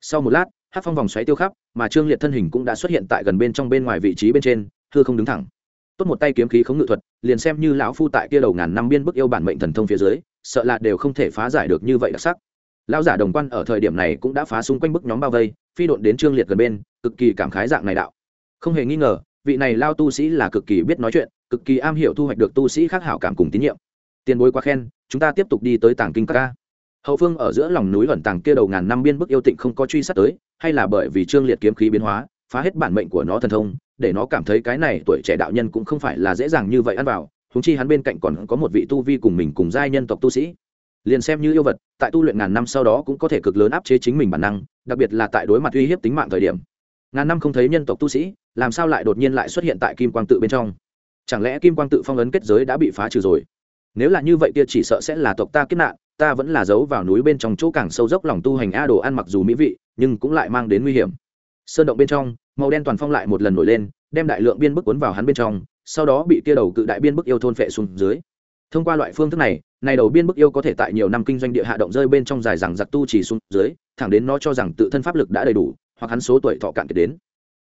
sau một lát, hát phong vòng xoáy tiêu khắp, mà trương liệt thân hình cũng đã xuất hiện tại gần bên trong bên ngoài vị trí bên trên, thưa không đứng thẳng. Tốt một tay kiếm khí khống ngự thuật, liền xem như lão phu tại kia đầu ngàn năm biên bức yêu bản mệnh thần thông phía dưới, sợ là đều không thể phá giải được như vậy đặc sắc. Lão giả đồng quan ở thời điểm này cũng đã phá xung quanh bức nhóm bao vây, phi độn đến trương liệt gần bên, cực kỳ cảm khái dạng này đạo. Không hề nghi ngờ, vị này lao tu sĩ là cực kỳ biết nói chuyện, cực kỳ am hiểu thu hoạch được tu sĩ khác hảo cảm cùng tín nhiệm. Tiền bối quá khen, chúng ta tiếp tục đi tới tàng kinh các ca hậu phương ở giữa lòng núi vẩn tàng kia đầu ngàn năm biên bức yêu tịnh không có truy sát tới, hay là bởi vì trương liệt kiếm khí biến hóa, phá hết bản mệnh của nó thần thông, để nó cảm thấy cái này tuổi trẻ đạo nhân cũng không phải là dễ dàng như vậy ăn vào húng chi hắn bên cạnh còn có một vị tu vi cùng mình cùng giai nhân tộc tu sĩ. Liền xem như yêu vật, tại tu luyện ngàn năm sau đó cũng có thể cực lớn áp chế chính mình bản năng, đặc biệt là tại đối mặt uy hiếp tính mạng thời điểm. Ngàn năm không thấy nhân tộc tu sĩ, làm sao lại đột nhiên lại xuất hiện tại kim quang tự bên trong? Chẳng lẽ kim quang tự phong ấn kết giới đã bị phá trừ rồi? Nếu là như vậy kia chỉ sợ sẽ là tộc ta kết nạn ta vẫn là giấu vào núi bên trong chỗ càng sâu dốc lòng tu hành a đồ ăn mặc dù mỹ vị, nhưng cũng lại mang đến nguy hiểm. Sơn động bên trong, màu đen toàn phong lại một lần nổi lên, đem đại lượng biên bức cuốn vào hắn bên trong, sau đó bị kia đầu cự đại biên bức yêu thôn phệ xuống dưới. Thông qua loại phương thức này này đầu biên bức yêu có thể tại nhiều năm kinh doanh địa hạ động rơi bên trong dài rằng giặc tu chỉ xuống dưới, thẳng đến nó cho rằng tự thân pháp lực đã đầy đủ, hoặc hắn số tuổi thọ cạn kể đến.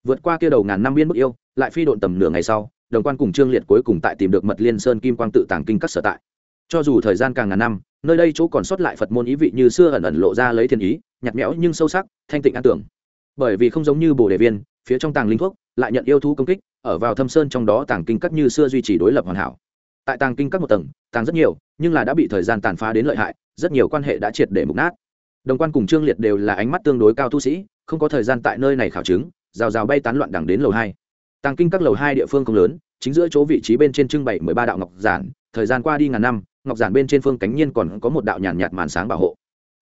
Vượt qua kia đầu ngàn năm biên bức yêu, lại phi độn tầm nửa ngày sau, đồng quan cùng trương liệt cuối cùng tại tìm được mật liên sơn kim quang tự tàng kinh các sở tại cho dù thời gian càng ngàn năm, nơi đây chỗ còn sót lại phật môn ý vị như xưa ẩn ẩn lộ ra lấy thiên ý, nhạt nhẽo nhưng sâu sắc, thanh tịnh an tưởng. Bởi vì không giống như bồ đề viên, phía trong tàng linh thuốc lại nhận yêu thú công kích, ở vào thâm sơn trong đó tàng kinh các như xưa duy trì đối lập hoàn hảo. Tại tàng kinh các một tầng, tàng rất nhiều, nhưng là đã bị thời gian tàn phá đến lợi hại, rất nhiều quan hệ đã triệt để mục nát. Đồng quan cùng trương liệt đều là ánh mắt tương đối cao tu sĩ, không có thời gian tại nơi này khảo chứng, rào rào bay tán loạn đẳng đến lầu hai. Tàng kinh các lầu hai địa phương không lớn, chính giữa chỗ vị trí bên trên trưng bày mười ba đạo ngọc giản, thời gian qua đi ngàn năm ngọc giản bên trên phương cánh nhiên còn có một đạo nhàn nhạt màn sáng bảo hộ.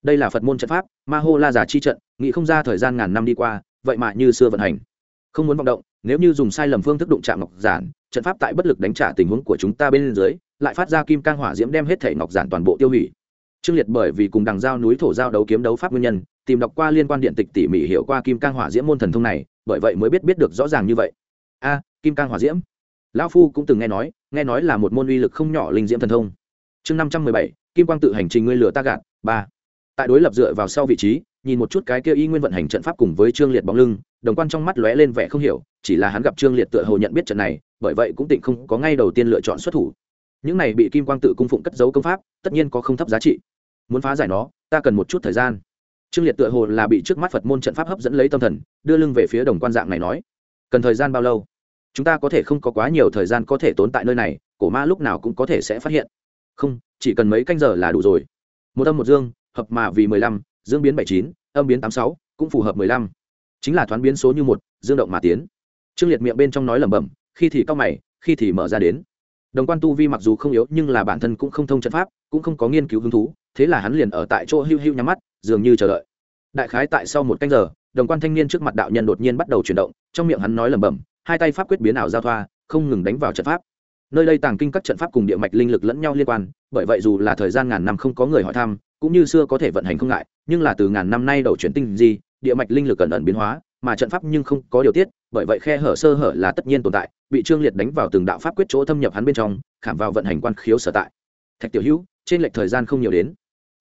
Đây là phật môn trận pháp, ma hô la giả chi trận, nghĩ không ra thời gian ngàn năm đi qua, vậy mà như xưa vận hành. Không muốn vọng động, nếu như dùng sai lầm phương thức đụng chạm ngọc giản, trận pháp tại bất lực đánh trả tình huống của chúng ta bên dưới, lại phát ra kim cang hỏa diễm đem hết thể ngọc giản toàn bộ tiêu hủy. Trương liệt bởi vì cùng đằng giao núi thổ giao đấu kiếm đấu pháp nguyên nhân, tìm đọc qua liên quan điện tịch tỉ mỉ hiểu qua kim cang hỏa diễm môn thần thông này, bởi vậy mới biết biết được rõ ràng như vậy. A, kim cang hỏa diễm. Lão phu cũng từng nghe nói nghe nói là một môn uy lực không nhỏ linh diễm thần thông chương năm trăm mười bảy, kim quang tự hành trình ngươi lửa ta gạt, ba. Tại đối lập dựa vào sau vị trí, nhìn một chút cái kia y nguyên vận hành trận pháp cùng với trương liệt bóng lưng, đồng quan trong mắt lóe lên vẻ không hiểu, chỉ là hắn gặp trương liệt tựa hồ nhận biết trận này, bởi vậy cũng tịnh không có ngay đầu tiên lựa chọn xuất thủ. Những này bị kim quang tự cung phụng cất giấu công pháp, tất nhiên có không thấp giá trị. Muốn phá giải nó, ta cần một chút thời gian. Trương liệt tựa hồ là bị trước mắt phật môn trận pháp hấp dẫn lấy tâm thần, đưa lưng về phía đồng quan dạng này nói, cần thời gian bao lâu? Chúng ta có thể không có quá nhiều thời gian có thể tốn tại nơi này, cổ ma lúc nào cũng có thể sẽ phát hiện không, chỉ cần mấy canh giờ là đủ rồi. Một âm một dương, hợp mà vì mười lăm, dương biến bảy chín, âm biến tám sáu, cũng phù hợp mười lăm. Chính là thoán biến số như một, dương động mà tiến. Trương liệt miệng bên trong nói lẩm bẩm, khi thì cao mày, khi thì mở ra đến. Đồng quan tu vi mặc dù không yếu, nhưng là bản thân cũng không thông trận pháp, cũng không có nghiên cứu hứng thú, thế là hắn liền ở tại chỗ hưu hưu nhắm mắt, dường như chờ đợi. Đại khái tại sau một canh giờ, đồng quan thanh niên trước mặt đạo nhân đột nhiên bắt đầu chuyển động, trong miệng hắn nói lẩm bẩm, hai tay pháp quyết biến ảo giao thoa, không ngừng đánh vào trận pháp nơi đây tàng kinh các trận pháp cùng địa mạch linh lực lẫn nhau liên quan, bởi vậy dù là thời gian ngàn năm không có người hỏi thăm, cũng như xưa có thể vận hành không ngại, nhưng là từ ngàn năm nay đầu chuyển tinh gì, địa mạch linh lực cẩn ẩn biến hóa, mà trận pháp nhưng không có điều tiết, bởi vậy khe hở sơ hở là tất nhiên tồn tại, bị trương liệt đánh vào từng đạo pháp quyết chỗ thâm nhập hắn bên trong, khảm vào vận hành quan khiếu sở tại. Thạch tiểu hữu, trên lệch thời gian không nhiều đến.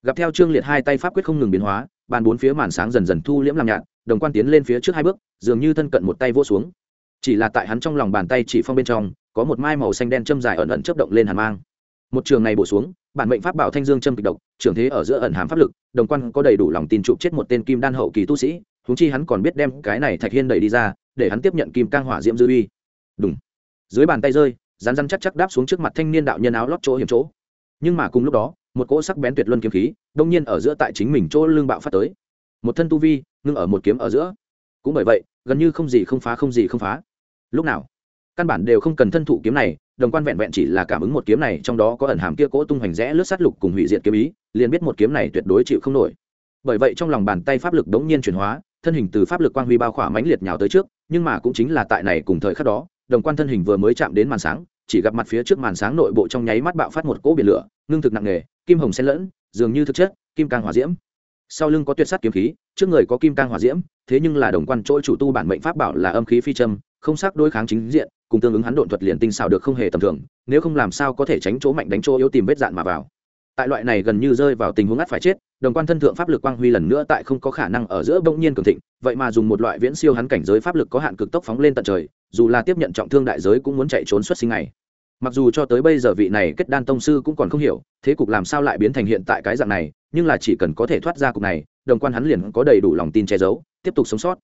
Gặp theo trương liệt hai tay pháp quyết không ngừng biến hóa, bàn bốn phía màn sáng dần dần thu liễm làm nhạt, đồng quan tiến lên phía trước hai bước, dường như thân cận một tay vỗ xuống chỉ là tại hắn trong lòng bàn tay chỉ phong bên trong, có một mai màu xanh đen châm dài ẩn ẩn chấp động lên hàn mang. Một trường này bổ xuống, bản mệnh pháp bảo thanh dương châm kịch độc trường thế ở giữa ẩn hàm pháp lực, đồng quan có đầy đủ lòng tin trụ chết một tên kim đan hậu kỳ tu sĩ húng chi hắn còn biết đem cái này thạch hiên đẩy đi ra, để hắn tiếp nhận kim cang hỏa diễm dư uy. Đúng dưới bàn tay rơi rán rán chắc chắc đáp xuống trước mặt thanh niên đạo nhân áo lót chỗ hiểm chỗ. Nhưng mà cùng lúc đó, một cỗ sắc bén tuyệt luân kiếm khí, đông nhiên ở giữa tại chính mình chỗ lương bạo phát tới. Một thân tu vi, ngưng ở một kiếm ở giữa. Cũng bởi vậy, gần như không gì không phá không gì không phá lúc nào? Căn bản đều không cần thân thụ kiếm này, đồng quan vẹn vẹn chỉ là cảm ứng một kiếm này, trong đó có ẩn hàm kia cỗ tung hoành rẽ lướt sát lục cùng hủy diệt kiếm ý, liền biết một kiếm này tuyệt đối chịu không nổi. Bởi vậy trong lòng bàn tay pháp lực đống nhiên chuyển hóa, thân hình từ pháp lực quang huy bao khỏa mãnh liệt nhào tới trước, nhưng mà cũng chính là tại này cùng thời khắc đó, đồng quan thân hình vừa mới chạm đến màn sáng, chỉ gặp mặt phía trước màn sáng nội bộ trong nháy mắt bạo phát một cỗ biển lửa, ngưng thực nặng nề, kim hồng xen lẫn, dường như thực chất, kim cang hỏa diễm. Sau lưng có tuyệt sắt kiếm khí, trước người có kim cang hỏa diễm, thế nhưng là đồng quan chỗ chủ tu bản mệnh pháp bảo là âm khí phi châm không sắc đối kháng chính diện, cùng tương ứng hắn độn thuật liền tinh xảo được không hề tầm thường, nếu không làm sao có thể tránh chỗ mạnh đánh chỗ yếu tìm vết dạn mà vào. Tại loại này gần như rơi vào tình huống ngắt phải chết, đồng quan thân thượng pháp lực quang huy lần nữa tại không có khả năng ở giữa bỗng nhiên cường thịnh, vậy mà dùng một loại viễn siêu hắn cảnh giới pháp lực có hạn cực tốc phóng lên tận trời, dù là tiếp nhận trọng thương đại giới cũng muốn chạy trốn xuất sinh này mặc dù cho tới bây giờ vị này kết đan tông sư cũng còn không hiểu, thế cục làm sao lại biến thành hiện tại cái dạng này, nhưng là chỉ cần có thể thoát ra cục này, đồng quan hắn liền có đầy đủ lòng tin che giấu, tiếp tục sống sót.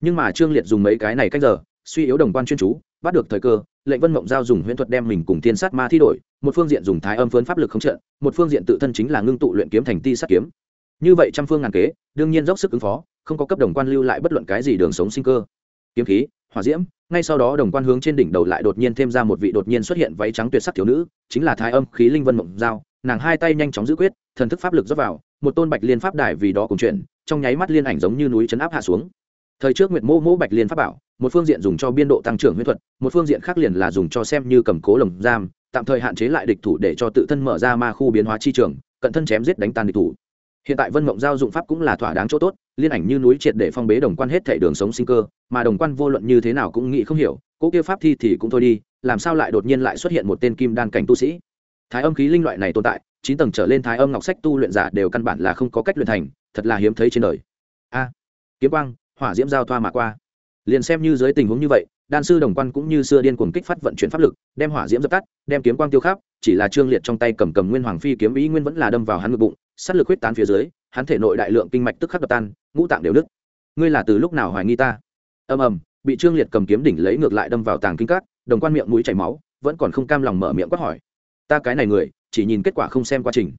Nhưng mà trương liệt dùng mấy cái này cách giờ suy yếu đồng quan chuyên chú, bắt được thời cơ, lệnh vân mộng giao dùng huyễn thuật đem mình cùng thiên sát ma thi đổi, một phương diện dùng thái âm phớn pháp lực không trận, một phương diện tự thân chính là ngưng tụ luyện kiếm thành ti sát kiếm. Như vậy trăm phương ngàn kế, đương nhiên dốc sức ứng phó, không có cấp đồng quan lưu lại bất luận cái gì đường sống sinh cơ. Kiếm khí, hỏa diễm, ngay sau đó đồng quan hướng trên đỉnh đầu lại đột nhiên thêm ra một vị đột nhiên xuất hiện váy trắng tuyệt sắc thiếu nữ, chính là thái âm khí linh vân mộng giao, nàng hai tay nhanh chóng giữ quyết, thần thức pháp lực dốc vào, một tôn bạch liên pháp đài vì đó cùng chuyện, trong nháy mắt liên ảnh giống như núi chấn áp hạ xuống. Thời trước nguyệt mô mô bạch liên pháp bảo một phương diện dùng cho biên độ tăng trưởng huyễn thuật, một phương diện khác liền là dùng cho xem như cầm cố lồng giam, tạm thời hạn chế lại địch thủ để cho tự thân mở ra ma khu biến hóa chi trường, cận thân chém giết đánh tan địch thủ. Hiện tại vân mộng giao dụng pháp cũng là thỏa đáng chỗ tốt, liên ảnh như núi triệt để phong bế đồng quan hết thể đường sống sinh cơ, mà đồng quan vô luận như thế nào cũng nghĩ không hiểu cỗ kia pháp thi thì cũng thôi đi, làm sao lại đột nhiên lại xuất hiện một tên kim đan cảnh tu sĩ? Thái âm khí linh loại này tồn tại, chín tầng trở lên thái âm ngọc sách tu luyện giả đều căn bản là không có cách luyện thành, thật là hiếm thấy trên đời. A, kiếm quang, hỏa diễm giao thoa mà qua liền xem như dưới tình huống như vậy, đan sư đồng quan cũng như xưa điên cuồng kích phát vận chuyển pháp lực, đem hỏa diễm dập tắt, đem kiếm quang tiêu khắp, chỉ là trương liệt trong tay cầm cầm nguyên hoàng phi kiếm ý nguyên vẫn là đâm vào hắn ngực bụng, sát lực huyết tán phía dưới, hắn thể nội đại lượng kinh mạch tức khắc đập tan, ngũ tạng đều đứt ngươi là từ lúc nào hoài nghi ta? Ầm ầm, bị trương liệt cầm kiếm đỉnh lấy ngược lại đâm vào tàng kinh các, đồng quan miệng mũi chảy máu, vẫn còn không cam lòng mở miệng quát hỏi. Ta cái này người, chỉ nhìn kết quả không xem quá trình.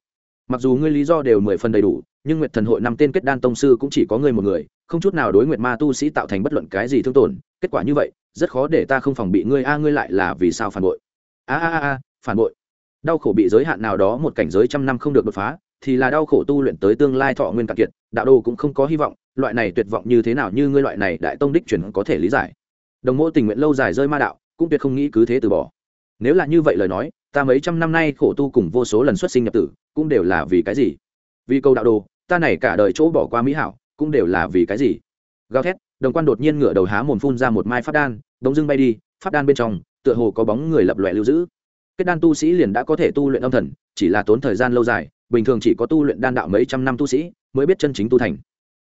Mặc dù ngươi lý do đều mười phần đầy đủ nhưng nguyệt thần hội năm tên kết đan tông sư cũng chỉ có ngươi một người, không chút nào đối nguyệt ma tu sĩ tạo thành bất luận cái gì thương tổn. Kết quả như vậy, rất khó để ta không phòng bị ngươi. A, ngươi lại là vì sao phản bội? A a a phản bội. Đau khổ bị giới hạn nào đó một cảnh giới trăm năm không được đột phá, thì là đau khổ tu luyện tới tương lai thọ nguyên cạn kiệt, đạo đồ cũng không có hy vọng. Loại này tuyệt vọng như thế nào như ngươi loại này đại tông đích chuyển có thể lý giải. Đồng mô tình nguyện lâu dài rơi ma đạo, cũng tuyệt không nghĩ cứ thế từ bỏ. Nếu là như vậy lời nói, ta mấy trăm năm nay khổ tu cùng vô số lần xuất sinh nhập tử, cũng đều là vì cái gì? Vì câu đạo đồ ta này cả đời chỗ bỏ qua mỹ hảo, cũng đều là vì cái gì? Gào thét, đồng quan đột nhiên ngửa đầu há mồm phun ra một mai pháp đan, bỗng dưng bay đi, pháp đan bên trong, tựa hồ có bóng người lập lòe lưu giữ. Kết đan tu sĩ liền đã có thể tu luyện âm thần, chỉ là tốn thời gian lâu dài, bình thường chỉ có tu luyện đan đạo mấy trăm năm tu sĩ, mới biết chân chính tu thành.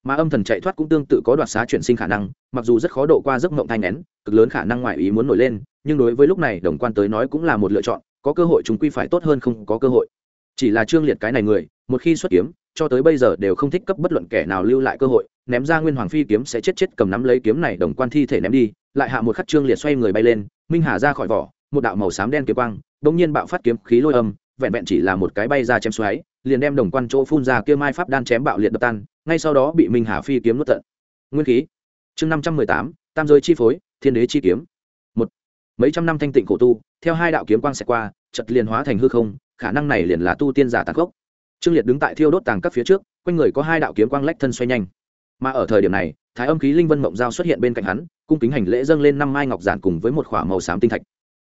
Mà âm thần chạy thoát cũng tương tự có đoạt xá chuyển sinh khả năng, mặc dù rất khó độ qua giấc mộng thai nén, cực lớn khả năng ngoại ý muốn nổi lên, nhưng đối với lúc này đồng quan tới nói cũng là một lựa chọn, có cơ hội chúng quy phải tốt hơn không có cơ hội chỉ là trương liệt cái này người, một khi xuất kiếm, cho tới bây giờ đều không thích cấp bất luận kẻ nào lưu lại cơ hội, ném ra nguyên hoàng phi kiếm sẽ chết chết cầm nắm lấy kiếm này đồng quan thi thể ném đi, lại hạ một khắc trương liệt xoay người bay lên, minh hà ra khỏi vỏ, một đạo màu xám đen kiếm quang bỗng nhiên bạo phát kiếm khí lôi âm, vẹn vẹn chỉ là một cái bay ra chém xoáy, liền đem đồng quan chỗ phun ra kia mai pháp đan chém bạo liệt đập tan, ngay sau đó bị minh hà phi kiếm nuốt tận. Nguyên khí. Chương năm trăm mười tám, tam giới chi phối, thiên đế chi kiếm. Một. Mấy trăm năm thanh tịnh khổ tu, theo hai đạo kiếm quang xẹt qua chật liền hóa thành hư không khả năng này liền là tu tiên giả tàn khốc. Trương liệt đứng tại thiêu đốt tàng các phía trước, quanh người có hai đạo kiếm quang lách thân xoay nhanh. Mà ở thời điểm này, thái âm khí linh vân mộng giao xuất hiện bên cạnh hắn, cung kính hành lễ dâng lên năm mai ngọc giản cùng với một k h ỏ a màu xám tinh thạch.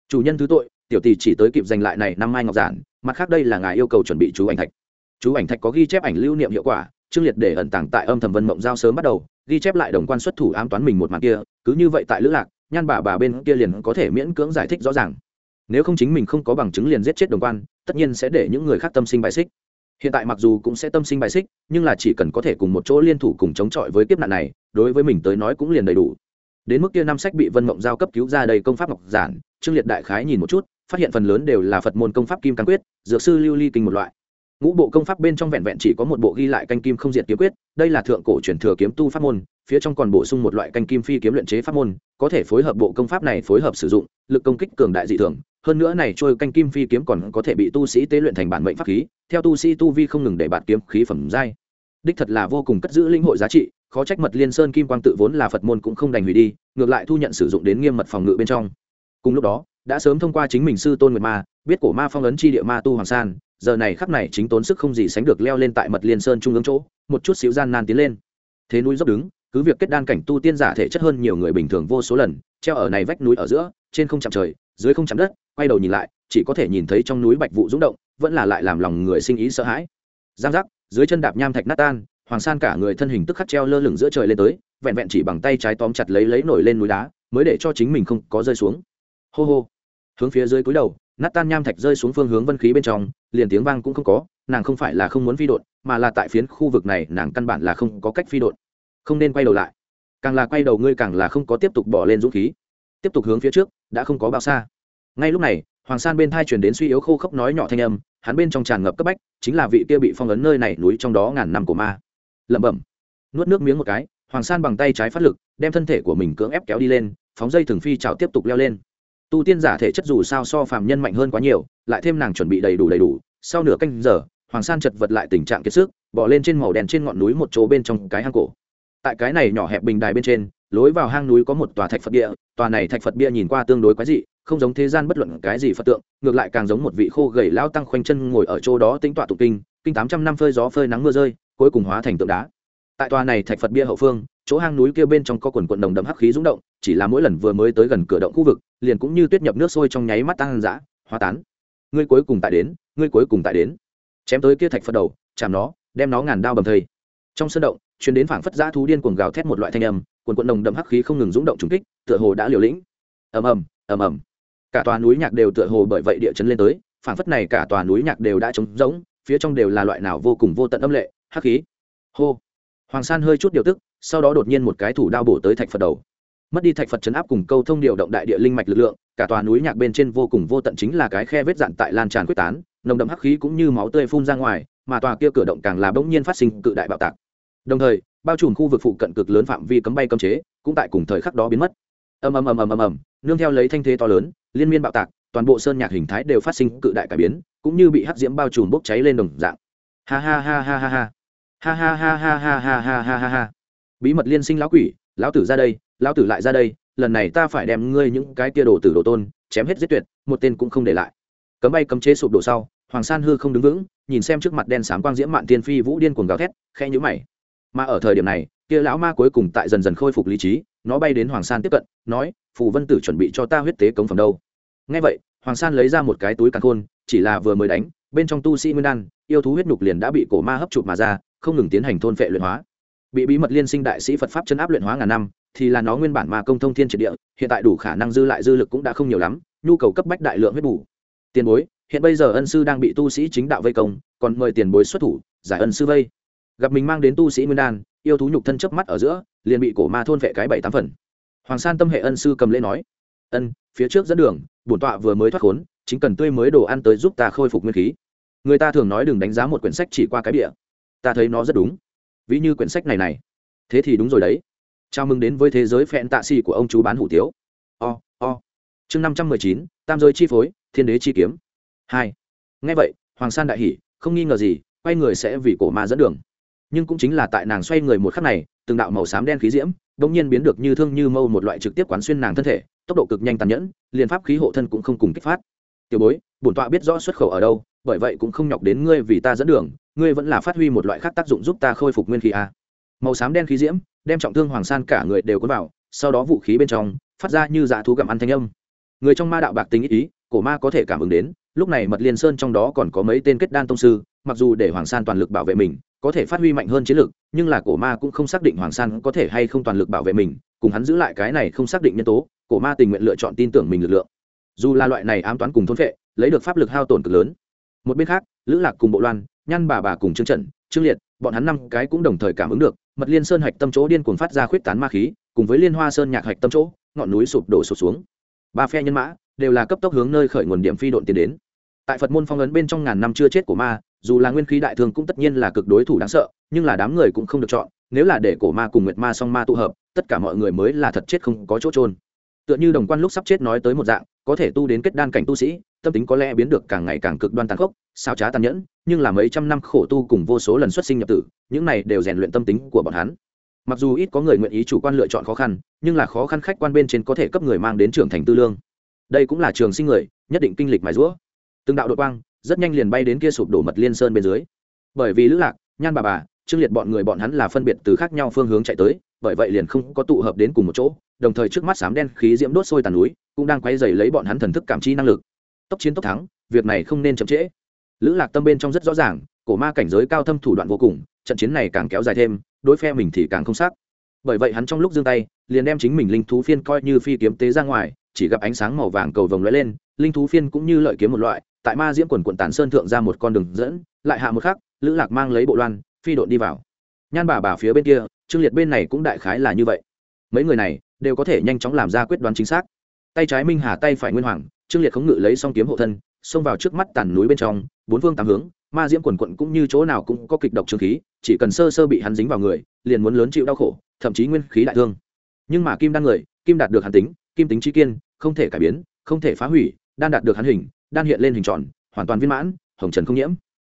Chủ nhân thứ tội, tiểu tỷ chỉ tới kịp giành lại này năm mai ngọc giản, mặt khác đây là ngài yêu cầu chuẩn bị chú ảnh thạch. Chú ảnh thạch có ghi chép ảnh lưu niệm hiệu quả, trương liệt để ẩn tàng tại âm thầm vân mộng giao sớm bắt đầu, ghi chép lại đồng quan xuất thủ ám toán mình một mặt kia, cứ như vậy tại lữ lạc, nhan bà bà bên kia liền có thể miễn cưỡng giải thích rõ ràng. Nếu không chính mình không có bằng chứng liền giết chết đồng quan tất nhiên sẽ để những người khác tâm sinh bài xích. Hiện tại mặc dù cũng sẽ tâm sinh bài xích, nhưng là chỉ cần có thể cùng một chỗ liên thủ cùng chống chọi với kiếp nạn này, đối với mình tới nói cũng liền đầy đủ. Đến mức kia năm sách bị vân mộng giao cấp cứu ra đầy công pháp ngọc giản, trương liệt đại khái nhìn một chút, phát hiện phần lớn đều là phật môn công pháp kim căn quyết, dược sư lưu ly kinh một loại. Ngũ bộ công pháp bên trong vẹn vẹn chỉ có một bộ ghi lại canh kim không diệt kiếm quyết, đây là thượng cổ truyền thừa kiếm tu pháp môn, phía trong còn bổ sung một loại canh kim phi kiếm luyện chế pháp môn, có thể phối hợp bộ công pháp này phối hợp sử dụng, lực công kích cường đại dị thường hơn nữa này trôi canh kim phi kiếm còn có thể bị tu sĩ tế luyện thành bản mệnh pháp khí, theo tu sĩ tu vi không ngừng để bạt kiếm khí phẩm giai. Đích thật là vô cùng cất giữ linh hội giá trị, khó trách mật liên sơn kim quang tự vốn là phật môn cũng không đành hủy đi, ngược lại thu nhận sử dụng đến nghiêm mật phòng ngự bên trong. Cùng lúc đó, đã sớm thông qua chính mình sư tôn nguyệt ma, biết cổ ma phong ấn chi địa ma tu hoàng san, giờ này khắp này chính tốn sức không gì sánh được leo lên tại mật liên sơn trung ương chỗ, một chút xíu gian nan tiến lên. Thế núi dốc đứng, cứ việc kết đan cảnh tu tiên giả thể chất hơn nhiều người bình thường vô số lần, treo ở này vách núi ở giữa, trên không chạm trời, dưới không chạm đất quay đầu nhìn lại, chỉ có thể nhìn thấy trong núi bạch vụ rúng động, vẫn là lại làm lòng người sinh ý sợ hãi. Giang giác, dưới chân đạp nham thạch nát tan, hoàng san cả người thân hình tức khắc treo lơ lửng giữa trời lên tới, vẹn vẹn chỉ bằng tay trái tóm chặt lấy lấy nổi lên núi đá, mới để cho chính mình không có rơi xuống. Hô hô. Hướng phía dưới cúi đầu, nát tan nham thạch rơi xuống phương hướng vân khí bên trong, liền tiếng vang cũng không có, nàng không phải là không muốn phi đột mà là tại phiến khu vực này, nàng căn bản là không có cách phi đột không nên quay đầu lại. Càng là quay đầu, ngươi càng là không có tiếp tục bỏ lên dũng khí. Tiếp tục hướng phía trước, đã không có bao xa ngay lúc này, hoàng san bên thai chuyển đến suy yếu khô khốc nói nhỏ thanh âm, hắn bên trong tràn ngập cấp bách, chính là vị kia bị phong ấn nơi này núi trong đó ngàn năm của ma. Lẩm bẩm, nuốt nước miếng một cái, hoàng san bằng tay trái phát lực, đem thân thể của mình cưỡng ép kéo đi lên, phóng dây thường phi trào tiếp tục leo lên. Tu tiên giả thể chất dù sao so phàm nhân mạnh hơn quá nhiều, lại thêm nàng chuẩn bị đầy đủ đầy đủ, sau nửa canh giờ, hoàng san chật vật lại tình trạng kiệt sức, bỏ lên trên màu đèn trên ngọn núi một chỗ bên trong cái hang cổ. Tại cái này nhỏ hẹp bình đài bên trên, lối vào hang núi có một tòa thạch phật bia tòa này thạch phật bia nhìn qua tương đối quái dị không giống thế gian bất luận cái gì phật tượng, ngược lại càng giống một vị khô gầy lao tăng khoanh chân ngồi ở chỗ đó tính tọa tụ kinh kinh tám trăm năm phơi gió phơi nắng mưa rơi, cuối cùng hóa thành tượng đá. Tại tòa này thạch phật bia hậu phương, chỗ hang núi kia bên trong có quần quận đồng đậm hắc khí rúng động, chỉ là mỗi lần vừa mới tới gần cửa động khu vực, liền cũng như tuyết nhập nước sôi trong nháy mắt tăng giã hóa tán. Ngươi cuối cùng tại đến, ngươi cuối cùng tại đến. Chém tới kia thạch phật đầu, chạm nó, đem nó ngàn đao bầm thây. Trong sân động chuyến đến phảng phất giã thú điên cuồng gào thét một loại thanh âm, quần quận đồng đậm hắc khí không ngừng rúng động trùng kích, tựa hồ đã liều lĩnh. Ầm ầm ầm ầm cả tòa núi nhạc đều tựa hồ bởi vậy địa chấn lên tới, phảng phất này cả tòa núi nhạc đều đã trống rỗng, phía trong đều là loại nào vô cùng vô tận âm lệ, hắc khí. Hô. Hoàng san hơi chút điều tức, sau đó đột nhiên một cái thủ đao bổ tới thạch phật đầu. Mất đi thạch phật chấn áp cùng câu thông điều động đại địa linh mạch lực lượng, cả tòa núi nhạc bên trên vô cùng vô tận chính là cái khe vết dạn tại lan tràn quyết tán, nồng đậm hắc khí cũng như máu tươi phun ra ngoài, mà tòa kia cửa động càng là bỗng nhiên phát sinh cự đại bạo tạc. Đồng thời, bao trùm khu vực phụ cận cực lớn phạm vi cấm bay cấm chế, cũng tại cùng thời khắc đó biến mất. Ầm ầm ầm ầm ầm ầm. Nương theo lấy thanh thế to lớn liên miên bạo tạc toàn bộ sơn nhạc hình thái đều phát sinh cự đại cải biến cũng như bị hắc diễm bao trùm bốc cháy lên đồng dạng ha ha ha ha ha ha ha ha ha ha ha ha ha ha ha ha bí mật liên sinh lão quỷ lão tử ra đây lão tử lại ra đây lần này ta phải đem ngươi những cái tia đồ tử đồ tôn chém hết giết tuyệt một tên cũng không để lại cấm bay cấm chế sụp đổ sau hoàng san hư không đứng vững nhìn xem trước mặt đen sáng quang diễm mạn tiên phi vũ điên cuồng gào thét khe nhũ mày mà ở thời điểm này kia lão ma cuối cùng tại dần dần khôi phục lý trí nó bay đến hoàng san tiếp cận nói phù vân tử chuẩn bị cho ta huyết tế cống phẩm đâu ngay vậy, hoàng san lấy ra một cái túi càn khôn, chỉ là vừa mới đánh, bên trong tu sĩ nguyên đan, yêu thú huyết nhục liền đã bị cổ ma hấp chụp mà ra, không ngừng tiến hành thôn phệ luyện hóa. Bị bí mật liên sinh đại sĩ phật pháp chân áp luyện hóa ngàn năm, thì là nó nguyên bản ma công thông thiên triệt địa, hiện tại đủ khả năng dư lại dư lực cũng đã không nhiều lắm, nhu cầu cấp bách đại lượng huyết bù. Tiền bối, hiện bây giờ ân sư đang bị tu sĩ chính đạo vây công, còn mời tiền bối xuất thủ, giải ân sư vây. Gặp mình mang đến tu sĩ nguyên đan, yêu thú nhục thân chớp mắt ở giữa, liền bị cổ ma thôn vệ cái bảy tám phần. Hoàng san tâm hệ ân sư cầm lễ nói, ân, phía trước dẫn đường bổn tọa vừa mới thoát khốn, chính cần tươi mới đồ ăn tới giúp ta khôi phục nguyên khí. Người ta thường nói đừng đánh giá một quyển sách chỉ qua cái bìa. Ta thấy nó rất đúng. Ví như quyển sách này này. Thế thì đúng rồi đấy. Chào mừng đến với thế giới phẹn tạ xì của ông chú bán hủ tiếu. O o. Chương năm trăm mười chín, tam giới chi phối, thiên đế chi kiếm. Hai. Ngay vậy, hoàng san đại hỉ, không nghi ngờ gì, quay người sẽ vì cổ ma dẫn đường. Nhưng cũng chính là tại nàng xoay người một khắc này, từng đạo màu xám đen khí diễm đ ỗ n g nhiên biến được như thương như mâu một loại trực tiếp quán xuyên nàng thân thể tốc độ cực nhanh tàn nhẫn liền pháp khí hộ thân cũng không cùng kích phát. Tiểu bối bổn tọa biết rõ xuất khẩu ở đâu bởi vậy cũng không nhọc đến ngươi vì ta dẫn đường ngươi vẫn là phát huy một loại khác tác dụng giúp ta khôi phục nguyên khí a màu xám đen khí diễm đem trọng thương hoàng san cả người đều cuốn vào sau đó vũ khí bên trong phát ra như dạ thú gặm ăn thanh âm. Người trong ma đạo bạc tính ý, ý cổ ma có thể cảm ứng đến lúc này mật liên sơn trong đó còn có mấy tên kết đan tông sư mặc dù để hoàng san toàn lực bảo vệ mình có thể phát huy mạnh hơn chiến lược nhưng là cổ ma cũng không xác định hoàng san có thể hay không toàn lực bảo vệ mình, cùng hắn giữ lại cái này không xác định nhân tố, cổ ma tình nguyện lựa chọn tin tưởng mình lực lượng. Dù là loại này ám toán cùng thôn vệ lấy được pháp lực hao tổn cực lớn. Một bên khác, lữ lạc cùng bộ loan nhăn bà bà cùng trương trận trương liệt, bọn hắn năm cái cũng đồng thời cảm ứng được, mật liên sơn hạch tâm chỗ điên cuồng phát ra khuyết tán ma khí, cùng với liên hoa sơn nhạc hạch tâm chỗ, ngọn núi sụp đổ sụp xuống. Ba phe nhân mã đều là cấp tốc hướng nơi khởi nguồn điểm phi độn tiến đến. Tại phật môn phong ấn bên trong ngàn năm chưa chết của ma dù là nguyên khí đại thương cũng tất nhiên là cực đối thủ đáng sợ, nhưng là đám người cũng không được chọn, nếu là để cổ ma cùng nguyệt ma song ma tụ hợp, tất cả mọi người mới là thật chết không có chỗ trôn tựa như đồng quan lúc sắp chết nói tới một dạng, có thể tu đến kết đan cảnh tu sĩ, tâm tính có lẽ biến được càng ngày càng cực đoan tàn khốc sao trá tàn nhẫn, nhưng là mấy trăm năm khổ tu cùng vô số lần xuất sinh nhập tử, những này đều rèn luyện tâm tính của bọn hắn. Mặc dù ít có người nguyện ý chủ quan lựa chọn khó khăn, nhưng là khó khăn khách quan bên trên có thể cấp người mang đến trưởng thành tư lương. Đây cũng là trường sinh người, nhất định kinh lịch mài rũa từng đạo đội quang rất nhanh liền bay đến kia sụp đổ mật liên sơn bên dưới. Bởi vì lữ lạc, nhan bà bà, trương liệt bọn người bọn hắn là phân biệt từ khác nhau phương hướng chạy tới, bởi vậy liền không có tụ hợp đến cùng một chỗ, đồng thời trước mắt sám đen khí diễm đốt sôi tàn núi, cũng đang quay dày lấy bọn hắn thần thức cảm chi năng lực. Tốc chiến tốc thắng, việc này không nên chậm trễ. Lữ lạc tâm bên trong rất rõ ràng, cổ ma cảnh giới cao thâm thủ đoạn vô cùng, trận chiến này càng kéo dài thêm, đối phe mình thì càng không sắc bởi vậy hắn trong lúc giương tay, liền đem chính mình linh thú phiên coi như phi kiếm tế ra ngoài, chỉ gặp ánh sáng màu vàng cầu vồng lóe lên, linh thú phiên cũng như lợi kiếm một loại tại ma diễm quần quận tàn sơn thượng ra một con đường dẫn, lại hạ một khắc, lữ lạc mang lấy bộ loan, phi đội đi vào. Nhan bà bà phía bên kia, trương liệt bên này cũng đại khái là như vậy. Mấy người này đều có thể nhanh chóng làm ra quyết đoán chính xác. Tay trái minh hà, tay phải nguyên hoàng, trương liệt khống ngự lấy xong kiếm hộ thân, xông vào trước mắt tàn núi bên trong, bốn phương tám hướng, ma diễm quần quận cũng như chỗ nào cũng có kịch độc trương khí, chỉ cần sơ sơ bị hắn dính vào người, liền muốn lớn chịu đau khổ, thậm chí nguyên khí đại thương. Nhưng mà kim đan người, kim đạt được hắn tính, kim tính trí kiên, không thể cải biến, không thể phá hủy, đan đạt được hắn hình đan hiện lên hình tròn, hoàn toàn viên mãn, hồng trần không nhiễm.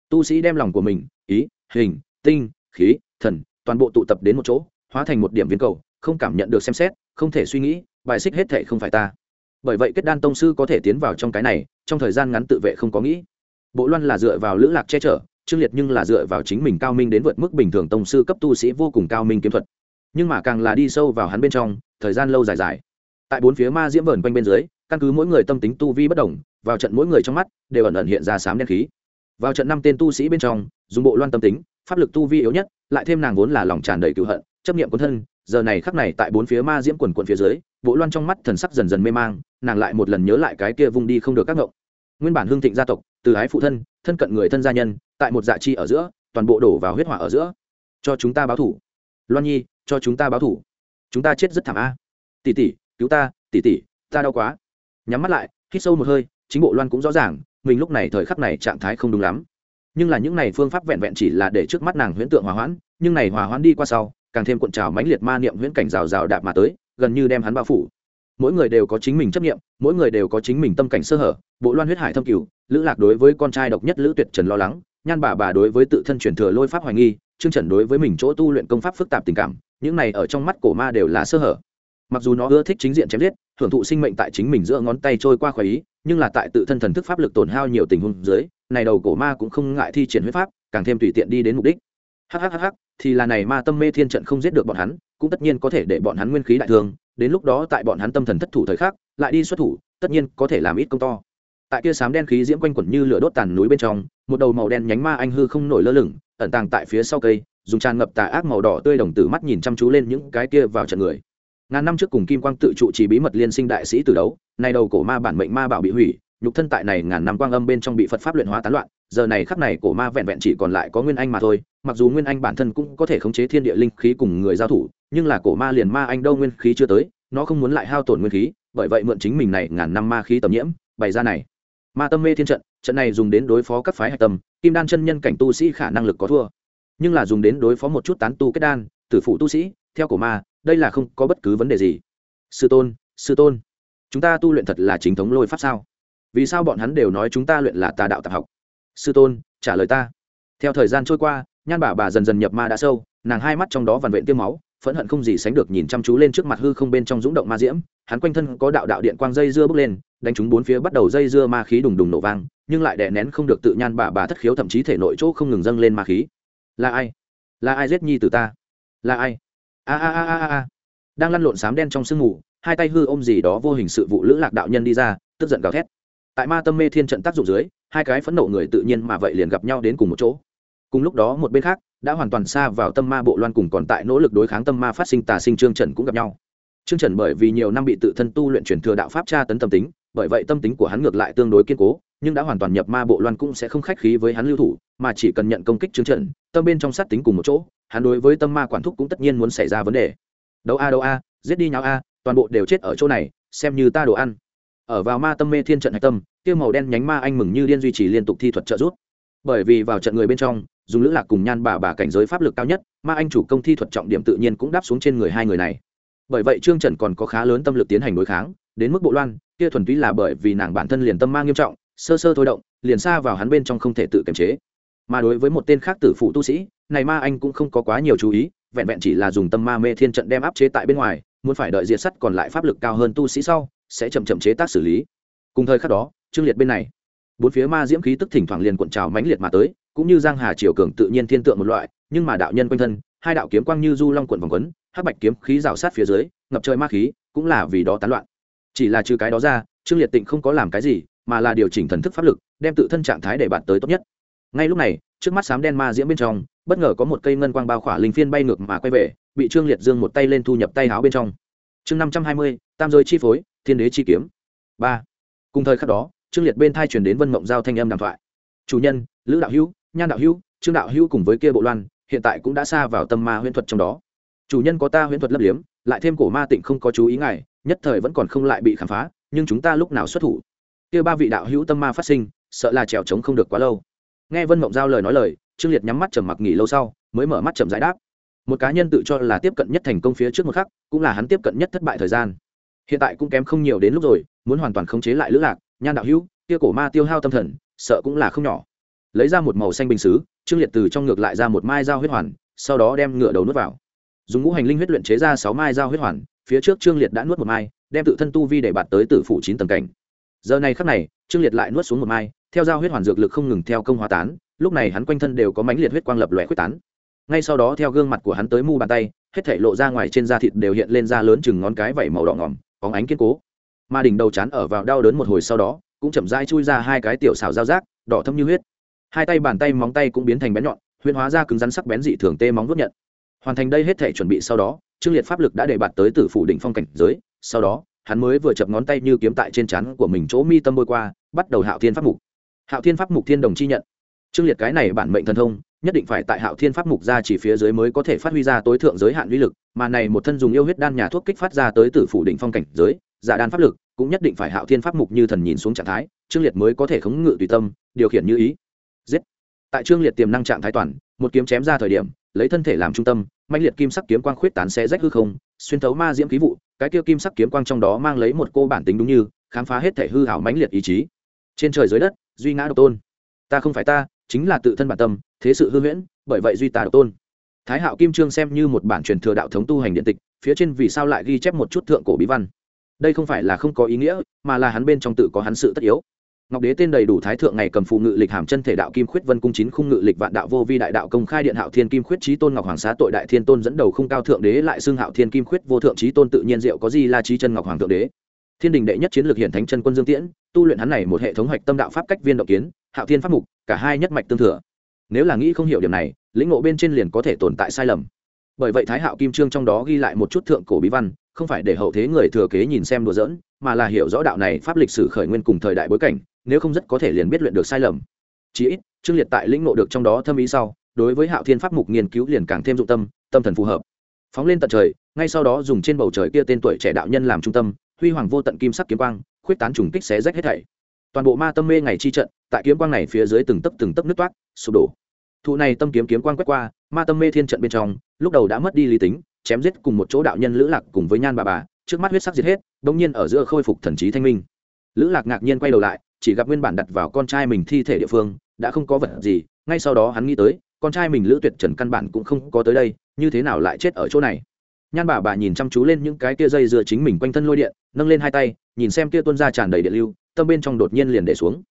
Tu sĩ đem lòng của mình, ý, hình, tinh, khí, thần, toàn bộ tụ tập đến một chỗ, hóa thành một điểm viên cầu, không cảm nhận được xem xét, không thể suy nghĩ, bài xích hết thệ không phải ta. Bởi vậy kết đan tông sư có thể tiến vào trong cái này, trong thời gian ngắn tự vệ không có nghĩ. Bộ loan là dựa vào lữ lạc che chở, trương liệt nhưng là dựa vào chính mình cao minh đến vượt mức bình thường tông sư cấp tu sĩ vô cùng cao minh kiếm thuật. Nhưng mà càng là đi sâu vào hắn bên trong, thời gian lâu dài dài. Tại bốn phía ma diễm vờn quanh bên dưới, căn cứ mỗi người tâm tính tu vi bất đồng vào trận mỗi người trong mắt đều ẩn ẩn hiện ra sám đen khí. Vào trận năm tên tu sĩ bên trong, dùng bộ loan tâm tính, pháp lực tu vi yếu nhất, lại thêm nàng vốn là lòng tràn đầy cựu hận, chấp niệm quân thân, giờ này khắc này tại bốn phía ma diễm quần quần phía dưới, bộ loan trong mắt thần sắc dần dần mê mang, nàng lại một lần nhớ lại cái kia vung đi không được các ngộng. Nguyên bản hương thịnh gia tộc, từ ái phụ thân thân cận người thân gia nhân, tại một dạ chi ở giữa, toàn bộ đổ vào huyết hỏa ở giữa. Cho chúng ta báo thủ. Loan nhi, cho chúng ta báo thủ. Chúng ta chết rất thảm a. Tỷ tỷ, cứu ta, tỷ tỷ, ta đau quá. Nhắm mắt lại, hít sâu một hơi chính bộ loan cũng rõ ràng, mình lúc này thời khắc này trạng thái không đúng lắm. Nhưng là những này phương pháp vẹn vẹn chỉ là để trước mắt nàng huyễn tượng hòa hoãn, nhưng này hòa hoãn đi qua sau, càng thêm cuộn trào mãnh liệt ma niệm huyễn cảnh rào rào đạp mà tới, gần như đem hắn bao phủ. Mỗi người đều có chính mình chấp niệm, mỗi người đều có chính mình tâm cảnh sơ hở, bộ loan huyết hải thâm cửu, lữ lạc đối với con trai độc nhất lữ tuyệt trần lo lắng, nhan bà bà đối với tự thân truyền thừa lôi pháp hoài nghi chương trần đối với mình chỗ tu luyện công pháp phức tạp tình cảm, những này ở trong mắt cổ ma đều là sơ hở mặc dù nó ưa thích chính diện chém giết, hưởng thụ sinh mệnh tại chính mình giữa ngón tay trôi qua khỏi ý, nhưng là tại tự thân thần thức pháp lực tổn hao nhiều tình huống dưới, này đầu cổ ma cũng không ngại thi triển huyết pháp, càng thêm tùy tiện đi đến mục đích. Hhhh, thì là này ma tâm mê thiên trận không giết được bọn hắn, cũng tất nhiên có thể để bọn hắn nguyên khí đại thương, đến lúc đó tại bọn hắn tâm thần thất thủ thời khắc, lại đi xuất thủ, tất nhiên có thể làm ít công to. Tại kia sám đen khí diễm quanh quẩn như lửa đốt tàn núi bên trong, một đầu màu đen nhánh ma anh hư không nổi lơ lửng, ẩn tàng tại phía sau cây, dùng tràn ngập tà ác màu đỏ tươi đồng tử mắt nhìn chăm chú lên những cái kia vào trận người ngàn năm trước cùng kim quang tự trụ chỉ bí mật liên sinh đại sĩ từ đấu, nay đầu cổ ma bản mệnh ma bảo bị hủy, nhục thân tại này ngàn năm quang âm bên trong bị phật pháp luyện hóa tán loạn, giờ này khắc này cổ ma vẹn vẹn chỉ còn lại có nguyên anh mà thôi, mặc dù nguyên anh bản thân cũng có thể khống chế thiên địa linh khí cùng người giao thủ, nhưng là cổ ma liền ma anh đâu nguyên khí chưa tới, nó không muốn lại hao tổn nguyên khí, bởi vậy mượn chính mình này ngàn năm ma khí tầm nhiễm, bày ra này. Ma tâm mê thiên trận trận này dùng đến đối phó các phái hạch tâm, kim đan chân nhân cảnh tu sĩ khả năng lực có thua. Nhưng là dùng đến đối phó một chút tán tu kết đan, tử phụ tu sĩ, theo cổ ma đây là không có bất cứ vấn đề gì. Sư tôn sư tôn, chúng ta tu luyện thật là chính thống lôi pháp sao? Vì sao bọn hắn đều nói chúng ta luyện là tà đạo tạp học? Sư tôn, trả lời ta. Theo thời gian trôi qua, nhan bà bà dần dần nhập ma đã sâu, nàng hai mắt trong đó vằn vện tiêm máu, phẫn hận không gì sánh được nhìn chăm chú lên trước mặt hư không bên trong rúng động ma diễm. Hắn quanh thân có đạo đạo điện quang dây dưa bước lên, đánh chúng bốn phía bắt đầu dây dưa ma khí đùng đùng nổ vang, nhưng lại đè nén không được tự nhan bà bà thất khiếu, thậm chí thể nội chỗ không ngừng dâng lên ma khí. Là ai? Là ai giết nhi từ ta? Là ai? A a a a a đang lăn lộn sám đen trong sương mù, hai tay hư ôm gì đó vô hình sự vụ lữ lạc đạo nhân đi ra, tức giận gào thét. Tại ma tâm mê thiên trận tác dụng dưới, hai cái phẫn nộ người tự nhiên mà vậy liền gặp nhau đến cùng một chỗ. Cùng lúc đó một bên khác, đã hoàn toàn xa vào tâm ma bộ loan cùng còn tại nỗ lực đối kháng tâm ma phát sinh tà sinh trương trần cũng gặp nhau. Trương trần bởi vì nhiều năm bị tự thân tu luyện truyền thừa đạo pháp tra tấn tâm tính, bởi vậy tâm tính của hắn ngược lại tương đối kiên cố, nhưng đã hoàn toàn nhập ma bộ loan cũng sẽ không khách khí với hắn lưu thủ, mà chỉ cần nhận công kích trương trần tâm bên trong sát tính cùng một chỗ hắn đối với tâm ma quản thúc cũng tất nhiên muốn xảy ra vấn đề. Đấu a đấu a, giết đi nháo a, toàn bộ đều chết ở chỗ này, xem như ta đồ ăn. Ở vào ma tâm mê thiên trận hạch tâm tiêu màu đen nhánh ma anh mừng như điên duy trì liên tục thi thuật trợ giúp. Bởi vì vào trận người bên trong, dùng lữ lạc cùng nhan bà bà cảnh giới pháp lực cao nhất, ma anh chủ công thi thuật trọng điểm tự nhiên cũng đáp xuống trên người hai người này. Bởi vậy trương trần còn có khá lớn tâm lực tiến hành đối kháng, đến mức bộ loan, kia thuần túy là bởi vì nàng bản thân liền tâm ma nghiêm trọng, sơ sơ thôi động, liền xa vào hắn bên trong không thể tự kiềm chế. Mà đối với một tên khác tử phụ tu sĩ này ma anh cũng không có quá nhiều chú ý, vẹn vẹn chỉ là dùng tâm ma mê thiên trận đem áp chế tại bên ngoài, muốn phải đợi diệt sắt còn lại pháp lực cao hơn tu sĩ sau, sẽ chậm chậm chế tác xử lý. Cùng thời khắc đó, trương liệt bên này, bốn phía ma diễm khí tức thỉnh thoảng liền cuộn trào mãnh liệt mà tới, cũng như giang hà triều cường tự nhiên thiên tượng một loại, nhưng mà đạo nhân quanh thân, hai đạo kiếm quang như du long cuộn vòng quấn, hắc bạch kiếm khí rào sát phía dưới, ngập trời ma khí, cũng là vì đó tán loạn. Chỉ là trừ cái đó ra, trương liệt tịnh không có làm cái gì, mà là điều chỉnh thần thức pháp lực, đem tự thân trạng thái để bạn tới tốt nhất. Ngay lúc này trước mắt sám đen ma diễm bên trong, bất ngờ có một cây ngân quang bao khỏa linh phiên bay ngược mà quay về, bị trương liệt dương một tay lên thu nhập tay áo bên trong. Chương năm trăm hai mươi, tam giới chi phối, thiên đế chi kiếm. Ba. Cùng thời khắc đó, trương liệt bên thai truyền đến vân mộng giao thanh âm đàm thoại. Chủ nhân, lữ đạo hữu, nhan đạo hữu, trương đạo hữu cùng với kia bộ loan, hiện tại cũng đã xa vào tâm ma huyễn thuật trong đó. Chủ nhân có ta huyễn thuật lấp liếm, lại thêm cổ ma tịnh không có chú ý ngài, nhất thời vẫn còn không lại bị khám phá, nhưng chúng ta lúc nào xuất thủ? Kia ba vị đạo hữu tâm ma phát sinh, sợ là trèo trống không được quá lâu nghe vân mộng giao lời nói lời, trương liệt nhắm mắt trầm mặc nghỉ lâu sau, mới mở mắt trầm giải đáp. Một cá nhân tự cho là tiếp cận nhất thành công phía trước một khắc, cũng là hắn tiếp cận nhất thất bại thời gian. Hiện tại cũng kém không nhiều đến lúc rồi, muốn hoàn toàn khống chế lại lữ lạc, nhan đạo hữu, kia cổ ma tiêu hao tâm thần, sợ cũng là không nhỏ. Lấy ra một màu xanh bình xứ, trương liệt từ trong ngược lại ra một mai dao huyết hoàn, sau đó đem ngựa đầu nuốt vào. Dùng ngũ hành linh huyết luyện chế ra sáu mai dao huyết hoàn, phía trước trương liệt đã nuốt một mai, đem tự thân tu vi để bạt tới tử phủ chín tầng cảnh. Giờ này khắc này, trương liệt lại nuốt xuống một mai theo dao huyết hoàn dược lực không ngừng theo công hóa tán, lúc này hắn quanh thân đều có mánh liệt huyết quang lập lòe quyết tán. Ngay sau đó theo gương mặt của hắn tới mu bàn tay, hết thể lộ ra ngoài trên da thịt đều hiện lên da lớn chừng ngón cái vẩy màu đỏ ngỏm, bóng ánh kiên cố. Mà đỉnh đầu chán ở vào đau đớn một hồi sau đó, cũng chậm rãi chui ra hai cái tiểu xào dao rác đỏ thâm như huyết. Hai tay bàn tay móng tay cũng biến thành bén nhọn huyên hóa ra cứng rắn sắc bén dị thường tê móng vuốt nhận. Hoàn thành đây hết thể chuẩn bị sau đó, trương liệt pháp lực đã để bạt tới tử phủ đỉnh phong cảnh giới, sau đó, hắn mới vừa chập ngón tay như kiếm tại trên chắn của mình chỗ mi tâm bôi qua, bắt đầu hạo thiên pháp mục hạo thiên pháp mục thiên đồng chi nhận. Trương liệt cái này bản mệnh thần thông, nhất định phải tại hạo thiên pháp mục ra chỉ phía dưới mới có thể phát huy ra tối thượng giới hạn uy lực, mà này một thân dùng yêu huyết đan nhà thuốc kích phát ra tới từ phủ đỉnh phong cảnh giới, giả đan pháp lực, cũng nhất định phải hạo thiên pháp mục như thần nhìn xuống trạng thái, trương liệt mới có thể khống ngự tùy tâm, điều khiển như ý. Giết. Tại trương liệt tiềm năng trạng thái toàn, một kiếm chém ra thời điểm, lấy thân thể làm trung tâm mạnh liệt kim sắc kiếm quang khuyết tán xé rách hư không, xuyên thấu ma diễm khí vụ, cái kia kim sắc kiếm quang trong đó mang lấy một cô bản tính đúng như, khám phá hết thể hư hảo mãnh liệt ý chí. Trên trời dưới đất duy ngã độc tôn. Ta không phải ta, chính là tự thân bản tâm, thế sự hư huyễn, bởi vậy duy ta độc tôn. Thái hạo kim trương xem như một bản truyền thừa đạo thống tu hành điện tịch, phía trên vì sao lại ghi chép một chút thượng cổ bí văn? Đây không phải là không có ý nghĩa, mà là hắn bên trong tự có hắn sự tất yếu. Ngọc đế tên đầy đủ thái thượng ngày cầm phù ngự lịch hàm chân thể đạo kim khuyết vân cung chín khung ngự lịch vạn đạo vô vi đại đạo công khai điện hạo thiên kim khuyết trí tôn ngọc hoàng xá tội đại thiên tôn dẫn đầu khung cao thượng đế lại xưng hạo thiên kim khuyết vô thượng trí tôn tự nhiên diệu có gì là trí chân ngọc hoàng thượng đế thiên đình đệ nhất chiến lược hiển thánh chân quân dương tiễn, tu luyện hắn này một hệ thống hoạch tâm đạo pháp cách viên động kiến, hạo thiên pháp mục, cả hai nhất mạch tương thừa. Nếu là nghĩ không hiểu điểm này, lĩnh ngộ bên trên liền có thể tồn tại sai lầm. Bởi vậy thái hạo kim trương trong đó ghi lại một chút thượng cổ bí văn, không phải để hậu thế người thừa kế nhìn xem đùa giỡn, mà là hiểu rõ đạo này pháp lịch sử khởi nguyên cùng thời đại bối cảnh, nếu không rất có thể liền biết luyện được sai lầm. Chí ít, trương liệt tại lĩnh ngộ được trong đó thâm ý sau, đối với hạo thiên pháp mục nghiên cứu liền càng thêm dụng tâm tâm thần phù hợp. Phóng lên tận trời, ngay sau đó dùng trên bầu trời kia tên tuổi trẻ đạo nhân làm trung tâm huy hoàng vô tận kim sắc kiếm quang, khuyết tán trùng kích xé rách hết thảy. Toàn bộ ma tâm mê ngày chi trận, tại kiếm quang này phía dưới từng tấc từng tấc nứt toát, sụp đổ. Thụ này tâm kiếm kiếm quang quét qua, ma tâm mê thiên trận bên trong, lúc đầu đã mất đi lý tính, chém giết cùng một chỗ đạo nhân lữ lạc cùng với nhan bà bà, trước mắt huyết sắc diệt hết bỗng nhiên ở giữa khôi phục thần trí thanh minh. Lữ lạc ngạc nhiên quay đầu lại, chỉ gặp nguyên bản đặt vào con trai mình thi thể địa phương, đã không có vật gì, ngay sau đó hắn nghĩ tới, con trai mình lữ tuyệt trần căn bản cũng không có tới đây, như thế nào lại chết ở chỗ này? Nhan bà bà nhìn chăm chú lên những cái kia dây dựa chính mình quanh thân lôi điện, nâng lên hai tay, nhìn xem kia tuân ra tràn đầy điện lưu, tâm bên trong đột nhiên liền để xuống.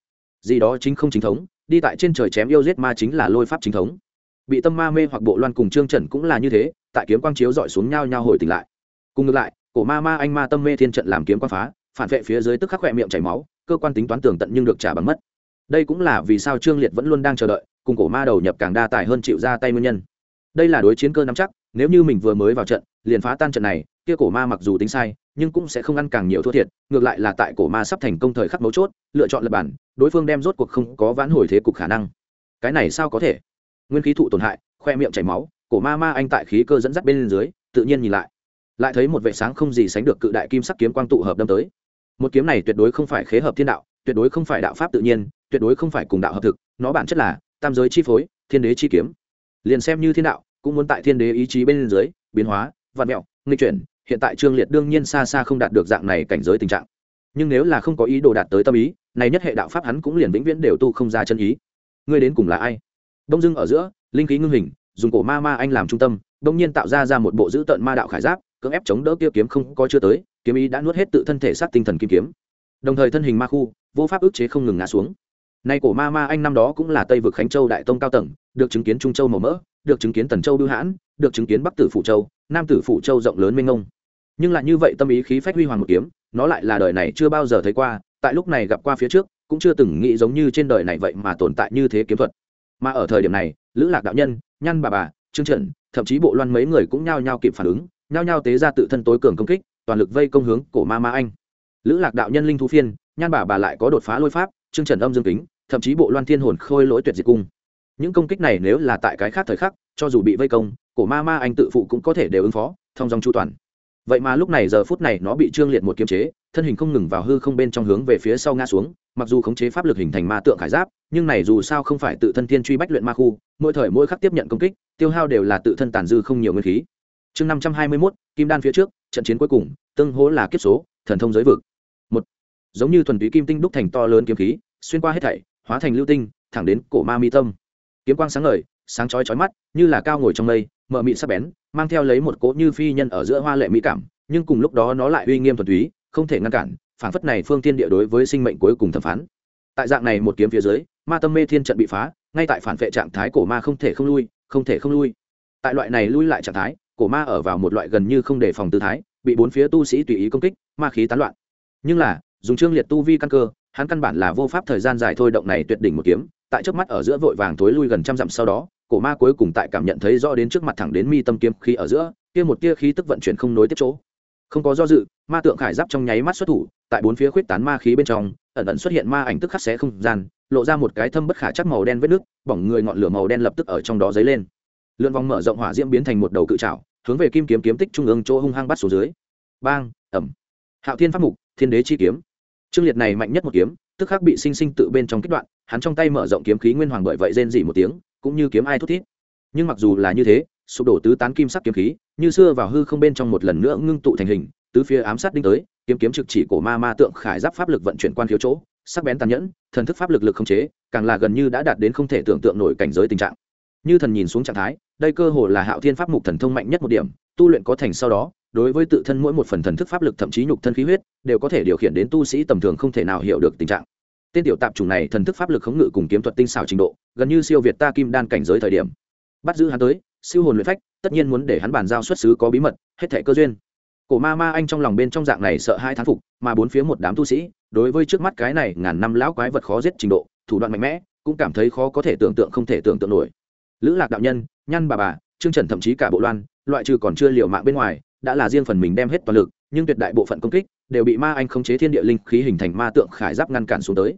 Gì đó chính không chính thống, đi tại trên trời chém yêu giết ma chính là lôi pháp chính thống. Bị tâm ma mê hoặc bộ loan cùng trương trần cũng là như thế, tại kiếm quang chiếu dọi xuống nhau nhau hồi tỉnh lại. Cùng ngược lại, cổ ma ma anh ma tâm mê thiên trận làm kiếm quang phá, phản vệ phía dưới tức khắc khỏe miệng chảy máu, cơ quan tính toán tường tận nhưng được trả bằng mất. Đây cũng là vì sao trương liệt vẫn luôn đang chờ đợi, cùng cổ ma đầu nhập càng đa tài hơn chịu ra tay nguyên nhân. Đây là đối chiến cơ nắm chắc nếu như mình vừa mới vào trận, liền phá tan trận này, kia cổ ma mặc dù tính sai, nhưng cũng sẽ không ăn càng nhiều thua thiệt, ngược lại là tại cổ ma sắp thành công thời khắc mấu chốt, lựa chọn lập bản, đối phương đem rốt cuộc không có vãn hồi thế cục khả năng. Cái này sao có thể? Nguyên khí thụ tổn hại, khoe miệng chảy máu, cổ ma ma anh tại khí cơ dẫn dắt bên dưới, tự nhiên nhìn lại. Lại thấy một vệ sáng không gì sánh được cự đại kim sắc kiếm quang tụ hợp đâm tới. Một kiếm này tuyệt đối không phải khế hợp thiên đạo, tuyệt đối không phải đạo pháp tự nhiên, tuyệt đối không phải cùng đạo hợp thực, nó bản chất là tam giới chi phối, thiên đế chi kiếm. Liền xem như thiên đạo cũng muốn tại thiên đế ý chí bên dưới, biến hóa, vạn mẹo, nghịch chuyển, hiện tại trương liệt đương nhiên xa xa không đạt được dạng này cảnh giới tình trạng. Nhưng nếu là không có ý đồ đạt tới tâm ý, này nhất hệ đạo pháp hắn cũng liền vĩnh viễn đều tu không ra chân ý. Ngươi đến cùng là ai? Đông dưng ở giữa, linh khí ngưng hình, dùng cổ ma ma anh làm trung tâm, đông nhiên tạo ra ra một bộ dữ tợn ma đạo khải giáp, cưỡng ép chống đỡ kia kiếm không có chưa tới, kiếm ý đã nuốt hết tự thân thể sát tinh thần kim kiếm. Đồng thời thân hình ma khu, vô pháp ức chế không ngừng ngã xuống. Nay cổ ma ma anh năm đó cũng là tây vực khánh châu đại tông cao tầng, được chứng kiến trung châu màu mỡ được chứng kiến tần châu bưu hãn, được chứng kiến bắc tử phụ châu, nam tử phụ châu rộng lớn mênh ngông nhưng lại như vậy tâm ý khí phách huy hoàng một kiếm, nó lại là đời này chưa bao giờ thấy qua, tại lúc này gặp qua phía trước, cũng chưa từng nghĩ giống như trên đời này vậy mà tồn tại như thế kiếm thuật. Mà ở thời điểm này, lữ lạc đạo nhân nhăn bà bà, trương trần, thậm chí bộ loan mấy người cũng nhao nhao kịp phản ứng, nhao nhao tế ra tự thân tối cường công kích, toàn lực vây công hướng cổ ma ma anh. Lữ lạc đạo nhân linh thú phiên, nhan bà bà lại có đột phá lôi pháp, trương trần âm dương kính, thậm chí bộ loan thiên hồn khôi lỗi tuyệt diệt cung những công kích này nếu là tại cái khác thời khắc, cho dù bị vây công, cổ ma ma anh tự phụ cũng có thể đều ứng phó, thông dòng chu toàn. Vậy mà lúc này giờ phút này nó bị trương liệt một kiềm chế, thân hình không ngừng vào hư không bên trong hướng về phía sau ngã xuống, mặc dù khống chế pháp lực hình thành ma tượng khải giáp, nhưng này dù sao không phải tự thân thiên truy bách luyện ma khu, mỗi thời mỗi khắc tiếp nhận công kích, tiêu hao đều là tự thân tàn dư không nhiều nguyên khí. Chương năm trăm hai mươi mốt, kim đan phía trước, trận chiến cuối cùng, tương hố là kiếp số, thần thông giới vực. Một, giống như thuần túy kim tinh đúc thành to lớn kiếm khí, xuyên qua hết thảy, hóa thành lưu tinh, thẳng đến cổ ma mi tâm kiếm quang sáng ngời, sáng chói chói mắt, như là cao ngồi trong mây, mờ mịn sắc bén, mang theo lấy một cỗ như phi nhân ở giữa hoa lệ mỹ cảm, nhưng cùng lúc đó nó lại uy nghiêm thuần túy, không thể ngăn cản phản phất này phương tiên địa đối với sinh mệnh cuối cùng thẩm phán. Tại dạng này một kiếm phía dưới, ma tâm mê thiên trận bị phá, ngay tại phản vệ trạng thái cổ ma không thể không lui, không thể không lui. Tại loại này lui lại trạng thái, cổ ma ở vào một loại gần như không đề phòng tư thái, bị bốn phía tu sĩ tùy ý công kích, ma khí tán loạn. Nhưng là, dùng trương liệt tu vi căn cơ hắn căn bản là vô pháp thời gian dài thôi động này tuyệt đỉnh một kiếm, tại trước mắt ở giữa vội vàng thối lui gần trăm dặm sau đó, cổ ma cuối cùng tại cảm nhận thấy rõ đến trước mặt thẳng đến mi tâm kiếm khí ở giữa, kia một tia khí tức vận chuyển không nối tiếp chỗ. Không có do dự, ma tượng khải giáp trong nháy mắt xuất thủ, tại bốn phía khuyết tán ma khí bên trong, ẩn ẩn xuất hiện ma ảnh tức khắc xé không gian, lộ ra một cái thâm bất khả chắc màu đen vết nước bỏng người ngọn lửa màu đen lập tức ở trong đó dấy lên. Lượn vòng mở rộng hỏa diễm biến thành một đầu cự trảo, hướng về kim kiếm kiếm tích trung ương chỗ hung hăng bắt xuống dưới. Bang ẩm hạo thiên pháp mục, thiên đế chi kiếm trương liệt này mạnh nhất một kiếm, tức khắc bị sinh sinh tự bên trong kích đoạn, hắn trong tay mở rộng kiếm khí nguyên hoàng bởi vậy rên dỉ một tiếng, cũng như kiếm ai thút thít. Nhưng mặc dù là như thế, sụp đổ tứ tán kim sắc kiếm khí, như xưa vào hư không bên trong một lần nữa ngưng tụ thành hình, tứ phía ám sát đinh tới, kiếm kiếm trực chỉ cổ ma ma tượng khải giáp pháp lực vận chuyển quan thiếu chỗ, sắc bén tàn nhẫn, thần thức pháp lực lực không chế, càng là gần như đã đạt đến không thể tưởng tượng nổi cảnh giới tình trạng. Như thần nhìn xuống trạng thái, đây cơ hồ là hạo thiên pháp mục thần thông mạnh nhất một điểm, tu luyện có thành sau đó đối với tự thân mỗi một phần thần thức pháp lực thậm chí nhục thân khí huyết, đều có thể điều khiển đến tu sĩ tầm thường không thể nào hiểu được tình trạng. Tên tiểu tạp chủng này thần thức pháp lực khống ngự cùng kiếm thuật tinh xảo trình độ, gần như siêu việt ta kim đan cảnh giới thời điểm. Bắt giữ hắn tới, siêu hồn luyện phách, tất nhiên muốn để hắn bàn giao xuất xứ có bí mật, hết thể cơ duyên. Cổ ma ma anh trong lòng bên trong dạng này sợ hai thán phục, mà bốn phía một đám tu sĩ, đối với trước mắt cái này ngàn năm lão quái vật khó giết trình độ, thủ đoạn mạnh mẽ, cũng cảm thấy khó có thể tưởng tượng không thể tưởng tượng nổi. Lữ lạc đạo nhân nhăn bà bà, trương trần thậm chí cả bộ loan, loại trừ còn chưa liều mạng bên ngoài đã là riêng phần mình đem hết toàn lực, nhưng tuyệt đại bộ phận công kích đều bị ma anh khống chế thiên địa linh khí hình thành ma tượng khải giáp ngăn cản xuống tới.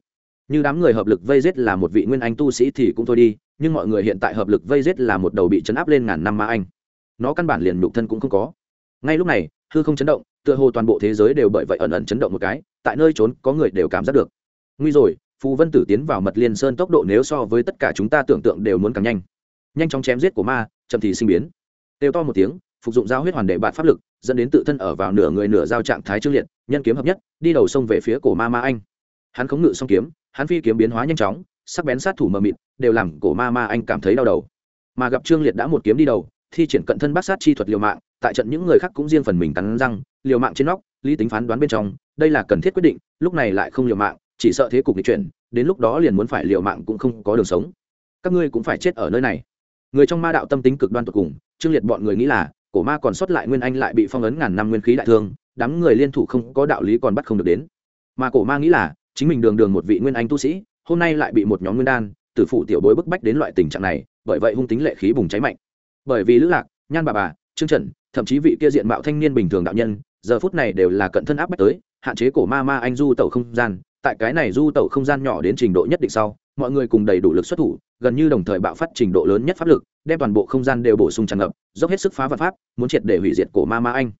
Như đám người hợp lực vây giết là một vị nguyên anh tu sĩ thì cũng thôi đi, nhưng mọi người hiện tại hợp lực vây giết là một đầu bị chấn áp lên ngàn năm ma anh. Nó căn bản liền nhục thân cũng không có. Ngay lúc này, hư không chấn động, tựa hồ toàn bộ thế giới đều bởi vậy ẩn ẩn chấn động một cái, tại nơi trốn có người đều cảm giác được. Nguy rồi, phù vân tử tiến vào mật liên sơn tốc độ nếu so với tất cả chúng ta tưởng tượng đều muốn càng nhanh. Nhanh chóng chém giết của ma, chậm thì sinh biến. Đều to một tiếng phục dụng giao huyết hoàn đệ bạt pháp lực, dẫn đến tự thân ở vào nửa người nửa giao trạng thái trương liệt, nhân kiếm hợp nhất, đi đầu sông về phía cổ ma ma anh. Hắn khống ngự song kiếm, hắn phi kiếm biến hóa nhanh chóng, sắc bén sát thủ mờ mịt, đều làm cổ ma ma anh cảm thấy đau đầu. Mà gặp trương liệt đã một kiếm đi đầu, thi triển cận thân bát sát chi thuật liều mạng, tại trận những người khác cũng riêng phần mình cắn răng, liều mạng trên nóc, lý tính phán đoán bên trong, đây là cần thiết quyết định, lúc này lại không liều mạng, chỉ sợ thế cục bị chuyển, đến lúc đó liền muốn phải liều mạng cũng không có đường sống. Các ngươi cũng phải chết ở nơi này. Người trong ma đạo tâm tính cực đoan tột cùng, trương liệt bọn người nghĩ là cổ ma còn sót lại nguyên anh lại bị phong ấn ngàn năm nguyên khí đại thương, đám người liên thủ không có đạo lý còn bắt không được đến. Mà cổ ma nghĩ là, chính mình đường đường một vị nguyên anh tu sĩ, hôm nay lại bị một nhóm nguyên đan, tử phụ tiểu bối bức bách đến loại tình trạng này, bởi vậy hung tính lệ khí bùng cháy mạnh. Bởi vì lữ lạc, nhan bà bà, trương trần, thậm chí vị kia diện mạo thanh niên bình thường đạo nhân, giờ phút này đều là cận thân áp bách tới, hạn chế cổ ma ma anh du tẩu không gian, tại cái này du tẩu không gian nhỏ đến trình độ nhất định sau, mọi người cùng đầy đủ lực xuất thủ gần như đồng thời bạo phát trình độ lớn nhất pháp lực, đem toàn bộ không gian đều bổ sung tràn ngập, dốc hết sức phá vật pháp, muốn triệt để hủy diệt cổ ma ma anh.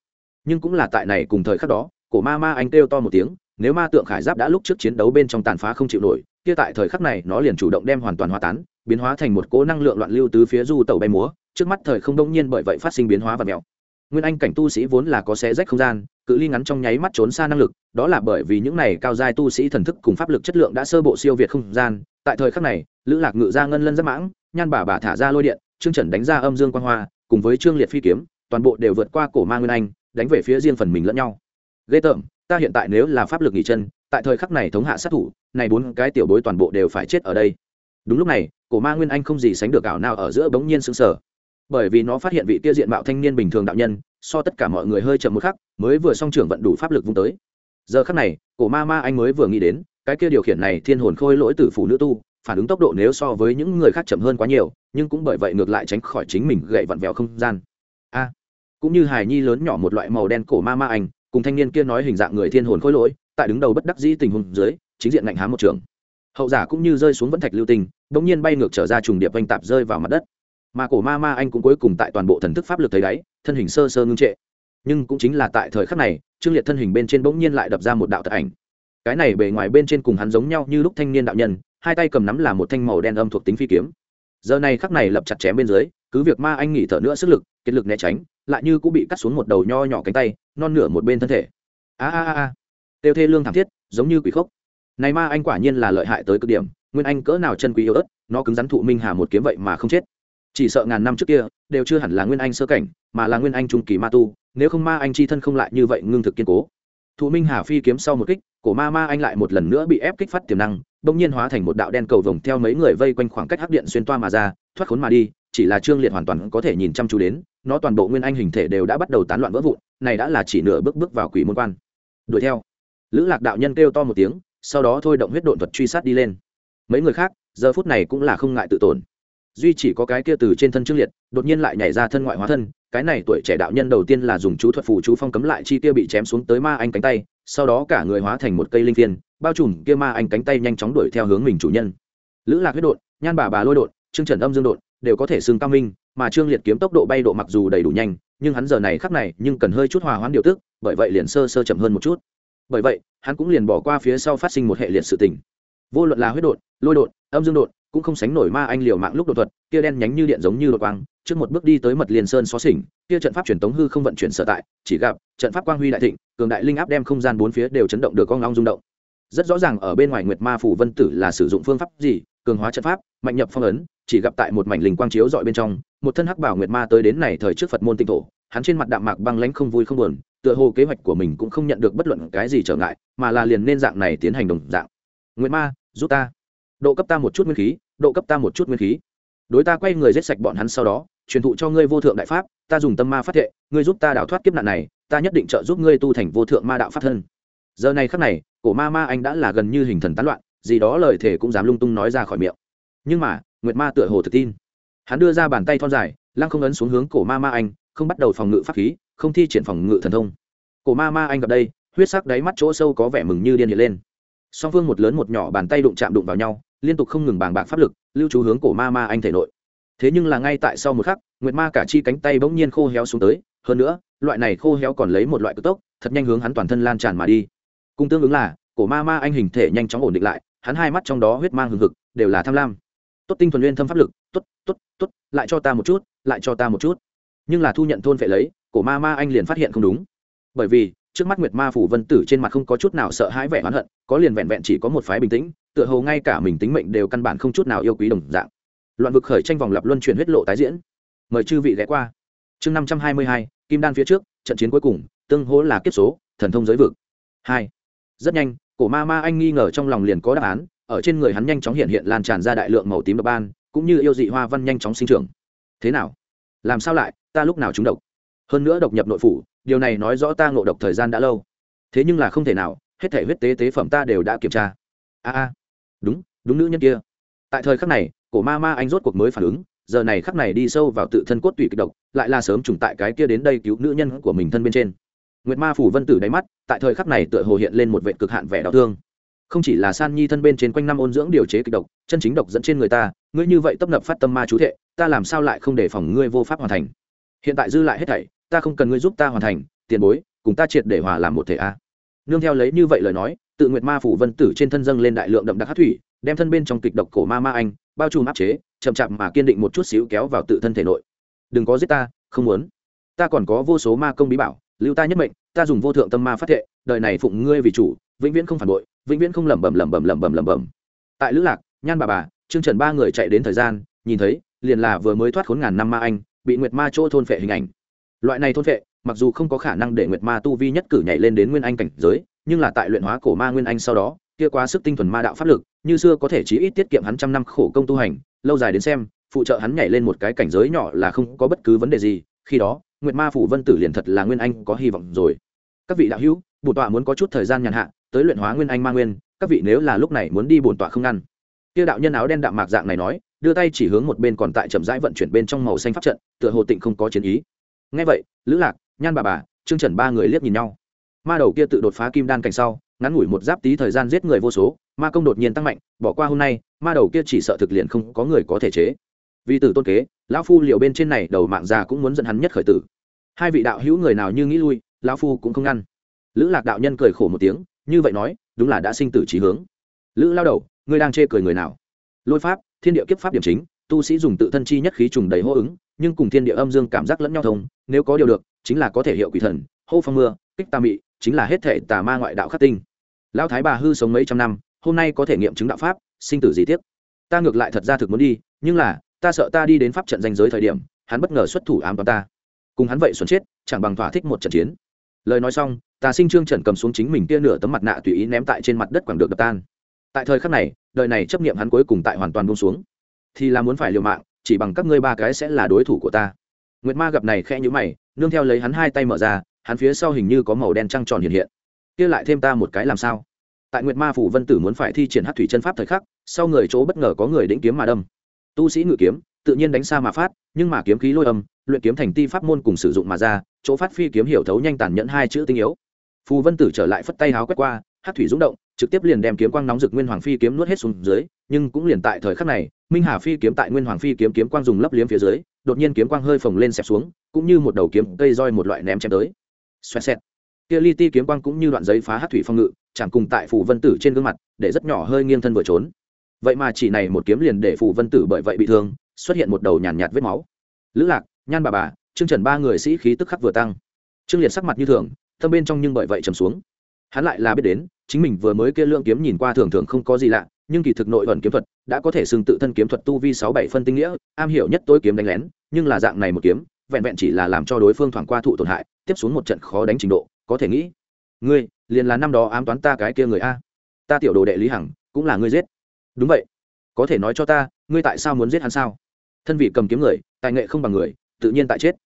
Nhưng cũng là tại này cùng thời khắc đó, cổ ma ma anh kêu to một tiếng, nếu ma tượng khải giáp đã lúc trước chiến đấu bên trong tàn phá không chịu nổi, kia tại thời khắc này nó liền chủ động đem hoàn toàn hóa tán, biến hóa thành một cỗ năng lượng loạn lưu từ phía du tàu bay múa, trước mắt thời không đông nhiên bởi vậy phát sinh biến hóa và mèo nguyên anh cảnh tu sĩ vốn là có xé rách không gian, cự ly ngắn trong nháy mắt trốn xa năng lực, đó là bởi vì những này cao giai tu sĩ thần thức cùng pháp lực chất lượng đã sơ bộ siêu việt không gian, tại thời khắc này lữ lạc ngự ra ngân lân giáp mãng, nhan bà bà thả ra lôi điện, trương trần đánh ra âm dương quan hoa, cùng với trương liệt phi kiếm, toàn bộ đều vượt qua cổ ma nguyên anh, đánh về phía riêng phần mình lẫn nhau. Ghê tởm, ta hiện tại nếu là pháp lực nghỉ chân, tại thời khắc này thống hạ sát thủ, này bốn cái tiểu bối toàn bộ đều phải chết ở đây. Đúng lúc này, cổ ma nguyên anh không gì sánh được ảo nào ở giữa bỗng nhiên sững sờ. Bởi vì nó phát hiện vị kia diện mạo thanh niên bình thường đạo nhân, so tất cả mọi người hơi chậm một khắc, mới vừa xong trưởng vận đủ pháp lực vung tới. Giờ khắc này, cổ ma ma anh mới vừa nghĩ đến, cái kia điều khiển này thiên hồn khôi lỗi từ phụ nữ tu phản ứng tốc độ nếu so với những người khác chậm hơn quá nhiều, nhưng cũng bởi vậy ngược lại tránh khỏi chính mình gậy vặn vẹo không gian. A, cũng như hài nhi lớn nhỏ một loại màu đen cổ ma ma anh cùng thanh niên kia nói hình dạng người thiên hồn khôi lỗi, tại đứng đầu bất đắc dĩ tình huống dưới, chính diện ngạnh há một trường. Hậu giả cũng như rơi xuống vẫn thạch lưu tình bỗng nhiên bay ngược trở ra trùng điệp oanh tạp rơi vào mặt đất. Mà cổ ma ma anh cũng cuối cùng tại toàn bộ thần thức pháp lực thấy đáy, thân hình sơ sơ ngưng trệ. Nhưng cũng chính là tại thời khắc này, trương liệt thân hình bên trên bỗng nhiên lại đập ra một đạo thật ảnh. Cái này bề ngoài bên trên cùng hắn giống nhau như lúc thanh niên đạo nhân hai tay cầm nắm là một thanh màu đen âm thuộc tính phi kiếm. Giờ này khắc này lập chặt chém bên dưới, cứ việc ma anh nghỉ thở nữa sức lực kiệt lực né tránh, lại như cũng bị cắt xuống một đầu nho nhỏ cánh tay, non nửa một bên thân thể. A a a a. Tiêu thê lương thảm thiết, giống như quỷ khốc. Này ma anh quả nhiên là lợi hại tới cực điểm, nguyên anh cỡ nào chân quý yếu ớt, nó cứng rắn thụ minh hà một kiếm vậy mà không chết. Chỉ sợ ngàn năm trước kia, đều chưa hẳn là nguyên anh sơ cảnh, mà là nguyên anh trung kỳ ma tu, nếu không ma anh chi thân không lại như vậy ngưng thực kiên cố. Thụ minh hà phi kiếm sau một kích, cổ ma ma anh lại một lần nữa bị ép kích phát tiềm năng bỗng nhiên hóa thành một đạo đen cầu vồng theo mấy người vây quanh khoảng cách hắc điện xuyên toa mà ra, thoát khốn mà đi, chỉ là trương liệt hoàn toàn có thể nhìn chăm chú đến, nó toàn bộ nguyên anh hình thể đều đã bắt đầu tán loạn vỡ vụn, này đã là chỉ nửa bước bước vào quỷ môn quan. Đuổi theo. Lữ lạc đạo nhân kêu to một tiếng, sau đó thôi động huyết độn thuật truy sát đi lên. Mấy người khác, giờ phút này cũng là không ngại tự tổn. Duy chỉ có cái kia từ trên thân trương liệt, đột nhiên lại nhảy ra thân ngoại hóa thân, cái này tuổi trẻ đạo nhân đầu tiên là dùng chú thuật phù chú phong cấm lại chi kia bị chém xuống tới ma anh cánh tay, sau đó cả người hóa thành một cây linh phiên bao trùm kia ma anh cánh tay nhanh chóng đuổi theo hướng mình chủ nhân. Lữ lạc huyết đột nhan bà bà lôi đột trương trần âm dương đột đều có thể xưng cao minh, mà trương liệt kiếm tốc độ bay độ mặc dù đầy đủ nhanh, nhưng hắn giờ này khắc này nhưng cần hơi chút hòa hoãn điều tức, bởi vậy liền sơ sơ chậm hơn một chút. Bởi vậy, hắn cũng liền bỏ qua phía sau phát sinh một hệ liệt sự tình. Vô luận là huyết đột lôi đột âm dương đột cũng không sánh nổi ma anh liều mạng lúc đột thuật, kia đen nhánh như điện giống như đột quang, trước một bước đi tới mật liền sơn xó xỉnh, kia trận pháp truyền tống hư không vận chuyển sở tại, chỉ gặp trận pháp quang huy đại thịnh, cường đại linh áp đem không gian bốn phía đều chấn động được con long rung động rất rõ ràng ở bên ngoài nguyệt ma phủ vân tử là sử dụng phương pháp gì, cường hóa trận pháp, mạnh nhập phong ấn, chỉ gặp tại một mảnh linh quang chiếu dọi bên trong, một thân hắc bảo nguyệt ma tới đến này thời trước phật môn tinh thổ, hắn trên mặt đạm mạc băng lãnh không vui không buồn, tựa hồ kế hoạch của mình cũng không nhận được bất luận cái gì trở ngại, mà là liền nên dạng này tiến hành đồng dạng. Nguyệt ma, giúp ta. Độ cấp ta một chút nguyên khí, độ cấp ta một chút nguyên khí. Đối ta quay người giết sạch bọn hắn sau đó, truyền thụ cho ngươi vô thượng đại pháp, ta dùng tâm ma phát thệ, ngươi giúp ta đào thoát kiếp nạn này, ta nhất định trợ giúp ngươi tu thành vô thượng ma đạo pháp thân. Giờ này khắc này cổ ma ma anh đã là gần như hình thần tán loạn, gì đó lời thể cũng dám lung tung nói ra khỏi miệng. Nhưng mà, nguyệt ma tựa hồ thực tin. Hắn đưa ra bàn tay thon dài, lăng không ấn xuống hướng cổ ma ma anh, không bắt đầu phòng ngự pháp khí, không thi triển phòng ngự thần thông. Cổ ma ma anh gặp đây, huyết sắc đáy mắt chỗ sâu có vẻ mừng như điên hiện lên. Song phương một lớn một nhỏ bàn tay đụng chạm đụng vào nhau, liên tục không ngừng bàng bạc pháp lực, lưu trú hướng cổ ma ma anh thể nội. Thế nhưng là ngay tại sau một khắc, nguyệt ma cả chi cánh tay bỗng nhiên khô héo xuống tới, hơn nữa, loại này khô héo còn lấy một loại cực tốc, thật nhanh hướng hắn toàn thân lan tràn mà đi cùng tương ứng là, cổ ma ma anh hình thể nhanh chóng ổn định lại, hắn hai mắt trong đó huyết mang hừng hực, đều là tham lam. Tốt tinh thuần nguyên thâm pháp lực, tốt tốt tốt, lại cho ta một chút, lại cho ta một chút. Nhưng là thu nhận thôn vệ lấy, cổ ma ma anh liền phát hiện không đúng. Bởi vì, trước mắt nguyệt ma phủ vân tử trên mặt không có chút nào sợ hãi vẻ oán hận, có liền vẹn vẹn chỉ có một phái bình tĩnh, tựa hồ ngay cả mình tính mệnh đều căn bản không chút nào yêu quý đồng dạng. Loạn vực khởi tranh vòng lập luân chuyển huyết lộ tái diễn. Mời chư vị ghé qua. Chương năm trăm hai mươi hai, kim đan phía trước, trận chiến cuối cùng, tương hỗ là kiếp số, thần thông giới vực. Hai rất nhanh, cổ ma ma anh nghi ngờ trong lòng liền có đáp án, ở trên người hắn nhanh chóng hiện hiện lan tràn ra đại lượng màu tím độc ban, cũng như yêu dị hoa văn nhanh chóng sinh trưởng. Thế nào? Làm sao lại? Ta lúc nào trúng độc? Hơn nữa độc nhập nội phủ, điều này nói rõ ta ngộ độc thời gian đã lâu. Thế nhưng là không thể nào, hết thể huyết tế tế phẩm ta đều đã kiểm tra. A a. Đúng đúng nữ nhân kia. Tại thời khắc này, cổ ma ma anh rốt cuộc mới phản ứng, giờ này khắc này đi sâu vào tự thân cốt tủy kịch độc, lại là sớm trùng tại cái kia đến đây cứu nữ nhân của mình thân bên trên nguyệt ma phủ vân tử đáy mắt, tại thời khắc này tựa hồ hiện lên một vệ cực hạn vẻ đau thương. Không chỉ là san nhi thân bên trên quanh năm ôn dưỡng điều chế kịch độc, chân chính độc dẫn trên người ta, ngươi như vậy tấp nập phát tâm ma chú thệ, ta làm sao lại không để phòng ngươi vô pháp hoàn thành? Hiện tại dư lại hết thảy, ta không cần ngươi giúp ta hoàn thành, tiền bối, cùng ta triệt để hòa làm một thể a. Nương theo lấy như vậy lời nói, tự nguyệt ma phủ vân tử trên thân dâng lên đại lượng đậm đặc hát thủy, đem thân bên trong kịch độc cổ ma ma anh, bao trùm áp chế, chậm chạp mà kiên định một chút xíu kéo vào tự thân thể nội. Đừng có giết ta, không muốn. Ta còn có vô số ma công bí bảo lưu ta nhất mệnh, ta dùng vô thượng tâm ma phát thệ, đời này phụng ngươi vì chủ, vĩnh viễn không phản bội, vĩnh viễn không lẩm bẩm lẩm bẩm lẩm bẩm lẩm bẩm. Tại lữ lạc, nhan bà bà, trương trần ba người chạy đến thời gian, nhìn thấy, liền là vừa mới thoát khốn ngàn năm ma anh, bị nguyệt ma chỗ thôn phệ hình ảnh. Loại này thôn phệ, mặc dù không có khả năng để nguyệt ma tu vi nhất cử nhảy lên đến nguyên anh cảnh giới, nhưng là tại luyện hóa cổ ma nguyên anh sau đó, kia quá sức tinh thuần ma đạo pháp lực, như xưa có thể chí ít tiết kiệm hắn trăm năm khổ công tu hành, lâu dài đến xem, phụ trợ hắn nhảy lên một cái cảnh giới nhỏ là không có bất cứ vấn đề gì, khi đó nguyệt ma phủ vân tử liền thật là nguyên anh có hy vọng rồi. Các vị đạo hữu, bổn tọa muốn có chút thời gian nhàn hạ, tới luyện hóa nguyên anh ma nguyên, các vị nếu là lúc này muốn đi bổn tọa không ngăn. Kia đạo nhân áo đen đạm mạc dạng này nói, đưa tay chỉ hướng một bên còn tại chậm rãi vận chuyển bên trong màu xanh pháp trận, tựa hồ tịnh không có chiến ý. Ngay vậy, lữ lạc, nhan bà bà, trương trần ba người liếc nhìn nhau. Ma đầu kia tự đột phá kim đan cảnh sau, ngắn ngủi một giáp tí thời gian giết người vô số, ma công đột nhiên tăng mạnh, bỏ qua hôm nay, ma đầu kia chỉ sợ thực liền không có người có thể chế vì tử tôn kế, lão phu liệu bên trên này đầu mạng già cũng muốn dẫn hắn nhất khởi tử. Hai vị đạo hữu người nào như nghĩ lui, lão phu cũng không ngăn. Lữ lạc đạo nhân cười khổ một tiếng, như vậy nói, đúng là đã sinh tử trí hướng. Lữ lao đầu, ngươi đang chê cười người nào? Lôi pháp, thiên địa kiếp pháp điểm chính, tu sĩ dùng tự thân chi nhất khí trùng đầy hô ứng, nhưng cùng thiên địa âm dương cảm giác lẫn nhau thông, nếu có điều được, chính là có thể hiệu quỷ thần, hô phong mưa, kích tà mị, chính là hết thể tà ma ngoại đạo khắc tinh. Lão thái bà hư sống mấy trăm năm, hôm nay có thể nghiệm chứng đạo pháp, sinh tử gì tiếp ta ngược lại thật ra thực muốn đi, nhưng là ta sợ ta đi đến pháp trận danh giới thời điểm, hắn bất ngờ xuất thủ ám toán ta. Cùng hắn vậy xuân chết, chẳng bằng thỏa thích một trận chiến. Lời nói xong tà sinh trương trần cầm xuống chính mình kia nửa tấm mặt nạ tùy ý ném tại trên mặt đất quảng được đập tan. Tại thời khắc này, đời này chấp nghiệm hắn cuối cùng tại hoàn toàn buông xuống. Thì là muốn phải liều mạng, chỉ bằng các ngươi ba cái sẽ là đối thủ của ta. Nguyệt ma gặp này khẽ nhữ mày, nương theo lấy hắn hai tay mở ra, hắn phía sau hình như có màu đen trăng tròn hiện hiện. Kia lại thêm ta một cái làm sao? Tại nguyệt ma phủ vân tử muốn phải thi triển hát thủy chân pháp thời khắc, sau người chỗ bất ngờ có người đĩnh kiếm mà đâm tu sĩ ngự kiếm, tự nhiên đánh xa mà phát, nhưng mà kiếm khí lôi âm, luyện kiếm thành ti pháp môn cùng sử dụng mà ra, chỗ phát phi kiếm hiểu thấu nhanh tàn nhẫn hai chữ tinh yếu. Phù vân tử trở lại phất tay háo quét qua hát thủy rúng động, trực tiếp liền đem kiếm quang nóng rực nguyên hoàng phi kiếm nuốt hết xuống dưới, nhưng cũng liền tại thời khắc này, minh hà phi kiếm tại nguyên hoàng phi kiếm kiếm quang dùng lấp liếm phía dưới, đột nhiên kiếm quang hơi phồng lên xẹp xuống, cũng như một đầu kiếm cây roi một loại ném chém tới. Xoẹt xẹt. Kia li ti kiếm quang cũng như đoạn giấy phá hát thủy phong ngự chẳng cùng tại phù vân tử trên gương mặt, để rất nhỏ hơi nghiêng thân vừa trốn vậy mà chỉ này một kiếm liền để phù vân tử bởi vậy bị thương xuất hiện một đầu nhàn nhạt, nhạt vết máu. Lữ lạc nhan bà bà trương trần ba người sĩ khí tức khắc vừa tăng. Trương liệt sắc mặt như thường thâm bên trong nhưng bởi vậy trầm xuống. Hắn lại là biết đến chính mình vừa mới kia lượng kiếm nhìn qua thường thường không có gì lạ nhưng kỳ thực nội ẩn kiếm thuật đã có thể xưng tự thân kiếm thuật tu vi sáu bảy phân tinh nghĩa am hiểu nhất tối kiếm đánh lén nhưng là dạng này một kiếm vẹn vẹn chỉ là làm cho đối phương thoảng qua thụ tổn hại tiếp xuống một trận khó đánh trình độ có thể nghĩ. Ngươi liền là năm đó ám toán ta cái kia người a. Ta tiểu đồ đệ lý hằng cũng là ngươi giết đúng vậy. Có thể nói cho ta, ngươi tại sao muốn giết hắn sao? Thân vị cầm kiếm người, tài nghệ không bằng người, tự nhiên tại chết.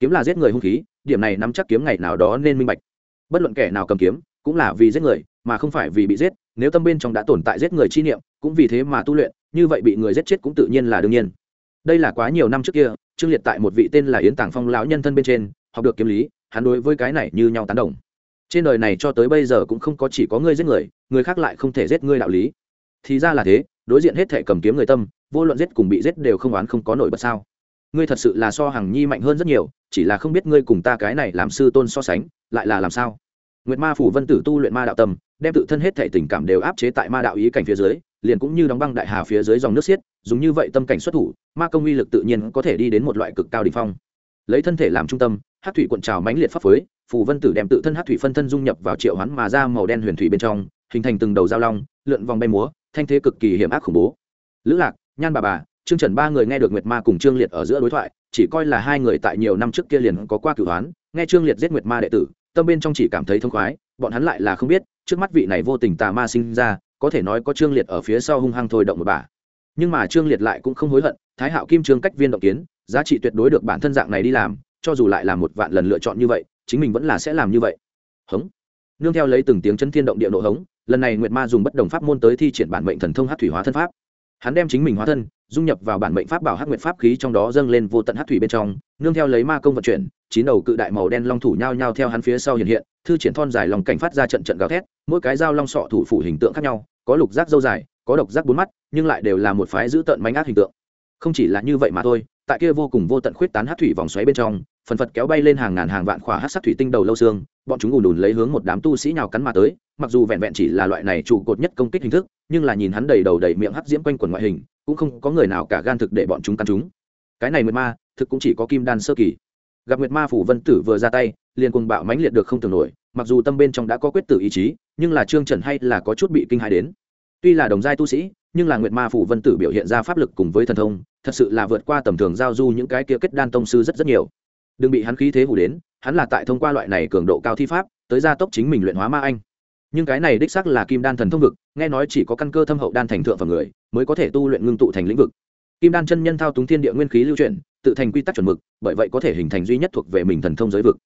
Kiếm là giết người hung khí, điểm này nắm chắc kiếm ngày nào đó nên minh bạch. Bất luận kẻ nào cầm kiếm, cũng là vì giết người, mà không phải vì bị giết, nếu tâm bên trong đã tồn tại giết người chi niệm, cũng vì thế mà tu luyện, như vậy bị người giết chết cũng tự nhiên là đương nhiên. Đây là quá nhiều năm trước kia, trương liệt tại một vị tên là yến tàng phong lão nhân thân bên trên, học được kiếm lý, hắn đối với cái này như nhau tán đồng. Trên đời này cho tới bây giờ cũng không có chỉ có ngươi giết người người khác lại không thể giết ngươi đạo lý thì ra là thế, đối diện hết thể cầm kiếm người tâm, vô luận giết cùng bị giết đều không oán không có nổi bật sao? Ngươi thật sự là so hàng nhi mạnh hơn rất nhiều, chỉ là không biết ngươi cùng ta cái này làm sư tôn so sánh, lại là làm sao? Nguyệt ma phủ vân tử tu luyện ma đạo tâm, đem tự thân hết thể tình cảm đều áp chế tại ma đạo ý cảnh phía dưới, liền cũng như đóng băng đại hà phía dưới dòng nước xiết, dùng như vậy tâm cảnh xuất thủ, ma công uy lực tự nhiên có thể đi đến một loại cực cao đ ỉ n h phong. Lấy thân thể làm trung tâm hát thủy cuộn trào mãnh liệt pháp phới phù vân tử đem tự thân hát thủy phân thân dung nhập vào triệu hoán mà ra màu đen huyền thủy bên trong, hình thành từng đầu giao long, lượn vòng bay múa thanh thế cực kỳ hiểm ác khủng bố. Lữ lạc, nhan bà bà, trương trần ba người nghe được nguyệt ma cùng trương liệt ở giữa đối thoại, chỉ coi là hai người tại nhiều năm trước kia liền có qua cửu hoán, nghe trương liệt giết nguyệt ma đệ tử, tâm bên trong chỉ cảm thấy thông khoái, bọn hắn lại là không biết, trước mắt vị này vô tình tà ma sinh ra, có thể nói có trương liệt ở phía sau hung hăng thôi động một bà. Nhưng mà trương liệt lại cũng không hối hận, thái hạo kim trương cách viên động kiến, giá trị tuyệt đối được bản thân dạng này đi làm, cho dù lại là một vạn lần lựa chọn như vậy, chính mình vẫn là sẽ làm như vậy. Hống. Nương theo lấy từng tiếng chân thiên động địa nộ hống lần này nguyệt ma dùng bất đồng pháp môn tới thi triển bản mệnh thần thông hát thủy hóa thân pháp. Hắn đem chính mình hóa thân, dung nhập vào bản mệnh pháp bảo hát nguyệt pháp khí trong đó dâng lên vô tận hát thủy bên trong, nương theo lấy ma công vận chuyển, chín đầu cự đại màu đen long thủ nhao nhao theo hắn phía sau hiện hiện, thư triển thon dài lòng cảnh phát ra trận trận gào thét, mỗi cái dao long sọ thủ phủ hình tượng khác nhau, có lục giác dâu dài, có độc giác bốn mắt, nhưng lại đều là một phái giữ tận mánh ác hình tượng. Không chỉ là như vậy mà thôi, tại kia vô cùng vô tận khuyết tán hát thủy vòng xoáy bên trong phần phật kéo bay lên hàng ngàn hàng vạn khỏa hát sắc thủy tinh đầu lâu xương, bọn chúng ùn ùn lấy hướng một đám tu sĩ nhào cắn mà tới, mặc dù vẹn vẹn chỉ là loại này trụ cột nhất công kích hình thức, nhưng là nhìn hắn đầy đầu đầy miệng hắc diễm quanh quần ngoại hình, cũng không có người nào cả gan thực để bọn chúng cắn chúng. Cái này nguyệt ma, thực cũng chỉ có kim đan sơ kỳ. Gặp nguyệt ma phủ vân tử vừa ra tay, liền cùng bạo mãnh liệt được không tưởng nổi, mặc dù tâm bên trong đã có quyết tử ý chí, nhưng là trương trần hay là có chút bị kinh hãi đến. Tuy là đồng giai tu sĩ, nhưng là nguyệt ma phủ vân tử biểu hiện ra pháp lực cùng với thần thông, thật sự là vượt qua tầm thường giao du những cái kia kết đan tông sư rất rất nhiều đừng bị hắn khí thế hủ đến, hắn là tại thông qua loại này cường độ cao thi pháp, tới gia tốc chính mình luyện hóa ma anh. Nhưng cái này đích xác là kim đan thần thông vực, nghe nói chỉ có căn cơ thâm hậu đan thành thượng phẩm người, mới có thể tu luyện ngưng tụ thành lĩnh vực. Kim đan chân nhân thao túng thiên địa nguyên khí lưu chuyển, tự thành quy tắc chuẩn mực, bởi vậy có thể hình thành duy nhất thuộc về mình thần thông giới vực.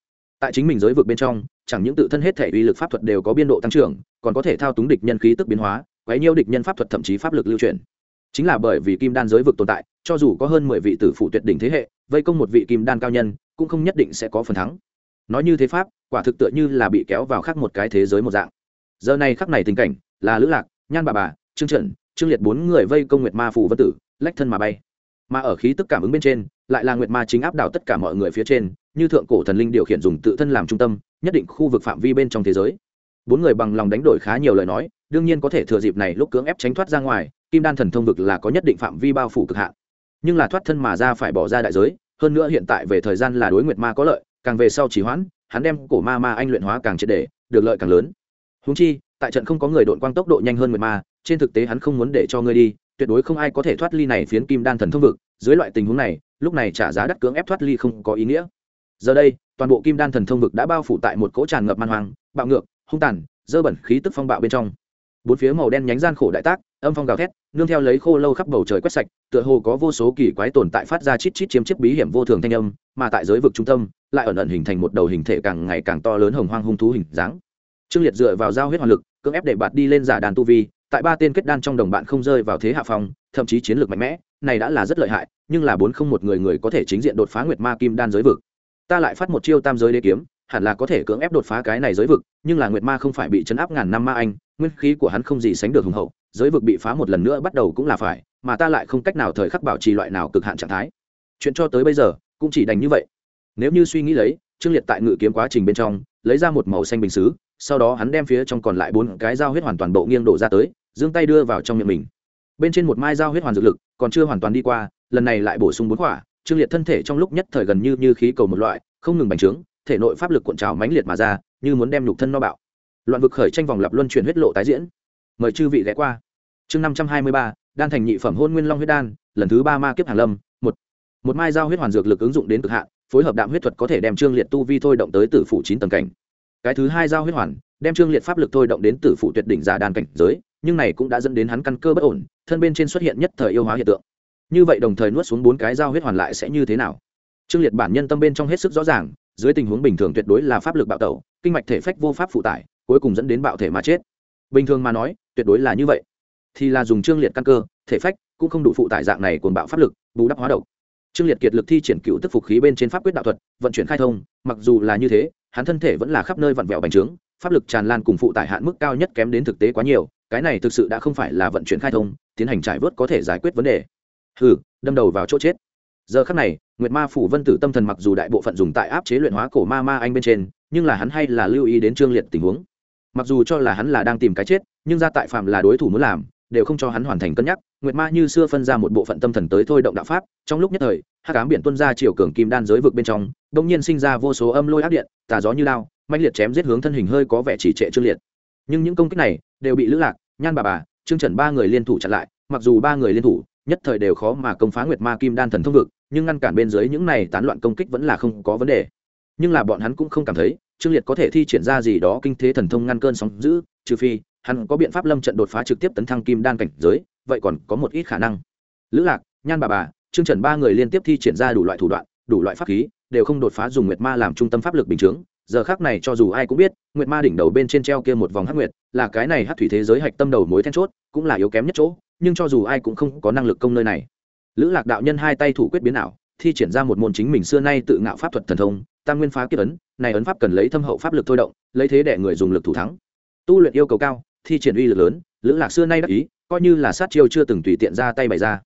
Tại chính mình giới vực bên trong, chẳng những tự thân hết thể uy lực pháp thuật đều có biên độ tăng trưởng, còn có thể thao túng địch nhân khí tức biến hóa, quấy nhiêu địch nhân pháp thuật thậm chí pháp lực lưu chuyển. Chính là bởi vì kim đan giới vực tồn tại, cho dù có hơn mười vị tử phụ tuyệt đỉnh thế hệ, vây công một vị kim đan cao nhân cũng không nhất định sẽ có phần thắng. Nói như thế pháp, quả thực tựa như là bị kéo vào khác một cái thế giới một dạng. Giờ này khắc này tình cảnh, là lữ lạc, nhan bà bà, trương trần, trương liệt bốn người vây công nguyệt ma phù vân tử, lách thân mà bay. Mà ở khí tức cảm ứng bên trên, lại là nguyệt ma chính áp đảo tất cả mọi người phía trên, như thượng cổ thần linh điều khiển dùng tự thân làm trung tâm, nhất định khu vực phạm vi bên trong thế giới. Bốn người bằng lòng đánh đổi khá nhiều lời nói, đương nhiên có thể thừa dịp này lúc cưỡng ép tránh thoát ra ngoài, kim đan thần thông vực là có nhất định phạm vi bao phủ cực hạn. Nhưng là thoát thân mà ra phải bỏ ra đại giới hơn nữa hiện tại về thời gian là đối nguyệt ma có lợi, càng về sau chỉ hoãn, hắn đem cổ ma ma anh luyện hóa càng triệt để, được lợi càng lớn. Húng chi, tại trận không có người đội quang tốc độ nhanh hơn nguyệt ma, trên thực tế hắn không muốn để cho ngươi đi, tuyệt đối không ai có thể thoát ly này phiến kim đan thần thông vực. Dưới loại tình huống này, lúc này trả giá đắt cưỡng ép thoát ly không có ý nghĩa. Giờ đây, toàn bộ kim đan thần thông vực đã bao phủ tại một cỗ tràn ngập man hoang, bạo ngược, hung tàn, dơ bẩn khí tức phong bạo bên trong bốn phía màu đen nhánh gian khổ đại tác, âm phong gào thét, nương theo lấy khô lâu khắp bầu trời quét sạch, tựa hồ có vô số kỳ quái tồn tại phát ra chít chít chiếm chiếc bí hiểm vô thường thanh âm, mà tại giới vực trung tâm, lại ẩn ẩn hình thành một đầu hình thể càng ngày càng to lớn hồng hoang hung thú hình dáng. Trương liệt dựa vào giao huyết hoàn lực, cưỡng ép để bạt đi lên giả đàn tu vi, tại ba tên kết đan trong đồng bạn không rơi vào thế hạ phong, thậm chí chiến lược mạnh mẽ, này đã là rất lợi hại, nhưng là bốn không một người người có thể chính diện đột phá nguyệt ma kim đan giới vực. Ta lại phát một chiêu tam giới đế kiếm hẳn là có thể cưỡng ép đột phá cái này giới vực, nhưng là nguyệt ma không phải bị chấn áp ngàn năm ma anh, nguyên khí của hắn không gì sánh được hùng hậu, giới vực bị phá một lần nữa bắt đầu cũng là phải, mà ta lại không cách nào thời khắc bảo trì loại nào cực hạn trạng thái. Chuyện cho tới bây giờ, cũng chỉ đành như vậy. Nếu như suy nghĩ lấy, trương liệt tại ngự kiếm quá trình bên trong, lấy ra một màu xanh bình xứ, sau đó hắn đem phía trong còn lại bốn cái dao huyết hoàn toàn bộ nghiêng đổ ra tới, giương tay đưa vào trong miệng mình. Bên trên một mai dao huyết hoàn dược lực, còn chưa hoàn toàn đi qua, lần này lại bổ sung bốn quả, trương liệt thân thể trong lúc nhất thời gần như như khí cầu một loại, không ngừng bành trướng thể nội pháp lực cuộn trào mãnh liệt mà ra, như muốn đem nhục thân no bạo. Loạn vực khởi tranh vòng lập luân chuyển huyết lộ tái diễn. Mời chư vị ghé qua. Chương năm trăm hai mươi ba, đan thành nhị phẩm hôn nguyên long huyết đan, lần thứ ba ma kiếp hàng lâm, một. Một mai dao huyết hoàn dược lực ứng dụng đến cực hạn, phối hợp đạm huyết thuật có thể đem trương liệt tu vi thôi động tới tử phủ chín tầng cảnh. Cái thứ hai dao huyết hoàn, đem trương liệt pháp lực thôi động đến tử phủ tuyệt đỉnh giả đan cảnh giới, nhưng này cũng đã dẫn đến hắn căn cơ bất ổn, thân bên trên xuất hiện nhất thời yêu hóa hiện tượng. Như vậy đồng thời nuốt xuống bốn cái dao huyết hoàn lại sẽ như thế nào? Trương liệt bản nhân tâm bên trong hết sức rõ ràng dưới tình huống bình thường tuyệt đối là pháp lực bạo tẩu, kinh mạch thể phách vô pháp phụ tải, cuối cùng dẫn đến bạo thể mà chết. Bình thường mà nói, tuyệt đối là như vậy. Thì là dùng trương liệt căn cơ, thể phách cũng không đủ phụ tải dạng này cuồng bạo pháp lực, bù đắp hóa độc. Trương liệt kiệt lực thi triển cựu tức phục khí bên trên pháp quyết đạo thuật, vận chuyển khai thông, mặc dù là như thế, hắn thân thể vẫn là khắp nơi vặn vẹo bành trướng, pháp lực tràn lan cùng phụ tải hạn mức cao nhất kém đến thực tế quá nhiều, cái này thực sự đã không phải là vận chuyển khai thông, tiến hành trải vớt có thể giải quyết vấn đề. Hừ, đâm đầu vào chỗ chết. Giờ khắc này nguyệt ma phủ vân tử tâm thần mặc dù đại bộ phận dùng tại áp chế luyện hóa cổ ma ma anh bên trên, nhưng là hắn hay là lưu ý đến trương liệt tình huống. Mặc dù cho là hắn là đang tìm cái chết, nhưng ra tại phạm là đối thủ muốn làm, đều không cho hắn hoàn thành cân nhắc. Nguyệt ma như xưa phân ra một bộ phận tâm thần tới thôi động đạo pháp, trong lúc nhất thời, hắc ám biển tuân ra chiều cường kim đan giới vực bên trong, đột nhiên sinh ra vô số âm lôi áp điện, tà gió như lao, mãnh liệt chém giết hướng thân hình hơi có vẻ chỉ trệ trương liệt. Nhưng những công kích này đều bị lữ lạc, nhan bà bà, trương trần ba người liên thủ chặn lại, mặc dù ba người liên thủ nhất thời đều khó mà công phá nguyệt ma kim đan thần thông vực, nhưng ngăn cản bên dưới những này tán loạn công kích vẫn là không có vấn đề. Nhưng là bọn hắn cũng không cảm thấy, trương liệt có thể thi triển ra gì đó kinh thế thần thông ngăn cơn sóng giữ trừ phi, hắn có biện pháp lâm trận đột phá trực tiếp tấn thăng kim đan cảnh giới, vậy còn có một ít khả năng. Lữ lạc, nhan bà bà, trương trần ba người liên tiếp thi triển ra đủ loại thủ đoạn, đủ loại pháp khí, đều không đột phá dùng nguyệt ma làm trung tâm pháp lực bình chướng giờ khác này cho dù ai cũng biết, nguyệt ma đỉnh đầu bên trên treo kia một vòng hắc nguyệt, là cái này hắc thủy thế giới hạch tâm đầu mối then chốt, cũng là yếu kém nhất chỗ, nhưng cho dù ai cũng không có năng lực công nơi này. Lữ lạc đạo nhân hai tay thủ quyết biến ảo, thi triển ra một môn chính mình xưa nay tự ngạo pháp thuật thần thông, tam nguyên phá kiếp ấn, này ấn pháp cần lấy thâm hậu pháp lực thôi động, lấy thế để người dùng lực thủ thắng. Tu luyện yêu cầu cao, thi triển uy lực lớn, lữ lạc xưa nay đắc ý, coi như là sát chiêu chưa từng tùy tiện ra tay bày ra.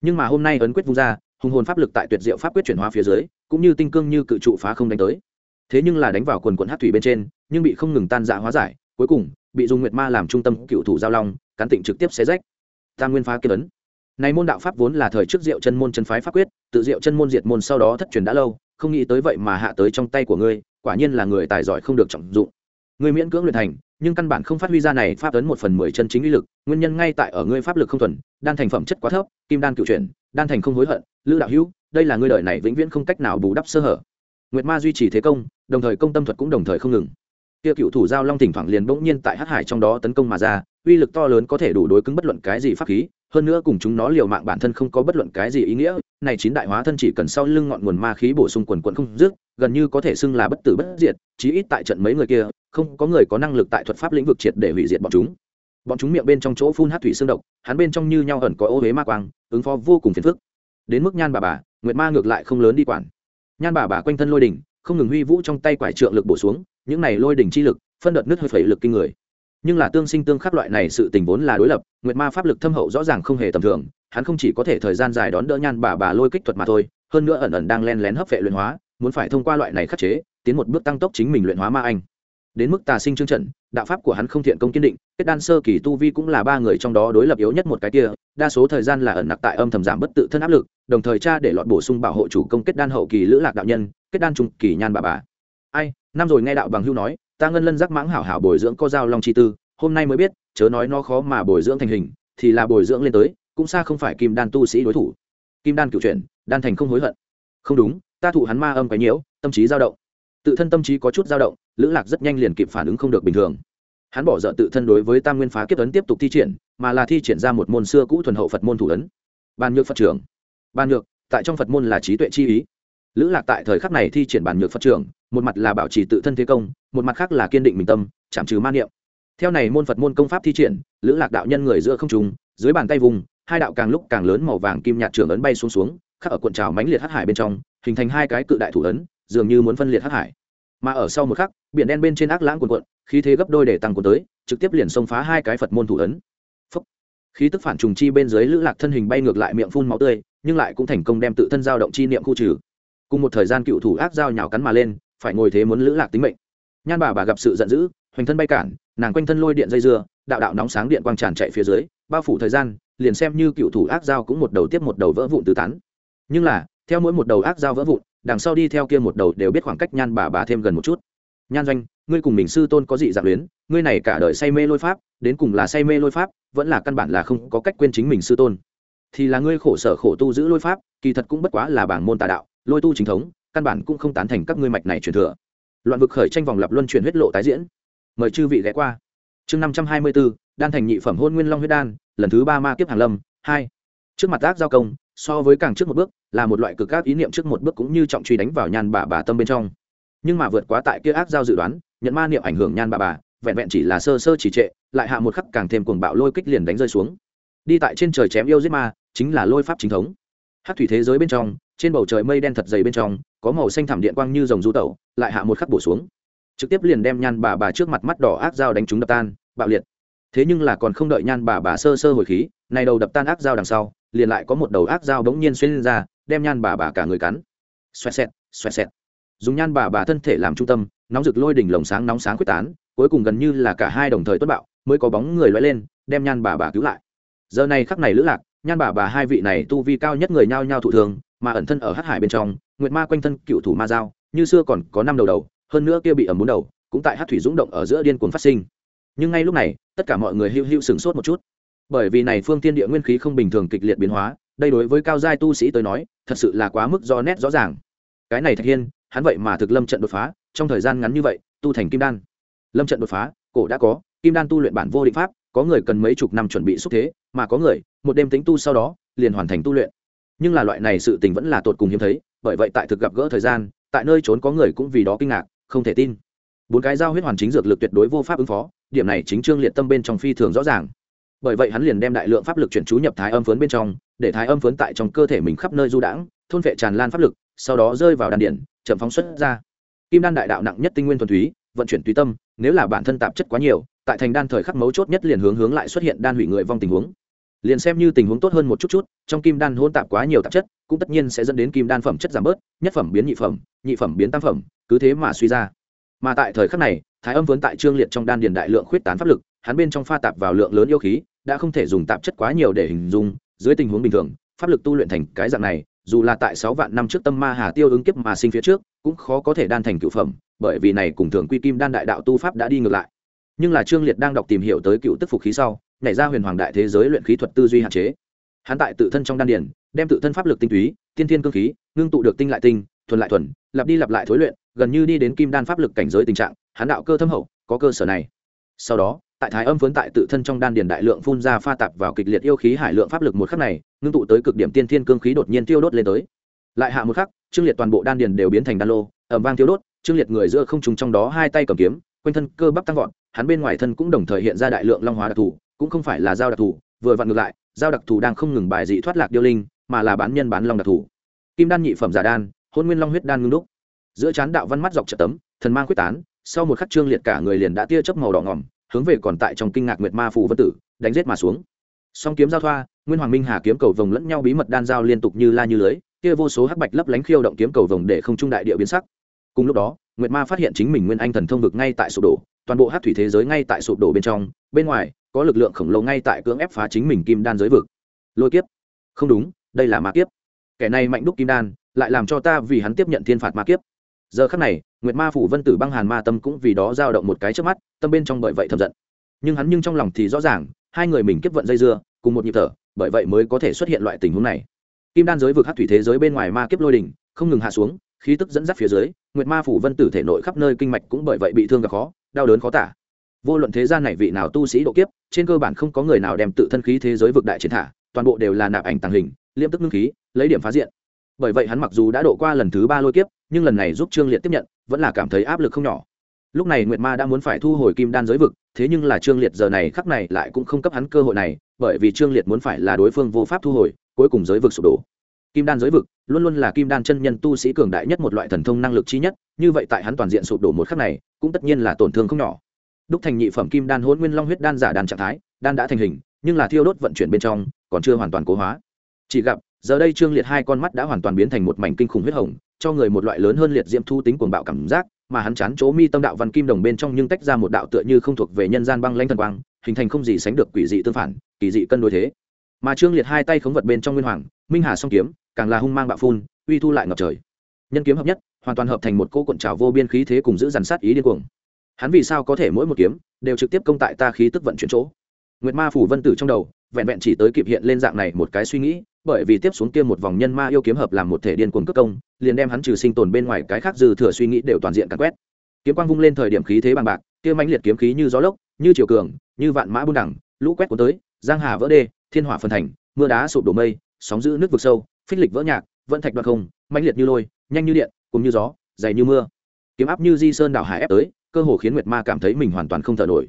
Nhưng mà hôm nay ấn quyết vung ra, hùng hồn pháp lực tại tuyệt diệu pháp quyết chuyển hóa phía dưới, cũng như tinh cương như cự trụ phá không đánh tới thế nhưng là đánh vào quần quần hát thủy bên trên, nhưng bị không ngừng tan dạ hóa giải, cuối cùng, bị dùng nguyệt ma làm trung tâm cựu thủ giao long, cán tịnh trực tiếp xé rách. Tam nguyên phá kiếp ấn. Này môn đạo pháp vốn là thời trước diệu chân môn chân phái pháp quyết, tự diệu chân môn diệt môn sau đó thất truyền đã lâu, không nghĩ tới vậy mà hạ tới trong tay của ngươi, quả nhiên là người tài giỏi không được trọng dụng. Ngươi miễn cưỡng luyện thành, nhưng căn bản không phát huy ra này pháp ấn một phần mười chân chính uy lực, nguyên nhân ngay tại ở ngươi pháp lực không thuần, đan thành phẩm chất quá thấp, kim đan cựu chuyển, đan thành không hối hận, lữ đạo hữu, đây là ngươi đời này vĩnh viễn không cách nào bù đắp sơ hở. Nguyệt ma duy trì thế công đồng thời công tâm thuật cũng đồng thời không ngừng. Kia cựu thủ giao long thỉnh thoảng liền bỗng nhiên tại hắc hải trong đó tấn công mà ra, uy lực to lớn có thể đủ đối cứng bất luận cái gì pháp khí, hơn nữa cùng chúng nó liều mạng bản thân không có bất luận cái gì ý nghĩa, này chín đại hóa thân chỉ cần sau lưng ngọn nguồn ma khí bổ sung quần quận không dứt, gần như có thể xưng là bất tử bất diệt, chí ít tại trận mấy người kia, không có người có năng lực tại thuật pháp lĩnh vực triệt để hủy diệt bọn chúng. Bọn chúng miệng bên trong chỗ phun hát thủy xương độc, hắn bên trong như nhau ẩn có ô huế ma quang, ứng phó vô cùng phiền phức. Đến mức nhan bà bà, nguyệt ma ngược lại không lớn đi quản. Nhan bà bà quanh thân lôi đỉnh không ngừng huy vũ trong tay quải trượng lực bổ xuống, những này lôi đỉnh chi lực, phân đợt nứt hơi phẩy lực kinh người. Nhưng là tương sinh tương khắc loại này sự tình vốn là đối lập, nguyệt ma pháp lực thâm hậu rõ ràng không hề tầm thường, hắn không chỉ có thể thời gian dài đón đỡ nhan bà bà lôi kích thuật mà thôi, hơn nữa ẩn ẩn đang len lén hấp vệ luyện hóa, muốn phải thông qua loại này khắc chế, tiến một bước tăng tốc chính mình luyện hóa ma anh. Đến mức tà sinh chương trận, đạo pháp của hắn không thiện công kiên định, kết đan sơ kỳ tu vi cũng là ba người trong đó đối lập yếu nhất một cái kia, đa số thời gian là ẩn nặc tại âm thầm giảm bất tự thân áp lực, đồng thời cha để lọt bổ sung bảo hộ chủ công kết đan hậu kỳ lữ lạc đạo nhân kết đan trung kỳ nhan bà bà. Ai, năm rồi nghe đạo bằng hưu nói, ta ngân lân giác mãng hảo hảo bồi dưỡng có giao long chi tư, hôm nay mới biết, chớ nói nó khó mà bồi dưỡng thành hình, thì là bồi dưỡng lên tới, cũng xa không phải kim đan tu sĩ đối thủ. Kim đan cựu chuyển, đan thành không hối hận. Không đúng, ta thụ hắn ma âm cái nhiễu, tâm trí dao động. Tự thân tâm trí có chút dao động, lữ lạc rất nhanh liền kịp phản ứng không được bình thường. Hắn bỏ dở tự thân đối với tam nguyên phá kiếp ấn tiếp tục thi triển, mà là thi triển ra một môn xưa cũ thuần hậu phật môn thủ ấn. Bàn nhược phật trưởng. Bàn nhược, tại trong phật môn là trí tuệ chi ý lữ lạc tại thời khắc này thi triển bản nhược phật trưởng, một mặt là bảo trì tự thân thế công, một mặt khác là kiên định mình tâm, chạm trừ man niệm. Theo này môn phật môn công pháp thi triển, lữ lạc đạo nhân người giữa không trùng dưới bàn tay vùng, hai đạo càng lúc càng lớn màu vàng kim nhạt trưởng ấn bay xuống xuống, khắc ở cuộn trào mánh liệt hắc hải bên trong, hình thành hai cái cự đại thủ ấn, dường như muốn phân liệt hắc hải. Mà ở sau một khắc, biển đen bên trên ác lãng cuộn cuộn, khí thế gấp đôi để tăng cuộn tới, trực tiếp liền xông phá hai cái phật môn thủ ấn. Phúc. khí tức phản trùng chi bên dưới lữ lạc thân hình bay ngược lại miệng phun máu tươi, nhưng lại cũng thành công đem tự thân giao động chi niệm khu trừ cùng một thời gian cựu thủ ác dao nhào cắn mà lên, phải ngồi thế muốn lữ lạc tính mệnh. Nhan bà bà gặp sự giận dữ, hoành thân bay cản, nàng quanh thân lôi điện dây dưa, đạo đạo nóng sáng điện quang tràn chạy phía dưới, bao phủ thời gian, liền xem như cựu thủ ác dao cũng một đầu tiếp một đầu vỡ vụn từ tán. Nhưng là, theo mỗi một đầu ác dao vỡ vụn, đằng sau đi theo kia một đầu đều biết khoảng cách nhan bà bà thêm gần một chút. Nhan doanh, ngươi cùng mình sư tôn có dị dạng luyến, ngươi này cả đời say mê lôi pháp, đến cùng là say mê lôi pháp, vẫn là căn bản là không có cách quên chính mình sư tôn. Thì là ngươi khổ sở khổ tu giữ lôi pháp, kỳ thật cũng bất quá là bảng môn tà đạo lôi tu chính thống, căn bản cũng không tán thành các ngươi mạch này truyền thừa. Loạn vực khởi tranh vòng lập luân chuyển huyết lộ tái diễn. Mời chư vị ghé qua. Chương năm trăm hai mươi bốn đan thành nhị phẩm hôn nguyên long huyết đan, lần thứ ba ma kiếp hàng lâm, hai. Trước mặt tác giao công, so với càng trước một bước, là một loại cực ác ý niệm trước một bước cũng như trọng truy đánh vào nhan bà bà tâm bên trong. Nhưng mà vượt quá tại kia ác giao dự đoán, nhận ma niệm ảnh hưởng nhan bà bà, vẹn vẹn chỉ là sơ sơ chỉ trệ, lại hạ một khắc càng thêm cuồng bạo lôi kích liền đánh rơi xuống. Đi tại trên trời chém yêu giết ma, chính là lôi pháp chính thống. Hát thủy thế giới bên trong trên bầu trời mây đen thật dày bên trong, có màu xanh thảm điện quang như dòng du tẩu, lại hạ một khắc bổ xuống. Trực tiếp liền đem nhan bà bà trước mặt mắt đỏ ác dao đánh trúng đập tan, bạo liệt. Thế nhưng là còn không đợi nhan bà bà sơ sơ hồi khí, này đầu đập tan ác dao đằng sau, liền lại có một đầu ác dao bỗng nhiên xuyên lên ra, đem nhan bà bà cả người cắn. Xoẹt xẹt xoẹt xẹt. Dùng nhan bà bà thân thể làm trung tâm, nóng rực lôi đỉnh lồng sáng nóng sáng quyết tán, cuối cùng gần như là cả hai đồng thời tuất bạo, mới có bóng người loay lên, đem nhan bà bà cứu lại. Giờ này khắc này lữ lạc, nhan bà bà hai vị này tu vi cao nhất người nhao nhao thụ thường mà ẩn thân ở hắc hải bên trong, nguyệt ma quanh thân cựu thủ ma giao, như xưa còn có năm đầu đầu, hơn nữa kia bị ẩm bốn đầu, cũng tại hát thủy dũng động ở giữa điên cuồng phát sinh. Nhưng ngay lúc này, tất cả mọi người hưu hưu sửng sốt một chút. Bởi vì này phương tiên địa nguyên khí không bình thường kịch liệt biến hóa, đây đối với cao giai tu sĩ tới nói, thật sự là quá mức do nét rõ ràng. Cái này thạch hiên, hắn vậy mà thực lâm trận đột phá, trong thời gian ngắn như vậy, tu thành kim đan. Lâm trận đột phá, cổ đã có, kim đan tu luyện bản vô định pháp, có người cần mấy chục năm chuẩn bị xúc thế, mà có người, một đêm tính tu sau đó, liền hoàn thành tu luyện nhưng là loại này sự tình vẫn là tột cùng hiếm thấy, bởi vậy tại thực gặp gỡ thời gian, tại nơi trốn có người cũng vì đó kinh ngạc, không thể tin. Bốn cái giao huyết hoàn chính dược lực tuyệt đối vô pháp ứng phó, điểm này chính trương liệt tâm bên trong phi thường rõ ràng. Bởi vậy hắn liền đem đại lượng pháp lực chuyển chú nhập thái âm phấn bên trong, để thái âm phấn tại trong cơ thể mình khắp nơi du đãng, thôn vệ tràn lan pháp lực, sau đó rơi vào đan điển, chậm phóng xuất ra. Kim đan đại đạo nặng nhất tinh nguyên thuần túy, vận chuyển tùy tâm, nếu là bản thân tạp chất quá nhiều, tại thành đan thời khắc mấu chốt nhất liền hướng hướng lại xuất hiện đan hủy người vong tình huống liền xem như tình huống tốt hơn một chút chút, trong kim đan hôn tạp quá nhiều tạp chất, cũng tất nhiên sẽ dẫn đến kim đan phẩm chất giảm bớt, nhất phẩm biến nhị phẩm nhị phẩm biến tam phẩm, cứ thế mà suy ra. Mà tại thời khắc này, thái âm vốn tại trương liệt trong đan điền đại lượng khuyết tán pháp lực, hắn bên trong pha tạp vào lượng lớn yêu khí, đã không thể dùng tạp chất quá nhiều để hình dung, dưới tình huống bình thường, pháp lực tu luyện thành cái dạng này, dù là tại sáu vạn năm trước tâm ma hà tiêu ứng kiếp mà sinh phía trước, cũng khó có thể đan thành cựu phẩm, bởi vì này cùng thường quy kim đan đại đạo tu pháp đã đi ngược lại nhưng là trương liệt đang đọc tìm hiểu tới cựu tức phục khí sau, nhảy ra huyền hoàng đại thế giới luyện khí thuật tư duy hạn chế. Hắn tại tự thân trong đan điển đem tự thân pháp lực tinh túy, tiên thiên cương khí, ngưng tụ được tinh lại tinh, thuần lại thuần, lặp đi lặp lại thối luyện, gần như đi đến kim đan pháp lực cảnh giới tình trạng, hắn đạo cơ thâm hậu, có cơ sở này. Sau đó, tại thái âm phấn tại tự thân trong đan điền đại lượng phun ra pha tạp vào kịch liệt yêu khí hải lượng pháp lực một khắc này, ngưng tụ tới cực điểm tiên thiên cương khí đột nhiên tiêu đốt lên tới. Lại hạ một khắc, trương liệt toàn bộ đan điền đều biến thành đan lô ẩm vang tiêu đốt, trương liệt người giữa không trùng trong đó hai tay cầm kiếm quanh thân cơ bắp tăng vọt, hắn bên ngoài thân cũng đồng thời hiện ra đại lượng long hóa đặc thù, cũng không phải là dao đặc thù, vừa vặn ngược lại dao đặc thù đang không ngừng bài dị thoát lạc điêu linh, mà là bán nhân bán long đặc thù. Kim đan nhị phẩm giả đan, hôn nguyên long huyết đan ngưng đúc. Giữa chán đạo văn mắt dọc trợ tấm, thần mang quyết tán, sau một khắc trương liệt cả người liền đã tia chớp màu đỏ ngỏm, hướng về còn tại trong kinh ngạc nguyệt ma phủ vân tử, đánh giết mà xuống. Song kiếm giao thoa, nguyên hoàng minh hà kiếm cầu vồng lẫn nhau bí mật đan giao liên tục như la như lưới, kia vô số hắc bạch lấp lánh khiêu động kiếm cầu vồng để không trung đại địa biến sắc. Cùng lúc đó nguyệt ma phát hiện chính mình nguyên anh thần thông vực ngay tại sụp đổ, toàn bộ hát thủy thế giới ngay tại sụp đổ bên trong, bên ngoài, có lực lượng khổng lồ ngay tại cưỡng ép phá chính mình kim đan giới vực. Lôi kiếp. Không đúng, đây là ma kiếp. Kẻ này mạnh đúc kim đan, lại làm cho ta vì hắn tiếp nhận thiên phạt ma kiếp. Giờ khắc này, nguyệt ma phủ vân tử băng hàn ma tâm cũng vì đó dao động một cái trước mắt, tâm bên trong bởi vậy thầm giận. Nhưng hắn nhưng trong lòng thì rõ ràng, hai người mình kiếp vận dây dưa, cùng một nhịp thở, bởi vậy mới có thể xuất hiện loại tình huống này. Kim đan giới vực hát thủy thế giới bên ngoài ma kiếp lôi đỉnh, không ngừng hạ xuống, khí tức dẫn dắt phía dưới nguyệt ma phủ vân tử thể nội khắp nơi kinh mạch cũng bởi vậy bị thương gặp khó, đau đớn khó tả. Vô luận thế gian này vị nào tu sĩ độ kiếp, trên cơ bản không có người nào đem tự thân khí thế giới vực đại chiến thả, toàn bộ đều là nạp ảnh tàng hình, liêm tức ngưng khí, lấy điểm phá diện. Bởi vậy hắn mặc dù đã độ qua lần thứ ba lôi kiếp, nhưng lần này giúp trương liệt tiếp nhận, vẫn là cảm thấy áp lực không nhỏ. Lúc này nguyệt ma đã muốn phải thu hồi kim đan giới vực, thế nhưng là trương liệt giờ này khắc này lại cũng không cấp hắn cơ hội này, bởi vì trương liệt muốn phải là đối phương vô pháp thu hồi, cuối cùng giới vực sụp đổ kim đan giới vực, luôn luôn là kim đan chân nhân tu sĩ cường đại nhất một loại thần thông năng lực chi nhất, như vậy tại hắn toàn diện sụp đổ một khắc này, cũng tất nhiên là tổn thương không nhỏ. Đúc thành nhị phẩm kim đan hôn nguyên long huyết đan giả đan trạng thái, đan đã thành hình, nhưng là thiêu đốt vận chuyển bên trong, còn chưa hoàn toàn cố hóa. Chỉ gặp, giờ đây trương liệt hai con mắt đã hoàn toàn biến thành một mảnh kinh khủng huyết hồng, cho người một loại lớn hơn liệt diễm thu tính cuồng bạo cảm giác, mà hắn chán chỗ mi tâm đạo văn kim đồng bên trong nhưng tách ra một đạo tựa như không thuộc về nhân gian băng lanh thần quang, hình thành không gì sánh được quỷ dị tương phản, kỳ dị cân đối thế mà trương liệt hai tay khống vật bên trong nguyên hoàng minh hà song kiếm càng là hung mang bạo phun uy thu lại ngập trời nhân kiếm hợp nhất hoàn toàn hợp thành một cô cuộn trào vô biên khí thế cùng giữ dàn sát ý điên cuồng hắn vì sao có thể mỗi một kiếm đều trực tiếp công tại ta khí tức vận chuyển chỗ nguyệt ma phủ vân tử trong đầu vẹn vẹn chỉ tới kịp hiện lên dạng này một cái suy nghĩ bởi vì tiếp xuống kia một vòng nhân ma yêu kiếm hợp làm một thể điên cuồng cất công liền đem hắn trừ sinh tồn bên ngoài cái khác dư thừa suy nghĩ đều toàn diện cắn quét kiếm quang vung lên thời điểm khí thế bằng bạc kia mãnh liệt kiếm khí như gió lốc như chiều cường như vạn mã buôn đẳng lũ quét cuốn tới giang hà vỡ đê thiên hỏa phân thành, mưa đá sụp đổ mây, sóng giữ nước vực sâu, phích lịch vỡ nhạc vận thạch đoạt không, mãnh liệt như lôi, nhanh như điện, cùng như gió, dày như mưa. Kiếm áp như di sơn đảo hải ép tới, cơ hồ khiến nguyệt ma cảm thấy mình hoàn toàn không thở nổi.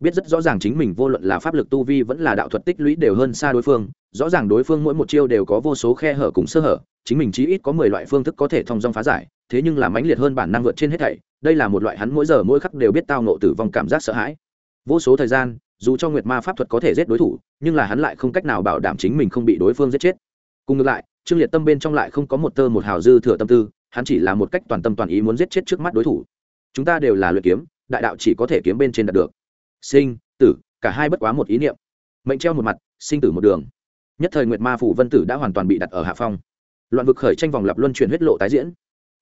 Biết rất rõ ràng chính mình vô luận là pháp lực tu vi vẫn là đạo thuật tích lũy đều hơn xa đối phương, rõ ràng đối phương mỗi một chiêu đều có vô số khe hở cùng sơ hở, chính mình chí ít có mười loại phương thức có thể thông dong phá giải, thế nhưng là mãnh liệt hơn bản năng vượt trên hết thảy, đây là một loại hắn mỗi giờ mỗi khắc đều biết tao nộ tử vong cảm giác sợ hãi. Vô số thời gian dù cho nguyệt ma pháp thuật có thể giết đối thủ, nhưng là hắn lại không cách nào bảo đảm chính mình không bị đối phương giết chết. Cùng ngược lại, trương liệt tâm bên trong lại không có một tơ một hào dư thừa tâm tư, hắn chỉ là một cách toàn tâm toàn ý muốn giết chết trước mắt đối thủ. Chúng ta đều là luyện kiếm, đại đạo chỉ có thể kiếm bên trên đạt được. Sinh, tử, cả hai bất quá một ý niệm. Mệnh treo một mặt, sinh tử một đường. Nhất thời nguyệt ma phủ vân tử đã hoàn toàn bị đặt ở hạ phong. Loạn vực khởi tranh vòng lập luân chuyển huyết lộ tái diễn.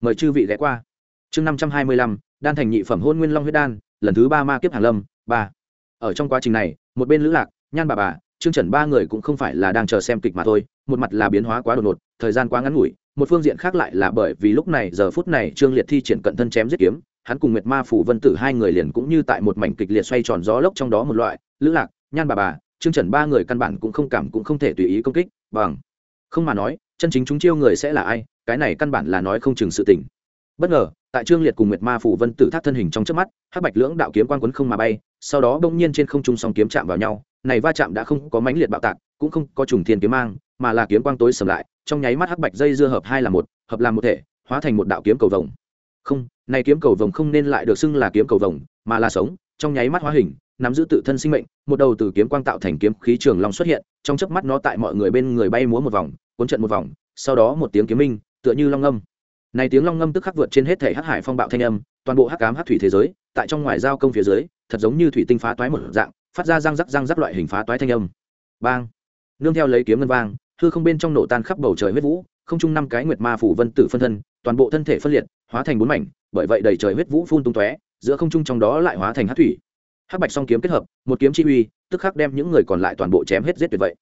Mời chư vị ghé qua. Chương năm trăm hai mươi lăm, đan thành nhị phẩm hôn nguyên long huyết đan, lần thứ ba ma kiếp hàn lâm, ba ở trong quá trình này, một bên lữ lạc, nhan bà bà, trương trần ba người cũng không phải là đang chờ xem kịch mà thôi, một mặt là biến hóa quá đột ngột, thời gian quá ngắn ngủi, một phương diện khác lại là bởi vì lúc này, giờ phút này trương liệt thi triển cận thân chém giết kiếm, hắn cùng nguyệt ma phủ vân tử hai người liền cũng như tại một mảnh kịch liệt xoay tròn gió lốc trong đó một loại, lữ lạc, nhan bà bà, trương trần ba người căn bản cũng không cảm, cũng không thể tùy ý công kích, bằng. Không mà nói, chân chính chúng chiêu người sẽ là ai, cái này căn bản là nói không chừng sự tình. Bất ngờ tại trương liệt cùng nguyệt ma phủ vân tử thác thân hình trong trước mắt, hắc bạch lưỡng đạo kiếm quan quấn không mà bay, sau đó bỗng nhiên trên không trung song kiếm chạm vào nhau, này va chạm đã không có mãnh liệt bạo tạc, cũng không có trùng thiên kiếm mang, mà là kiếm quang tối sầm lại, trong nháy mắt hắc bạch dây dưa hợp hai là một, hợp làm một thể, hóa thành một đạo kiếm cầu vồng không, này kiếm cầu vồng không nên lại được xưng là kiếm cầu vồng, mà là sống, trong nháy mắt hóa hình, nắm giữ tự thân sinh mệnh, một đầu từ kiếm quang tạo thành kiếm khí trường long xuất hiện, trong chớp mắt nó tại mọi người bên người bay múa một vòng, cuốn trận một vòng, sau đó một tiếng kiếm minh, tựa như long âm này tiếng long ngâm tức khắc vượt trên hết thể hắc hải phong bạo thanh âm, toàn bộ hắc cám hắc thủy thế giới, tại trong ngoài giao công phía dưới, thật giống như thủy tinh phá toái một dạng, phát ra răng rắc răng rắc loại hình phá toái thanh âm. Bang! Nương theo lấy kiếm ngân vang, hư không bên trong nổ tan khắp bầu trời huyết vũ, không chung năm cái nguyệt ma phủ vân tử phân thân, toàn bộ thân thể phân liệt, hóa thành bốn mảnh, bởi vậy đầy trời huyết vũ phun tung tóe, giữa không trung trong đó lại hóa thành hắc thủy. Hắc bạch song kiếm kết hợp, một kiếm chi uy, tức khắc đem những người còn lại toàn bộ chém hết giết tuyệt vậy.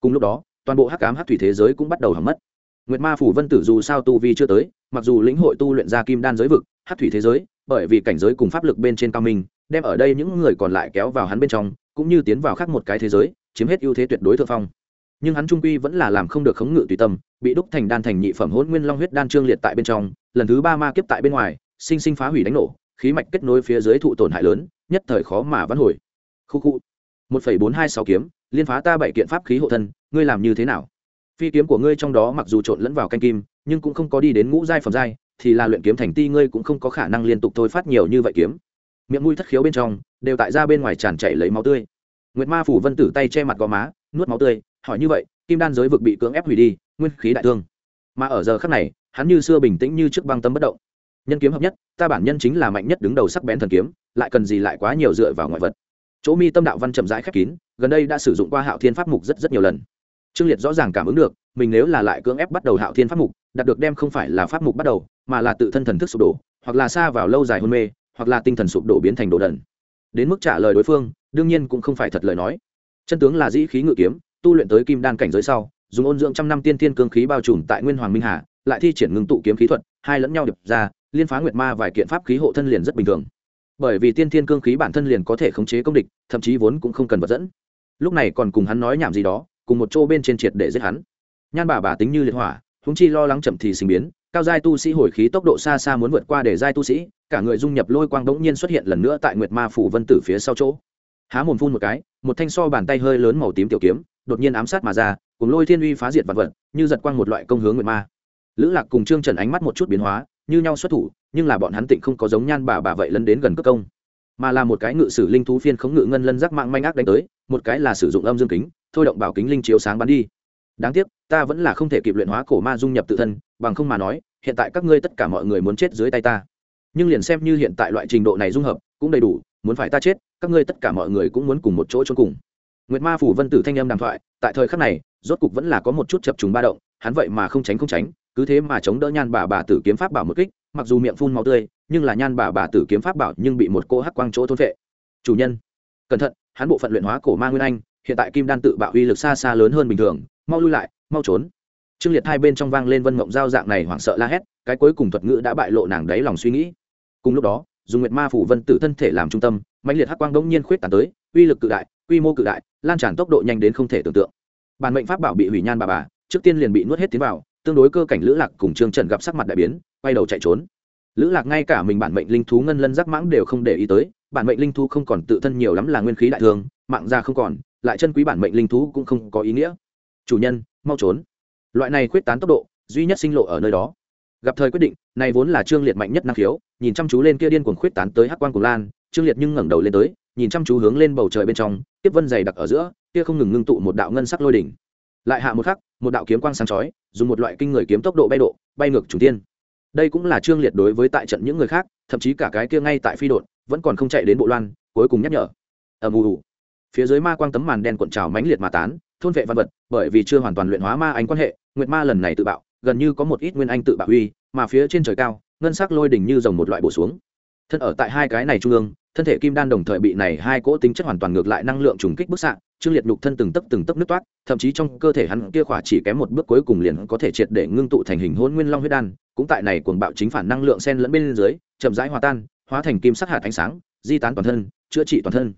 Cùng lúc đó, toàn bộ hắc cám hắc thủy thế giới cũng bắt đầu hỏng mất nguyệt ma phủ vân tử dù sao tu vi chưa tới, mặc dù lĩnh hội tu luyện ra kim đan giới vực, hắc thủy thế giới, bởi vì cảnh giới cùng pháp lực bên trên cao minh, đem ở đây những người còn lại kéo vào hắn bên trong, cũng như tiến vào khác một cái thế giới, chiếm hết ưu thế tuyệt đối thượng phong. Nhưng hắn trung quy vẫn là làm không được khống ngự tùy tâm, bị đúc thành đan thành nhị phẩm hôn nguyên long huyết đan trương liệt tại bên trong, lần thứ ba ma kiếp tại bên ngoài, sinh sinh phá hủy đánh nổ, khí mạch kết nối phía dưới thụ tổn hại lớn, nhất thời khó mà vãn hồi. Khu khu. Một phẩy bốn hai sáu kiếm, liên phá ta bảy kiện pháp khí hộ thân, ngươi làm như thế nào? Phi kiếm của ngươi trong đó mặc dù trộn lẫn vào canh kim, nhưng cũng không có đi đến ngũ giai phẩm giai, thì là luyện kiếm thành ti ngươi cũng không có khả năng liên tục thôi phát nhiều như vậy kiếm. Miệng mũi thất khiếu bên trong, đều tại ra bên ngoài tràn chảy lấy máu tươi. Nguyệt ma phủ vân tử tay che mặt gò má, nuốt máu tươi, hỏi như vậy, kim đan giới vực bị cưỡng ép hủy đi, nguyên khí đại thương. Mà ở giờ khắc này, hắn như xưa bình tĩnh như trước băng tâm bất động. Nhân kiếm hợp nhất, ta bản nhân chính là mạnh nhất đứng đầu sắc bén thần kiếm, lại cần gì lại quá nhiều dựa vào ngoại vật. Chỗ mi tâm đạo văn chậm rãi khép kín, gần đây đã sử dụng qua hạo thiên pháp mục rất rất nhiều lần trương liệt rõ ràng cảm ứng được, mình nếu là lại cưỡng ép bắt đầu hạo thiên pháp mục, đạt được đem không phải là pháp mục bắt đầu, mà là tự thân thần thức sụp đổ, hoặc là xa vào lâu dài hôn mê, hoặc là tinh thần sụp đổ biến thành đồ đần. Đến mức trả lời đối phương, đương nhiên cũng không phải thật lời nói. Chân tướng là dĩ khí ngự kiếm, tu luyện tới kim đan cảnh giới sau, dùng ôn dưỡng trăm năm tiên thiên cương khí bao trùm tại nguyên hoàng minh hà, lại thi triển ngưng tụ kiếm khí thuật, hai lẫn nhau đập ra, liên phá nguyệt ma vài kiện pháp khí hộ thân liền rất bình thường. Bởi vì tiên thiên cương khí bản thân liền có thể khống chế công địch, thậm chí vốn cũng không cần vật dẫn. Lúc này còn cùng hắn nói nhảm gì đó cùng một chỗ bên trên triệt để giết hắn. Nhan bà bà tính như liệt hỏa húng chi lo lắng chậm thì sinh biến, cao giai tu sĩ hồi khí tốc độ xa xa muốn vượt qua để giai tu sĩ, cả người dung nhập lôi quang bỗng nhiên xuất hiện lần nữa tại nguyệt ma phủ vân tử phía sau chỗ. Há mồm phun một cái, một thanh so bàn tay hơi lớn màu tím tiểu kiếm, đột nhiên ám sát mà ra, cùng lôi thiên uy phá diệt vật vật, như giật quang một loại công hướng nguyệt ma. Lữ lạc cùng trương trần ánh mắt một chút biến hóa, như nhau xuất thủ, nhưng là bọn hắn tịnh không có giống nhan bà bà vậy lấn đến gần cất công. Mà là một cái ngự sử linh thú phiên khống ngự ngân lân giác mạng manh ác đánh tới, một cái là sử dụng âm dương kính thôi động bảo kính linh chiếu sáng bắn đi. Đáng tiếc, ta vẫn là không thể kịp luyện hóa cổ ma dung nhập tự thân, bằng không mà nói, hiện tại các ngươi tất cả mọi người muốn chết dưới tay ta. Nhưng liền xem như hiện tại loại trình độ này dung hợp, cũng đầy đủ, muốn phải ta chết, các ngươi tất cả mọi người cũng muốn cùng một chỗ trốn cùng. Nguyệt ma phủ vân tử thanh âm đàm thoại, tại thời khắc này, rốt cục vẫn là có một chút chập trùng ba động, hắn vậy mà không tránh không tránh, cứ thế mà chống đỡ nhan bà bà tử kiếm pháp bảo một kích, mặc dù miệng phun máu tươi, nhưng là nhan bà bà tử kiếm pháp bảo nhưng bị một cô hắc quang chỗ thôn vệ chủ nhân, cẩn thận, hắn bộ phận luyện hóa cổ ma nguyên anh hiện tại kim đan tự bạo uy lực xa xa lớn hơn bình thường, mau lui lại, mau trốn. Trương liệt hai bên trong vang lên vân mộng giao dạng này hoảng sợ la hét, cái cuối cùng thuật ngữ đã bại lộ nàng đáy lòng suy nghĩ. Cùng lúc đó dùng nguyệt ma phủ vân tử thân thể làm trung tâm mạnh liệt hắc quang đống nhiên khuyết tàn tới, uy lực cự đại, quy mô cự đại, lan tràn tốc độ nhanh đến không thể tưởng tượng. Bản mệnh pháp bảo bị hủy nhan bà bà, trước tiên liền bị nuốt hết tiến vào, tương đối cơ cảnh lữ lạc cùng trương trần gặp sắc mặt đại biến, quay đầu chạy trốn. Lữ lạc ngay cả mình bản mệnh linh thú ngân lân giác mãng đều không để ý tới, bản mệnh linh thú không còn tự thân nhiều lắm là nguyên khí đại thương mạng ra không còn lại chân quý bản mệnh linh thú cũng không có ý nghĩa. Chủ nhân, mau trốn. Loại này khuyết tán tốc độ, duy nhất sinh lộ ở nơi đó. Gặp thời quyết định, này vốn là trương liệt mạnh nhất năng khiếu, nhìn chăm chú lên kia điên cuồng khuyết tán tới hắc quan của lan, trương liệt nhưng ngẩng đầu lên tới, nhìn chăm chú hướng lên bầu trời bên trong, tiếp vân dày đặc ở giữa, kia không ngừng ngưng tụ một đạo ngân sắc lôi đỉnh. Lại hạ một khắc, một đạo kiếm quang sáng chói, dùng một loại kinh người kiếm tốc độ bay độ, bay ngược chủ tiên đây cũng là trương liệt đối với tại trận những người khác, thậm chí cả cái kia ngay tại phi đột vẫn còn không chạy đến bộ loan, cuối cùng nhắc nhở. Ầm ù phía dưới ma quang tấm màn đen cuộn trào mãnh liệt mà tán, thôn vệ văn vật, bởi vì chưa hoàn toàn luyện hóa ma anh quan hệ, nguyệt ma lần này tự bạo, gần như có một ít nguyên anh tự bạo uy, mà phía trên trời cao, ngân sắc lôi đỉnh như dòng một loại bổ xuống. Thân ở tại hai cái này trung ương, thân thể kim đan đồng thời bị này hai cỗ tính chất hoàn toàn ngược lại năng lượng trùng kích bức xạ, trương liệt nhục thân từng tấc từng tấc nứt toát, thậm chí trong cơ thể hắn kia khỏa chỉ kém một bước cuối cùng liền có thể triệt để ngưng tụ thành hình hôn nguyên long huyết đan, cũng tại này cuồng bạo chính phản năng lượng sen lẫn bên dưới, chậm rãi hòa tan, hóa thành kim sắc hạt ánh sáng, di tán toàn thân, chữa trị toàn thân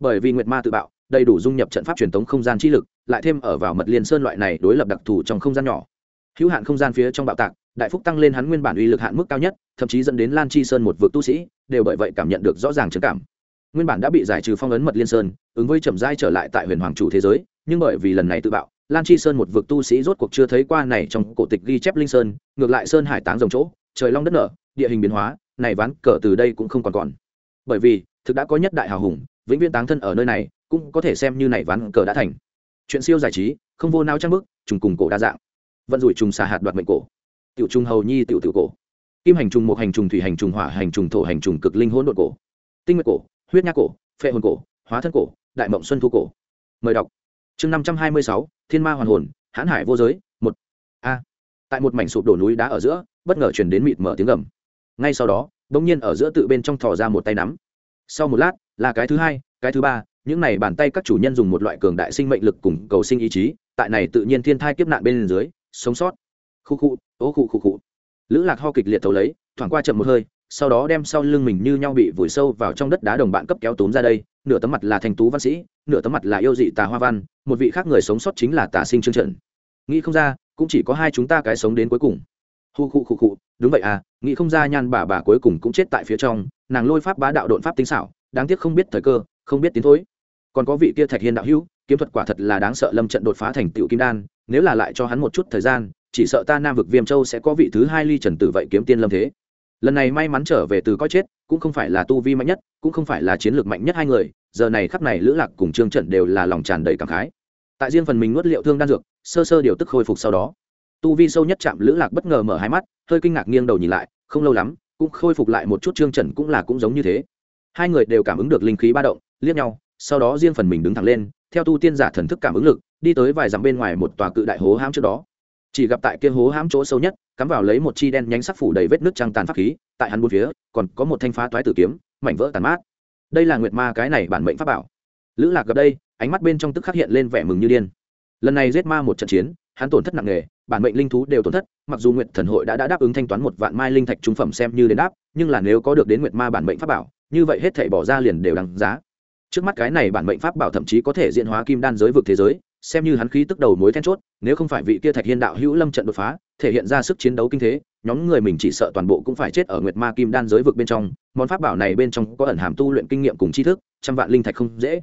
bởi vì nguyệt ma tự bạo, đầy đủ dung nhập trận pháp truyền thống không gian chi lực, lại thêm ở vào mật liên sơn loại này đối lập đặc thù trong không gian nhỏ. Hữu hạn không gian phía trong bạo tạc, đại phúc tăng lên hắn nguyên bản uy lực hạn mức cao nhất, thậm chí dẫn đến lan chi sơn một vực tu sĩ, đều bởi vậy cảm nhận được rõ ràng trầm cảm. Nguyên bản đã bị giải trừ phong ấn mật liên sơn, ứng với chậm rãi trở lại tại huyền hoàng chủ thế giới, nhưng bởi vì lần này tự bạo, lan chi sơn một vực tu sĩ rốt cuộc chưa thấy qua này trong cổ tịch ghi chép linh sơn, ngược lại sơn hải táng rồng chỗ, trời long đất nở, địa hình biến hóa, này ván cờ từ đây cũng không còn còn. Bởi vì, thực đã có nhất đại hào hùng vĩnh viễn táng thân ở nơi này, cũng có thể xem như này ván cờ đã thành. Chuyện siêu giải trí, không vô nao trang bức, trùng cùng cổ đa dạng. Vận rủi trùng xà hạt đoạt mệnh cổ. Tiểu trùng hầu nhi tiểu tiểu cổ. Kim hành trùng một hành trùng, thủy hành trùng, hỏa hành trùng, thổ hành trùng, cực linh hỗn độn cổ. Tinh nguyệt cổ, huyết nha cổ, phệ hồn cổ, hóa thân cổ, đại mộng xuân thu cổ. Mời đọc. Chương năm trăm hai mươi sáu, thiên ma hoàn hồn, hãn hải vô giới, một. A. Tại một mảnh sụp đổ núi đá ở giữa, bất ngờ chuyển đến mịt mở tiếng gầm. Ngay sau đó đ ỗ n g nhiên ở giữa tự bên trong thò ra một tay nắm. Sau một lát là cái thứ hai, cái thứ ba, những này bàn tay các chủ nhân dùng một loại cường đại sinh mệnh lực cùng cầu sinh ý chí, tại này tự nhiên thiên thai kiếp nạn bên dưới, sống sót. Khu khu, ô khu khu khu. Lữ lạc ho kịch liệt thấu lấy, thoảng qua chậm một hơi, sau đó đem sau lưng mình như nhau bị vùi sâu vào trong đất đá đồng bạn cấp kéo tốn ra đây, nửa tấm mặt là thành tú văn sĩ, nửa tấm mặt là yêu dị tà hoa văn, một vị khác người sống sót chính là tà sinh trương trận nghĩ không ra, cũng chỉ có hai chúng ta cái sống đến cuối cùng. Hu khu khu khu, đúng vậy à nghĩ không ra nhan bà bà cuối cùng cũng chết tại phía trong, nàng lôi pháp bá đạo độn pháp tinh xảo đáng tiếc không biết thời cơ, không biết tiến thối. Còn có vị kia thạch hiên đạo hữu, kiếm thuật quả thật là đáng sợ, lâm trận đột phá thành tựu kim đan, nếu là lại cho hắn một chút thời gian, chỉ sợ ta nam vực viêm châu sẽ có vị thứ hai ly trần tử vậy kiếm tiên lâm thế. Lần này may mắn trở về từ coi chết, cũng không phải là tu vi mạnh nhất, cũng không phải là chiến lược mạnh nhất hai người, giờ này khắp này lữ lạc cùng trương trận đều là lòng tràn đầy cảm khái. Tại riêng phần mình nuốt liệu thương đan dược, sơ sơ điều tức khôi phục sau đó. Tu vi sâu nhất chạm lữ lạc bất ngờ mở hai mắt, hơi kinh ngạc nghiêng đầu nhìn lại, không lâu lắm, cũng khôi phục lại một chút trương trần cũng là cũng giống như thế hai người đều cảm ứng được linh khí ba động liếc nhau sau đó riêng phần mình đứng thẳng lên theo tu tiên giả thần thức cảm ứng lực đi tới vài dặm bên ngoài một tòa cự đại hố hãm trước đó. Chỉ gặp tại kia hố hãm chỗ sâu nhất cắm vào lấy một chi đen nhánh sắc phủ đầy vết nước trăng tàn pháp khí tại hắn bốn phía còn có một thanh phá toái tử kiếm mảnh vỡ tàn mát. Đây là nguyệt ma cái này bản mệnh pháp bảo. Lữ lạc gặp đây ánh mắt bên trong tức khắc hiện lên vẻ mừng như điên. Lần này giết ma một trận chiến hắn tổn thất nặng nề bản mệnh linh thú đều tổn thất mặc dù nguyệt thần hội đã, đã đáp ứng thanh toán một vạn mai linh thạch trung phẩm xem như đến đáp nhưng là nếu có được đến nguyệt ma bản mệnh pháp bảo như vậy hết thảy bỏ ra liền đều đằng giá. Trước mắt cái này bản mệnh pháp bảo thậm chí có thể diễn hóa kim đan giới vực thế giới, xem như hắn khí tức đầu mối then chốt, nếu không phải vị kia thạch hiên đạo hữu lâm trận đột phá, thể hiện ra sức chiến đấu kinh thế, nhóm người mình chỉ sợ toàn bộ cũng phải chết ở nguyệt ma kim đan giới vực bên trong. Món pháp bảo này bên trong có ẩn hàm tu luyện kinh nghiệm cùng tri thức, trăm vạn linh thạch không dễ.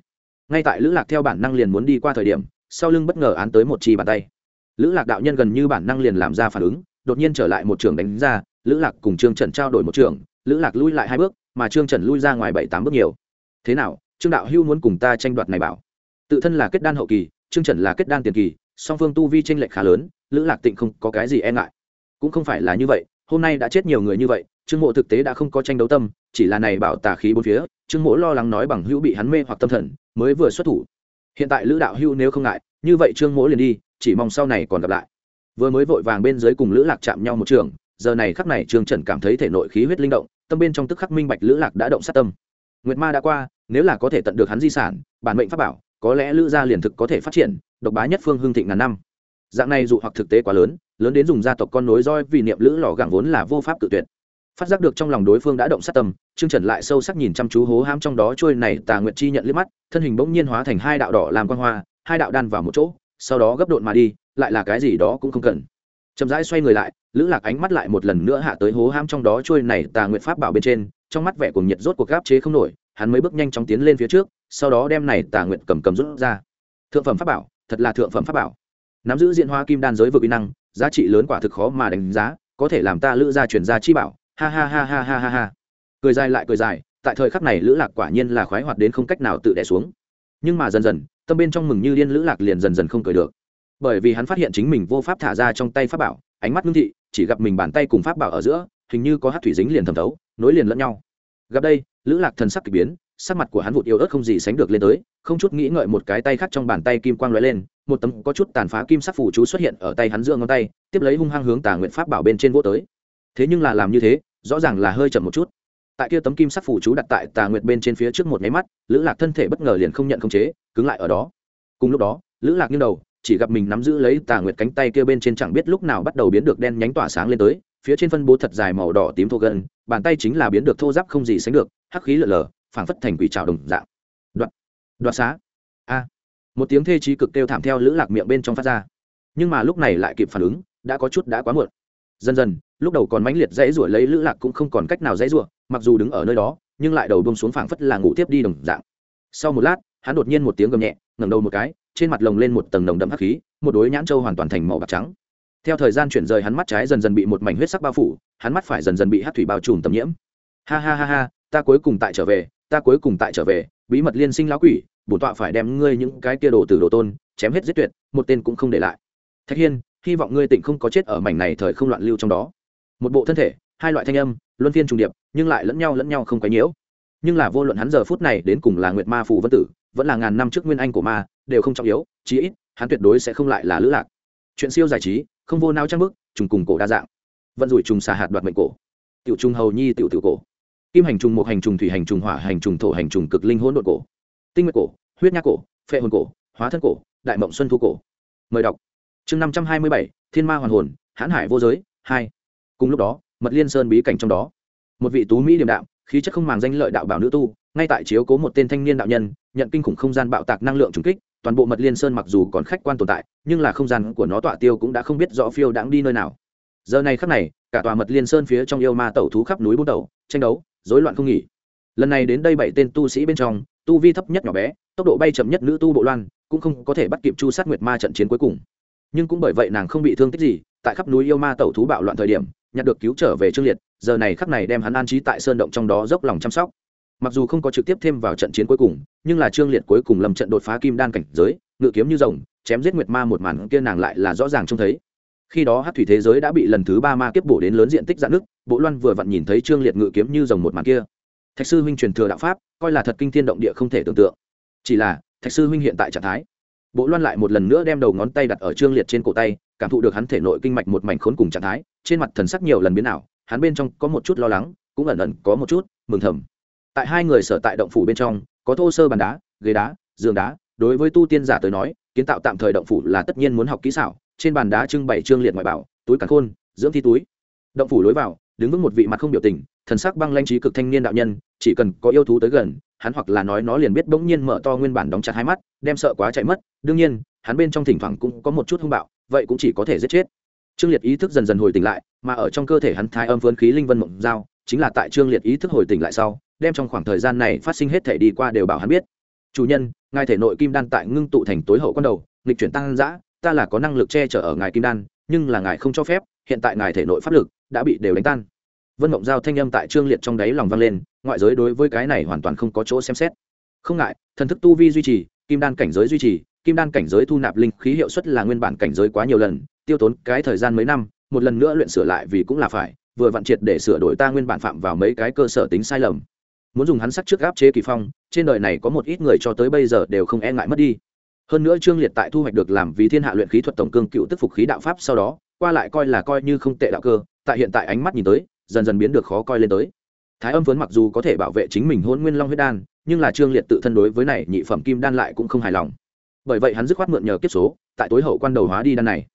Ngay tại lữ lạc theo bản năng liền muốn đi qua thời điểm, sau lưng bất ngờ án tới một chi bàn tay. Lữ lạc đạo nhân gần như bản năng liền làm ra phản ứng, đột nhiên trở lại một trường đánh ra, lữ lạc cùng trương trần trao đổi một trường, lữ lạc lui lại hai bước mà trương trần lui ra ngoài bảy tám bước nhiều. Thế nào, trương đạo hưu muốn cùng ta tranh đoạt này bảo? Tự thân là kết đan hậu kỳ, trương trần là kết đan tiền kỳ, song phương tu vi tranh lệch khá lớn, lữ lạc tịnh không có cái gì e ngại. Cũng không phải là như vậy, hôm nay đã chết nhiều người như vậy, trương mộ thực tế đã không có tranh đấu tâm, chỉ là này bảo tà khí bốn phía, trương mộ lo lắng nói bằng hữu bị hắn mê hoặc tâm thần, mới vừa xuất thủ. Hiện tại lữ đạo hữu nếu không ngại, như vậy trương mộ liền đi, chỉ mong sau này còn gặp lại. Vừa mới vội vàng bên dưới cùng lữ lạc chạm nhau một trường, giờ này khắc này trương trần cảm thấy thể nội khí huyết linh động tâm bên trong tức khắc minh bạch lữ lạc đã động sát tâm. Nguyệt ma đã qua, nếu là có thể tận được hắn di sản, bản mệnh pháp bảo, có lẽ lữ gia liền thực có thể phát triển, độc bá nhất phương hương thịnh ngàn năm. Dạng này dụ hoặc thực tế quá lớn lớn đến dùng gia tộc con nối roi vì niệm lữ lò gẳng vốn là vô pháp tự tuyệt. Phát giác được trong lòng đối phương đã động sát tâm, trương trần lại sâu sắc nhìn chăm chú hố ham trong đó trôi này tà nguyệt chi nhận liếc mắt, thân hình bỗng nhiên hóa thành hai đạo đỏ làm quan hoa, hai đạo đan vào một chỗ, sau đó gấp độn mà đi, lại là cái gì đó cũng không cần. Chậm rãi xoay người lại lữ lạc ánh mắt lại một lần nữa hạ tới hố ham trong đó trôi này tà nguyện pháp bảo bên trên, trong mắt vẻ cùng nhiệt rốt cuộc gáp chế không nổi, hắn mới bước nhanh chóng tiến lên phía trước, sau đó đem này tà nguyện cầm cầm rút ra. Thượng phẩm pháp bảo, thật là thượng phẩm pháp bảo. Nắm giữ diện hoa kim đan giới vực uy năng, giá trị lớn quả thực khó mà đánh giá, có thể làm ta lữ gia chuyển gia chi bảo. Ha ha ha ha ha ha ha. Cười dài lại cười dài, tại thời khắc này lữ lạc quả nhiên là khoái hoạt đến không cách nào tự đẻ xuống. Nhưng mà dần dần, tâm bên trong mừng như điên lữ lạc liền dần dần không cười được. Bởi vì hắn phát hiện chính mình vô pháp thả ra trong tay pháp bảo, ánh mắt ngưng thị chỉ gặp mình bàn tay cùng pháp bảo ở giữa, hình như có hát thủy dính liền thẩm thấu, nối liền lẫn nhau. Gặp đây, lữ lạc thần sắc k ỳ biến, sắc mặt của hắn vụt yếu ớt không gì sánh được lên tới, không chút nghĩ ngợi một cái tay khác trong bàn tay kim quang l ó e lên, một tấm có chút tàn phá kim sắc phủ chú xuất hiện ở tay hắn giữa ngón tay, tiếp lấy hung hăng hướng tà nguyện pháp bảo bên trên vô tới. Thế nhưng là làm như thế, rõ ràng là hơi chậm một chút. Tại kia tấm kim sắc phủ chú đặt tại tà nguyệt bên trên phía trước một nháy mắt, lữ lạc thân thể bất ngờ liền không nhận không chế, cứng lại ở đó. Cùng lúc đó, lữ lạc nghiêng đầu chỉ gặp mình nắm giữ lấy tà nguyệt cánh tay kia bên trên chẳng biết lúc nào bắt đầu biến được đen nhánh tỏa sáng lên tới phía trên phân bố thật dài màu đỏ tím thô gân bàn tay chính là biến được thô giáp không gì sánh được hắc khí lở lở phảng phất thành quỷ trào đồng dạng. Đoạn đoạn xá. A. Một tiếng thê trí cực kêu thảm theo lữ lạc miệng bên trong phát ra. Nhưng mà lúc này lại kịp phản ứng đã có chút đã quá muộn. Dần dần lúc đầu còn mãnh liệt dãy ruổi lấy lữ lạc cũng không còn cách nào dãy ruổi, mặc dù đứng ở nơi đó nhưng lại đầu buông xuống phảng phất là ngủ tiếp đi đồng dạng. Sau một lát hắn đột nhiên một tiếng gầm nhẹ ngẩng đầu một cái trên mặt lồng lên một tầng nồng đậm hắc khí, một đối nhãn châu hoàn toàn thành màu bạc trắng. Theo thời gian chuyển rời hắn mắt trái dần dần bị một mảnh huyết sắc bao phủ, hắn mắt phải dần dần bị hát thủy bao trùm tầm nhiễm. Ha ha ha ha, ta cuối cùng tại trở về, ta cuối cùng tại trở về, bí mật liên sinh lão quỷ, bổn tọa phải đem ngươi những cái kia đồ từ đồ tôn, chém hết giết tuyệt, một tên cũng không để lại. Thạch hiên, hy vọng ngươi tỉnh không có chết ở mảnh này thời không loạn lưu trong đó. Một bộ thân thể, hai loại thanh âm, luân phiên trùng điệp, nhưng lại lẫn nhau lẫn nhau không quấy nhiễu. Nhưng là vô luận hắn giờ phút này đến cùng là nguyệt ma phù vân tử vẫn là ngàn năm trước nguyên anh của ma, đều không trọng yếu, chí ít, hắn tuyệt đối sẽ không lại là lữ lạc. Chuyện siêu giải trí, không vô nao trang bức, trùng cùng cổ đa dạng. Vận rủi trùng xà hạt đoạt mệnh cổ. Tiểu trùng hầu nhi tiểu tiểu cổ. Kim hành trùng một hành trùng, thủy hành trùng, hỏa hành trùng, thổ hành trùng, cực linh hỗn độn cổ. Tinh nguyệt cổ, huyết nha cổ, phệ hồn cổ, hóa thân cổ, đại mộng xuân thu cổ. Mời đọc. Chương năm trăm hai mươi bảy, thiên ma hoàn hồn, hãn hải vô giới, hai. Cùng lúc đó, mật liên sơn bí cảnh trong đó. Một vị tú mỹ điềm đạm, khí chất không màng danh lợi đạo bảo nữ tu ngay tại chiếu cố một tên thanh niên đạo nhân, nhận kinh khủng không gian bạo tạc năng lượng trùng kích, toàn bộ mật liên sơn mặc dù còn khách quan tồn tại, nhưng là không gian của nó tọa tiêu cũng đã không biết rõ phiêu đãng đi nơi nào. Giờ này khắc này, cả tòa mật liên sơn phía trong yêu ma tẩu thú khắp núi bút đầu, tranh đấu, rối loạn không nghỉ. Lần này đến đây bảy tên tu sĩ bên trong, tu vi thấp nhất nhỏ bé, tốc độ bay chậm nhất nữ tu bộ loan, cũng không có thể bắt kịp chu sát nguyệt ma trận chiến cuối cùng. Nhưng cũng bởi vậy nàng không bị thương tích gì, tại khắp núi yêu ma tẩu thú bạo loạn thời điểm, nhặt được cứu trở về trương liệt, giờ này khắc này đem hắn an trí tại sơn động trong đó dốc lòng chăm sóc mặc dù không có trực tiếp thêm vào trận chiến cuối cùng, nhưng là trương liệt cuối cùng lầm trận đột phá kim đan cảnh giới, ngự kiếm như rồng, chém giết nguyệt ma một màn kia nàng lại là rõ ràng trông thấy. Khi đó hát thủy thế giới đã bị lần thứ ba ma kiếp bổ đến lớn diện tích dạn nước bộ loan vừa vặn nhìn thấy trương liệt ngự kiếm như rồng một màn kia. Thạch sư huynh truyền thừa đạo pháp, coi là thật kinh thiên động địa không thể tưởng tượng. Chỉ là, thạch sư huynh hiện tại trạng thái. Bộ loan lại một lần nữa đem đầu ngón tay đặt ở trương liệt trên cổ tay, cảm thụ được hắn thể nội kinh mạch một mảnh khốn cùng trạng thái, trên mặt thần sắc nhiều lần biến ảo, hắn bên trong có một chút lo lắng, cũng ẩn ẩn có một chút mừng thầm tại hai người sở tại động phủ bên trong, có thô sơ bàn đá, ghế đá, giường đá. Đối với tu tiên giả tới nói, kiến tạo tạm thời động phủ là tất nhiên muốn học kỹ xảo. Trên bàn đá trưng bày trương liệt ngoại bảo, túi càn khôn, dưỡng thi túi. Động phủ lối vào, đứng vững một vị mặt không biểu tình, thần sắc băng lanh trí cực thanh niên đạo nhân, chỉ cần có yêu thú tới gần, hắn hoặc là nói nó liền biết bỗng nhiên mở to nguyên bản đóng chặt hai mắt, đem sợ quá chạy mất. Đương nhiên, hắn bên trong thỉnh thoảng cũng có một chút hung bạo, vậy cũng chỉ có thể giết chết. Trương liệt ý thức dần dần hồi tỉnh lại, mà ở trong cơ thể hắn thái âm vươn khí linh vân mộng giao, chính là tại trương liệt ý thức hồi tỉnh lại sau đem trong khoảng thời gian này phát sinh hết thể đi qua đều bảo hắn biết. Chủ nhân, ngài thể nội kim đan tại ngưng tụ thành tối hậu con đầu, nghịch chuyển tăng giã ta là có năng lực che chở ở ngài kim đan, nhưng là ngài không cho phép, hiện tại ngài thể nội pháp lực đã bị đều đánh tan. Vân mộng giao thanh âm tại trương liệt trong đáy lòng vang lên, ngoại giới đối với cái này hoàn toàn không có chỗ xem xét. Không ngại, thần thức tu vi duy trì, kim đan cảnh giới duy trì, kim đan cảnh giới thu nạp linh khí hiệu suất là nguyên bản cảnh giới quá nhiều lần, tiêu tốn cái thời gian mấy năm, một lần nữa luyện sửa lại vì cũng là phải, vừa vặn triệt để sửa đổi ta nguyên bản phạm vào mấy cái cơ sở tính sai lầm muốn dùng hắn sắc trước áp chế kỳ phong, trên đời này có một ít người cho tới bây giờ đều không e ngại mất đi. Hơn nữa trương liệt tại thu hoạch được làm vì thiên hạ luyện khí thuật tổng cương cựu tức phục khí đạo pháp sau đó, qua lại coi là coi như không tệ đạo cơ, tại hiện tại ánh mắt nhìn tới, dần dần biến được khó coi lên tới. Thái âm phấn mặc dù có thể bảo vệ chính mình hôn nguyên long huyết đan, nhưng là trương liệt tự thân đối với này nhị phẩm kim đan lại cũng không hài lòng. Bởi vậy hắn dứt khoát mượn nhờ kiếp số, tại tối hậu quan đầu hóa đi đan này.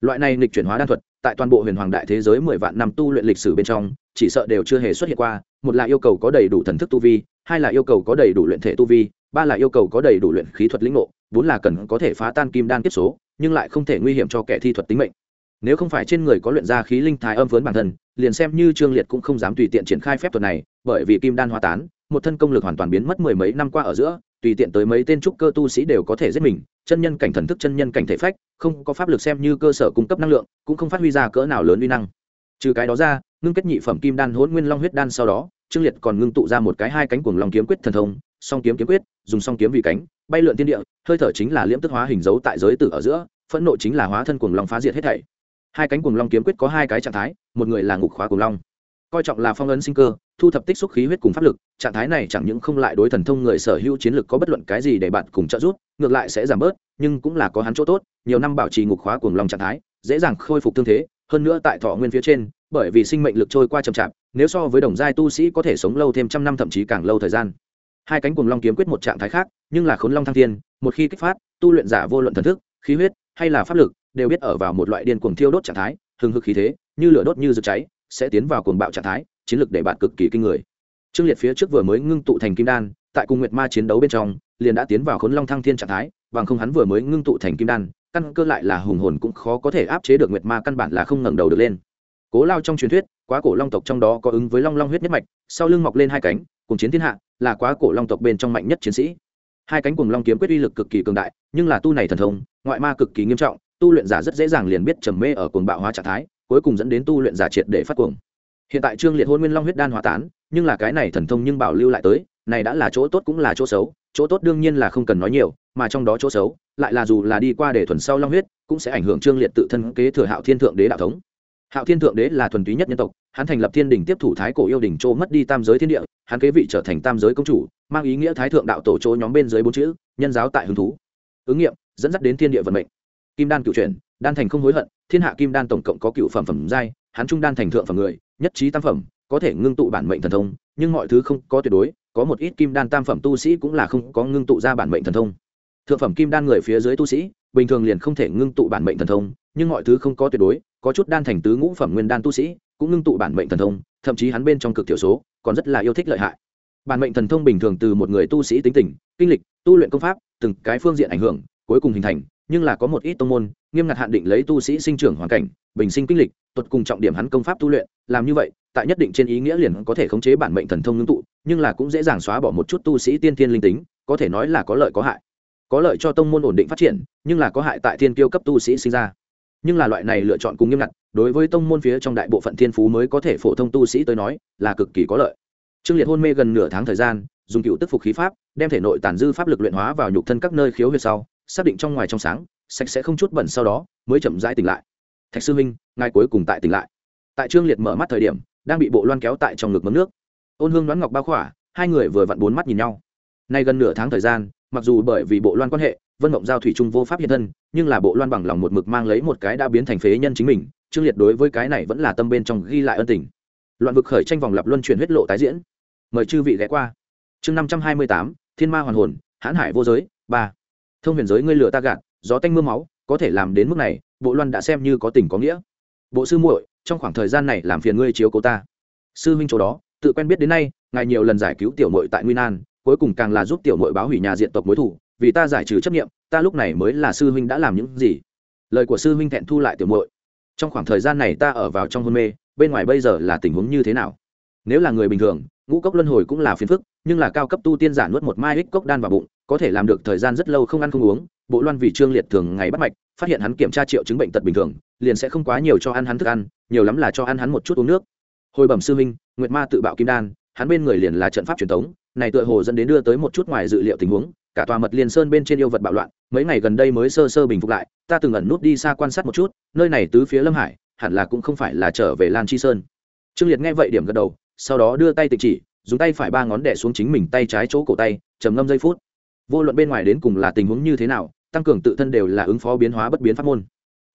Loại này nghịch chuyển hóa đan thuật tại toàn bộ huyền hoàng đại thế giới mười vạn năm tu luyện lịch sử bên trong, chỉ sợ đều chưa hề xuất hiện qua. Một là yêu cầu có đầy đủ thần thức tu vi, hai là yêu cầu có đầy đủ luyện thể tu vi, ba là yêu cầu có đầy đủ luyện khí thuật lĩnh ngộ, bốn là cần có thể phá tan kim đan kiếp số, nhưng lại không thể nguy hiểm cho kẻ thi thuật tính mệnh. Nếu không phải trên người có luyện ra khí linh thái âm vớn bản thân, liền xem như trương liệt cũng không dám tùy tiện triển khai phép thuật này, bởi vì kim đan hóa tán, một thân công lực hoàn toàn biến mất mười mấy năm qua ở giữa, tùy tiện tới mấy tên trúc cơ tu sĩ đều có thể giết mình chân nhân cảnh thần thức, chân nhân cảnh thể phách, không có pháp lực xem như cơ sở cung cấp năng lượng, cũng không phát huy ra cỡ nào lớn uy năng. Trừ cái đó ra, ngưng kết nhị phẩm kim đan hỗn nguyên long huyết đan sau đó, trương liệt còn ngưng tụ ra một cái hai cánh cuồng long kiếm quyết thần thông, song kiếm kiếm quyết, dùng song kiếm vì cánh, bay lượn thiên địa, hơi thở chính là liễm tức hóa hình dấu tại giới tử ở giữa, phẫn nộ chính là hóa thân cuồng long phá diệt hết thảy. Hai cánh cuồng long kiếm quyết có hai cái trạng thái, một người là ngục khóa cuồng long, coi trọng là phong ấn sinh cơ thu thập tích xúc khí huyết cùng pháp lực, trạng thái này chẳng những không lại đối thần thông người sở hữu chiến lực có bất luận cái gì để bạn cùng trợ giúp, ngược lại sẽ giảm bớt, nhưng cũng là có hắn chỗ tốt, nhiều năm bảo trì ngục khóa cuồng long trạng thái, dễ dàng khôi phục thương thế, hơn nữa tại thọ nguyên phía trên, bởi vì sinh mệnh lực trôi qua chậm chạp, nếu so với đồng giai tu sĩ có thể sống lâu thêm trăm năm thậm chí càng lâu thời gian. Hai cánh cuồng long kiếm quyết một trạng thái khác, nhưng là khốn long thăng thiên, một khi kích phát, tu luyện giả vô luận thần thức, khí huyết, hay là pháp lực, đều biết ở vào một loại điên cuồng thiêu đốt trạng thái, hừng hực khí thế, như lửa đốt như rực cháy, sẽ tiến vào cuồng bạo trạng thái chiến lược để bạn cực kỳ kinh người. Trương liệt phía trước vừa mới ngưng tụ thành kim đan, tại cùng nguyệt ma chiến đấu bên trong, liền đã tiến vào khốn long thăng thiên trạng thái, bằng không hắn vừa mới ngưng tụ thành kim đan, căn cơ lại là hùng hồn cũng khó có thể áp chế được nguyệt ma căn bản là không ngẩng đầu được lên. Cố lao trong truyền thuyết, quá cổ long tộc trong đó có ứng với long long huyết nhất mạch, sau lưng mọc lên hai cánh, cùng chiến thiên hạ, là quá cổ long tộc bên trong mạnh nhất chiến sĩ. Hai cánh cùng long kiếm quyết uy lực cực kỳ cường đại, nhưng là tu này thần thông, ngoại ma cực kỳ nghiêm trọng, tu luyện giả rất dễ dàng liền biết trầm mê ở cuồng bạo hóa trạng thái, cuối cùng dẫn đến tu luyện giả triệt để phát cuồng hiện tại trương liệt hôn nguyên long huyết đan hóa tán, nhưng là cái này thần thông nhưng bảo lưu lại tới, này đã là chỗ tốt cũng là chỗ xấu, chỗ tốt đương nhiên là không cần nói nhiều, mà trong đó chỗ xấu, lại là dù là đi qua để thuần sau long huyết, cũng sẽ ảnh hưởng trương liệt tự thân kế thừa hạo thiên thượng đế đạo thống. Hạo thiên thượng đế là thuần túy nhất nhân tộc, hắn thành lập thiên đình tiếp thủ thái cổ yêu đình châu mất đi tam giới thiên địa, hắn kế vị trở thành tam giới công chủ, mang ý nghĩa thái thượng đạo tổ chỗ nhóm bên dưới bốn chữ, nhân giáo tại hứng thú. Ứng nghiệm, dẫn dắt đến thiên địa vận mệnh. Kim đan cựu truyền đan thành không hối hận, thiên hạ kim đan tổng cộng có cựu phẩm phẩm giai, hắn trung đan thành thượng phẩm người nhất trí tam phẩm, có thể ngưng tụ bản mệnh thần thông, nhưng mọi thứ không có tuyệt đối, có một ít kim đan tam phẩm tu sĩ cũng là không có ngưng tụ ra bản mệnh thần thông. Thượng phẩm kim đan người phía dưới tu sĩ, bình thường liền không thể ngưng tụ bản mệnh thần thông, nhưng mọi thứ không có tuyệt đối, có chút đan thành tứ ngũ phẩm nguyên đan tu sĩ cũng ngưng tụ bản mệnh thần thông, thậm chí hắn bên trong cực thiểu số còn rất là yêu thích lợi hại. Bản mệnh thần thông bình thường từ một người tu sĩ tính tình, kinh lịch, tu luyện công pháp, từng cái phương diện ảnh hưởng, cuối cùng hình thành, nhưng là có một ít tông môn, nghiêm ngặt hạn định lấy tu sĩ sinh trưởng hoàn cảnh, bình sinh kinh lịch tuột cùng trọng điểm hắn công pháp tu luyện, làm như vậy, tại nhất định trên ý nghĩa liền có thể khống chế bản mệnh thần thông ngưng tụ, nhưng là cũng dễ dàng xóa bỏ một chút tu sĩ tiên thiên linh tính, có thể nói là có lợi có hại. Có lợi cho tông môn ổn định phát triển, nhưng là có hại tại thiên kiêu cấp tu sĩ sinh ra. Nhưng là loại này lựa chọn cùng nghiêm ngặt, đối với tông môn phía trong đại bộ phận thiên phú mới có thể phổ thông tu sĩ tới nói, là cực kỳ có lợi. Trương liệt hôn mê gần nửa tháng thời gian, dùng cựu tức phục khí pháp, đem thể nội tàn dư pháp lực luyện hóa vào nhục thân các nơi khiếu huyệt sau, xác định trong ngoài trong sáng, sạch sẽ không chút bẩn sau đó, mới chậm rãi tỉnh lại thạch sư minh, ngài cuối cùng tại tỉnh lại. Tại trương liệt mở mắt thời điểm, đang bị bộ loan kéo tại trong ngực mấm nước. Ôn hương đoán ngọc bao khỏa, hai người vừa vặn bốn mắt nhìn nhau. Nay gần nửa tháng thời gian, mặc dù bởi vì bộ loan quan hệ, vân mộng giao thủy trung vô pháp hiện thân, nhưng là bộ loan bằng lòng một mực mang lấy một cái đã biến thành phế nhân chính mình, trương liệt đối với cái này vẫn là tâm bên trong ghi lại ân tình. Loạn vực khởi tranh vòng lập luân chuyển huyết lộ tái diễn. Mời chư vị ghé qua. Chương năm trăm hai mươi tám, thiên ma hoàn hồn, hãn hải vô giới, ba. Thông huyền giới ngươi lửa ta gạt, gió tanh mưa máu, có thể làm đến mức này bộ loan đã xem như có tình có nghĩa. Bộ sư muội, trong khoảng thời gian này làm phiền ngươi chiếu cố ta. Sư huynh chỗ đó, tự quen biết đến nay, ngài nhiều lần giải cứu tiểu muội tại nguyên an cuối cùng càng là giúp tiểu muội báo hủy nhà diện tộc mối thủ vì ta giải trừ chấp nghiệm ta lúc này mới là sư huynh đã làm những gì? Lời của sư huynh thẹn thu lại tiểu muội. Trong khoảng thời gian này ta ở vào trong hôn mê, bên ngoài bây giờ là tình huống như thế nào? Nếu là người bình thường, ngũ cốc luân hồi cũng là phiền phức, nhưng là cao cấp tu tiên giả nuốt một mai ích cốc đan vào bụng, có thể làm được thời gian rất lâu không ăn không uống, bộ loan vì trương liệt thường ngày bắt mạch phát hiện hắn kiểm tra triệu chứng bệnh tật bình thường, liền sẽ không quá nhiều cho ăn hắn thức ăn, nhiều lắm là cho ăn hắn một chút uống nước. Hồi bẩm sư minh nguyệt ma tự bạo kim đan, hắn bên người liền là trận pháp truyền thống này tựa hồ dẫn đến đưa tới một chút ngoài dự liệu tình huống, cả tòa mật liên sơn bên trên yêu vật bạo loạn, mấy ngày gần đây mới sơ sơ bình phục lại, ta từng ẩn nút đi xa quan sát một chút, nơi này tứ phía lâm hải, hẳn là cũng không phải là trở về lan chi sơn. Trương liệt nghe vậy điểm gật đầu, sau đó đưa tay tịch chỉ, dùng tay phải ba ngón đẻ xuống chính mình tay trái chỗ cổ tay, trầm ngâm giây phút. Vô luận bên ngoài đến cùng là tình huống như thế nào tăng cường tự thân đều là ứng phó biến hóa bất biến pháp môn.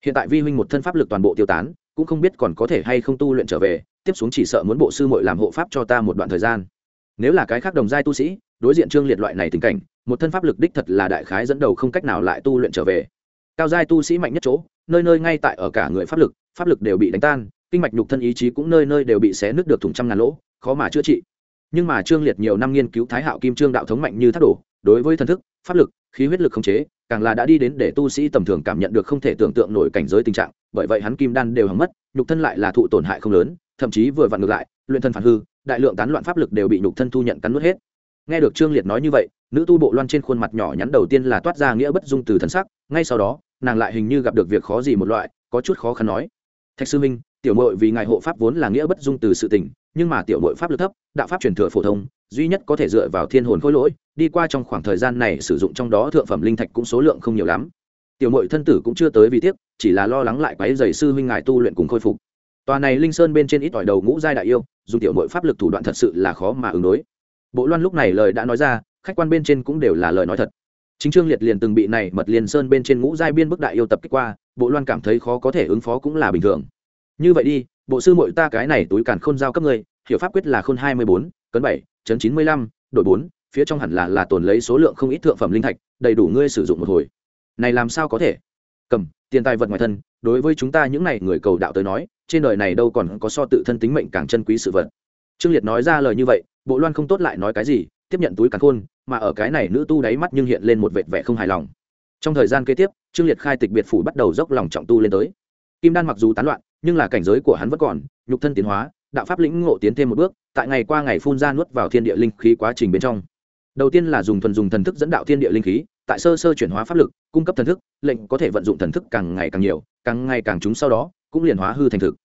Hiện tại vi huynh một thân pháp lực toàn bộ tiêu tán, cũng không biết còn có thể hay không tu luyện trở về, tiếp xuống chỉ sợ muốn bộ sư muội làm hộ pháp cho ta một đoạn thời gian. Nếu là cái khác đồng giai tu sĩ, đối diện trương liệt loại này tình cảnh, một thân pháp lực đích thật là đại khái dẫn đầu không cách nào lại tu luyện trở về. Cao giai tu sĩ mạnh nhất chỗ, nơi nơi ngay tại ở cả người pháp lực pháp lực đều bị đánh tan, kinh mạch nhục thân ý chí cũng nơi nơi đều bị xé nứt được thủng trăm ngàn lỗ, khó mà chữa trị. Nhưng mà trương liệt nhiều năm nghiên cứu thái hạo kim trương đạo thống mạnh như thác đổ, đối với thần thức, pháp lực, khí huyết lực khống chế càng là đã đi đến để tu sĩ tầm thường cảm nhận được không thể tưởng tượng nổi cảnh giới tình trạng, bởi vậy hắn kim đan đều hỏng mất, nhục thân lại là thụ tổn hại không lớn, thậm chí vừa vặn ngược lại, luyện thân phản hư, đại lượng tán loạn pháp lực đều bị nhục thân thu nhận cắn nuốt hết. Nghe được trương liệt nói như vậy, nữ tu bộ loan trên khuôn mặt nhỏ nhắn đầu tiên là toát ra nghĩa bất dung từ thần sắc, ngay sau đó, nàng lại hình như gặp được việc khó gì một loại, có chút khó khăn nói. Thạch sư minh, tiểu mội vì ngài hộ pháp vốn là nghĩa bất dung từ sự tình nhưng mà tiểu mội pháp lực thấp, đạo pháp truyền thừa phổ thông, duy nhất có thể dựa vào thiên hồn khối lỗi, đi qua trong khoảng thời gian này sử dụng trong đó thượng phẩm linh thạch cũng số lượng không nhiều lắm. Tiểu mội thân tử cũng chưa tới vì tiếc, chỉ là lo lắng lại quái dày sư huynh ngài tu luyện cùng khôi phục. Tòa này linh sơn bên trên ít ỏi đầu ngũ giai đại yêu, dùng tiểu mội pháp lực thủ đoạn thật sự là khó mà ứng đối. Bộ loan lúc này lời đã nói ra, khách quan bên trên cũng đều là lời nói thật. Chính trương liệt liền từng bị này mật liền sơn bên trên ngũ giai biên bức đại yêu tập kích qua, bộ loan cảm thấy khó có thể ứng phó cũng là bình thường. Như vậy đi bộ sư mội ta cái này túi càn khôn giao cấp ngươi, hiểu pháp quyết là khôn hai mươi bốn, cấn bảy, chấn chín mươi lăm đội bốn, phía trong hẳn là là tồn lấy số lượng không ít thượng phẩm linh thạch, đầy đủ ngươi sử dụng một hồi. Này làm sao có thể? Cầm, tiền tài vật ngoài thân, đối với chúng ta những này người cầu đạo tới nói, trên đời này đâu còn có so tự thân tính mệnh càng chân quý sự vật. Trương liệt nói ra lời như vậy, bộ loan không tốt lại nói cái gì, tiếp nhận túi càn khôn, mà ở cái này nữ tu đáy mắt nhưng hiện lên một vệt vẻ không hài lòng. Trong thời gian kế tiếp, trương liệt khai tịch biệt phủ bắt đầu dốc lòng trọng tu lên tới. Kim đan mặc dù tán loạn nhưng là cảnh giới của hắn vẫn còn, nhục thân tiến hóa, đạo pháp lĩnh ngộ tiến thêm một bước, tại ngày qua ngày phun ra nuốt vào thiên địa linh khí quá trình bên trong. Đầu tiên là dùng thuần dùng thần thức dẫn đạo thiên địa linh khí, tại sơ sơ chuyển hóa pháp lực, cung cấp thần thức, lệnh có thể vận dụng thần thức càng ngày càng nhiều, càng ngày càng chúng sau đó, cũng liền hóa hư thành thực.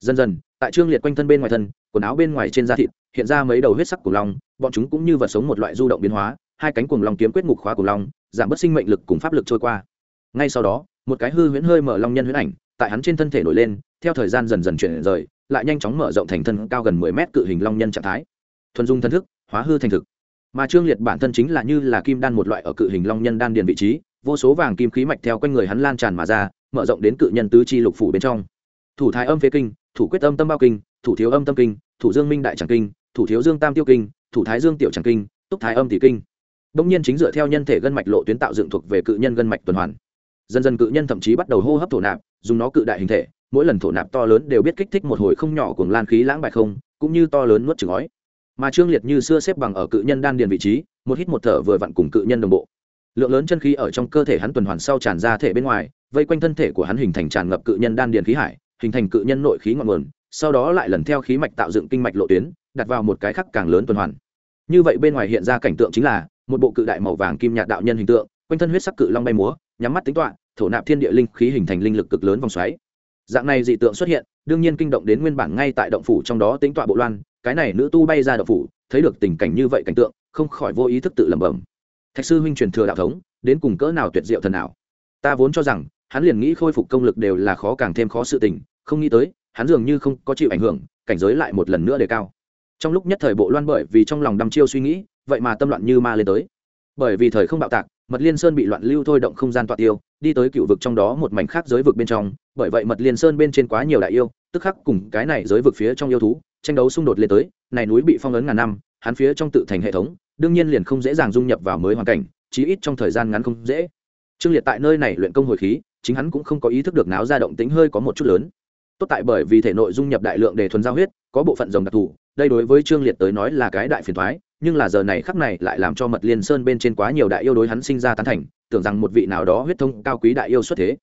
Dần dần, tại trương liệt quanh thân bên ngoài thân, quần áo bên ngoài trên da thịt, hiện ra mấy đầu huyết sắc của long, bọn chúng cũng như vật sống một loại du động biến hóa, hai cánh cuồng long kiếm quyết ngục khóa của long, giảm bớt sinh mệnh lực cùng pháp lực trôi qua. Ngay sau đó, một cái hư huyễn hơi mở long nhân huyễn ảnh, tại hắn trên thân thể nổi lên theo thời gian dần dần chuyển rời, lại nhanh chóng mở rộng thành thân cao gần mười mét cự hình long nhân trạng thái. Thuần dung thân thức, hóa hư thành thực. Mà trương liệt bản thân chính là như là kim đan một loại ở cự hình long nhân đan điền vị trí, vô số vàng kim khí mạch theo quanh người hắn lan tràn mà ra, mở rộng đến cự nhân tứ chi lục phủ bên trong. Thủ thái âm phế kinh, thủ quyết âm tâm bao kinh, thủ thiếu âm tâm kinh, thủ dương minh đại tràng kinh, thủ thiếu dương tam tiêu kinh, thủ thái dương tiểu tràng kinh, túc thái âm tỷ kinh. Bỗng nhiên chính dựa theo nhân thể gân mạch lộ tuyến tạo dựng thuộc về cự nhân gân mạch tuần hoàn. Dần dần cự nhân thậm chí bắt đầu hô hấp thổ nạp, dùng nó cự đại hình thể mỗi lần thổ nạp to lớn đều biết kích thích một hồi không nhỏ cuồng lan khí lãng bại không, cũng như to lớn nuốt chừng ói mà trương liệt như xưa xếp bằng ở cự nhân đan điền vị trí, một hít một thở vừa vặn cùng cự nhân đồng bộ. Lượng lớn chân khí ở trong cơ thể hắn tuần hoàn sau tràn ra thể bên ngoài, vây quanh thân thể của hắn hình thành tràn ngập cự nhân đan điền khí hải, hình thành cự nhân nội khí ngọn nguồn, sau đó lại lần theo khí mạch tạo dựng kinh mạch lộ tuyến, đặt vào một cái khắc càng lớn tuần hoàn. Như vậy bên ngoài hiện ra cảnh tượng chính là, một bộ cự đại màu vàng kim nhạt đạo nhân hình tượng, quanh thân huyết sắc cự long bay múa, nhắm mắt tính toán, thổ nạp thiên địa linh khí hình thành linh lực cực lớn vòng xoáy dạng này dị tượng xuất hiện, đương nhiên kinh động đến nguyên bản ngay tại động phủ trong đó tính tọa bộ loan, cái này nữ tu bay ra động phủ, thấy được tình cảnh như vậy cảnh tượng, không khỏi vô ý thức tự lẩm bẩm. Thạch sư huynh truyền thừa đạo thống, đến cùng cỡ nào tuyệt diệu thần nào ta vốn cho rằng, hắn liền nghĩ khôi phục công lực đều là khó càng thêm khó sự tình, không nghĩ tới, hắn dường như không có chịu ảnh hưởng, cảnh giới lại một lần nữa đề cao. Trong lúc nhất thời bộ loan bởi vì trong lòng đăm chiêu suy nghĩ, vậy mà tâm loạn như ma lên tới. Bởi vì thời không bạo tạc, mật liên sơn bị loạn lưu thôi động không gian tọa tiêu, đi tới cựu vực trong đó một mảnh khác giới vực bên trong bởi vậy mật liên sơn bên trên quá nhiều đại yêu, tức khắc cùng cái này giới vực phía trong yêu thú, tranh đấu xung đột lên tới, này núi bị phong ấn ngàn năm, hắn phía trong tự thành hệ thống, đương nhiên liền không dễ dàng dung nhập vào mới hoàn cảnh, chí ít trong thời gian ngắn không dễ. Trương liệt tại nơi này luyện công hồi khí, chính hắn cũng không có ý thức được náo ra động tính hơi có một chút lớn. Tốt tại bởi vì thể nội dung nhập đại lượng để thuần giao huyết, có bộ phận rồng đặc thù, đây đối với trương liệt tới nói là cái đại phiền thoái nhưng là giờ này khắc này lại làm cho mật liên sơn bên trên quá nhiều đại yêu đối hắn sinh ra tán thành, tưởng rằng một vị nào đó huyết thông cao quý đại yêu xuất thế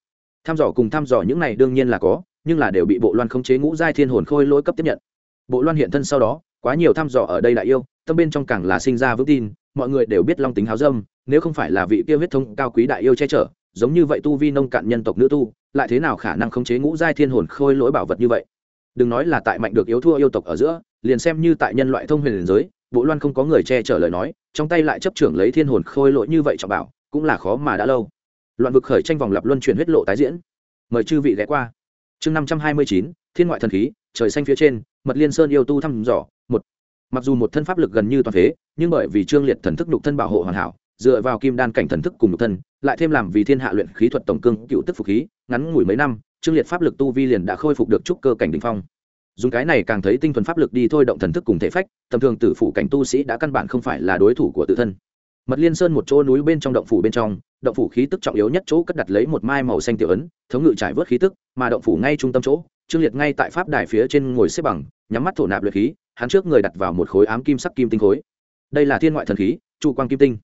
tham dò cùng tham dò những này đương nhiên là có, nhưng là đều bị bộ loan khống chế ngũ giai thiên hồn khôi lỗi cấp tiếp nhận. Bộ loan hiện thân sau đó, quá nhiều tham dò ở đây đại yêu, tâm bên trong càng là sinh ra vững tin, mọi người đều biết long tính háo dâm, nếu không phải là vị kia huyết thông cao quý đại yêu che chở, giống như vậy tu vi nông cạn nhân tộc nữ tu, lại thế nào khả năng khống chế ngũ giai thiên hồn khôi lỗi bảo vật như vậy? Đừng nói là tại mạnh được yếu thua yêu tộc ở giữa, liền xem như tại nhân loại thông huyền giới, bộ loan không có người che chở lời nói, trong tay lại chấp trưởng lấy thiên hồn khôi lỗi như vậy cho bảo, cũng là khó mà đã lâu loạn vực khởi tranh vòng lập luân chuyển huyết lộ tái diễn. Mời chư vị ghé qua. Chương năm trăm hai mươi chín, thiên ngoại thần khí, trời xanh phía trên, mật liên sơn yêu tu thăm dò, một. Mặc dù một thân pháp lực gần như toàn phế, nhưng bởi vì trương liệt thần thức đục thân bảo hộ hoàn hảo, dựa vào kim đan cảnh thần thức cùng đục thân, lại thêm làm vì thiên hạ luyện khí thuật tổng cương cựu tức phục khí, ngắn ngủi mấy năm, trương liệt pháp lực tu vi liền đã khôi phục được trúc cơ cảnh đình phong. Dùng cái này càng thấy tinh thuần pháp lực đi thôi động thần thức cùng thể phách, tầm thường tử phủ cảnh tu sĩ đã căn bản không phải là đối thủ của tự thân. Mật liên sơn một chỗ núi bên trong động phủ bên trong động phủ khí tức trọng yếu nhất chỗ cất đặt lấy một mai màu xanh tiểu ấn, thống ngự trải vớt khí tức, mà động phủ ngay trung tâm chỗ, trương liệt ngay tại pháp đài phía trên ngồi xếp bằng, nhắm mắt thổ nạp luyện khí, hắn trước người đặt vào một khối ám kim sắc kim tinh khối. Đây là thiên ngoại thần khí trụ quang kim tinh.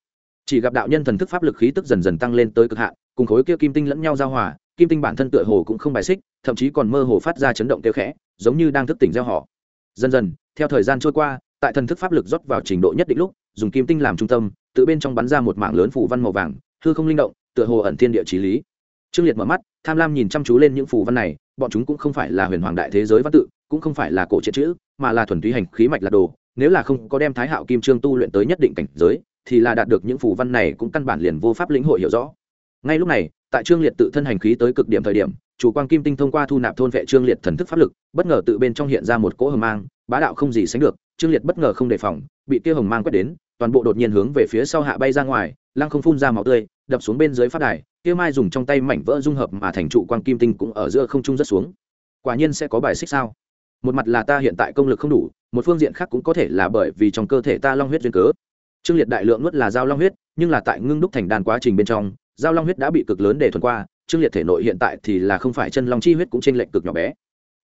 Chỉ gặp đạo nhân thần thức pháp lực khí tức dần dần tăng lên tới cực hạn, cùng khối kia kim tinh lẫn nhau giao hòa, kim tinh bản thân tựa hồ cũng không bài xích, thậm chí còn mơ hồ phát ra chấn động kêu khẽ, giống như đang thức tỉnh gieo họ. Dần dần, theo thời gian trôi qua, tại thần thức pháp lực rót vào trình độ nhất định lúc, dùng kim tinh làm trung tâm, tự bên trong bắn ra một mảng lớn phủ văn màu vàng hư không linh động, tựa hồ ẩn thiên địa trí lý. Trương liệt mở mắt, tham lam nhìn chăm chú lên những phù văn này, bọn chúng cũng không phải là huyền hoàng đại thế giới văn tự, cũng không phải là cổ triệt chữ, mà là thuần túy hành khí mạch là đồ. Nếu là không có đem thái hạo kim trương tu luyện tới nhất định cảnh giới, thì là đạt được những phù văn này cũng căn bản liền vô pháp lĩnh hội hiểu rõ. Ngay lúc này, tại trương liệt tự thân hành khí tới cực điểm thời điểm, chủ quang kim tinh thông qua thu nạp thôn vệ trương liệt thần thức pháp lực, bất ngờ tự bên trong hiện ra một cỗ hờ mang, bá đạo không gì sánh được, trương liệt bất ngờ không đề phòng, bị kia hồng mang quét đến, toàn bộ đột nhiên hướng về phía sau hạ bay ra ngoài, lăng không phun ra máu tươi đập xuống bên dưới phát đài, kia mai dùng trong tay mảnh vỡ dung hợp mà thành trụ quang kim tinh cũng ở giữa không trung rất xuống. Quả nhiên sẽ có bài xích sao? Một mặt là ta hiện tại công lực không đủ, một phương diện khác cũng có thể là bởi vì trong cơ thể ta long huyết duyên cớ. Trương liệt đại lượng nuốt là dao long huyết, nhưng là tại ngưng đúc thành đàn quá trình bên trong dao long huyết đã bị cực lớn để thuần qua, trương liệt thể nội hiện tại thì là không phải chân long chi huyết cũng t r ê n lệch cực nhỏ bé.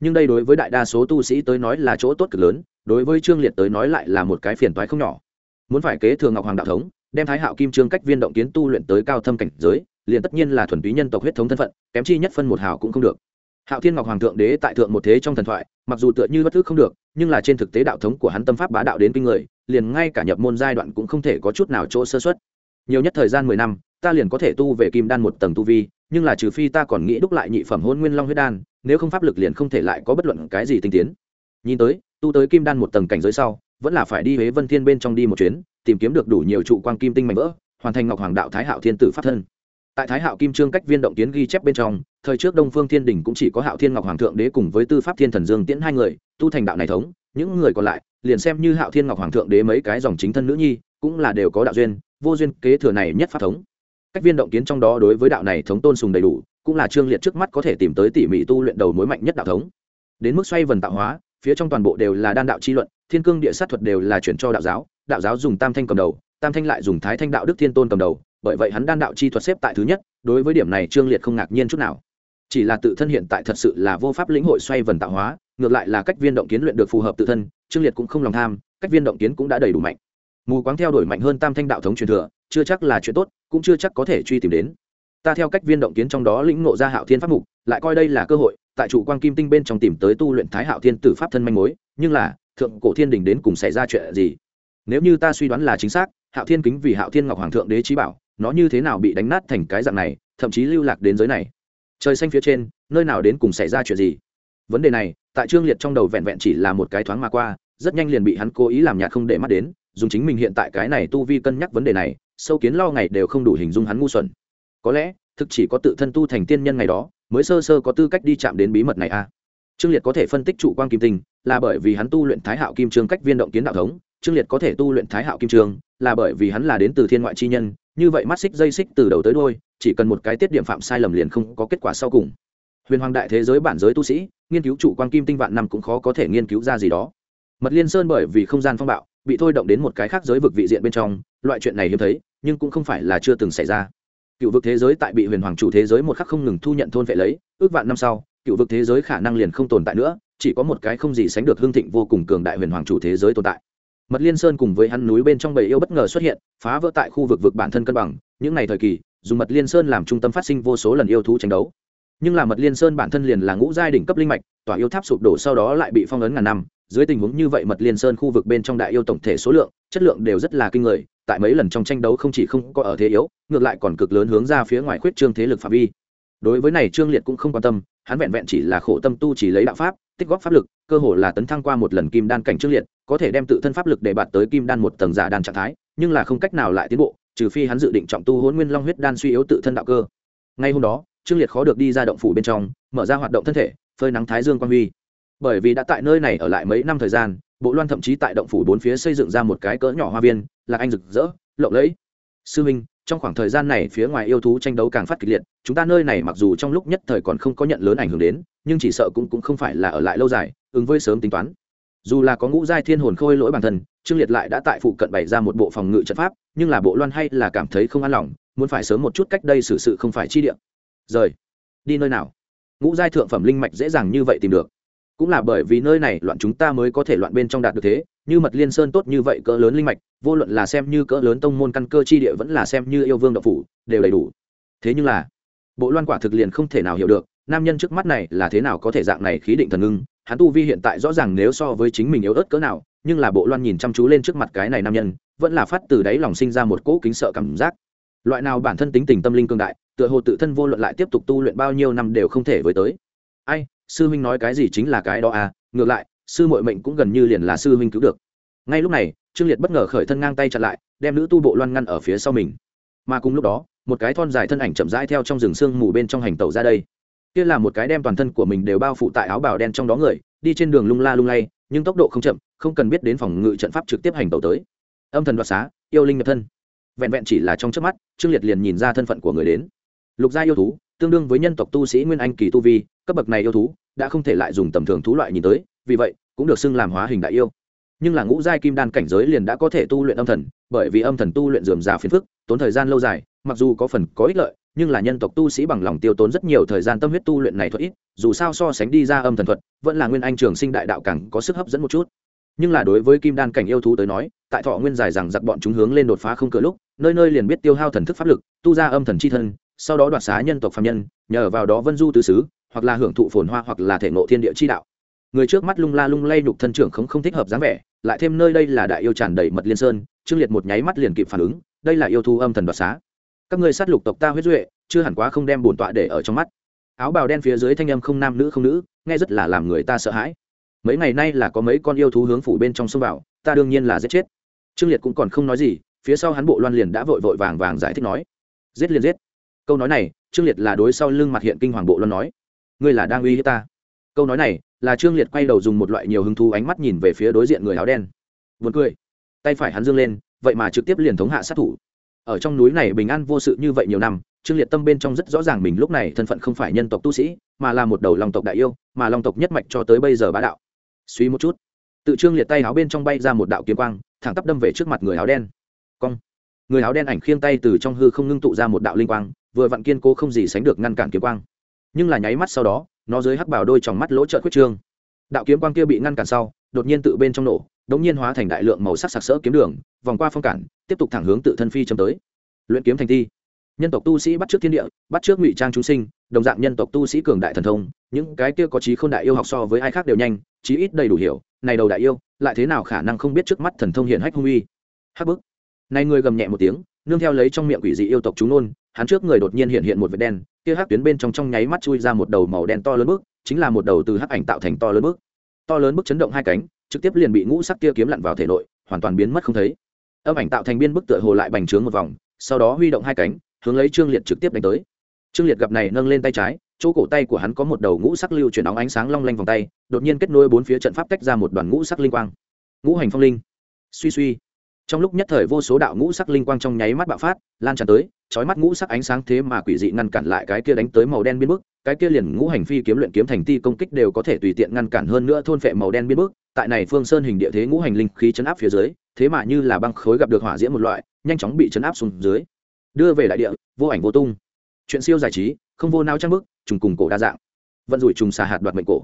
Nhưng đây đối với đại đa số tu sĩ tới nói là chỗ tốt cực lớn, đối với trương liệt tới nói lại là một cái phiền toái không nhỏ. Muốn phải kế thừa ngọc hoàng đạo thống đem thái hạo kim trương cách viên động kiến tu luyện tới cao thâm cảnh giới, liền tất nhiên là thuần túy nhân tộc huyết thống thân phận, kém chi nhất phân một hào cũng không được. Hạo thiên ngọc hoàng thượng đế tại thượng một thế trong thần thoại, mặc dù tựa như bất thức không được, nhưng là trên thực tế đạo thống của hắn tâm pháp bá đạo đến kinh người, liền ngay cả nhập môn giai đoạn cũng không thể có chút nào chỗ sơ xuất nhiều nhất thời gian mười năm, ta liền có thể tu về kim đan một tầng tu vi, nhưng là trừ phi ta còn nghĩ đúc lại nhị phẩm hôn nguyên long huyết đan, nếu không pháp lực liền không thể lại có bất luận cái gì tinh tiến. Nhìn tới, tu tới kim đan một tầng cảnh giới sau, vẫn là phải đi huế vân thiên bên trong đi một chuyến tìm kiếm được đủ nhiều trụ quang kim tinh mạnh vỡ, hoàn thành ngọc hoàng đạo thái hạo thiên tử pháp thân. Tại thái hạo kim trương cách viên động tiến ghi chép bên trong, thời trước đông phương thiên đình cũng chỉ có hạo thiên ngọc hoàng thượng đế cùng với tư pháp thiên thần dương tiễn hai người, tu thành đạo này thống, những người còn lại, liền xem như hạo thiên ngọc hoàng thượng đế mấy cái dòng chính thân nữ nhi, cũng là đều có đạo duyên, vô duyên kế thừa này nhất pháp thống. Cách viên động kiến trong đó đối với đạo này thống tôn sùng đầy đủ, cũng là trương liệt trước mắt có thể tìm tới tỉ mỉ tu luyện đầu mối mạnh nhất đạo thống. Đến mức xoay vần tạo hóa, phía trong toàn bộ đều là đan đạo chi luận, thiên cương địa sát thuật đều là chuyển cho đạo giáo đạo giáo dùng tam thanh cầm đầu, tam thanh lại dùng thái thanh đạo đức thiên tôn cầm đầu, bởi vậy hắn đan đạo chi thuật xếp tại thứ nhất, đối với điểm này trương liệt không ngạc nhiên chút nào. Chỉ là tự thân hiện tại thật sự là vô pháp lĩnh hội xoay vần tạo hóa, ngược lại là cách viên động kiến luyện được phù hợp tự thân, trương liệt cũng không lòng tham, cách viên động kiến cũng đã đầy đủ mạnh. Mù quáng theo đuổi mạnh hơn tam thanh đạo thống truyền thừa, chưa chắc là chuyện tốt, cũng chưa chắc có thể truy tìm đến. Ta theo cách viên động kiến trong đó lĩnh ngộ ra hạo thiên pháp mục, lại coi đây là cơ hội, tại chủ quan kim tinh bên trong tìm tới tu luyện thái hạo thiên tử pháp thân manh mối, nhưng là, thượng cổ thiên đình đến cùng xảy ra chuyện gì? Nếu như ta suy đoán là chính xác, hạo thiên kính vì hạo thiên ngọc hoàng thượng đế trí bảo, nó như thế nào bị đánh nát thành cái dạng này, thậm chí lưu lạc đến giới này? Trời xanh phía trên, nơi nào đến cùng xảy ra chuyện gì? Vấn đề này, tại trương liệt trong đầu vẹn vẹn chỉ là một cái thoáng mà qua, rất nhanh liền bị hắn cố ý làm nhạt không để mắt đến, dùng chính mình hiện tại cái này tu vi cân nhắc vấn đề này, sâu kiến lo ngày đều không đủ hình dung hắn ngu xuẩn. Có lẽ, thực chỉ có tự thân tu thành tiên nhân ngày đó, mới sơ sơ có tư cách đi chạm đến bí mật này a à. trương liệt có thể phân tích trụ quan kim tinh, là bởi vì hắn tu luyện thái hạo kim trương cách viên động kiến đạo thống trương liệt có thể tu luyện thái hạo kim trường, là bởi vì hắn là đến từ thiên ngoại chi nhân, như vậy mắt xích dây xích từ đầu tới đôi chỉ cần một cái tiết điểm phạm sai lầm liền không có kết quả sau cùng. Huyền hoàng đại thế giới bản giới tu sĩ, nghiên cứu chủ quan kim tinh vạn năm cũng khó có thể nghiên cứu ra gì đó. Mật liên sơn bởi vì không gian phong bạo, bị thôi động đến một cái khác giới vực vị diện bên trong, loại chuyện này hiếm thấy, nhưng cũng không phải là chưa từng xảy ra. Cựu vực thế giới tại bị huyền hoàng chủ thế giới một khắc không ngừng thu nhận thôn vệ lấy, ước vạn năm sau, cựu vực thế giới khả năng liền không tồn tại nữa, chỉ có một cái không gì sánh được hương thịnh vô cùng cường đại huyền hoàng chủ thế giới tồn tại mật liên sơn cùng với hắn núi bên trong bầy yêu bất ngờ xuất hiện, phá vỡ tại khu vực vực bản thân cân bằng. Những ngày thời kỳ dùng mật liên sơn làm trung tâm phát sinh vô số lần yêu thú tranh đấu, nhưng là mật liên sơn bản thân liền là ngũ giai đỉnh cấp linh mạch, tòa yêu tháp sụp đổ sau đó lại bị phong ấn ngàn năm. Dưới tình huống như vậy, mật liên sơn khu vực bên trong đại yêu tổng thể số lượng, chất lượng đều rất là kinh người. Tại mấy lần trong tranh đấu không chỉ không có ở thế yếu, ngược lại còn cực lớn hướng ra phía ngoài khuyết trương thế lực phạm vi. Đối với này trương liệt cũng không quan tâm, hắn vẹn vẹn chỉ là khổ tâm tu chỉ lấy đạo pháp tích góp pháp lực, cơ hồ là tấn thăng qua một lần kim đan cảnh trước liệt, có thể đem tự thân pháp lực để bạt tới kim đan một tầng giả đan trạng thái, nhưng là không cách nào lại tiến bộ, trừ phi hắn dự định trọng tu hôn nguyên long huyết đan suy yếu tự thân đạo cơ. Ngay hôm đó trương liệt khó được đi ra động phủ bên trong, mở ra hoạt động thân thể, phơi nắng thái dương quang huy. Bởi vì đã tại nơi này ở lại mấy năm thời gian, bộ loan thậm chí tại động phủ bốn phía xây dựng ra một cái cỡ nhỏ hoa viên, là anh rực rỡ, lộng lẫy. Sư minh trong khoảng thời gian này phía ngoài yêu thú tranh đấu càng phát kịch liệt, chúng ta nơi này mặc dù trong lúc nhất thời còn không có nhận lớn ảnh hưởng đến, nhưng chỉ sợ cũng cũng không phải là ở lại lâu dài, ứng với sớm tính toán. Dù là có ngũ giai thiên hồn khôi lỗi bản thân, trương liệt lại đã tại phụ cận bày ra một bộ phòng ngự trận pháp, nhưng là bộ loan hay là cảm thấy không an lòng, muốn phải sớm một chút cách đây xử sự không phải chi địa. Rời. Đi nơi nào? Ngũ giai thượng phẩm linh mạch dễ dàng như vậy tìm được. Cũng là bởi vì nơi này loạn chúng ta mới có thể loạn bên trong đạt được thế, như mật liên sơn tốt như vậy cỡ lớn linh mạch vô luận là xem như cỡ lớn tông môn căn cơ chi địa vẫn là xem như yêu vương độc phủ, đều đầy đủ. Thế nhưng là, bộ loan quả thực liền không thể nào hiểu được, nam nhân trước mắt này là thế nào có thể dạng này khí định thần ngưng, hắn tu vi hiện tại rõ ràng nếu so với chính mình yếu ớt cỡ nào, nhưng là bộ loan nhìn chăm chú lên trước mặt cái này nam nhân, vẫn là phát từ đáy lòng sinh ra một cỗ kính sợ cảm giác. Loại nào bản thân tính tình tâm linh cương đại, tựa hồ tự thân vô luận lại tiếp tục tu luyện bao nhiêu năm đều không thể với tới. Ai, sư huynh nói cái gì chính là cái đó à ngược lại, sư muội mệnh cũng gần như liền là sư huynh cứu được ngay lúc này, trương liệt bất ngờ khởi thân ngang tay chặn lại, đem nữ tu bộ loan ngăn ở phía sau mình. Mà cùng lúc đó, một cái thon dài thân ảnh chậm rãi theo trong rừng sương mù bên trong hành tàu ra đây. Kia là một cái đem toàn thân của mình đều bao phủ tại áo bào đen trong đó người, đi trên đường lung la lung lay, nhưng tốc độ không chậm, không cần biết đến phòng ngự trận pháp trực tiếp hành tàu tới. Âm thần đoạt xá, yêu linh nhập thân. Vẹn vẹn chỉ là trong trước mắt, trương liệt liền nhìn ra thân phận của người đến. Lục gia yêu thú, tương đương với nhân tộc tu sĩ nguyên anh kỳ tu vi, cấp bậc này yêu thú, đã không thể lại dùng tầm thường thú loại nhìn tới, vì vậy, cũng được xưng làm hóa hình đại yêu nhưng là ngũ giai kim đan cảnh giới liền đã có thể tu luyện âm thần, bởi vì âm thần tu luyện dườm già phiền phức, tốn thời gian lâu dài, mặc dù có phần có ích lợi, nhưng là nhân tộc tu sĩ bằng lòng tiêu tốn rất nhiều thời gian tâm huyết tu luyện này thuật ít, dù sao so sánh đi ra âm thần thuật, vẫn là nguyên anh trường sinh đại đạo càng có sức hấp dẫn một chút. Nhưng là đối với kim đan cảnh yêu thú tới nói, tại thọ nguyên dài rằng giặc bọn chúng hướng lên đột phá không cửa lúc, nơi nơi liền biết tiêu hao thần thức pháp lực, tu ra âm thần c h i thân, sau đó đoạt xá nhân tộc phạm nhân, nhờ vào đó vân du tứ xứ, hoặc là hưởng thụ phồn hoa hoặc là thể ngộ thiên địa chi đạo. Người trước mắt lung la lung lay nhục thân trưởng không không thích hợp dáng vẻ lại thêm nơi đây là đại yêu tràn đầy mật liên sơn, trương liệt một nháy mắt liền kịp phản ứng, đây là yêu thu âm thần đoạt xá. Các ngươi sát lục tộc ta huyết duệ, chưa hẳn quá không đem bổn tọa để ở trong mắt. Áo bào đen phía dưới thanh âm không nam nữ không nữ, nghe rất là làm người ta sợ hãi. Mấy ngày nay là có mấy con yêu thú hướng phủ bên trong sông vào, ta đương nhiên là giết chết. Trương liệt cũng còn không nói gì, phía sau hắn bộ loan liền đã vội vội vàng vàng giải thích nói. Giết liền giết. Câu nói này, trương liệt là đối sau lưng mặt hiện kinh hoàng bộ loan nói. Ngươi là đang uy hiếp ta. Câu nói này là trương liệt quay đầu dùng một loại nhiều hứng thú ánh mắt nhìn về phía đối diện người áo đen. Vượt cười. Tay phải hắn dương lên, vậy mà trực tiếp liền thống hạ sát thủ. Ở trong núi này bình an vô sự như vậy nhiều năm, trương liệt tâm bên trong rất rõ ràng mình lúc này thân phận không phải nhân tộc tu sĩ, mà là một đầu long tộc đại yêu, mà long tộc nhất mạch cho tới bây giờ bá đạo. Suy một chút. Tự trương liệt tay áo bên trong bay ra một đạo kiếm quang, thẳng tắp đâm về trước mặt người áo đen. Cong. Người áo đen ảnh khiêng tay từ trong hư không ngưng tụ ra một đạo linh quang, vừa vặn kiên cố không gì sánh được ngăn cản kiếm quang. Nhưng là nháy mắt sau đó nó dưới hắc bảo đôi tròng mắt lỗ trợn quyết trương. Đạo kiếm quang kia bị ngăn cản sau, đột nhiên tự bên trong nổ, đống nhiên hóa thành đại lượng màu sắc sặc sỡ kiếm đường, vòng qua phong cản, tiếp tục thẳng hướng tự thân phi chấm tới. Luyện kiếm thành thi. Nhân tộc tu sĩ bắt trước thiên địa, bắt trước ngụy trang chúng sinh, đồng dạng nhân tộc tu sĩ cường đại thần thông, những cái kia có trí không đại yêu học so với ai khác đều nhanh trí ít đầy đủ hiểu, này đầu đại yêu, lại thế nào khả năng không biết trước mắt thần thông hiện hách hung uy. Hắc bức. Này người gầm nhẹ một tiếng, nương theo lấy trong miệng quỷ dị yêu tộc chúng nôn hắn trước người đột nhiên hiện hiện một vệt đen, kia hắc tuyến bên trong trong nháy mắt chui ra một đầu màu đen to lớn bước, chính là một đầu từ hắc ảnh tạo thành to lớn bước. To lớn bước chấn động hai cánh, trực tiếp liền bị ngũ sắc kia kiếm lặn vào thể nội, hoàn toàn biến mất không thấy. Âm ảnh tạo thành biên bức tựa hồ lại bành trướng một vòng, sau đó huy động hai cánh, hướng lấy trương liệt trực tiếp đánh tới. Trương liệt gặp này nâng lên tay trái, chỗ cổ tay của hắn có một đầu ngũ sắc lưu chuyển óng ánh sáng long lanh vòng tay, đột nhiên kết nối bốn phía trận pháp tách ra một đoàn ngũ sắc linh quang. Ngũ hành phong linh. Suy suy trong lúc nhất thời vô số đạo ngũ sắc linh quang trong nháy mắt bạo phát, lan tràn tới trói mắt ngũ sắc ánh sáng thế mà quỷ dị ngăn cản lại cái kia đánh tới màu đen biên bức, cái kia liền ngũ hành phi kiếm luyện kiếm thành ti công kích đều có thể tùy tiện ngăn cản hơn nữa thôn phệ màu đen biên bức, tại này phương sơn hình địa thế ngũ hành linh khí chấn áp phía dưới, thế mà như là băng khối gặp được hỏa diễm một loại, nhanh chóng bị chấn áp xuống dưới. Đưa về đại địa, vô ảnh vô tung. Chuyện siêu giải trí, không vô nao trang bức, trùng cùng cổ đa dạng. Vận rủi trùng xà hạt đoạt mệnh cổ.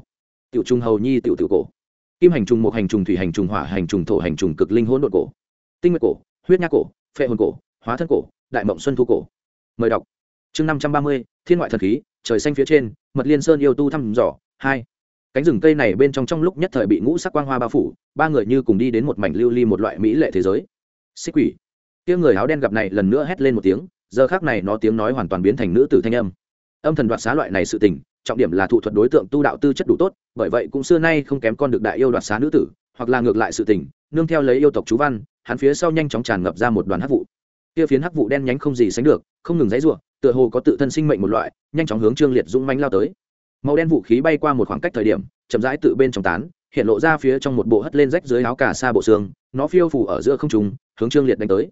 Tiểu trùng hầu nhi, tiểu tiểu cổ. Kim hành trùng một hành trùng, thủy hành trùng, hỏa hành trùng, thổ hành trùng, cực linh hỗn độn cổ tinh nguyệt cổ, huyết nha cổ, phệ hồn cổ, hóa thân cổ, đại mộng xuân thu cổ. Mời đọc. Chương năm trăm ba mươi, thiên ngoại thần khí, trời xanh phía trên, mật liên sơn yêu tu thăm dò. Hai. Cánh rừng cây này bên trong trong lúc nhất thời bị ngũ sắc quang hoa bao phủ, ba người như cùng đi đến một mảnh lưu ly một loại mỹ lệ thế giới. Xích quỷ. Tiếng người áo đen gặp này lần nữa hét lên một tiếng, giờ khác này nó tiếng nói hoàn toàn biến thành nữ tử thanh âm. Âm thần đoạt xá loại này sự tình, trọng điểm là thụ thuật đối tượng tu đạo tư chất đủ tốt, bởi vậy cũng xưa nay không kém con được đại yêu đoạt xá nữ tử, hoặc là ngược lại sự tình, nương theo lấy yêu tộc chú văn hắn phía sau nhanh chóng tràn ngập ra một đoàn hắc vụ. Kia phiến hắc vụ đen nhánh không gì sánh được, không ngừng dãy rủa, tựa hồ có tự thân sinh mệnh một loại, nhanh chóng hướng trương liệt dũng manh lao tới. Màu đen vũ khí bay qua một khoảng cách thời điểm, chậm rãi tự bên trong tán, hiện lộ ra phía trong một bộ hất lên rách dưới áo cà sa bộ xương, nó phiêu phủ ở giữa không trùng hướng trương liệt đánh tới.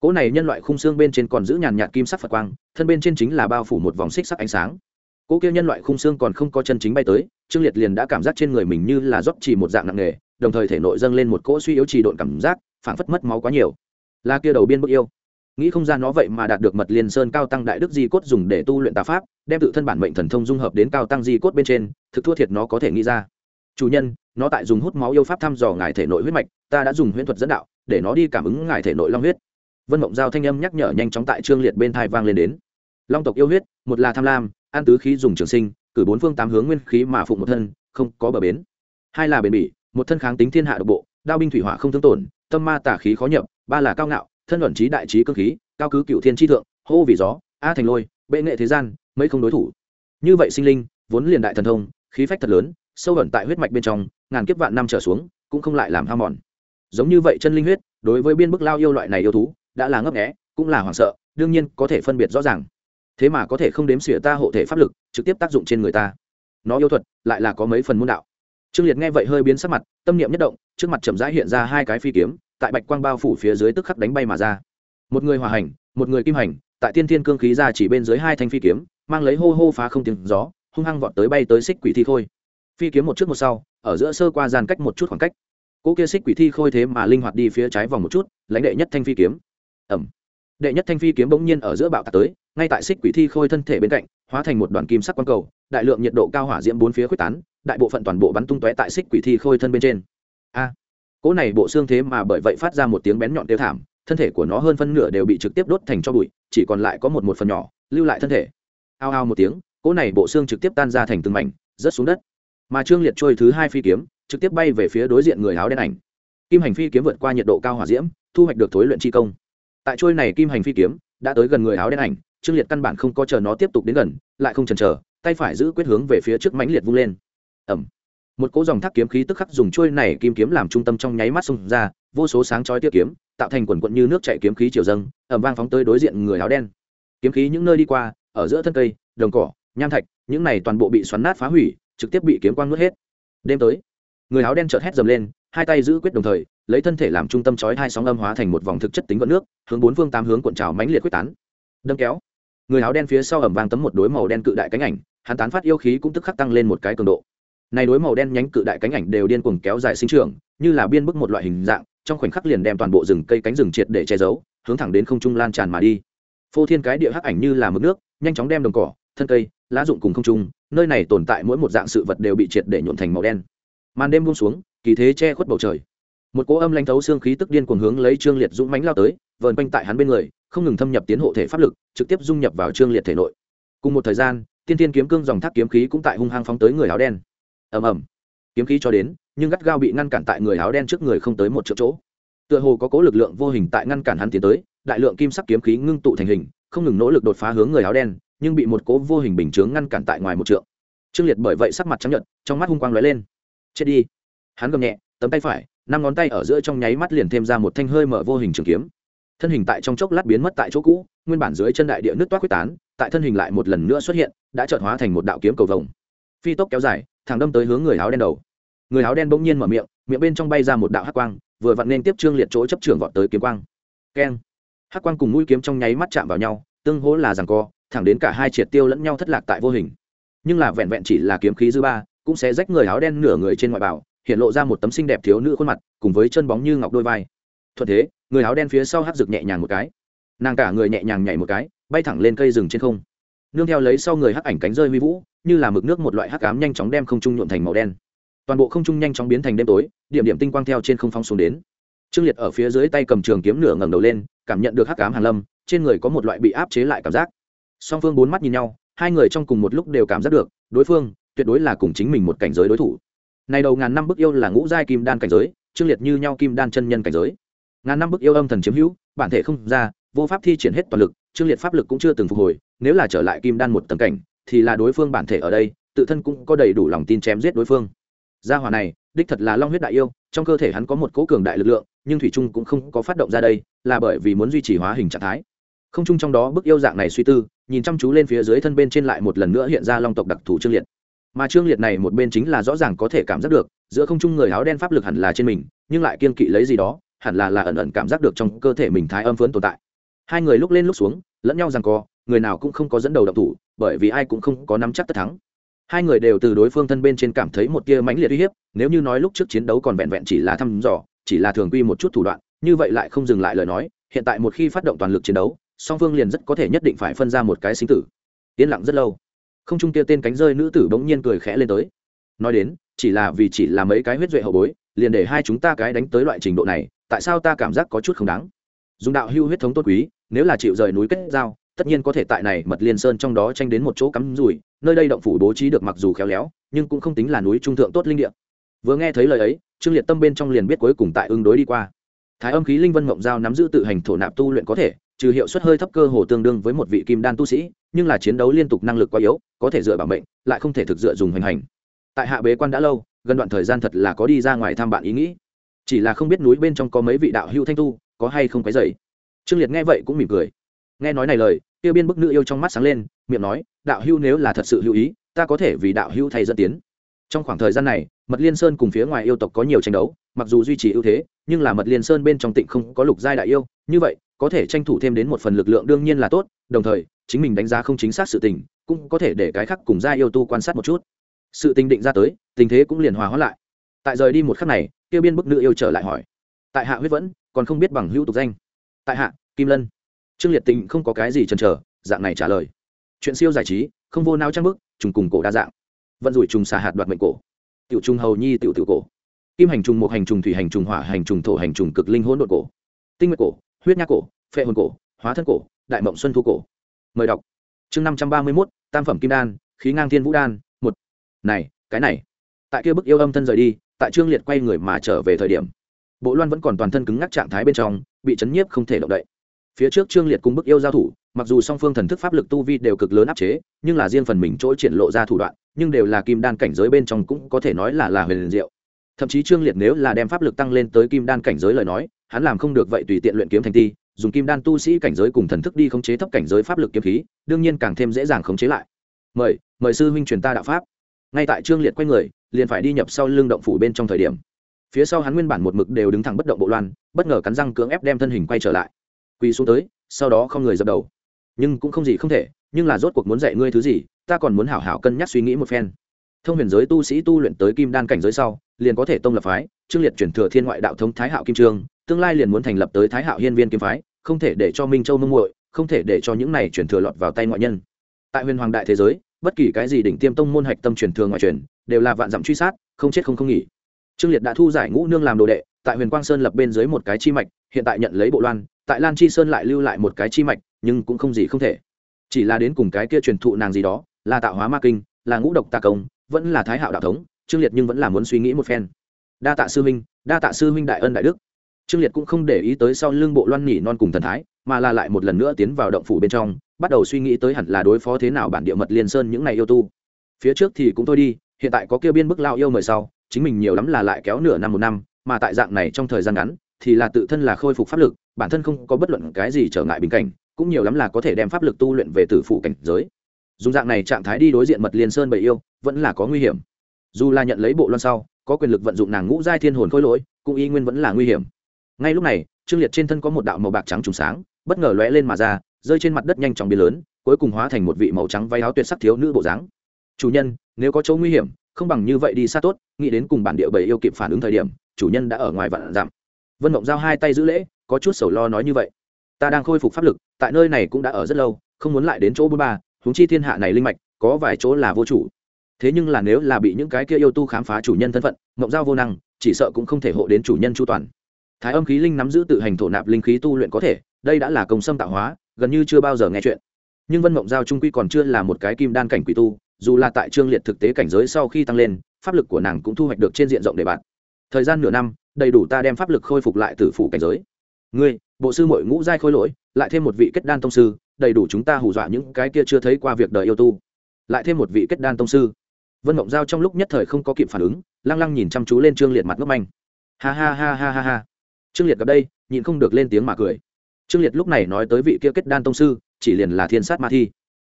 Cỗ này nhân loại khung xương bên trên còn giữ nhàn nhạt kim sắc phật quang, thân bên trên chính là bao phủ một vòng xích sắc ánh sáng. Cỗ kia nhân loại khung xương còn không có chân chính bay tới, trương liệt liền đã cảm giác trên người mình như là rót chỉ một dạng nặng nề, đồng thời thể nội dâng lên một cỗ suy yếu trì độn cảm giác phảng phất mất máu quá nhiều. Là kia đầu biên bức yêu. Nghĩ không ra nó vậy mà đạt được mật liên sơn cao tăng đại đức di cốt dùng để tu luyện tà pháp, đem tự thân bản mệnh thần thông dung hợp đến cao tăng di cốt bên trên, thực thua thiệt nó có thể nghĩ ra. Chủ nhân, nó tại dùng hút máu yêu pháp thăm dò ngài thể nội huyết mạch, ta đã dùng huyễn thuật dẫn đạo, để nó đi cảm ứng ngài thể nội long huyết. Vân mộng giao thanh âm nhắc nhở nhanh chóng tại trương liệt bên thai vang lên đến. Long tộc yêu huyết, một là tham lam, an tứ khí dùng trường sinh, cử bốn phương tám hướng nguyên khí mà phụng một thân, không có bờ bến. Hai là bền bỉ, một thân kháng tính thiên hạ độc bộ, đao binh thủy hỏa không thương tổn tâm ma tả khí khó nhập, ba là cao ngạo, thân luận trí đại trí cơ khí, cao cứ cựu thiên tri thượng, hô vì gió, a thành lôi, bệ nghệ thế gian, mấy không đối thủ. Như vậy sinh linh, vốn liền đại thần thông, khí phách thật lớn, sâu ẩn tại huyết mạch bên trong, ngàn kiếp vạn năm trở xuống, cũng không lại làm ham mòn. Giống như vậy chân linh huyết, đối với biên bức lao yêu loại này yêu thú, đã là ngấp nghé, cũng là hoảng sợ, đương nhiên có thể phân biệt rõ ràng. Thế mà có thể không đếm xỉa ta hộ thể pháp lực, trực tiếp tác dụng trên người ta. Nó yêu thuật, lại là có mấy phần môn đạo trương liệt nghe vậy hơi biến sắc mặt, tâm niệm nhất động, trước mặt chậm rãi hiện ra hai cái phi kiếm, tại bạch quang bao phủ phía dưới tức khắc đánh bay mà ra. Một người hòa hành, một người kim hành, tại tiên thiên cương khí ra chỉ bên dưới hai thanh phi kiếm, mang lấy hô hô phá không tiếng gió, hung hăng vọt tới bay tới xích quỷ thi khôi. Phi kiếm một trước một sau, ở giữa sơ qua gian cách một chút khoảng cách. Cỗ kia xích quỷ thi khôi thế mà linh hoạt đi phía trái vòng một chút, lãnh đệ nhất thanh phi kiếm. Ẩm đệ nhất thanh phi kiếm bỗng nhiên ở giữa bạo tạc tới ngay tại xích quỷ thi khôi thân thể bên cạnh, hóa thành một đoàn kim sắc quang cầu, đại lượng nhiệt độ cao hỏa diễm bốn phía quyết tán, đại bộ phận toàn bộ bắn tung tóe tại xích quỷ thi khôi thân bên trên. A! Cỗ này bộ xương thế mà bởi vậy phát ra một tiếng bén nhọn tiêu thảm, thân thể của nó hơn phân nửa đều bị trực tiếp đốt thành cho bụi, chỉ còn lại có một một phần nhỏ, lưu lại thân thể. Ao ao một tiếng, cỗ này bộ xương trực tiếp tan ra thành từng mảnh, rớt xuống đất. Mà trương liệt trôi thứ hai phi kiếm, trực tiếp bay về phía đối diện người áo đen ảnh. Kim hành phi kiếm vượt qua nhiệt độ cao hỏa diễm, thu hoạch được thối luyện chi công. Tại trôi này kim hành phi kiếm, đã tới gần người áo đen ảnh trương liệt căn bản không có chờ nó tiếp tục đến gần, lại không chần chờ, tay phải giữ quyết hướng về phía trước mãnh liệt vung lên. Ẩm một cỗ dòng thác kiếm khí tức khắc dùng trôi này kim kiếm làm trung tâm trong nháy mắt xông ra, vô số sáng chói tiêu kiếm, tạo thành quần quận như nước chảy kiếm khí chiều dâng ẩm vang phóng tới đối diện người áo đen. Kiếm khí những nơi đi qua, ở giữa thân cây, đồng cỏ, nham thạch, những này toàn bộ bị xoắn nát phá hủy, trực tiếp bị kiếm quang nuốt hết. Đêm tới, người áo đen chợt hét dầm lên, hai tay giữ quyết đồng thời, lấy thân thể làm trung tâm chói hai sóng âm hóa thành một vòng thực chất tính vận nước, hướng bốn phương tám hướng cuộn trào mãnh liệt quyết tán. Đâm kéo người áo đen phía sau ẩm vang tấm một đối màu đen cự đại cánh ảnh, hắn tán phát yêu khí cũng tức khắc tăng lên một cái cường độ. Này đối màu đen nhánh cự đại cánh ảnh đều điên cuồng kéo dài sinh trưởng, như là biên bức một loại hình dạng, trong khoảnh khắc liền đem toàn bộ rừng cây cánh rừng triệt để che giấu, hướng thẳng đến không trung lan tràn mà đi. Phô thiên cái địa hắc ảnh như là mực nước, nhanh chóng đem đồng cỏ, thân cây, lá dụng cùng không trung, nơi này tồn tại mỗi một dạng sự vật đều bị triệt để nhuộn thành màu đen. Màn đêm buông xuống, kỳ thế che khuất bầu trời. Một cỗ âm lanh thấu xương khí tức điên cuồng hướng lấy trương liệt dũng mãnh lao tới, vờn quanh tại hắn bên người không ngừng thâm nhập tiến hộ thể pháp lực, trực tiếp dung nhập vào trương liệt thể nội. Cùng một thời gian, tiên tiên kiếm cương dòng thác kiếm khí cũng tại hung hăng phóng tới người áo đen. Ầm ầm. Kiếm khí cho đến, nhưng gắt gao bị ngăn cản tại người áo đen trước người không tới một chỗ chỗ. Tựa hồ có cố lực lượng vô hình tại ngăn cản hắn tiến tới, đại lượng kim sắc kiếm khí ngưng tụ thành hình, không ngừng nỗ lực đột phá hướng người áo đen, nhưng bị một cố vô hình bình chướng ngăn cản tại ngoài một trượng. Trương liệt bởi vậy sắc mặt trắng nhợt, trong mắt hung quang lóe lên. Chết đi. Hắn gầm nhẹ, tấm tay phải, năm ngón tay ở giữa trong nháy mắt liền thêm ra một thanh hơi mở vô hình trường kiếm thân hình tại trong chốc lát biến mất tại chỗ cũ, nguyên bản dưới chân đại địa nước toát quyết tán, tại thân hình lại một lần nữa xuất hiện, đã trợt hóa thành một đạo kiếm cầu vồng. Phi tốc kéo dài, thẳng đâm tới hướng người áo đen đầu. Người áo đen bỗng nhiên mở miệng miệng bên trong bay ra một đạo hắc quang, vừa vặn nên tiếp trương liệt chỗ chấp trường vọt tới kiếm quang. Keng. Hắc quang cùng mũi kiếm trong nháy mắt chạm vào nhau, tương hỗ là rằng co, thẳng đến cả hai triệt tiêu lẫn nhau thất lạc tại vô hình. Nhưng là vẹn vẹn chỉ là kiếm khí dư ba, cũng sẽ rách người áo đen nửa người trên ngoại bảo hiện lộ ra một tấm xinh đẹp thiếu nữ khuôn mặt, cùng với chân bóng như ngọc đôi vai. Thuận thế người áo đen phía sau hắc rực nhẹ nhàng một cái. Nàng cả người nhẹ nhàng nhảy một cái, bay thẳng lên cây rừng trên không. Nương theo lấy sau người hắc ảnh cánh rơi huy vũ, như là mực nước một loại hắc ám nhanh chóng đem không trung nhuộn thành màu đen. Toàn bộ không trung nhanh chóng biến thành đêm tối, điểm điểm tinh quang theo trên không phong xuống đến. Trương liệt ở phía dưới tay cầm trường kiếm nửa ngẩng đầu lên, cảm nhận được hắc ám hàn lâm, trên người có một loại bị áp chế lại cảm giác. Song phương bốn mắt nhìn nhau, hai người trong cùng một lúc đều cảm giác được, đối phương tuyệt đối là cùng chính mình một cảnh giới đối thủ. Này đầu ngàn năm bức yêu là ngũ giai kim đan cảnh giới, trương liệt như nhau kim đan chân nhân cảnh giới ngàn năm bức yêu âm thần chiếm hữu, bản thể không ra, vô pháp thi triển hết toàn lực trương liệt pháp lực cũng chưa từng phục hồi, nếu là trở lại kim đan một tầng cảnh, thì là đối phương bản thể ở đây, tự thân cũng có đầy đủ lòng tin chém giết đối phương. Gia hỏa này, đích thật là long huyết đại yêu, trong cơ thể hắn có một cố cường đại lực lượng, nhưng thủy trung cũng không có phát động ra đây, là bởi vì muốn duy trì hóa hình trạng thái. Không chung trong đó bức yêu dạng này suy tư, nhìn chăm chú lên phía dưới thân bên trên lại một lần nữa hiện ra long tộc đặc thù trương liệt. Mà trương liệt này một bên chính là rõ ràng có thể cảm giác được, giữa không trung người áo đen pháp lực hẳn là trên mình, nhưng lại kiên kỵ lấy gì đó hẳn là là ẩn ẩn cảm giác được trong cơ thể mình thái âm phấn tồn tại. Hai người lúc lên lúc xuống, lẫn nhau rằng co, người nào cũng không có dẫn đầu động thủ, bởi vì ai cũng không có nắm chắc tất thắng. Hai người đều từ đối phương thân bên trên cảm thấy một tia mãnh liệt uy hiếp, nếu như nói lúc trước chiến đấu còn vẹn vẹn chỉ là thăm dò, chỉ là thường quy một chút thủ đoạn, như vậy lại không dừng lại lời nói, hiện tại một khi phát động toàn lực chiến đấu, song phương liền rất có thể nhất định phải phân ra một cái sinh tử. Yên lặng rất lâu. Không trung kia tên cánh rơi nữ tử bỗng nhiên cười khẽ lên tới. Nói đến, chỉ là vì chỉ là mấy cái huyết duệ hậu bối, liền để hai chúng ta cái đánh tới loại trình độ này tại sao ta cảm giác có chút không đáng? Dùng đạo hưu huyết thống tốt quý, nếu là chịu rời núi kết giao, tất nhiên có thể tại này mật liên sơn trong đó tranh đến một chỗ cắm rủi, nơi đây động phủ bố trí được mặc dù khéo léo, nhưng cũng không tính là núi trung thượng tốt linh địa. Vừa nghe thấy lời ấy, trương liệt tâm bên trong liền biết cuối cùng tại ứng đối đi qua. Thái âm khí linh vân mộng giao nắm giữ tự hành thổ nạp tu luyện có thể, trừ hiệu suất hơi thấp cơ hồ tương đương với một vị kim đan tu sĩ, nhưng là chiến đấu liên tục năng lực quá yếu, có thể dựa bảo mệnh, lại không thể thực dựa dùng hành hành. Tại hạ bế quan đã lâu, gần đoạn thời gian thật là có đi ra ngoài thăm bạn ý nghĩ chỉ là không biết núi bên trong có mấy vị đạo hữu thanh tu, có hay không quấy dày trương liệt nghe vậy cũng mỉm cười. Nghe nói này lời tiêu biên bức nữ yêu trong mắt sáng lên, miệng nói, đạo hữu nếu là thật sự hữu ý, ta có thể vì đạo hữu thay dẫn tiến. Trong khoảng thời gian này, mật liên sơn cùng phía ngoài yêu tộc có nhiều tranh đấu, mặc dù duy trì ưu thế, nhưng là mật liên sơn bên trong tịnh không có lục giai đại yêu, như vậy, có thể tranh thủ thêm đến một phần lực lượng đương nhiên là tốt, đồng thời, chính mình đánh giá không chính xác sự tình, cũng có thể để cái khác cùng gia yêu tu quan sát một chút. Sự tình định ra tới, tình thế cũng liền hòa hóa lại. Tại rời đi một khắc này tiêu biên bức nữ yêu trở lại hỏi. Tại hạ huyết vẫn, còn không biết bằng hữu tục danh. Tại hạ, kim lân. Trương liệt tình không có cái gì chần chờ, dạng này trả lời. Chuyện siêu giải trí, không vô nao trang bức, trùng cùng cổ đa dạng. Vận rủi trùng xà hạt đoạt mệnh cổ. Tiểu trùng hầu nhi tiểu tiểu cổ. Kim hành trùng một hành trùng thủy hành trùng hỏa hành trùng thổ hành trùng cực linh hỗn độn cổ. Tinh nguyệt cổ, huyết nhác cổ, phệ hồn cổ, hóa thân cổ, đại mộng xuân thu cổ. Mời đọc. Chương năm trăm ba mươi mốt, tam phẩm kim đan, khí ngang thiên vũ đan, một. Này, cái này. Tại kia bức yêu âm thân rời đi tại trương liệt quay người mà trở về thời điểm, bộ loan vẫn còn toàn thân cứng ngắc trạng thái bên trong, bị chấn nhiếp không thể động đậy. Phía trước trương liệt cùng bức yêu giao thủ, mặc dù song phương thần thức pháp lực tu vi đều cực lớn áp chế, nhưng là riêng phần mình chỗ triển lộ ra thủ đoạn, nhưng đều là kim đan cảnh giới bên trong cũng có thể nói là là huyền diệu. Thậm chí trương liệt nếu là đem pháp lực tăng lên tới kim đan cảnh giới lời nói, hắn làm không được vậy tùy tiện luyện kiếm thành ti dùng kim đan tu sĩ cảnh giới cùng thần thức đi khống chế thấp cảnh giới pháp lực kiếm khí, đương nhiên càng thêm dễ dàng khống chế lại. Mời mời sư huynh truyền ta đạo pháp. Ngay tại trương liệt quay người liền phải đi nhập sau lưng động phủ bên trong thời điểm. Phía sau hắn nguyên bản một mực đều đứng thẳng bất động bộ loan, bất ngờ cắn răng cưỡng ép đem thân hình quay trở lại. Quỳ xuống tới, sau đó không người dập đầu. Nhưng cũng không gì không thể, nhưng là rốt cuộc muốn dạy ngươi thứ gì, ta còn muốn hảo hảo cân nhắc suy nghĩ một phen. Thông huyền giới tu sĩ tu luyện tới kim đan cảnh giới sau, liền có thể tông lập phái trương liệt chuyển thừa thiên ngoại đạo thống thái hạo kim trương tương lai liền muốn thành lập tới thái hạo hiên viên kim phái, không thể để cho minh châu mông muội, không thể để cho những này chuyển thừa lọt vào tay ngoại nhân. Tại huyền hoàng đại thế giới, bất kỳ cái gì đỉnh tiêm tông môn hạch tâm truyền thừa ngoại truyền đều là vạn dặm truy sát, không chết không không nghỉ. Trương liệt đã thu giải ngũ nương làm đồ đệ, tại huyền quang sơn lập bên dưới một cái chi mạch, hiện tại nhận lấy bộ loan, tại lan chi sơn lại lưu lại một cái chi mạch, nhưng cũng không gì không thể. Chỉ là đến cùng cái kia truyền thụ nàng gì đó, là tạo hóa ma kinh, là ngũ độc tà công, vẫn là thái hạo đạo thống, trương liệt nhưng vẫn là muốn suy nghĩ một phen. Đa tạ sư huynh đa tạ sư huynh đại ân đại đức. Trương liệt cũng không để ý tới sau lưng bộ loan nhỉ non cùng thần thái, mà là lại một lần nữa tiến vào động phủ bên trong, bắt đầu suy nghĩ tới hẳn là đối phó thế nào bản địa mật liên sơn những này yêu tu. Phía trước thì cũng thôi đi hiện tại có kia biên bức lao yêu mời sau, chính mình nhiều lắm là lại kéo nửa năm một năm, mà tại dạng này trong thời gian ngắn, thì là tự thân là khôi phục pháp lực, bản thân không có bất luận cái gì trở ngại bình cảnh, cũng nhiều lắm là có thể đem pháp lực tu luyện về tử phụ cảnh giới. Dùng dạng này trạng thái đi đối diện mật liên sơn bầy yêu, vẫn là có nguy hiểm. Dù là nhận lấy bộ loan sau, có quyền lực vận dụng nàng ngũ giai thiên hồn khôi lỗi, cũng y nguyên vẫn là nguy hiểm. Ngay lúc này, trương liệt trên thân có một đạo màu bạc trắng trùng sáng, bất ngờ lóe lên mà ra, rơi trên mặt đất nhanh chóng biến lớn, cuối cùng hóa thành một vị màu trắng váy áo tuyệt sắc thiếu nữ bộ dáng chủ nhân, nếu có chỗ nguy hiểm, không bằng như vậy đi xa tốt, nghĩ đến cùng bản địa bầy yêu kịp phản ứng thời điểm, chủ nhân đã ở ngoài vạn giảm. vân mộng giao hai tay giữ lễ, có chút sầu lo nói như vậy. Ta đang khôi phục pháp lực, tại nơi này cũng đã ở rất lâu, không muốn lại đến chỗ bôn ba, huống chi thiên hạ này linh mạch, có vài chỗ là vô chủ. Thế nhưng là nếu là bị những cái kia yêu tu khám phá chủ nhân thân phận, mộng giao vô năng, chỉ sợ cũng không thể hộ đến chủ nhân chu toàn. Thái âm khí linh nắm giữ tự hành thổ nạp linh khí tu luyện có thể, đây đã là công xâm tạo hóa, gần như chưa bao giờ nghe chuyện. Nhưng vân mộng giao trung quy còn chưa là một cái kim đan cảnh quỷ tu dù là tại trương liệt thực tế cảnh giới sau khi tăng lên, pháp lực của nàng cũng thu hoạch được trên diện rộng đề bạn. Thời gian nửa năm, đầy đủ ta đem pháp lực khôi phục lại từ phủ cảnh giới. Ngươi, bộ sư mội ngũ giai khôi lỗi, lại thêm một vị kết đan tông sư, đầy đủ chúng ta hù dọa những cái kia chưa thấy qua việc đời yêu tu. Lại thêm một vị kết đan tông sư. Vân mộng giao trong lúc nhất thời không có kịp phản ứng, lăng lăng nhìn chăm chú lên trương liệt mặt ngốc manh. Ha ha ha ha ha ha. Trương liệt gặp đây, nhịn không được lên tiếng mà cười. Trương liệt lúc này nói tới vị kia kết đan tông sư, chỉ liền là thiên sát ma thi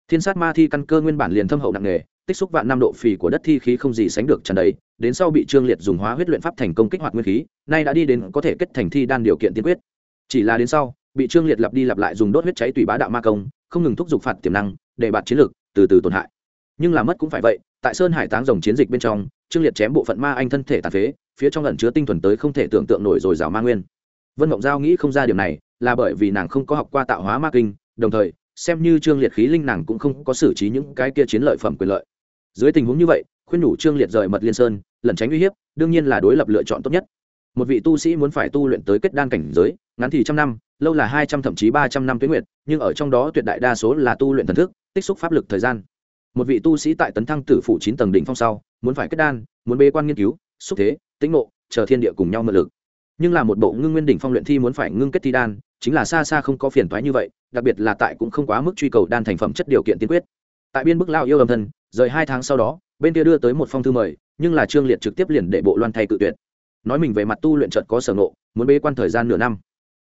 thiên sát ma thi căn cơ nguyên bản liền thâm hậu nặng nề, tích xúc vạn năm độ phì của đất thi khí không gì sánh được trần đấy đến sau bị trương liệt dùng hóa huyết luyện pháp thành công kích hoạt nguyên khí, nay đã đi đến có thể kết thành thi đan điều kiện tiên quyết. Chỉ là đến sau, bị trương liệt lặp đi lặp lại dùng đốt huyết cháy tùy bá đạo ma công, không ngừng thúc giục phạt tiềm năng, để bạt chiến lược, từ từ tổn hại. Nhưng là mất cũng phải vậy, tại sơn hải táng rồng chiến dịch bên trong, trương liệt chém bộ phận ma anh thân thể tàn phế, phía trong lần chứa tinh thuần tới không thể tưởng tượng nổi rồi rào ma nguyên. Vân mộng giao nghĩ không ra điều này, là bởi vì nàng không có học qua tạo hóa ma kinh, đồng thời xem như trương liệt khí linh nàng cũng không có xử trí những cái kia chiến lợi phẩm quyền lợi. Dưới tình huống như vậy, khuyên nhủ trương liệt rời mật liên sơn, lẩn tránh uy hiếp, đương nhiên là đối lập lựa chọn tốt nhất. Một vị tu sĩ muốn phải tu luyện tới kết đan cảnh giới, ngắn thì trăm năm, lâu là hai trăm thậm chí ba trăm năm tuyến nguyện nhưng ở trong đó tuyệt đại đa số là tu luyện thần thức, tích xúc pháp lực thời gian. Một vị tu sĩ tại tấn thăng tử phủ chín tầng đỉnh phong sau, muốn phải kết đan, muốn bê quan nghiên cứu, xúc thế, tĩnh ngộ, chờ thiên địa cùng nhau mượn lực. Nhưng là một bộ ngưng nguyên đỉnh phong luyện thi muốn phải ngưng kết thi đan chính là xa xa không có phiền toái như vậy, đặc biệt là tại cũng không quá mức truy cầu đan thành phẩm chất điều kiện tiên quyết. Tại biên bức lao yêu âm thân rời hai tháng sau đó, bên kia đưa tới một phong thư mời, nhưng là trương liệt trực tiếp liền để bộ loan thay cự tuyệt. Nói mình về mặt tu luyện chợt có sở ngộ, muốn bế quan thời gian nửa năm.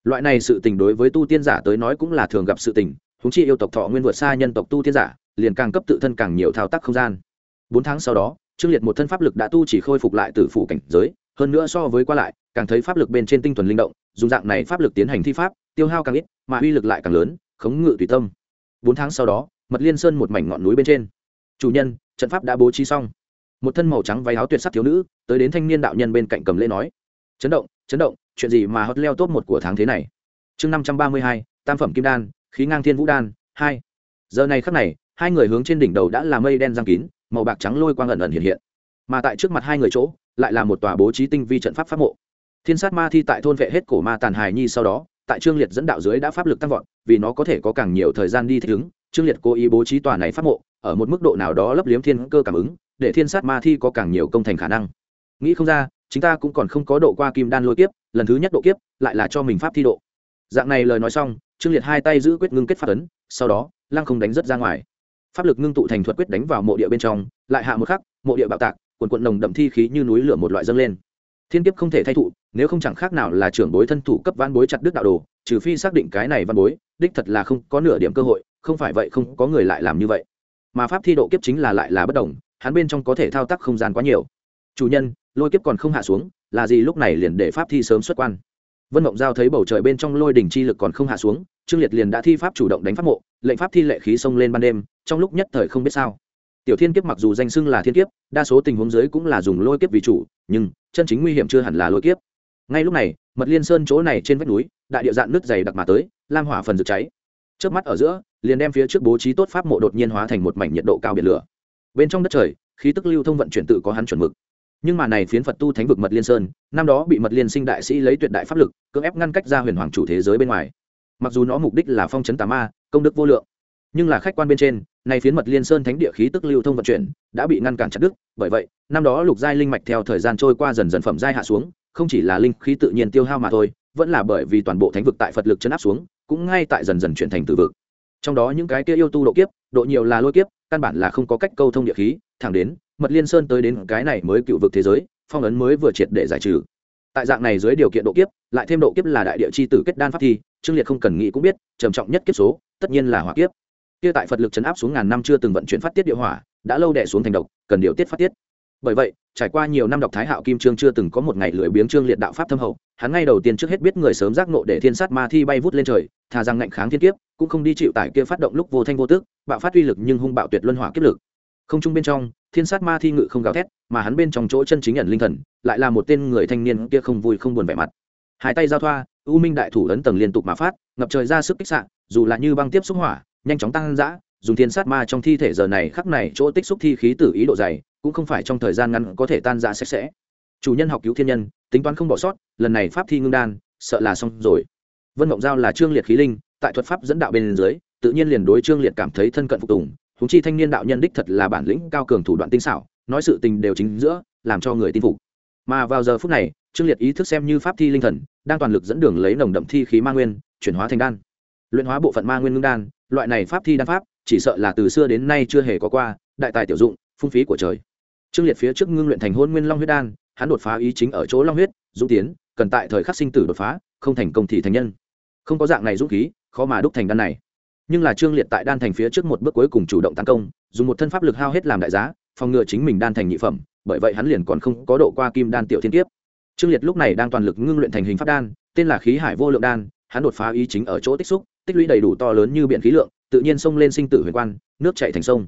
Loại này sự tình đối với tu tiên giả tới nói cũng là thường gặp sự tình húng chi yêu tộc thọ nguyên vượt xa nhân tộc tu tiên giả, liền càng cấp tự thân càng nhiều thao tác không gian. Bốn tháng sau đó, trương liệt một thân pháp lực đã tu chỉ khôi phục lại từ phủ cảnh giới, hơn nữa so với qua lại, càng thấy pháp lực bên trên tinh thuần linh động dùng dạng này pháp lực tiến hành thi pháp, tiêu hao càng ít, mà uy lực lại càng lớn, khống ngự tùy tâm. Bốn tháng sau đó, mật liên sơn một mảnh ngọn núi bên trên. Chủ nhân, trận pháp đã bố trí xong. Một thân màu trắng váy áo tuyệt sắc thiếu nữ, tới đến thanh niên đạo nhân bên cạnh cầm lễ nói. Chấn động chấn động, chuyện gì mà hot leo top một của tháng thế này? Chương năm trăm ba mươi hai, tam phẩm kim đan, khí ngang thiên vũ đan, hai. Giờ này khắc này, hai người hướng trên đỉnh đầu đã là mây đen giang kín, màu bạc trắng lôi quang ẩn ẩn hiện hiện. Mà tại trước mặt hai người chỗ, lại là một tòa bố trí tinh vi trận pháp pháp mộ thiên sát ma thi tại thôn vệ hết cổ ma tàn hài nhi sau đó, tại trương liệt dẫn đạo dưới đã pháp lực tăng vọt, vì nó có thể có càng nhiều thời gian đi thích ứng, trương liệt cố ý bố trí tòa này pháp mộ, ở một mức độ nào đó lấp liếm thiên cơ cảm ứng, để thiên sát ma thi có càng nhiều công thành khả năng. Nghĩ không ra chúng ta cũng còn không có độ qua kim đan lôi kiếp, lần thứ nhất độ kiếp, lại là cho mình pháp thi độ. Dạng này lời nói xong, trương liệt hai tay giữ quyết ngưng kết phát ấn, sau đó, lăng không đánh rất ra ngoài. Pháp lực ngưng tụ thành thuật quyết đánh vào mộ địa bên trong, lại hạ một khắc, mộ địa bạo tạc quần quận nồng đậm thi khí như núi lửa một loại dâng lên thiên kiếp không thể thay thụ, nếu không chẳng khác nào là trưởng bối thân thủ cấp văn bối chặt đức đạo đồ, trừ phi xác định cái này văn bối, đích thật là không có nửa điểm cơ hội, không phải vậy không có người lại làm như vậy. Mà pháp thi độ kiếp chính là lại là bất đồng, hắn bên trong có thể thao tác không gian quá nhiều. Chủ nhân, lôi kiếp còn không hạ xuống, là gì lúc này liền để pháp thi sớm xuất quan. Vân mộng giao thấy bầu trời bên trong lôi đỉnh chi lực còn không hạ xuống, trương liệt liền đã thi pháp chủ động đánh pháp mộ, lệnh pháp thi lệ khí xông lên ban đêm, trong lúc nhất thời không biết sao. Tiểu thiên kiếp mặc dù danh xưng là thiên kiếp, đa số tình huống dưới cũng là dùng lôi kiếp vì chủ, nhưng chân chính nguy hiểm chưa hẳn là lôi kiếp. Ngay lúc này, mật liên sơn chỗ này trên vách núi, đại địa dạn nước dày đặc mà tới, lam hỏa phần rực cháy. Trước mắt ở giữa, liền đem phía trước bố trí tốt pháp mộ đột nhiên hóa thành một mảnh nhiệt độ cao biển lửa. Bên trong đất trời, khí tức lưu thông vận chuyển tự có hắn chuẩn mực. Nhưng mà này phiến phật tu thánh vực mật liên sơn, năm đó bị mật liên sinh đại sĩ lấy tuyệt đại pháp lực, cưỡng ép ngăn cách ra huyền hoàng chủ thế giới bên ngoài. Mặc dù nó mục đích là phong chấn tà ma, công đức vô lượng nhưng là khách quan bên trên, nay phiến mật liên sơn thánh địa khí tức lưu thông vận chuyển, đã bị ngăn cản chặt đứt. Bởi vậy, năm đó lục giai linh mạch theo thời gian trôi qua dần dần phẩm giai hạ xuống, không chỉ là linh khí tự nhiên tiêu hao mà thôi, vẫn là bởi vì toàn bộ thánh vực tại phật lực chấn áp xuống, cũng ngay tại dần dần chuyển thành từ vực. Trong đó những cái kia yêu tu độ kiếp, độ nhiều là lôi kiếp, căn bản là không có cách câu thông địa khí, thẳng đến mật liên sơn tới đến cái này mới cựu vực thế giới, phong ấn mới vừa triệt để giải trừ. Tại dạng này dưới điều kiện độ kiếp, lại thêm độ kiếp là đại địa chi tử kết đan pháp thi, trương liệt không cần nghĩ cũng biết, trầm trọng nhất kiếp số, tất nhiên là hỏa kiếp kia tại phật lực chấn áp xuống ngàn năm chưa từng vận chuyển phát tiết địa hỏa, đã lâu đẻ xuống thành độc, cần điều tiết phát tiết. Bởi vậy, trải qua nhiều năm đọc thái hạo kim trương chưa từng có một ngày lười biếng trương liệt đạo pháp thâm hậu, hắn ngay đầu tiên trước hết biết người sớm giác nộ để thiên sát ma thi bay vút lên trời, thà rằng ngạnh kháng thiên kiếp, cũng không đi chịu tải kia phát động lúc vô thanh vô tức, bạo phát uy lực nhưng hung bạo tuyệt luân hỏa kiếp lực. Không chung bên trong, thiên sát ma thi ngự không gào thét, mà hắn bên trong chỗ chân chính nhận linh thần, lại là một tên người thanh niên kia không vui không buồn vẻ mặt. Hai tay giao thoa, u minh đại thủ ấn tầng liên tục mà phát, ngập trời ra sức kích sạn dù là như băng tiếp xúc hỏa nhanh chóng tăng dã, dùng thiên sát ma trong thi thể giờ này khắc này chỗ tích xúc thi khí tử ý độ dày, cũng không phải trong thời gian ngắn có thể tan ra sạch sẽ. Chủ nhân học cứu thiên nhân, tính toán không bỏ sót, lần này pháp thi ngưng đan, sợ là xong rồi. Vân mộng giao là trương liệt khí linh, tại thuật pháp dẫn đạo bên dưới, tự nhiên liền đối trương liệt cảm thấy thân cận phục tùng húng chi thanh niên đạo nhân đích thật là bản lĩnh cao cường thủ đoạn tinh xảo, nói sự tình đều chính giữa, làm cho người tin phục. Mà vào giờ phút này, trương liệt ý thức xem như pháp thi linh thần, đang toàn lực dẫn đường lấy nồng đậm thi khí ma nguyên, chuyển hóa thành đan. Luyện hóa bộ phận ma nguyên ngưng đan loại này pháp thi đan pháp, chỉ sợ là từ xưa đến nay chưa hề có qua, đại tài tiểu dụng, phung phí của trời. Trương liệt phía trước ngưng luyện thành hôn nguyên long huyết đan, hắn đột phá ý chính ở chỗ long huyết, dũng tiến, cần tại thời khắc sinh tử đột phá, không thành công thì thành nhân. Không có dạng này dũng khí, khó mà đúc thành đan này. Nhưng là trương liệt tại đan thành phía trước một bước cuối cùng chủ động tấn công, dùng một thân pháp lực hao hết làm đại giá, phòng ngừa chính mình đan thành nhị phẩm, bởi vậy hắn liền còn không có độ qua kim đan tiểu thiên kiếp. Trương liệt lúc này đang toàn lực ngưng luyện thành hình pháp đan, tên là khí hải vô lượng đan, hắn đột phá ý chính ở chỗ tích xúc tích lũy đầy đủ to lớn như biển khí lượng, tự nhiên xông lên sinh tử huyền quan, nước chạy thành sông.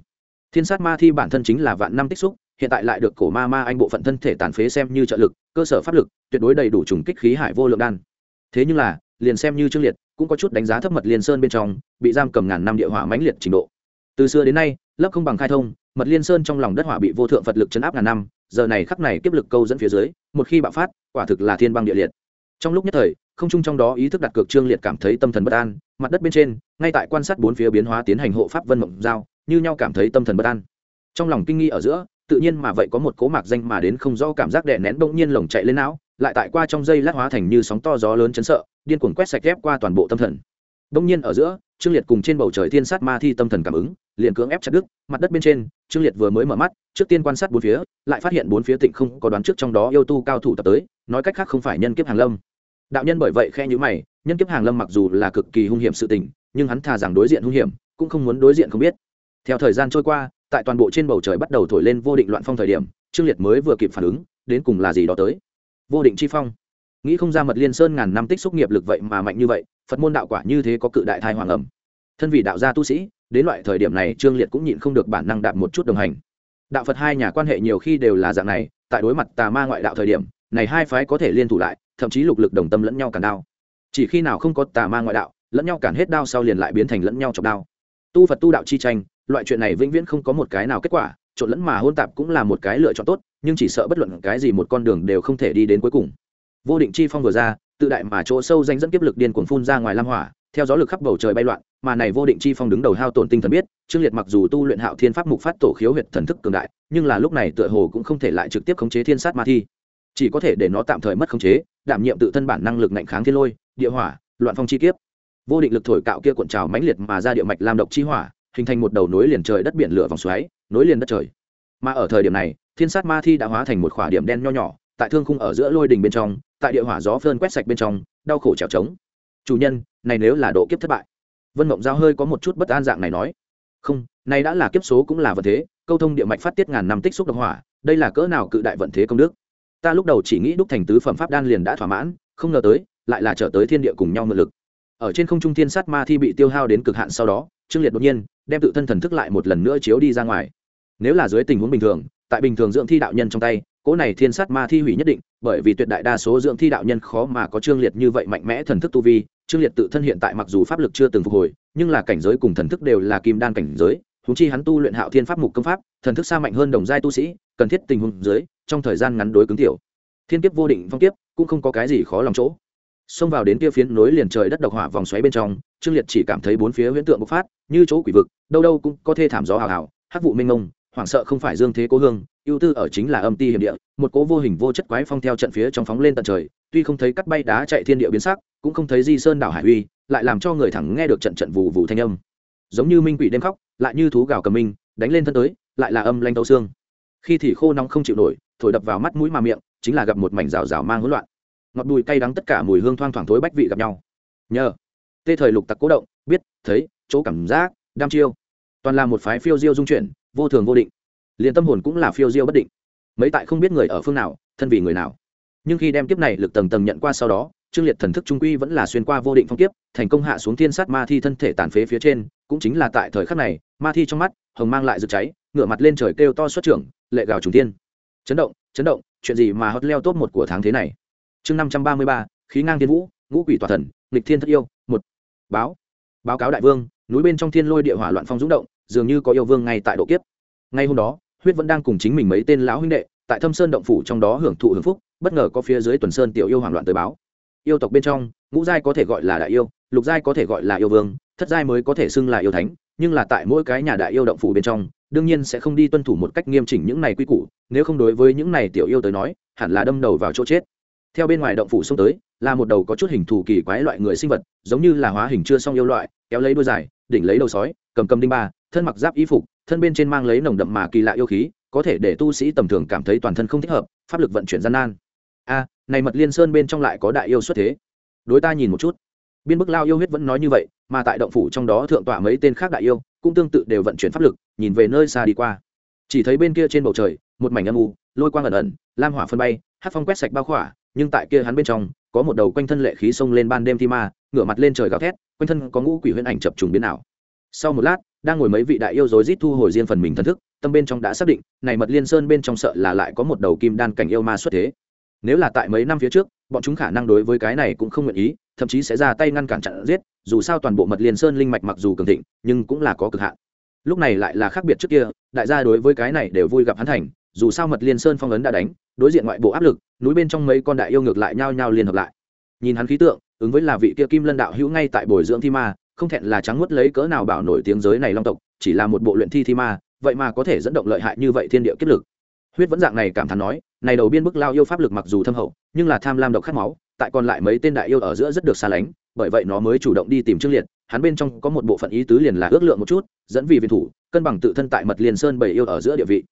Thiên sát ma thi bản thân chính là vạn năm tích xúc, hiện tại lại được cổ ma ma anh bộ phận thân thể tàn phế xem như trợ lực, cơ sở pháp lực, tuyệt đối đầy đủ trùng kích khí hải vô lượng đan. Thế nhưng là, liền xem như trương liệt, cũng có chút đánh giá thấp mật liên sơn bên trong, bị giam cầm ngàn năm địa hỏa mãnh liệt trình độ. Từ xưa đến nay lấp không bằng khai thông, mật liên sơn trong lòng đất hỏa bị vô thượng phật lực chấn áp ngàn năm, giờ này khắc này kiếp lực câu dẫn phía dưới, một khi bạo phát, quả thực là thiên băng địa liệt. Trong lúc nhất thời không chung trong đó ý thức đặt cược trương liệt cảm thấy tâm thần bất an, mặt đất bên trên, ngay tại quan sát bốn phía biến hóa tiến hành hộ pháp vân mộng giao, như nhau cảm thấy tâm thần bất an. Trong lòng kinh nghi ở giữa, tự nhiên mà vậy có một cố mạc danh mà đến không rõ cảm giác đè nén bỗng nhiên lồng chạy lên não, lại tại qua trong dây lát hóa thành như sóng to gió lớn chấn sợ, điên cuồng quét sạch ghép qua toàn bộ tâm thần. Bỗng nhiên ở giữa, trương liệt cùng trên bầu trời thiên sát ma thi tâm thần cảm ứng, liền cưỡng ép chặt đứt, mặt đất bên trên, trương liệt vừa mới mở mắt, trước tiên quan sát bốn phía, lại phát hiện bốn phía tịnh không có đoán trước trong đó yêu tu cao thủ tập tới, nói cách khác không phải nhân kiếp hàng lâm đạo nhân bởi vậy khe nhữ mày, nhân kiếp hàng lâm mặc dù là cực kỳ hung hiểm sự tình, nhưng hắn thà rằng đối diện hung hiểm, cũng không muốn đối diện không biết. Theo thời gian trôi qua, tại toàn bộ trên bầu trời bắt đầu thổi lên vô định loạn phong thời điểm, trương liệt mới vừa kịp phản ứng, đến cùng là gì đó tới. Vô định chi phong. Nghĩ không ra mật liên sơn ngàn năm tích xúc nghiệp lực vậy mà mạnh như vậy, phật môn đạo quả như thế có cự đại thai hoàng ẩm. Thân vị đạo gia tu sĩ, đến loại thời điểm này trương liệt cũng nhịn không được bản năng đạt một chút đồng hành. Đạo phật hai nhà quan hệ nhiều khi đều là dạng này, tại đối mặt tà ma ngoại đạo thời điểm, này hai phái có thể liên thủ lại thậm chí lục lực đồng tâm lẫn nhau cản đao. Chỉ khi nào không có tà ma ngoại đạo, lẫn nhau cản hết đao sau liền lại biến thành lẫn nhau chọc đao. Tu phật tu đạo chi tranh, loại chuyện này vĩnh viễn không có một cái nào kết quả, trộn lẫn mà hôn tạp cũng là một cái lựa chọn tốt, nhưng chỉ sợ bất luận cái gì một con đường đều không thể đi đến cuối cùng. Vô định chi phong vừa ra, tự đại mà chỗ sâu danh dẫn kiếp lực điên cuồng phun ra ngoài lam hỏa, theo gió lực khắp bầu trời bay loạn, mà này vô định chi phong đứng đầu hao tổn tinh thần biết, trương liệt mặc dù tu luyện hạo thiên pháp mục phát tổ khiếu huyệt thần thức cường đại, nhưng là lúc này tựa hồ cũng không thể lại trực tiếp khống chế thiên sát ma thi chỉ có thể để nó tạm thời mất khống chế, đảm nhiệm tự thân bản năng lực ngạnh kháng thiên lôi, địa hỏa, loạn phong chi kiếp. Vô định lực thổi cạo kia cuộn trào mãnh liệt mà ra địa mạch làm độc chi hỏa, hình thành một đầu nối liền trời đất biển lửa vòng xoáy, nối liền đất trời. Mà ở thời điểm này, thiên sát ma thi đã hóa thành một khỏa điểm đen nho nhỏ, tại thương khung ở giữa lôi đình bên trong, tại địa hỏa gió phơn quét sạch bên trong, đau khổ trèo trống. Chủ nhân, này nếu là độ kiếp thất bại. Vân mộng giao hơi có một chút bất an dạng này nói. Không, này đã là kiếp số cũng là vận thế, câu thông địa mạch phát tiết ngàn năm tích xúc độc hỏa, đây là cỡ nào cự đại vận thế công đức? Ta lúc đầu chỉ nghĩ đúc thành tứ phẩm pháp đan liền đã thỏa mãn, không ngờ tới, lại là trở tới thiên địa cùng nhau mượn lực. Ở trên không trung thiên sát ma thi bị tiêu hao đến cực hạn sau đó, trương liệt đột nhiên đem tự thân thần thức lại một lần nữa chiếu đi ra ngoài. Nếu là dưới tình huống bình thường, tại bình thường dưỡng thi đạo nhân trong tay, cỗ này thiên sát ma thi hủy nhất định, bởi vì tuyệt đại đa số dưỡng thi đạo nhân khó mà có trương liệt như vậy mạnh mẽ thần thức tu vi. Trương liệt tự thân hiện tại mặc dù pháp lực chưa từng phục hồi, nhưng là cảnh giới cùng thần thức đều là kim đan cảnh giới húng chi hắn tu luyện hạo thiên pháp mục công pháp, thần thức xa mạnh hơn đồng giai tu sĩ, cần thiết tình huống dưới trong thời gian ngắn đối cứng tiểu. Thiên kiếp vô định phong kiếp, cũng không có cái gì khó lòng chỗ. Xông vào đến kia phiến nối liền trời đất độc hỏa vòng xoáy bên trong, trương liệt chỉ cảm thấy bốn phía huyễn tượng bộc phát, như chỗ quỷ vực, đâu đâu cũng có thê thảm gió hào hào, hắc vụ mênh mông, hoảng sợ không phải dương thế cố hương, ưu tư ở chính là âm ti hiểm địa, một cố vô hình vô chất quái phong theo trận phía trong phóng lên tận trời, tuy không thấy cắt bay đá chạy thiên địa biến sắc, cũng không thấy di sơn đảo hải uy, lại làm cho người thẳng nghe được trận trận vù vù thanh âm. Giống như minh quỷ đêm khóc, lại như thú gào cầm minh, đánh lên thân tới, lại là âm lanh tấu xương. Khi thì khô nóng không chịu nổi thổi đập vào mắt mũi mà miệng, chính là gặp một mảnh rào rào mang hỗn loạn. Ngọt bùi cay đắng tất cả mùi hương thoang thoảng thối bách vị gặp nhau. Nhờ. Tê thời lục tặc cố động, biết, thấy, chỗ cảm giác, đam chiêu. Toàn là một phái phiêu diêu dung chuyển, vô thường vô định. Liền tâm hồn cũng là phiêu diêu bất định. Mấy tại không biết người ở phương nào, thân vì người nào. Nhưng khi đem kiếp này lực tầng tầng nhận qua sau đó, trương liệt thần thức trung quy vẫn là xuyên qua vô định phong kiếp, thành công hạ xuống thiên sát ma thi thân thể tàn phế phía trên, cũng chính là tại thời khắc này, ma thi trong mắt, hồng mang lại rực cháy, ngửa mặt lên trời kêu to xuất trưởng, lệ gào trùng tiên chấn động chấn động, chuyện gì mà hot leo top một của tháng thế này? Chương năm trăm ba mươi ba, khí ngang thiên vũ, ngũ quỷ tòa thần, nghịch thiên thất yêu, một. Báo. Báo cáo đại vương, núi bên trong thiên lôi địa hỏa loạn phong dũng động, dường như có yêu vương ngay tại độ kiếp. Ngay hôm đó, huyết vẫn đang cùng chính mình mấy tên lão huynh đệ, tại thâm sơn động phủ trong đó hưởng thụ hưởng phúc, bất ngờ có phía dưới tuần sơn tiểu yêu hoảng loạn tới báo. Yêu tộc bên trong, ngũ giai có thể gọi là đại yêu, lục giai có thể gọi là yêu vương, thất giai mới có thể xưng là yêu thánh, nhưng là tại mỗi cái nhà đại yêu động phủ bên trong đương nhiên sẽ không đi tuân thủ một cách nghiêm chỉnh những này quy củ, nếu không đối với những này tiểu yêu tới nói, hẳn là đâm đầu vào chỗ chết. Theo bên ngoài động phủ xông tới, là một đầu có chút hình thù kỳ quái loại người sinh vật, giống như là hóa hình chưa xong yêu loại, kéo lấy đuôi dài, đỉnh lấy đầu sói, cầm cầm đinh ba, thân mặc giáp y phục, thân bên trên mang lấy nồng đậm mà kỳ lạ yêu khí, có thể để tu sĩ tầm thường cảm thấy toàn thân không thích hợp, pháp lực vận chuyển gian nan. A, này mật liên sơn bên trong lại có đại yêu xuất thế. Đối ta nhìn một chút. Biên bức lao yêu huyết vẫn nói như vậy, mà tại động phủ trong đó thượng tọa mấy tên khác đại yêu cũng tương tự đều vận chuyển pháp lực, nhìn về nơi xa đi qua. Chỉ thấy bên kia trên bầu trời, một mảnh âm u, lôi quang ẩn ẩn, lam hỏa phân bay, hát phong quét sạch bao khỏa, nhưng tại kia hắn bên trong, có một đầu quanh thân lệ khí xông lên ban đêm thi ma, ngửa mặt lên trời gào thét, quanh thân có ngũ quỷ huyễn ảnh chập trùng biến ảo. Sau một lát, đang ngồi mấy vị đại yêu dối rít thu hồi riêng phần mình thần thức, tâm bên trong đã xác định, này mật liên sơn bên trong sợ là lại có một đầu kim đan cảnh yêu ma xuất thế. Nếu là tại mấy năm phía trước bọn chúng khả năng đối với cái này cũng không nguyện ý, thậm chí sẽ ra tay ngăn cản chặn giết, dù sao toàn bộ mật liên sơn linh mạch mặc dù cường thịnh, nhưng cũng là có cực hạn. Lúc này lại là khác biệt trước kia, đại gia đối với cái này đều vui gặp hắn thành, dù sao mật liên sơn phong ấn đã đánh, đối diện ngoại bộ áp lực, núi bên trong mấy con đại yêu ngược lại nhao nhao liên hợp lại. Nhìn hắn khí tượng, ứng với là vị kia kim lân đạo hữu ngay tại bồi dưỡng thi ma, không thẹn là trắng nuốt lấy cỡ nào bảo nổi tiếng giới này long tộc, chỉ là một bộ luyện thi thi ma, vậy mà có thể dẫn động lợi hại như vậy thiên địa kết lực. Huyết vẫn dạng này cảm thán nói này đầu biên bức lao yêu pháp lực mặc dù thâm hậu, nhưng là tham lam độc khát máu, tại còn lại mấy tên đại yêu ở giữa rất được xa lánh, bởi vậy nó mới chủ động đi tìm trương liệt, hắn bên trong có một bộ phận ý tứ liền là ước lượng một chút, dẫn vì viên thủ, cân bằng tự thân tại mật liên sơn bảy yêu ở giữa địa vị.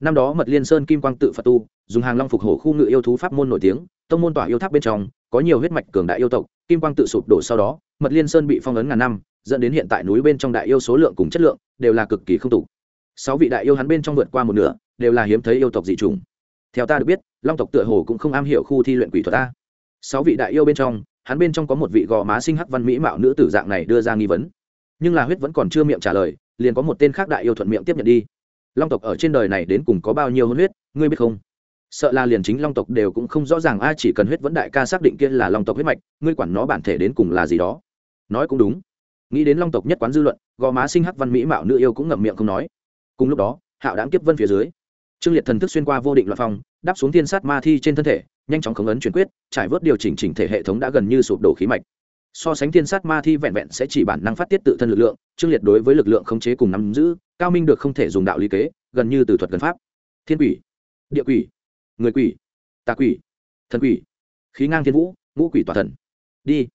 Năm đó mật liên sơn kim quang tự phật tu, dùng hàng long phục hổ khu ngự yêu thú pháp môn nổi tiếng, tông môn tỏa yêu tháp bên trong, có nhiều huyết mạch cường đại yêu tộc, kim quang tự sụp đổ sau đó, mật liên sơn bị phong ấn ngàn năm, dẫn đến hiện tại núi bên trong đại yêu số lượng cùng chất lượng, đều là cực kỳ không tụ. Sáu vị đại yêu hắn bên trong vượt qua một nửa, đều là hiếm thấy yêu tộc dị trùng theo ta được biết, long tộc tựa hồ cũng không am hiểu khu thi luyện quỷ thuật ta. Sáu vị đại yêu bên trong, hắn bên trong có một vị gò má sinh hắc văn mỹ mạo nữ tử dạng này đưa ra nghi vấn. Nhưng là huyết vẫn còn chưa miệng trả lời, liền có một tên khác đại yêu thuận miệng tiếp nhận đi. Long tộc ở trên đời này đến cùng có bao nhiêu hôn huyết, ngươi biết không? Sợ là liền chính long tộc đều cũng không rõ ràng, ai chỉ cần huyết vẫn đại ca xác định kia là long tộc huyết mạch, ngươi quản nó bản thể đến cùng là gì đó. Nói cũng đúng. Nghĩ đến long tộc nhất quán dư luận, gò má sinh hắc văn mỹ mạo nữ yêu cũng ngậm miệng không nói. Cùng lúc đó, hạo đáng kiếp vân phía dưới trương liệt thần thức xuyên qua vô định loạn phong, đáp xuống thiên sát ma thi trên thân thể, nhanh chóng khống ấn chuyển quyết, trải vớt điều chỉnh chỉnh thể hệ thống đã gần như sụp đổ khí mạch. So sánh thiên sát ma thi vẹn vẹn sẽ chỉ bản năng phát tiết tự thân lực lượng, trương liệt đối với lực lượng khống chế cùng nắm giữ, cao minh được không thể dùng đạo lý kế, gần như từ thuật gần pháp. Thiên quỷ, địa quỷ, người quỷ, tà quỷ, thần quỷ, khí ngang thiên vũ, ngũ quỷ tòa thần. Đi.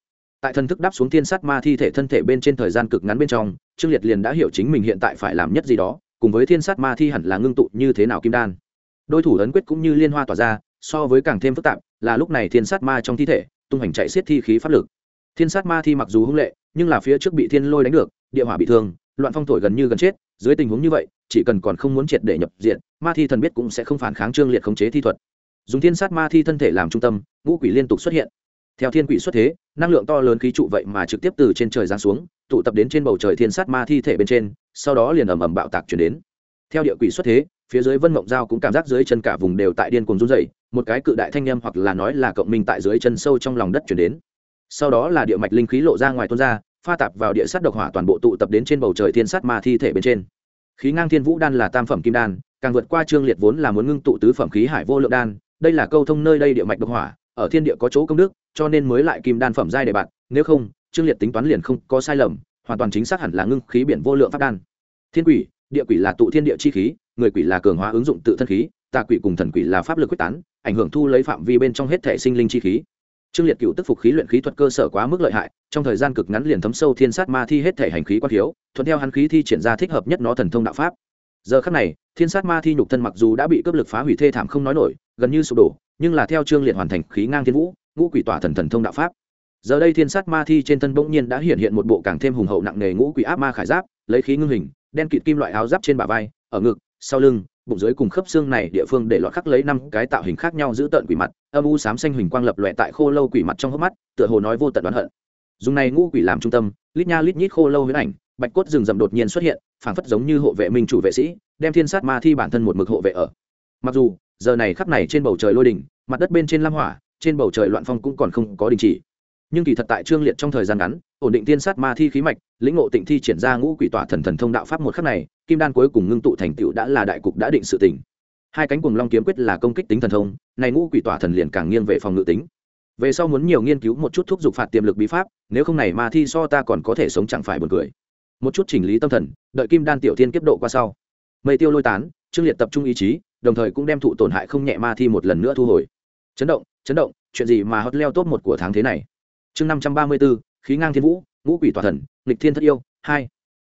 Tại thần thức đáp xuống thiên sát ma thi thể thân thể bên trên thời gian cực ngắn bên trong, trương liệt liền đã hiểu chính mình hiện tại phải làm nhất gì đó cùng với thiên sát ma thi hẳn là ngưng tụ như thế nào kim đan. Đôi thủ ấn quyết cũng như liên hoa tỏa ra, so với càng thêm phức tạp, là lúc này thiên sát ma trong thi thể, tung hành chạy xiết thi khí pháp lực. Thiên sát ma thi mặc dù hung lệ, nhưng là phía trước bị thiên lôi đánh được, địa hỏa bị thương, loạn phong thổi gần như gần chết, dưới tình huống như vậy, chỉ cần còn không muốn triệt để nhập diện, ma thi thần biết cũng sẽ không phản kháng trương liệt khống chế thi thuật. Dùng thiên sát ma thi thân thể làm trung tâm, ngũ quỷ liên tục xuất hiện theo thiên quỷ xuất thế, năng lượng to lớn khí trụ vậy mà trực tiếp từ trên trời giáng xuống, tụ tập đến trên bầu trời thiên sát ma thi thể bên trên, sau đó liền ầm ầm bạo tạc chuyển đến. Theo địa quỷ xuất thế, phía dưới vân mộng giao cũng cảm giác dưới chân cả vùng đều tại điên cuồng run dày một cái cự đại thanh â m hoặc là nói là cộng minh tại dưới chân sâu trong lòng đất chuyển đến. Sau đó là địa mạch linh khí lộ ra ngoài tuôn ra, pha tạp vào địa sát độc hỏa toàn bộ tụ tập đến trên bầu trời thiên sát ma thi thể bên trên. Khí ngang thiên vũ đan là tam phẩm kim đan, càng vượt qua trương liệt vốn là muốn ngưng tụ tứ phẩm khí hải vô lượng đan, đây là câu thông nơi đây địa mạch độc hỏa, ở thiên địa có chỗ công đức cho nên mới lại kim đan phẩm giai để bạn nếu không, trương liệt tính toán liền không có sai lầm, hoàn toàn chính xác hẳn là ngưng khí biển vô lượng pháp đan. Thiên quỷ, địa quỷ là tụ thiên địa chi khí, người quỷ là cường hóa ứng dụng tự thân khí, tà quỷ cùng thần quỷ là pháp lực quyết tán, ảnh hưởng thu lấy phạm vi bên trong hết thể sinh linh chi khí. Trương liệt cựu tức phục khí luyện khí thuật cơ sở quá mức lợi hại, trong thời gian cực ngắn liền thấm sâu thiên sát ma thi hết thể hành khí quan thiếu, thuận theo hắn khí thi triển ra thích hợp nhất nó thần thông đạo pháp. Giờ khắc này, thiên sát ma thi nhục thân mặc dù đã bị cướp lực phá hủy thê thảm không nói nổi, gần như sụp đổ, nhưng là theo trương liệt hoàn thành khí ngang thiên vũ ngũ quỷ tỏa thần thần thông đạo pháp. Giờ đây thiên sát ma thi trên thân bỗng nhiên đã hiện hiện một bộ càng thêm hùng hậu nặng nề ngũ quỷ áp ma khải giáp, lấy khí ngưng hình, đen kịt kim loại áo giáp trên bả vai, ở ngực, sau lưng, bụng dưới cùng khớp xương này địa phương để loại khắc lấy năm cái tạo hình khác nhau giữ tợn quỷ mặt, âm u xám xanh hình quang lập lòe tại khô lâu quỷ mặt trong hốc mắt, tựa hồ nói vô tận đoán hận. Dùng này ngũ quỷ làm trung tâm, lít nha lít nhít khô lâu huyễn ảnh, bạch cốt rừng rậm đột nhiên xuất hiện, phảng phất giống như hộ vệ minh chủ vệ sĩ, đem thiên sát ma thi bản thân một mực hộ vệ ở. Mặc dù, giờ này khắp này trên bầu trời lôi đỉnh, mặt đất bên trên lam hỏa trên bầu trời loạn phong cũng còn không có đình chỉ. Nhưng kỳ thật tại trương liệt trong thời gian ngắn, ổn định tiên sát ma thi khí mạch, lĩnh ngộ tịnh thi triển ra ngũ quỷ tỏa thần thần thông đạo pháp một khắc này, kim đan cuối cùng ngưng tụ thành tựu đã là đại cục đã định sự tỉnh hai cánh cùng long kiếm quyết là công kích tính thần thông, này ngũ quỷ tỏa thần liền càng nghiêng về phòng ngự tính. Về sau muốn nhiều nghiên cứu một chút thuốc dục phạt tiềm lực bí pháp, nếu không này ma thi so ta còn có thể sống chẳng phải buồn cười. Một chút chỉnh lý tâm thần, đợi kim đan tiểu thiên kiếp độ qua sau. Mây tiêu lôi tán, trương liệt tập trung ý chí, đồng thời cũng đem thụ tổn hại không nhẹ ma thi một lần nữa thu hồi. Chấn động chấn động, chuyện gì mà hot leo top một của tháng thế này? Chương năm trăm ba mươi bốn khí ngang thiên vũ, ngũ quỷ tòa thần, nghịch thiên thất yêu, hai.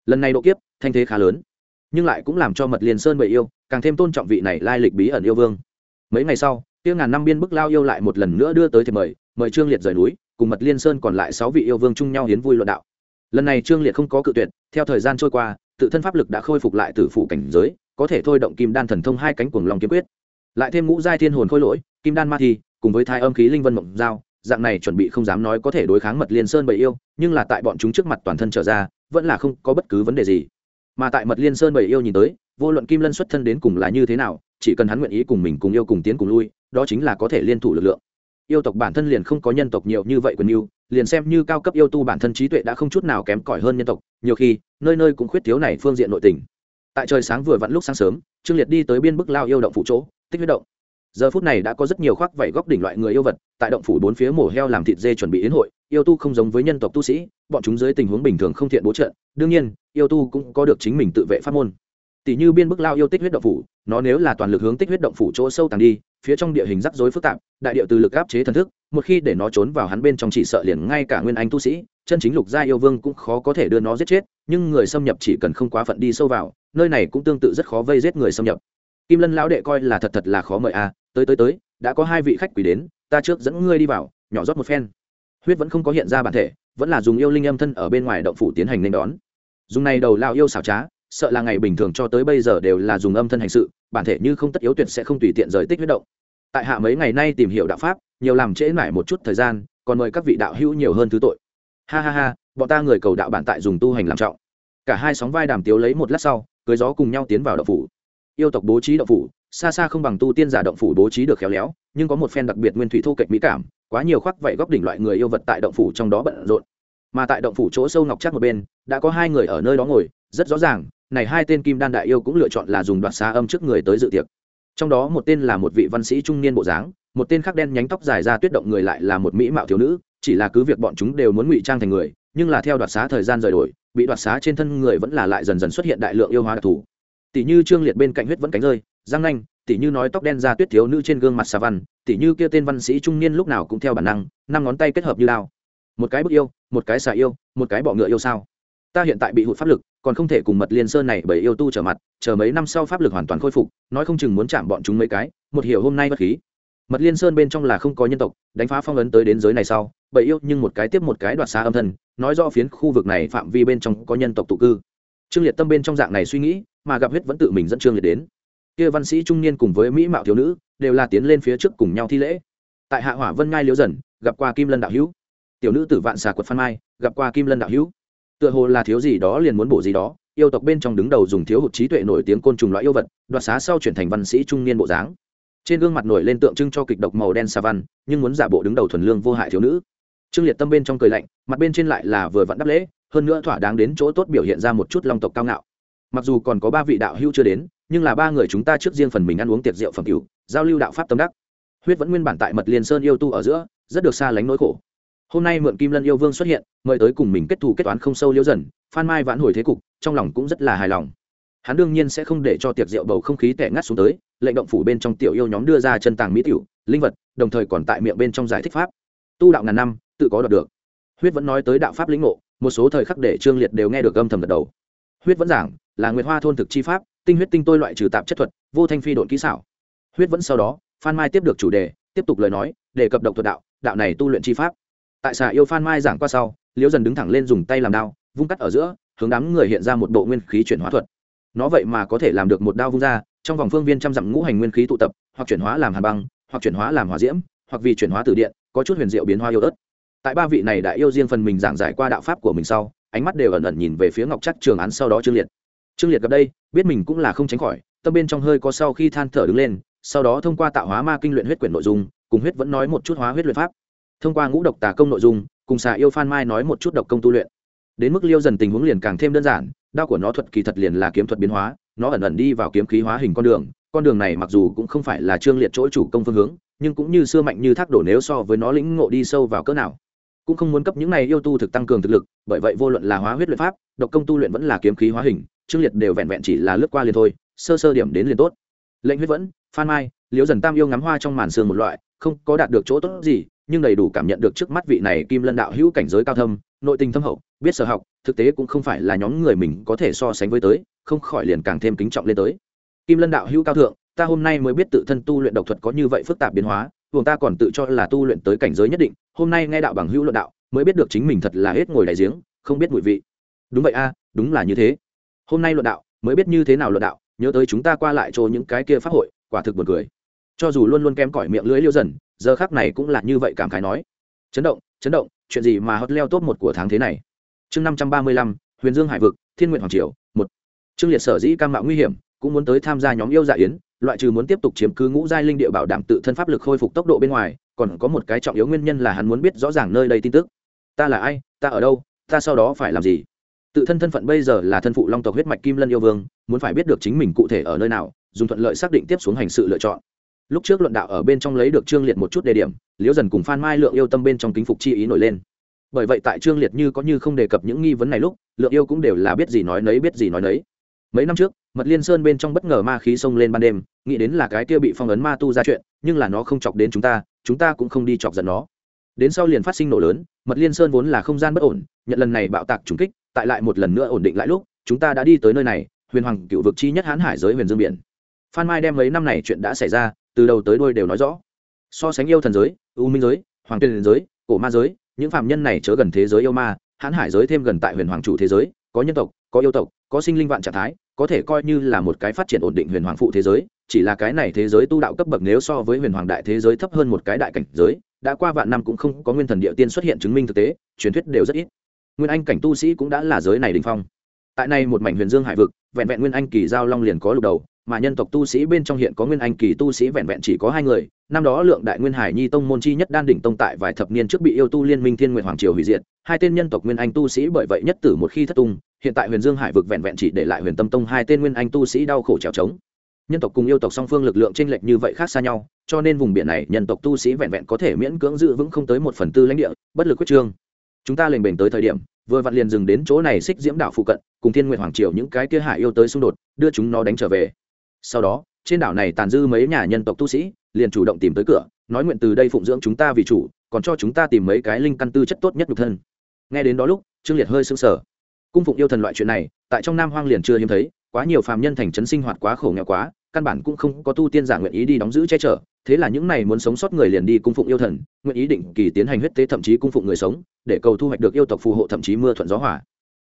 Lần này độ kiếp, thanh thế khá lớn, nhưng lại cũng làm cho mật liền sơn bậy yêu càng thêm tôn trọng vị này lai lịch bí ẩn yêu vương. Mấy ngày sau tiêu ngàn năm biên bức lao yêu lại một lần nữa đưa tới thiệp mời mời trương liệt rời núi, cùng mật liên sơn còn lại sáu vị yêu vương chung nhau hiến vui luận đạo. Lần này trương liệt không có cự tuyệt, theo thời gian trôi qua, tự thân pháp lực đã khôi phục lại từ phủ cảnh giới, có thể thôi động kim đan thần thông hai cánh cuồng lòng kiếm quyết. Lại thêm ngũ giai thiên hồn khôi lỗi, kim đan ma thi cùng với thai âm khí linh vân mộng giao, dạng này chuẩn bị không dám nói có thể đối kháng mật liên sơn bầy yêu, nhưng là tại bọn chúng trước mặt toàn thân trở ra, vẫn là không có bất cứ vấn đề gì. Mà tại mật liên sơn bầy yêu nhìn tới, vô luận kim lân xuất thân đến cùng là như thế nào, chỉ cần hắn nguyện ý cùng mình cùng yêu cùng tiến cùng lui, đó chính là có thể liên thủ lực lượng. Yêu tộc bản thân liền không có nhân tộc nhiều như vậy quần yêu, liền xem như cao cấp yêu tu bản thân trí tuệ đã không chút nào kém cỏi hơn nhân tộc, nhiều khi, nơi nơi cũng khuyết thiếu này phương diện nội tình. Tại trời sáng vừa vặn lúc sáng sớm, trương liệt đi tới biên bức lao yêu động phụ chỗ, tích huyết động giờ phút này đã có rất nhiều khoác vảy góc đỉnh loại người yêu vật, tại động phủ bốn phía mổ heo làm thịt dê chuẩn bị yến hội, yêu tu không giống với nhân tộc tu sĩ, bọn chúng dưới tình huống bình thường không thiện bố trợ, đương nhiên, yêu tu cũng có được chính mình tự vệ pháp môn. Tỷ như biên bức lao yêu tích huyết động phủ, nó nếu là toàn lực hướng tích huyết động phủ chỗ sâu tàng đi, phía trong địa hình rắc rối phức tạp, đại điệu từ lực áp chế thần thức, một khi để nó trốn vào hắn bên trong chỉ sợ liền ngay cả nguyên anh tu sĩ, chân chính lục gia yêu vương cũng khó có thể đưa nó giết chết, nhưng người xâm nhập chỉ cần không quá phận đi sâu vào, nơi này cũng tương tự rất khó vây giết người xâm nhập kim lân lão đệ coi là thật thật là khó mời a tới tới tới, đã có hai vị khách quỷ đến, ta trước dẫn ngươi đi vào, nhỏ rót một phen. Huyết vẫn không có hiện ra bản thể, vẫn là dùng yêu linh âm thân ở bên ngoài động phủ tiến hành nên đón. Dùng này đầu lao yêu xảo trá, sợ là ngày bình thường cho tới bây giờ đều là dùng âm thân hành sự, bản thể như không tất yếu tuyệt sẽ không tùy tiện rời tích huyết động. Tại hạ mấy ngày nay tìm hiểu đạo pháp, nhiều làm trễ mãi một chút thời gian, còn mời các vị đạo hữu nhiều hơn thứ tội. Ha ha ha, bọn ta người cầu đạo bản tại dùng tu hành làm trọng. Cả hai sóng vai đàm tiếu lấy một lát sau, cưới gió cùng nhau tiến vào động phủ yêu tộc bố trí động phủ, xa xa không bằng tu tiên giả động phủ bố trí được khéo léo, nhưng có một phen đặc biệt nguyên thủy thu kệch mỹ cảm, quá nhiều khoác vậy góc đỉnh loại người yêu vật tại động phủ trong đó bận rộn. Mà tại động phủ chỗ sâu ngọc chắc một bên, đã có hai người ở nơi đó ngồi, rất rõ ràng, này hai tên kim đan đại yêu cũng lựa chọn là dùng đoạt xá âm trước người tới dự tiệc. Trong đó một tên là một vị văn sĩ trung niên bộ dáng, một tên khác đen nhánh tóc dài ra tuyết động người lại là một mỹ mạo thiếu nữ, chỉ là cứ việc bọn chúng đều muốn ngụy trang thành người, nhưng là theo đoạt xá thời gian rời đổi, bị đoạt xá trên thân người vẫn là lại dần dần xuất hiện đại lượng yêu hóa đặc thù tỷ như trương liệt bên cạnh huyết vẫn cánh rơi, giang nanh tỷ như nói tóc đen ra tuyết thiếu nữ trên gương mặt xà văn tỷ như kia tên văn sĩ trung niên lúc nào cũng theo bản năng, năm ngón tay kết hợp như lao một cái bức yêu, một cái xà yêu, một cái bọ ngựa yêu sao? Ta hiện tại bị hụt pháp lực, còn không thể cùng mật liên sơn này bởi yêu tu trở mặt, chờ mấy năm sau pháp lực hoàn toàn khôi phục, nói không chừng muốn chạm bọn chúng mấy cái, một hiểu hôm nay bất khí. Mật liên sơn bên trong là không có nhân tộc, đánh phá phong ấn tới đến giới này sau bởi yêu nhưng một cái tiếp một cái đoạt xa âm thần, nói rõ phiến khu vực này phạm vi bên trong có nhân tộc tụ cư. Trương liệt tâm bên trong dạng này suy nghĩ mà gặp huyết vẫn tự mình dẫn trương liệt đến. Kia văn sĩ trung niên cùng với mỹ mạo thiếu nữ đều là tiến lên phía trước cùng nhau thi lễ. Tại hạ hỏa vân ngai liễu dần, gặp qua kim lân đạo hữu. Tiểu nữ tử vạn xà quật phan mai, gặp qua kim lân đạo hữu. Tựa hồ là thiếu gì đó liền muốn bổ gì đó, yêu tộc bên trong đứng đầu dùng thiếu hụt trí tuệ nổi tiếng côn trùng loại yêu vật, đoạt xá sau chuyển thành văn sĩ trung niên bộ dáng. Trên gương mặt nổi lên tượng trưng cho kịch độc màu đen sa văn, nhưng muốn giả bộ đứng đầu thuần lương vô hại thiếu nữ. Trương liệt tâm bên trong cười lạnh, mặt bên trên lại là vừa vặn đáp lễ, hơn nữa thỏa đáng đến chỗ tốt biểu hiện ra một chút long tộc cao ngạo mặc dù còn có ba vị đạo hữu chưa đến, nhưng là ba người chúng ta trước riêng phần mình ăn uống tiệc rượu phẩm cửu giao lưu đạo pháp tâm đắc. Huyết vẫn nguyên bản tại mật liên sơn yêu tu ở giữa, rất được xa lánh nỗi khổ. Hôm nay mượn kim lân yêu vương xuất hiện, mời tới cùng mình kết thù kết toán không sâu liễu dần, phan mai vãn hồi thế cục, trong lòng cũng rất là hài lòng. Hắn đương nhiên sẽ không để cho tiệc rượu bầu không khí tẻ ngắt xuống tới, lệnh động phủ bên trong tiểu yêu nhóm đưa ra chân tàng mỹ tiểu, linh vật, đồng thời còn tại miệng bên trong giải thích pháp. Tu đạo ngàn năm, tự có đoạt được. Huyết vẫn nói tới đạo pháp lĩnh ngộ, một số thời khắc để trương liệt đều nghe được âm thầm gật đầu huyết vẫn giảng, là nguyệt hoa thôn thực chi pháp, tinh huyết tinh tôi loại trừ tạp chất thuật, vô thanh phi độn kỹ xảo. Huyết vẫn sau đó, phan mai tiếp được chủ đề, tiếp tục lời nói, đề cập độc thuật đạo đạo này tu luyện chi pháp. Tại xà yêu phan mai giảng qua sau, liễu dần đứng thẳng lên dùng tay làm đao, vung cắt ở giữa, hướng đám người hiện ra một bộ nguyên khí chuyển hóa thuật. Nó vậy mà có thể làm được một đao vung ra, trong vòng phương viên trăm dặm ngũ hành nguyên khí tụ tập, hoặc chuyển hóa làm hàn băng, hoặc chuyển hóa làm hỏa diễm, hoặc vì chuyển hóa từ điện, có chút huyền diệu biến hoa yêu ớt. Tại ba vị này đã yêu riêng phần mình giảng giải qua đạo pháp của mình sau ánh mắt đều ẩn ẩn nhìn về phía ngọc chắc trường án sau đó trương liệt. Trương liệt gặp đây, biết mình cũng là không tránh khỏi, tâm bên trong hơi có sau khi than thở đứng lên, sau đó thông qua tạo hóa ma kinh luyện huyết quyển nội dung, cùng huyết vẫn nói một chút hóa huyết luyện pháp. Thông qua ngũ độc tà công nội dung, cùng xà yêu phan mai nói một chút độc công tu luyện. Đến mức liêu dần tình huống liền càng thêm đơn giản, đao của nó thuật kỳ thật liền là kiếm thuật biến hóa, nó ẩn ẩn đi vào kiếm khí hóa hình con đường con đường này mặc dù cũng không phải là trương liệt chỗ chủ công phương hướng, nhưng cũng như xưa mạnh như thác đổ nếu so với nó lĩnh ngộ đi sâu vào cỡ nào cũng không muốn cấp những này yêu tu thực tăng cường thực lực, bởi vậy vô luận là hóa huyết luyện pháp, độc công tu luyện vẫn là kiếm khí hóa hình trương liệt đều vẹn vẹn chỉ là lướt qua liền thôi, sơ sơ điểm đến liền tốt. Lệnh huyết vẫn, phan mai, liễu dần tam yêu ngắm hoa trong màn sương một loại, không có đạt được chỗ tốt gì, nhưng đầy đủ cảm nhận được trước mắt vị này kim lân đạo hữu cảnh giới cao thâm, nội tình thâm hậu, biết sở học, thực tế cũng không phải là nhóm người mình có thể so sánh với tới, không khỏi liền càng thêm kính trọng lên tới. Kim lân đạo hữu cao thượng, ta hôm nay mới biết tự thân tu luyện độc thuật có như vậy phức tạp biến hóa vùng ta còn tự cho là tu luyện tới cảnh giới nhất định, hôm nay nghe đạo bằng hữu luận đạo, mới biết được chính mình thật là hết ngồi đại giếng, không biết mùi vị. Đúng vậy a, đúng là như thế. Hôm nay luận đạo, mới biết như thế nào luận đạo, nhớ tới chúng ta qua lại cho những cái kia pháp hội, quả thực buồn cười. Cho dù luôn luôn kém cỏi miệng lưỡi liêu dần, giờ khác này cũng là như vậy cảm khái nói. Chấn động chấn động, chuyện gì mà hot leo top một của tháng thế này? Chương năm trăm ba mươi lăm, huyền dương hải vực, thiên nguyện hoàng triều, một. Trương liệt sở dĩ cam mạo nguy hiểm, cũng muốn tới tham gia nhóm yêu dạ yến loại trừ muốn tiếp tục chiếm cứ ngũ giai linh địa bảo đảm tự thân pháp lực khôi phục tốc độ bên ngoài, còn có một cái trọng yếu nguyên nhân là hắn muốn biết rõ ràng nơi đây tin tức. Ta là ai? Ta ở đâu? Ta sau đó phải làm gì? Tự thân thân phận bây giờ là thân phụ long tộc huyết mạch kim lân yêu vương, muốn phải biết được chính mình cụ thể ở nơi nào, dùng thuận lợi xác định tiếp xuống hành sự lựa chọn. Lúc trước luận đạo ở bên trong lấy được trương liệt một chút đề điểm, liễu dần cùng phan mai lượng yêu tâm bên trong kính phục chi ý nổi lên. Bởi vậy tại trương liệt như có như không đề cập những nghi vấn này lúc, lượng yêu cũng đều là biết gì nói nấy, biết gì nói nấy mấy năm trước, mật liên sơn bên trong bất ngờ ma khí xông lên ban đêm, nghĩ đến là cái kia bị phong ấn ma tu ra chuyện, nhưng là nó không chọc đến chúng ta chúng ta cũng không đi chọc giận nó. Đến sau liền phát sinh nổ lớn, mật liên sơn vốn là không gian bất ổn, nhận lần này bạo tạc trùng kích, tại lại một lần nữa ổn định lại lúc, chúng ta đã đi tới nơi này, huyền hoàng cựu vực chi nhất hãn hải giới huyền dương biển. Phan mai đem mấy năm này chuyện đã xảy ra, từ đầu tới đuôi đều nói rõ. So sánh yêu thần giới, u minh giới, hoàng tuyên giới, cổ ma giới, những phạm nhân này chớ gần thế giới yêu ma hãn hải giới thêm gần tại huyền hoàng chủ thế giới, có nhân tộc, có yêu tộc có sinh linh vạn trạng thái, có thể coi như là một cái phát triển ổn định huyền hoàng phụ thế giới, chỉ là cái này thế giới tu đạo cấp bậc nếu so với huyền hoàng đại thế giới thấp hơn một cái đại cảnh giới, đã qua vạn năm cũng không có nguyên thần địa tiên xuất hiện chứng minh thực tế, truyền thuyết đều rất ít. Nguyên anh cảnh tu sĩ cũng đã là giới này đình phong. Tại này một mảnh huyền dương hải vực, vẹn vẹn nguyên anh kỳ giao long liền có lục đầu, mà nhân tộc tu sĩ bên trong hiện có nguyên anh kỳ tu sĩ vẹn vẹn chỉ có hai người, năm đó lượng đại nguyên hải nhi tông môn chi nhất đan đỉnh tông tại vài thập niên trước bị yêu tu liên minh thiên nguyện hoàng triều hủy diệt, hai tên nhân tộc nguyên anh tu sĩ bởi vậy nhất tử một khi thất tung hiện tại huyền dương hải vực vẹn vẹn chỉ để lại huyền tâm tông hai tên nguyên anh tu sĩ đau khổ trèo trống. Nhân tộc cùng yêu tộc song phương lực lượng chênh lệch như vậy khác xa nhau, cho nên vùng biển này nhân tộc tu sĩ vẹn vẹn có thể miễn cưỡng giữ vững không tới một phần tư lãnh địa, bất lực quyết trương. Chúng ta lềnh bềnh tới thời điểm, vừa vặn liền dừng đến chỗ này xích diễm đảo phụ cận, cùng thiên nguyện hoàng triều những cái kia hải yêu tới xung đột, đưa chúng nó đánh trở về. Sau đó, trên đảo này tàn dư mấy nhà nhân tộc tu sĩ, liền chủ động tìm tới cửa, nói nguyện từ đây phụng dưỡng chúng ta vì chủ, còn cho chúng ta tìm mấy cái linh căn tư chất tốt nhất nhục thân. Nghe đến đó lúc, trương liệt hơi sững sờ cung phụng yêu thần loại chuyện này, tại trong nam hoang liền chưa hiếm thấy, quá nhiều phàm nhân thành trấn sinh hoạt quá khổ nghèo quá, căn bản cũng không có tu tiên giả nguyện ý đi đóng giữ che chở, thế là những này muốn sống sót người liền đi cung phụng yêu thần, nguyện ý định kỳ tiến hành huyết tế thậm chí cung phụng người sống, để cầu thu hoạch được yêu tộc phù hộ thậm chí mưa thuận gió hỏa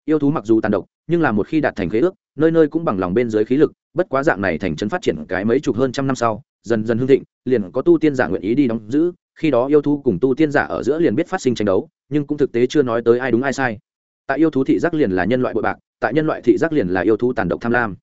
yêu thú mặc dù tàn độc, nhưng là một khi đạt thành khế ước, nơi nơi cũng bằng lòng bên dưới khí lực, bất quá dạng này thành trấn phát triển cái mấy chục hơn trăm năm sau, dần dần hưng thịnh, liền có tu tiên giả nguyện ý đi đóng giữ, khi đó yêu thú cùng tu tiên giả ở giữa liền biết phát sinh tranh đấu, nhưng cũng thực tế chưa nói tới ai đúng ai sai tại yêu thú thị giác liền là nhân loại bội bạc, tại nhân loại thị giác liền là yêu thú tàn độc tham lam.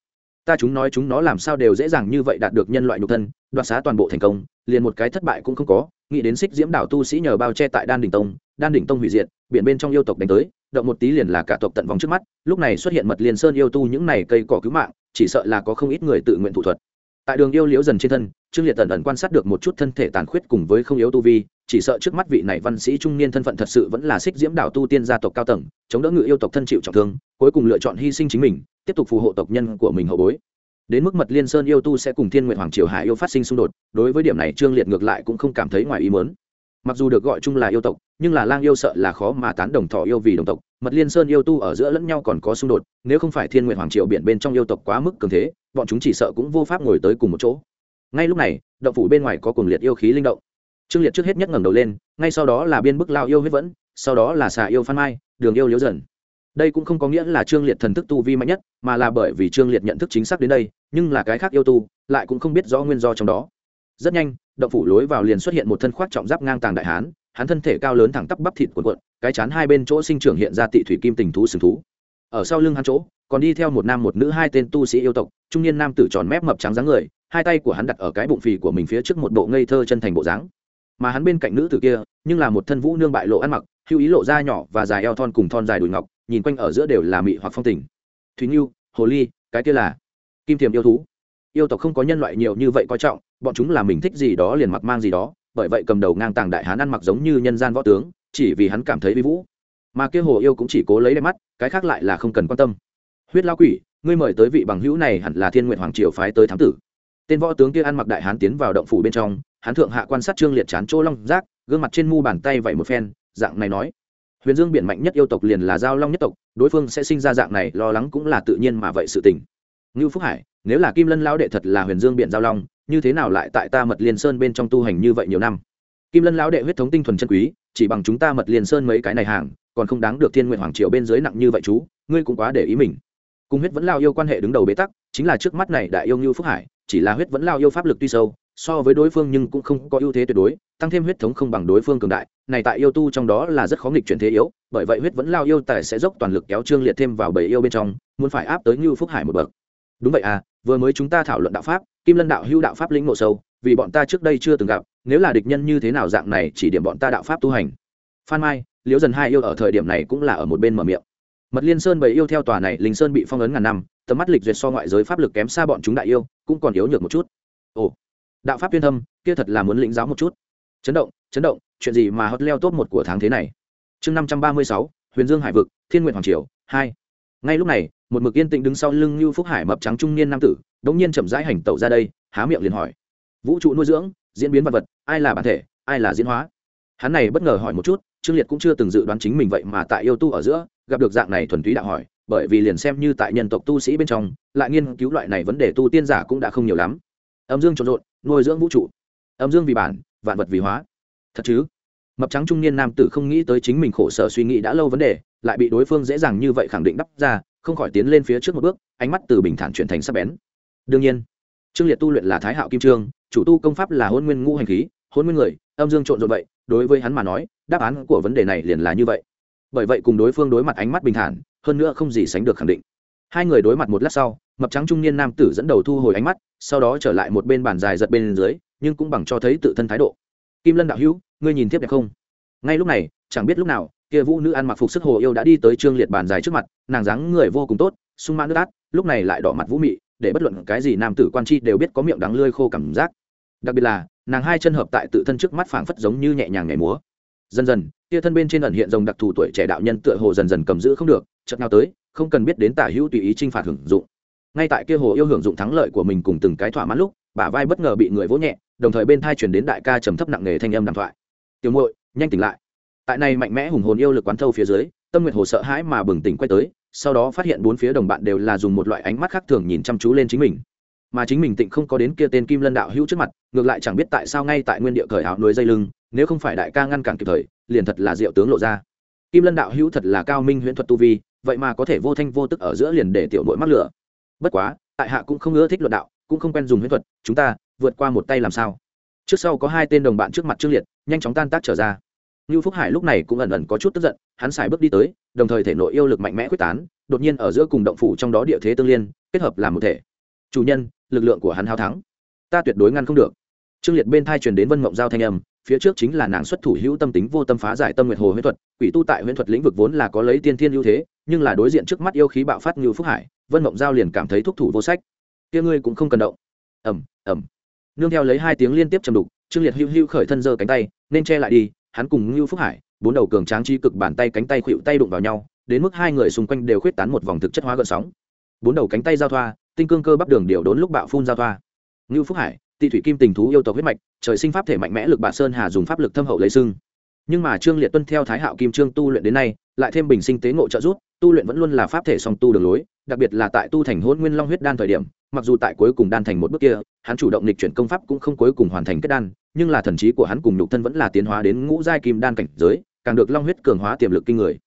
Ta chúng nói chúng nó làm sao đều dễ dàng như vậy đạt được nhân loại nhục thân, đoạt xá toàn bộ thành công, liền một cái thất bại cũng không có, nghĩ đến xích diễm đảo tu sĩ nhờ bao che tại đan đỉnh tông, đan đỉnh tông hủy diệt, biển bên trong yêu tộc đánh tới, động một tí liền là cả tộc tận vòng trước mắt, lúc này xuất hiện mật liền sơn yêu tu những này cây cỏ cứu mạng, chỉ sợ là có không ít người tự nguyện thủ thuật tại đường yêu liễu dần trên thân, trương liệt tần ẩn quan sát được một chút thân thể tàn khuyết cùng với không yếu tu vi, chỉ sợ trước mắt vị này văn sĩ trung niên thân phận thật sự vẫn là xích diễm đảo tu tiên gia tộc cao tầng, chống đỡ ngự yêu tộc thân chịu trọng thương, cuối cùng lựa chọn hy sinh chính mình, tiếp tục phù hộ tộc nhân của mình hậu bối. Đến mức mật liên sơn yêu tu sẽ cùng thiên nguyện hoàng triều hải yêu phát sinh xung đột, đối với điểm này trương liệt ngược lại cũng không cảm thấy ngoài ý mớn mặc dù được gọi chung là yêu tộc, nhưng là lang yêu sợ là khó mà tán đồng thọ yêu vì đồng tộc. Mật liên sơn yêu tu ở giữa lẫn nhau còn có xung đột, nếu không phải thiên nguyện hoàng triều biển bên trong yêu tộc quá mức cường thế, bọn chúng chỉ sợ cũng vô pháp ngồi tới cùng một chỗ. Ngay lúc này, động phủ bên ngoài có cùng liệt yêu khí linh động. Trương liệt trước hết nhất ngẩng đầu lên, ngay sau đó là biên bức lao yêu huyết vẫn, sau đó là xà yêu phan mai, đường yêu liễu dần. Đây cũng không có nghĩa là trương liệt thần thức tu vi mạnh nhất, mà là bởi vì trương liệt nhận thức chính xác đến đây, nhưng là cái khác yêu tu lại cũng không biết rõ nguyên do trong đó. Rất nhanh động phủ lối vào liền xuất hiện một thân khoác trọng giáp ngang tàng đại hán, hắn thân thể cao lớn thẳng tắp bắp thịt cuộn cuộn, cái chán hai bên chỗ sinh trưởng hiện ra tị thủy kim tình thú sừng thú. Ở sau lưng hắn chỗ, còn đi theo một nam một nữ hai tên tu sĩ yêu tộc, trung niên nam tử tròn mép mập trắng dáng người, hai tay của hắn đặt ở cái bụng phì của mình phía trước một bộ ngây thơ chân thành bộ dáng. Mà hắn bên cạnh nữ tử kia, nhưng là một thân vũ nương bại lộ ăn mặc, hưu ý lộ da nhỏ và dài eo thon cùng thon dài đùi ngọc, nhìn quanh ở giữa đều là mị hoặc phong tình. Thúy nghiêu hồ ly, cái kia là kim thiềm yêu thú. Yêu tộc không có nhân loại nhiều như vậy coi trọng bọn chúng là mình thích gì đó liền mặc mang gì đó, bởi vậy cầm đầu ngang tàng đại hán ăn mặc giống như nhân gian võ tướng, chỉ vì hắn cảm thấy vi vũ. Mà kia hồ yêu cũng chỉ cố lấy đẹp mắt, cái khác lại là không cần quan tâm. Huyết lao quỷ, ngươi mời tới vị bằng hữu này hẳn là thiên nguyện hoàng triều phái tới thám tử. Tên võ tướng kia ăn mặc đại hán tiến vào động phủ bên trong hắn thượng hạ quan sát trương liệt chán chỗ long giác gương mặt trên mu bàn tay vậy một phen, dạng này nói. Huyền dương biển mạnh nhất yêu tộc liền là giao long nhất tộc, đối phương sẽ sinh ra dạng này, lo lắng cũng là tự nhiên mà vậy sự tình. Ngưu phúc hải, nếu là kim lân lao đệ thật là huyền dương biển giao long như thế nào lại tại ta mật liên sơn bên trong tu hành như vậy nhiều năm? Kim lân lão đệ huyết thống tinh thuần chân quý, chỉ bằng chúng ta mật liên sơn mấy cái này hàng, còn không đáng được thiên nguyện hoàng triều bên dưới nặng như vậy chú, ngươi cũng quá để ý mình. Cùng huyết vẫn lao yêu quan hệ đứng đầu bế tắc, chính là trước mắt này đại yêu như phúc hải, chỉ là huyết vẫn lao yêu pháp lực tuy sâu, so với đối phương nhưng cũng không có ưu thế tuyệt đối, tăng thêm huyết thống không bằng đối phương cường đại, này tại yêu tu trong đó là rất khó nghịch chuyển thế yếu, bởi vậy huyết vẫn lao yêu tài sẽ dốc toàn lực kéo trương liệt thêm vào bảy yêu bên trong, muốn phải áp tới như phúc hải một bậc đúng vậy à vừa mới chúng ta thảo luận đạo pháp, kim lân đạo hưu đạo pháp lĩnh ngộ sâu, vì bọn ta trước đây chưa từng gặp, nếu là địch nhân như thế nào dạng này chỉ điểm bọn ta đạo pháp tu hành. Phan mai, liễu dần hai yêu ở thời điểm này cũng là ở một bên mở miệng. Mật liên sơn bày yêu theo tòa này, linh sơn bị phong ấn ngàn năm, tầm mắt lịch duyệt so ngoại giới pháp lực kém xa bọn chúng đại yêu, cũng còn yếu nhược một chút. Ồ, đạo pháp tuyên thâm, kia thật là muốn lĩnh giáo một chút. Chấn động chấn động, chuyện gì mà hot leo top một của tháng thế này? Chương năm trăm ba mươi sáu, huyền dương hải vực, thiên nguyện hoàng triều, hai ngay lúc này, một mực yên tĩnh đứng sau lưng như phúc hải mập trắng trung niên nam tử đống nhiên chậm rãi hành tẩu ra đây, há miệng liền hỏi. Vũ trụ nuôi dưỡng, diễn biến vật vật, ai là bản thể, ai là diễn hóa? Hắn này bất ngờ hỏi một chút, trương liệt cũng chưa từng dự đoán chính mình vậy mà tại yêu tu ở giữa, gặp được dạng này thuần túy đạo hỏi, bởi vì liền xem như tại nhân tộc tu sĩ bên trong, lại nghiên cứu loại này vấn đề tu tiên giả cũng đã không nhiều lắm. Âm dương trộn rộn, nuôi dưỡng vũ trụ. Âm dương vì bản, vạn vật vì hóa. Thật chứ? Mập trắng trung niên nam tử không nghĩ tới chính mình khổ sở suy nghĩ đã lâu vấn đề lại bị đối phương dễ dàng như vậy khẳng định đắp ra, không khỏi tiến lên phía trước một bước, ánh mắt từ bình thản chuyển thành sắc bén. Đương nhiên, trương liệt tu luyện là thái hạo kim trương, chủ tu công pháp là hôn nguyên ngũ hành khí hôn nguyên người, âm dương trộn rộn vậy, đối với hắn mà nói, đáp án của vấn đề này liền là như vậy. Bởi vậy cùng đối phương đối mặt ánh mắt bình thản, hơn nữa không gì sánh được khẳng định. Hai người đối mặt một lát sau, mập trắng trung niên nam tử dẫn đầu thu hồi ánh mắt, sau đó trở lại một bên bàn dài giật bên dưới, nhưng cũng bằng cho thấy tự thân thái độ. Kim lân đạo hữu, ngươi nhìn tiếp đẹp không? Ngay lúc này, chẳng biết lúc nào kia vũ nữ ăn mặc phục sức hồ yêu đã đi tới trương liệt bàn dài trước mặt, nàng dáng người vô cùng tốt, sung mãn nước át, lúc này lại đỏ mặt vũ mị, để bất luận cái gì nam tử quan chi đều biết có miệng đắng lươi khô cảm giác. Đặc biệt là, nàng hai chân hợp tại tự thân trước mắt phảng phất giống như nhẹ nhàng nhảy múa. Dần dần, kia thân bên trên ẩn hiện dòng đặc thù tuổi trẻ đạo nhân tựa hồ dần dần cầm giữ không được, chợt nào tới, không cần biết đến tả hữu tùy ý chinh phạt hưởng dụng. Ngay tại kia hồ yêu hưởng dụng thắng lợi của mình cùng từng cái thỏa mãn lúc, bả vai bất ngờ bị người vỗ nhẹ, đồng thời bên thai chuyển đến đại ca trầm thấp nặng nề thanh âm đàm thoại. Tiểu muội, nhanh tỉnh lại tại này mạnh mẽ hùng hồn yêu lực quán thâu phía dưới, tâm nguyệt hồ sợ hãi mà bừng tỉnh quay tới, sau đó phát hiện bốn phía đồng bạn đều là dùng một loại ánh mắt khác thường nhìn chăm chú lên chính mình. Mà chính mình tịnh không có đến kia tên kim lân đạo hữu trước mặt, ngược lại chẳng biết tại sao ngay tại nguyên địa cởi áo núi dây lưng, nếu không phải đại ca ngăn cản kịp thời, liền thật là diệu tướng lộ ra. Kim lân đạo hữu thật là cao minh huyễn thuật tu vi, vậy mà có thể vô thanh vô tức ở giữa liền để tiểu nội mắc lửa. Bất quá, tại hạ cũng không ưa thích luận đạo, cũng không quen dùng huyễn thuật, chúng ta vượt qua một tay làm sao? Trước sau có hai tên đồng bạn trước mặt trương liệt, nhanh chóng tan tác trở ra. Nưu phúc hải lúc này cũng ẩn ẩn có chút tức giận hắn xài bước đi tới đồng thời thể nội yêu lực mạnh mẽ quyết tán đột nhiên ở giữa cùng động phủ trong đó địa thế tương liên kết hợp làm một thể. Chủ nhân lực lượng của hắn hao thắng. Ta tuyệt đối ngăn không được. Trương liệt bên tai truyền đến vân mộng giao thanh âm phía trước chính là nàng xuất thủ hữu tâm tính vô tâm phá giải tâm nguyệt hồ huyễn thuật quỷ tu tại huyễn thuật lĩnh vực vốn là có lấy tiên thiên ưu thế nhưng là đối diện trước mắt yêu khí bạo phát Nưu phúc hải vân mộng giao liền cảm thấy thúc thủ vô sách. Kia ngươi cũng không cần động. Ầm ầm, nương theo lấy hai tiếng liên tiếp trầm đục trương liệt hưu hưu khởi thân giơ cánh tay nên che lại đi hắn cùng Ngưu phúc hải, bốn đầu cường tráng chi cực bàn tay cánh tay khuỵu tay đụng vào nhau, đến mức hai người xung quanh đều khuyết tán một vòng thực chất hóa gợn sóng. Bốn đầu cánh tay giao thoa, tinh cương cơ bắp đường điều đốn lúc bạo phun giao thoa. Ngưu phúc hải, tị thủy kim tình thú yêu tộc huyết mạch, trời sinh pháp thể mạnh mẽ lực bạ sơn hà dùng pháp lực thâm hậu lấy sưng nhưng mà trương liệt tuân theo thái hạo kim trương tu luyện đến nay, lại thêm bình sinh tế ngộ trợ giúp, tu luyện vẫn luôn là pháp thể song tu đường lối, đặc biệt là tại tu thành Hỗn nguyên long huyết đan thời điểm, mặc dù tại cuối cùng đan thành một bước kia, hắn chủ động lịch chuyển công pháp cũng không cuối cùng hoàn thành kết đan nhưng là thần trí của hắn cùng nhục thân vẫn là tiến hóa đến ngũ giai kim đan cảnh giới, càng được long huyết cường hóa tiềm lực kinh người.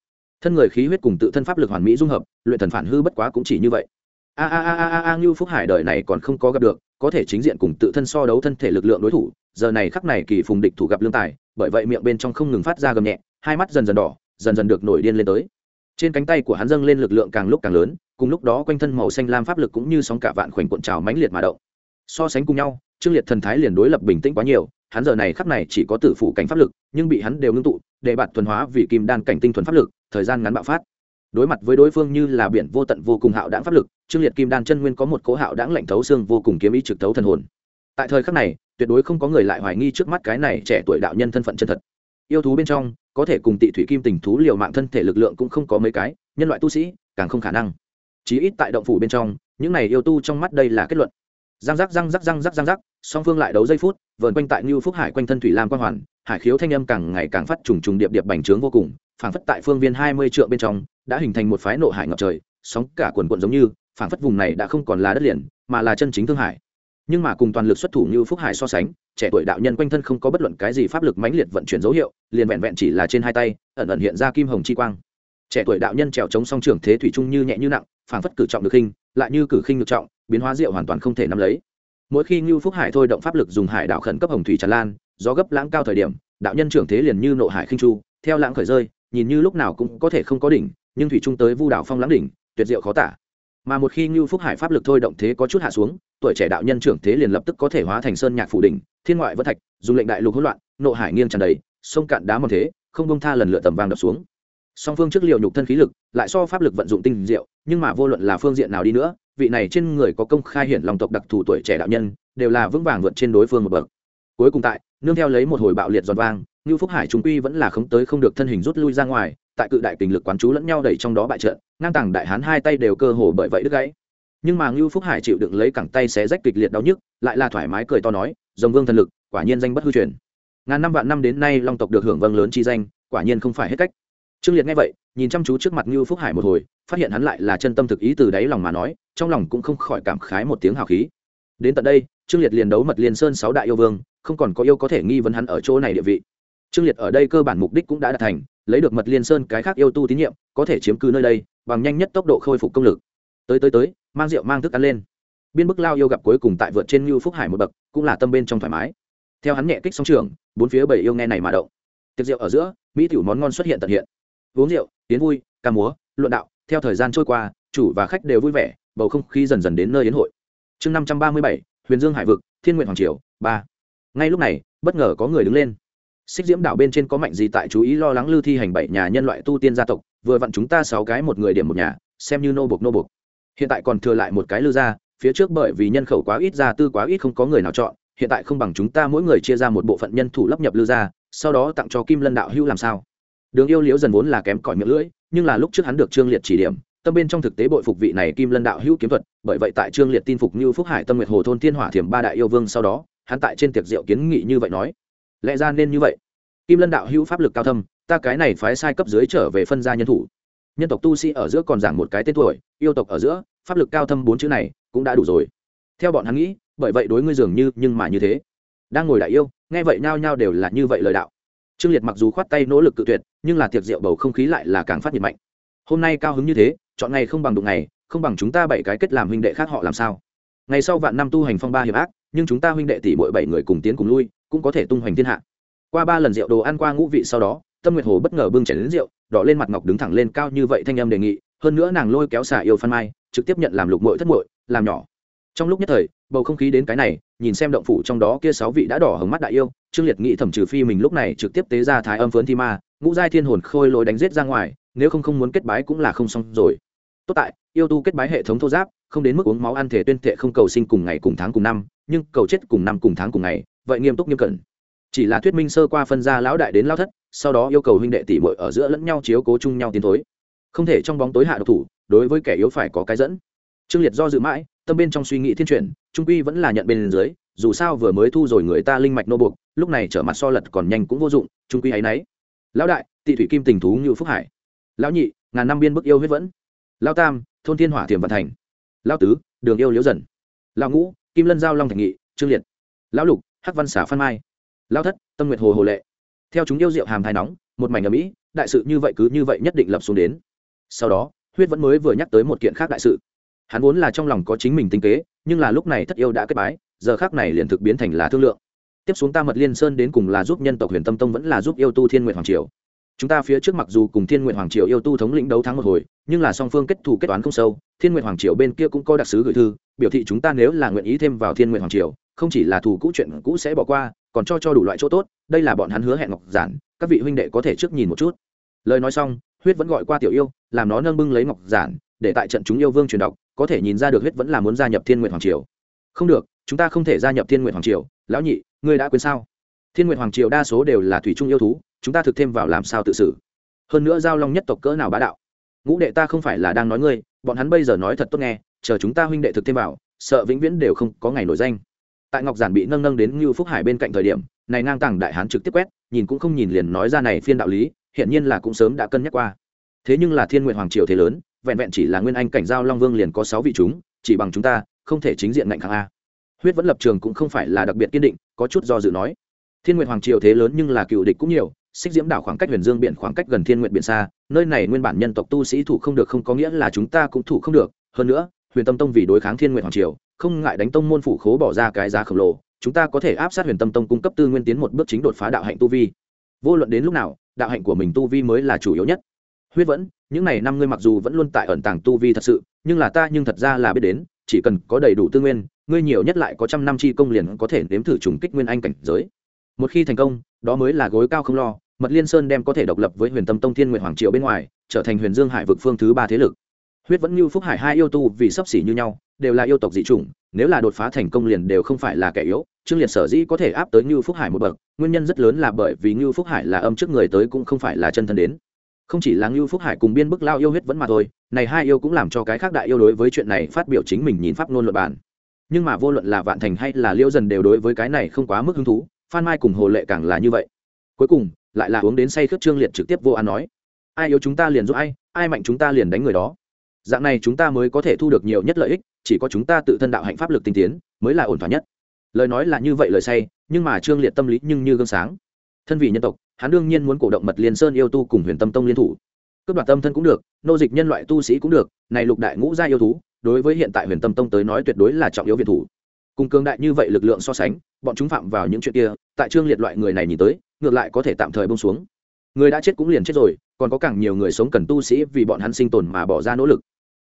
Thân người khí huyết cùng tự thân pháp lực hoàn mỹ dung hợp, luyện thần phản hư bất quá cũng chỉ như vậy. A a a a a như phúc hải đời này còn không có gặp được, có thể chính diện cùng tự thân so đấu thân thể lực lượng đối thủ, giờ này khắc này kỳ phùng địch thủ gặp lương tài, bởi vậy miệng bên trong không ngừng phát ra gầm nhẹ, hai mắt dần dần đỏ, dần dần được nổi điên lên tới. Trên cánh tay của hắn dâng lên lực lượng càng lúc càng lớn, cùng lúc đó quanh thân màu xanh lam pháp lực cũng như sóng cả vạn khoảnh cuộn trào mãnh liệt mà động. So sánh cùng nhau trương liệt thần thái liền đối lập bình tĩnh quá nhiều, hắn giờ này khắp này chỉ có tử phủ cảnh pháp lực, nhưng bị hắn đều ngưng tụ, để bạn thuần hóa vì kim đan cảnh tinh thuần pháp lực, thời gian ngắn bạo phát. Đối mặt với đối phương như là biển vô tận vô cùng hạo đãng pháp lực, trương liệt kim đan chân nguyên có một cố hạo đãng lạnh thấu xương vô cùng kiếm ý trực thấu thần hồn. Tại thời khắc này, tuyệt đối không có người lại hoài nghi trước mắt cái này trẻ tuổi đạo nhân thân phận chân thật. Yêu thú bên trong, có thể cùng tị thủy kim tình thú liều mạng thân thể lực lượng cũng không có mấy cái, nhân loại tu sĩ, càng không khả năng. Chí ít tại động phủ bên trong, những này yêu tu trong mắt đây là kết luận răng rắc răng rắc răng rắc răng rắc, song phương lại đấu giây phút, vờn quanh tại như phúc hải quanh thân thủy lam quang hoàn, hải khiếu thanh âm càng ngày càng phát trùng trùng điệp điệp bành trướng vô cùng, phảng phất tại phương viên hai mươi triệu bên trong, đã hình thành một phái nộ hải ngập trời, sóng cả quần quận giống như, phảng phất vùng này đã không còn là đất liền, mà là chân chính thương hải. Nhưng mà cùng toàn lực xuất thủ như phúc hải so sánh, trẻ tuổi đạo nhân quanh thân không có bất luận cái gì pháp lực mãnh liệt vận chuyển dấu hiệu, liền vẹn vẹn chỉ là trên hai tay, ẩn ẩn hiện ra kim hồng chi quang. Trẻ tuổi đạo nhân trèo chống song trưởng thế thủy trung như nhẹ như nặng, phảng phất cử trọng được khinh, lại như cử khinh được trọng biến hóa diệu hoàn toàn không thể nắm lấy. Mỗi khi ngưu phúc hải thôi động pháp lực dùng hải đạo khẩn cấp hồng thủy tràn lan, gió gấp lãng cao thời điểm, đạo nhân trưởng thế liền như nộ hải khinh chu, theo lãng khởi rơi, nhìn như lúc nào cũng có thể không có đỉnh, nhưng thủy trung tới vu đạo phong lãng đỉnh, tuyệt diệu khó tả. Mà một khi ngưu phúc hải pháp lực thôi động thế có chút hạ xuống, tuổi trẻ đạo nhân trưởng thế liền lập tức có thể hóa thành sơn nhạc phủ đỉnh, thiên ngoại vân thạch, dùng lệnh đại lục hỗn loạn, nộ hải nghiêng tràn đầy, sông cạn đá mòn thế, không bông tha lần lựa tầm vang đập xuống. Song phương trước liều nhục thân khí lực, lại so pháp lực vận dụng tinh diệu, nhưng mà vô luận là phương diện nào đi nữa vị này trên người có công khai hiển lòng tộc đặc thù tuổi trẻ đạo nhân, đều là vững vàng vượt trên đối phương một bậc. Cuối cùng tại, nương theo lấy một hồi bạo liệt giòn vang như phúc hải trung quy vẫn là không tới không được thân hình rút lui ra ngoài, tại cự đại tình lực quán chú lẫn nhau đẩy trong đó bại trận, ngang tàng đại hán hai tay đều cơ hồ bởi vậy đứt gãy. Nhưng mà ngưu phúc hải chịu đựng lấy cẳng tay xé rách kịch liệt đau nhức, lại là thoải mái cười to nói dòng vương thần lực, quả nhiên danh bất hư truyền. Ngàn năm vạn năm đến nay long tộc được hưởng vâng lớn chi danh, quả nhiên không phải hết cách. Trương liệt nghe vậy nhìn chăm chú trước mặt ngưu phúc hải một hồi, phát hiện hắn lại là chân tâm thực ý từ đáy lòng mà nói, trong lòng cũng không khỏi cảm khái một tiếng hào khí. Đến tận đây, trương liệt liền đấu mật liên sơn sáu đại yêu vương, không còn có yêu có thể nghi vấn hắn ở chỗ này địa vị. Trương liệt ở đây cơ bản mục đích cũng đã đạt thành, lấy được mật liên sơn cái khác yêu tu tín nhiệm, có thể chiếm cứ nơi đây, bằng nhanh nhất tốc độ khôi phục công lực. Tới tới tới, mang rượu, mang thức ăn lên. Biên bức lao yêu gặp cuối cùng tại vượt trên Nưu phúc hải một bậc, cũng là tâm bên trong thoải mái. Theo hắn nhẹ kích sóng trường, bốn phía bảy yêu nghe này mà động. Tiệc rượu ở giữa, mỹ tiểu món ngon xuất hiện tận hiện uống rượu tiến vui, ca múa, luận đạo, theo thời gian trôi qua, chủ và khách đều vui vẻ, bầu không khí dần dần đến nơi yến hội. Chương năm trăm ba mươi bảy, huyền dương hải vực, thiên nguyện hoàng triều, ba. Ngay lúc này, bất ngờ có người đứng lên. Xích diễm đảo bên trên có mạnh gì tại chú ý lo lắng lưu thi hành bảy nhà nhân loại tu tiên gia tộc, vừa vặn chúng ta sáu cái một người điểm một nhà, xem như nô bục nô bục hiện tại còn thừa lại một cái lư gia, phía trước bởi vì nhân khẩu quá ít gia tư quá ít không có người nào chọn, hiện tại không bằng chúng ta mỗi người chia ra một bộ phận nhân thủ lấp nhập lư gia, sau đó tặng cho kim lân đạo hữu làm sao? Đường yêu liễu dần vốn là kém cỏi miệng lưỡi, nhưng là lúc trước hắn được trương liệt chỉ điểm, tâm bên trong thực tế bội phục vị này kim lân đạo hữu kiếm thuật, bởi vậy tại trương liệt tin phục như phúc hải tâm nguyệt hồ thôn thiên hỏa thiểm ba đại yêu vương sau đó, hắn tại trên tiệc rượu kiến nghị như vậy nói. Lẽ ra nên như vậy. Kim lân đạo hữu pháp lực cao thâm, ta cái này phái sai cấp dưới trở về phân gia nhân thủ. Nhân tộc tu sĩ ở giữa còn giảng một cái tên tuổi, yêu tộc ở giữa, pháp lực cao thâm bốn chữ này cũng đã đủ rồi. Theo bọn hắn nghĩ, bởi vậy đối ngươi dường như nhưng mà như thế. Đang ngồi đại yêu, nghe vậy nhao nhao đều là như vậy lời đạo trương liệt mặc dù khoát tay nỗ lực cự tuyệt, nhưng là tiệc rượu bầu không khí lại là càng phát nhiệt mạnh. Hôm nay cao hứng như thế, chọn ngày không bằng đụng ngày, không bằng chúng ta bảy cái kết làm huynh đệ khác họ làm sao? Ngày sau vạn năm tu hành phong ba hiệp ác, nhưng chúng ta huynh đệ tỷ mỗi bảy người cùng tiến cùng lui, cũng có thể tung hoành thiên hạ. Qua ba lần rượu đồ ăn qua ngũ vị sau đó, tâm nguyệt hồ bất ngờ bưng chảy đến rượu, đỏ lên mặt ngọc đứng thẳng lên cao như vậy thanh âm đề nghị, hơn nữa nàng lôi kéo xả yêu phan mai, trực tiếp nhận làm lục mội thất mội làm nhỏ trong lúc nhất thời, bầu không khí đến cái này, nhìn xem động phủ trong đó kia sáu vị đã đỏ hồng mắt đại yêu, trương liệt nghĩ thẩm trừ phi mình lúc này trực tiếp tế ra thái âm phớn thi ma, ngũ giai thiên hồn khôi lối đánh giết ra ngoài, nếu không không muốn kết bái cũng là không xong rồi. Tốt tại, yêu tu kết bái hệ thống thô giáp, không đến mức uống máu ăn thể tuyên thệ không cầu sinh cùng ngày cùng tháng cùng năm, nhưng cầu chết cùng năm cùng tháng cùng ngày, vậy nghiêm túc nghiêm cẩn. Chỉ là thuyết minh sơ qua phân ra lão đại đến lao thất, sau đó yêu cầu huynh đệ tỷ muội ở giữa lẫn nhau chiếu cố chung nhau tiến thối. Không thể trong bóng tối hạ độc thủ, đối với kẻ yếu phải có cái dẫn. Trương liệt do dự mãi tâm bên trong suy nghĩ thiên chuyển, trung quy vẫn là nhận bên dưới, dù sao vừa mới thu rồi người ta linh mạch nô buộc, lúc này trở mặt so lật còn nhanh cũng vô dụng, trung quy ấ y n ấ y lão đại, tị thủy kim tình thú như phúc hải. Lão nhị, ngàn năm biên bức yêu huyết vẫn. Lão tam, thôn thiên hỏa thiềm vận thành. Lão tứ, đường yêu liễu dần. Lão ngũ, kim lân giao long thành nghị, trương liệt. Lão lục, hắc văn xả phan mai. Lão thất, tâm nguyệt hồ hồ lệ. Theo chúng yêu rượu hàm thai nóng, một mảnh ở mỹ đại sự như vậy cứ như vậy nhất định lập xuống đến. Sau đó, huyết vẫn mới vừa nhắc tới một kiện khác đại sự hắn vốn là trong lòng có chính mình tinh kế, nhưng là lúc này thất yêu đã kết bái, giờ khác này liền thực biến thành là thương lượng. Tiếp xuống ta mật liên sơn đến cùng là giúp nhân tộc huyền tâm tông vẫn là giúp yêu tu thiên nguyện hoàng triều. Chúng ta phía trước mặc dù cùng thiên nguyện hoàng triều yêu tu thống lĩnh đấu thắng một hồi, nhưng là song phương kết thù kết toán không sâu, thiên nguyện hoàng triều bên kia cũng có đặc sứ gửi thư, biểu thị chúng ta nếu là nguyện ý thêm vào thiên nguyện hoàng triều, không chỉ là thù cũ chuyện cũ sẽ bỏ qua, còn cho cho đủ loại chỗ tốt, đây là bọn hắn hứa hẹn ngọc giản, các vị huynh đệ có thể trước nhìn một chút. Lời nói xong, huyết vẫn gọi qua tiểu yêu, làm nó nâng bưng lấy ngọc giản để tại trận chúng yêu vương truyền đọc, có thể nhìn ra được huyết vẫn là muốn gia nhập thiên nguyện hoàng triều. Không được, chúng ta không thể gia nhập thiên nguyện hoàng triều. Lão nhị, ngươi đã quên sao? Thiên nguyện hoàng triều đa số đều là thủy trung yêu thú, chúng ta thực thêm vào làm sao tự xử? Hơn nữa giao long nhất tộc cỡ nào bá đạo? Ngũ đệ ta không phải là đang nói ngươi, bọn hắn bây giờ nói thật tốt nghe, chờ chúng ta huynh đệ thực thêm vào, sợ vĩnh viễn đều không có ngày nổi danh. Tại ngọc giản bị nâng nâng đến như phúc hải bên cạnh thời điểm, này ngang tàng đại hán trực tiếp quét, nhìn cũng không nhìn liền nói ra này phiên đạo lý hiện nhiên là cũng sớm đã cân nhắc qua. Thế nhưng là thiên nguyện hoàng triều thế lớn vẹn vẹn chỉ là nguyên anh cảnh giao long vương liền có sáu vị chúng, chỉ bằng chúng ta, không thể chính diện ngạnh kháng a. Huyết vẫn lập trường cũng không phải là đặc biệt kiên định, có chút do dự nói. Thiên nguyện hoàng triều thế lớn nhưng là cựu địch cũng nhiều, xích diễm đảo khoảng cách huyền dương biển khoảng cách gần thiên nguyện biển xa, nơi này nguyên bản nhân tộc tu sĩ thủ không được không có nghĩa là chúng ta cũng thủ không được. Hơn nữa, huyền tâm tông vì đối kháng thiên nguyện hoàng triều, không ngại đánh tông môn phủ khố bỏ ra cái giá khổng lồ, chúng ta có thể áp sát huyền tâm tông cung cấp tư nguyên tiến một bước chính đột phá đạo hạnh tu vi. Vô luận đến lúc nào, đạo hạnh của mình tu vi mới là chủ yếu nhất huyết vẫn, những n à y năm ngươi mặc dù vẫn luôn tại ẩn tàng tu vi thật sự, nhưng là ta nhưng thật ra là biết đến, chỉ cần có đầy đủ tư nguyên, ngươi nhiều nhất lại có trăm năm chi công liền có thể nếm thử trùng kích nguyên anh cảnh giới. Một khi thành công, đó mới là gối cao không lo, mật liên sơn đem có thể độc lập với huyền tâm tông thiên nguyện hoàng Triệu bên ngoài, trở thành huyền dương hải vực phương thứ ba thế lực. Huyết vẫn như phúc hải hai yêu tu vì sấp xỉ như nhau, đều là yêu tộc dị chủng, nếu là đột phá thành công liền đều không phải là kẻ yếu, trương liệt sở dĩ có thể áp tới như phúc hải một bậc, nguyên nhân rất lớn là bởi vì như phúc hải là âm trước người tới cũng không phải là chân thân đến không chỉ là ngưu phúc hải cùng biên bức lao yêu huyết vẫn mà thôi, này hai yêu cũng làm cho cái khác đại yêu đối với chuyện này phát biểu chính mình nhìn pháp ngôn luật bản nhưng mà vô luận là vạn thành hay là liêu dần đều đối với cái này không quá mức hứng thú, phan mai cùng hồ lệ càng là như vậy. Cuối cùng, lại là uống đến say khướt trương liệt trực tiếp vô an nói, ai yếu chúng ta liền giúp ai ai mạnh chúng ta liền đánh người đó. Dạng này chúng ta mới có thể thu được nhiều nhất lợi ích, chỉ có chúng ta tự thân đạo hạnh pháp lực tinh tiến, mới là ổn thỏa nhất. Lời nói là như vậy lời say, nhưng mà trương liệt tâm lý nhưng như gương sáng. Thân vị nhân tộc hắn đương nhiên muốn cổ động mật liên sơn yêu tu cùng huyền tâm tông liên thủ. Cướp đoạt tâm thân cũng được, nô dịch nhân loại tu sĩ cũng được, này lục đại ngũ gia yêu thú, đối với hiện tại huyền tâm tông tới nói tuyệt đối là trọng yếu viện thủ. Cùng cường đại như vậy lực lượng so sánh, bọn chúng phạm vào những chuyện kia, tại trương liệt loại người này nhìn tới, ngược lại có thể tạm thời bông xuống. Người đã chết cũng liền chết rồi, còn có càng nhiều người sống cần tu sĩ vì bọn hắn sinh tồn mà bỏ ra nỗ lực.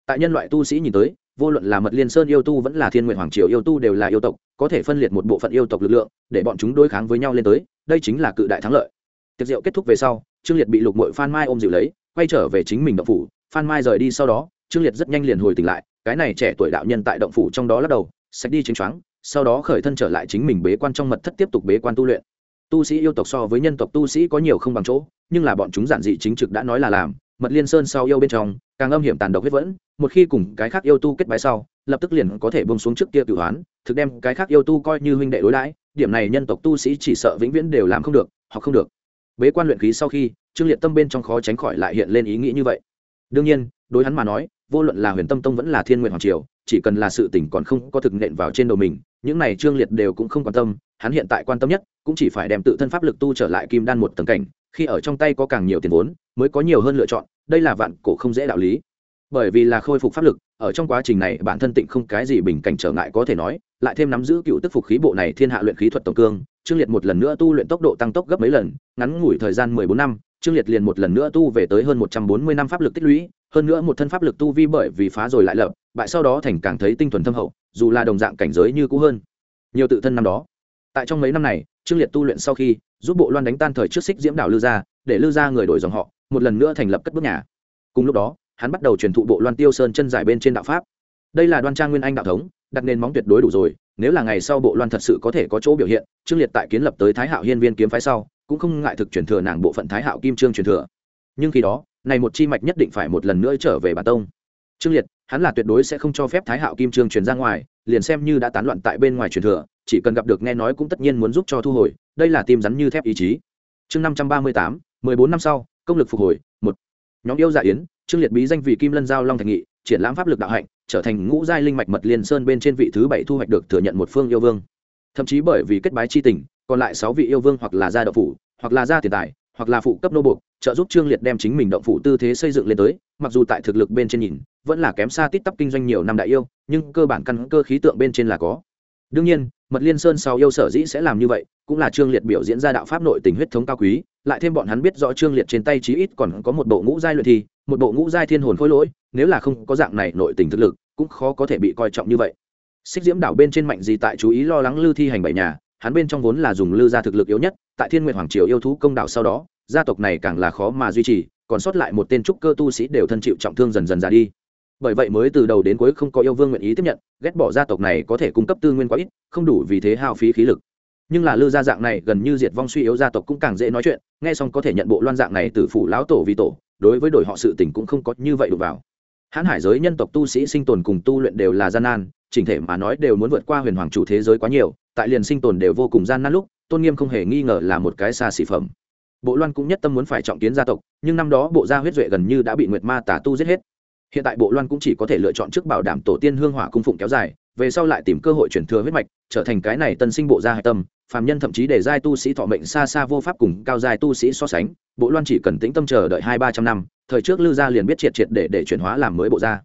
Tại nhân loại tu sĩ nhìn tới, vô luận là mật liên sơn yêu tu vẫn là thiên nguyện hoàng triều yêu tu đều là yêu tộc, có thể phân liệt một bộ phận yêu tộc lực lượng, để bọn chúng đối kháng với nhau lên tới, đây chính là cự đại thắng lợi tiệc rượu kết thúc về sau, trương liệt bị lục mội phan mai ôm dịu lấy, quay trở về chính mình động phủ. Phan mai rời đi sau đó, trương liệt rất nhanh liền hồi tỉnh lại, cái này trẻ tuổi đạo nhân tại động phủ trong đó lắc đầu sạch đi chính choáng, sau đó khởi thân trở lại chính mình bế quan trong mật thất tiếp tục bế quan tu luyện. Tu sĩ yêu tộc so với nhân tộc tu sĩ có nhiều không bằng chỗ, nhưng là bọn chúng giản dị chính trực đã nói là làm, mật liên sơn sau yêu bên trong, càng âm hiểm tàn độc huyết vẫn, một khi cùng cái khác yêu tu kết bái sau, lập tức liền có thể bông xuống trước kia cửu hoán, thực đem cái khác yêu tu coi như huynh đệ đối đãi, điểm này nhân tộc tu sĩ chỉ sợ vĩnh viễn đều làm không được hoặc không được bế quan luyện khí sau khi, trương liệt tâm bên trong khó tránh khỏi lại hiện lên ý nghĩ như vậy. Đương nhiên, đối hắn mà nói, vô luận là huyền tâm tông vẫn là thiên nguyện hoàng triều, chỉ cần là sự tỉnh còn không có thực nện vào trên đầu mình, những này trương liệt đều cũng không quan tâm, hắn hiện tại quan tâm nhất cũng chỉ phải đem tự thân pháp lực tu trở lại kim đan một tầng cảnh, khi ở trong tay có càng nhiều tiền vốn, mới có nhiều hơn lựa chọn, đây là vạn cổ không dễ đạo lý. Bởi vì là khôi phục pháp lực ở trong quá trình này bản thân tịnh không cái gì bình cảnh trở ngại có thể nói, lại thêm nắm giữ cựu tức phục khí bộ này thiên hạ luyện khí thuật tổng cương, trương liệt một lần nữa tu luyện tốc độ tăng tốc gấp mấy lần, ngắn ngủi thời gian mười bốn năm, trương liệt liền một lần nữa tu về tới hơn một trăm bốn mươi năm pháp lực tích lũy, hơn nữa một thân pháp lực tu vi bởi vì phá rồi lại lập, bại sau đó thành càng thấy tinh thuần thâm hậu, dù là đồng dạng cảnh giới như cũ hơn. Nhiều tự thân năm đó. Tại trong mấy năm này, trương liệt tu luyện sau khi, giúp bộ loan đánh tan thời trước xích diễm đảo lư gia, để lư gia người đổi dòng họ, một lần nữa thành lập cất bước nhà. Cùng lúc đó hắn bắt đầu truyền thụ bộ loan tiêu sơn chân dài bên trên đạo pháp. Đây là đoan trang nguyên anh đạo thống, đặt nền móng tuyệt đối đủ rồi, nếu là ngày sau bộ loan thật sự có thể có chỗ biểu hiện, trương liệt tại kiến lập tới thái hạo hiên viên kiếm phái sau, cũng không ngại thực truyền thừa nàng bộ phận thái hạo kim trương truyền thừa. Nhưng khi đó, này một chi mạch nhất định phải một lần nữa trở về bản tông. Trương liệt, hắn là tuyệt đối sẽ không cho phép thái hạo kim trương truyền ra ngoài, liền xem như đã tán loạn tại bên ngoài truyền thừa, chỉ cần gặp được nghe nói cũng tất nhiên muốn giúp cho thu hồi, đây là tim rắn như thép ý chí. Chương năm trăm ba mươi tám, mười bốn năm sau, công lực phục hồi, một. Nhóm yêu dạ yến trương liệt bí danh vị kim lân giao long thành nghị, triển lãm pháp lực đạo hạnh, trở thành ngũ giai linh mạch mật liên sơn bên trên vị thứ bảy thu hoạch được thừa nhận một phương yêu vương. Thậm chí bởi vì kết bái chi tình, còn lại sáu vị yêu vương hoặc là gia đậu phủ, hoặc là gia tiền tài, hoặc là phụ cấp nô buộc, trợ giúp trương liệt đem chính mình động phủ tư thế xây dựng lên tới, mặc dù tại thực lực bên trên nhìn, vẫn là kém xa tít tắp kinh doanh nhiều năm đại yêu, nhưng cơ bản căn cơ khí tượng bên trên là có. Đương nhiên, mật liên sơn sau yêu sở dĩ sẽ làm như vậy, cũng là trương liệt biểu diễn ra đạo pháp nội tình huyết thống cao quý, lại thêm bọn hắn biết rõ trương liệt trên tay chí ít còn có một bộ ngũ giai luyện thi một bộ ngũ giai thiên hồn khối lỗi, nếu là không có dạng này nội tình thực lực, cũng khó có thể bị coi trọng như vậy. Xích diễm đảo bên trên mạnh gì tại chú ý lo lắng lư thi hành bảy nhà, hắn bên trong vốn là dùng lư gia thực lực yếu nhất, tại thiên nguyện hoàng triều yêu thú công đảo sau đó, gia tộc này càng là khó mà duy trì, còn sót lại một tên trúc cơ tu sĩ đều thân chịu trọng thương dần dần ra đi. Bởi vậy mới từ đầu đến cuối không có yêu vương nguyện ý tiếp nhận, ghét bỏ gia tộc này có thể cung cấp tư nguyên quá ít, không đủ vì thế hao phí khí lực. Nhưng là lư gia dạng này gần như diệt vong suy yếu gia tộc cũng càng dễ nói chuyện, nghe xong có thể nhận bộ loan dạng này từ phủ lão tổ vì tổ đối với đổi họ sự tình cũng không có như vậy đụng vào. Hãn hải giới nhân tộc tu sĩ sinh tồn cùng tu luyện đều là gian nan, chỉnh thể mà nói đều muốn vượt qua huyền hoàng chủ thế giới quá nhiều, tại liền sinh tồn đều vô cùng gian nan lúc, tôn nghiêm không hề nghi ngờ là một cái xa xỉ phẩm. Bộ loan cũng nhất tâm muốn phải trọng kiến gia tộc, nhưng năm đó bộ gia huyết duệ gần như đã bị nguyệt ma tả tu giết hết. Hiện tại bộ loan cũng chỉ có thể lựa chọn trước bảo đảm tổ tiên hương hỏa cung phụng kéo dài, về sau lại tìm cơ hội chuyển thừa huyết mạch, trở thành cái này tân sinh bộ gia hạch tâm phàm nhân thậm chí để giai tu sĩ thọ mệnh xa xa vô pháp cùng cao giai tu sĩ so sánh, bộ loan chỉ cần tĩnh tâm chờ đợi hai ba trăm năm, thời trước lư gia liền biết triệt triệt để để chuyển hóa làm mới bộ gia.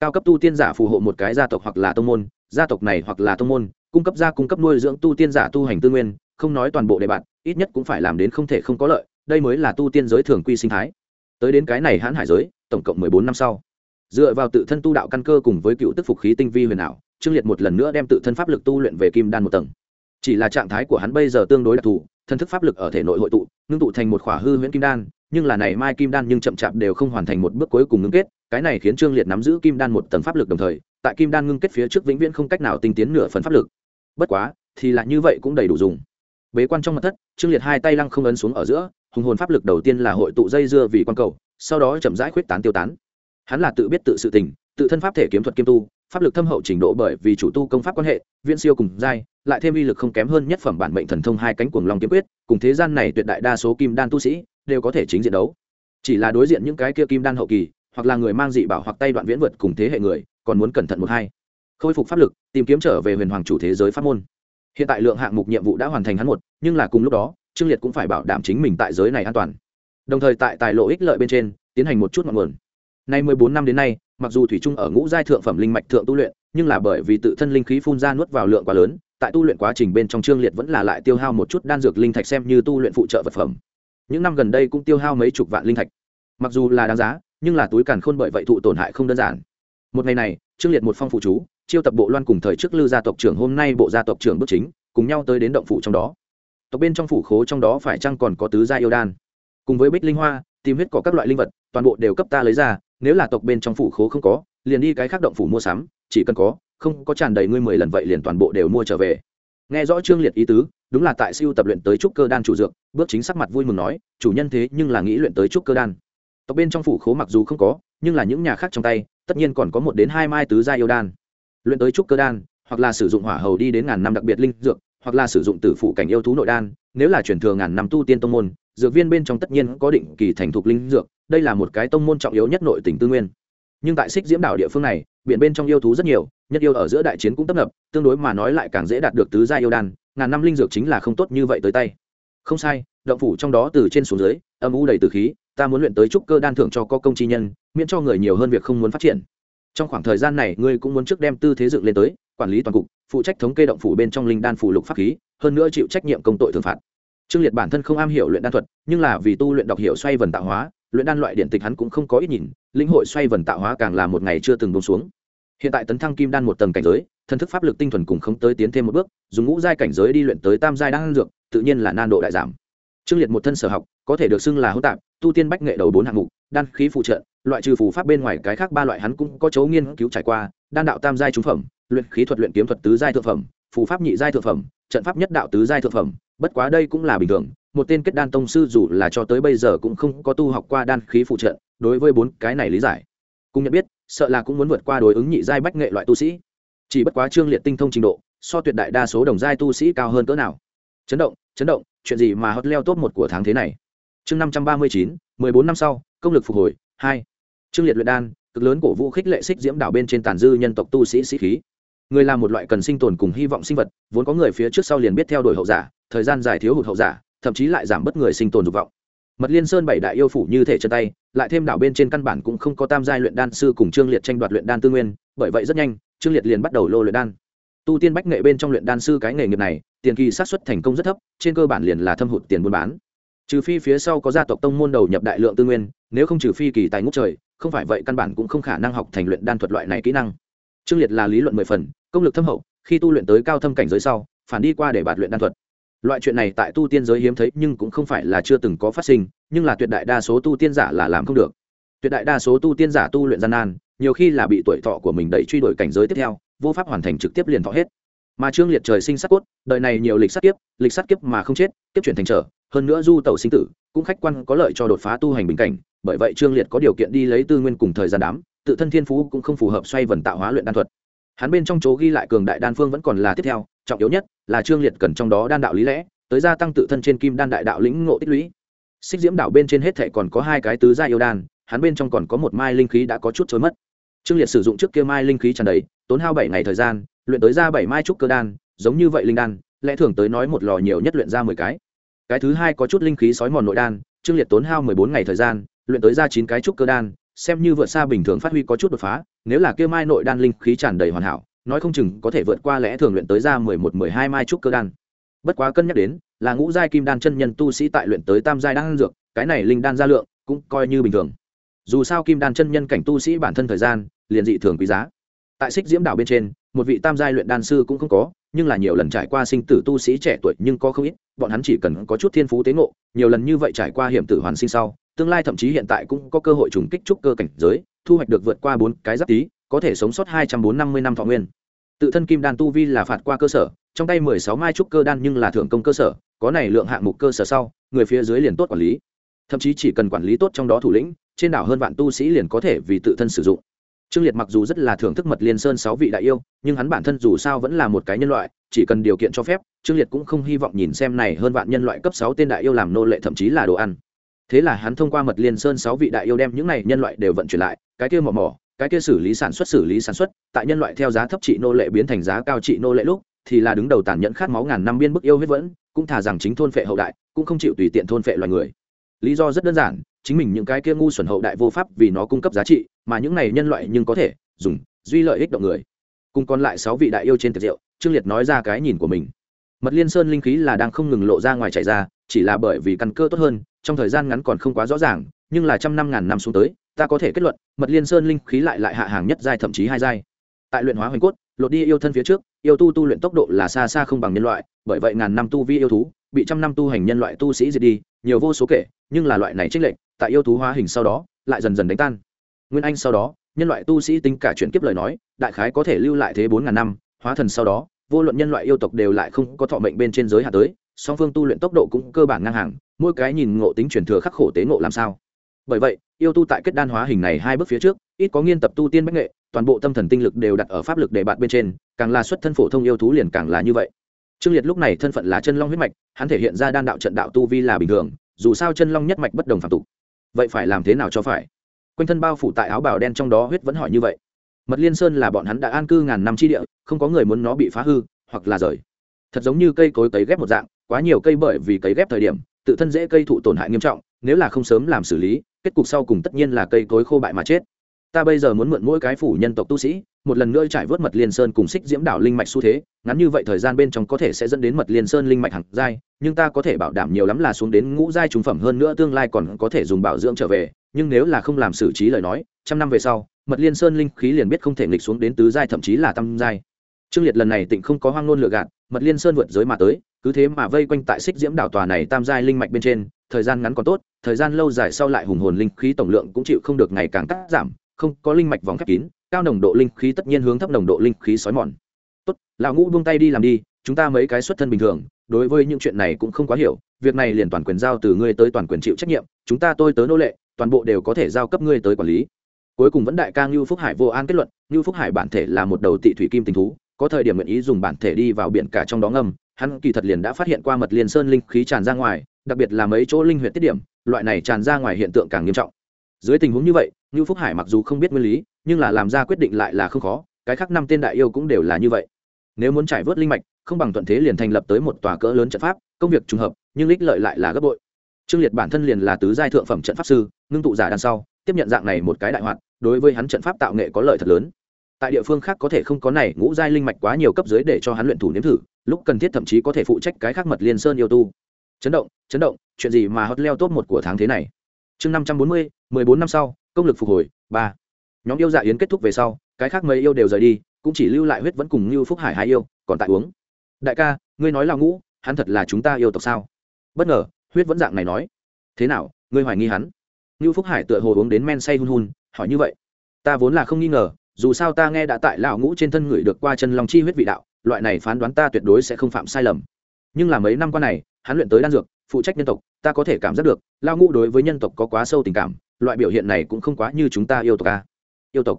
Cao cấp tu tiên giả phù hộ một cái gia tộc hoặc là tông môn, gia tộc này hoặc là tông môn, cung cấp gia cung cấp nuôi dưỡng tu tiên giả tu hành tư nguyên, không nói toàn bộ đề bạn ít nhất cũng phải làm đến không thể không có lợi, đây mới là tu tiên giới thường quy sinh thái. Tới đến cái này hãn hải giới, tổng cộng mười bốn năm sau. Dựa vào tự thân tu đạo căn cơ cùng với cựu tức phục khí tinh vi huyền ảo, trương liệt một lần nữa đem tự thân pháp lực tu luyện về kim đan một tầng chỉ là trạng thái của hắn bây giờ tương đối đặc thù thân thức pháp lực ở thể nội hội tụ, ngưng tụ thành một khỏa hư huyễn kim đan, nhưng là này mai kim đan nhưng chậm chạp đều không hoàn thành một bước cuối cùng ngưng kết, cái này khiến trương liệt nắm giữ kim đan một tầng pháp lực đồng thời, tại kim đan ngưng kết phía trước vĩnh viễn không cách nào tinh tiến nửa phần pháp lực. Bất quá, thì là như vậy cũng đầy đủ dùng. Bế quan trong mặt thất, trương liệt hai tay lăng không ấn xuống ở giữa, hùng hồn pháp lực đầu tiên là hội tụ dây dưa vì quan cầu, sau đó chậm rãi khuyết tán tiêu tán. Hắn là tự biết tự sự tình, tự thân pháp thể kiếm thuật kiêm tu, pháp lực thâm hậu trình độ bởi vì chủ tu công pháp quan hệ, viễn siêu cùng giai lại thêm uy lực không kém hơn nhất phẩm bản mệnh thần thông hai cánh cuồng long kiếm quyết, cùng thế gian này tuyệt đại đa số kim đan tu sĩ đều có thể chính diện đấu. Chỉ là đối diện những cái kia kim đan hậu kỳ, hoặc là người mang dị bảo hoặc tay đoạn viễn vượt cùng thế hệ người, còn muốn cẩn thận một hai. Khôi phục pháp lực, tìm kiếm trở về huyền hoàng chủ thế giới pháp môn. Hiện tại lượng hạng mục nhiệm vụ đã hoàn thành hắn một, nhưng là cùng lúc đó, trương liệt cũng phải bảo đảm chính mình tại giới này an toàn. Đồng thời tại tài lộ ích lợi bên trên, tiến hành một chút ngọn nguồn. Nay mười bốn năm đến nay, mặc dù thủy trung ở ngũ giai thượng phẩm linh mạch thượng tu luyện, nhưng là bởi vì tự thân linh khí phun ra nuốt vào lượng quá lớn tại tu luyện quá trình bên trong trương liệt vẫn là lại tiêu hao một chút đan dược linh thạch xem như tu luyện phụ trợ vật phẩm. Những năm gần đây cũng tiêu hao mấy chục vạn linh thạch. Mặc dù là đáng giá, nhưng là túi càn khôn bởi vậy thụ tổn hại không đơn giản. Một ngày này, trương liệt một phong phụ chú, chiêu tập bộ loan cùng thời trước lư gia tộc trưởng, hôm nay bộ gia tộc trưởng bước chính, cùng nhau tới đến động phủ trong đó. Tộc bên trong phủ khố trong đó phải chăng còn có tứ gia yêu đan? Cùng với bích linh hoa, tìm huyết có các loại linh vật, toàn bộ đều cấp ta lấy ra, nếu là tộc bên trong phủ khố không có, liền đi cái khác động phủ mua sắm, chỉ cần có không có tràn đầy ngươi mười lần vậy liền toàn bộ đều mua trở về. Nghe rõ trương liệt ý tứ, đúng là tại siêu tập luyện tới trúc cơ đan chủ dược, bước chính sắc mặt vui mừng nói, chủ nhân thế nhưng là nghĩ luyện tới trúc cơ đan. Tộc bên trong phủ khố mặc dù không có, nhưng là những nhà khác trong tay, tất nhiên còn có một đến hai mai tứ gia yêu đan. Luyện tới trúc cơ đan, hoặc là sử dụng hỏa hầu đi đến ngàn năm đặc biệt linh dược, hoặc là sử dụng tử phụ cảnh yêu thú nội đan, nếu là chuyển thừa ngàn năm tu tiên tông môn, dược viên bên trong tất nhiên có định kỳ thành thục linh dược, đây là một cái tông môn trọng yếu nhất nội tỉnh tư nguyên. Nhưng tại xích diễm đảo địa phương này, biển bên trong yêu thú rất nhiều nhất yêu ở giữa đại chiến cũng tấp nập, tương đối mà nói lại càng dễ đạt được tứ gia yêu đan, ngàn năm linh dược chính là không tốt như vậy tới tay. Không sai, động phủ trong đó từ trên xuống dưới, âm u đầy từ khí, ta muốn luyện tới trúc cơ đan thưởng cho có công chi nhân, miễn cho người nhiều hơn việc không muốn phát triển. Trong khoảng thời gian này, ngươi cũng muốn trước đem tư thế dựng lên tới, quản lý toàn cục, phụ trách thống kê động phủ bên trong linh đan phủ lục pháp khí, hơn nữa chịu trách nhiệm công tội thường phạt. Trương liệt bản thân không am hiểu luyện đan thuật, nhưng là vì tu luyện đọc hiểu xoay vần tạo hóa, luyện đan loại điện tịch hắn cũng không có ít nhìn, lĩnh hội xoay vần tạo hóa càng là một ngày chưa từng bông xuống hiện tại tấn thăng kim đan một tầng cảnh giới thân thức pháp lực tinh thuần cùng không tới tiến thêm một bước, dùng ngũ giai cảnh giới đi luyện tới tam giai đan dược, tự nhiên là nan độ đại giảm. Trương liệt một thân sở học, có thể được xưng là hỗn tạp, tu tiên bách nghệ đầu bốn hạng mục, đan khí phụ trợ, loại trừ phù pháp bên ngoài cái khác ba loại hắn cũng có chấu nghiên cứu trải qua, đan đạo tam giai trung phẩm, luyện khí thuật luyện kiếm thuật tứ giai thượng phẩm, phù pháp nhị giai thượng phẩm, trận pháp nhất đạo tứ giai thượng phẩm, bất quá đây cũng là bình thường, một tên kết đan tông sư dù là cho tới bây giờ cũng không có tu học qua đan khí phụ trợ, đối với bốn cái này lý giải. Cũng nhận biết sợ là cũng muốn vượt qua đối ứng nhị giai bách nghệ loại tu sĩ. Chỉ bất quá trương liệt tinh thông trình độ, so tuyệt đại đa số đồng giai tu sĩ cao hơn cỡ nào. Chấn động chấn động, chuyện gì mà hot leo top một của tháng thế này? Chương năm trăm ba mươi chín, mười bốn năm sau, công lực phục hồi, hai. Trương liệt luyện đan, cực lớn cổ vũ khích lệ xích diễm đảo bên trên tàn dư nhân tộc tu sĩ sĩ khí. Người là một loại cần sinh tồn cùng hy vọng sinh vật, vốn có người phía trước sau liền biết theo đuổi hậu giả, thời gian dài thiếu hụt hậu giả, thậm chí lại giảm bớt người sinh tồn dục vọng mật liên sơn bảy đại yêu phủ như thể chân tay, lại thêm đảo bên trên căn bản cũng không có tam giai luyện đan sư cùng trương liệt tranh đoạt luyện đan tư nguyên, bởi vậy rất nhanh, trương liệt liền bắt đầu lô luyện đan. Tu tiên bách nghệ bên trong luyện đan sư cái nghề nghiệp này, tiền kỳ sát xuất thành công rất thấp, trên cơ bản liền là thâm hụt tiền buôn bán. Trừ phi phía sau có gia tộc tông môn đầu nhập đại lượng tư nguyên, nếu không trừ phi kỳ tài ngũ trời, không phải vậy căn bản cũng không khả năng học thành luyện đan thuật loại này kỹ năng. Trương liệt là lý luận mười phần, công lực thâm hậu, khi tu luyện tới cao thâm cảnh giới sau, phản đi qua để bạt luyện đan thuật loại chuyện này tại tu tiên giới hiếm thấy nhưng cũng không phải là chưa từng có phát sinh, nhưng là tuyệt đại đa số tu tiên giả là làm không được. Tuyệt đại đa số tu tiên giả tu luyện gian nan, nhiều khi là bị tuổi thọ của mình đẩy truy đuổi cảnh giới tiếp theo, vô pháp hoàn thành trực tiếp liền thọ hết. Mà trương liệt trời sinh sắc cốt, đời này nhiều lịch sắc kiếp, lịch sắc kiếp mà không chết tiếp chuyển thành trở, hơn nữa du tẩu sinh tử, cũng khách quan có lợi cho đột phá tu hành bình cảnh, bởi vậy trương liệt có điều kiện đi lấy tư nguyên cùng thời gian đám, tự thân thiên phú cũng không phù hợp xoay vần tạo hóa luyện đan thuật. Hắn bên trong chỗ ghi lại cường đại đan phương vẫn còn là tiếp theo trọng yếu nhất là trương liệt cần trong đó đan đạo lý lẽ, tới gia tăng tự thân trên kim đan đại đạo lĩnh ngộ tích lũy. Xích diễm đạo bên trên hết thệ còn có hai cái tứ gia yêu đan, hắn bên trong còn có một mai linh khí đã có chút trôi mất. Trương liệt sử dụng trước kia mai linh khí tràn đầy, tốn hao bảy ngày thời gian, luyện tới ra bảy mai trúc cơ đan, giống như vậy linh đan, lẽ thường tới nói một lò nhiều nhất luyện ra mười cái. Cái thứ hai có chút linh khí sói mòn nội đan, trương liệt tốn hao mười bốn ngày thời gian, luyện tới ra chín cái trúc cơ đan, xem như vượt xa bình thường phát huy có chút đột phá, nếu là kia mai nội đan linh khí tràn đầy hoàn hảo nói không chừng có thể vượt qua lẽ thường luyện tới ra mười một, mười hai mai trúc cơ đan. Bất quá cân nhắc đến, là ngũ giai kim đan chân nhân tu sĩ tại luyện tới tam giai đan dược, cái này linh đan gia lượng cũng coi như bình thường. Dù sao kim đan chân nhân cảnh tu sĩ bản thân thời gian, liền dị thường quý giá. Tại xích diễm đảo bên trên, một vị tam giai luyện đan sư cũng không có, nhưng là nhiều lần trải qua sinh tử tu sĩ trẻ tuổi nhưng có không ít, bọn hắn chỉ cần có chút thiên phú tế ngộ, nhiều lần như vậy trải qua hiểm tử hoàn sinh sau, tương lai thậm chí hiện tại cũng có cơ hội trùng kích trúc cơ cảnh giới, thu hoạch được vượt qua bốn cái giáp tí có thể sống sót hai trăm bốn năm mươi năm thọ nguyên. Tự thân kim đan tu vi là phạt qua cơ sở, trong tay mười sáu mai trúc cơ đan nhưng là thưởng công cơ sở, có này lượng hạng mục cơ sở sau, người phía dưới liền tốt quản lý. Thậm chí chỉ cần quản lý tốt trong đó thủ lĩnh, trên đảo hơn vạn tu sĩ liền có thể vì tự thân sử dụng. Trương liệt mặc dù rất là thưởng thức mật liên sơn sáu vị đại yêu, nhưng hắn bản thân dù sao vẫn là một cái nhân loại, chỉ cần điều kiện cho phép, trương liệt cũng không hy vọng nhìn xem này hơn vạn nhân loại cấp sáu tên đại yêu làm nô lệ thậm chí là đồ ăn. Thế là hắn thông qua mật liên sơn sáu vị đại yêu đem những này nhân loại đều vận chuyển lại, cái kia mỏ mỏ cái kia xử lý sản xuất xử lý sản xuất, tại nhân loại theo giá thấp trị nô lệ biến thành giá cao trị nô lệ lúc, thì là đứng đầu tàn nhẫn khát máu ngàn năm biên bức yêu huyết vẫn, cũng thà rằng chính thôn phệ hậu đại, cũng không chịu tùy tiện thôn phệ loài người. Lý do rất đơn giản, chính mình những cái kia ngu xuẩn hậu đại vô pháp vì nó cung cấp giá trị, mà những này nhân loại nhưng có thể dùng duy lợi ích động người. Cùng còn lại sáu vị đại yêu trên tiệc rượu, trương liệt nói ra cái nhìn của mình. Mật liên sơn linh khí là đang không ngừng lộ ra ngoài chạy ra, chỉ là bởi vì căn cơ tốt hơn, trong thời gian ngắn còn không quá rõ ràng, nhưng là trăm năm ngàn năm xuống tới ta có thể kết luận, mật liên sơn linh khí lại lại hạ hàng nhất giai thậm chí hai giai. Tại luyện hóa hoành cốt, lột đi yêu thân phía trước, yêu tu tu luyện tốc độ là xa xa không bằng nhân loại, bởi vậy ngàn năm tu vi yêu thú, bị trăm năm tu hành nhân loại tu sĩ diệt đi, nhiều vô số kể, nhưng là loại này trích lệnh tại yêu thú hóa hình sau đó, lại dần dần đánh tan. Nguyên anh sau đó, nhân loại tu sĩ tính cả chuyển kiếp lời nói, đại khái có thể lưu lại thế bốn ngàn năm, hóa thần sau đó, vô luận nhân loại yêu tộc đều lại không có thọ mệnh bên trên giới hạ tới, song phương tu luyện tốc độ cũng cơ bản ngang hàng, mỗi cái nhìn ngộ tính truyền thừa khắc khổ tế ngộ làm sao? Bởi vậy, yêu tu tại kết đan hóa hình này hai bước phía trước, ít có nghiên tập tu tiên bách nghệ, toàn bộ tâm thần tinh lực đều đặt ở pháp lực để bạn bên trên, càng là xuất thân phổ thông yêu thú liền càng là như vậy. Trương liệt lúc này thân phận là chân long huyết mạch, hắn thể hiện ra đan đạo trận đạo tu vi là bình thường, dù sao chân long nhất mạch bất đồng phạm tục. Vậy phải làm thế nào cho phải? Quanh thân bao phủ tại áo bào đen trong đó huyết vẫn hỏi như vậy. Mật liên sơn là bọn hắn đã an cư ngàn năm chi địa, không có người muốn nó bị phá hư, hoặc là rời. Thật giống như cây cối cấy ghép một dạng, quá nhiều cây bởi vì cấy ghép thời điểm, tự thân dễ cây thụ tổn hại nghiêm trọng, nếu là không sớm làm xử lý kết cục sau cùng tất nhiên là cây cối khô bại mà chết. Ta bây giờ muốn mượn mỗi cái phủ nhân tộc tu sĩ, một lần nữa trải vớt mật liên sơn cùng xích diễm đảo linh mạch xu thế, ngắn như vậy thời gian bên trong có thể sẽ dẫn đến mật liên sơn linh mạch hẳn giai, nhưng ta có thể bảo đảm nhiều lắm là xuống đến ngũ giai trùng phẩm hơn nữa tương lai còn có thể dùng bảo dưỡng trở về, nhưng nếu là không làm xử trí lời nói, trăm năm về sau, mật liên sơn linh khí liền biết không thể nghịch xuống đến tứ giai thậm chí là tam giai. Trương liệt lần này tịnh không có hoang nôn lựa gạt, mật liên sơn vượt giới mà tới, cứ thế mà vây quanh tại xích diễm đảo tòa này tam giai linh mạch bên trên thời gian ngắn còn tốt, thời gian lâu dài sau lại hùng hồn linh khí tổng lượng cũng chịu không được ngày càng cắt giảm, không có linh mạch vòng khép kín, cao nồng độ linh khí tất nhiên hướng thấp nồng độ linh khí sói mòn. Tốt, lão ngũ buông tay đi làm đi, chúng ta mấy cái xuất thân bình thường, đối với những chuyện này cũng không quá hiểu, việc này liền toàn quyền giao từ ngươi tới toàn quyền chịu trách nhiệm, chúng ta tôi tớ nô lệ, toàn bộ đều có thể giao cấp ngươi tới quản lý. Cuối cùng vẫn đại ca ngưu phúc hải vô an kết luận, ngưu phúc hải bản thể là một đầu tị thủy kim tình thú, có thời điểm nguyện ý dùng bản thể đi vào biển cả trong đó ngâm hắn kỳ thật liền đã phát hiện qua mật liên sơn linh khí tràn ra ngoài đặc biệt là mấy chỗ linh huyện tiết điểm, loại này tràn ra ngoài hiện tượng càng nghiêm trọng. Dưới tình huống như vậy như phúc hải mặc dù không biết nguyên lý, nhưng là làm ra quyết định lại là không khó, cái khác năm tên đại yêu cũng đều là như vậy. Nếu muốn trải vớt linh mạch, không bằng thuận thế liền thành lập tới một tòa cỡ lớn trận pháp, công việc trùng hợp, nhưng ích lợi lại là gấp bội. Trương liệt bản thân liền là tứ giai thượng phẩm trận pháp sư, ngưng tụ giả đằng sau, tiếp nhận dạng này một cái đại hoạt, đối với hắn trận pháp tạo nghệ có lợi thật lớn. Tại địa phương khác có thể không có này, ngũ giai linh mạch quá nhiều cấp dưới để cho hắn luyện thủ nếm thử, lúc cần thiết thậm chí có thể phụ trách cái khác mật liên sơn yêu tu chấn động chấn động, chuyện gì mà hot leo top một của tháng thế này? Chương năm trăm bốn mươi, mười bốn năm sau, công lực phục hồi, ba. Nhóm yêu dạ yến kết thúc về sau, cái khác mấy yêu đều rời đi, cũng chỉ lưu lại huyết vẫn cùng như phúc hải hai yêu, còn tại uống. Đại ca, ngươi nói là ngũ, hắn thật là chúng ta yêu tộc sao? Bất ngờ, huyết vẫn dạng này nói. Thế nào, ngươi hoài nghi hắn? Như phúc hải tựa hồ uống đến men say hun hun, hỏi như vậy. Ta vốn là không nghi ngờ, dù sao ta nghe đã tại lão ngũ trên thân người được qua chân lòng chi huyết vị đạo, loại này phán đoán ta tuyệt đối sẽ không phạm sai lầm nhưng là mấy năm qua này, hắn luyện tới đan dược, phụ trách nhân tộc, ta có thể cảm giác được, lao ngũ đối với nhân tộc có quá sâu tình cảm, loại biểu hiện này cũng không quá như chúng ta yêu tộc a yêu tộc?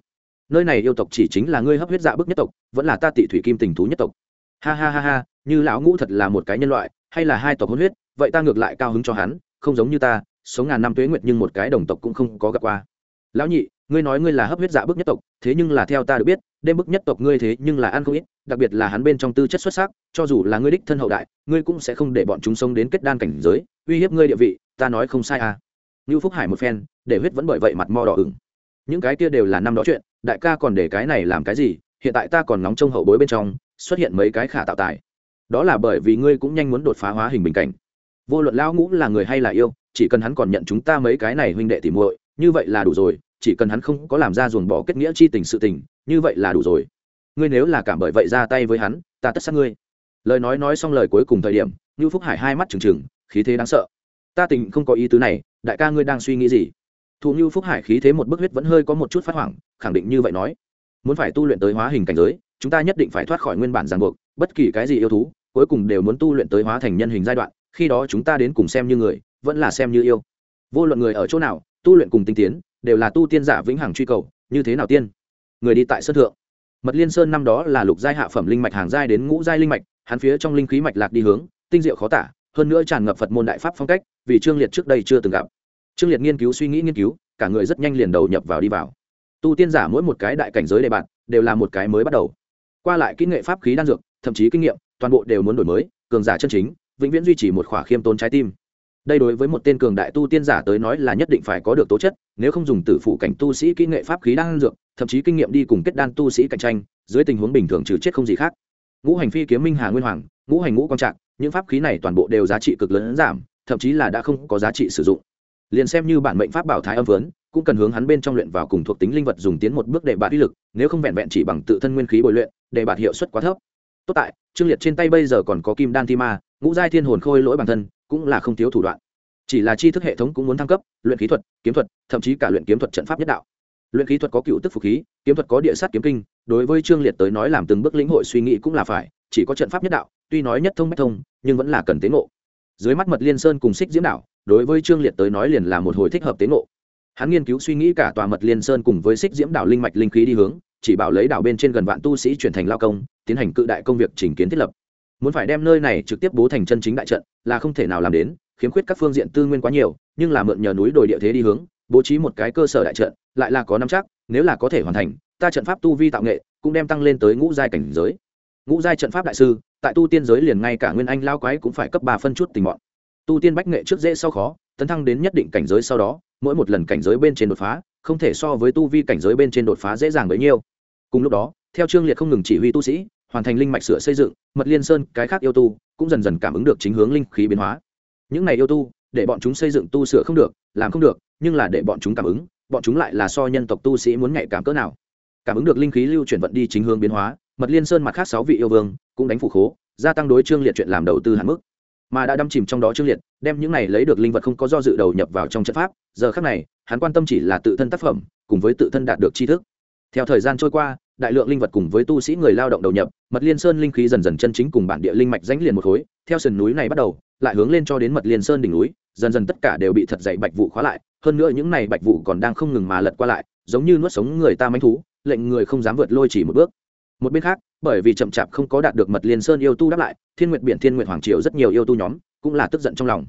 Nơi này yêu tộc chỉ chính là ngươi hấp huyết dạ bức nhất tộc, vẫn là ta tị thủy kim tình thú nhất tộc. Ha ha ha ha, như lão ngũ thật là một cái nhân loại, hay là hai tộc hôn huyết, vậy ta ngược lại cao hứng cho hắn, không giống như ta, sống ngàn năm tuế nguyệt nhưng một cái đồng tộc cũng không có gặp qua. Lão nhị, ngươi nói ngươi là hấp huyết dạ bức nhất tộc, thế nhưng là theo ta được biết, đêm bức nhất tộc ngươi thế nhưng là ăn không ít đặc biệt là hắn bên trong tư chất xuất sắc, cho dù là ngươi đích thân hậu đại, ngươi cũng sẽ không để bọn chúng sống đến kết đan cảnh giới, uy hiếp ngươi địa vị, ta nói không sai à. Như phúc hải một phen, để huyết vẫn bởi vậy mặt mo đỏ ửng. Những cái kia đều là năm đó chuyện, đại ca còn để cái này làm cái gì, hiện tại ta còn nóng trong hậu bối bên trong, xuất hiện mấy cái khả tạo tài. Đó là bởi vì ngươi cũng nhanh muốn đột phá hóa hình bình cảnh. Vô luận lão ngũ là người hay là yêu, chỉ cần hắn còn nhận chúng ta mấy cái này huynh đệ tỉ muội, như vậy là đủ rồi, chỉ cần hắn không có làm ra ruồng bỏ kết nghĩa chi tình sự tình, như vậy là đủ rồi ngươi nếu là cảm bởi vậy ra tay với hắn, ta tất sát ngươi. Lời nói nói xong lời cuối cùng thời điểm như phúc hải hai mắt trừng trừng, khí thế đáng sợ. Ta tình không có ý tứ này, đại ca ngươi đang suy nghĩ gì? Thụ như phúc hải khí thế một bức huyết vẫn hơi có một chút phát hoảng, khẳng định như vậy nói. Muốn phải tu luyện tới hóa hình cảnh giới, chúng ta nhất định phải thoát khỏi nguyên bản ràng buộc, bất kỳ cái gì yêu thú, cuối cùng đều muốn tu luyện tới hóa thành nhân hình giai đoạn, khi đó chúng ta đến cùng xem như người, vẫn là xem như yêu. Vô luận người ở chỗ nào, tu luyện cùng tinh tiến, đều là tu tiên giả vĩnh hằng truy cầu, như thế nào tiên? Người đi tại sân thượng mật liên sơn năm đó là lục giai hạ phẩm linh mạch hàng giai đến ngũ giai linh mạch, hắn phía trong linh khí mạch lạc đi hướng, tinh diệu khó tả, hơn nữa tràn ngập phật môn đại pháp phong cách, vì trương liệt trước đây chưa từng gặp. Trương liệt nghiên cứu suy nghĩ nghiên cứu, cả người rất nhanh liền đầu nhập vào đi vào. Tu tiên giả mỗi một cái đại cảnh giới đề bạn, đều là một cái mới bắt đầu. Qua lại kỹ nghệ pháp khí đan dược, thậm chí kinh nghiệm, toàn bộ đều muốn đổi mới, cường giả chân chính, vĩnh viễn duy trì một khỏa khiêm tốn trái tim. Đây đối với một tên cường đại tu tiên giả tới nói là nhất định phải có được tố chất, nếu không dùng tử phụ cảnh tu sĩ kỹ nghệ pháp khí đan dược thậm chí kinh nghiệm đi cùng kết đan tu sĩ cạnh tranh, dưới tình huống bình thường trừ chết không gì khác. Ngũ hành phi kiếm minh hà nguyên hoàng, ngũ hành ngũ quan trạng, những pháp khí này toàn bộ đều giá trị cực lớn giảm, thậm chí là đã không có giá trị sử dụng. Liền xem như bản mệnh pháp bảo thái âm vớn cũng cần hướng hắn bên trong luyện vào cùng thuộc tính linh vật dùng tiến một bước để bạt uy lực, nếu không vẹn vẹn chỉ bằng tự thân nguyên khí bồi luyện, để bạt hiệu suất quá thấp. Tốt tại, trương liệt trên tay bây giờ còn có kim đan thi ma, ngũ giai thiên hồn khôi lỗi bản thân, cũng là không thiếu thủ đoạn. Chỉ là chi thức hệ thống cũng muốn thăng cấp, luyện khí thuật, kiếm thuật, thậm chí cả luyện kiếm thuật trận pháp nhất đạo luyện khí thuật có cựu tức phục khí, kiếm thuật có địa sát kiếm kinh, đối với trương liệt tới nói làm từng bước lĩnh hội suy nghĩ cũng là phải, chỉ có trận pháp nhất đạo, tuy nói nhất thông bách thông, nhưng vẫn là cần tế ngộ. Dưới mắt mật liên sơn cùng xích diễm đạo, đối với trương liệt tới nói liền là một hồi thích hợp tế ngộ. Hắn nghiên cứu suy nghĩ cả tòa mật liên sơn cùng với xích diễm đảo linh mạch linh khí đi hướng, chỉ bảo lấy đảo bên trên gần vạn tu sĩ chuyển thành lao công, tiến hành cự đại công việc chỉnh kiến thiết lập. Muốn phải đem nơi này trực tiếp bố thành chân chính đại trận, là không thể nào làm đến, khiếm khuyết các phương diện tư nguyên quá nhiều, nhưng là mượn nhờ núi đồi địa thế đi hướng, bố trí một cái cơ sở đại trận lại là có năm chắc, nếu là có thể hoàn thành, ta trận pháp tu vi tạo nghệ cũng đem tăng lên tới ngũ giai cảnh giới. Ngũ giai trận pháp đại sư, tại tu tiên giới liền ngay cả nguyên anh lao quái cũng phải cấp ba phân chút tình mọn. Tu tiên bách nghệ trước dễ sau khó, tấn thăng đến nhất định cảnh giới sau đó, mỗi một lần cảnh giới bên trên đột phá, không thể so với tu vi cảnh giới bên trên đột phá dễ dàng bấy nhiêu. Cùng lúc đó, theo trương liệt không ngừng chỉ huy tu sĩ, hoàn thành linh mạch sửa xây dựng, mật liên sơn, cái khác yêu tu cũng dần dần cảm ứng được chính hướng linh khí biến hóa. Những này yêu tu, để bọn chúng xây dựng tu sửa không được, làm không được, nhưng là để bọn chúng cảm ứng bọn chúng lại là so nhân tộc tu sĩ muốn nhạy cảm cỡ nào. Cảm ứng được linh khí lưu chuyển vận đi chính hướng biến hóa, mật liên sơn mặt khác sáu vị yêu vương cũng đánh phủ khố, gia tăng đối trương liệt chuyện làm đầu tư hạn mức. Mà đã đâm chìm trong đó trương liệt, đem những này lấy được linh vật không có do dự đầu nhập vào trong trận pháp, giờ khác này, hắn quan tâm chỉ là tự thân tác phẩm, cùng với tự thân đạt được tri thức. Theo thời gian trôi qua, đại lượng linh vật cùng với tu sĩ người lao động đầu nhập, mật liên sơn linh khí dần dần chân chính cùng bản địa linh mạch dánh liền một khối, theo sườn núi này bắt đầu, lại hướng lên cho đến mật liên sơn đỉnh núi, dần dần tất cả đều bị thật dày bạch vụ khóa lại hơn nữa những này bạch vụ còn đang không ngừng mà lật qua lại, giống như nuốt sống người ta manh thú, lệnh người không dám vượt lôi chỉ một bước. Một bên khác, bởi vì chậm chạp không có đạt được mật liên sơn yêu tu đáp lại, thiên nguyệt biển, thiên nguyệt hoàng triều rất nhiều yêu tu nhóm cũng là tức giận trong lòng.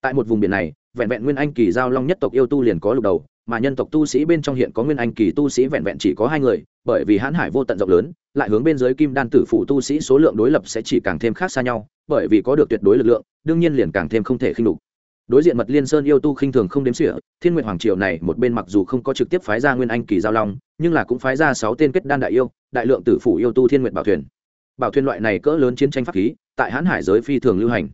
Tại một vùng biển này, vẹn vẹn nguyên anh kỳ giao long nhất tộc yêu tu liền có lục đầu, mà nhân tộc tu sĩ bên trong hiện có nguyên anh kỳ tu sĩ vẹn vẹn chỉ có hai người, bởi vì hãn hải vô tận rộng lớn, lại hướng bên dưới kim đan tử phụ tu sĩ số lượng đối lập sẽ chỉ càng thêm khác xa nhau, bởi vì có được tuyệt đối lực lượng, đương nhiên liền càng thêm không thể khinh đục đối diện mật liên sơn yêu tu khinh thường không đếm xỉa, thiên nguyện hoàng triều này một bên mặc dù không có trực tiếp phái ra nguyên anh kỳ giao long, nhưng là cũng phái ra sáu tên kết đan đại yêu, đại lượng tử phủ yêu tu thiên nguyện bảo thuyền. Bảo thuyền loại này cỡ lớn chiến tranh pháp khí, tại hãn hải giới phi thường lưu hành.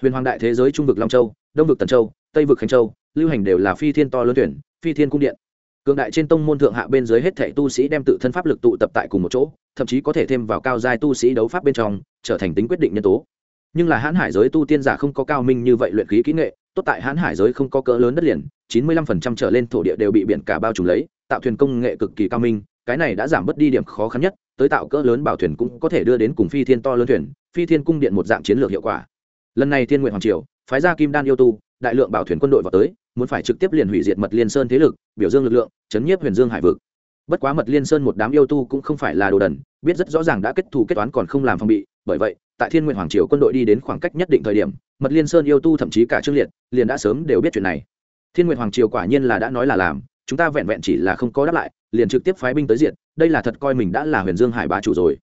Huyền hoàng đại thế giới trung vực long châu, đông vực tần châu, tây vực khánh châu, lưu hành đều là phi thiên to lớn tuyển phi thiên cung điện. Cường đại trên tông môn thượng hạ bên dưới hết thệ tu sĩ đem tự thân pháp lực tụ tập tại cùng một chỗ, thậm chí có thể thêm vào cao giai tu sĩ đấu pháp bên trong, trở thành tính quyết định nhân tố. Nhưng là hãn hải giới tu tiên giả không có cao minh như vậy luyện khí kỹ nghệ tốt tại hãn hải giới không có cỡ lớn đất liền, chín mươi lăm phần trăm trở lên thổ địa đều bị biển cả bao trùm lấy, tạo thuyền công nghệ cực kỳ cao minh, cái này đã giảm bớt đi điểm khó khăn nhất, tới tạo cỡ lớn bảo thuyền cũng có thể đưa đến cùng phi thiên to lớn thuyền, phi thiên cung điện một dạng chiến lược hiệu quả. Lần này thiên nguyện hoàng triều, phái ra kim đan yêu tu, đại lượng bảo thuyền quân đội vào tới, muốn phải trực tiếp liền hủy diệt mật liên sơn thế lực, biểu dương lực lượng, chấn nhiếp huyền dương hải vực. Bất quá mật liên sơn một đám yêu tu cũng không phải là đồ đần, biết rất rõ ràng đã kết thù kết toán còn không làm phòng bị bởi vậy, tại thiên nguyện hoàng triều quân đội đi đến khoảng cách nhất định thời điểm, mật liên sơn yêu tu thậm chí cả trương liệt liền đã sớm đều biết chuyện này. Thiên nguyện hoàng triều quả nhiên là đã nói là làm, chúng ta vẹn vẹn chỉ là không có đáp lại, liền trực tiếp phái binh tới diện, đây là thật coi mình đã là huyền dương hải bá chủ rồi.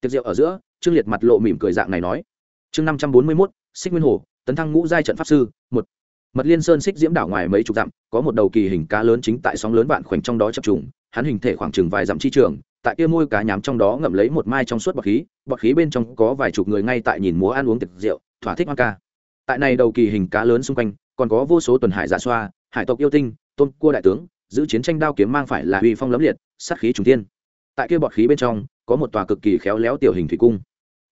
Tiệc rượu ở giữa, trương liệt mặt lộ mỉm cười dạng này nói. Chương năm trăm bốn mươi mốt, xích nguyên hồ, tấn thăng ngũ giai trận pháp sư, một. Mật liên sơn xích diễm đảo ngoài mấy chục dặm, có một đầu kỳ hình cá lớn chính tại sóng lớn vạn khoảnh trong đó chập trùng, hắn hình thể khoảng chừng vài dặm chi trường tại kia môi cá nhám trong đó ngậm lấy một mai trong suốt bọt khí bọt khí bên trong có vài chục người ngay tại nhìn múa ăn uống tiệc rượu, thỏa thích hoa ca. Tại này đầu kỳ hình cá lớn xung quanh, còn có vô số tuần hải giả xoa, hải tộc yêu tinh, tôn cua đại tướng, giữ chiến tranh đao kiếm mang phải là uy phong lấm liệt, sát khí trùng tiên tại kia bọt khí bên trong, có một tòa cực kỳ khéo léo tiểu hình thủy cung.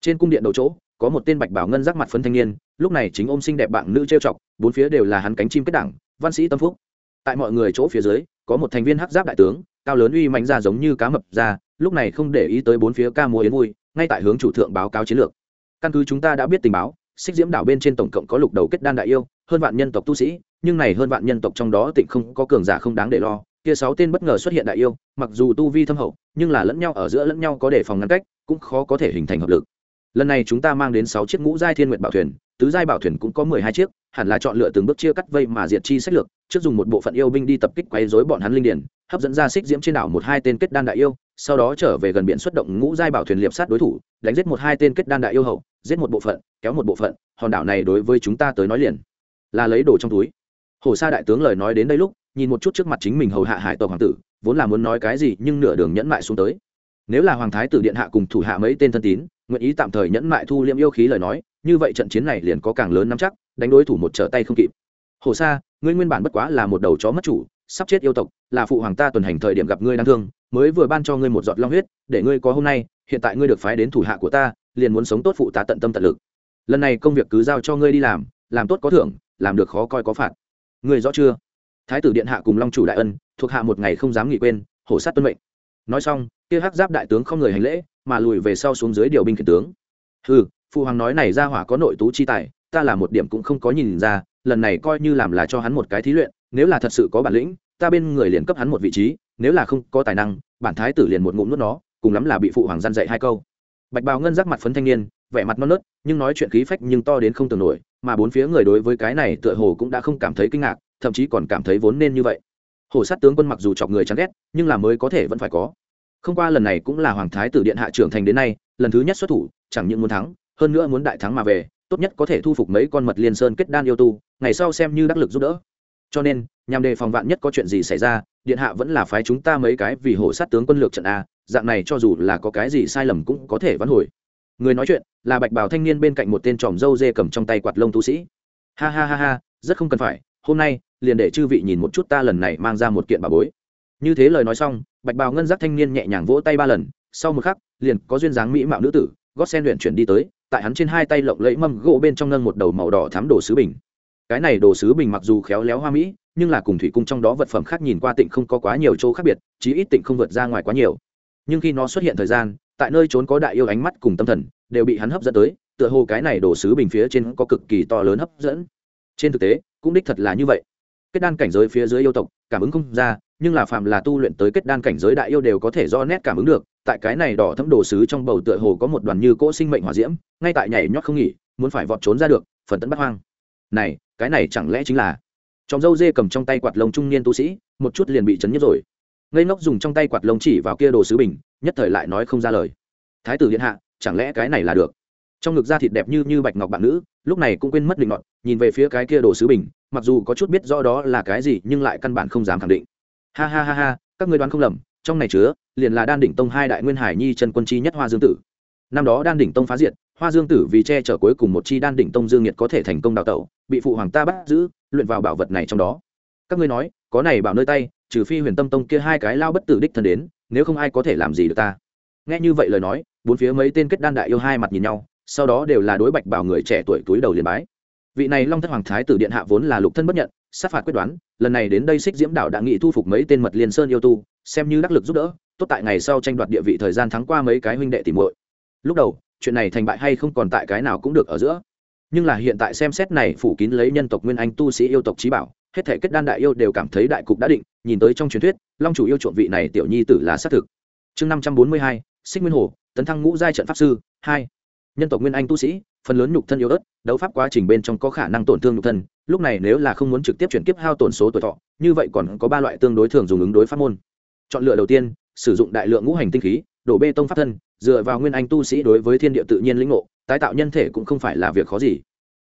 Trên cung điện đầu chỗ, có một tên bạch bảo ngân giác mặt phấn thanh niên, lúc này chính ôm xinh đẹp bạn nữ trêu chọc, bốn phía đều là hắn cánh chim kết đảng văn sĩ tâm phúc. Tại mọi người chỗ phía dưới, có một thành viên hắc giáp đại tướng cao lớn uy mạnh ra giống như cá mập ra, lúc này không để ý tới bốn phía ca múa yến vui, ngay tại hướng chủ thượng báo cáo chiến lược. Căn cứ chúng ta đã biết tình báo, xích diễm đảo bên trên tổng cộng có lục đầu kết đan đại yêu, hơn vạn nhân tộc tu sĩ, nhưng này hơn vạn nhân tộc trong đó tịnh không có cường giả không đáng để lo. Kia sáu tên bất ngờ xuất hiện đại yêu, mặc dù tu vi thâm hậu, nhưng là lẫn nhau ở giữa lẫn nhau có đề phòng ngăn cách, cũng khó có thể hình thành hợp lực. Lần này chúng ta mang đến sáu chiếc ngũ giai thiên nguyện bảo thuyền, tứ giai bảo thuyền cũng có mười hai chiếc hẳn là chọn lựa từng bước chia cắt vây mà diệt chi sách lược, trước dùng một bộ phận yêu binh đi tập kích quấy rối bọn hắn linh điển, hấp dẫn ra xích diễm trên đảo một hai tên kết đan đại yêu, sau đó trở về gần biển xuất động ngũ giai bảo thuyền liệp sát đối thủ, đánh giết một hai tên kết đan đại yêu hậu, giết một bộ phận, kéo một bộ phận, hòn đảo này đối với chúng ta tới nói liền là lấy đồ trong túi. Hồ sa đại tướng lời nói đến đây lúc, nhìn một chút trước mặt chính mình hầu hạ hải tộc hoàng tử, vốn là muốn nói cái gì nhưng nửa đường nhẫn mại xuống tới. Nếu là hoàng thái tử điện hạ cùng thủ hạ mấy tên thân tín, nguyện ý tạm thời nhẫn mại thu liêm yêu khí lời nói, như vậy trận chiến này liền có càng lớn nắm chắc đánh đối thủ một trở tay không kịp. Hồ sa, ngươi nguyên bản bất quá là một đầu chó mất chủ, sắp chết yêu tộc, là phụ hoàng ta tuần hành thời điểm gặp ngươi đang thương, mới vừa ban cho ngươi một giọt long huyết, để ngươi có hôm nay, hiện tại ngươi được phái đến thủ hạ của ta, liền muốn sống tốt phụ ta tận tâm tận lực. Lần này công việc cứ giao cho ngươi đi làm làm tốt có thưởng, làm được khó coi có phạt. Ngươi rõ chưa? Thái tử điện hạ cùng long chủ đại ân, thuộc hạ một ngày không dám nghỉ quên hổ sát tuân mệnh. Nói xong, kia hắc giáp đại tướng không người hành lễ, mà lùi về sau xuống dưới điều binh khiển tướng. Hừ, phụ hoàng nói này ra hỏa có nội tú chi tài ta là một điểm cũng không có nhìn ra, lần này coi như làm là cho hắn một cái thí luyện, nếu là thật sự có bản lĩnh, ta bên người liền cấp hắn một vị trí, nếu là không có tài năng, bản thái tử liền một ngụm nuốt nó, cùng lắm là bị phụ hoàng gian dạy hai câu. Bạch bào ngân giác mặt phấn thanh niên, vẻ mặt non nớt, nhưng nói chuyện khí phách nhưng to đến không tưởng nổi, mà bốn phía người đối với cái này tựa hồ cũng đã không cảm thấy kinh ngạc, thậm chí còn cảm thấy vốn nên như vậy. Hồ sát tướng quân mặc dù chọc người chán ghét, nhưng là mới có thể vẫn phải có. Không qua lần này cũng là hoàng thái tử điện hạ trưởng thành đến nay, lần thứ nhất xuất thủ, chẳng những muốn thắng, hơn nữa muốn đại thắng mà về tốt nhất có thể thu phục mấy con mật liên sơn kết đan yêu tu, ngày sau xem như đắc lực giúp đỡ. Cho nên, nhằm đề phòng vạn nhất có chuyện gì xảy ra, điện hạ vẫn là phái chúng ta mấy cái vì hổ sát tướng quân lược trận a, dạng này cho dù là có cái gì sai lầm cũng có thể vãn hồi. Người nói chuyện, là bạch bào thanh niên bên cạnh một tên tròm dâu dê cầm trong tay quạt lông tu sĩ. Ha ha ha ha, rất không cần phải, hôm nay, liền để chư vị nhìn một chút ta lần này mang ra một kiện bà bối. Như thế lời nói xong, bạch bào ngân giác thanh niên nhẹ nhàng vỗ tay ba lần, sau một khắc, liền có duyên dáng mỹ mạo nữ tử gót sen luyện chuyển đi tới, tại hắn trên hai tay lộng lẫy mâm gỗ bên trong nâng một đầu màu đỏ thám đồ sứ bình. Cái này đồ sứ bình mặc dù khéo léo hoa mỹ, nhưng là cùng thủy cung trong đó vật phẩm khác nhìn qua tịnh không có quá nhiều chỗ khác biệt, chí ít tịnh không vượt ra ngoài quá nhiều. Nhưng khi nó xuất hiện thời gian, tại nơi trốn có đại yêu ánh mắt cùng tâm thần, đều bị hắn hấp dẫn tới, tựa hồ cái này đồ sứ bình phía trên có cực kỳ to lớn hấp dẫn. Trên thực tế, cũng đích thật là như vậy. Kết đan cảnh giới phía dưới yêu tộc, cảm ứng không ra, nhưng là phạm là tu luyện tới kết đan cảnh giới đại yêu đều có thể do nét cảm ứng được tại cái này đỏ thấm đồ sứ trong bầu tựa hồ có một đoàn như cỗ sinh mệnh hỏa diễm, ngay tại nhảy nhót không nghỉ, muốn phải vọt trốn ra được, phần tấn bắt hoang. Này, cái này chẳng lẽ chính là trong dâu dê cầm trong tay quạt lông trung niên tu sĩ, một chút liền bị chấn nhất rồi. Ngây ngốc dùng trong tay quạt lông chỉ vào kia đồ sứ bình, nhất thời lại nói không ra lời. Thái tử điện hạ, chẳng lẽ cái này là được? Trong ngực da thịt đẹp như như bạch ngọc bạn nữ, lúc này cũng quên mất định ngọt nhìn về phía cái kia đồ sứ bình, mặc dù có chút biết rõ đó là cái gì, nhưng lại căn bản không dám khẳng định. Ha ha ha ha, các người đoán không lầm, trong này chứa liền là đan đỉnh tông hai đại nguyên hải nhi chân quân chi nhất hoa dương tử. Năm đó đan đỉnh tông phá diệt, hoa dương tử vì che chở cuối cùng một chi đan đỉnh tông dương nhiệt có thể thành công đào tẩu, bị phụ hoàng ta bắt giữ, luyện vào bảo vật này trong đó. Các ngươi nói, có này bảo nơi tay, trừ phi huyền tâm tông kia hai cái lao bất tử đích thân đến, nếu không ai có thể làm gì được ta? Nghe như vậy lời nói, bốn phía mấy tên kết đan đại yêu hai mặt nhìn nhau, sau đó đều là đối bạch bảo người trẻ tuổi túi đầu liền bái. Vị này long thất hoàng thái tử điện hạ vốn là lục thân bất nhận, sát phạt quyết đoán, lần này đến đây xích diễm đảo đã nghị thu phục mấy tên mật liên sơn yêu tu, xem như đắc lực giúp đỡ tốt tại ngày sau tranh đoạt địa vị thời gian thắng qua mấy cái huynh đệ tìm muội. Lúc đầu, chuyện này thành bại hay không còn tại cái nào cũng được ở giữa. Nhưng là hiện tại xem xét này, phủ kín lấy nhân tộc nguyên anh tu sĩ yêu tộc trí bảo, hết thể kết đan đại yêu đều cảm thấy đại cục đã định, nhìn tới trong truyền thuyết, long chủ yêu chuộng vị này tiểu nhi tử là xác thực. Chương năm trăm bốn mươi hai, xích nguyên hồ, tấn thăng ngũ giai trận pháp sư, hai. Nhân tộc nguyên anh tu sĩ, phần lớn nhục thân yếu ớt, đấu pháp quá trình bên trong có khả năng tổn thương nhục thân, lúc này nếu là không muốn trực tiếp chuyển kiếp hao tổn số tuổi thọ, như vậy còn có ba loại tương đối thường dùng ứng đối pháp môn. Chọn lựa đầu tiên sử dụng đại lượng ngũ hành tinh khí, đổ bê tông pháp thân, dựa vào nguyên anh tu sĩ đối với thiên địa tự nhiên lĩnh ngộ, tái tạo nhân thể cũng không phải là việc khó gì.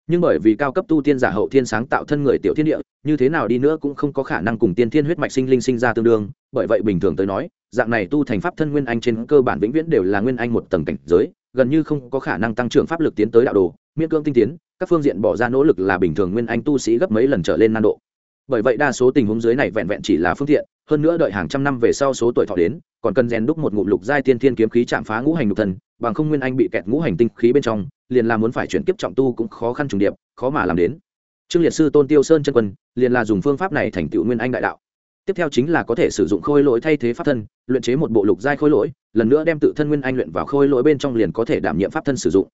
Nhưng bởi vì cao cấp tu tiên giả hậu thiên sáng tạo thân người tiểu thiên địa, như thế nào đi nữa cũng không có khả năng cùng tiên thiên huyết mạch sinh linh sinh ra tương đương. Bởi vậy bình thường tới nói, dạng này tu thành pháp thân nguyên anh trên cơ bản vĩnh viễn đều là nguyên anh một tầng cảnh giới, gần như không có khả năng tăng trưởng pháp lực tiến tới đạo đồ, miễn cưỡng tinh tiến, các phương diện bỏ ra nỗ lực là bình thường nguyên anh tu sĩ gấp mấy lần trở lên nan độ. Bởi vậy đa số tình huống dưới này vẹn vẹn chỉ là phương tiện hơn nữa đợi hàng trăm năm về sau số tuổi thọ đến, còn cần rèn đúc một ngụm lục giai tiên thiên kiếm khí chạm phá ngũ hành lục thần, bằng không nguyên anh bị kẹt ngũ hành tinh khí bên trong, liền là muốn phải chuyển kiếp trọng tu cũng khó khăn trùng điệp, khó mà làm đến. Trương liệt sư tôn tiêu sơn chân quân, liền là dùng phương pháp này thành tựu nguyên anh đại đạo. Tiếp theo chính là có thể sử dụng khôi lỗi thay thế pháp thân, luyện chế một bộ lục giai khôi lỗi, lần nữa đem tự thân nguyên anh luyện vào khôi lỗi bên trong liền có thể đảm nhiệm pháp thân sử dụng.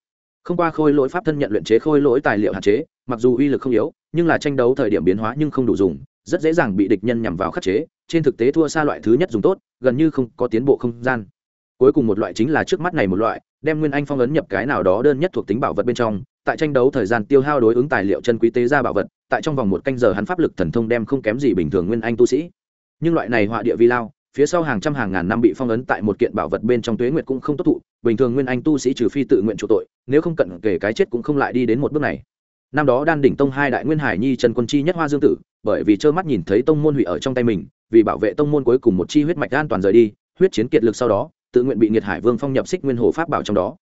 Không qua khôi lỗi pháp thân nhận luyện chế khôi lỗi tài liệu hạn chế, mặc dù uy lực không yếu, nhưng là tranh đấu thời điểm biến hóa nhưng không đủ dùng, rất dễ dàng bị địch nhân nhằm vào khắc chế trên thực tế thua xa loại thứ nhất dùng tốt, gần như không có tiến bộ không gian. Cuối cùng một loại chính là trước mắt này một loại, đem nguyên anh phong ấn nhập cái nào đó đơn nhất thuộc tính bảo vật bên trong, tại tranh đấu thời gian tiêu hao đối ứng tài liệu chân quý tế ra bảo vật, tại trong vòng một canh giờ hắn pháp lực thần thông đem không kém gì bình thường nguyên anh tu sĩ. Nhưng loại này họa địa vi lao, phía sau hàng trăm hàng ngàn năm bị phong ấn tại một kiện bảo vật bên trong tuế nguyệt cũng không tốt thụ, bình thường nguyên anh tu sĩ trừ phi tự nguyện chủ tội, nếu không cận kể cái chết cũng không lại đi đến một bước này. Năm đó đan đỉnh tông hai đại nguyên hải nhi trần quân chi nhất hoa dương tử, bởi vì trơ mắt nhìn thấy tông môn hủy ở trong tay mình vì bảo vệ tông môn cuối cùng một chi huyết mạch an toàn rời đi, huyết chiến kiệt lực sau đó, tự nguyện bị nghiệt hải vương phong nhập xích nguyên hồ pháp bảo trong đó.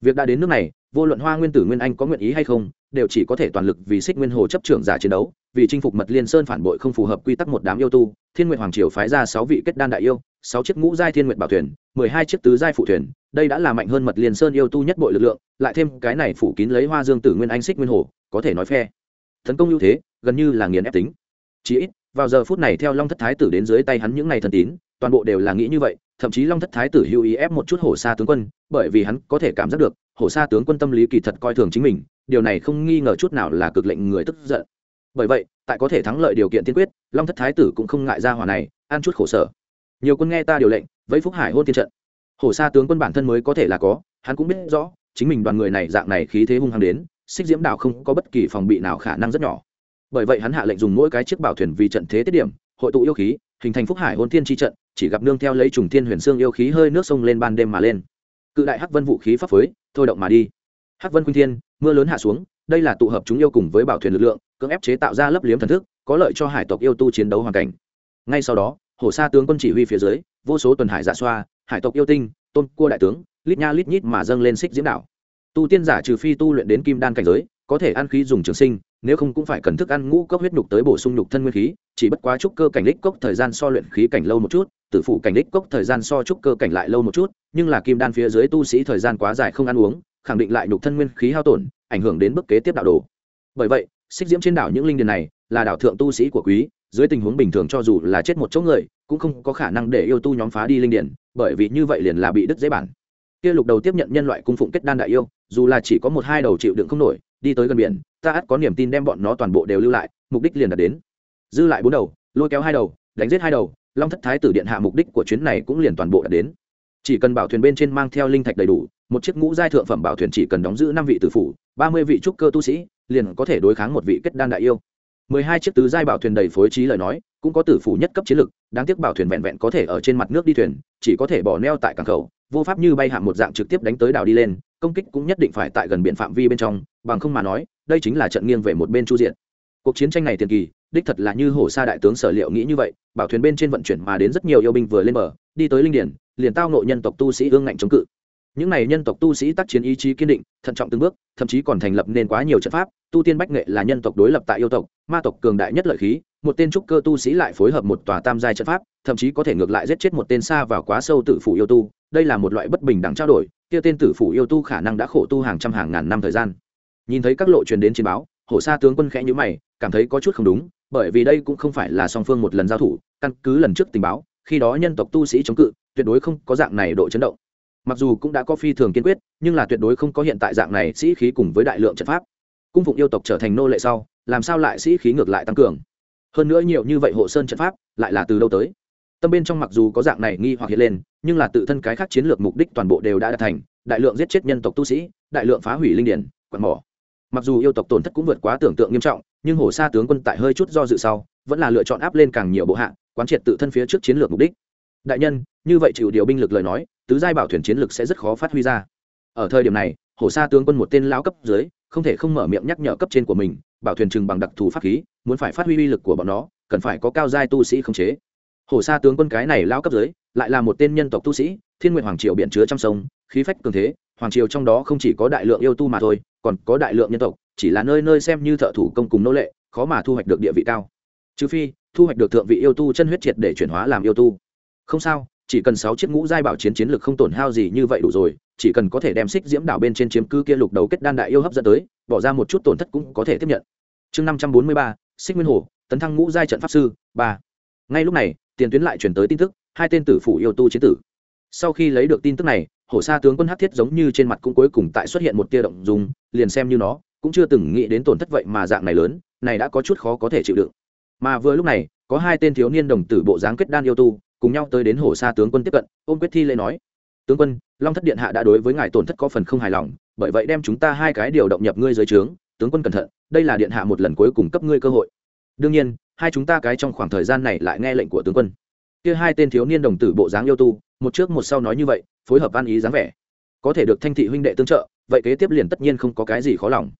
Việc đã đến nước này, vô luận hoa nguyên tử nguyên anh có nguyện ý hay không, đều chỉ có thể toàn lực vì xích nguyên hồ chấp trưởng giả chiến đấu, vì chinh phục mật liên sơn phản bội không phù hợp quy tắc một đám yêu tu, thiên nguyện hoàng triều phái ra sáu vị kết đan đại yêu, sáu chiếc ngũ giai thiên nguyện bảo thuyền, mười hai chiếc tứ giai phụ thuyền, đây đã là mạnh hơn mật liên sơn yêu tu nhất bội lực lượng, lại thêm cái này phủ kín lấy hoa dương tử nguyên anh xích nguyên hồ, có thể nói phe. Tấn công ưu thế, gần như là nghiền ép tính. Chỉ ít vào giờ phút này theo long thất thái tử đến dưới tay hắn những ngày thần tín, toàn bộ đều là nghĩ như vậy, thậm chí long thất thái tử hữu ý ép một chút hổ Sa tướng quân, bởi vì hắn có thể cảm giác được, hổ Sa tướng quân tâm lý kỳ thật coi thường chính mình, điều này không nghi ngờ chút nào là cực lệnh người tức giận. Bởi vậy, tại có thể thắng lợi điều kiện tiên quyết, long thất thái tử cũng không ngại ra hòa này, ăn chút khổ sở. Nhiều quân nghe ta điều lệnh, vẫy phúc hải hôn tiên trận. Hổ Sa tướng quân bản thân mới có thể là có, hắn cũng biết rõ, chính mình đoàn người này dạng này khí thế hung hăng đến, xích diễm đảo không có bất kỳ phòng bị nào khả năng rất nhỏ bởi vậy hắn hạ lệnh dùng mỗi cái chiếc bảo thuyền vì trận thế tiết điểm, hội tụ yêu khí, hình thành phúc hải hôn thiên tri trận, chỉ gặp nương theo lấy trùng thiên huyền xương yêu khí hơi nước sông lên ban đêm mà lên. Cự đại hắc vân vũ khí pháp phối thôi động mà đi. Hắc vân khuynh thiên, mưa lớn hạ xuống, đây là tụ hợp chúng yêu cùng với bảo thuyền lực lượng, cưỡng ép chế tạo ra lấp liếm thần thức, có lợi cho hải tộc yêu tu chiến đấu hoàn cảnh. Ngay sau đó hổ sa tướng quân chỉ huy phía dưới, vô số tuần hải giả xoa, hải tộc yêu tinh, tôn cua đại tướng, lít nha lít nhít mà dâng lên xích diễm đảo. Tu tiên giả trừ phi tu luyện đến kim đan cảnh giới, có thể ăn khí dùng trường sinh nếu không cũng phải cần thức ăn ngũ cốc huyết nhục tới bổ sung nhục thân nguyên khí, chỉ bất quá trúc cơ cảnh đích cốc thời gian so luyện khí cảnh lâu một chút, tử phụ cảnh đích cốc thời gian so trúc cơ cảnh lại lâu một chút, nhưng là kim đan phía dưới tu sĩ thời gian quá dài không ăn uống, khẳng định lại nhục thân nguyên khí hao tổn, ảnh hưởng đến bước kế tiếp đạo đồ. Bởi vậy, xích diễm trên đảo những linh điền này là đảo thượng tu sĩ của quý, dưới tình huống bình thường cho dù là chết một chỗ người, cũng không có khả năng để yêu tu nhóm phá đi linh điền, bởi vì như vậy liền là bị đứt dễ bản. Kia lục đầu tiếp nhận nhân loại cung phụng kết đan đại yêu, dù là chỉ có một hai đầu chịu đựng không nổi đi tới gần biển, ta ắt có niềm tin đem bọn nó toàn bộ đều lưu lại, mục đích liền đạt đến. Dư lại bốn đầu, lôi kéo hai đầu, đánh giết hai đầu, long thất thái tử điện hạ mục đích của chuyến này cũng liền toàn bộ đạt đến. Chỉ cần bảo thuyền bên trên mang theo linh thạch đầy đủ, một chiếc ngũ giai thượng phẩm bảo thuyền chỉ cần đóng giữ năm vị tử phủ, ba mươi vị trúc cơ tu sĩ, liền có thể đối kháng một vị kết đan đại yêu. Mười hai chiếc tứ giai bảo thuyền đầy phối trí lời nói, cũng có tử phủ nhất cấp chiến lực, đáng tiếc bảo thuyền vẹn vẹn có thể ở trên mặt nước đi thuyền, chỉ có thể bỏ neo tại cảng khẩu, vô pháp như bay hạ một dạng trực tiếp đánh tới đảo đi lên công kích cũng nhất định phải tại gần biển phạm vi bên trong, bằng không mà nói, đây chính là trận nghiêng về một bên chu diện. Cuộc chiến tranh này tiền kỳ, đích thật là như hổ sa đại tướng sở liệu nghĩ như vậy, bảo thuyền bên trên vận chuyển mà đến rất nhiều yêu binh vừa lên bờ, đi tới linh điển, liền tao nộ nhân tộc tu sĩ ương ngạnh chống cự. Những này nhân tộc tu sĩ tác chiến ý chí kiên định, thận trọng từng bước, thậm chí còn thành lập nên quá nhiều trận pháp, tu tiên bách nghệ là nhân tộc đối lập tại yêu tộc, ma tộc cường đại nhất lợi khí, một tên trúc cơ tu sĩ lại phối hợp một tòa tam giai trận pháp, thậm chí có thể ngược lại giết chết một tên xa vào quá sâu tử phủ yêu tu, đây là một loại bất bình đẳng trao đổi kia tên tử phủ yêu tu khả năng đã khổ tu hàng trăm hàng ngàn năm thời gian. Nhìn thấy các lộ truyền đến chiến báo hổ sa tướng quân khẽ nhữ mày, cảm thấy có chút không đúng, bởi vì đây cũng không phải là song phương một lần giao thủ, căn cứ lần trước tình báo, khi đó nhân tộc tu sĩ chống cự, tuyệt đối không có dạng này độ chấn động. Mặc dù cũng đã có phi thường kiên quyết, nhưng là tuyệt đối không có hiện tại dạng này sĩ khí cùng với đại lượng trận pháp. Cung phụng yêu tộc trở thành nô lệ sau, làm sao lại sĩ khí ngược lại tăng cường? Hơn nữa nhiều như vậy hộ sơn trận pháp, lại là từ đâu tới? Tâm bên trong mặc dù có dạng này nghi hoặc hiện lên, nhưng là tự thân cái khác chiến lược mục đích toàn bộ đều đã đạt thành, đại lượng giết chết nhân tộc tu sĩ, đại lượng phá hủy linh điển quạt mỏ. Mặc dù yêu tộc tổn thất cũng vượt quá tưởng tượng nghiêm trọng, nhưng hổ sa tướng quân tại hơi chút do dự sau, vẫn là lựa chọn áp lên càng nhiều bộ hạ, quán triệt tự thân phía trước chiến lược mục đích. Đại nhân, như vậy chịu điều binh lực lời nói, tứ giai bảo thuyền chiến lực sẽ rất khó phát huy ra. Ở thời điểm này hổ sa tướng quân một tên lao cấp dưới, không thể không mở miệng nhắc nhở cấp trên của mình, bảo thuyền chừng bằng đặc thù pháp khí, muốn phải phát huy uy lực của bọn nó, cần phải có cao giai tu sĩ khống chế hổ sa tướng quân cái này lão cấp dưới lại là một tên nhân tộc tu sĩ, thiên nguyện hoàng triều biển chứa trăm sông, khí phách cường thế, hoàng triều trong đó không chỉ có đại lượng yêu tu mà thôi, còn có đại lượng nhân tộc, chỉ là nơi nơi xem như thợ thủ công cùng nô lệ, khó mà thu hoạch được địa vị cao. Trừ phi, thu hoạch được thượng vị yêu tu chân huyết triệt để chuyển hóa làm yêu tu. Không sao, chỉ cần sáu chiếc ngũ giai bảo chiến chiến lực không tổn hao gì như vậy đủ rồi, chỉ cần có thể đem xích diễm đảo bên trên chiếm cư kia lục đầu kết đan đại yêu hấp dẫn tới, bỏ ra một chút tổn thất cũng có thể tiếp nhận. Chương năm trăm bốn mươi ba, xích nguyên hồ, tấn thăng ngũ giai trận pháp sư, ba. Ngay lúc này tiền tuyến lại chuyển tới tin tức, hai tên tử phủ yêu tu chiến tử. Sau khi lấy được tin tức này, hổ sa tướng quân hát thiết giống như trên mặt cũng cuối cùng tại xuất hiện một tia động dùng liền xem như nó, cũng chưa từng nghĩ đến tổn thất vậy mà dạng này lớn, này đã có chút khó có thể chịu đựng. Mà vừa lúc này, có hai tên thiếu niên đồng tử bộ dáng kết đan yêu tu, cùng nhau tới đến hổ sa tướng quân tiếp cận, ôm quyết thi lê nói, tướng quân, long thất điện hạ đã đối với ngài tổn thất có phần không hài lòng, bởi vậy đem chúng ta hai cái điều động nhập ngươi dưới trướng, tướng quân cẩn thận, đây là điện hạ một lần cuối cùng cấp ngươi cơ hội. Đương nhiên hai chúng ta cái trong khoảng thời gian này lại nghe lệnh của tướng quân. Kia hai tên thiếu niên đồng tử bộ dáng yêu tu, một trước một sau nói như vậy, phối hợp ăn ý dáng vẻ. Có thể được thanh thị huynh đệ tương trợ, vậy kế tiếp liền tất nhiên không có cái gì khó lòng.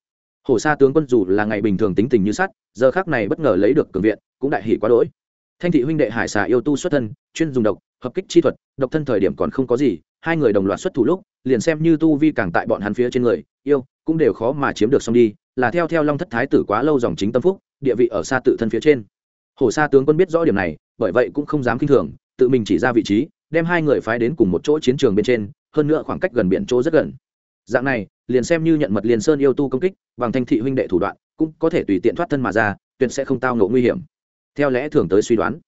Hổ sa tướng quân dù là ngày bình thường tính tình như sắt, giờ khác này bất ngờ lấy được cường viện, cũng đại hỷ quá đỗi. Thanh thị huynh đệ hải xà yêu tu xuất thân, chuyên dùng độc, hợp kích chi thuật, độc thân thời điểm còn không có gì, hai người đồng loạt xuất thủ lúc, liền xem như tu vi càng tại bọn hắn phía trên người, yêu, cũng đều khó mà chiếm được xong đi, là theo theo long thất thái tử quá lâu dòng chính tâm phúc địa vị ở xa tự thân phía trên. Hổ sa tướng quân biết rõ điểm này, bởi vậy cũng không dám kinh thường, tự mình chỉ ra vị trí, đem hai người phái đến cùng một chỗ chiến trường bên trên, hơn nữa khoảng cách gần biển chỗ rất gần. Dạng này, liền xem như nhận mật liền sơn yêu tu công kích, bằng thanh thị huynh đệ thủ đoạn, cũng có thể tùy tiện thoát thân mà ra, tuyệt sẽ không tao ngộ nguy hiểm. Theo lẽ thường tới suy đoán.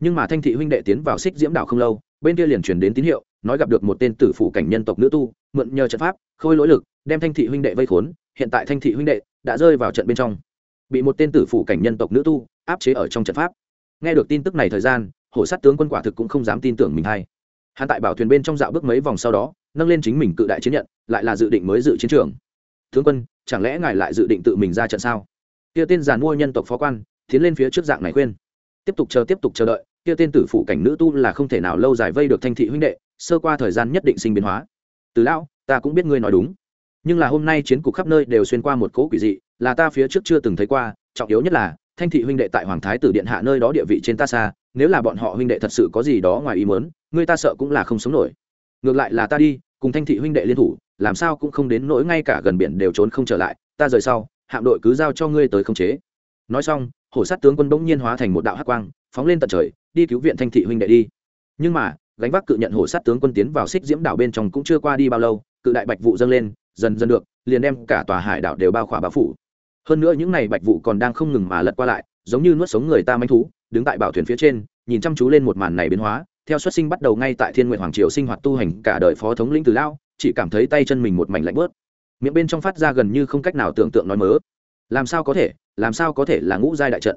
Nhưng mà thanh thị huynh đệ tiến vào xích diễm đảo không lâu, bên kia liền truyền đến tín hiệu, nói gặp được một tên tử phủ cảnh nhân tộc nữ tu, mượn nhờ trận pháp, khôi lỗi lực, đem thanh thị huynh đệ vây khốn, hiện tại thanh thị huynh đệ đã rơi vào trận bên trong bị một tên tử phụ cảnh nhân tộc nữ tu áp chế ở trong trận pháp. Nghe được tin tức này thời gian, hổ sát tướng quân quả thực cũng không dám tin tưởng mình hay. Hắn tại bảo thuyền bên trong dạo bước mấy vòng sau đó, nâng lên chính mình cự đại chiến nhận, lại là dự định mới dự chiến trường. Tướng quân, chẳng lẽ ngài lại dự định tự mình ra trận sao? Kia tên giàn mua nhân tộc phó quan, tiến lên phía trước dạng này khuyên. Tiếp tục chờ, tiếp tục chờ đợi, kia tên tử phụ cảnh nữ tu là không thể nào lâu dài vây được thanh thị huynh đệ, sơ qua thời gian nhất định sinh biến hóa. Từ lão, ta cũng biết ngươi nói đúng. Nhưng là hôm nay chiến cục khắp nơi đều xuyên qua một cỗ quỷ dị là ta phía trước chưa từng thấy qua, trọng yếu nhất là, thanh thị huynh đệ tại hoàng thái tử điện hạ nơi đó địa vị trên ta xa, nếu là bọn họ huynh đệ thật sự có gì đó ngoài ý mớn ngươi ta sợ cũng là không sống nổi. Ngược lại là ta đi, cùng thanh thị huynh đệ liên thủ, làm sao cũng không đến nỗi ngay cả gần biển đều trốn không trở lại, ta rời sau, hạm đội cứ giao cho ngươi tới không chế. Nói xong, hổ sát tướng quân bỗng nhiên hóa thành một đạo hắc quang, phóng lên tận trời, đi cứu viện thanh thị huynh đệ đi. Nhưng mà, gánh vác cự nhận hổ sát tướng quân tiến vào xích diễm đảo bên trong cũng chưa qua đi bao lâu, cự đại bạch vụ dâng lên, dần dần được, liền đem cả tòa hải đảo đều bao khỏa bao phủ hơn nữa những n à y bạch vụ còn đang không ngừng mà lật qua lại, giống như nuốt sống người ta manh thú, đứng tại bảo thuyền phía trên, nhìn chăm chú lên một màn này biến hóa, theo xuất sinh bắt đầu ngay tại thiên nguyện hoàng triều sinh hoạt tu hành, cả đời phó thống lĩnh từ lao, chỉ cảm thấy tay chân mình một mảnh lạnh bớt. Miệng bên trong phát ra gần như không cách nào tưởng tượng nói mớ. Làm sao có thể, làm sao có thể là ngũ giai đại trận?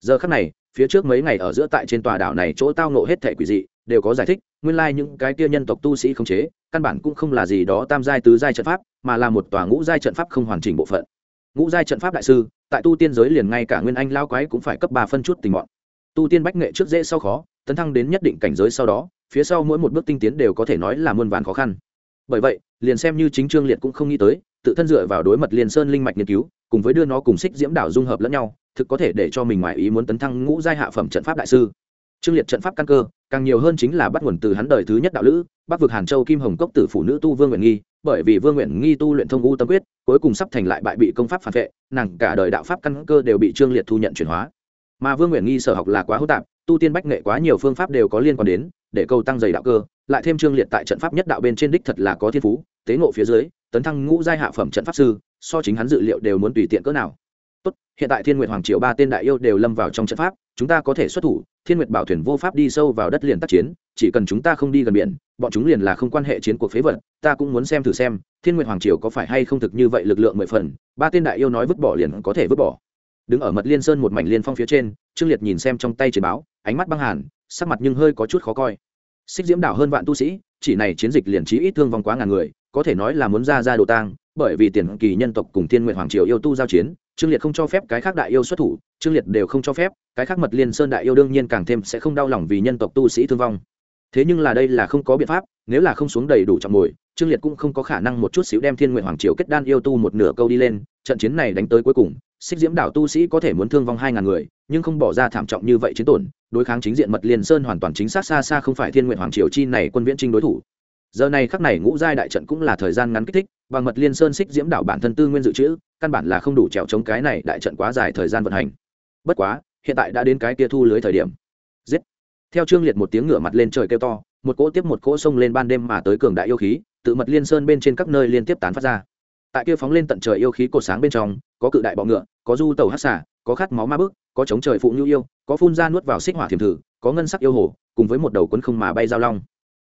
Giờ khắc này, phía trước mấy ngày ở giữa tại trên tòa đảo này chỗ tao nộ hết thể quỷ dị, đều có giải thích, nguyên lai những cái kia nhân tộc tu sĩ không chế, căn bản cũng không là gì đó tam giai tứ giai trận pháp, mà là một tòa ngũ giai trận pháp không hoàn chỉnh bộ phận ngũ giai trận pháp đại sư, tại tu tiên giới liền ngay cả nguyên anh lao quái cũng phải cấp ba phân chút tình mọn. Tu tiên bách nghệ trước dễ sau khó, tấn thăng đến nhất định cảnh giới sau đó, phía sau mỗi một bước tinh tiến đều có thể nói là muôn vàn khó khăn. Bởi vậy, liền xem như chính trương liệt cũng không nghĩ tới, tự thân dựa vào đối mật liên sơn linh mạch nghiên cứu, cùng với đưa nó cùng xích diễm đảo dung hợp lẫn nhau, thực có thể để cho mình ngoài ý muốn tấn thăng ngũ giai hạ phẩm trận pháp đại sư. Trương liệt trận pháp căn cơ, càng nhiều hơn chính là bắt nguồn từ hắn đời thứ nhất đạo lữ, bắc vực hàn châu kim hồng cốc tử phụ nữ tu vương nguyện nghi bởi vì vương nguyện nghi tu luyện thông u tâm quyết, cuối cùng sắp thành lại bại bị công pháp phản vệ, nàng cả đời đạo pháp căn cơ đều bị trương liệt thu nhận chuyển hóa. Mà vương nguyện nghi sở học là quá hỗn tạp, tu tiên bách nghệ quá nhiều phương pháp đều có liên quan đến, để câu tăng dày đạo cơ, lại thêm trương liệt tại trận pháp nhất đạo bên trên đích thật là có thiên phú, tế ngộ phía dưới, tấn thăng ngũ giai hạ phẩm trận pháp sư, so chính hắn dự liệu đều muốn tùy tiện cỡ nào. Tốt, hiện tại thiên nguyệt hoàng triều ba tên đại yêu đều lâm vào trong trận pháp, chúng ta có thể xuất thủ thiên nguyệt bảo thuyền vô pháp đi sâu vào đất liền tác chiến, chỉ cần chúng ta không đi gần biển, bọn chúng liền là không quan hệ chiến cuộc phế vật, ta cũng muốn xem thử xem, thiên nguyệt hoàng triều có phải hay không thực như vậy lực lượng mười phần, ba tên đại yêu nói vứt bỏ liền có thể vứt bỏ. Đứng ở mật liên sơn một mảnh liên phong phía trên, trương liệt nhìn xem trong tay chiến báo, ánh mắt băng hàn, sắc mặt nhưng hơi có chút khó coi. Xích diễm đảo hơn vạn tu sĩ, chỉ này chiến dịch liền trí ít thương vong quá ngàn người, có thể nói là muốn ra ra đồ tang bởi vì tiền kỳ nhân tộc cùng thiên nguyện hoàng triều yêu tu giao chiến, trương liệt không cho phép cái khác đại yêu xuất thủ, trương liệt đều không cho phép, cái khác mật liên sơn đại yêu đương nhiên càng thêm sẽ không đau lòng vì nhân tộc tu sĩ thương vong. Thế nhưng là đây là không có biện pháp, nếu là không xuống đầy đủ trọng mồi, trương liệt cũng không có khả năng một chút xíu đem thiên nguyện hoàng triều kết đan yêu tu một nửa câu đi lên, trận chiến này đánh tới cuối cùng, xích diễm đảo tu sĩ có thể muốn thương vong hai ngàn người, nhưng không bỏ ra thảm trọng như vậy chiến tổn, đối kháng chính diện mật liên sơn hoàn toàn chính xác xa xa không phải thiên nguyện hoàng triều chi này quân viễn trinh đối thủ giờ này khắc này ngũ giai đại trận cũng là thời gian ngắn kích thích, bằng mật liên sơn xích diễm đảo bản thân tư nguyên dự trữ, căn bản là không đủ trèo chống cái này đại trận quá dài thời gian vận hành. Bất quá, hiện tại đã đến cái kia thu lưới thời điểm. Giết! Theo trương liệt một tiếng ngửa mặt lên trời kêu to, một cỗ tiếp một cỗ sông lên ban đêm mà tới cường đại yêu khí, tự mật liên sơn bên trên các nơi liên tiếp tán phát ra. Tại kia phóng lên tận trời yêu khí cột sáng bên trong, có cự đại bọ ngựa, có du tàu hát xả có khát máu ma bức, có chống trời phụ nhu yêu, có phun ra nuốt vào xích hỏa thiềm thử, có ngân sắc yêu hồ, cùng với một đầu quấn không mà bay giao long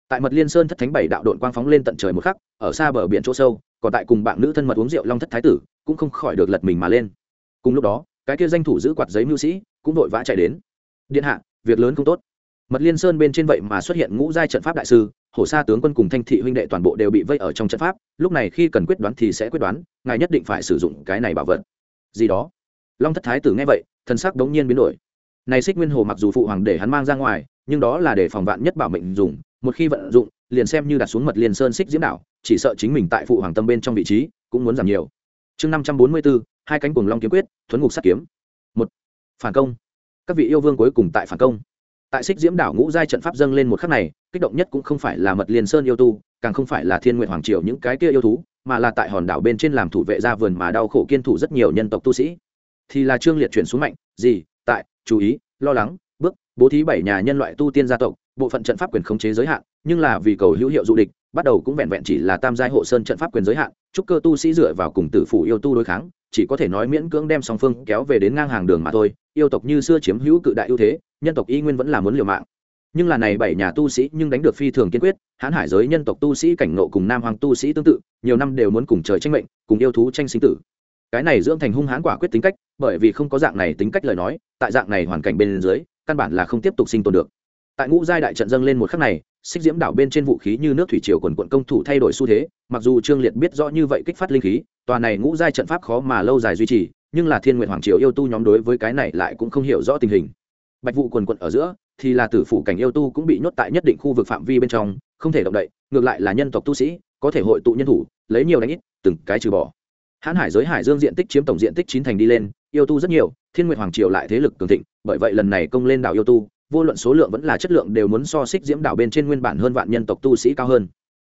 tại mật liên sơn thất thánh bảy đạo đội quang phóng lên tận trời một khắc, ở xa bờ biển chỗ sâu, còn tại cùng bạn nữ thân mật uống rượu long thất thái tử, cũng không khỏi được lật mình mà lên. Cùng lúc đó, cái kia danh thủ giữ quạt giấy mưu sĩ cũng vội vã chạy đến. Điện hạ, việc lớn không tốt. Mật liên sơn bên trên vậy mà xuất hiện ngũ giai trận pháp đại sư, hổ sa tướng quân cùng thanh thị huynh đệ toàn bộ đều bị vây ở trong trận pháp, lúc này khi cần quyết đoán thì sẽ quyết đoán, ngài nhất định phải sử dụng cái này bảo vật. Gì đó? Long thất thái tử nghe vậy thân sắc đống nhiên biến đổi. Này xích nguyên hồ mặc dù phụ hoàng để hắn mang ra ngoài, nhưng đó là để phòng vạn nhất bảo mệnh dùng một khi vận dụng, liền xem như đặt xuống mật liền sơn xích diễm đảo, chỉ sợ chính mình tại phụ hoàng tâm bên trong vị trí cũng muốn giảm nhiều. Chương năm trăm bốn mươi bốn hai cánh cùng long kiếm quyết, thuấn ngục sắt kiếm. Một, phản công. Các vị yêu vương cuối cùng tại phản công. Tại xích diễm đảo ngũ giai trận pháp dâng lên một khắc này, kích động nhất cũng không phải là mật liền sơn yêu tu, càng không phải là thiên nguyện hoàng triều những cái kia yêu thú, mà là tại hòn đảo bên trên làm thủ vệ ra vườn mà đau khổ kiên thủ rất nhiều nhân tộc tu sĩ. Thì là trương liệt chuyển xuống mạnh, gì, tại, chú ý, lo lắng, bước, bố thí bảy nhà nhân loại tu tiên gia tộc bộ phận trận pháp quyền khống chế giới hạn, nhưng là vì cầu hữu hiệu du địch, bắt đầu cũng vẹn vẹn chỉ là tam giai hộ sơn trận pháp quyền giới hạn, chúc cơ tu sĩ dựa vào cùng tử phủ yêu tu đối kháng, chỉ có thể nói miễn cưỡng đem song phương kéo về đến ngang hàng đường mà thôi, yêu tộc như xưa chiếm hữu cự đại ưu thế, nhân tộc y nguyên vẫn là muốn liều mạng. Nhưng là này bảy nhà tu sĩ nhưng đánh được phi thường kiên quyết, hãn hải giới nhân tộc tu sĩ cảnh nộ cùng nam hoàng tu sĩ tương tự, nhiều năm đều muốn cùng trời tranh mệnh, cùng yêu thú tranh sinh tử. Cái này dưỡng thành hung hãn quả quyết tính cách, bởi vì không có dạng này tính cách lời nói, tại dạng này hoàn cảnh bên dưới, căn bản là không tiếp tục sinh tồn được tại ngũ giai đại trận dâng lên một khắc này, xích diễm đảo bên trên vũ khí như nước thủy triều quần quận công thủ thay đổi xu thế, mặc dù trương liệt biết rõ như vậy kích phát linh khí, tòa này ngũ giai trận pháp khó mà lâu dài duy trì, nhưng là thiên nguyện hoàng triều yêu tu nhóm đối với cái này lại cũng không hiểu rõ tình hình. Bạch vụ quần quận ở giữa, thì là tử phủ cảnh yêu tu cũng bị nhốt tại nhất định khu vực phạm vi bên trong, không thể động đậy, ngược lại là nhân tộc tu sĩ, có thể hội tụ nhân thủ, lấy nhiều đánh ít, từng cái trừ bỏ. Hãn hải giới hải dương diện tích chiếm tổng diện tích chín thành đi lên, yêu tu rất nhiều, thiên nguyện hoàng triều lại thế lực cường thịnh, bởi vậy lần này công lên đảo yêu tu vô luận số lượng vẫn là chất lượng đều muốn so xích diễm đảo bên trên nguyên bản hơn vạn nhân tộc tu sĩ cao hơn.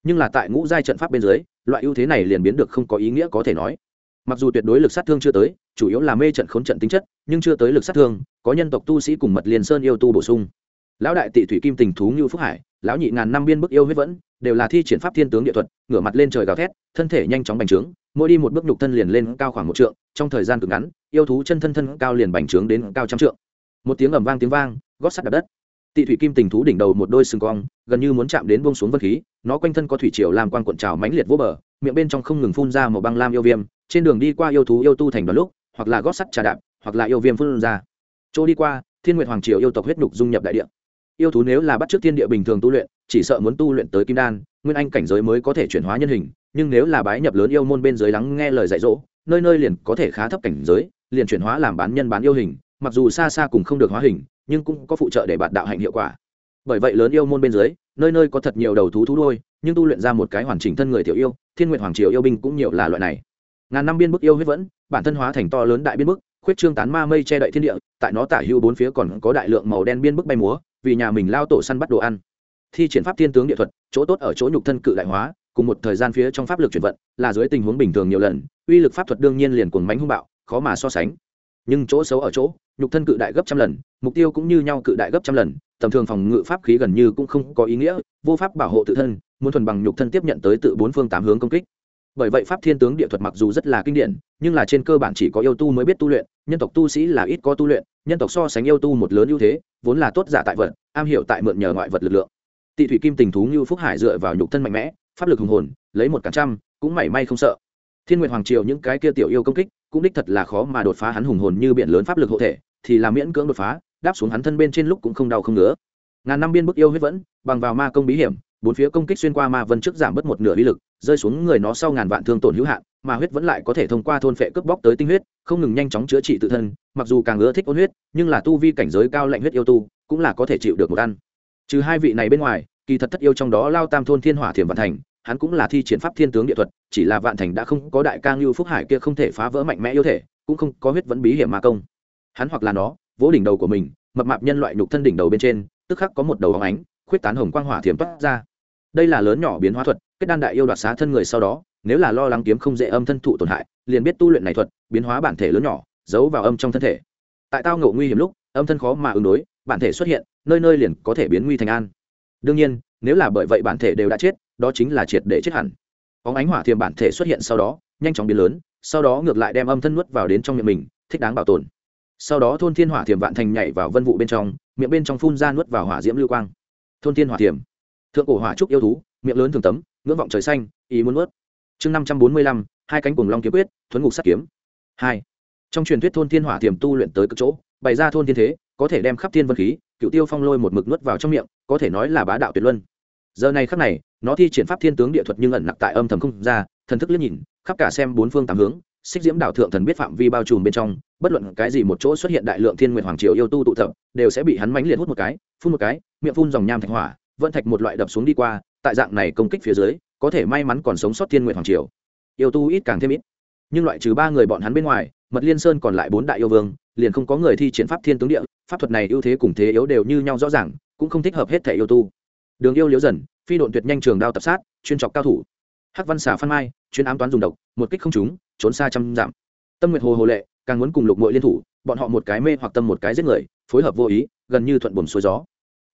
Nhưng là tại ngũ giai trận pháp bên dưới, loại ưu thế này liền biến được không có ý nghĩa có thể nói. Mặc dù tuyệt đối lực sát thương chưa tới, chủ yếu là mê trận khốn trận tính chất, nhưng chưa tới lực sát thương, có nhân tộc tu sĩ cùng mật liền sơn yêu tu bổ sung. Lão đại tị thủy kim tình thú như phúc hải, lão nhị ngàn năm biên bức yêu huyết vẫn, đều là thi triển pháp thiên tướng địa thuật, ngửa mặt lên trời gào thét, thân thể nhanh chóng bành trướng, mỗi đi một bước nhục thân liền lên cao khoảng một trượng, trong thời gian cực ngắn, yêu thú chân thân thân cao liền bành trướng đến cao trăm trượng một tiếng ầm vang tiếng vang, gót sắt đập đất. Tị thủy kim tình thú đỉnh đầu một đôi sừng cong, gần như muốn chạm đến bông xuống vân khí, nó quanh thân có thủy triều làm quan cuộn trào mãnh liệt vô bờ, miệng bên trong không ngừng phun ra một băng lam yêu viêm, trên đường đi qua yêu thú yêu tu thành đoàn lúc, hoặc là gót sắt trà đạp, hoặc là yêu viêm phun ra. Chỗ đi qua, thiên nguyệt hoàng triều yêu tộc huyết nhục dung nhập đại địa. Yêu thú nếu là bắt trước thiên địa bình thường tu luyện, chỉ sợ muốn tu luyện tới kim đan, nguyên anh cảnh giới mới có thể chuyển hóa nhân hình, nhưng nếu là bái nhập lớn yêu môn bên dưới lắng nghe lời dạy dỗ, nơi nơi liền có thể khá thấp cảnh giới, liền chuyển hóa làm bán nhân bán yêu hình mặc dù xa xa cùng không được hóa hình, nhưng cũng có phụ trợ để bạn đạo hạnh hiệu quả. Bởi vậy lớn yêu môn bên dưới, nơi nơi có thật nhiều đầu thú thú đôi nhưng tu luyện ra một cái hoàn chỉnh thân người tiểu yêu, thiên nguyện hoàng triều yêu binh cũng nhiều là loại này. Ngàn năm biên bức yêu huyết vẫn, bản thân hóa thành to lớn đại biên bức, khuyết trương tán ma mây che đậy thiên địa, tại nó tả hưu bốn phía còn có đại lượng màu đen biên bức bay múa, vì nhà mình lao tổ săn bắt đồ ăn. Thi triển pháp thiên tướng địa thuật, chỗ tốt ở chỗ nhục thân cự đại hóa, cùng một thời gian phía trong pháp lực chuyển vận, là dưới tình huống bình thường nhiều lần, uy lực pháp thuật đương nhiên liền cuồng mánh hung bạo, khó mà so sánh. Nhưng chỗ xấu ở chỗ nhục thân cự đại gấp trăm lần, mục tiêu cũng như nhau cự đại gấp trăm lần, tầm thường phòng ngự pháp khí gần như cũng không có ý nghĩa, vô pháp bảo hộ tự thân, muốn thuần bằng nhục thân tiếp nhận tới tự bốn phương tám hướng công kích. Bởi vậy pháp thiên tướng địa thuật mặc dù rất là kinh điển, nhưng là trên cơ bản chỉ có yêu tu mới biết tu luyện, nhân tộc tu sĩ là ít có tu luyện, nhân tộc so sánh yêu tu một lớn ưu thế, vốn là tốt giả tại vật, am hiểu tại mượn nhờ ngoại vật lực lượng. Tị thủy kim tình thú như phúc hải dựa vào nhục thân mạnh mẽ, pháp lực hùng hồn, lấy một cả trăm, cũng mảy may không sợ. Thiên nguyện hoàng triều những cái kia tiểu yêu công kích, cũng đích thật là khó mà đột phá hắn hùng hồn như biển lớn pháp lực hộ thể thì là miễn cưỡng đột phá, đáp xuống hắn thân bên trên lúc cũng không đau không ngứa. Ngàn năm biên bức yêu huyết vẫn, bằng vào ma công bí hiểm, bốn phía công kích xuyên qua ma vân trước giảm bớt một nửa uy lực, rơi xuống người nó sau ngàn vạn thương tổn hữu hạn, mà huyết vẫn lại có thể thông qua thôn phệ cướp bóc tới tinh huyết, không ngừng nhanh chóng chữa trị tự thân, mặc dù càng ưa thích ôn huyết, nhưng là tu vi cảnh giới cao lạnh huyết yêu tu, cũng là có thể chịu được một ăn. Trừ hai vị này bên ngoài, kỳ thật thất yêu trong đó lao tam thôn thiên hỏa thiểm vạn thành, hắn cũng là thi triển pháp thiên tướng địa thuật, chỉ là vạn thành đã không có đại ca ngưu phúc hải kia không thể phá vỡ mạnh mẽ yêu thể, cũng không có huyết vẫn bí hiểm ma công hắn hoặc là nó, vỗ đỉnh đầu của mình, mập mạp nhân loại nhục thân đỉnh đầu bên trên, tức khắc có một đầu óng ánh, khuyết tán hồng quang hỏa thiểm toát ra. Đây là lớn nhỏ biến hóa thuật, kết đan đại yêu đoạt xá thân người sau đó, nếu là lo lắng kiếm không dễ âm thân thụ tổn hại, liền biết tu luyện này thuật, biến hóa bản thể lớn nhỏ, giấu vào âm trong thân thể. Tại tao ngộ nguy hiểm lúc, âm thân khó mà ứng đối, bản thể xuất hiện, nơi nơi liền có thể biến nguy thành an. Đương nhiên, nếu là bởi vậy bản thể đều đã chết, đó chính là triệt để chết hẳn. Óng ánh hỏa thiềm bản thể xuất hiện sau đó, nhanh chóng biến lớn, sau đó ngược lại đem âm thân nuốt vào đến trong miệng mình, thích đáng bảo tồn sau đó thôn thiên hỏa thiểm vạn thành nhảy vào vân vụ bên trong, miệng bên trong phun ra nuốt vào hỏa diễm lưu quang. Thôn thiên hỏa thiểm. Thượng cổ hỏa trúc yêu thú, miệng lớn thường tấm, ngưỡng vọng trời xanh, ý muốn nuốt. Chương năm trăm bốn mươi lăm, hai cánh cùng long kiếm quyết, thuấn ngục sắt kiếm. Hai. Trong truyền thuyết thôn thiên hỏa thiểm tu luyện tới cực chỗ, bày ra thôn thiên thế, có thể đem khắp thiên vân khí, cựu tiêu phong lôi một mực nuốt vào trong miệng, có thể nói là bá đạo tuyệt luân. Giờ này khắc này, nó thi triển pháp thiên tướng địa thuật nhưng ẩn nặc tại âm thầm không ra, thần thức liếc nhìn, khắp cả xem bốn phương tám hướng, xích diễm đảo thượng thần biết phạm vi bao trùm bên trong bất luận cái gì một chỗ xuất hiện đại lượng thiên nguyện hoàng triều yêu tu tụ tập, đều sẽ bị hắn mánh liệt hút một cái, phun một cái, miệng phun dòng nham thạch hỏa vận thạch một loại đập xuống đi qua, tại dạng này công kích phía dưới, có thể may mắn còn sống sót thiên nguyện hoàng triều. Yêu tu ít càng thêm ít. Nhưng loại trừ ba người bọn hắn bên ngoài, mật liên sơn còn lại bốn đại yêu vương, liền không có người thi triển pháp thiên tướng địa, pháp thuật này ưu thế cùng thế yếu đều như nhau rõ ràng, cũng không thích hợp hết thể yêu tu. Đường yêu liễu dần, phi độn tuyệt nhanh trường đao tập sát, chuyên trọc cao thủ. Hắc văn xả phan mai, chuyên ám toán dùng độc, một kích không trúng, trốn xa trăm dặm. Tâm nguyệt hồ hồ lệ càng muốn cùng lục mội liên thủ, bọn họ một cái mê hoặc tâm một cái giết người, phối hợp vô ý, gần như thuận buồm xuôi gió.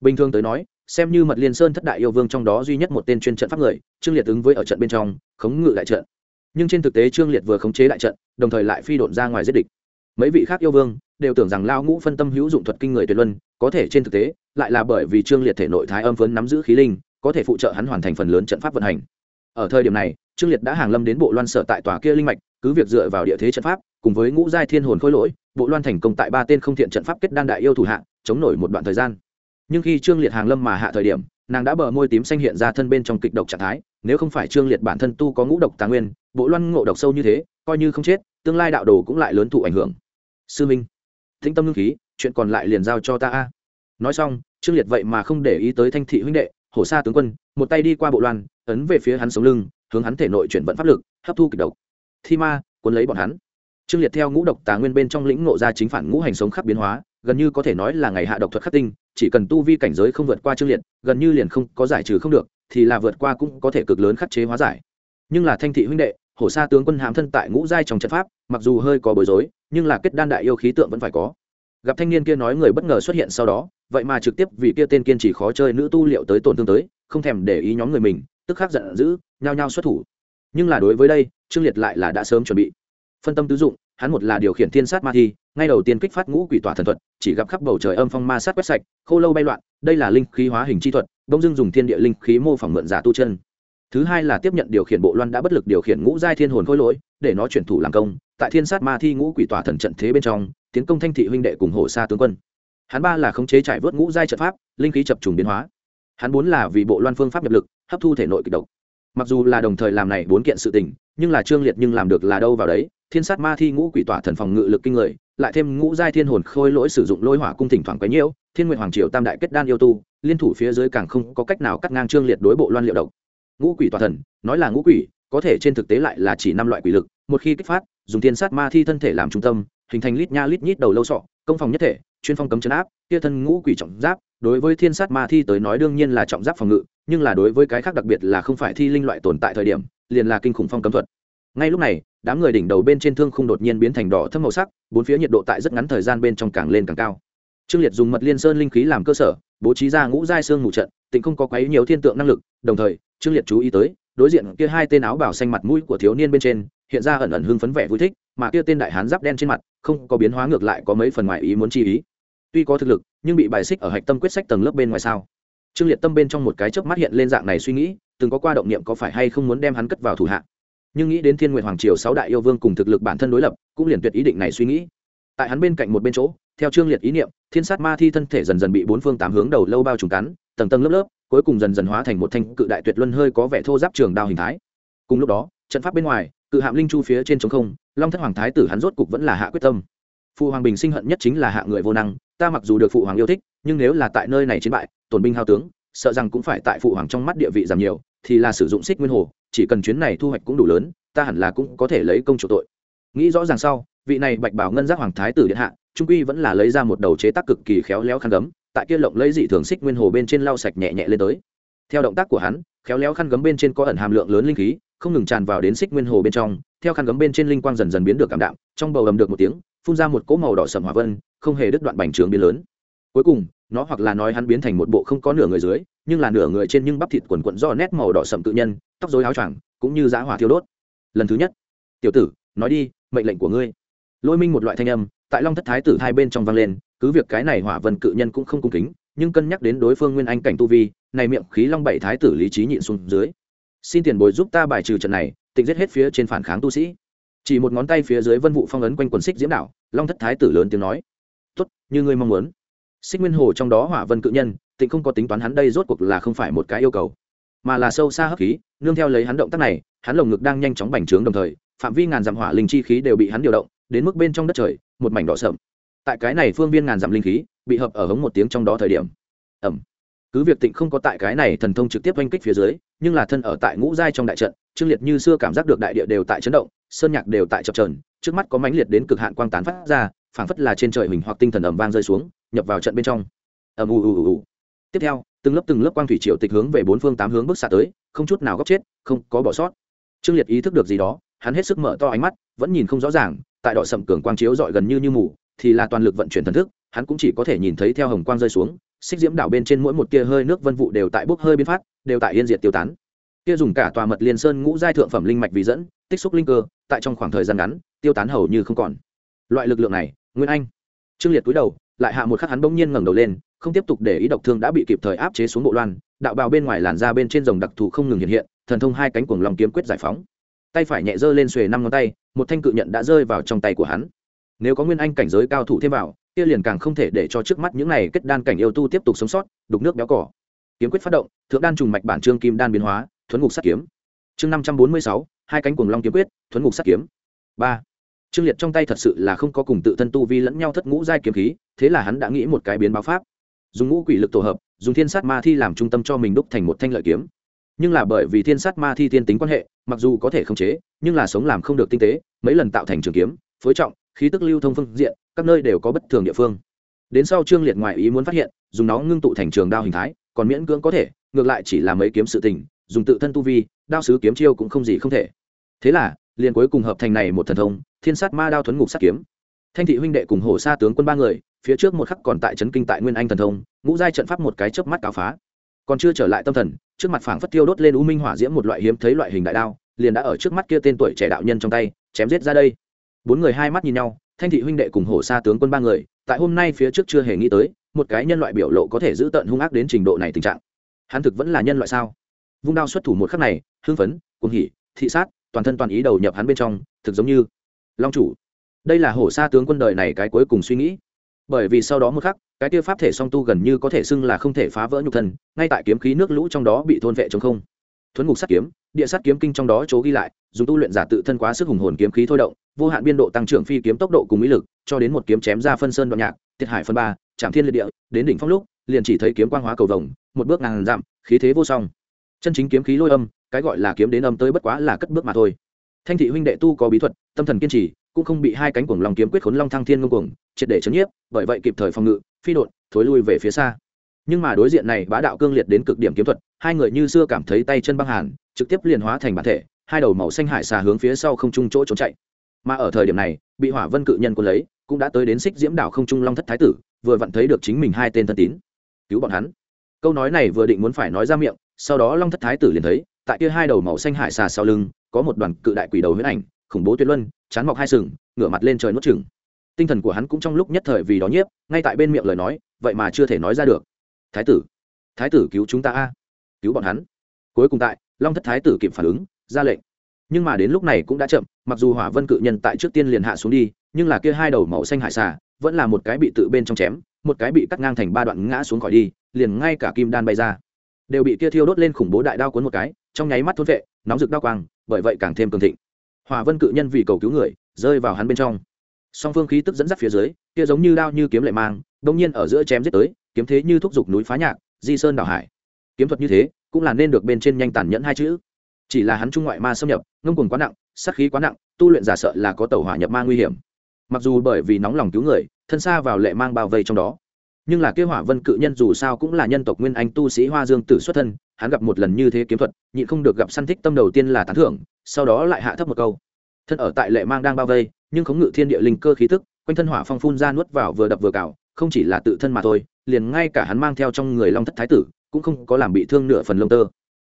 Bình thường tới nói, xem như mật liên sơn thất đại yêu vương trong đó duy nhất một tên chuyên trận pháp người, trương liệt ứng với ở trận bên trong, khống ngự đại trận. Nhưng trên thực tế trương liệt vừa khống chế đại trận, đồng thời lại phi độn ra ngoài giết địch. Mấy vị khác yêu vương đều tưởng rằng lao ngũ phân tâm hữu dụng thuật kinh người tuyệt luân, có thể trên thực tế, lại là bởi vì trương liệt thể nội thái âm phấn nắm giữ khí linh, có thể phụ trợ hắn hoàn thành phần lớn trận pháp vận hành. Ở thời điểm này, trương liệt đã hàng lâm đến bộ loan sở tại tòa kia linh mạch, cứ việc dựa vào địa thế trận pháp cùng với ngũ giai thiên hồn khôi lỗi, bộ loan thành công tại ba tên không thiện trận pháp kết đan đại yêu thủ hạ, chống nổi một đoạn thời gian. Nhưng khi trương liệt hàng lâm mà hạ thời điểm, nàng đã bờ môi tím xanh hiện ra thân bên trong kịch độc trạng thái, nếu không phải trương liệt bản thân tu có ngũ độc tà nguyên, bộ loan ngộ độc sâu như thế, coi như không chết, tương lai đạo đồ cũng lại lớn thụ ảnh hưởng. Sư minh thính tâm ngưng khí, chuyện còn lại liền giao cho ta a. Nói xong, trương liệt vậy mà không để ý tới thanh thị huynh đệ, hổ sa tướng quân, một tay đi qua bộ loan, ấn về phía hắn sống lưng, hướng hắn thể nội chuyển vận pháp lực, hấp thu kịch độc. Thi ma, cuốn lấy bọn hắn trương liệt theo ngũ độc tà nguyên bên trong lĩnh ngộ ra chính phản ngũ hành sống khắc biến hóa, gần như có thể nói là ngày hạ độc thuật khắc tinh, chỉ cần tu vi cảnh giới không vượt qua trương liệt, gần như liền không có giải trừ không được, thì là vượt qua cũng có thể cực lớn khắc chế hóa giải. Nhưng là thanh thị huynh đệ, hổ sa tướng quân hàm thân tại ngũ giai trong trận pháp, mặc dù hơi có bối rối, nhưng là kết đan đại yêu khí tượng vẫn phải có. Gặp thanh niên kia nói người bất ngờ xuất hiện sau đó, vậy mà trực tiếp vì kia tên kiên chỉ khó chơi nữ tu liệu tới tổn thương tới, không thèm để ý nhóm người mình, tức khắc giận dữ, nhao nhao xuất thủ. Nhưng là đối với đây, trương liệt lại là đã sớm chuẩn bị phân tâm tứ dụng, hắn một là điều khiển thiên sát ma thi, ngay đầu tiên kích phát ngũ quỷ tỏa thần thuật, chỉ gặp khắp bầu trời âm phong ma sát quét sạch, khô lâu bay loạn, đây là linh khí hóa hình chi thuật Đông dưng dùng thiên địa linh khí mô phỏng mượn giả tu chân. Thứ hai là tiếp nhận điều khiển bộ loan đã bất lực điều khiển ngũ giai thiên hồn khôi lỗi, để nó chuyển thủ làm công. Tại thiên sát ma thi ngũ quỷ tỏa thần trận thế bên trong, tiến công thanh thị huynh đệ cùng hồ sa tướng quân. Hắn ba là khống chế trải vớt ngũ giai trận pháp, linh khí chập trùng biến hóa. Hắn bốn là vì bộ loan phương pháp nhập lực, hấp thu thể nội kịch độc. Mặc dù là đồng thời làm này bốn kiện sự tình nhưng là trương liệt nhưng làm được là đâu vào đấy. Thiên sát ma thi ngũ quỷ tỏa thần phòng ngự lực kinh người, lại thêm ngũ giai thiên hồn khôi lỗi sử dụng lôi hỏa cung thỉnh thoảng quấy nhiễu, thiên nguyện hoàng triều tam đại kết đan yêu tu, liên thủ phía dưới càng không có cách nào cắt ngang trương liệt đối bộ loan liệu độc. Ngũ quỷ tỏa thần, nói là ngũ quỷ, có thể trên thực tế lại là chỉ năm loại quỷ lực, một khi kích phát, dùng thiên sát ma thi thân thể làm trung tâm, hình thành lít nha lít nhít đầu lâu sọ, công phòng nhất thể, chuyên phong cấm chấn áp, kia thân ngũ quỷ trọng giáp, đối với thiên sát ma thi tới nói đương nhiên là trọng giáp phòng ngự, nhưng là đối với cái khác đặc biệt là không phải thi linh loại tồn tại thời điểm liền là kinh khủng phong cấm thuật. Ngay lúc này, đám người đỉnh đầu bên trên thương không đột nhiên biến thành đỏ thâm màu sắc, bốn phía nhiệt độ tại rất ngắn thời gian bên trong càng lên càng cao. Trương liệt dùng mật liên sơn linh khí làm cơ sở, bố trí ra ngũ giai xương ngủ trận, tịnh không có quấy nhiều thiên tượng năng lực, đồng thời, trương liệt chú ý tới, đối diện kia hai tên áo bảo xanh mặt mũi của thiếu niên bên trên, hiện ra ẩn ẩn hưng phấn vẻ vui thích, mà kia tên đại hán giáp đen trên mặt, không có biến hóa ngược lại có mấy phần ngoài ý muốn chi ý. Tuy có thực lực, nhưng bị bài xích ở hạch tâm quyết sách tầng lớp bên ngoài sao? Trương liệt tâm bên trong một cái chớp mắt hiện lên dạng này suy nghĩ từng có qua động niệm có phải hay không muốn đem hắn cất vào thủ hạ. Nhưng nghĩ đến thiên nguyện hoàng triều sáu đại yêu vương cùng thực lực bản thân đối lập, cũng liền tuyệt ý định này suy nghĩ. Tại hắn bên cạnh một bên chỗ, theo trương liệt ý niệm, thiên sát ma thi thân thể dần dần bị bốn phương tám hướng đầu lâu bao trùm cắn, tầng tầng lớp lớp, cuối cùng dần dần hóa thành một thanh cự đại tuyệt luân hơi có vẻ thô giáp trường đao hình thái. Cùng lúc đó, trận pháp bên ngoài, cự hạm linh chu phía trên trống không, long thất hoàng thái tử hắn rốt cục vẫn là hạ quyết tâm. Phụ hoàng bình sinh hận nhất chính là hạ người vô năng, ta mặc dù được phụ hoàng yêu thích, nhưng nếu là tại nơi này chiến bại, tổn binh hao tướng, sợ rằng cũng phải tại phụ hoàng trong mắt địa vị giảm nhiều thì là sử dụng xích nguyên hồ, chỉ cần chuyến này thu hoạch cũng đủ lớn, ta hẳn là cũng có thể lấy công chủ tội. Nghĩ rõ ràng sau, vị này bạch bảo ngân giác hoàng thái tử điện hạ, trung quy vẫn là lấy ra một đầu chế tác cực kỳ khéo léo khăn gấm, tại kia lộng lấy dị thường xích nguyên hồ bên trên lau sạch nhẹ nhẹ lên tới. Theo động tác của hắn, khéo léo khăn gấm bên trên có ẩn hàm lượng lớn linh khí, không ngừng tràn vào đến xích nguyên hồ bên trong, theo khăn gấm bên trên linh quang dần dần biến được cảm đạm, trong bầu ầm được một tiếng, phun ra một cỗ màu đỏ sầm hỏa vân, không hề đứt đoạn bành trướng biến lớn. Cuối cùng nó hoặc là nói hắn biến thành một bộ không có nửa người dưới, nhưng là nửa người trên nhưng bắp thịt quần quận do nét màu đỏ sậm tự nhân, tóc dối áo choàng, cũng như giá hỏa thiêu đốt. Lần thứ nhất, tiểu tử, nói đi, mệnh lệnh của ngươi. Lôi minh một loại thanh âm, tại long thất thái tử hai bên trong vang lên, cứ việc cái này hỏa vân cự nhân cũng không cung kính, nhưng cân nhắc đến đối phương nguyên anh cảnh tu vi, này miệng khí long bảy thái tử lý trí nhịn xuống dưới. Xin tiền bồi giúp ta bài trừ trận này, tịnh giết hết phía trên phản kháng tu sĩ. Chỉ một ngón tay phía dưới vân vụ phong ấn quanh quần xích diễm đảo, long thất thái tử lớn tiếng nói, tốt, như ngươi mong muốn xích nguyên hồ trong đó hỏa vân cự nhân, tịnh không có tính toán hắn đây rốt cuộc là không phải một cái yêu cầu, mà là sâu xa hấp khí, nương theo lấy hắn động tác này, hắn lồng ngực đang nhanh chóng bành trướng đồng thời, phạm vi ngàn dặm hỏa linh chi khí đều bị hắn điều động, đến mức bên trong đất trời, một mảnh đỏ sậm tại cái này phương viên ngàn dặm linh khí, bị hợp ở hống một tiếng trong đó thời điểm. Ẩm cứ việc tịnh không có tại cái này thần thông trực tiếp oanh kích phía dưới, nhưng là thân ở tại ngũ giai trong đại trận, trương liệt như xưa cảm giác được đại địa đều tại chấn động, sơn nhạc đều tại chập trờn trước mắt có mãnh liệt đến cực hạn quang tán phát ra, phảng phất là trên trời hình hoặc tinh thần ẩm vang rơi xuống nhập vào trận bên trong. Ầm, ù ù ù tiếp theo, từng lớp từng lớp quang thủy triều tịch hướng về bốn phương tám hướng bước xạ tới, không chút nào góc chết, không có bỏ sót. Trương liệt ý thức được gì đó, hắn hết sức mở to ánh mắt, vẫn nhìn không rõ ràng, tại đỏ sầm cường quang chiếu dọi gần như như mù, thì là toàn lực vận chuyển thần thức, hắn cũng chỉ có thể nhìn thấy theo hồng quang rơi xuống, xích diễm đảo bên trên mỗi một tia hơi nước vân vụ đều tại bốc hơi biến phát, đều tại yên diệt tiêu tán. Kia dùng cả tòa mật liên sơn ngũ giai thượng phẩm linh mạch vì dẫn, tích xúc linh cơ, tại trong khoảng thời gian ngắn, tiêu tán hầu như không còn. Loại lực lượng này, nguyên anh. Trương liệt cúi đầu lại hạ một khắc hắn bỗng nhiên ngẩng đầu lên, không tiếp tục để ý độc thương đã bị kịp thời áp chế xuống bộ loan, đạo bào bên ngoài làn da bên trên rồng đặc thù không ngừng hiện hiện, thần thông hai cánh cuồng lòng kiếm quyết giải phóng. Tay phải nhẹ giơ lên xuề năm ngón tay, một thanh cự nhận đã rơi vào trong tay của hắn. Nếu có nguyên anh cảnh giới cao thủ thêm vào, kia liền càng không thể để cho trước mắt những này kết đan cảnh yêu tu tiếp tục sống sót, đục nước béo cỏ. Kiếm quyết phát động, thượng đan trùng mạch bản trương kim đan biến hóa, thuấn ngục sát kiếm. Chương năm trăm bốn mươi sáu, hai cánh cuồng long kiếm quyết, thuấn ngục sát kiếm. Ba trương liệt trong tay thật sự là không có cùng tự thân tu vi lẫn nhau thất ngũ giai kiếm khí, thế là hắn đã nghĩ một cái biến báo pháp. Dùng ngũ quỷ lực tổ hợp, dùng thiên sát ma thi làm trung tâm cho mình đúc thành một thanh lợi kiếm. Nhưng là bởi vì thiên sát ma thi thiên tính quan hệ, mặc dù có thể khống chế, nhưng là sống làm không được tinh tế, mấy lần tạo thành trường kiếm, phối trọng, khí tức lưu thông phương diện, các nơi đều có bất thường địa phương. Đến sau trương liệt ngoại ý muốn phát hiện, dùng nó ngưng tụ thành trường đao hình thái, còn miễn cưỡng có thể, ngược lại chỉ là mấy kiếm sự tình, dùng tự thân tu vi, đao sứ kiếm chiêu cũng không gì không thể. Thế là, liền cuối cùng hợp thành này một thần thông thiên sát ma đao thuấn ngục sát kiếm. Thanh thị huynh đệ cùng hổ sa tướng quân ba người, phía trước một khắc còn tại trấn kinh tại nguyên anh thần thông, ngũ giai trận pháp một cái chớp mắt cáo phá. Còn chưa trở lại tâm thần, trước mặt phảng phất tiêu đốt lên u minh hỏa diễm một loại hiếm thấy loại hình đại đao, liền đã ở trước mắt kia tên tuổi trẻ đạo nhân trong tay, chém giết ra đây. Bốn người hai mắt nhìn nhau, thanh thị huynh đệ cùng hổ sa tướng quân ba người, tại hôm nay phía trước chưa hề nghĩ tới, một cái nhân loại biểu lộ có thể giữ tận hung ác đến trình độ này tình trạng. Hắn thực vẫn là nhân loại sao? Vung đao xuất thủ một khắc này, hưng phấn, cuồng hỉ, thị sát, toàn thân toàn ý đầu nhập hắn bên trong, thực giống như long chủ. Đây là hổ sa tướng quân đời này cái cuối cùng suy nghĩ. Bởi vì sau đó một khắc, cái tiêu pháp thể song tu gần như có thể xưng là không thể phá vỡ nhục thân, ngay tại kiếm khí nước lũ trong đó bị thôn vệ chống không. Thuấn ngục sắt kiếm, địa sắt kiếm kinh trong đó chố ghi lại, dùng tu luyện giả tự thân quá sức hùng hồn kiếm khí thôi động, vô hạn biên độ tăng trưởng phi kiếm tốc độ cùng mỹ lực, cho đến một kiếm chém ra phân sơn đoạn nhạc tiệt hải phân ba trạm thiên liệt địa, đến đỉnh phong lúc, liền chỉ thấy kiếm quang hóa cầu vồng, một bước ngàn dặm, khí thế vô song. Chân chính kiếm khí lôi âm, cái gọi là kiếm đến âm tới bất quá là cất bước mà thôi thanh thị huynh đệ tu có bí thuật, tâm thần kiên trì, cũng không bị hai cánh cuồng long kiếm quyết khốn long thăng thiên ngông cuồng, triệt để chấn nhiếp, bởi vậy kịp thời phòng ngự, phi đột thối lui về phía xa. Nhưng mà đối diện này bá đạo cương liệt đến cực điểm kiếm thuật, hai người như xưa cảm thấy tay chân băng hàn, trực tiếp liền hóa thành bản thể, hai đầu màu xanh hải xà hướng phía sau không trung chỗ trốn chạy. Mà ở thời điểm này, bị hỏa vân cự nhân quân lấy, cũng đã tới đến xích diễm đảo không trung long thất thái tử, vừa vặn thấy được chính mình hai tên thân tín. Cứu bọn hắn. Câu nói này vừa định muốn phải nói ra miệng, sau đó long thất thái tử liền thấy, tại kia hai đầu màu xanh hải xà sau lưng có một đoàn cự đại quỷ đầu huyết ảnh, khủng bố tuyệt luân, chán mọc hai sừng, ngửa mặt lên trời nuốt chừng tinh thần của hắn cũng trong lúc nhất thời vì đó nhiếp, ngay tại bên miệng lời nói, vậy mà chưa thể nói ra được. Thái tử thái tử cứu chúng ta a. Cứu bọn hắn. Cuối cùng tại, long thất thái tử kịp phản ứng, ra lệnh. Nhưng mà đến lúc này cũng đã chậm, mặc dù hỏa vân cự nhân tại trước tiên liền hạ xuống đi, nhưng là kia hai đầu màu xanh hải xà vẫn là một cái bị tự bên trong chém, một cái bị cắt ngang thành ba đoạn ngã xuống khỏi đi, liền ngay cả kim đan bay ra. Đều bị kia thiêu đốt lên khủng bố đại đao cuốn một cái trong nháy mắt thôn vệ, nóng rực đao quang, bởi vậy càng thêm cường thịnh. Hòa vân cự nhân vì cầu cứu người, rơi vào hắn bên trong. Song phương khí tức dẫn dắt phía dưới, kia giống như đao như kiếm lệ mang đông nhiên ở giữa chém giết tới, kiếm thế như thúc giục núi phá nhạc, di sơn đảo hải. Kiếm thuật như thế, cũng là nên được bên trên nhanh tàn nhẫn hai chữ. Chỉ là hắn trung ngoại ma xâm nhập, ngông cuồng quá nặng, sát khí quá nặng, tu luyện giả sợ là có tàu hỏa nhập ma nguy hiểm. Mặc dù bởi vì nóng lòng cứu người, thân xa vào lệ mang bao vây trong đó nhưng là kế hỏa vân cự nhân dù sao cũng là nhân tộc nguyên anh tu sĩ hoa dương tử xuất thân, hắn gặp một lần như thế kiếm thuật, nhịn không được gặp săn thích tâm đầu tiên là tán thưởng, sau đó lại hạ thấp một câu. Thân ở tại lệ mang đang bao vây, nhưng khống ngự thiên địa linh cơ khí tức, quanh thân hỏa phong phun ra nuốt vào vừa đập vừa cào, không chỉ là tự thân mà thôi, liền ngay cả hắn mang theo trong người long thất thái tử, cũng không có làm bị thương nửa phần lông tơ.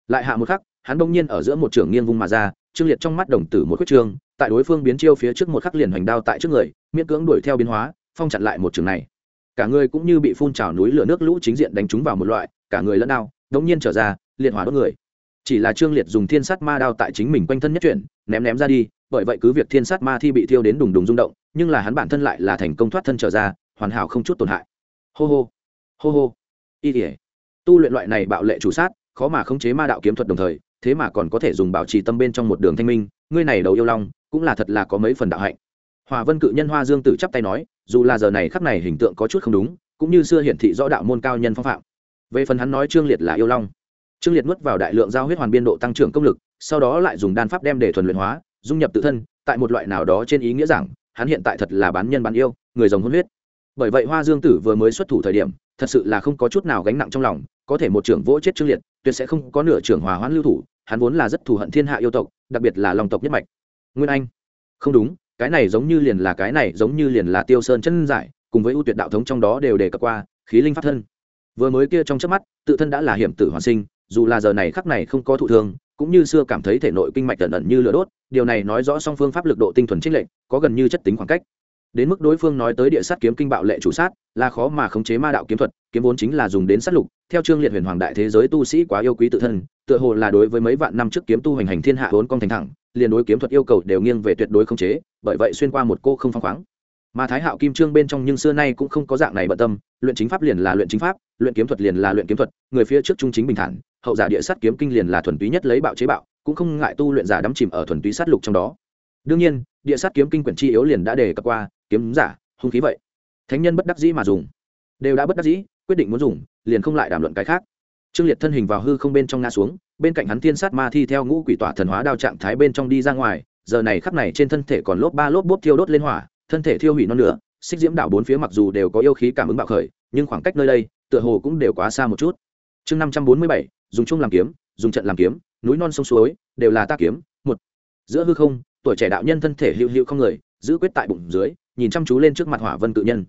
Lại hạ một khắc, hắn bỗng nhiên ở giữa một trường nghiêng vung mà ra, trương liệt trong mắt đồng tử một khuyết trương tại đối phương biến chiêu phía trước một khắc liền hoành đao tại trước người, miễn cưỡng đuổi theo biến hóa, phong chặn lại một trường này cả người cũng như bị phun trào núi lửa nước lũ chính diện đánh trúng vào một loại, cả người lẫn đao đống nhiên trở ra, liệt hỏa đốt người. Chỉ là trương liệt dùng thiên sát ma đao tại chính mình quanh thân nhất chuyển, ném ném ra đi, bởi vậy cứ việc thiên sát ma thi bị thiêu đến đùng đùng rung động, nhưng là hắn bản thân lại là thành công thoát thân trở ra, hoàn hảo không chút tổn hại. Hô hô hô hô. Y tỉa tu luyện loại này bạo lệ chủ sát, khó mà khống chế ma đạo kiếm thuật đồng thời, thế mà còn có thể dùng bảo trì tâm bên trong một đường thanh minh, ngươi này đầu yêu long, cũng là thật là có mấy phần đạo hạnh hòa vân cự nhân hoa dương tử chắp tay nói, dù là giờ này khắc này hình tượng có chút không đúng, cũng như xưa hiển thị rõ đạo môn cao nhân phong phạm. Về phần hắn nói trương liệt là yêu long. Trương liệt nuốt vào đại lượng giao huyết hoàn biên độ tăng trưởng công lực, sau đó lại dùng đan pháp đem để thuần luyện hóa, dung nhập tự thân, tại một loại nào đó trên ý nghĩa rằng, hắn hiện tại thật là bán nhân bán yêu, người rồng hôn huyết. Bởi vậy hoa dương tử vừa mới xuất thủ thời điểm, thật sự là không có chút nào gánh nặng trong lòng, có thể một trưởng vỗ chết trương liệt, tuyệt sẽ không có nửa trưởng hòa hoãn lưu thủ, hắn vốn là rất thù hận thiên hạ yêu tộc, đặc biệt là lòng tộc nhất mạch. Nguyên anh. Không đúng cái này giống như liền là cái này giống như liền là tiêu sơn chân giải, cùng với ưu tuyệt đạo thống trong đó đều đề cập qua, khí linh pháp thân. Vừa mới kia trong chớp mắt, tự thân đã là hiểm tử hoàn sinh, dù là giờ này khắc này không có thụ thương, cũng như xưa cảm thấy thể nội kinh mạch tẩn ẩn như lửa đốt, điều này nói rõ song phương pháp lực độ tinh thuần trích lệnh có gần như chất tính khoảng cách. Đến mức đối phương nói tới địa sát kiếm kinh bạo lệ chủ sát, là khó mà khống chế ma đạo kiếm thuật, kiếm vốn chính là dùng đến sát lục theo trương liệt huyền hoàng đại thế giới tu sĩ quá yêu quý tự thân, tựa hồ là đối với mấy vạn năm trước kiếm tu hành hành thiên hạ vốn con thành thẳng, liền đối kiếm thuật yêu cầu đều nghiêng về tuyệt đối không chế, bởi vậy xuyên qua một cô không phăng khoáng. Mà thái hạo kim trương bên trong nhưng xưa nay cũng không có dạng này bận tâm, luyện chính pháp liền là luyện chính pháp, luyện kiếm thuật liền là luyện kiếm thuật, người phía trước trung chính bình thản, hậu giả địa sát kiếm kinh liền là thuần túy nhất lấy bạo chế bạo, cũng không ngại tu luyện giả đắm chìm ở thuần túy sát lục trong đó. Đương nhiên, địa sát kiếm kinh quyển chi yếu liền đã đề cập qua, kiếm giả, hung khí vậy. Thánh nhân bất đắc dĩ mà dùng. Đều đã bất đắc dĩ quyết định muốn dùng, liền không lại đàm luận cái khác. Trương liệt thân hình vào hư không bên trong nga xuống, bên cạnh hắn thiên sát ma thi theo ngũ quỷ tỏa thần hóa đao trạng thái bên trong đi ra ngoài, giờ này khắp này trên thân thể còn lốp ba lốp bốp thiêu đốt lên hỏa, thân thể thiêu hủy non nữa xích diễm đảo bốn phía mặc dù đều có yêu khí cảm ứng bạo khởi, nhưng khoảng cách nơi đây, tựa hồ cũng đều quá xa một chút. Chương năm trăm bốn mươi bảy, dùng chung làm kiếm, dùng trận làm kiếm, núi non sông suối, đều là tác kiếm, một. Giữa hư không, tuổi trẻ đạo nhân thân thể hữu hữu không người, giữ quyết tại bụng dưới, nhìn chăm chú lên trước mặt hỏa vân cự nhân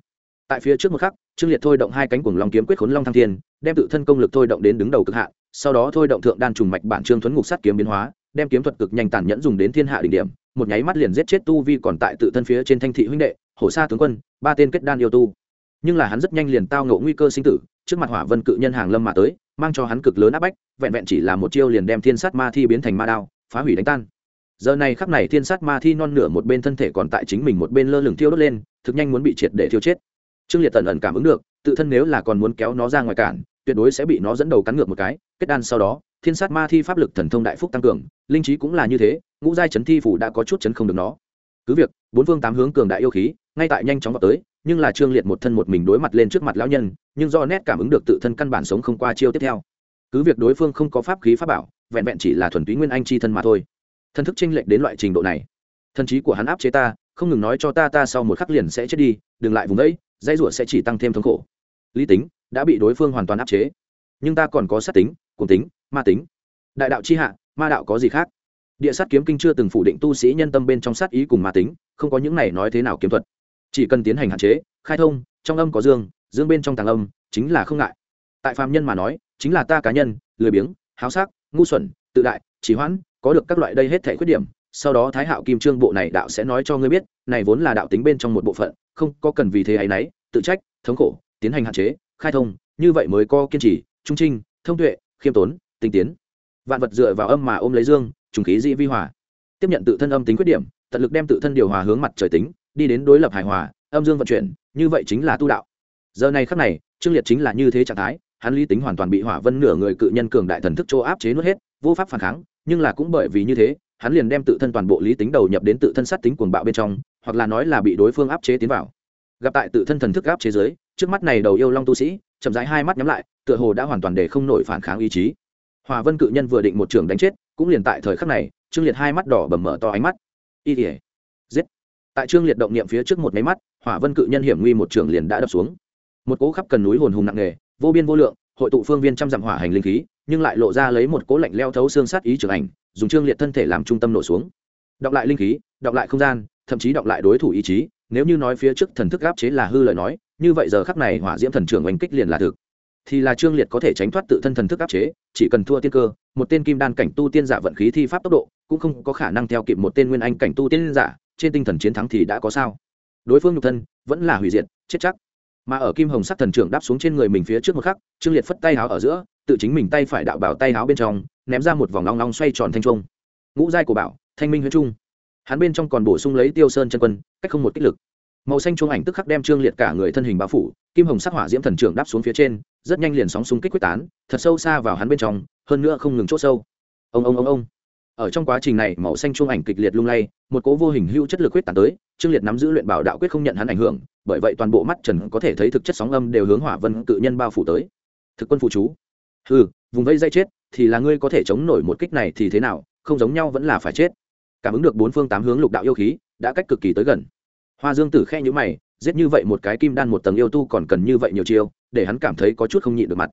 tại phía trước một khắc, trương liệt thôi động hai cánh cuồng long kiếm quyết khốn long thăng thiên, đem tự thân công lực thôi động đến đứng đầu cực hạ sau đó thôi động thượng đan trùng mạch bản trương thuấn ngục sắt kiếm biến hóa, đem kiếm thuật cực nhanh tàn nhẫn dùng đến thiên hạ đỉnh điểm, một nháy mắt liền giết chết tu vi còn tại tự thân phía trên thanh thị huynh đệ, hổ sa tướng quân, ba tên kết đan yêu tu. Nhưng là hắn rất nhanh liền tao ngộ nguy cơ sinh tử, trước mặt hỏa vân cự nhân hàng lâm mà tới, mang cho hắn cực lớn áp bách, vẹn vẹn chỉ là một chiêu liền đem thiên sát ma thi biến thành ma đao, phá hủy đánh tan. Giờ này khắp này thiên sát ma thi non nửa một bên thân thể còn tại chính mình một bên lơ lửng thiêu đốt lên, thực nhanh muốn bị triệt để thiêu chết trương liệt tần ẩn cảm ứng được, tự thân nếu là còn muốn kéo nó ra ngoài cản, tuyệt đối sẽ bị nó dẫn đầu cắn ngược một cái, kết đan sau đó, thiên sát ma thi pháp lực thần thông đại phúc tăng cường, linh trí cũng là như thế, ngũ giai chấn thi phủ đã có chút chấn không được nó. Cứ việc, bốn phương tám hướng cường đại yêu khí, ngay tại nhanh chóng vào tới, nhưng là trương liệt một thân một mình đối mặt lên trước mặt lão nhân, nhưng do nét cảm ứng được tự thân căn bản sống không qua chiêu tiếp theo. Cứ việc đối phương không có pháp khí pháp bảo, vẹn vẹn chỉ là thuần túy nguyên anh chi thân mà thôi. Thân thức tranh lệch đến loại trình độ này. Thân trí của hắn áp chế ta, không ngừng nói cho ta ta sau một khắc liền sẽ chết đi, đừng lại vùng đấy dây rủa sẽ chỉ tăng thêm thống khổ. Lý tính, đã bị đối phương hoàn toàn áp chế. Nhưng ta còn có sát tính cùng tính, ma tính. Đại đạo c h i hạ, ma đạo có gì khác? Địa sát kiếm kinh chưa từng phủ định tu sĩ nhân tâm bên trong sát ý cùng ma tính, không có những này nói thế nào kiếm thuật. Chỉ cần tiến hành hạn chế, khai thông, trong âm có dương dương bên trong tàng âm, chính là không ngại. Tại phạm nhân mà nói, chính là ta cá nhân, lười biếng, háo sắc, ngu xuẩn, tự đại chỉ hoãn, có được các loại đây hết thể khuyết điểm sau đó thái hạo kim trương bộ này đạo sẽ nói cho ngươi biết, này vốn là đạo tính bên trong một bộ phận, không có cần vì thế ấy nấy, tự trách, thống khổ, tiến hành hạn chế, khai thông, như vậy mới có kiên trì, trung trinh, thông tuệ, khiêm tốn, tinh tiến. Vạn vật dựa vào âm mà ôm lấy dương, trùng khí dĩ vi hòa. Tiếp nhận tự thân âm tính khuyết điểm, tận lực đem tự thân điều hòa hướng mặt trời tính, đi đến đối lập hài hòa, âm dương vận chuyển, như vậy chính là tu đạo. Giờ này khắc này, trương liệt chính là như thế trạng thái, hắn lý tính hoàn toàn bị hỏa vân nửa người cự nhân cường đại thần thức chỗ áp chế nuốt hết, vô pháp phản kháng, nhưng là cũng bởi vì như thế hắn liền đem tự thân toàn bộ lý tính đầu nhập đến tự thân sát tính cuồng bạo bên trong, hoặc là nói là bị đối phương áp chế tiến vào. Gặp tại tự thân thần thức áp chế giới trước mắt này đầu yêu long tu sĩ, chậm rãi hai mắt nhắm lại, tựa hồ đã hoàn toàn để không nổi phản kháng ý chí. Hòa vân cự nhân vừa định một trường đánh chết, cũng liền tại thời khắc này, trương liệt hai mắt đỏ bầm mở to ánh mắt. Y ỉa giết. Tại trương liệt động niệm phía trước một máy mắt hỏa vân cự nhân hiểm nguy một trường liền đã đập xuống. Một cỗ khắp cần núi hồn hùng nặng nề, vô biên vô lượng, hội tụ phương viên trăm dặm hỏa hành linh khí, nhưng lại lộ ra lấy một cỗ lạnh leo thấu xương sát ý trường ảnh dùng trương liệt thân thể làm trung tâm nổ xuống. Đọc lại linh khí, đọc lại không gian, thậm chí đọc lại đối thủ ý chí, nếu như nói phía trước thần thức áp chế là hư lời nói, như vậy giờ khắc này hỏa diễm thần trưởng oanh kích liền là thực. Thì là trương liệt có thể tránh thoát tự thân thần thức áp chế, chỉ cần thua tiên cơ, một tên kim đan cảnh tu tiên giả vận khí thi pháp tốc độ, cũng không có khả năng theo kịp một tên nguyên anh cảnh tu tiên giả, trên tinh thần chiến thắng thì đã có sao. Đối phương nhục thân, vẫn là hủy diệt, chết chắc. Mà ở kim hồng sắc thần trưởng đáp xuống trên người mình phía trước một khắc, trương liệt phất tay háo ở giữa, tự chính mình tay phải đạo bảo tay háo bên trong ném ra một vòng long long xoay tròn thanh trung. Ngũ giai của bảo, thanh minh huyết trung. Hắn bên trong còn bổ sung lấy tiêu sơn chân quân, cách không một kích lực. Màu xanh chuông ảnh tức khắc đem trương liệt cả người thân hình bao phủ, kim hồng sắc hỏa diễm thần trưởng đáp xuống phía trên, rất nhanh liền sóng súng kích quyết tán, thật sâu xa vào hắn bên trong, hơn nữa không ngừng chốt sâu. Ông ông ông ông. Ở trong quá trình này, màu xanh chuông ảnh kịch liệt lung lay, một cố vô hình hữu chất lực quyết tán tới, trương liệt nắm giữ luyện bảo đạo quyết không nhận hắn ảnh hưởng, bởi vậy toàn bộ mắt trần có thể thấy thực chất sóng âm đều hướng hỏa vân cự nhân bao phủ tới. Thực quân phụ chú. Ừ vùng vây dây chết thì là ngươi có thể chống nổi một kích này thì thế nào, không giống nhau vẫn là phải chết. Cảm ứng được bốn phương tám hướng lục đạo yêu khí, đã cách cực kỳ tới gần. Hoa dương tử khe nhữ mày, giết như vậy một cái kim đan một tầng yêu tu còn cần như vậy nhiều chiêu, để hắn cảm thấy có chút không nhịn được mặt.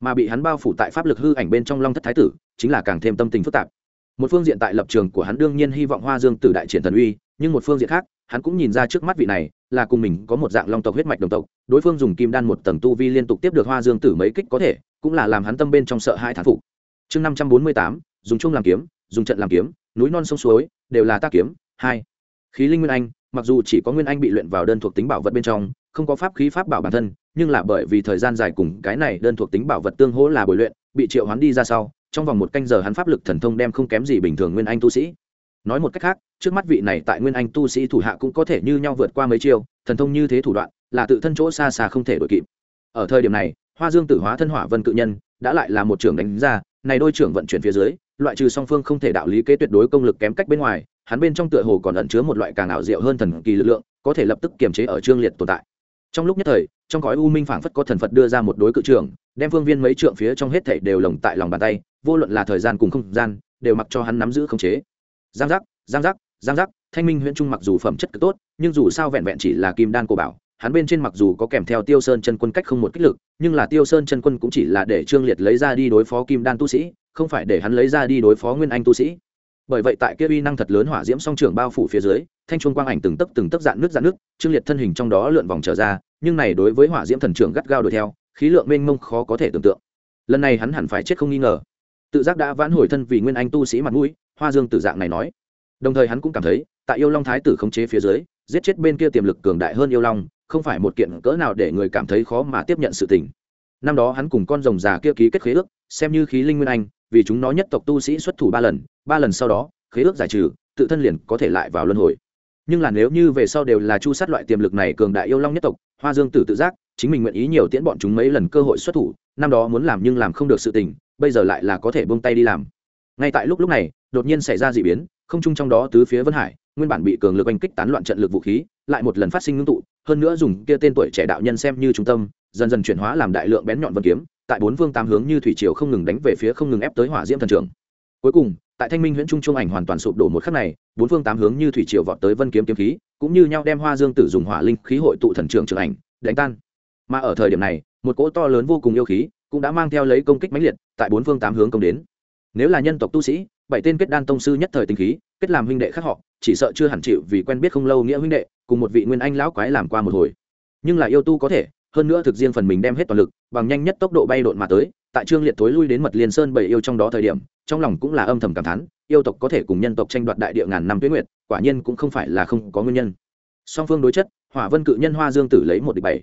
Mà bị hắn bao phủ tại pháp lực hư ảnh bên trong long thất thái tử, chính là càng thêm tâm tình phức tạp. Một phương diện tại lập trường của hắn đương nhiên hy vọng hoa dương tử đại triển thần uy, nhưng một phương diện khác, hắn cũng nhìn ra trước mắt vị này là cùng mình có một dạng long tộc huyết mạch đồng tộc, đối phương dùng kim đan một tầng tu vi liên tục tiếp được hoa dương tử mấy kích có thể, cũng là làm hắn tâm bên trong sợ hai thán phục chương năm trăm bốn mươi tám, dùng chung làm kiếm, dùng trận làm kiếm, núi non sông suối, đều là tác kiếm. Hai, khí linh nguyên anh, mặc dù chỉ có nguyên anh bị luyện vào đơn thuộc tính bảo vật bên trong, không có pháp khí pháp bảo bản thân, nhưng là bởi vì thời gian dài cùng cái này đơn thuộc tính bảo vật tương hỗ là bồi luyện, bị triệu hoán đi ra sau, trong vòng một canh giờ hắn pháp lực thần thông đem không kém gì bình thường nguyên anh tu sĩ. Nói một cách khác, trước mắt vị này tại nguyên anh tu sĩ thủ hạ cũng có thể như nhau vượt qua mấy chiêu, thần thông như thế thủ đoạn, là tự thân chỗ xa xa không thể đổi kịp. Ở thời điểm này, hoa dương tử hóa thân hỏa vân cự nhân, đã lại là một trưởng đánh ra này đôi trưởng vận chuyển phía dưới, loại trừ song phương không thể đạo lý kế tuyệt đối công lực kém cách bên ngoài, hắn bên trong tựa hồ còn ẩn chứa một loại càng ảo diệu hơn thần kỳ lực lượng, có thể lập tức kiềm chế ở trương liệt tồn tại. Trong lúc nhất thời, trong gói u minh phảng phất có thần phật đưa ra một đối cự trưởng, đem phương viên mấy trượng phía trong hết thảy đều lồng tại lòng bàn tay, vô luận là thời gian cùng không gian, đều mặc cho hắn nắm giữ khống chế. Giang giác giang giác giang giác, thanh minh huyễn trung mặc dù phẩm chất cực tốt, nhưng dù sao vẹn vẹn chỉ là kim đan cổ bảo hắn bên trên mặc dù có kèm theo tiêu sơn chân quân cách không một kích lực, nhưng là tiêu sơn chân quân cũng chỉ là để trương liệt lấy ra đi đối phó kim đan tu sĩ, không phải để hắn lấy ra đi đối phó nguyên anh tu sĩ. Bởi vậy tại kia uy năng thật lớn hỏa diễm song trường bao phủ phía dưới, thanh chuông quang ảnh từng tấc từng tấc dạn nước dạn nước trương liệt thân hình trong đó lượn vòng trở ra, nhưng này đối với hỏa diễm thần trưởng gắt gao đuổi theo, khí lượng mênh mông khó có thể tưởng tượng. Lần này hắn hẳn phải chết không nghi ngờ. Tự giác đã vãn hồi thân vì nguyên anh tu sĩ mặt mũi, hoa dương tử dạng này nói. Đồng thời hắn cũng cảm thấy, tại yêu long thái tử khống chế phía dưới, giết chết bên kia tiềm lực cường đại hơn yêu long không phải một kiện cỡ nào để người cảm thấy khó mà tiếp nhận sự tình. Năm đó hắn cùng con rồng già kia ký kết khế ước, xem như khí linh nguyên anh, vì chúng nó nhất tộc tu sĩ xuất thủ ba lần ba lần sau đó, khế ước giải trừ, tự thân liền có thể lại vào luân hồi. Nhưng là nếu như về sau đều là chu sát loại tiềm lực này cường đại yêu long nhất tộc, hoa dương tử tự giác, chính mình nguyện ý nhiều tiễn bọn chúng mấy lần cơ hội xuất thủ, năm đó muốn làm nhưng làm không được sự tình, bây giờ lại là có thể buông tay đi làm. Ngay tại lúc lúc này, đột nhiên xảy ra d ị biến, không chung trong đó tứ phía vân hải, nguyên bản bị cường lực oanh kích tán loạn trận lực vũ khí, lại một lần phát sinh ngưng tụ hơn nữa dùng kia tên tuổi trẻ đạo nhân xem như trung tâm, dần dần chuyển hóa làm đại lượng bén nhọn vân kiếm, tại bốn vương tám hướng như thủy triều không ngừng đánh về phía không ngừng ép tới hỏa diễm thần trưởng cuối cùng, tại thanh minh huyễn trung trung ảnh hoàn toàn sụp đổ một khắc này, bốn phương tám hướng như thủy triều vọt tới vân kiếm kiếm khí, cũng như nhau đem hoa dương tử dùng hỏa linh khí hội tụ thần trưởng trưởng ảnh, đánh tan. Mà ở thời điểm này, một cỗ to lớn vô cùng yêu khí cũng đã mang theo lấy công kích mãnh liệt, tại bốn phương tám hướng công đến. Nếu là nhân tộc tu sĩ bảy tên kết đan tông sư nhất thời tình khí, kết làm huynh đệ khác họ, chỉ sợ chưa hẳn chịu vì quen biết không lâu nghĩa huynh đệ, cùng một vị nguyên anh lão quái làm qua một hồi. Nhưng là yêu tu có thể, hơn nữa thực riêng phần mình đem hết toàn lực, bằng nhanh nhất tốc độ bay độn mà tới, tại trương liệt tối lui đến mật liên sơn bảy yêu trong đó thời điểm, trong lòng cũng là âm thầm cảm thán, yêu tộc có thể cùng nhân tộc tranh đoạt đại địa ngàn năm tuyết nguyệt, quả nhiên cũng không phải là không có nguyên nhân. Song phương đối chất, hỏa vân cự nhân hoa dương tử lấy một địch bảy.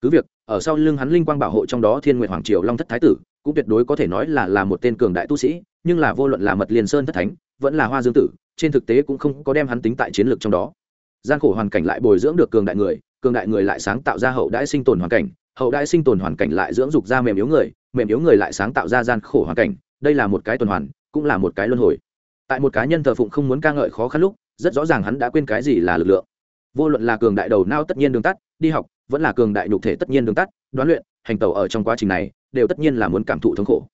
Cứ việc, ở sau lưng hắn linh quang bảo hộ trong đó thiên nguyện hoàng triều long thất thái tử cũng tuyệt đối có thể nói là là một tên cường đại tu sĩ, nhưng là vô luận là mật liền sơn thất thánh, vẫn là hoa dương tử, trên thực tế cũng không có đem hắn tính tại chiến lược trong đó. Gian khổ hoàn cảnh lại bồi dưỡng được cường đại người, cường đại người lại sáng tạo ra hậu đãi sinh tồn hoàn cảnh, hậu đãi sinh tồn hoàn cảnh lại dưỡng dục ra mềm yếu người, mềm yếu người lại sáng tạo ra gian khổ hoàn cảnh, đây là một cái tuần hoàn, cũng là một cái luân hồi. Tại một cá nhân thờ phụng không muốn ca ngợi khó khăn lúc, rất rõ ràng hắn đã quên cái gì là lực lượng. Vô luận là cường đại đầu nao tất nhiên đường tắt, đi học, vẫn là cường đại nhục thể tất nhiên đường tắt, đoán luyện, hành tẩu ở trong quá trình này đều tất nhiên là muốn cảm thụ thống khổ.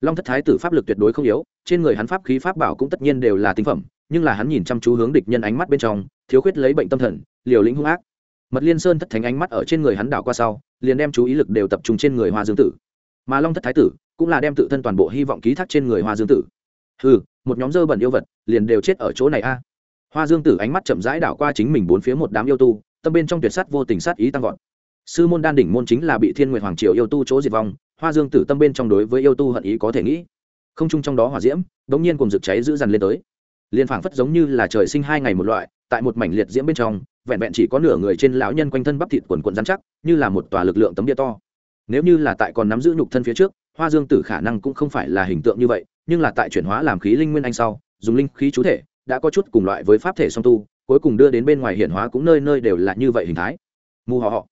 Long thất thái tử pháp lực tuyệt đối không yếu, trên người hắn pháp khí pháp bảo cũng tất nhiên đều là tinh phẩm, nhưng là hắn nhìn chăm chú hướng địch nhân ánh mắt bên trong, thiếu khuyết lấy bệnh tâm thần, liều lĩnh hung ác. Mật liên sơn thất thánh ánh mắt ở trên người hắn đảo qua sau, liền đem chú ý lực đều tập trung trên người hoa dương tử. Mà long thất thái tử cũng là đem tự thân toàn bộ hy vọng ký thác trên người hoa dương tử. Ừ một nhóm dơ bẩn yêu vật, liền đều chết ở chỗ này a. Hoa dương tử ánh mắt chậm rãi đảo qua chính mình bốn phía một đám yêu tu, tâm bên trong tuyệt sắt vô tình sát ý tăng vọt. Sư môn đan đỉnh môn chính là bị thiên nguyệt hoàng triều yêu tu chỗ diệt vong hoa dương tử tâm bên trong đối với yêu tu hận ý có thể nghĩ. Không chung trong đó hỏa diễm đ ỗ n g nhiên cùng rực cháy giữ dằn lên tới. Liên phảng phất giống như là trời sinh hai ngày một loại, tại một mảnh liệt diễm bên trong, vẹn vẹn chỉ có nửa người trên lão nhân quanh thân bắp thịt quần quần dán chắc, như là một tòa lực lượng tấm địa to. Nếu như là tại còn nắm giữ nhục thân phía trước, hoa dương tử khả năng cũng không phải là hình tượng như vậy, nhưng là tại chuyển hóa làm khí linh nguyên anh sau, dùng linh khí chú thể, đã có chút cùng loại với pháp thể song tu, cuối cùng đưa đến bên ngoài hiển hóa cũng nơi nơi đều là như vậy hình thái. Mù họ họ.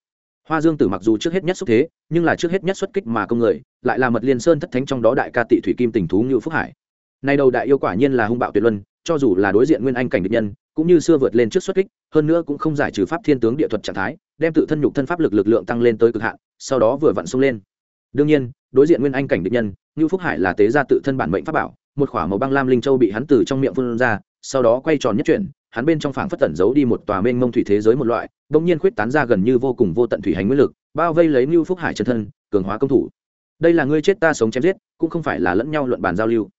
Hoa dương tử mặc dù trước hết nhất xúc thế nhưng là trước hết nhất xuất kích mà công người, lại là mật liên sơn thất thánh trong đó đại ca tị thủy kim tình thú ngưu phúc hải. Nay đầu đại yêu quả nhiên là hung bạo tuyệt luân, cho dù là đối diện nguyên anh cảnh địch nhân, cũng như xưa vượt lên trước xuất kích, hơn nữa cũng không giải trừ pháp thiên tướng địa thuật trạng thái, đem tự thân nhục thân pháp lực lực lượng tăng lên tới cực hạn, sau đó vừa vặn xông lên. Đương nhiên, đối diện nguyên anh cảnh địch nhân, ngưu phúc hải là tế gia tự thân bản mệnh pháp bảo, một khỏa màu băng lam linh châu bị hắn từ trong miệng phun ra, sau đó quay tròn nhất chuyển, hắn bên trong phảng phất tẩn giấu đi một tòa mênh mông thủy thế giới một loại, bỗng nhiên khuyết tán ra gần như vô cùng vô tận thủy hành nguyên lực bao vây lấy Nưu Phúc Hải chân thân, cường hóa công thủ. Đây là ngươi chết ta sống chém giết, cũng không phải là lẫn nhau luận bàn giao lưu.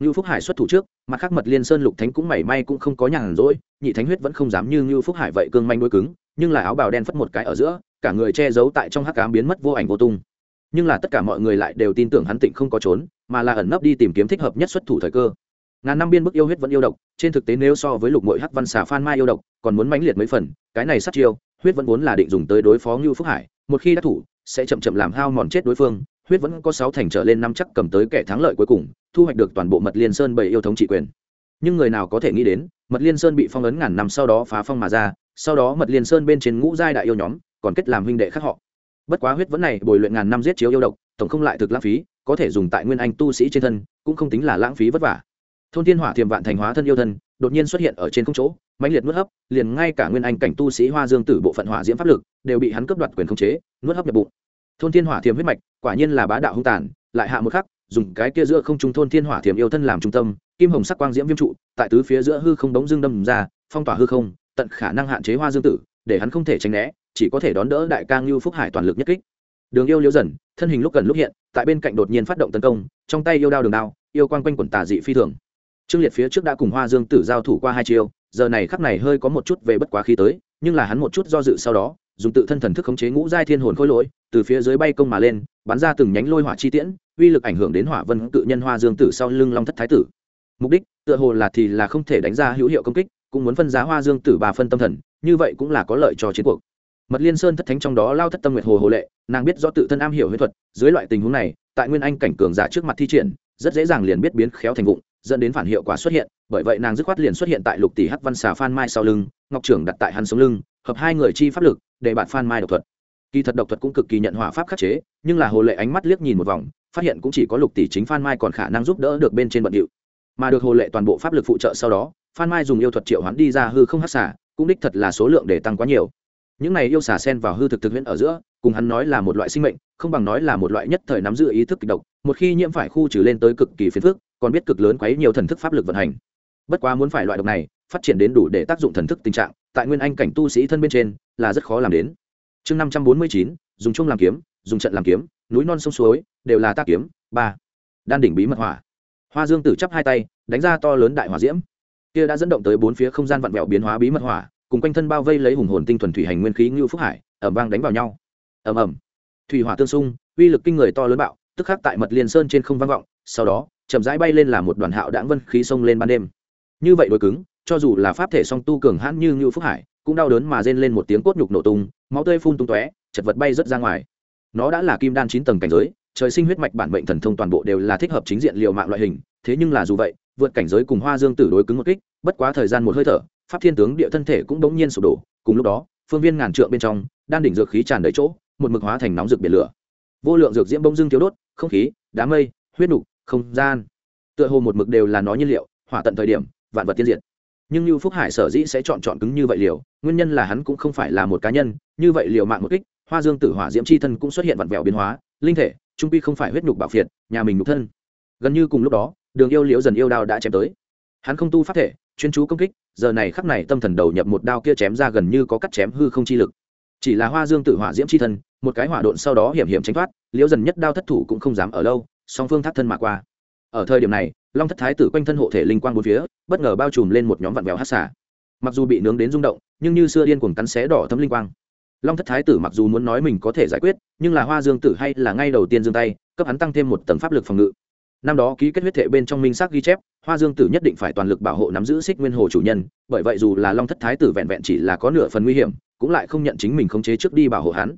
Nưu Phúc Hải xuất thủ trước, mặt khác mật liên sơn lục thánh cũng mảy may cũng không có nhàn rỗi, nhị thánh huyết vẫn không dám như Nưu Phúc Hải vậy cương manh đối cứng, nhưng là áo bào đen phất một cái ở giữa, cả người che giấu tại trong hắc ám biến mất vô ảnh vô tung. Nhưng là tất cả mọi người lại đều tin tưởng hắn tịnh không có trốn, mà là ẩn nấp đi tìm kiếm thích hợp nhất xuất thủ thời cơ ngàn năm biên bức yêu huyết vẫn yêu độc trên thực tế nếu so với lục mội hắc văn xà phan mai yêu độc còn muốn mãnh liệt mấy phần cái này sát chiêu huyết vẫn vốn là định dùng tới đối phó ngưu phúc hải, một khi đã thủ, sẽ chậm chậm làm hao mòn chết đối phương, huyết vẫn có sáu thành trở lên năm chắc cầm tới kẻ thắng lợi cuối cùng, thu hoạch được toàn bộ mật liên sơn bảy yêu thống trị quyền. Nhưng người nào có thể nghĩ đến, mật liên sơn bị phong ấn ngàn năm sau đó phá phong mà ra, sau đó mật liên sơn bên trên ngũ giai đại yêu nhóm, còn kết làm huynh đệ khác họ. Bất quá huyết vẫn này bồi luyện ngàn năm giết chiếu yêu độc, tổng không lại thực lãng phí, có thể dùng tại nguyên anh tu sĩ trên thân, cũng không tính là lãng phí vất vả. Thôn thiên hỏa thiềm vạn thành hóa thân yêu thân, đột nhiên xuất hiện ở trên không chỗ mãnh liệt nuốt hấp, liền ngay cả nguyên anh cảnh tu sĩ hoa dương tử bộ phận hỏa diễm pháp lực đều bị hắn cướp đoạt quyền khống chế, nuốt hấp nhập bụng. Thôn thiên hỏa thiềm huyết mạch, quả nhiên là bá đạo hung tàn, lại hạ một khắc, dùng cái kia giữa không trung thôn thiên hỏa thiềm yêu thân làm trung tâm, kim hồng sắc quang diễm viêm trụ, tại tứ phía giữa hư không đống dương đâm ra, phong tỏa hư không, tận khả năng hạn chế hoa dương tử, để hắn không thể tránh né, chỉ có thể đón đỡ đại ca ngưu phúc hải toàn lực nhất kích. Đường yêu liễu dần, thân hình lúc gần lúc hiện, tại bên cạnh đột nhiên phát động tấn công, trong tay yêu đao đường đao, yêu quang quanh quần tà dị phi thường. Trương liệt phía trước đã cùng hoa dương tử giao thủ qua hai chiêu giờ này khắc này hơi có một chút về bất quá khí tới, nhưng là hắn một chút do dự sau đó, dùng tự thân thần thức khống chế ngũ giai thiên hồn khôi lỗi, từ phía dưới bay công mà lên, bắn ra từng nhánh lôi hỏa chi tiễn, uy lực ảnh hưởng đến hỏa vân tự nhân hoa dương tử sau lưng long thất thái tử. Mục đích, tựa hồ là thì là không thể đánh ra hữu hiệu công kích, cũng muốn phân giá hoa dương tử bà phân tâm thần, như vậy cũng là có lợi cho chiến cuộc. Mật liên sơn thất thánh trong đó lao thất tâm nguyệt hồ hồ lệ, nàng biết do tự thân am hiểu huyết thuật, dưới loại tình huống này, tại nguyên anh cảnh cường giả trước mặt thi triển, rất dễ dàng liền biết biến khéo thành vụng dẫn đến phản hiệu quả xuất hiện, bởi vậy nàng dứt khoát liền xuất hiện tại lục tỷ hắc văn xà phan mai sau lưng, ngọc trưởng đặt tại hắn sống lưng, hợp hai người chi pháp lực, để bạn phan mai độc thuật. Kỳ thật độc thuật cũng cực kỳ nhận hỏa pháp khắc chế, nhưng là hồ lệ ánh mắt liếc nhìn một vòng, phát hiện cũng chỉ có lục tỷ chính phan mai còn khả năng giúp đỡ được bên trên bận điệu. Mà được hồ lệ toàn bộ pháp lực phụ trợ sau đó, phan mai dùng yêu thuật triệu hoán đi ra hư không hát xả cũng đích thật là số lượng để tăng quá nhiều. Những này yêu xả sen vào hư thực thực huyễn ở giữa, cùng hắn nói là một loại sinh mệnh, không bằng nói là một loại nhất thời nắm giữ ý thức kịch độc, một khi nhiễm phải khu trừ lên tới cực kỳ phiền phức còn biết cực lớn quấy nhiều thần thức pháp lực vận hành. Bất quá muốn phải loại độc này, phát triển đến đủ để tác dụng thần thức tình trạng, tại nguyên anh cảnh tu sĩ thân bên trên, là rất khó làm đến. Chương năm trăm bốn mươi chín, dùng chung làm kiếm, dùng trận làm kiếm, núi non sông suối, đều là tác kiếm. Ba. Đan đỉnh bí mật hỏa. Hoa dương tử chắp hai tay, đánh ra to lớn đại hỏa diễm. Kia đã dẫn động tới bốn phía không gian vặn vẹo biến hóa bí mật hỏa, cùng quanh thân bao vây lấy hùng hồn tinh thuần thủy hành nguyên khí ngưu phúc hải ẩm vang đánh vào nhau. Ẩm ẩm thủy hỏa tương xung, uy lực kinh người to lớn bạo, tức khắc tại mật liên sơn trên không vang vọng sau đó, chậm rãi bay lên là một đoàn hạo đãng vân khí sông lên ban đêm. Như vậy đối cứng, cho dù là pháp thể song tu cường hãn như ngưu phúc hải, cũng đau đớn mà rên lên một tiếng cốt nhục nổ tung, máu tươi phun tung tóe, chật vật bay rất ra ngoài. Nó đã là kim đan chín tầng cảnh giới, trời sinh huyết mạch bản mệnh thần thông toàn bộ đều là thích hợp chính diện liều mạng loại hình, thế nhưng là dù vậy, vượt cảnh giới cùng hoa dương tử đối cứng một kích, bất quá thời gian một hơi thở, pháp thiên tướng địa thân thể cũng bỗng nhiên sụp đổ, cùng lúc đó, phương viên ngàn trượng bên trong, đan đỉnh dược khí tràn đầy chỗ, một mực hóa thành nóng rực biển lửa. Vô lượng dược diễm bông dưng thiếu đốt, không khí, đám mây, huyết nục không gian. Tựa hồ một mực đều là nó nhiên liệu, hỏa tận thời điểm, vạn vật tiên diệt. Nhưng như phúc hải sở dĩ sẽ chọn chọn cứng như vậy liều, nguyên nhân là hắn cũng không phải là một cá nhân, như vậy liều mạng một kích, hoa dương tử hỏa diễm c h i thân cũng xuất hiện vặn vẹo biến hóa, linh thể, trung pi không phải huyết nhục bạo phiệt, nhà mình nhục thân. Gần như cùng lúc đó, đường yêu liễu dần yêu đao đã chém tới. Hắn không tu pháp thể, chuyên chú công kích, giờ này khắc này tâm thần đầu nhập một đao kia chém ra gần như có cắt chém hư không chi lực. Chỉ là hoa dương tử hỏa diễm c h i thân, một cái hỏa độn sau đó hiểm hiểm tránh thoát, liễu dần nhất đao thất thủ cũng không dám ở lâu song phương thắt thân mà qua. Ở thời điểm này, long thất thái tử quanh thân hộ thể linh quang bốn phía, bất ngờ bao trùm lên một nhóm vạn vẹo hát xả mặc dù bị nướng đến rung động, nhưng như xưa điên cuồng cắn xé đỏ thấm linh quang. Long thất thái tử mặc dù muốn nói mình có thể giải quyết, nhưng là hoa dương tử hay là ngay đầu tiên Dương tay, cấp hắn tăng thêm một tầng pháp lực phòng ngự. Năm đó ký kết huyết thệ bên trong minh xác ghi chép, hoa dương tử nhất định phải toàn lực bảo hộ nắm giữ xích nguyên hồ chủ nhân, bởi vậy dù là long thất thái tử vẹn vẹn chỉ là có nửa phần nguy hiểm, cũng lại không nhận chính mình khống chế trước đi bảo hộ hắn.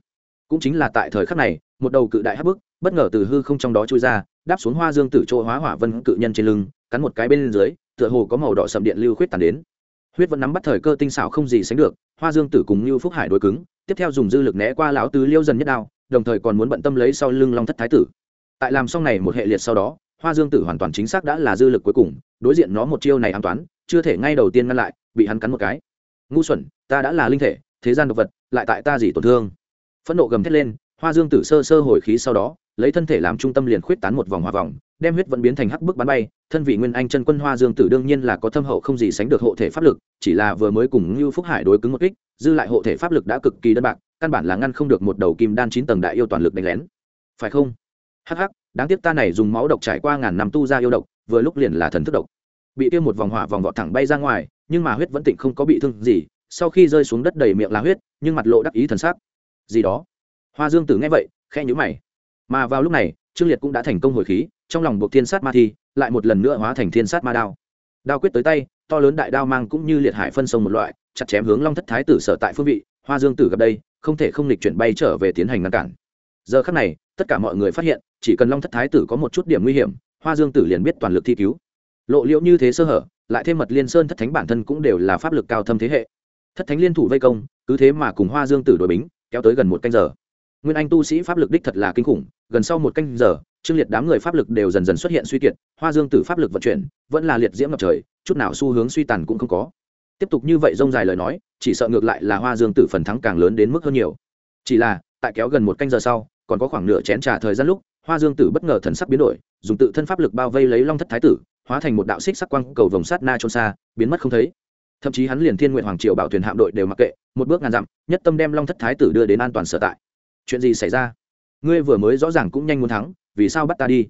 Cũng chính là tại thời khắc này, một đầu cự đại hấp bức bất ngờ từ hư không trong đó trôi ra, đáp xuống hoa dương tử chỗ hóa hỏa vân cự nhân trên lưng, cắn một cái bên dưới, tựa hồ có màu đỏ sầm điện lưu khuyết tàn đến. Huyết vẫn nắm bắt thời cơ tinh xảo không gì sánh được, hoa dương tử cùng như phúc hải đối cứng, tiếp theo dùng dư lực né qua lão tứ liêu dần nhất đao, đồng thời còn muốn bận tâm lấy sau lưng long thất thái tử. Tại làm xong này một hệ liệt sau đó, hoa dương tử hoàn toàn chính xác đã là dư lực cuối cùng, đối diện nó một chiêu này an toán, chưa thể ngay đầu tiên ngăn lại, bị hắn cắn một cái. Ngu xuẩn, ta đã là linh thể, thế gian độc vật, lại tại ta gì tổn thương? Phẫn nộ gầm thét lên, hoa dương tử sơ sơ hồi khí sau đó lấy thân thể làm trung tâm liền khuyết tán một vòng hòa vòng, đem huyết vẫn biến thành hắc bức bắn bay, thân vị nguyên anh chân quân hoa dương tử đương nhiên là có thâm hậu không gì sánh được hộ thể pháp lực, chỉ là vừa mới cùng như phúc hải đối cứng một kích, dư lại hộ thể pháp lực đã cực kỳ đơn bạc, căn bản là ngăn không được một đầu kim đan chín tầng đại yêu toàn lực đánh lén. Phải không? Hắc hắc, đáng tiếc ta này dùng máu độc trải qua ngàn năm tu ra yêu độc, vừa lúc liền là thần thức độc. Bị tiêu một vòng hỏa vòng vọt thẳng bay ra ngoài, nhưng mà huyết vẫn tịnh không có bị thương gì, sau khi rơi xuống đất đầy miệng là huyết, nhưng mặt lộ đắc ý thần sắc. Gì đó? Hoa dương tử nghe vậy khe nhữ mày mà vào lúc này, trương liệt cũng đã thành công hồi khí, trong lòng buộc thiên sát ma thi, lại một lần nữa hóa thành thiên sát ma đao. Đao quyết tới tay, to lớn đại đao mang cũng như liệt hải phân sông một loại, chặt chém hướng long thất thái tử sở tại phương vị, hoa dương tử gặp đây, không thể không lịch chuyển bay trở về tiến hành ngăn cản. Giờ khắc này, tất cả mọi người phát hiện, chỉ cần long thất thái tử có một chút điểm nguy hiểm, hoa dương tử liền biết toàn lực thi cứu. Lộ liễu như thế sơ hở, lại thêm mật liên sơn thất thánh bản thân cũng đều là pháp lực cao thâm thế hệ. Thất thánh liên thủ vây công, cứ thế mà cùng hoa dương tử đội bính, kéo tới gần một canh giờ nguyên anh tu sĩ pháp lực đích thật là kinh khủng, gần sau một canh giờ, trương liệt đám người pháp lực đều dần dần xuất hiện suy kiệt, hoa dương tử pháp lực vận chuyển, vẫn là liệt diễm ngập trời, chút nào xu hướng suy tàn cũng không có. Tiếp tục như vậy rông dài lời nói, chỉ sợ ngược lại là hoa dương tử phần thắng càng lớn đến mức hơn nhiều. Chỉ là, tại kéo gần một canh giờ sau, còn có khoảng nửa chén trà thời gian lúc, hoa dương tử bất ngờ thần sắc biến đổi, dùng tự thân pháp lực bao vây lấy long thất thái tử, hóa thành một đạo xích sắc quang cầu vòng sát na trôn xa, biến mất không thấy. Thậm chí hắn liền thiên nguyện hoàng triều bảo thuyền hạm đội đều mặc kệ, một bước ngàn dặm, nhất tâm đem long thất thái tử đưa đến an toàn sở tại chuyện gì xảy ra? Ngươi vừa mới rõ ràng cũng nhanh muốn thắng, vì sao bắt ta đi?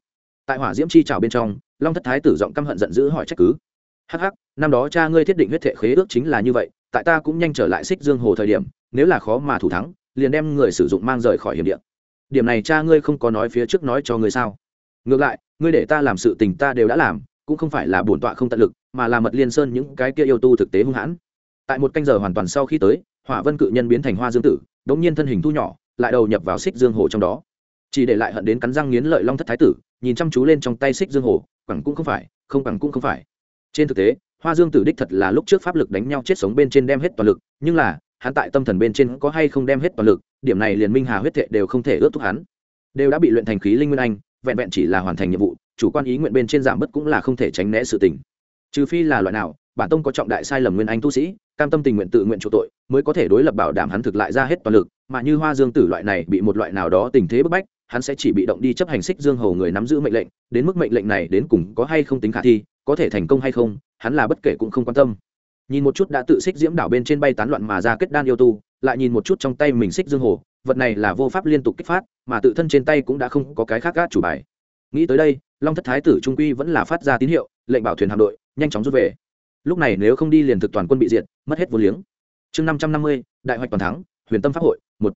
Tại hỏa diễm chi trào bên trong, long thất thái tử giọng căm hận giận dữ hỏi trách cứ. Hắc hắc, năm đó cha ngươi thiết định huyết thệ khế ước chính là như vậy, tại ta cũng nhanh trở lại xích dương hồ thời điểm, nếu là khó mà thủ thắng, liền đem người sử dụng mang rời khỏi hiểm địa. Điểm này cha ngươi không có nói phía trước nói cho ngươi sao? Ngược lại, ngươi để ta làm sự tình ta đều đã làm, cũng không phải là bổn tọa không tận lực, mà là mật liên sơn những cái kia yêu tu thực tế hung hãn. Tại một canh giờ hoàn toàn sau khi tới, hỏa vân cự nhân biến thành hoa dương tử, đống nhiên thân hình thu nhỏ lại đầu nhập vào xích dương hồ trong đó. Chỉ để lại hận đến cắn răng nghiến lợi long thất thái tử, nhìn chăm chú lên trong tay xích dương hồ, quẳng cũng không phải, không quẳng cũng không phải. Trên thực tế, hoa dương tử đích thật là lúc trước pháp lực đánh nhau chết sống bên trên đem hết toàn lực, nhưng là, hắn tại tâm thần bên trên có hay không đem hết toàn lực, điểm này liền minh hà huyết thệ đều không thể ước thúc hắn. Đều đã bị luyện thành khí linh nguyên anh, vẹn vẹn chỉ là hoàn thành nhiệm vụ, chủ quan ý nguyện bên trên giảm bớt cũng là không thể tránh né sự tình. Trừ phi là loại nào bản tông có trọng đại sai lầm nguyên anh tu sĩ, cam tâm tình nguyện tự nguyện chủ tội, mới có thể đối lập bảo đảm hắn thực lại ra hết toàn lực, mà như hoa dương tử loại này bị một loại nào đó tình thế bức bách, hắn sẽ chỉ bị động đi chấp hành xích dương hầu người nắm giữ mệnh lệnh, đến mức mệnh lệnh này đến cùng có hay không tính khả thi, có thể thành công hay không, hắn là bất kể cũng không quan tâm. Nhìn một chút đã tự xích diễm đảo bên trên bay tán loạn mà ra kết đan yêu tu, lại nhìn một chút trong tay mình xích dương hồ vật này là vô pháp liên tục kích phát, mà tự thân trên tay cũng đã không có cái khác gác chủ bài. Nghĩ tới đây, long thất thái tử trung quy vẫn là phát ra tín hiệu, lệnh bảo thuyền hạm đội, nhanh chóng rút về lúc này nếu không đi liền thực toàn quân bị diệt, mất hết vô liếng. Chương năm trăm năm mươi, đại hoạch toàn thắng, huyền tâm pháp hội, một.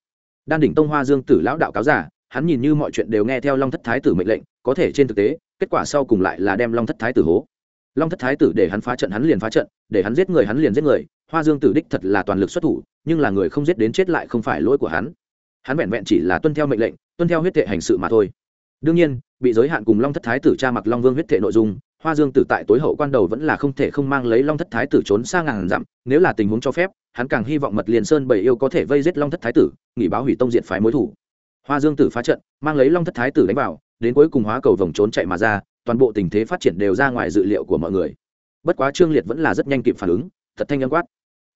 Đan đỉnh tông hoa dương tử lão đạo cáo giả, hắn nhìn như mọi chuyện đều nghe theo long thất thái tử mệnh lệnh, có thể trên thực tế, kết quả sau cùng lại là đem long thất thái tử hố. Long thất thái tử để hắn phá trận hắn liền phá trận, để hắn giết người hắn liền giết người, hoa dương tử đích thật là toàn lực xuất thủ, nhưng là người không giết đến chết lại không phải lỗi của hắn. Hắn vẹn vẹn chỉ là tuân theo mệnh lệnh, tuân theo huyết tệ hành sự mà thôi. Đương nhiên, bị giới hạn cùng long thất thái tử cha mặc long vương huyết tệ nội dung hoa dương tử tại tối hậu quan đầu vẫn là không thể không mang lấy long thất thái tử trốn xa ngàn dặm, nếu là tình huống cho phép, hắn càng hy vọng mật liền sơn bảy yêu có thể vây giết long thất thái tử, nghỉ báo hủy tông diện phái mối thủ. Hoa dương tử phá trận, mang lấy long thất thái tử đánh vào, đến cuối cùng hóa cầu vòng trốn chạy mà ra, toàn bộ tình thế phát triển đều ra ngoài dự liệu của mọi người. Bất quá trương liệt vẫn là rất nhanh kịp phản ứng, thật thanh âm quát.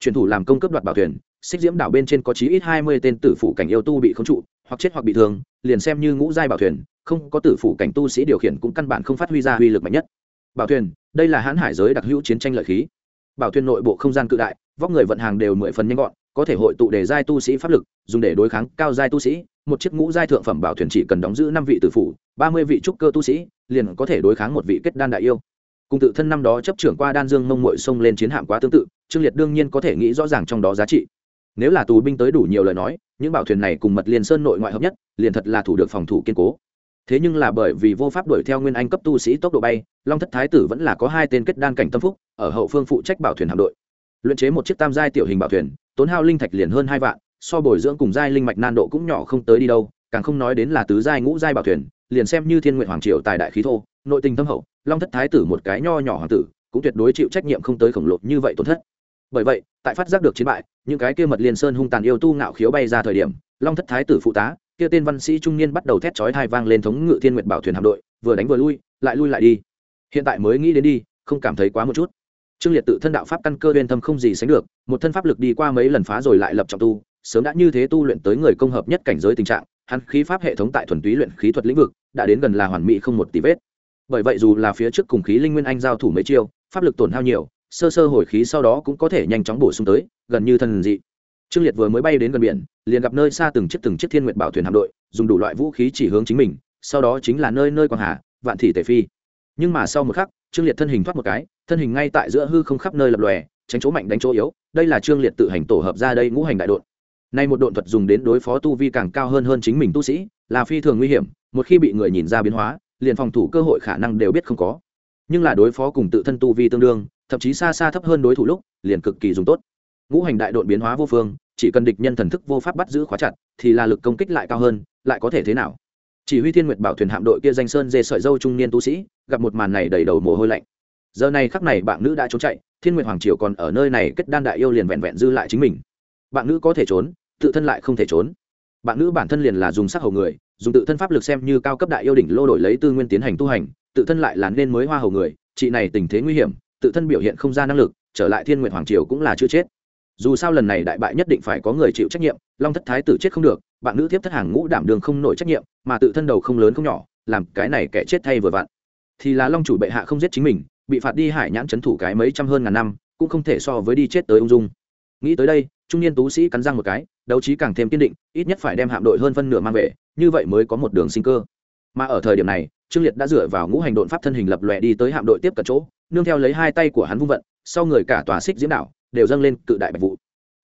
Truyền thủ làm công cấp đoạt bảo thuyền, xích diễm đảo bên trên có chí ít hai mươi tên tử phủ cảnh yêu tu bị khống trụ, hoặc chết hoặc bị thương, liền xem như ngũ giai bảo thuyền, không có tử phủ cảnh tu sĩ điều khiển cũng căn bản không phát huy ra uy lực mạnh nhất bảo thuyền, đây là hãn hải giới đặc hữu chiến tranh lợi khí. Bảo thuyền nội bộ không gian cự đại, vóc người vận hàng đều mười phần nhanh gọn, có thể hội tụ để giai tu sĩ pháp lực, dùng để đối kháng cao giai tu sĩ. Một chiếc ngũ giai thượng phẩm bảo thuyền chỉ cần đóng giữ năm vị tử phụ ba mươi vị trúc cơ tu sĩ, liền có thể đối kháng một vị kết đan đại yêu. Cùng tự thân năm đó chấp trưởng qua đan dương mông mội xông lên chiến hạm quá tương tự, trương liệt đương nhiên có thể nghĩ rõ ràng trong đó giá trị. Nếu là tù binh tới đủ nhiều lời nói, những bảo thuyền này cùng mật liên sơn nội ngoại hợp nhất, liền thật là thủ được phòng thủ kiên cố thế nhưng là bởi vì vô pháp đuổi theo nguyên anh cấp tu sĩ tốc độ bay, long thất thái tử vẫn là có hai tên kết đan cảnh tâm phúc, ở hậu phương phụ trách bảo thuyền hạm đội. Luyện chế một chiếc tam giai tiểu hình bảo thuyền, tốn hao linh thạch liền hơn hai vạn, so bồi dưỡng cùng giai linh mạch nan độ cũng nhỏ không tới đi đâu, càng không nói đến là tứ giai ngũ giai bảo thuyền, liền xem như thiên nguyện hoàng triều tài đại khí thô, nội tình tâm hậu, long thất thái tử một cái nho nhỏ hoàng tử, cũng tuyệt đối chịu trách nhiệm không tới khổng lồ như vậy tổn thất. Bởi vậy, tại phát giác được chiến bại, những cái kia mật liên sơn hung tàn yêu tu ngạo khiếu bay ra thời điểm, long thất thái tử phụ tá kia tên văn sĩ trung niên bắt đầu thét chói thai vang lên thống ngự thiên nguyệt bảo thuyền hạm đội, vừa đánh vừa lui, lại lui lại đi. Hiện tại mới nghĩ đến đi, không cảm thấy quá một chút. Trương liệt tự thân đạo pháp căn cơ bên thâm không gì sánh được, một thân pháp lực đi qua mấy lần phá rồi lại lập trọng tu, sớm đã như thế tu luyện tới người công hợp nhất cảnh giới tình trạng, hắn khí pháp hệ thống tại thuần túy luyện khí thuật lĩnh vực, đã đến gần là hoàn mỹ không một tí vết. Bởi vậy dù là phía trước cùng khí linh nguyên anh giao thủ mấy chiêu, pháp lực tổn hao nhiều, sơ sơ hồi khí sau đó cũng có thể nhanh chóng bổ sung tới, gần như thần dị trương liệt vừa mới bay đến gần biển, liền gặp nơi xa từng chiếc từng chiếc thiên nguyệt bảo thuyền hạm đội, dùng đủ loại vũ khí chỉ hướng chính mình, sau đó chính là nơi nơi quang hà, vạn thị tể phi. Nhưng mà sau một khắc, trương liệt thân hình thoát một cái, thân hình ngay tại giữa hư không khắp nơi lập lòe, tránh chỗ mạnh đánh chỗ yếu, đây là trương liệt tự hành tổ hợp ra đây ngũ hành đại đội. Nay một độn thuật dùng đến đối phó tu vi càng cao hơn hơn chính mình tu sĩ, là phi thường nguy hiểm, một khi bị người nhìn ra biến hóa, liền phòng thủ cơ hội khả năng đều biết không có. Nhưng là đối phó cùng tự thân tu vi tương đương, thậm chí xa xa thấp hơn đối thủ lúc, liền cực kỳ dùng tốt ngũ hành đại đội biến hóa vô phương, chỉ cần địch nhân thần thức vô pháp bắt giữ khóa chặt, thì là lực công kích lại cao hơn, lại có thể thế nào? Chỉ huy thiên nguyệt bảo thuyền hạm đội kia danh sơn dê sợi dâu trung niên tu sĩ, gặp một màn này đầy đầu mồ hôi lạnh. Giờ này khắc này bạn nữ đã trốn chạy, thiên nguyệt hoàng triều còn ở nơi này kết đan đại yêu liền vẹn vẹn dư lại chính mình. Bạn nữ có thể trốn, tự thân lại không thể trốn. Bạn nữ bản thân liền là dùng sắc hầu người, dùng tự thân pháp lực xem như cao cấp đại yêu đỉnh lô đổi lấy tư nguyên tiến hành tu hành, tự thân lại là nên mới hoa hầu người, chị này tình thế nguy hiểm, tự thân biểu hiện không ra năng lực, trở lại thiên nguyện hoàng triều cũng là chưa chết dù sao lần này đại bại nhất định phải có người chịu trách nhiệm, long thất thái tử chết không được, bạn nữ tiếp thất hàng ngũ đảm đường không nổi trách nhiệm, mà tự thân đầu không lớn không nhỏ, làm cái này kẻ chết thay vừa vặn. Thì là long chủ bệ hạ không giết chính mình, bị phạt đi hải nhãn c thủ cái mấy trăm hơn ngàn năm, cũng không thể so với đi chết tới ung dung. Nghĩ tới đây, trung niên tú sĩ cắn răng một cái, đấu trí càng thêm kiên định, ít nhất phải đem hạm đội hơn phân nửa mang về, như vậy mới có một đường sinh cơ. Mà ở thời điểm này, trương liệt đã dựa vào ngũ hành đội pháp thân hình lập lòe đi tới hạm đội tiếp cận chỗ, nương theo lấy hai tay của hắn vung vận, sau người cả tòa xích diễm đảo đều dâng lên cự đại bạch vụ.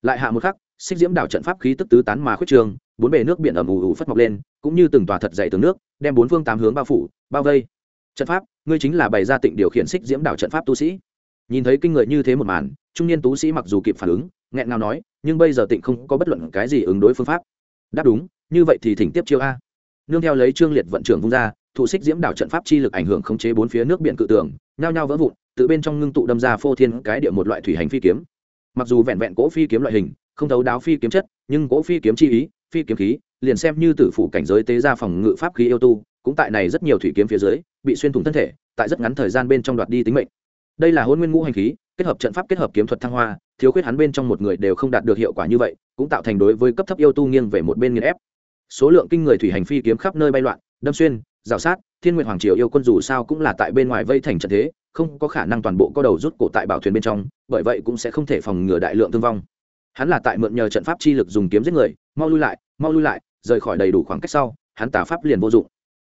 Lại hạ một khắc, xích diễm đảo trận pháp khí tức tứ tán mà khuyết trường, bốn bề nước biển ẩm ù ù phất mọc lên, cũng như từng tòa thật dày tường nước, đem bốn phương tám hướng bao phủ, bao vây. Trận pháp, ngươi chính là bày ra tịnh điều khiển xích diễm đảo trận pháp tu sĩ. Nhìn thấy kinh người như thế một màn, trung niên tú sĩ mặc dù kịp phản ứng, nghẹn ngào nói, nhưng bây giờ tịnh không có bất luận cái gì ứng đối phương pháp. Đáp đúng, như vậy thì thỉnh tiếp chiêu a. Nương theo lấy trương liệt vận trưởng vung ra, thụ xích diễm đảo trận pháp chi lực ảnh hưởng khống chế bốn phía nước biển cự tường, nhao nhao vỡ vụn, tự bên trong ngưng tụ đâm ra phô thiên cái địa một loại thủy hành phi kiếm mặc dù vẹn vẹn cỗ phi kiếm loại hình, không thấu đáo phi kiếm chất, nhưng cỗ phi kiếm chi ý, phi kiếm khí, liền xem như tử phủ cảnh giới tế ra phòng ngự pháp khí yêu tu, cũng tại này rất nhiều thủy kiếm phía dưới, bị xuyên thủng thân thể, tại rất ngắn thời gian bên trong đoạt đi tính mệnh. Đây là hôn nguyên ngũ hành khí, kết hợp trận pháp kết hợp kiếm thuật thăng hoa, thiếu khuyết hắn bên trong một người đều không đạt được hiệu quả như vậy, cũng tạo thành đối với cấp thấp yêu tu nghiêng về một bên nghiền ép. Số lượng kinh người thủy hành phi kiếm khắp nơi bay loạn, đâm xuyên, rào sát thiên nguyện hoàng triều yêu quân dù sao cũng là tại bên ngoài vây thành trận thế, không có khả năng toàn bộ có đầu rút cổ tại bảo thuyền bên trong, bởi vậy cũng sẽ không thể phòng ngừa đại lượng thương vong. Hắn là tại mượn nhờ trận pháp chi lực dùng kiếm giết người, mau lui lại, mau lui lại, rời khỏi đầy đủ khoảng cách sau, hắn tả pháp liền vô dụng.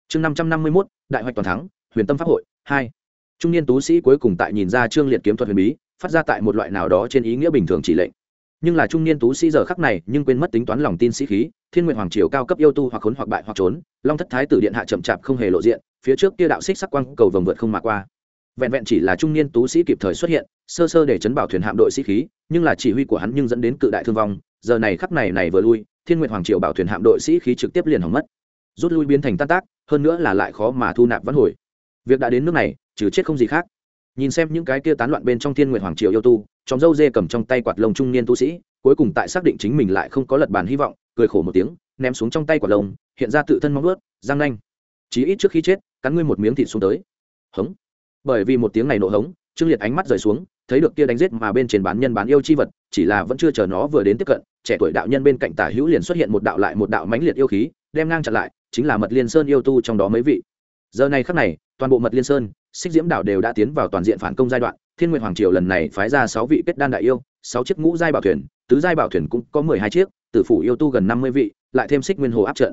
Chương năm trăm năm mươi mốt, đại hoạch toàn thắng, huyền tâm pháp hội, hai. Trung niên tú sĩ cuối cùng tại nhìn ra trương liệt kiếm thuật huyền bí, phát ra tại một loại nào đó trên ý nghĩa bình thường chỉ lệnh. Nhưng là trung niên tú sĩ giờ khắc này nhưng quên mất tính toán lòng tin sĩ khí thiên nguyện hoàng triều cao cấp yêu tu hoặc khốn hoặc bại hoặc trốn, long thất thái tử điện hạ chậm chạp không hề lộ diện, phía trước kia đạo xích sắc quang cầu vồng vượt không mà qua. Vẹn vẹn chỉ là trung niên tú sĩ kịp thời xuất hiện, sơ sơ để chấn bảo thuyền hạm đội sĩ khí, nhưng là chỉ huy của hắn nhưng dẫn đến cự đại thương vong, giờ này khắp này này vừa lui, thiên nguyện hoàng triều bảo thuyền hạm đội sĩ khí trực tiếp liền hỏng mất. Rút lui biến thành tan tác, hơn nữa là lại khó mà thu nạp vãn hồi. Việc đã đến nước này, trừ chết không gì khác. Nhìn xem những cái kia tán loạn bên trong thiên nguyện hoàng triều yêu tu trong dâu dê cầm trong tay quạt lông trung niên tu sĩ, cuối cùng tại xác định chính mình lại không có lật bàn hy vọng cười khổ một tiếng ném xuống trong tay quả lồng, hiện ra tự thân móng ướt răng nanh. Chí ít trước khi chết cắn ngươi một miếng thịt xuống tới. Hống. Bởi vì một tiếng này nổ hống trương liệt ánh mắt rời xuống thấy được kia đánh giết mà bên trên bán nhân bán yêu chi vật chỉ là vẫn chưa chờ nó vừa đến tiếp cận trẻ tuổi đạo nhân bên cạnh tả hữu liền xuất hiện một đạo lại một đạo mãnh liệt yêu khí đem ngang chặn lại chính là mật liên sơn yêu tu trong đó mấy vị. Giờ này khắc này toàn bộ mật liên sơn xích diễm đảo đều đã tiến vào toàn diện phản công giai đoạn thiên nguyện hoàng triều lần này phái ra sáu vị kết đan đại yêu sáu chiếc ngũ giai bảo thuyền tứ giai bảo thuyền cũng có mười hai chiếc, tử phủ yêu tu gần năm mươi vị, lại thêm xích nguyên hồ áp trận.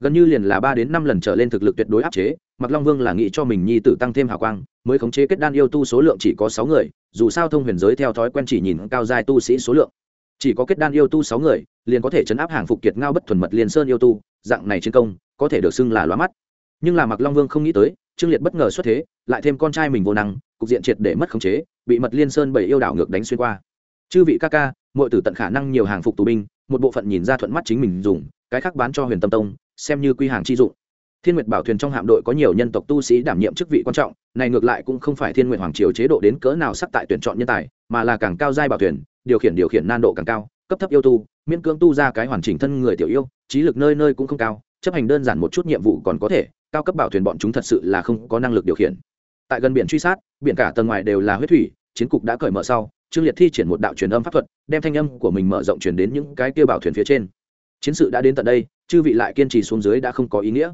Gần như liền là ba đến năm lần trở lên thực lực tuyệt đối áp chế mặc long vương là nghĩ cho mình nhi tử tăng thêm hào quang, mới khống chế kết đan yêu tu số lượng chỉ có sáu người, dù sao thông huyền giới theo thói quen chỉ nhìn cao giai tu sĩ số lượng. Chỉ có kết đan yêu tu sáu người, liền có thể chấn áp hàng phục kiệt ngao bất thuần mật liền sơn yêu tu, dạng này chiến công, có thể được xưng là lóa mắt. Nhưng là mặc long vương không nghĩ tới, trương liệt bất ngờ xuất thế, lại thêm con trai mình vô năng, cục diện triệt để mất khống chế, bị mật liên sơn bảy yêu đảo ngược đánh xuyên qua. Chư vị ca ca mọi tử tận khả năng nhiều hàng phục tù binh, một bộ phận nhìn ra thuận mắt chính mình dùng, cái khác bán cho huyền tâm tông, xem như quy hàng chi dụng. Thiên nguyệt bảo thuyền trong hạm đội có nhiều nhân tộc tu sĩ đảm nhiệm chức vị quan trọng, này ngược lại cũng không phải thiên nguyệt hoàng triều chế độ đến cỡ nào sắc tại tuyển chọn nhân tài, mà là càng cao giai bảo thuyền, điều khiển điều khiển nan độ càng cao, cấp thấp yêu tu, miễn cưỡng tu ra cái hoàn chỉnh thân người tiểu yêu, trí lực nơi nơi cũng không cao, chấp hành đơn giản một chút nhiệm vụ còn có thể, cao cấp bảo thuyền bọn chúng thật sự là không có năng lực điều khiển. Tại gần biển truy sát, biển cả tầng ngoài đều là huyết thủy, chiến cục đã cởi mở sau trương liệt thi triển một đạo truyền âm pháp thuật, đem thanh âm của mình mở rộng truyền đến những cái kia bảo thuyền phía trên. Chiến sự đã đến tận đây, chư vị lại kiên trì xuống dưới đã không có ý nghĩa.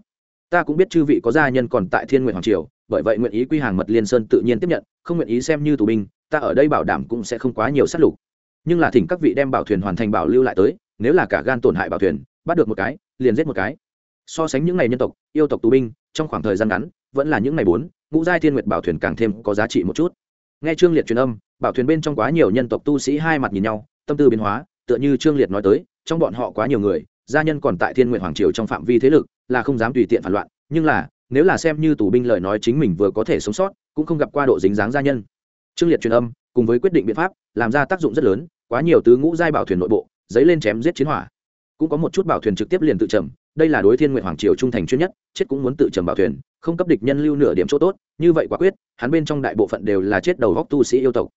Ta cũng biết chư vị có gia nhân còn tại thiên nguyện hoàng triều, bởi vậy nguyện ý quy hàng mật liên sơn tự nhiên tiếp nhận, không nguyện ý xem như tù binh, ta ở đây bảo đảm cũng sẽ không quá nhiều sát lục. Nhưng là thỉnh các vị đem bảo thuyền hoàn thành bảo lưu lại tới, nếu là cả gan tổn hại bảo thuyền, bắt được một cái, liền giết một cái. So sánh những ngày nhân tộc, yêu tộc tù binh, trong khoảng thời gian ngắn, vẫn là những ngày bốn, ngũ giai thiên nguyệt bảo thuyền càng thêm có giá trị một chút nghe trương liệt truyền âm, bảo thuyền bên trong quá nhiều nhân tộc tu sĩ hai mặt nhìn nhau, tâm tư biến hóa, tựa như trương liệt nói tới, trong bọn họ quá nhiều người, gia nhân còn tại thiên nguyện hoàng triều trong phạm vi thế lực, là không dám tùy tiện phản loạn. Nhưng là, nếu là xem như tù binh lời nói chính mình vừa có thể sống sót, cũng không gặp qua độ dính dáng gia nhân. Trương liệt truyền âm, cùng với quyết định biện pháp, làm ra tác dụng rất lớn, quá nhiều tứ ngũ giai bảo thuyền nội bộ, dấy lên chém giết chiến hỏa. Cũng có một chút bảo thuyền trực tiếp liền tự trầm đây là đối thiên nguyện hoàng triều trung thành chuyên nhất, chết cũng muốn tự trầm bảo thuyền, không cấp địch nhân lưu nửa điểm chỗ tốt, như vậy quả quyết, hắn bên trong đại bộ phận đều là chết đầu góc tu sĩ yêu tộc.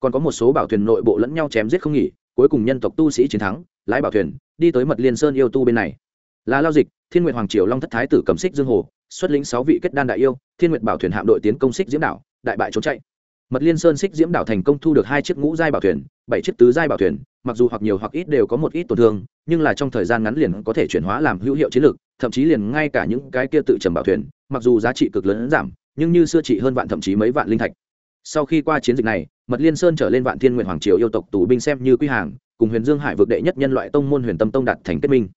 Còn có một số bảo thuyền nội bộ lẫn nhau chém giết không nghỉ, cuối cùng nhân tộc tu sĩ chiến thắng, lái bảo thuyền, đi tới mật liên sơn yêu tu bên này. Là lao dịch, thiên nguyện hoàng triều long thất thái tử cầm xích dương hồ, xuất lĩnh sáu vị kết đan đại yêu, thiên nguyện bảo thuyền hạm đội tiến công xích diễm đảo, đại bại trốn chạy mật liên sơn xích diễm đảo thành công thu được hai chiếc ngũ giai bảo thuyền, bảy chiếc tứ giai bảo thuyền, mặc dù hoặc nhiều hoặc ít đều có một ít tổn thương, nhưng là trong thời gian ngắn liền có thể chuyển hóa làm hữu hiệu chiến lược, thậm chí liền ngay cả những cái kia tự trầm bảo thuyền, mặc dù giá trị cực lớn giảm, nhưng như xưa trị hơn vạn thậm chí mấy vạn linh thạch. Sau khi qua chiến dịch này, mật liên sơn trở lên vạn thiên nguyện hoàng triều yêu tộc tù binh xem như quy hàng, cùng huyền dương hải vực đệ nhất nhân loại tông môn huyền tâm tông đạt thành kết minh.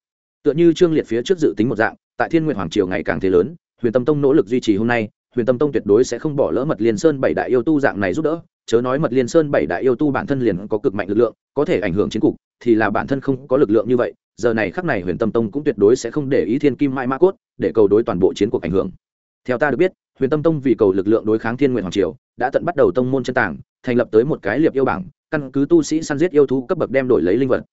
Tựa như trương liệt phía trước dự tính một dạng, tại thiên nguyện hoàng triều ngày càng thế lớn, huyền tâm tông nỗ lực duy trì hôm nay huyền tâm tông tuyệt đối sẽ không bỏ lỡ mật liên sơn bảy đại yêu tu dạng này giúp đỡ. Chớ nói mật liên sơn bảy đại yêu tu bản thân liền có cực mạnh lực lượng, có thể ảnh hưởng chiến cục, thì là bản thân không có lực lượng như vậy. Giờ này khắc này huyền tâm tông cũng tuyệt đối sẽ không để ý thiên kim Mai Ma cốt để cầu đối toàn bộ chiến cuộc ảnh hưởng. Theo ta được biết, huyền tâm tông vì cầu lực lượng đối kháng thiên nguyện hoàng triều, đã tận bắt đầu tông môn chân tảng thành lập tới một cái liệp yêu bảng, căn cứ tu sĩ săn giết yêu thú cấp bậc đem đổi lấy linh vật.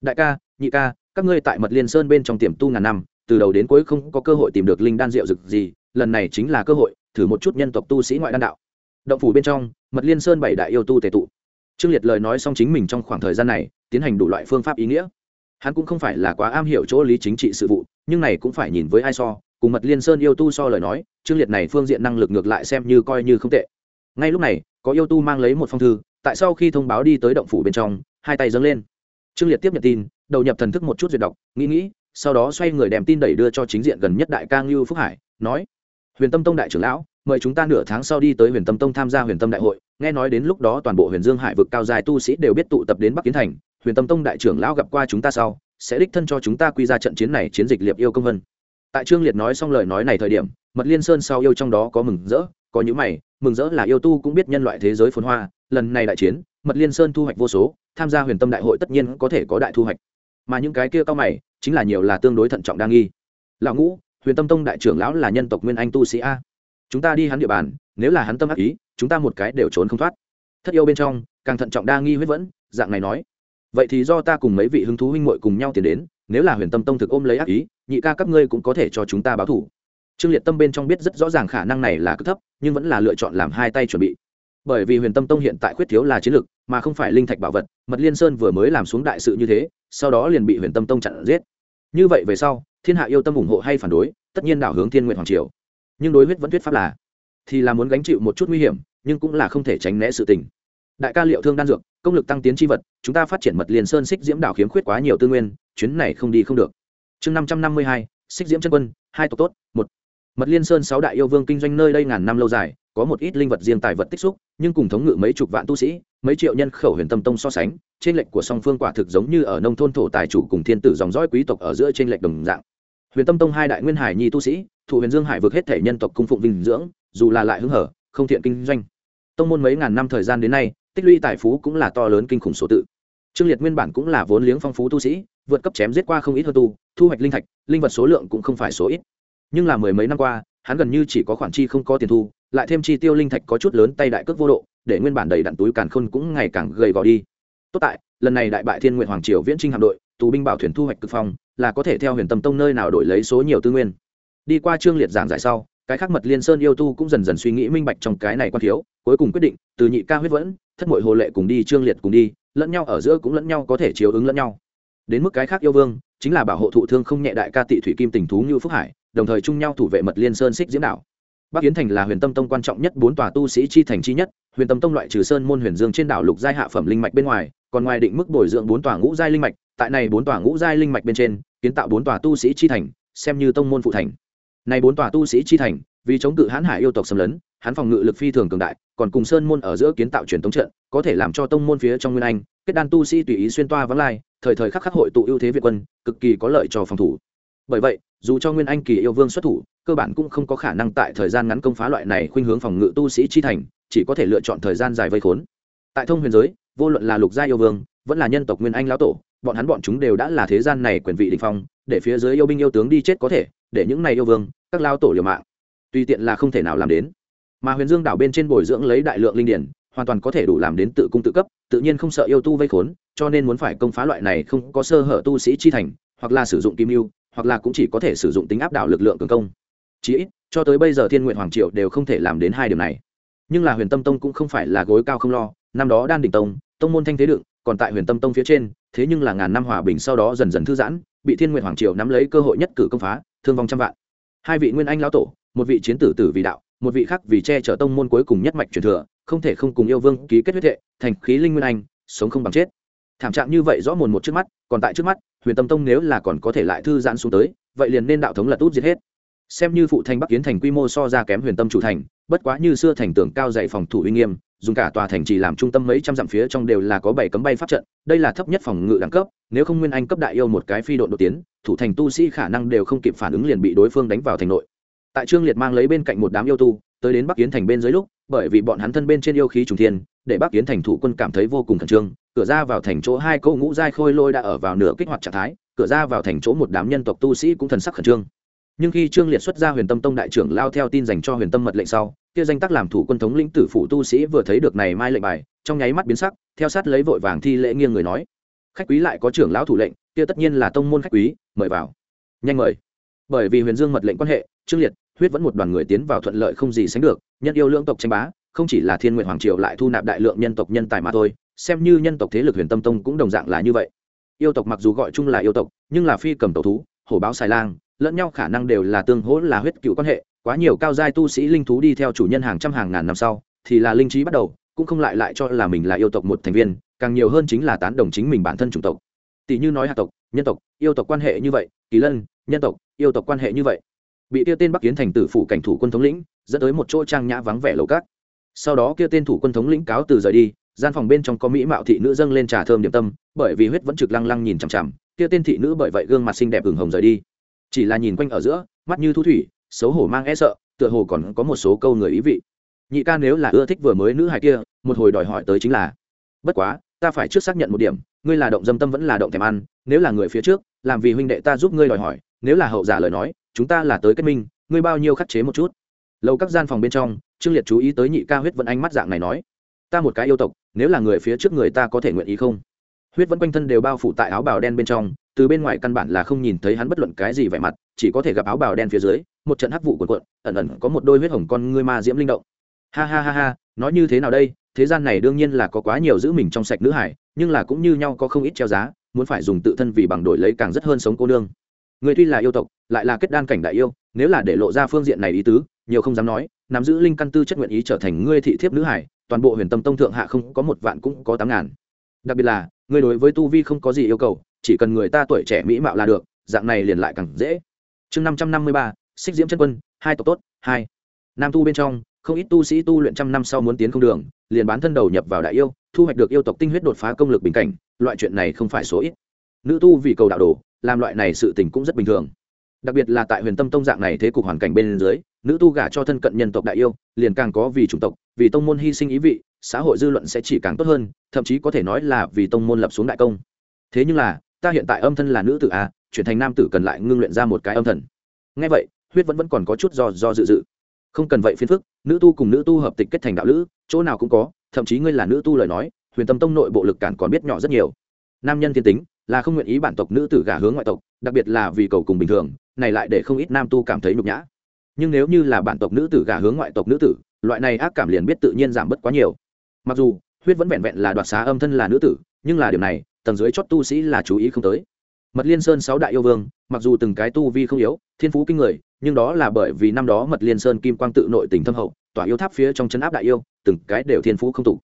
Đại ca, nhị ca, các ngươi tại mật liên sơn bên trong tiềm tu ngàn năm, từ đầu đến cuối không có cơ hội tìm được linh đan rượu rực gì, lần này chính là cơ hội thử một chút nhân tộc tu sĩ ngoại đan đạo. Động phủ bên trong, mật liên sơn bảy đại yêu tu tề tụ. Trương liệt lời nói xong chính mình trong khoảng thời gian này, tiến hành đủ loại phương pháp ý nghĩa. Hắn cũng không phải là quá am hiểu chỗ lý chính trị sự vụ, nhưng này cũng phải nhìn với ai so, cùng mật liên sơn yêu tu so lời nói, trương liệt này phương diện năng lực ngược lại xem như coi như không tệ. Ngay lúc này, có yêu tu mang lấy một phong thư, tại sau khi thông báo đi tới động phủ bên trong, hai tay dâng lên. Trương liệt tiếp nhận tin, đầu nhập thần thức một chút duyệt đọc, nghĩ nghĩ, sau đó xoay người đem tin đẩy đưa cho chính diện gần nhất đại ca ngưu phúc hải, nói huyền tâm tông đại trưởng lão, mời chúng ta nửa tháng sau đi tới huyền tâm tông tham gia huyền tâm đại hội. Nghe nói đến lúc đó toàn bộ huyền dương hải vực cao dài tu sĩ đều biết tụ tập đến bắc kiến thành. Huyền tâm tông đại trưởng lão gặp qua chúng ta sau, sẽ đích thân cho chúng ta quy ra trận chiến này chiến dịch liệp yêu công vân. Tại trương liệt nói xong lời nói này thời điểm, mật liên sơn sau yêu trong đó có mừng rỡ, có những mày, mừng rỡ là yêu tu cũng biết nhân loại thế giới phồn hoa. Lần này đại chiến, mật liên sơn thu hoạch vô số, tham gia huyền tâm đại hội tất nhiên có thể có đại thu hoạch. Mà những cái kia cao mày, chính là nhiều là tương đối thận trọng đa nghi. Lão ngũ huyền tâm tông đại trưởng lão là nhân tộc nguyên anh tu sĩ a. Chúng ta đi hắn địa bàn, nếu là hắn tâm ác ý, chúng ta một cái đều trốn không thoát. Thất yêu bên trong, càng thận trọng đa nghi huyết vẫn, dạng này nói. Vậy thì do ta cùng mấy vị hứng thú huynh muội cùng nhau tiến đến, nếu là huyền tâm tông thực ôm lấy ác ý, nhị ca các ngươi cũng có thể cho chúng ta báo thủ. Trương liệt tâm bên trong biết rất rõ ràng khả năng này là cực thấp, nhưng vẫn là lựa chọn làm hai tay chuẩn bị. Bởi vì huyền tâm tông hiện tại khuyết thiếu là chiến lược mà không phải linh thạch bảo vật, mật liên sơn vừa mới làm xuống đại sự như thế, sau đó liền bị huyền tâm tông chặn giết. Như vậy về sau thiên hạ yêu tâm ủng hộ hay phản đối, tất nhiên đảo hướng thiên nguyện hoàng triều. Nhưng đối huyết vẫn thuyết pháp là, thì là muốn gánh chịu một chút nguy hiểm, nhưng cũng là không thể tránh né sự tình. Đại ca liệu thương đan dược, công lực tăng tiến tri vật, chúng ta phát triển mật liền sơn xích diễm đảo khiếm khuyết quá nhiều tư nguyên, chuyến này không đi không được. Chương năm trăm năm mươi hai, xích diễm chân quân, hai tộc tốt, một. Mật liên sơn sáu đại yêu vương kinh doanh nơi đây ngàn năm lâu dài, có một ít linh vật riêng tài vật tích xúc, nhưng cùng thống ngự mấy chục vạn tu sĩ, mấy triệu nhân khẩu huyền tâm tông so sánh, trên lệnh của song phương quả thực giống như ở nông thôn thổ tài chủ cùng thiên tử dòng dõi quý tộc ở giữa trên lệnh đồng dạng huyền tâm tông hai đại nguyên hải nhi tu sĩ, thụ huyền dương hải vượt hết thể nhân tộc cung phụng vinh dưỡng, dù là lại hứng hở, không thiện kinh doanh. Tông môn mấy ngàn năm thời gian đến nay, tích lũy tài phú cũng là to lớn kinh khủng số tự. Trương liệt nguyên bản cũng là vốn liếng phong phú tu sĩ, vượt cấp chém giết qua không ít hơn tu, thu hoạch linh thạch, linh vật số lượng cũng không phải số ít. Nhưng là mười mấy năm qua, hắn gần như chỉ có khoản chi không có tiền thu, lại thêm chi tiêu linh thạch có chút lớn tay đại cước vô độ, để nguyên bản đầy đặn túi càn khôn cũng ngày càng gầy gò đi. Tốt tại, lần này đại bại thiên nguyện hoàng triều viễn trinh hạm đội, tù binh bảo thuyền thu hoạch cực phong là có thể theo huyền tâm tông nơi nào đổi lấy số nhiều tư nguyên. Đi qua trương liệt giảng giải sau, cái khác mật liên sơn yêu tu cũng dần dần suy nghĩ minh bạch trong cái này quan thiếu, cuối cùng quyết định, từ nhị ca huyết vẫn, thất mội hồ lệ cùng đi trương liệt cùng đi, lẫn nhau ở giữa cũng lẫn nhau có thể chiếu ứng lẫn nhau. Đến mức cái khác yêu vương, chính là bảo hộ thụ thương không nhẹ đại ca tị thủy kim tình thú như phúc hải, đồng thời chung nhau thủ vệ mật liên sơn xích diễm đảo. Bắc yến thành là huyền tâm tông quan trọng nhất bốn tòa tu sĩ chi thành chi nhất, huyền tâm tông loại trừ sơn môn huyền dương trên đảo lục giai hạ phẩm linh mạch bên ngoài, còn ngoài định mức bồi dưỡng bốn tòa ngũ giai linh mạch tại này bốn tòa ngũ giai linh mạch bên trên, kiến tạo bốn tòa tu sĩ chi thành, xem như tông môn phụ thành. Này bốn tòa tu sĩ chi thành, vì chống cự hãn hải yêu tộc xâm lấn, hắn phòng ngự lực phi thường cường đại, còn cùng sơn môn ở giữa kiến tạo truyền thống trận, có thể làm cho tông môn phía trong nguyên anh, kết đan tu sĩ tùy ý xuyên toa vắng lai, thời thời khắc khắc hội tụ ưu thế việt quân, cực kỳ có lợi cho phòng thủ. Bởi vậy, dù cho nguyên anh kỳ yêu vương xuất thủ, cơ bản cũng không có khả năng tại thời gian ngắn công phá loại này khuynh hướng phòng ngự tu sĩ chi thành, chỉ có thể lựa chọn thời gian dài vây khốn. Tại thông huyền giới, vô luận là lục gia yêu vương, vẫn là nhân tộc nguyên anh lão tổ bọn hắn bọn chúng đều đã là thế gian này quyền vị đình phong, để phía dưới yêu binh yêu tướng đi chết có thể, để những này yêu vương, các lao tổ liều mạng. Tuy tiện là không thể nào làm đến. Mà huyền dương đảo bên trên bồi dưỡng lấy đại lượng linh điển, hoàn toàn có thể đủ làm đến tự cung tự cấp, tự nhiên không sợ yêu tu vây khốn, cho nên muốn phải công phá loại này không có sơ hở tu sĩ chi thành, hoặc là sử dụng kim lưu, hoặc là cũng chỉ có thể sử dụng tính áp đảo lực lượng cường công. Chí ít, cho tới bây giờ thiên nguyện hoàng triệu đều không thể làm đến hai điểm này. Nhưng là huyền tâm tông cũng không phải là gối cao không lo, năm đó đan đỉnh tông tông môn thanh thế đựng còn tại huyền tâm tông phía trên, thế nhưng là ngàn năm hòa bình sau đó dần dần thư giãn, bị thiên nguyện hoàng triều nắm lấy cơ hội nhất cử công phá, thương vong trăm vạn. Hai vị nguyên anh lão tổ, một vị chiến tử tử vì đạo, một vị khác vì che chở tông môn cuối cùng nhất mạch truyền thừa, không thể không cùng yêu vương ký kết huyết hệ, thành khí linh nguyên anh, sống không bằng chết. Thảm trạng như vậy rõ mồn một trước mắt, còn tại trước mắt, huyền tâm tông nếu là còn có thể lại thư giãn xuống tới, vậy liền nên đạo thống là tốt giết hết. Xem như phụ thành bắc kiến thành quy mô so ra kém huyền tâm chủ thành, bất quá như xưa thành tường cao dày phòng thủ uy nghiêm dùng cả tòa thành chỉ làm trung tâm mấy trăm dặm phía trong đều là có bảy cấm bay pháp trận, đây là thấp nhất phòng ngự đẳng cấp, nếu không nguyên anh cấp đại yêu một cái phi đội đột tiến, thủ thành tu sĩ khả năng đều không kịp phản ứng liền bị đối phương đánh vào thành nội. Tại trương liệt mang lấy bên cạnh một đám yêu tu, tới đến bắc kiến thành bên dưới lúc, bởi vì bọn hắn thân bên trên yêu khí trùng thiên, để bắc kiến thành thủ quân cảm thấy vô cùng khẩn trương, cửa ra vào thành chỗ hai câu ngũ giai khôi lôi đã ở vào nửa kích hoạt trạng thái, cửa ra vào thành chỗ một đám nhân tộc tu sĩ cũng thần sắc khẩn trương. Nhưng khi trương liệt xuất ra huyền tâm tông đại trưởng lao theo tin dành cho huyền tâm mật lệnh sau kia danh tác làm thủ quân thống lĩnh tử phủ tu sĩ vừa thấy được này mai lệnh bài, trong nháy mắt biến sắc, theo sát lấy vội vàng thi lễ nghiêng người nói. Khách quý lại có trưởng lão thủ lệnh, kia tất nhiên là tông môn khách quý, mời vào. Nhanh mời. Bởi vì huyền dương mật lệnh quan hệ, trương liệt, huyết vẫn một đoàn người tiến vào thuận lợi không gì sánh được, nhân yêu lưỡng tộc tranh bá, không chỉ là thiên nguyện hoàng triều lại thu nạp đại lượng nhân tộc nhân tài mà thôi, xem như nhân tộc thế lực huyền tâm tông cũng đồng dạng là như vậy. Yêu tộc mặc dù gọi chung là yêu tộc, nhưng là phi cầm tẩu thú, hổ báo xài lang, lẫn nhau khả năng đều là tương hỗ là huyết cựu quan hệ quá nhiều cao giai tu sĩ linh thú đi theo chủ nhân hàng trăm hàng ngàn năm sau, thì là linh trí bắt đầu, cũng không lại lại cho là mình là yêu tộc một thành viên, càng nhiều hơn chính là tán đồng chính mình bản thân chủng tộc. Tỷ như nói hạ tộc, nhân tộc, yêu tộc quan hệ như vậy, kỳ lân, nhân tộc, yêu tộc quan hệ như vậy. Bị kia tên bắc kiến thành tử phủ cảnh thủ quân thống lĩnh, dẫn tới một chỗ trang nhã vắng vẻ lầu cát. Sau đó kia tên thủ quân thống lĩnh cáo từ rời đi, gian phòng bên trong có mỹ mạo thị nữ dâng lên trà thơm điểm tâm, bởi vì huyết vẫn trực lăng lăng nhìn chằm chằm, kia tên thị nữ bởi vậy gương mặt xinh đẹp hừng hồng rời đi. Chỉ là nhìn quanh ở giữa, mắt như thu thủy xấu hổ mang e sợ, tựa hồ còn có một số câu người ý vị. Nhị ca nếu là ưa thích vừa mới nữ hài kia, một hồi đòi hỏi tới chính là, bất quá, ta phải trước xác nhận một điểm, ngươi là động dâm tâm vẫn là động thèm ăn, nếu là người phía trước, làm vì huynh đệ ta giúp ngươi đòi hỏi, nếu là hậu giả lời nói, chúng ta là tới kết minh, ngươi bao nhiêu khắc chế một chút. Lâu các gian phòng bên trong, trương liệt chú ý tới nhị ca huyết vẫn ánh mắt dạng này nói, ta một cái yêu tộc, nếu là người phía trước người ta có thể nguyện ý không? Huyết vẫn quanh thân đều bao phủ tại áo bào đen bên trong, từ bên ngoài căn bản là không nhìn thấy hắn bất luận cái gì vẻ mặt, chỉ có thể gặp áo bào đen phía dưới một trận hắc vụ cuộn cuộn, ẩn ẩn có một đôi huyết hồng con ngươi ma diễm linh động. Ha ha ha ha, nói như thế nào đây? Thế gian này đương nhiên là có quá nhiều giữ mình trong sạch nữ hải, nhưng là cũng như nhau có không ít treo giá, muốn phải dùng tự thân vì bằng đổi lấy càng rất hơn sống cô nương. Người tuy là yêu tộc, lại là kết đan cảnh đại yêu, nếu là để lộ ra phương diện này ý tứ, nhiều không dám nói, nắm giữ linh căn tư chất nguyện ý trở thành ngươi thị thiếp nữ hải, toàn bộ huyền tâm tông thượng hạ không có một vạn cũng có tám ngàn. Đặc biệt là, ngươi đối với tu vi không có gì yêu cầu, chỉ cần người ta tuổi trẻ mỹ mạo là được, dạng này liền lại càng dễ. Chương năm trăm năm mươi ba xích diễm chân quân, hai tộc tốt, hai. Nam tu bên trong, không ít tu sĩ tu luyện trăm năm sau muốn tiến không đường, liền bán thân đầu nhập vào đại yêu, thu hoạch được yêu tộc tinh huyết đột phá công lực bình cảnh, loại chuyện này không phải số ít. Nữ tu vì cầu đạo đồ, làm loại này sự tình cũng rất bình thường. Đặc biệt là tại huyền tâm tông dạng này thế cục hoàn cảnh bên dưới, nữ tu gả cho thân cận nhân tộc đại yêu, liền càng có vì chủng tộc, vì tông môn hy sinh ý vị, xã hội dư luận sẽ chỉ càng tốt hơn, thậm chí có thể nói là vì tông môn lập xuống đại công. Thế nhưng là, ta hiện tại âm thân là nữ tử a, chuyển thành nam tử cần lại ngưng luyện ra một cái âm thần. Ngay vậy huyết vẫn vẫn còn có chút do do dự dự. Không cần vậy phiền phức, nữ tu cùng nữ tu hợp tịch kết thành đạo lữ, chỗ nào cũng có, thậm chí ngươi là nữ tu lời nói, huyền tâm tông nội bộ lực cản còn biết nhỏ rất nhiều. Nam nhân thiên tính, là không nguyện ý bản tộc nữ tử gả hướng ngoại tộc, đặc biệt là vì cầu cùng bình thường, này lại để không ít nam tu cảm thấy nhục nhã. Nhưng nếu như là bản tộc nữ tử gả hướng ngoại tộc nữ tử, loại này ác cảm liền biết tự nhiên giảm bớt quá nhiều. Mặc dù, huyết vẫn vẹn vẹn là đoạt xá âm thân là nữ tử, nhưng là điều này, tầng dưới chót tu sĩ là chú ý không tới mật liên sơn sáu đại yêu vương, mặc dù từng cái tu vi không yếu, thiên phú kinh người, nhưng đó là bởi vì năm đó mật liên sơn kim quang tự nội tình thâm hậu, tỏa yêu tháp phía trong chân áp đại yêu, từng cái đều thiên phú không tụ.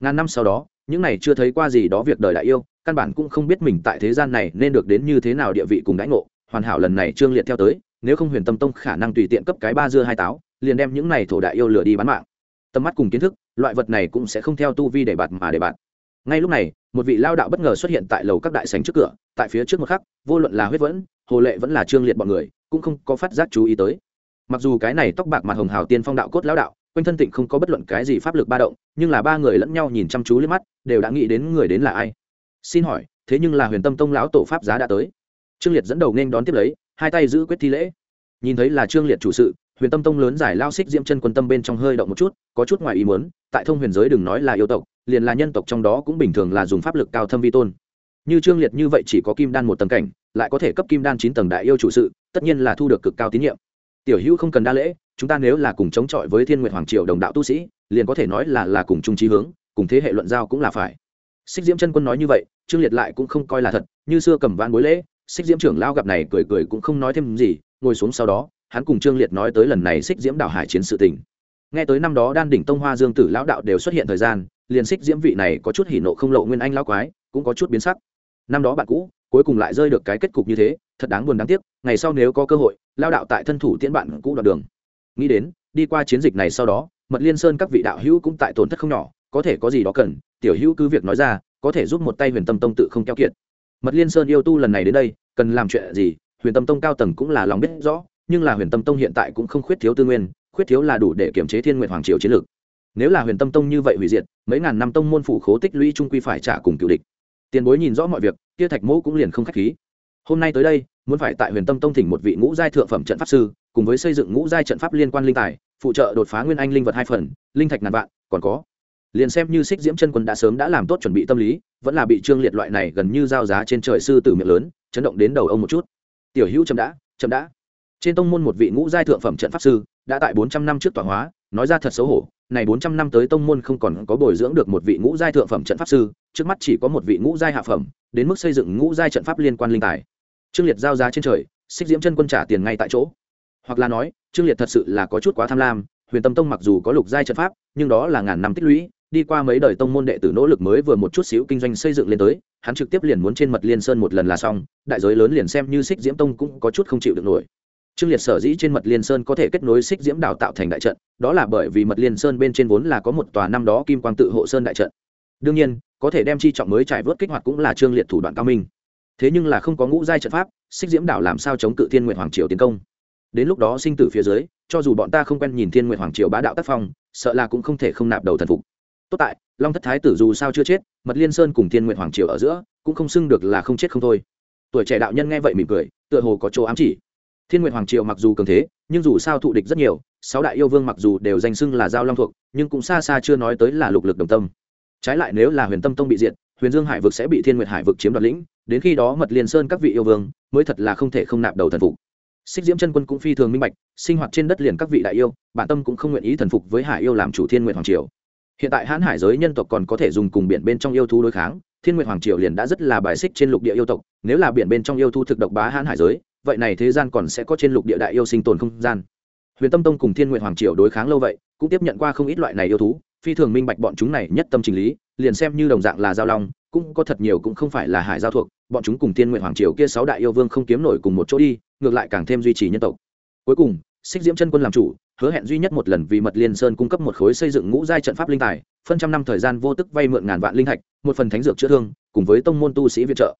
Ngàn năm sau đó, những này chưa thấy qua gì đó việc đời đại yêu, căn bản cũng không biết mình tại thế gian này nên được đến như thế nào địa vị cùng đãi ngộ. Hoàn hảo lần này trương liệt theo tới, nếu không huyền tâm tông khả năng tùy tiện cấp cái ba dưa hai táo, liền đem những này thổ đại yêu lừa đi bán mạng. Tầm mắt cùng kiến thức, loại vật này cũng sẽ không theo tu vi để bạt mà để bạt ngay lúc này, một vị lao đạo bất ngờ xuất hiện tại lầu các đại sành trước cửa, tại phía trước một khắc, vô luận là huyết vẫn, hồ lệ vẫn là trương liệt bọn người, cũng không có phát giác chú ý tới. Mặc dù cái này tóc bạc mặt hồng hào tiên phong đạo cốt lao đạo, quanh thân tịnh không có bất luận cái gì pháp lực ba động, nhưng là ba người lẫn nhau nhìn chăm chú lên mắt, đều đã nghĩ đến người đến là ai. Xin hỏi, thế nhưng là huyền tâm tông lão tổ pháp giá đã tới. Trương liệt dẫn đầu nên đón tiếp lấy, hai tay giữ quyết thi lễ. Nhìn thấy là trương liệt chủ sự huyền tâm tông lớn giải lao xích diễm chân quân tâm bên trong hơi động một chút, có chút ngoài ý muốn, tại thông huyền giới đừng nói là yêu tộc, liền là nhân tộc trong đó cũng bình thường là dùng pháp lực cao thâm vi tôn. Như trương liệt như vậy chỉ có kim đan một tầng cảnh, lại có thể cấp kim đan chín tầng đại yêu chủ sự, tất nhiên là thu được cực cao tín nhiệm. Tiểu hữu không cần đa lễ, chúng ta nếu là cùng chống chọi với thiên nguyện hoàng triều đồng đạo tu sĩ, liền có thể nói là là cùng chung trí hướng, cùng thế hệ luận giao cũng là phải. Xích diễm chân quân nói như vậy, trương liệt lại cũng không coi là thật, như xưa cầm van bối lễ, xích diễm trưởng lao gặp này cười cười cũng không nói thêm gì, ngồi xuống sau đó hắn cùng trương liệt nói tới lần này xích diễm đảo hải chiến sự tình. Nghe tới năm đó đan đỉnh tông hoa dương tử lão đạo đều xuất hiện thời gian, liền xích diễm vị này có chút hỉ nộ không lộ nguyên anh lão quái, cũng có chút biến sắc. Năm đó bạn cũ, cuối cùng lại rơi được cái kết cục như thế, thật đáng buồn đáng tiếc, ngày sau nếu có cơ hội lao đạo tại thân thủ tiễn bạn cũ đoạn đường. Nghĩ đến, đi qua chiến dịch này sau đó, mật liên sơn các vị đạo hữu cũng tại tổn thất không nhỏ, có thể có gì đó cần, tiểu hữu cứ việc nói ra, có thể giúp một tay huyền tâm tông tự không keo kiệt. Mật liên sơn yêu tu lần này đến đây, cần làm chuyện gì, huyền tâm tông cao tầng cũng là lòng biết rõ nhưng là huyền tâm tông hiện tại cũng không khuyết thiếu tư nguyên, khuyết thiếu là đủ để kiểm chế thiên nguyện hoàng triều chiến lược. Nếu là huyền tâm tông như vậy hủy diệt, mấy ngàn năm tông môn phủ khố tích lũy trung quy phải trả cùng cựu địch. Tiền bối nhìn rõ mọi việc, kia thạch mẫu cũng liền không k h á c h khí. Hôm nay tới đây, muốn phải tại huyền tâm tông thỉnh một vị ngũ giai thượng phẩm trận pháp sư, cùng với xây dựng ngũ giai trận pháp liên quan linh tài, phụ trợ đột phá nguyên anh linh vật hai phần, linh thạch ngàn vạn, còn có. Liền xem như xích diễm chân quân đã sớm đã làm tốt chuẩn bị tâm lý, vẫn là bị trương liệt loại này gần như giao giá trên trời sư tử miệng lớn, chấn động đến đầu ông một chút. Tiểu hữu chậm đã chậm đã trên tông môn một vị ngũ giai thượng phẩm trận pháp sư, đã tại bốn trăm năm trước tọa hóa, nói ra thật xấu hổ, này bốn trăm năm tới tông môn không còn có bồi dưỡng được một vị ngũ giai thượng phẩm trận pháp sư, trước mắt chỉ có một vị ngũ giai hạ phẩm, đến mức xây dựng ngũ giai trận pháp liên quan linh tài. Trương liệt giao giá trên trời, xích diễm chân quân trả tiền ngay tại chỗ. Hoặc là nói, trương liệt thật sự là có chút quá tham lam, huyền tâm tông mặc dù có lục giai trận pháp, nhưng đó là ngàn năm tích lũy, đi qua mấy đời tông môn đệ tử nỗ lực mới vừa một chút xíu kinh doanh xây dựng lên tới, hắn trực tiếp liền muốn trên mật liên sơn một lần là xong, đại giới lớn liền xem như xích diễm tông cũng có chút không chịu được nổi trương liệt sở dĩ trên mật liên sơn có thể kết nối xích diễm đảo tạo thành đại trận, đó là bởi vì mật liên sơn bên trên vốn là có một tòa năm đó kim quang tự hộ sơn đại trận. Đương nhiên, có thể đem chi trọng mới trải vớt kích hoạt cũng là trương liệt thủ đoạn cao minh. Thế nhưng là không có ngũ giai trận pháp xích diễm đảo làm sao chống cự thiên nguyện hoàng triều tiến công? Đến lúc đó sinh tử phía dưới, cho dù bọn ta không quen nhìn thiên nguyện hoàng triều bá đạo tác phong, sợ là cũng không thể không nạp đầu thần phục. Tốt tại, long thất thái tử dù sao chưa chết, mật liên sơn cùng thiên nguyện hoàng triều ở giữa, cũng không xưng được là không chết không thôi. Tuổi trẻ đạo nhân nghe vậy mỉm cười, tựa hồ có chỗ ám chỉ thiên nguyện hoàng triều mặc dù cường thế, nhưng dù sao thụ địch rất nhiều, sáu đại yêu vương mặc dù đều danh xưng là giao long thuộc, nhưng cũng xa xa chưa nói tới là lục lực đồng tâm. Trái lại nếu là huyền tâm tông bị diệt, huyền dương hải vực sẽ bị thiên nguyện hải vực chiếm đoạt lĩnh, đến khi đó mật liên sơn các vị yêu vương mới thật là không thể không nạp đầu thần phục. Xích diễm chân quân cũng phi thường minh bạch, sinh hoạt trên đất liền các vị đại yêu, bản tâm cũng không nguyện ý thần phục với hải yêu làm chủ thiên nguyện hoàng triều. Hiện tại hãn hải giới nhân tộc còn có thể dùng cùng biển bên trong yêu thú đối kháng, thiên nguyện hoàng triều liền đã rất là bài xích trên lục địa yêu tộc, nếu là biển bên trong yêu thú thực độc bá hãn hải giới vậy này thế gian còn sẽ có trên lục địa đại yêu sinh tồn không gian. Huyền tâm tông cùng thiên nguyện hoàng triều đối kháng lâu vậy, cũng tiếp nhận qua không ít loại này yêu thú, phi thường minh bạch bọn chúng này nhất tâm trình lý, liền xem như đồng dạng là giao long, cũng có thật nhiều cũng không phải là hải giao thuộc, bọn chúng cùng thiên nguyện hoàng triều kia sáu đại yêu vương không kiếm nổi cùng một chỗ đi, ngược lại càng thêm duy trì nhân tộc. Cuối cùng xích diễm chân quân làm chủ, hứa hẹn duy nhất một lần vì mật liên sơn cung cấp một khối xây dựng ngũ giai trận pháp linh tài, phân trăm năm thời gian vô tức vay mượn ngàn vạn linh hạch một phần thánh dược chữa thương, cùng với tông môn tu sĩ viện trợ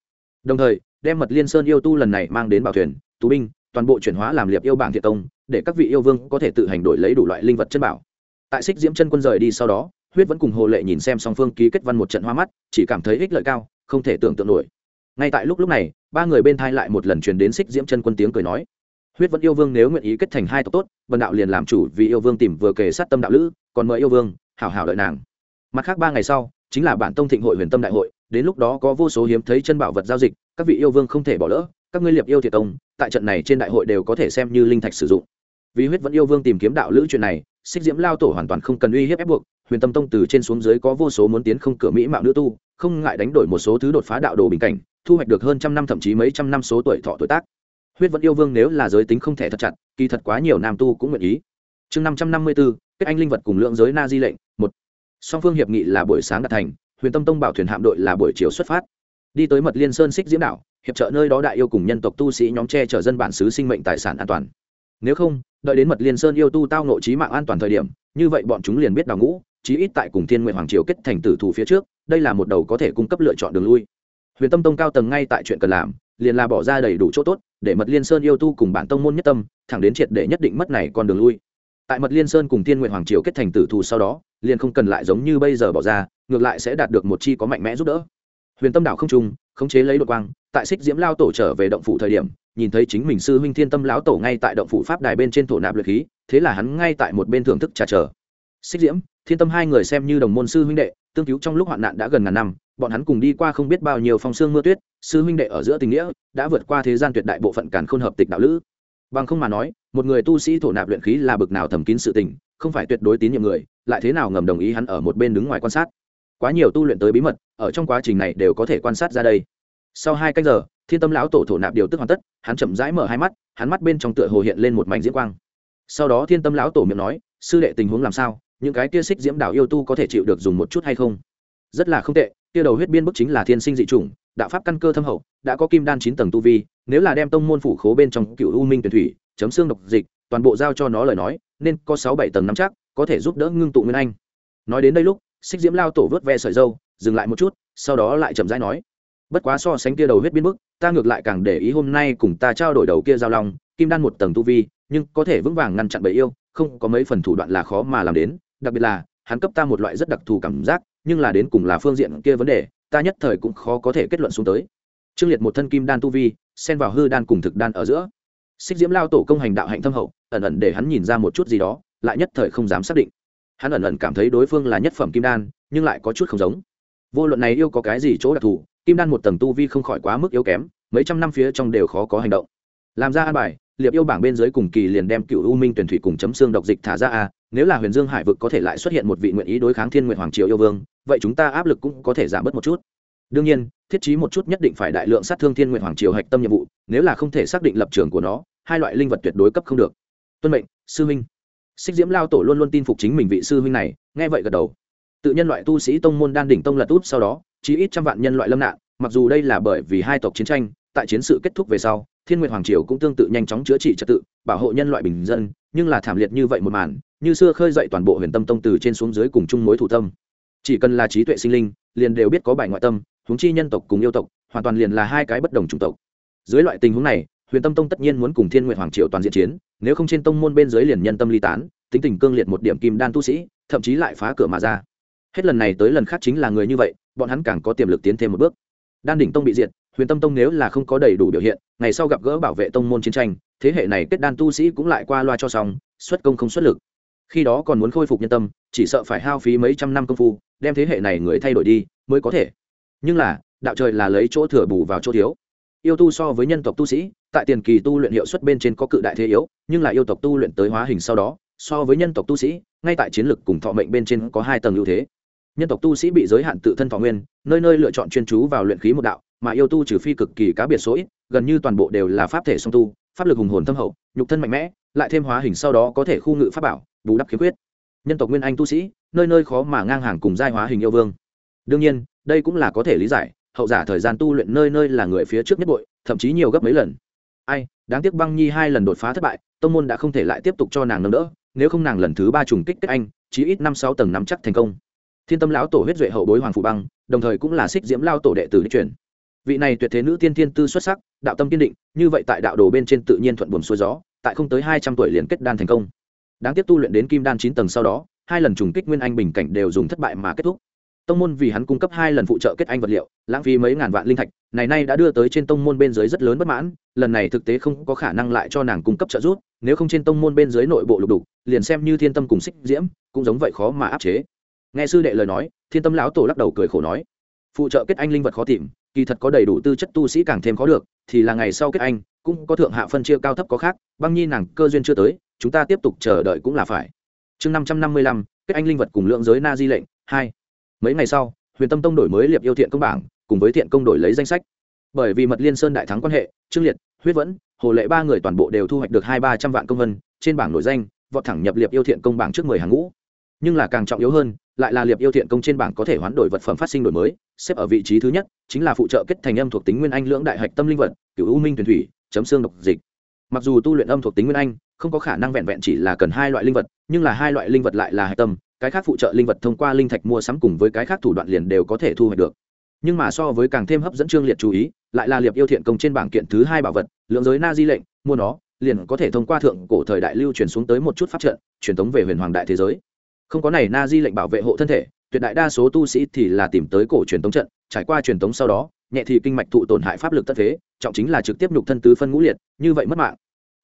đồng thời, đem mật liên sơn yêu tu lần này mang đến bảo thuyền, tù binh, toàn bộ chuyển hóa làm liệp yêu bảng thiệt công, để các vị yêu vương có thể tự hành đổi lấy đủ loại linh vật chân bảo. Tại xích diễm chân quân rời đi sau đó, huyết vẫn cùng hồ lệ nhìn xem song phương ký kết văn một trận hoa mắt, chỉ cảm thấy ích lợi cao, không thể tưởng tượng nổi. Ngay tại lúc lúc này, ba người bên thai lại một lần truyền đến xích diễm chân quân tiếng cười nói. Huyết vẫn yêu vương nếu nguyện ý kết thành hai tộc tốt vần đạo liền làm chủ vì yêu vương tìm vừa kể sát tâm đạo lữ, còn mời yêu vương hảo hảo đợi nàng. Mặt khác ba ngày sau, chính là bản tông thịnh hội huyền tâm đại hội đến lúc đó có vô số hiếm thấy chân bảo vật giao dịch, các vị yêu vương không thể bỏ lỡ, các ngươi liệp yêu thiệt công tại trận này trên đại hội đều có thể xem như linh thạch sử dụng. Vì huyết vẫn yêu vương tìm kiếm đạo lữ chuyện này, xích diễm lao tổ hoàn toàn không cần uy hiếp ép buộc, huyền tâm tông từ trên xuống dưới có vô số muốn tiến không cửa mỹ mạo nữ tu, không ngại đánh đổi một số thứ đột phá đạo đồ bình cảnh, thu hoạch được hơn trăm năm thậm chí mấy trăm năm số tuổi thọ tuổi tác. Huyết vẫn yêu vương nếu là giới tính không thể thật chặt, kỳ thật quá nhiều nam tu cũng nguyện ý. Chương năm trăm năm mươi b ố kết anh linh vật cùng lượng giới na di lệnh, một. Song phương hiệp nghị là buổi sáng đạt thành huyền tâm tông bảo thuyền hạm đội là buổi chiều xuất phát. Đi tới mật liên sơn xích diễm đảo, hiệp trợ nơi đó đại yêu cùng nhân tộc tu sĩ nhóm tre chở dân bản xứ sinh mệnh tài sản an toàn. Nếu không, đợi đến mật liên sơn yêu tu tao nộ trí mạng an toàn thời điểm, như vậy bọn chúng liền biết đào ngũ, chí ít tại cùng thiên nguyện hoàng triều kết thành tử thủ phía trước, đây là một đầu có thể cung cấp lựa chọn đường lui. Huyền tâm tông cao tầng ngay tại chuyện cần làm, liền là bỏ ra đầy đủ chỗ tốt, để mật liên sơn yêu tu cùng bản tông môn nhất tâm, thẳng đến triệt để nhất định mất này con đường lui. Tại mật liên sơn cùng thiên nguyện hoàng triều kết thành tử thù sau đó liền không cần lại giống như bây giờ bỏ ra, ngược lại sẽ đạt được một chi có mạnh mẽ giúp đỡ. Huyền tâm đảo không trung, khống chế lấy đội quang, tại xích diễm lao tổ trở về động phủ thời điểm, nhìn thấy chính mình sư huynh thiên tâm lão tổ ngay tại động phủ pháp đài bên trên thổ nạp luyện khí, thế là hắn ngay tại một bên thưởng thức trà chờ. Xích diễm, thiên tâm hai người xem như đồng môn sư huynh đệ, tương cứu trong lúc hoạn nạn đã gần ngàn năm, bọn hắn cùng đi qua không biết bao nhiêu phong sương mưa tuyết, sư huynh đệ ở giữa tình nghĩa, đã vượt qua thế gian tuyệt đại bộ phận càn khôn hợp tịch đạo lữ. Bằng không mà nói, một người tu sĩ thổ nạp luyện khí là bực nào thầm kín sự tình, không phải tuyệt đối tín nhiệm người lại thế nào ngầm đồng ý hắn ở một bên đứng ngoài quan sát? Quá nhiều tu luyện tới bí mật, ở trong quá trình này đều có thể quan sát ra đây. Sau hai canh giờ, thiên tâm lão tổ thổ nạp điều tức hoàn tất, hắn chậm rãi mở hai mắt, hắn mắt bên trong tựa hồ hiện lên một mảnh diễm quang. Sau đó thiên tâm lão tổ miệng nói, sư đệ tình huống làm sao? Những cái kia xích diễm đảo yêu tu có thể chịu được dùng một chút hay không? Rất là không tệ, kia đầu huyết biên bức chính là thiên sinh dị chủng, đạo pháp căn cơ thâm hậu, đã có kim đan chín tầng tu vi, nếu là đem tông môn phủ khố bên trong cựu u minh tuyển thủy, chấm xương độc dịch, toàn bộ giao cho nó lời nói, nên có sáu bảy tầng năm chắc có thể giúp đỡ ngưng tụ nguyên anh. Nói đến đây lúc, xích diễm lao tổ vớt ve sợi dâu, dừng lại một chút, sau đó lại chậm rãi nói, bất quá so sánh kia đầu huyết biến bức, ta ngược lại càng để ý hôm nay cùng ta trao đổi đầu kia giao long, kim đan một tầng tu vi, nhưng có thể vững vàng ngăn chặn bầy yêu, không có mấy phần thủ đoạn là khó mà làm đến, đặc biệt là, hắn cấp ta một loại rất đặc thù cảm giác, nhưng là đến cùng là phương diện kia vấn đề, ta nhất thời cũng khó có thể kết luận xuống tới. Trương liệt một thân kim đan tu vi, xen vào hư đan cùng thực đan ở giữa. Xích diễm lao tổ công hành đạo hạnh thâm hậu, ẩn ẩn để hắn nhìn ra một chút gì đó lại nhất thời không dám xác định. Hắn ẩn ẩn cảm thấy đối phương là nhất phẩm kim đan, nhưng lại có chút không giống. Vô luận này yêu có cái gì chỗ đặc thù, kim đan một tầng tu vi không khỏi quá mức yếu kém, mấy trăm năm phía trong đều khó có hành động. Làm ra an bài, liệp yêu bảng bên dưới cùng kỳ liền đem cựu u minh tuyển thủy cùng chấm xương độc dịch thả ra a, nếu là huyền dương hải vực có thể lại xuất hiện một vị nguyện ý đối kháng thiên nguyện hoàng triều yêu vương, vậy chúng ta áp lực cũng có thể giảm bớt một chút. Đương nhiên, thiết trí một chút nhất định phải đại lượng sát thương thiên nguyện hoàng triều hạch tâm nhiệm vụ, nếu là không thể xác định lập trường của nó, hai loại linh vật tuyệt đối cấp không được. Tuân mệnh, sư minh xích diễm lao tổ luôn luôn tin phục chính mình vị sư huynh này nghe vậy gật đầu. Tự nhân loại tu sĩ tông môn đan đỉnh tông lật tốt, sau đó chỉ ít trăm vạn nhân loại lâm nạn mặc dù đây là bởi vì hai tộc chiến tranh tại chiến sự kết thúc về sau thiên nguyệt hoàng triều cũng tương tự nhanh chóng chữa trị trật tự bảo hộ nhân loại bình dân nhưng là thảm liệt như vậy một màn như xưa khơi dậy toàn bộ huyền tâm tông từ trên xuống dưới cùng chung mối thủ tâm. Chỉ cần là trí tuệ sinh linh liền đều biết có bài ngoại tâm huống chi nhân tộc cùng yêu tộc hoàn toàn liền là hai cái bất đồng chủng tộc. Dưới loại tình huống này huyền tâm tông tất nhiên muốn cùng thiên Nguyệt hoàng triều toàn diện chiến nếu không trên tông môn bên dưới liền nhân tâm ly tán, tính tình cương liệt một điểm kim đan tu sĩ, thậm chí lại phá cửa mà ra. Hết lần này tới lần khác chính là người như vậy, bọn hắn càng có tiềm lực tiến thêm một bước. Đan đỉnh tông bị diệt, huyền tâm tông nếu là không có đầy đủ biểu hiện, ngày sau gặp gỡ bảo vệ tông môn chiến tranh, thế hệ này kết đan tu sĩ cũng lại qua loa cho xong, xuất công không xuất lực. Khi đó còn muốn khôi phục nhân tâm, chỉ sợ phải hao phí mấy trăm năm công phu, đem thế hệ này người thay đổi đi mới có thể. Nhưng là, đạo trời là lấy chỗ thừa bù vào chỗ thiếu yêu tu so với nhân tộc tu sĩ, tại tiền kỳ tu luyện hiệu suất bên trên có cự đại thế yếu, nhưng là yêu tộc tu luyện tới hóa hình sau đó, so với nhân tộc tu sĩ, ngay tại chiến lực cùng thọ mệnh bên trên có hai tầng ưu thế. Nhân tộc tu sĩ bị giới hạn tự thân thọ nguyên, nơi nơi lựa chọn chuyên chú vào luyện khí một đạo, mà yêu tu trừ phi cực kỳ cá biệt số ít, gần như toàn bộ đều là pháp thể song tu, pháp lực hùng hồn thâm hậu, nhục thân mạnh mẽ, lại thêm hóa hình sau đó có thể khu ngự pháp bảo, bù đắp khiếm khuyết. Nhân tộc nguyên anh tu sĩ, nơi nơi khó mà ngang hàng cùng giai hóa hình yêu vương. Đương nhiên, đây cũng là có thể lý giải hậu giả thời gian tu luyện nơi nơi là người phía trước nhất bội, thậm chí nhiều gấp mấy lần. Ai, đáng tiếc băng nhi hai lần đột phá thất bại, tông môn đã không thể lại tiếp tục cho nàng nâng đỡ, nếu không nàng lần thứ ba trùng kích kết anh, chí ít năm sáu tầng nắm chắc thành công. Thiên tâm lão tổ huyết duệ hậu bối hoàng phụ băng, đồng thời cũng là xích diễm lao tổ đệ tử đích truyền. Vị này tuyệt thế nữ tiên thiên tư xuất sắc, đạo tâm kiên định, như vậy tại đạo đồ bên trên tự nhiên thuận buồn xuôi gió, tại không tới hai trăm tuổi liền kết đan thành công. Đáng tiếc tu luyện đến kim đan chín tầng sau đó, hai lần trùng kích nguyên anh bình cảnh đều dùng thất bại mà kết thúc tông môn vì hắn cung cấp hai lần phụ trợ kết anh vật liệu, lãng phí mấy ngàn vạn linh thạch, này nay đã đưa tới trên tông môn bên dưới rất lớn bất mãn, lần này thực tế không có khả năng lại cho nàng cung cấp trợ giúp, nếu không trên tông môn bên dưới nội bộ lục đục, liền xem như thiên tâm cùng xích diễm, cũng giống vậy khó mà áp chế. Nghe sư đệ lời nói, thiên tâm lão tổ lắc đầu cười khổ nói, phụ trợ kết anh linh vật khó tìm, kỳ thật có đầy đủ tư chất tu sĩ càng thêm khó được, thì là ngày sau kết anh, cũng có thượng hạ phân chia cao thấp có khác, băng nhi nàng cơ duyên chưa tới, chúng ta tiếp tục chờ đợi cũng là phải. Chương năm trăm năm mươi lăm, kết anh linh vật cùng lượng giới na di lệnh, hai mấy ngày sau, huyền tâm tông đổi mới liệp yêu thiện công bảng, cùng với thiện công đổi lấy danh sách. Bởi vì mật liên sơn đại thắng quan hệ, trương liệt, huyết vẫn, hồ lệ ba người toàn bộ đều thu hoạch được hai ba trăm vạn công vân, trên bảng nổi danh, vọt thẳng nhập liệp yêu thiện công bảng trước mười hàng ngũ. Nhưng là càng trọng yếu hơn, lại là liệp yêu thiện công trên bảng có thể hoán đổi vật phẩm phát sinh đổi mới, xếp ở vị trí thứ nhất, chính là phụ trợ kết thành âm thuộc tính nguyên anh lưỡng đại hạch tâm linh vật cựu u minh tuyển thủy, chấm xương độc dịch. Mặc dù tu luyện âm thuộc tính nguyên anh, không có khả năng vẹn vẹn chỉ là cần hai loại linh vật, nhưng là hai loại linh vật lại là hạch tâm cái khác phụ trợ linh vật thông qua linh thạch mua sắm cùng với cái khác thủ đoạn liền đều có thể thu hoạch được. Nhưng mà so với càng thêm hấp dẫn trương liệt chú ý, lại là liệp yêu thiện công trên bảng kiện thứ hai bảo vật, lượng giới na di lệnh, mua nó, liền có thể thông qua thượng cổ thời đại lưu truyền xuống tới một chút pháp trận, truyền thống về huyền hoàng đại thế giới. Không có này, na di lệnh bảo vệ hộ thân thể, tuyệt đại đa số tu sĩ thì là tìm tới cổ truyền thống trận, trải qua truyền thống sau đó, nhẹ thì kinh mạch thụ tổn hại pháp lực tất thế, trọng chính là trực tiếp nhục thân tứ phân ngũ liệt, như vậy mất mạng.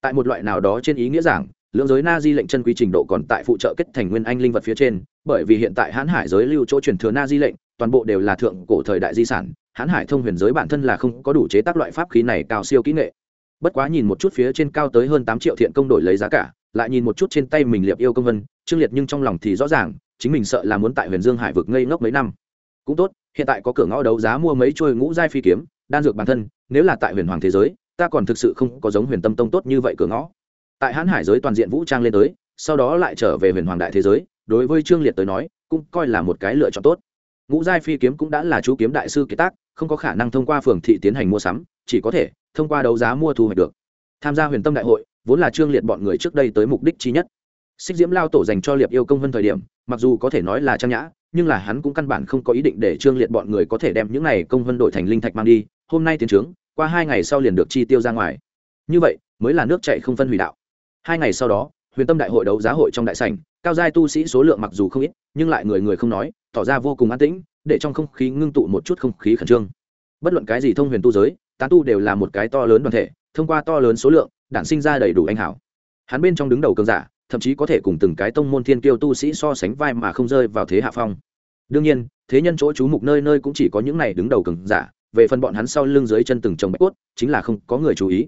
Tại một loại nào đó trên ý nghĩa giảng lượng giới na di lệnh chân quý trình độ còn tại phụ trợ kết thành nguyên anh linh vật phía trên, bởi vì hiện tại hãn hải giới lưu chỗ truyền thừa na di lệnh, toàn bộ đều là thượng cổ thời đại di sản, hãn hải thông huyền giới bản thân là không có đủ chế tác loại pháp khí này cao siêu kỹ nghệ. Bất quá nhìn một chút phía trên cao tới hơn tám triệu thiện công đổi lấy giá cả, lại nhìn một chút trên tay mình liệp yêu công vân, trương liệt nhưng trong lòng thì rõ ràng, chính mình sợ là muốn tại huyền dương hải vực ngây ngốc mấy năm. Cũng tốt, hiện tại có cửa ngõ đấu giá mua mấy trôi ngũ giai phi kiếm, đan dược bản thân, nếu là tại huyền hoàng thế giới, ta còn thực sự không có giống huyền tâm tông tốt như vậy cửa ngõ tại hãn hải giới toàn diện vũ trang lên tới, sau đó lại trở về huyền hoàng đại thế giới, đối với trương liệt tới nói, cũng coi là một cái lựa chọn tốt. Ngũ giai phi kiếm cũng đã là chú kiếm đại sư kế tác, không có khả năng thông qua phường thị tiến hành mua sắm, chỉ có thể thông qua đấu giá mua thu hoạch được. Tham gia huyền tâm đại hội, vốn là trương liệt bọn người trước đây tới mục đích chi nhất. Xích diễm lao tổ dành cho liệp yêu công vân thời điểm, mặc dù có thể nói là trang nhã, nhưng là hắn cũng căn bản không có ý định để trương liệt bọn người có thể đem những này công vân đổi thành linh thạch mang đi, hôm nay tiến trướng, qua hai ngày sau liền được chi tiêu ra ngoài. Như vậy, mới là nước chạy không phân hủy đạo hai ngày sau đó, huyền tâm đại hội đấu giá hội trong đại sảnh, cao giai tu sĩ số lượng mặc dù không ít, nhưng lại người người không nói, tỏ ra vô cùng an tĩnh, để trong không khí ngưng tụ một chút không khí khẩn trương. Bất luận cái gì thông huyền tu giới, tán tu đều là một cái to lớn đoàn thể, thông qua to lớn số lượng, đản sinh ra đầy đủ anh hảo. Hắn bên trong đứng đầu cường giả, thậm chí có thể cùng từng cái tông môn thiên kiêu tu sĩ so sánh vai mà không rơi vào thế hạ phong. Đương nhiên, thế nhân chỗ chú mục nơi nơi cũng chỉ có những này đứng đầu cường giả, về phần bọn hắn sau lưng dưới chân từng trồng bạch cốt, chính là không có người chú ý.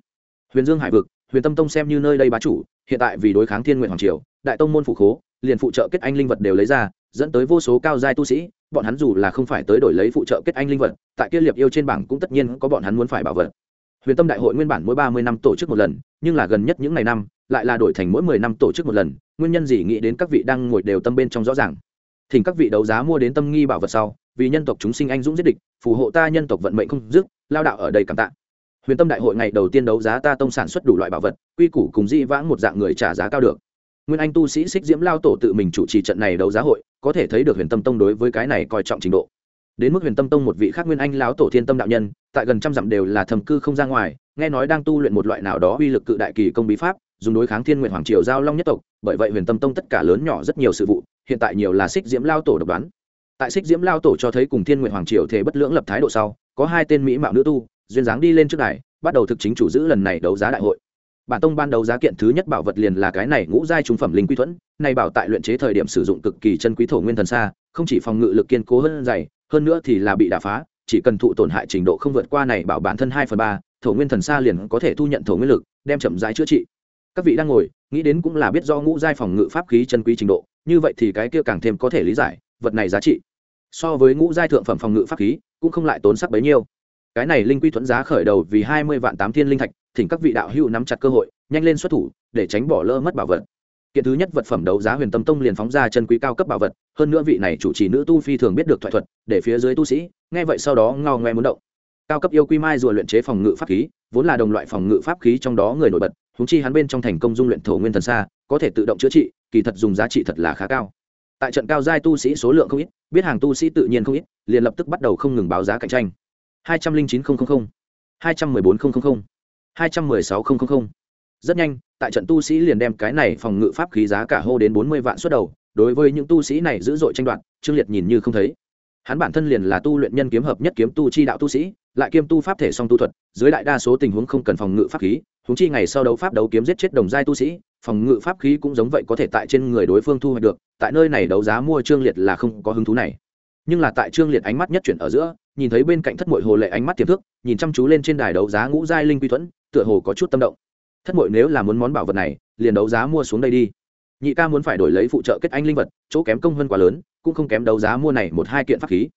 Huyền dương hải vực huyền tâm tông xem như nơi đây bá chủ, hiện tại vì đối kháng thiên nguyện hoàng triều, đại tông môn phụ khố, liền phụ trợ kết anh linh vật đều lấy ra, dẫn tới vô số cao giai tu sĩ, bọn hắn dù là không phải tới đổi lấy phụ trợ kết anh linh vật, tại kia liệp yêu trên bảng cũng tất nhiên có bọn hắn muốn phải bảo vật. Huyền tâm đại hội nguyên bản mỗi ba mươi năm tổ chức một lần, nhưng là gần nhất những ngày năm, lại là đổi thành mỗi mười năm tổ chức một lần, nguyên nhân gì nghĩ đến các vị đang ngồi đều tâm bên trong rõ ràng. Thỉnh các vị đấu giá mua đến tâm nghi bảo vật sau, vì nhân tộc chúng sinh anh dũng giết địch, phù hộ ta nhân tộc vận mệnh không dứt, lao đạo ở đây cảm tạ huyền tâm đại hội ngày đầu tiên đấu giá ta tông sản xuất đủ loại bảo vật, quy củ cùng dĩ vãng một dạng người trả giá cao được. Nguyên anh tu sĩ xích diễm lao tổ tự mình chủ trì trận này đấu giá hội, có thể thấy được huyền tâm tông đối với cái này coi trọng trình độ. Đến mức huyền tâm tông một vị khác nguyên anh lão tổ thiên tâm đạo nhân, tại gần trăm dặm đều là thầm cư không ra ngoài, nghe nói đang tu luyện một loại nào đó uy lực cự đại kỳ công bí pháp, dùng đối kháng thiên nguyện hoàng triều giao long nhất tộc, bởi vậy huyền tâm tông tất cả lớn nhỏ rất nhiều sự vụ, hiện tại nhiều là xích diễm lao tổ độc đoán. Tại xích diễm lao tổ cho thấy cùng thiên nguyện hoàng triều thể bất lưỡng lập thái độ sau, có hai tên mỹ mạo nữ tu duyên dáng đi lên trước đài, bắt đầu thực chính chủ giữ lần này đấu giá đại hội. Bản tông ban đầu giá kiện thứ nhất bảo vật liền là cái này ngũ giai trung phẩm linh quy thuẫn, này bảo tại luyện chế thời điểm sử dụng cực kỳ chân quý thổ nguyên thần xa, không chỉ phòng ngự lực kiên cố hơn dày, hơn nữa thì là bị đả phá, chỉ cần thụ tổn hại trình độ không vượt qua này bảo bản thân hai phần ba, thổ nguyên thần xa liền có thể thu nhận thổ nguyên lực, đem chậm rãi chữa trị. Các vị đang ngồi, nghĩ đến cũng là biết do ngũ giai phòng ngự pháp khí chân quý trình độ, như vậy thì cái kia càng thêm có thể lý giải, vật này giá trị. So với ngũ giai thượng phẩm phòng ngự pháp khí, cũng không lại tốn sắc bấy nhiêu cái này linh quy thuẫn giá khởi đầu vì hai mươi vạn tám thiên linh thạch, thỉnh các vị đạo hữu nắm chặt cơ hội, nhanh lên xuất thủ, để tránh bỏ lỡ mất bảo vật. Kiện thứ nhất vật phẩm đấu giá huyền tâm tông liền phóng ra chân quý cao cấp bảo vật, hơn nữa vị này chủ trì nữ tu phi thường biết được thoại thuật, để phía dưới tu sĩ, nghe vậy sau đó ngao ngoe muốn động. Cao cấp yêu quy mai rùa luyện chế phòng ngự pháp khí, vốn là đồng loại phòng ngự pháp khí trong đó người nổi bật húng chi hắn bên trong thành công dung luyện thổ nguyên thần xa, có thể tự động chữa trị, kỳ thật dùng giá trị thật là khá cao. Tại trận cao giai tu sĩ số lượng không ít, biết hàng tu sĩ tự nhiên không ít, liền lập tức bắt đầu không ngừng báo giá cạnh tranh hai trăm linh chín nghìn hai trăm bốn nghìn hai trăm sáu nghìn rất nhanh, tại trận tu sĩ liền đem cái này phòng ngự pháp khí giá cả hô đến bốn mươi vạn suất đầu, đối với những tu sĩ này dữ dội tranh đoạt, trương liệt nhìn như không thấy. Hắn bản thân liền là tu luyện nhân kiếm hợp nhất kiếm tu chi đạo tu sĩ, lại kiêm tu pháp thể song tu thuật, dưới đại đa số tình huống không cần phòng ngự pháp khí húng chi ngày sau đấu pháp đấu kiếm giết chết đồng giai tu sĩ, phòng ngự pháp khí cũng giống vậy có thể tại trên người đối phương thu hoạch được, tại nơi này đấu giá mua trương liệt là không có hứng thú này nhưng là tại trương liệt ánh mắt nhất chuyển ở giữa, nhìn thấy bên cạnh thất mội hồ lệ ánh mắt tiềm thức, nhìn chăm chú lên trên đài đấu giá ngũ giai linh quy thuẫn, tựa hồ có chút tâm động. Thất mội nếu là muốn món bảo vật này, liền đấu giá mua xuống đây đi. Nhị ca muốn phải đổi lấy phụ trợ kết anh linh vật, chỗ kém công hơn quá lớn, cũng không kém đấu giá mua này một hai kiện pháp khí.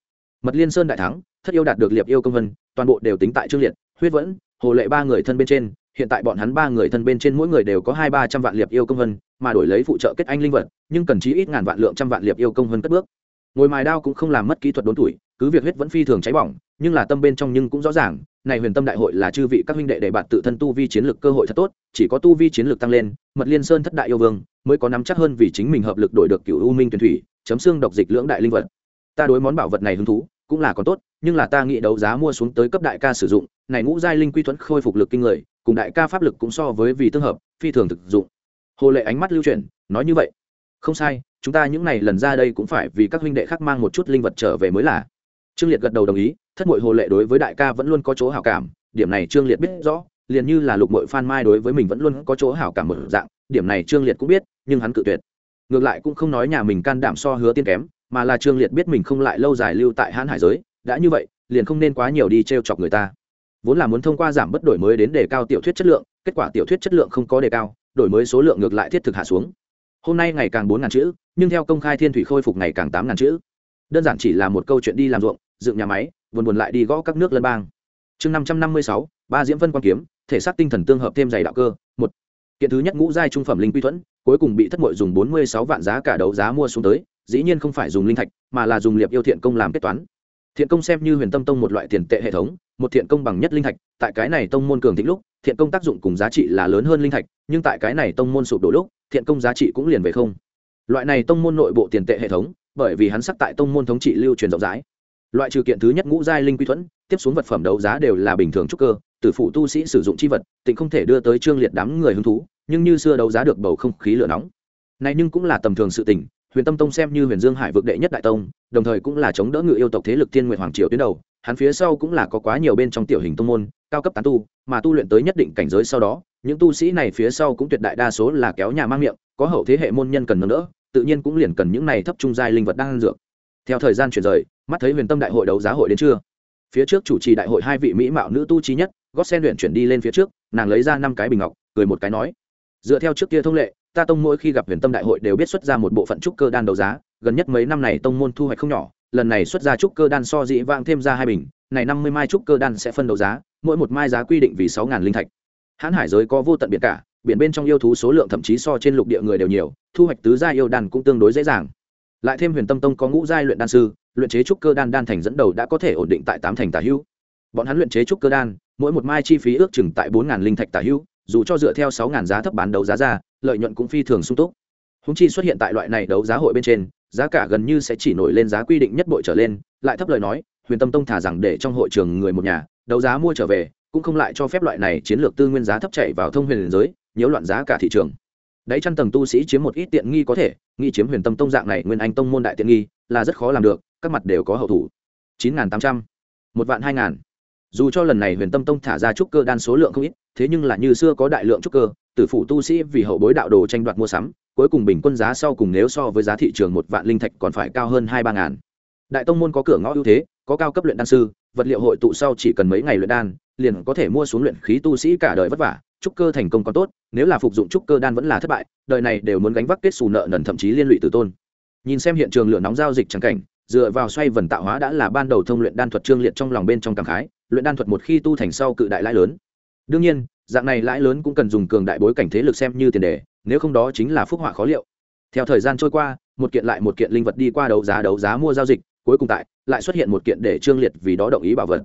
Mật liên sơn đại thắng, thất yêu đạt được liệp yêu công vân, toàn bộ đều tính tại trương liệt, huyết vẫn, hồ lệ ba người thân bên trên, hiện tại bọn hắn ba người thân bên trên mỗi người đều có hai ba trăm vạn liệp yêu công vân, mà đổi lấy phụ trợ kết anh linh vật, nhưng cần chí ít ngàn vạn lượng trăm vạn liệp yêu công vân cất bước ngồi mài đao cũng không làm mất kỹ thuật đốn tuổi, cứ việc huyết vẫn phi thường cháy bỏng, nhưng là tâm bên trong nhưng cũng rõ ràng, này huyền tâm đại hội là chư vị các huynh đệ để bạn tự thân tu vi chiến lược cơ hội thật tốt, chỉ có tu vi chiến lược tăng lên, mật liên sơn thất đại yêu vương, mới có nắm chắc hơn vì chính mình hợp lực đổi được cựu u minh tuyển thủy, chấm xương độc dịch lưỡng đại linh vật. Ta đối món bảo vật này hứng thú, cũng là còn tốt, nhưng là ta nghĩ đấu giá mua xuống tới cấp đại ca sử dụng, này ngũ giai linh quy thuẫn khôi phục lực kinh người, cùng đại ca pháp lực cũng so với vì tương hợp, phi thường thực dụng. Hồ lệ ánh mắt lưu chuyển, nói như vậy. Không sai chúng ta những này lần ra đây cũng phải vì các huynh đệ khác mang một chút linh vật trở về mới là. Trương liệt gật đầu đồng ý, thất mội hồ lệ đối với đại ca vẫn luôn có chỗ hảo cảm, điểm này trương liệt biết rõ, liền như là lục mội phan mai đối với mình vẫn luôn có chỗ hảo cảm một dạng, điểm này trương liệt cũng biết, nhưng hắn cự tuyệt. Ngược lại cũng không nói nhà mình can đảm so hứa tiên kém, mà là trương liệt biết mình không lại lâu dài lưu tại hãn hải giới, đã như vậy, liền không nên quá nhiều đi t r e o chọc người ta. Vốn là muốn thông qua giảm bất đổi mới đến đề cao tiểu thuyết chất lượng, kết quả tiểu thuyết chất lượng không có đề cao, đổi mới số lượng ngược lại thiết thực hạ xuống hôm nay ngày càng bốn ngàn chữ, nhưng theo công khai thiên thủy khôi phục ngày càng tám ngàn chữ. Đơn giản chỉ là một câu chuyện đi làm ruộng, dựng nhà máy, buồn buồn lại đi gõ các nước lân bang. Chương năm trăm năm mươi sáu, ba diễm vân quan kiếm, thể xác tinh thần tương hợp thêm dày đạo cơ, một. Kiện thứ nhất ngũ giai trung phẩm linh quy thuẫn, cuối cùng bị thất mội dùng bốn mươi sáu vạn giá cả đấu giá mua xuống tới, dĩ nhiên không phải dùng linh thạch, mà là dùng liệp yêu thiện công làm kết toán. Thiện công xem như huyền tâm tông một loại tiền tệ hệ thống, một thiện công bằng nhất linh thạch, tại cái này tông môn cường thịnh lúc, thiện công tác dụng cùng giá trị là lớn hơn linh thạch, nhưng tại cái này tông môn sụp đổ lúc thiện công giá trị cũng liền về không. Loại này tông môn nội bộ tiền tệ hệ thống, bởi vì hắn sắc tại tông môn thống trị lưu truyền rộng rãi. Loại trừ kiện thứ nhất ngũ giai linh quy thuẫn, tiếp xuống vật phẩm đấu giá đều là bình thường trúc cơ, tử phụ tu sĩ sử dụng chi vật, tịnh không thể đưa tới trương liệt đám người hứng thú, nhưng như xưa đấu giá được bầu không khí lửa nóng. Này nhưng cũng là tầm thường sự tình huyền tâm tông xem như huyền dương hải vực đệ nhất đại tông, đồng thời cũng là chống đỡ ngự yêu tộc thế lực thiên nguyện hoàng triều tuyến đầu, hắn phía sau cũng là có quá nhiều bên trong tiểu hình tông môn, cao cấp tán tu, mà tu luyện tới nhất định cảnh giới sau đó, những tu sĩ này phía sau cũng tuyệt đại đa số là kéo nhà mang miệng, có hậu thế hệ môn nhân cần nâng đỡ, tự nhiên cũng liền cần những này thấp trung giai linh vật đang dược. Theo thời gian chuyển rời, mắt thấy huyền tâm đại hội đấu giá hội đến chưa phía trước chủ trì đại hội hai vị mỹ mạo nữ tu trí nhất, gót sen luyện chuyển đi lên phía trước, nàng lấy ra năm cái bình ngọc, cười một cái nói, dựa theo trước kia thông lệ ta tông mỗi khi gặp huyền tâm đại hội đều biết xuất ra một bộ phận trúc cơ đan đấu giá, gần nhất mấy năm này tông môn thu hoạch không nhỏ, lần này xuất ra trúc cơ đan so dị vang thêm ra hai bình, này năm mươi mai trúc cơ đan sẽ phân đấu giá, mỗi một mai giá quy định vì sáu linh thạch. Hãn hải giới có vô tận biển cả, biển bên trong yêu thú số lượng thậm chí so trên lục địa người đều nhiều, thu hoạch tứ gia yêu đan cũng tương đối dễ dàng. Lại thêm huyền tâm tông có ngũ giai luyện đan sư, luyện chế trúc cơ đan đan thành dẫn đầu đã có thể ổn định tại tám thành tả hữu. Bọn hắn luyện chế trúc cơ đan, mỗi một mai chi phí ước chừng tại bốn linh thạch tả hữu, dù cho dựa theo sáu giá thấp bán đấu giá ra lợi nhuận cũng phi thường sung túc. Húng chi xuất hiện tại loại này đấu giá hội bên trên, giá cả gần như sẽ chỉ nổi lên giá quy định nhất bội trở lên, lại thấp lời nói, huyền tâm tông thả rằng để trong hội trường người một nhà, đấu giá mua trở về, cũng không lại cho phép loại này chiến lược tư nguyên giá thấp chạy vào thông huyền giới, nhiễu loạn giá cả thị trường. Đấy chăn tầng tu sĩ chiếm một ít tiện nghi có thể, nghi chiếm huyền tâm tông dạng này nguyên anh tông môn đại tiện nghi, là rất khó làm được, các mặt đều có hậu thủ. Chín n tám trăm, một vạn hai ngàn dù cho lần này huyền tâm tông thả ra trúc cơ đan số lượng không ít, thế nhưng là như xưa có đại lượng trúc cơ tử phụ tu sĩ vì hậu bối đạo đồ tranh đoạt mua sắm, cuối cùng bình quân giá sau cùng nếu so với giá thị trường một vạn linh thạch còn phải cao hơn hai ba ngàn. Đại tông môn có cửa ngõ ưu thế, có cao cấp luyện đan sư, vật liệu hội tụ sau chỉ cần mấy ngày luyện đan, liền có thể mua xuống luyện khí tu sĩ cả đời vất vả, trúc cơ thành công còn tốt, nếu là phục dụng trúc cơ đan vẫn là thất bại, đời này đều muốn gánh vác kết xù nợ nần thậm chí liên lụy tử tôn. Nhìn xem hiện trường lửa nóng giao dịch trắng cảnh, dựa vào xoay vần tạo hóa đã là ban đầu thông luyện đan thuật trương liệt trong lòng bên trong cảm khái, luyện đan thuật một khi tu thành sau cự đại lãi lớn. Đương nhiên dạng này lãi lớn cũng cần dùng cường đại bối cảnh thế lực xem như tiền đề, nếu không đó chính là phúc họa khó liệu. Theo thời gian trôi qua, một kiện lại một kiện linh vật đi qua đấu giá đấu giá mua giao dịch, cuối cùng tại, lại xuất hiện một kiện để trương liệt vì đó đồng ý bảo vật.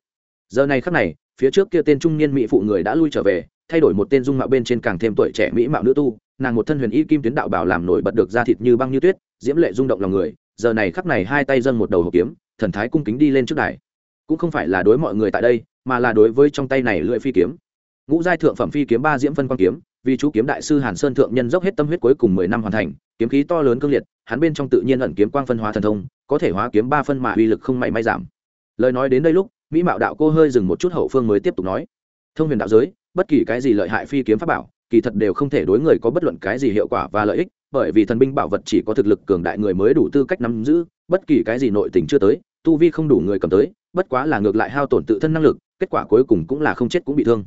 Giờ này khắc này, phía trước kia tên trung niên mỹ phụ người đã lui trở về, thay đổi một tên dung mạo bên trên càng thêm tuổi trẻ mỹ mạo nữ tu, nàng một thân huyền y kim tuyến đạo bảo làm nổi bật được da thịt như băng như tuyết, diễm lệ rung động lòng người, giờ này khắc này hai tay dâng một đầu hộp kiếm, thần thái cung kính đi lên trước đài. Cũng không phải là đối mọi người tại đây, mà là đối với trong tay này lưỡi phi kiếm ngũ giai thượng phẩm phi kiếm ba diễm phân quang kiếm, vì chú kiếm đại sư hàn sơn thượng nhân dốc hết tâm huyết cuối cùng mười năm hoàn thành, kiếm khí to lớn cương liệt, hắn bên trong tự nhiên ẩn kiếm quang phân hóa thần thông, có thể hóa kiếm ba phân mà uy lực không mảy may giảm. Lời nói đến đây lúc, mỹ mạo đạo cô hơi dừng một chút hậu phương mới tiếp tục nói. Thông huyền đạo giới, bất kỳ cái gì lợi hại phi kiếm pháp bảo, kỳ thật đều không thể đối người có bất luận cái gì hiệu quả và lợi ích, bởi vì thần binh bảo vật chỉ có thực lực cường đại người mới đủ tư cách nắm giữ, bất kỳ cái gì nội tình chưa tới, tu vi không đủ người cầm tới, bất quá là ngược lại hao tổn tự thân năng lực, kết quả cuối cùng cũng là không chết cũng bị thương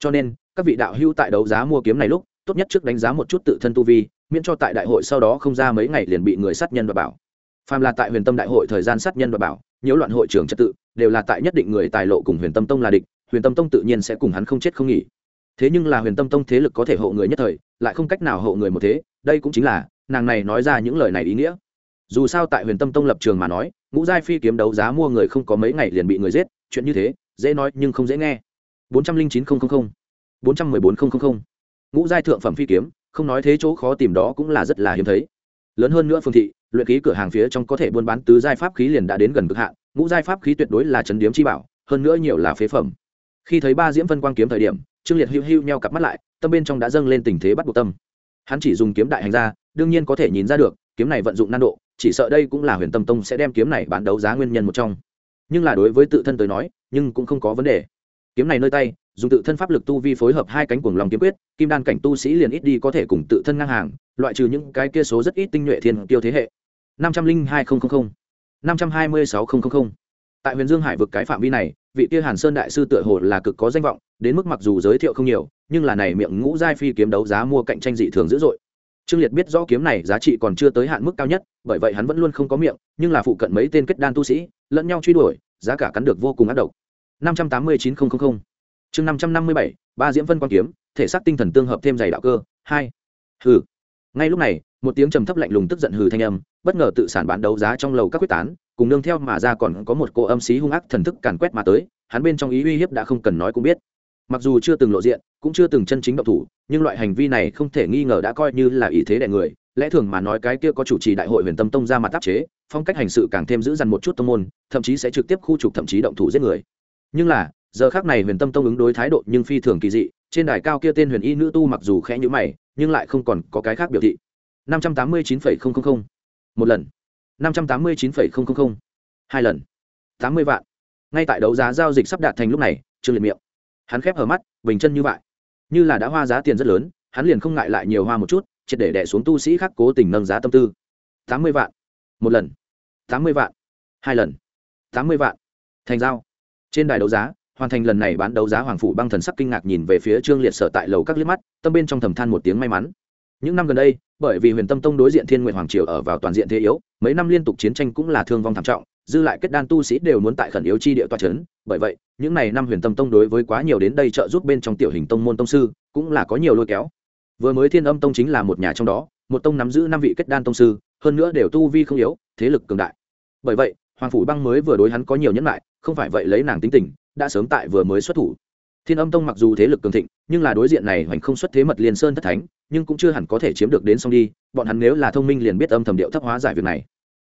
cho nên, các vị đạo hữu tại đấu giá mua kiếm này lúc, tốt nhất trước đánh giá một chút tự thân tu vi, miễn cho tại đại hội sau đó không ra mấy ngày liền bị người sát nhân và bảo. Phàm là tại huyền tâm đại hội thời gian sát nhân và bảo nhiễu loạn hội trưởng trật tự, đều là tại nhất định người tài lộ cùng huyền tâm tông là địch, huyền tâm tông tự nhiên sẽ cùng hắn không chết không nghỉ. Thế nhưng là huyền tâm tông thế lực có thể hộ người nhất thời, lại không cách nào hộ người một thế, đây cũng chính là, nàng này nói ra những lời này ý nghĩa. Dù sao tại huyền tâm tông lập trường mà nói, ngũ giai phi kiếm đấu giá mua người không có mấy ngày liền bị người giết, chuyện như thế, dễ nói nhưng không dễ nghe bốn trăm linh chín nghìn bốn trăm mười bốn nghìn ngũ giai thượng phẩm phi kiếm, không nói thế chỗ khó tìm đó cũng là rất là hiếm thấy. Lớn hơn nữa phương thị, luyện khí cửa hàng phía trong có thể buôn bán tứ giai pháp khí liền đã đến gần cực hạn, ngũ giai pháp khí tuyệt đối là chấn điếm chi bảo, hơn nữa nhiều là phế phẩm. Khi thấy ba diễm vân quang kiếm thời điểm, trương liệt hưu hưu nheo cặp mắt lại, tâm bên trong đã dâng lên tình thế bắt buộc tâm. Hắn chỉ dùng kiếm đại hành ra, đương nhiên có thể nhìn ra được, kiếm này vận dụng nan độ, chỉ sợ đây cũng là huyền tâm tông sẽ đem kiếm này bán đấu giá nguyên nhân một trong. Nhưng là đối với tự thân tới nói, nhưng cũng không có vấn đề kiếm này nơi tay, dùng tự thân pháp lực tu vi phối hợp hai cánh cuồng lòng kiếm quyết, kim đan cảnh tu sĩ liền ít đi có thể cùng tự thân ngang hàng, loại trừ những cái kia số rất ít tinh nhuệ thiên tiêu thế hệ. năm trăm linh hai nghìn năm trăm hai mươi sáu nghìn tại huyền dương hải vực cái phạm vi này, vị kia hàn sơn đại sư tựa hồ là cực có danh vọng, đến mức mặc dù giới thiệu không nhiều, nhưng là này miệng ngũ giai phi kiếm đấu giá mua cạnh tranh dị thường dữ dội. Trương liệt biết rõ kiếm này giá trị còn chưa tới hạn mức cao nhất, bởi vậy hắn vẫn luôn không có miệng, nhưng là phụ cận mấy tên kết đan tu sĩ, lẫn nhau truy đuổi, giá cả cắn được vô cùng ác độc năm trăm tám mươi chín nghìn chương năm trăm năm mươi bảy, ba diễm vân quan kiếm, thể xác tinh thần tương hợp thêm dày đạo cơ, hai. Hừ. Ngay lúc này, một tiếng trầm thấp lạnh lùng tức giận hừ thanh âm, bất ngờ tự sản bán đấu giá trong lầu các quyết tán, cùng nương theo mà ra còn có một cô âm xí hung ác thần thức càn quét mà tới, hắn bên trong ý uy hiếp đã không cần nói cũng biết. Mặc dù chưa từng lộ diện, cũng chưa từng chân chính động thủ, nhưng loại hành vi này không thể nghi ngờ đã coi như là ý thế đại người, lẽ thường mà nói cái kia có chủ trì đại hội huyền tâm tông ra mặt tác chế, phong cách hành sự càng thêm giữ dằn một chút tông môn, thậm chí sẽ trực tiếp khu trục thậm chí động thủ giết người nhưng là, giờ khác này huyền tâm tông ứng đối thái độ nhưng phi thường kỳ dị, trên đài cao kia tên huyền y nữ tu mặc dù khẽ nhữ mày, nhưng lại không còn có cái khác biểu thị. năm trăm tám mươi chín phẩy không không không. Một lần. năm trăm tám mươi chín phẩy không không không. Hai lần. tám mươi vạn. Ngay tại đấu giá giao dịch sắp đạt thành lúc này, trương liệt miệng. Hắn khép hở mắt, bình chân như vậy. Như là đã hoa giá tiền rất lớn, hắn liền không ngại lại nhiều hoa một chút, triệt để đẻ xuống tu sĩ khác cố tình nâng giá tâm tư. tám mươi vạn. Một lần. tám mươi vạn. Hai lần. tám mươi vạn. Thành giao trên đài đấu giá, hoàn thành lần này bán đấu giá hoàng phủ băng thần sắc kinh ngạc nhìn về phía trương liệt sở tại lầu các liếc mắt, tâm bên trong thầm than một tiếng may mắn. Những năm gần đây, bởi vì huyền tâm tông đối diện thiên nguyện hoàng triều ở vào toàn diện thế yếu, mấy năm liên tục chiến tranh cũng là thương vong thảm trọng, dư lại kết đan tu sĩ đều muốn tại khẩn yếu chi địa toa c h ấ n bởi vậy, những n à y năm huyền tâm tông đối với quá nhiều đến đây trợ giúp bên trong tiểu hình tông môn tông sư, cũng là có nhiều lôi kéo. Vừa mới thiên âm tông chính là một nhà trong đó, một tông nắm giữ năm vị kết đan tông sư, hơn nữa đều tu vi không yếu, thế lực cường đại. Bởi vậy hoàng phủ băng mới vừa đối hắn có nhiều nhẫn lại, không phải vậy lấy nàng tính tình, đã sớm tại vừa mới xuất thủ. Thiên âm tông mặc dù thế lực cường thịnh, nhưng là đối diện này hoành không xuất thế mật liên sơn thất thánh, nhưng cũng chưa hẳn có thể chiếm được đến xong đi, bọn hắn nếu là thông minh liền biết âm thầm điệu thấp hóa giải việc này.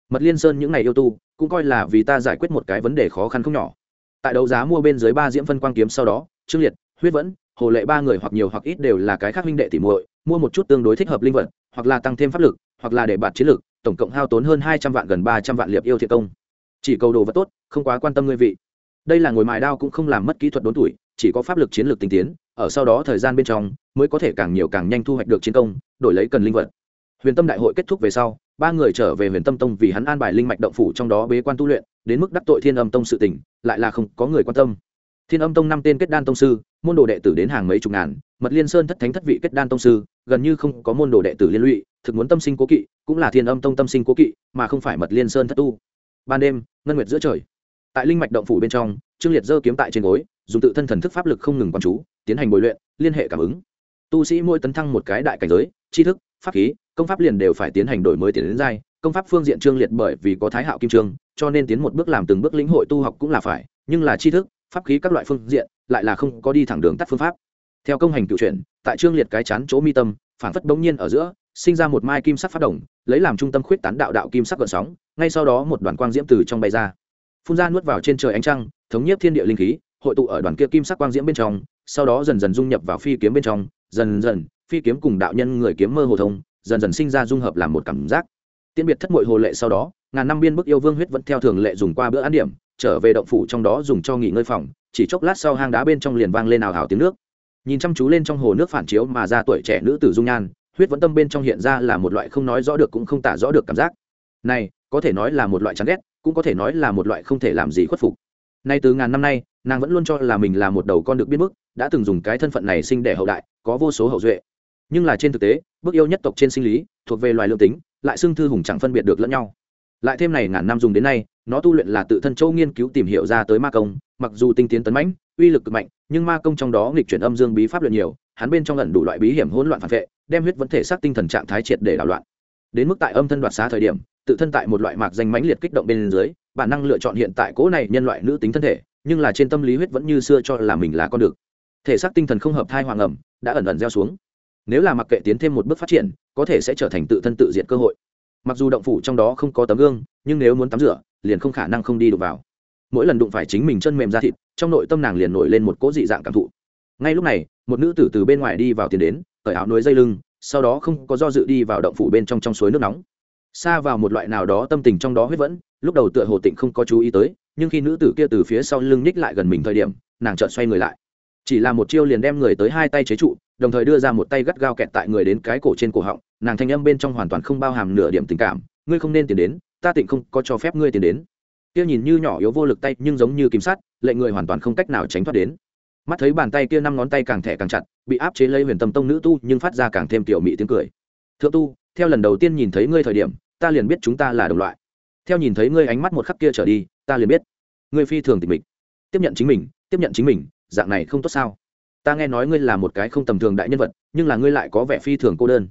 Mật liên sơn những ngày yêu tu, cũng coi là vì ta giải quyết một cái vấn đề khó khăn không nhỏ. Tại đấu giá mua bên dưới ba diễm phân quang kiếm sau đó, trương liệt, huyết vẫn, hồ lệ ba người hoặc nhiều hoặc ít đều là cái khác huynh đệ tỉ muội, mua một chút tương đối thích hợp linh vật, hoặc là tăng thêm pháp lực, hoặc là để bạt chiến lực, tổng cộng hao tốn hơn hai trăm vạn gần ba trăm vạn liệp yêu thiệt công chỉ cầu đồ vật tốt, không quá quan tâm ngươi vị. Đây là ngồi mài đao cũng không làm mất kỹ thuật đốn tuổi, chỉ có pháp lực chiến lược tinh tiến, ở sau đó thời gian bên trong, mới có thể càng nhiều càng nhanh thu hoạch được chiến công, đổi lấy cần linh vật. Huyền tâm đại hội kết thúc về sau, ba người trở về huyền tâm tông vì hắn an bài linh mạch động phủ trong đó bế quan tu luyện, đến mức đắc tội thiên âm tông sự tỉnh lại là không có người quan tâm. Thiên âm tông năm tên kết đan tông sư, môn đồ đệ tử đến hàng mấy chục ngàn, mật liên sơn thất thánh thất vị kết đan tông sư, gần như không có môn đồ đệ tử liên lụy, thực muốn tâm sinh cố kỵ, cũng là thiên âm tông tâm sinh cố kỵ, mà không phải mật liên sơn thất tu ban đêm, ngân nguyệt giữa trời. Tại linh mạch động phủ bên trong, trương liệt giơ kiếm tại trên gối, dùng tự thân thần thức pháp lực không ngừng quán chú, tiến hành bồi luyện, liên hệ cảm ứng. Tu sĩ mỗi tấn thăng một cái đại cảnh giới, tri thức, pháp khí, công pháp liền đều phải tiến hành đổi mới tiến đến giai. Công pháp phương diện trương liệt bởi vì có thái hạo kim trương cho nên tiến một bước làm từng bước lĩnh hội tu học cũng là phải, nhưng là tri thức, pháp khí các loại phương diện, lại là không có đi thẳng đường tắt phương pháp. Theo công hành cựu chuyển tại trương liệt cái chán chỗ mi tâm phản phất bỗng nhiên ở giữa sinh ra một mai kim sắc phát động lấy làm trung tâm khuyết tán đạo đạo kim sắc gợn sóng, ngay sau đó một đoàn quang diễm từ trong bay ra. Phun ra nuốt vào trên trời ánh trăng, thống nhất thiên địa linh khí, hội tụ ở đoàn kia kim sắc quang diễm bên trong, sau đó dần dần dung nhập vào phi kiếm bên trong, dần dần, phi kiếm cùng đạo nhân người kiếm mơ hồ thông, dần dần sinh ra dung hợp làm một cảm giác. Tiễn biệt thất mội hồ lệ sau đó, ngàn năm biên bức yêu vương huyết vẫn theo thường lệ dùng qua bữa ăn điểm, trở về động phủ trong đó dùng cho nghỉ ngơi phòng, chỉ chốc lát sau hang đá bên trong liền vang lên ảo hào tiếng nước. Nhìn chăm chú lên trong hồ nước phản chiếu mà ra tuổi trẻ nữ tử dung nhan huyết vẫn tâm bên trong hiện ra là một loại không nói rõ được cũng không tả rõ được cảm giác. Này, có thể nói là một loại chán ghét, cũng có thể nói là một loại không thể làm gì khuất phục. Nay từ ngàn năm nay, nàng vẫn luôn cho là mình là một đầu con được biết bức, đã từng dùng cái thân phận này sinh đẻ hậu đại, có vô số hậu duệ. Nhưng là trên thực tế, bức yêu nhất tộc trên sinh lý, thuộc về loài lương tính, lại xưng thư hùng chẳng phân biệt được lẫn nhau. Lại thêm này ngàn năm dùng đến nay, nó tu luyện là tự thân châu nghiên cứu tìm hiểu ra tới ma công, mặc dù tinh tiến tấn mãnh, uy lực cực mạnh, nhưng ma công trong đó nghịch chuyển âm dương bí pháp luyện nhiều, hắn bên trong lần đủ loại bí hiểm hỗn loạn phản vệ đem huyết vẫn thể xác tinh thần trạng thái triệt để đảo loạn. Đến mức tại âm thân đoạt xá thời điểm, tự thân tại một loại mạc danh mãnh liệt kích động bên dưới, bản năng lựa chọn hiện tại cố này nhân loại nữ tính thân thể, nhưng là trên tâm lý huyết vẫn như xưa cho là mình là con được. Thể xác tinh thần không hợp thai hoàng ẩm, đã ẩn ẩn gieo xuống. Nếu là mặc kệ tiến thêm một bước phát triển, có thể sẽ trở thành tự thân tự diện cơ hội. Mặc dù động phủ trong đó không có tấm gương, nhưng nếu muốn tắm rửa, liền không khả năng không đi đụng vào. Mỗi lần đụng phải chính mình chân mềm ra thịt, trong nội tâm nàng liền nổi lên một cỗ dị dạng cảm thụ. Ngay lúc này một nữ tử từ bên ngoài đi vào tiền đến, cởi áo núi dây lưng, sau đó không có do dự đi vào động phủ bên trong trong suối nước nóng. Xa vào một loại nào đó tâm tình trong đó huyết vẫn, lúc đầu tựa hồ tịnh không có chú ý tới, nhưng khi nữ tử kia từ phía sau lưng ních lại gần mình thời điểm, nàng chợt xoay người lại. Chỉ là một chiêu liền đem người tới hai tay chế trụ, đồng thời đưa ra một tay gắt gao kẹt tại người đến cái cổ trên cổ họng, nàng thanh âm bên trong hoàn toàn không bao hàm nửa điểm tình cảm, ngươi không nên tiến đến, ta tịnh không có cho phép ngươi tiến đến. Kia nhìn như nhỏ yếu vô lực tay, nhưng giống như kim sắt lệ người hoàn toàn không cách nào tránh thoát đến mắt thấy bàn tay kia năm ngón tay càng thẻ càng chặt, bị áp chế lấy huyền tâm tông nữ tu, nhưng phát ra càng thêm tiểu mị tiếng cười. Thượng tu, theo lần đầu tiên nhìn thấy ngươi thời điểm, ta liền biết chúng ta là đồng loại. Theo nhìn thấy ngươi ánh mắt một khắc kia trở đi, ta liền biết, ngươi phi thường tịch mịch. Tiếp nhận chính mình, tiếp nhận chính mình, dạng này không tốt sao? Ta nghe nói ngươi là một cái không tầm thường đại nhân vật, nhưng là ngươi lại có vẻ phi thường cô đơn.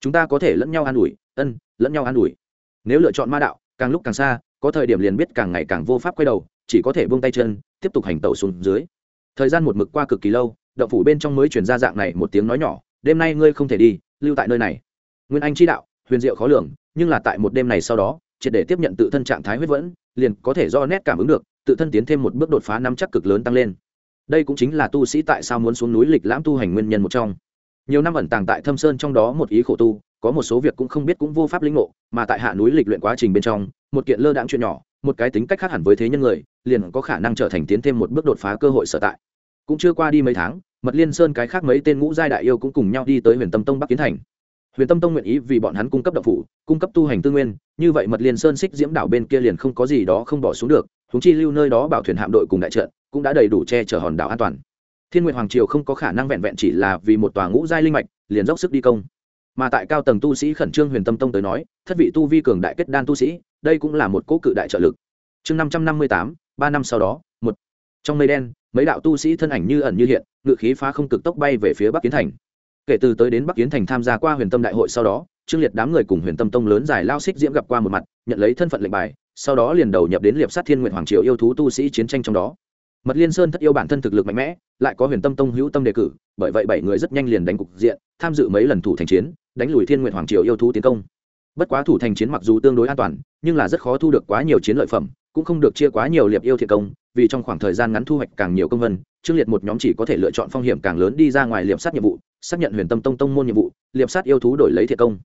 Chúng ta có thể lẫn nhau an ủi, ân, lẫn nhau an ủi. Nếu lựa chọn ma đạo, càng lúc càng xa, có thời điểm liền biết càng ngày càng vô pháp quay đầu, chỉ có thể buông tay chân, tiếp tục hành tẩu xuống dưới thời gian một mực qua cực kỳ lâu, động phủ bên trong mới chuyển ra dạng này một tiếng nói nhỏ, đêm nay ngươi không thể đi, lưu tại nơi này. Nguyên anh chi đạo, huyền diệu khó lường, nhưng là tại một đêm này sau đó, triệt để tiếp nhận tự thân trạng thái huyết vẫn, liền có thể do nét cảm ứng được, tự thân tiến thêm một bước đột phá nắm chắc cực lớn tăng lên. Đây cũng chính là tu sĩ tại sao muốn xuống núi lịch lãm tu hành nguyên nhân một trong. Nhiều năm ẩn tàng tại thâm sơn trong đó một ý khổ tu, có một số việc cũng không biết cũng vô pháp linh ngộ, mà tại hạ núi lịch luyện quá trình bên trong, một kiện lơ đãng chuyện nhỏ, một cái tính cách khác hẳn với thế nhân người, liền có khả năng trở thành tiến thêm một bước đột phá cơ hội sở tại cũng chưa qua đi mấy tháng, mật liên sơn cái khác mấy tên ngũ giai đại yêu cũng cùng nhau đi tới huyền tâm tông bắc kiến thành. Huyền tâm tông nguyện ý vì bọn hắn cung cấp đậu phủ, cung cấp tu hành tư nguyên, như vậy mật liên sơn xích diễm đảo bên kia liền không có gì đó không bỏ xuống được húng chi lưu nơi đó bảo thuyền hạm đội cùng đại trận, cũng đã đầy đủ che chở hòn đảo an toàn. Thiên nguyện hoàng triều không có khả năng vẹn vẹn chỉ là vì một tòa ngũ giai linh mạch, liền dốc sức đi công. Mà tại cao tầng tu sĩ khẩn trương huyền tâm tông tới nói, thất vị tu vi cường đại kết đan tu sĩ, đây cũng là một cố cự đại trợ lực. Chương năm trăm năm mươi tám, ba năm sau đó, một. Trong mây đen mấy đạo tu sĩ thân ảnh như ẩn như hiện, ngự khí phá không cực tốc bay về phía bắc kiến thành. Kể từ tới đến bắc kiến thành tham gia qua huyền tâm đại hội sau đó, trương liệt đám người cùng huyền tâm tông lớn dài lao xích diễm gặp qua một mặt, nhận lấy thân phận lệnh bài, sau đó liền đầu nhập đến liệp sát thiên nguyện hoàng triều yêu thú tu sĩ chiến tranh trong đó. Mật liên sơn thất yêu bản thân thực lực mạnh mẽ, lại có huyền tâm tông hữu tâm đề cử, bởi vậy bảy người rất nhanh liền đánh cục diện, tham dự mấy lần thủ thành chiến, đánh lùi thiên nguyện hoàng triều yêu thú tiến công. Bất quá thủ thành chiến mặc dù tương đối an toàn, nhưng là rất khó thu được quá nhiều chiến lợi phẩm cũng không được chia quá nhiều liệp yêu thiện công, vì trong khoảng thời gian ngắn thu hoạch càng nhiều công vân, trương liệt một nhóm chỉ có thể lựa chọn phong hiểm càng lớn đi ra ngoài liệp sát nhiệm vụ, xác nhận huyền tâm tông tông môn nhiệm vụ, liệp sát yêu thú đổi lấy thiện công.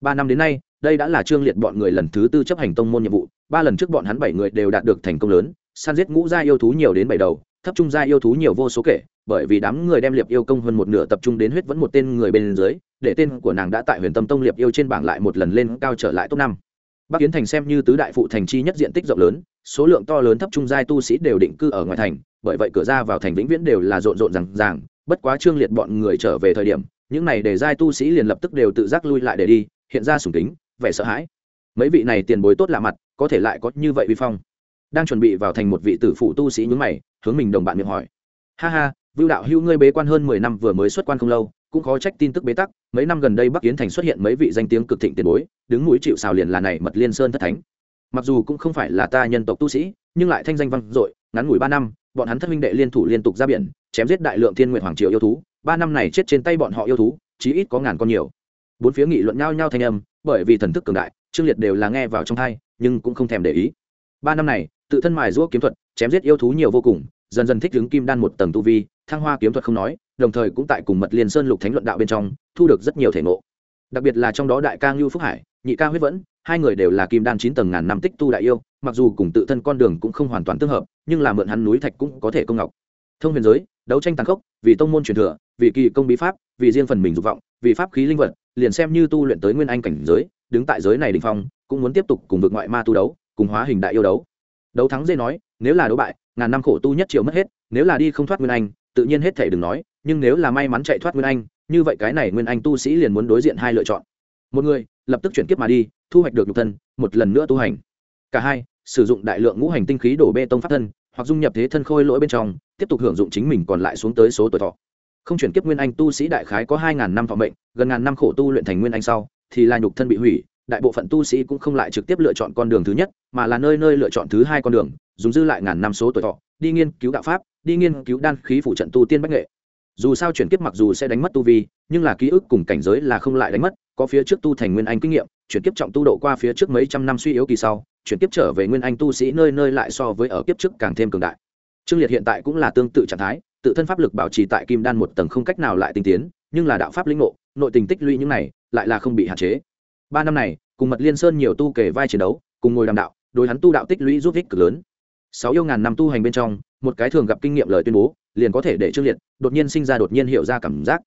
Ba năm đến nay, đây đã là trương liệt bọn người lần thứ tư chấp hành tông môn nhiệm vụ, ba lần trước bọn hắn bảy người đều đạt được thành công lớn, san giết ngũ gia yêu thú nhiều đến bảy đầu, thấp trung gia yêu thú nhiều vô số kể, bởi vì đám người đem liệp yêu công hơn một nửa tập trung đến huyết vẫn một tên người bên dưới, để tên của nàng đã tại huyền tâm tông liệp yêu trên bảng lại một lần lên cao trở lại top năm bắc kiến thành xem như tứ đại phụ thành chi nhất diện tích rộng lớn, số lượng to lớn thấp trung giai tu sĩ đều định cư ở ngoài thành, bởi vậy cửa ra vào thành vĩnh viễn đều là rộn rộn rằng ràng, bất quá trương liệt bọn người trở về thời điểm, những này để giai tu sĩ liền lập tức đều tự giác lui lại để đi, hiện ra sùng kính, vẻ sợ hãi. Mấy vị này tiền bối tốt lạ mặt, có thể lại có như vậy vi phong. Đang chuẩn bị vào thành một vị tử phụ tu sĩ nhướng mày, hướng mình đồng bạn miệng hỏi. Ha ha, vưu đạo hữu ngươi bế quan hơn mười năm vừa mới xuất quan không lâu cũng khó trách tin tức bế tắc, mấy năm gần đây bắc kiến thành xuất hiện mấy vị danh tiếng cực thịnh tiền bối, đứng mũi chịu xào liền là này mật liên sơn thất thánh. Mặc dù cũng không phải là ta nhân tộc tu sĩ, nhưng lại thanh danh vang dội, ngắn ngủi ba năm, bọn hắn thất minh đệ liên thủ liên tục ra biển, chém giết đại lượng thiên nguyện hoàng triều yêu thú, ba năm này chết trên tay bọn họ yêu thú, chí ít có ngàn con nhiều. Bốn phía nghị luận nhau nhau thanh âm, bởi vì thần thức cường đại, trương liệt đều là nghe vào trong thai nhưng cũng không thèm để ý. Ba năm này, tự thân mài giũa kiếm thuật, chém giết yêu thú nhiều vô cùng, dần dần thích ứng kim đan một tầng tu vi thăng hoa kiếm thuật không nói, đồng thời cũng tại cùng mật liên sơn lục thánh luận đạo bên trong, thu được rất nhiều thể ngộ. Đặc biệt là trong đó đại ca ngưu phúc hải, nhị ca huyết vẫn, hai người đều là kim đan chín tầng ngàn năm tích tu đại yêu, mặc dù cùng tự thân con đường cũng không hoàn toàn tương hợp, nhưng là mượn hắn núi thạch cũng có thể công ngọc. Thông huyền giới, đấu tranh tàn khốc, vì tông môn truyền thừa, vì kỳ công bí pháp, vì riêng phần mình dục vọng, vì pháp khí linh vật, liền xem như tu luyện tới nguyên anh cảnh giới, đứng tại giới này đình phong, cũng muốn tiếp tục cùng vượt ngoại ma tu đấu, cùng hóa hình đại yêu đấu. Đấu thắng dây nói, nếu là đấu bại, ngàn năm khổ tu nhất triệu mất hết, nếu là đi không thoát nguyên anh tự nhiên hết thể đừng nói, nhưng nếu là may mắn chạy thoát nguyên anh, như vậy cái này nguyên anh tu sĩ liền muốn đối diện hai lựa chọn. Một người, lập tức chuyển kiếp mà đi, thu hoạch được nhục thân, một lần nữa tu hành. Cả hai, sử dụng đại lượng ngũ hành tinh khí đổ bê tông pháp thân, hoặc dung nhập thế thân khôi lỗi bên trong, tiếp tục hưởng dụng chính mình còn lại xuống tới số tuổi thọ. Không chuyển kiếp nguyên anh tu sĩ đại khái có hai ngàn năm thọ mệnh, gần ngàn năm khổ tu luyện thành nguyên anh sau, thì là nhục thân bị hủy đại bộ phận tu sĩ cũng không lại trực tiếp lựa chọn con đường thứ nhất, mà là nơi nơi lựa chọn thứ hai con đường, dùng dư lại ngàn năm số tuổi thọ, đi nghiên cứu đạo pháp, đi nghiên cứu đan khí phụ trận tu tiên bách nghệ. Dù sao chuyển kiếp mặc dù sẽ đánh mất tu vi, nhưng là ký ức cùng cảnh giới là không lại đánh mất, có phía trước tu thành nguyên anh kinh nghiệm, chuyển kiếp trọng tu độ qua phía trước mấy trăm năm suy yếu kỳ sau, chuyển kiếp trở về nguyên anh tu sĩ nơi nơi lại so với ở kiếp trước càng thêm cường đại. Trương liệt hiện tại cũng là tương tự trạng thái, tự thân pháp lực bảo trì tại kim đan một tầng không cách nào lại tinh tiến, nhưng là đạo pháp lĩnh ngộ, nội tình tích lũy những này, lại là không bị hạn chế ba năm này, cùng mật liên sơn nhiều tu kể vai chiến đấu, cùng ngồi đàm đạo, đối hắn tu đạo tích lũy giúp ích cực lớn. Sáu yêu ngàn năm tu hành bên trong, một cái thường gặp kinh nghiệm lời tuyên bố, liền có thể để trương liệt đột nhiên sinh ra đột nhiên hiểu ra cảm giác.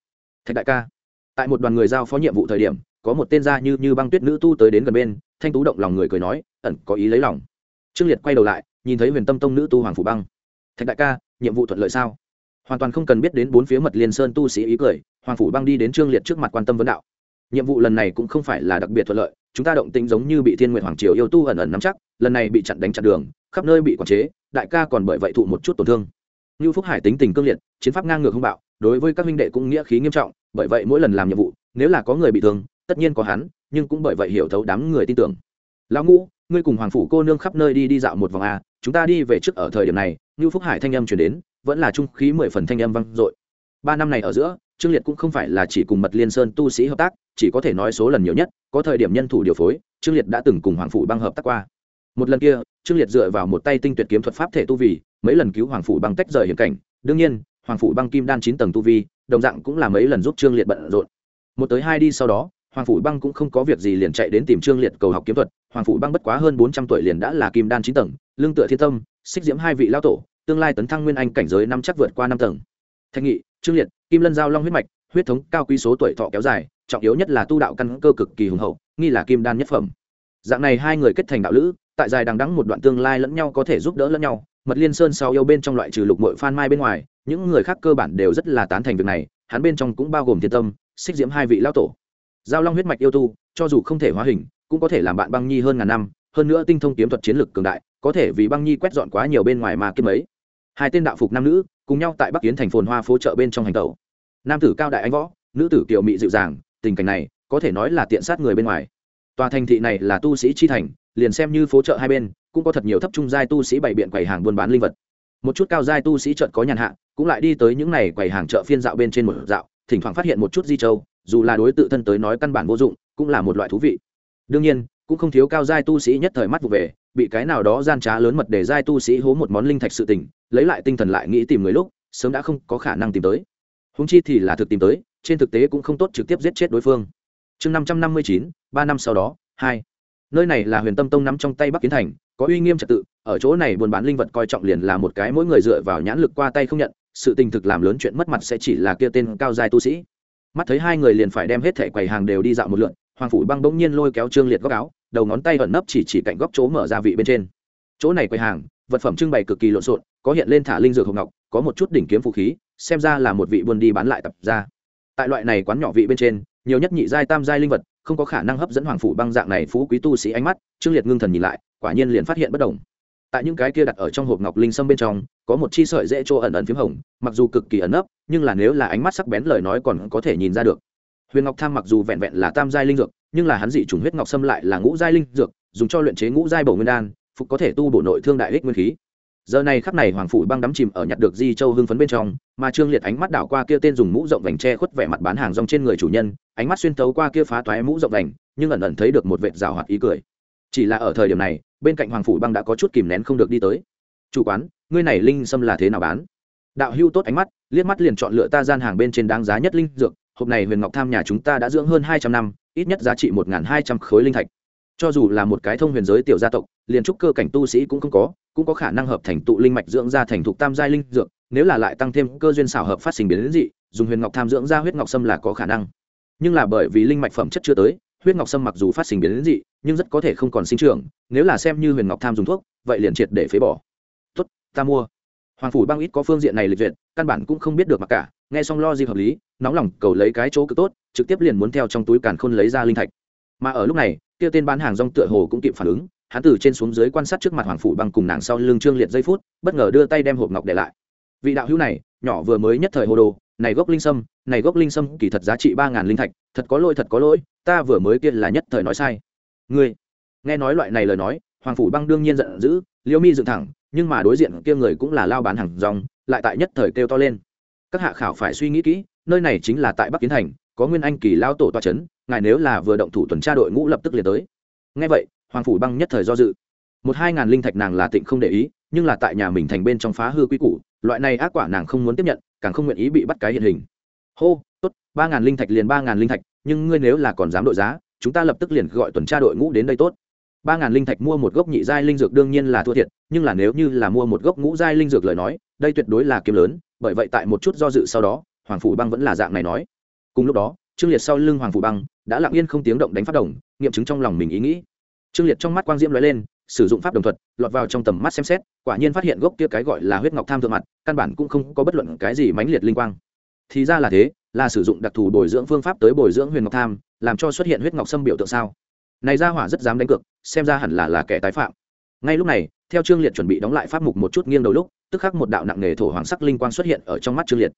Thạch đại ca, tại một đoàn người giao phó nhiệm vụ thời điểm, có một tên gia như như băng tuyết nữ tu tới đến gần bên, thanh tú động lòng người cười nói, ẩn, có ý lấy lòng. Trương liệt quay đầu lại, nhìn thấy huyền tâm tông nữ tu hoàng phủ băng. Thạch đại ca, nhiệm vụ thuận lợi sao? Hoàn toàn không cần biết đến bốn phía mật liên sơn tu sĩ ý cười, hoàng phủ băng đi đến trương liệt trước mặt quan tâm vấn đạo nhiệm vụ lần này cũng không phải là đặc biệt thuận lợi, chúng ta động tính giống như bị thiên nguyện hoàng triều yêu tu ẩn ẩn nắm chắc, lần này bị chặn đánh chặn đường, khắp nơi bị quản chế, đại ca còn bởi vậy thụ một chút tổn thương. Như phúc hải tính tình cương liệt, chiến pháp ngang ngược hung bạo, đối với các minh đệ cũng nghĩa khí nghiêm trọng, bởi vậy mỗi lần làm nhiệm vụ, nếu là có người bị thương, tất nhiên có hắn, nhưng cũng bởi vậy hiểu thấu đám người tin tưởng. Lão ngũ, ngươi cùng hoàng phủ cô nương khắp nơi đi đi dạo một vòng a chúng ta đi về trước ở thời điểm này. Như phúc hải thanh âm chuyển đến, vẫn là trung khí mười phần thanh âm vang dội ba năm này ở giữa, trương liệt cũng không phải là chỉ cùng mật liên sơn tu sĩ hợp tác, chỉ có thể nói số lần nhiều nhất, có thời điểm nhân thủ điều phối, trương liệt đã từng cùng hoàng phủ băng hợp tác qua. Một lần kia, trương liệt dựa vào một tay tinh tuyệt kiếm thuật pháp thể tu vi, mấy lần cứu hoàng phủ băng tách rời hiểm cảnh. Đương nhiên, hoàng phủ băng kim đan chín tầng tu vi, đồng dạng cũng là mấy lần giúp trương liệt bận rộn. Một tới hai đi sau đó, hoàng phủ băng cũng không có việc gì liền chạy đến tìm trương liệt cầu học kiếm thuật. Hoàng phủ băng bất quá hơn bốn trăm tuổi liền đã là kim đan chín tầng, lương tựa thiên tâm, xích diễm hai vị lao tổ, tương lai tấn thăng nguyên anh cảnh giới năm chắc vượt qua năm tầng. Thanh nghị trương liệt, kim lân giao long huyết mạch, huyết thống cao quý số tuổi thọ kéo dài, trọng yếu nhất là tu đạo căn cơ cực kỳ hùng hậu, nghi là kim đan nhất phẩm. Dạng này hai người kết thành đạo lữ, tại dài đằng đắng một đoạn tương lai lẫn nhau có thể giúp đỡ lẫn nhau, mật liên sơn sau yêu bên trong loại trừ lục mội phan mai bên ngoài, những người khác cơ bản đều rất là tán thành việc này, hắn bên trong cũng bao gồm thiên tâm, xích diễm hai vị lao tổ. Giao long huyết mạch yêu tu, cho dù không thể hóa hình, cũng có thể làm bạn băng nhi hơn ngàn năm, hơn nữa tinh thông kiếm thuật chiến lược cường đại, có thể vì băng nhi quét dọn quá nhiều bên ngoài mà kiếm ấy. Hai tên đạo phục nam nữ cùng nhau tại bắc kiến thành phồn hoa phố chợ bên trong hành tẩu. Nam tử cao đại anh võ, nữ tử kiều mị dịu dàng, tình cảnh này có thể nói là tiện sát người bên ngoài. Tòa thành thị này là tu sĩ chi thành, liền xem như phố chợ hai bên, cũng có thật nhiều thấp trung giai tu sĩ bày biện quầy hàng buôn bán linh vật. Một chút cao giai tu sĩ chợt có nhàn hạ, cũng lại đi tới những này quầy hàng chợ phiên dạo bên trên một dạo, thỉnh thoảng phát hiện một chút di châu, dù là đối tự thân tới nói căn bản vô dụng, cũng là một loại thú vị. Đương nhiên, cũng không thiếu cao giai tu sĩ nhất thời mắt vụ về bị cái nào đó gian trá lớn mật để giai tu sĩ hố một món linh thạch sự tình, lấy lại tinh thần lại nghĩ tìm người lúc, sớm đã không có khả năng tìm tới. Húng chi thì là thực tìm tới, trên thực tế cũng không tốt trực tiếp giết chết đối phương. Chương năm trăm năm mươi chín, ba năm sau đó, hai. Nơi này là huyền tâm tông nắm trong tay bắc kiến thành, có uy nghiêm trật tự, ở chỗ này buôn bán linh vật coi trọng liền là một cái mỗi người dựa vào nhãn lực qua tay không nhận, sự tình thực làm lớn chuyện mất mặt sẽ chỉ là kia tên cao giai tu sĩ. Mắt thấy hai người liền phải đem hết thẻ quầy hàng đều đi dạo một lượn hoàng phủ băng bỗng nhiên lôi kéo trương liệt góc áo, đầu ngón tay ẩn nấp chỉ chỉ cạnh góc chỗ mở ra vị bên trên. Chỗ này quầy hàng, vật phẩm trưng bày cực kỳ lộn xộn, có hiện lên thả linh dược hồng ngọc, có một chút đỉnh kiếm phụ khí, xem ra là một vị buôn đi bán lại tập ra tại loại này quán nhỏ vị bên trên, nhiều nhất nhị giai tam giai linh vật, không có khả năng hấp dẫn hoàng phủ băng dạng này phú quý tu sĩ ánh mắt, trương liệt ngưng thần nhìn lại, quả nhiên liền phát hiện bất đồng. Tại những cái kia đặt ở trong hộp ngọc linh sâm bên trong, có một chi sợi dễ chỗ ẩn ẩn p h í m hồng, mặc dù cực kỳ ẩn ấp nhưng là nếu là ánh mắt sắc bén lời nói còn có thể nhìn ra được huyền ngọc tham mặc dù vẹn vẹn là tam giai linh dược, nhưng là hắn dị chủng huyết ngọc xâm lại là ngũ giai linh dược, dùng cho luyện chế ngũ giai bổ nguyên đan, phục có thể tu bổ nội thương đại ích nguyên khí. Giờ này khắp này hoàng phủ băng đắm chìm ở nhặt được di châu hưng phấn bên trong, mà trương liệt ánh mắt đảo qua kia tên dùng mũ rộng vành che khuất vẻ mặt bán hàng rong trên người chủ nhân, ánh mắt xuyên tấu qua kia phá toái mũ rộng vành, nhưng ẩn ẩn thấy được một vệt rào hoạt ý cười. Chỉ là ở thời điểm này, bên cạnh hoàng phủ băng đã có chút kìm nén không được đi tới. Chủ quán, ngươi này linh sâm là thế nào bán? Đạo hưu tốt ánh mắt, liếc mắt liền chọn lựa ta gian hàng bên trên đáng giá nhất linh dược hộp này huyền ngọc tham nhà chúng ta đã dưỡng hơn hai trăm năm, ít nhất giá trị một hai trăm khối linh thạch. Cho dù là một cái thông huyền giới tiểu gia tộc, liền trúc cơ cảnh tu sĩ cũng không có, cũng có khả năng hợp thành tụ linh mạch dưỡng ra thành thục tam giai linh dược, nếu là lại tăng thêm cơ duyên xảo hợp phát sinh biến đến dị, dùng huyền ngọc tham dưỡng ra huyết ngọc sâm là có khả năng. Nhưng là bởi vì linh mạch phẩm chất chưa tới, huyết ngọc sâm mặc dù phát sinh biến đến dị, nhưng rất có thể không còn sinh trưởng, nếu là xem như huyền ngọc tham dùng thuốc, vậy liền triệt để phế bỏ. Tốt, ta mua. Hoàng phủ băng ít có phương diện này lịch duyệt, căn bản cũng không biết được mặc cả nghe xong lo gì hợp lý, nóng lòng cầu lấy cái chỗ cực tốt, trực tiếp liền muốn theo trong túi càn khôn lấy ra linh thạch. Mà ở lúc này, kia tên bán hàng rong tựa hồ cũng kịp phản ứng, hắn từ trên xuống dưới quan sát trước mặt hoàng phủ băng cùng nàng sau lưng trương liệt giây phút, bất ngờ đưa tay đem hộp ngọc để lại. Vị đạo hữu này, nhỏ vừa mới nhất thời hồ đồ, này gốc linh sâm, này gốc linh sâm kỳ thật giá trị ba ngàn linh thạch, thật có lỗi thật có lỗi, ta vừa mới kia là nhất thời nói sai. Ngươi, nghe nói loại này lời nói, hoàng phủ băng đương nhiên giận dữ liễu mi dựng thẳng, nhưng mà đối diện kia người cũng là lao bán hàng rong, lại tại nhất thời kêu to lên các hạ khảo phải suy nghĩ kỹ, nơi này chính là tại bắc kiến thành, có nguyên anh kỳ lao tổ toa c h ấ n ngài nếu là vừa động thủ tuần tra đội ngũ lập tức liền tới. Ngay vậy, hoàng phủ băng nhất thời do dự. Một hai ngàn linh thạch nàng là tịnh không để ý, nhưng là tại nhà mình thành bên trong phá hư quy củ, loại này ác quả nàng không muốn tiếp nhận, càng không nguyện ý bị bắt cái hiện hình. Hô, tốt, ba ngàn linh thạch liền ba ngàn linh thạch, nhưng ngươi nếu là còn dám đội giá, chúng ta lập tức liền gọi tuần tra đội ngũ đến đây tốt ba ngàn linh thạch mua một gốc nhị giai linh dược đương nhiên là thua thiệt, nhưng là nếu như là mua một gốc ngũ giai linh dược lời nói, đây tuyệt đối là kiếm lớn, bởi vậy tại một chút do dự sau đó, hoàng phủ băng vẫn là dạng này nói. Cùng lúc đó, trương liệt sau lưng hoàng phủ băng đã lặng yên không tiếng động đánh phát đồng, nghiệm chứng trong lòng mình ý nghĩ. Trương liệt trong mắt quang diễm lóe lên, sử dụng pháp đồng thuật, lọt vào trong tầm mắt xem xét, quả nhiên phát hiện gốc kia cái gọi là huyết ngọc tham thượng mặt, căn bản cũng không có bất luận cái gì mãnh liệt linh quang. Thì ra là thế, là sử dụng đặc thù bồi dưỡng phương pháp tới bồi dưỡng huyền ngọc tham, làm cho xuất hiện huyết ngọc sâm biểu tượng sao này ra hỏa rất dám đánh cược, xem ra hẳn là là kẻ tái phạm. Ngay lúc này, theo trương liệt chuẩn bị đóng lại pháp mục một chút nghiêng đầu lúc, tức khắc một đạo nặng nề thổ hoàng sắc linh quang xuất hiện ở trong mắt trương liệt.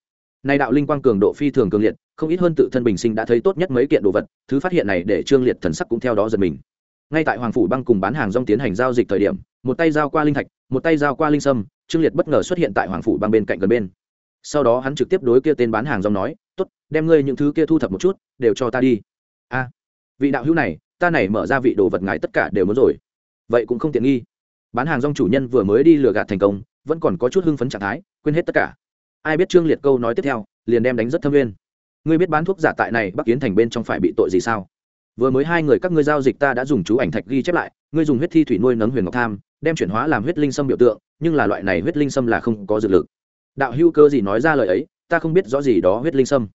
Này đạo linh quang cường độ phi thường cường liệt, không ít hơn tự thân bình sinh đã thấy tốt nhất mấy kiện đồ vật, thứ phát hiện này để trương liệt thần sắc cũng theo đó giật mình. Ngay tại hoàng phủ băng cùng bán hàng rong tiến hành giao dịch thời điểm, một tay giao qua linh thạch, một tay giao qua linh sâm, trương liệt bất ngờ xuất hiện tại hoàng phủ băng bên cạnh gần bên. Sau đó hắn trực tiếp đối kia tên bán hàng rong nói, tốt, đem ngươi những thứ kia thu thập một chút, đều cho ta đi. A, vị đạo hữu này ta này mở ra vị đồ vật ngài tất cả đều muốn rồi. Vậy cũng không tiện nghi. Bán hàng rong chủ nhân vừa mới đi lừa gạt thành công, vẫn còn có chút hưng phấn trạng thái, quên hết tất cả. Ai biết trương liệt câu nói tiếp theo, liền đem đánh rất thâm nguyên ngươi biết bán thuốc giả tại này bắc kiến thành bên trong phải bị tội gì sao? Vừa mới hai người các ngươi giao dịch ta đã dùng chú ảnh thạch ghi chép lại, ngươi dùng huyết thi thủy nuôi nấng huyền ngọc tham, đem chuyển hóa làm huyết linh sâm biểu tượng, nhưng là loại này huyết linh sâm là không có dược lực. Đạo hữu cơ gì nói ra lời ấy, ta không biết rõ gì đó huyết linh sâm.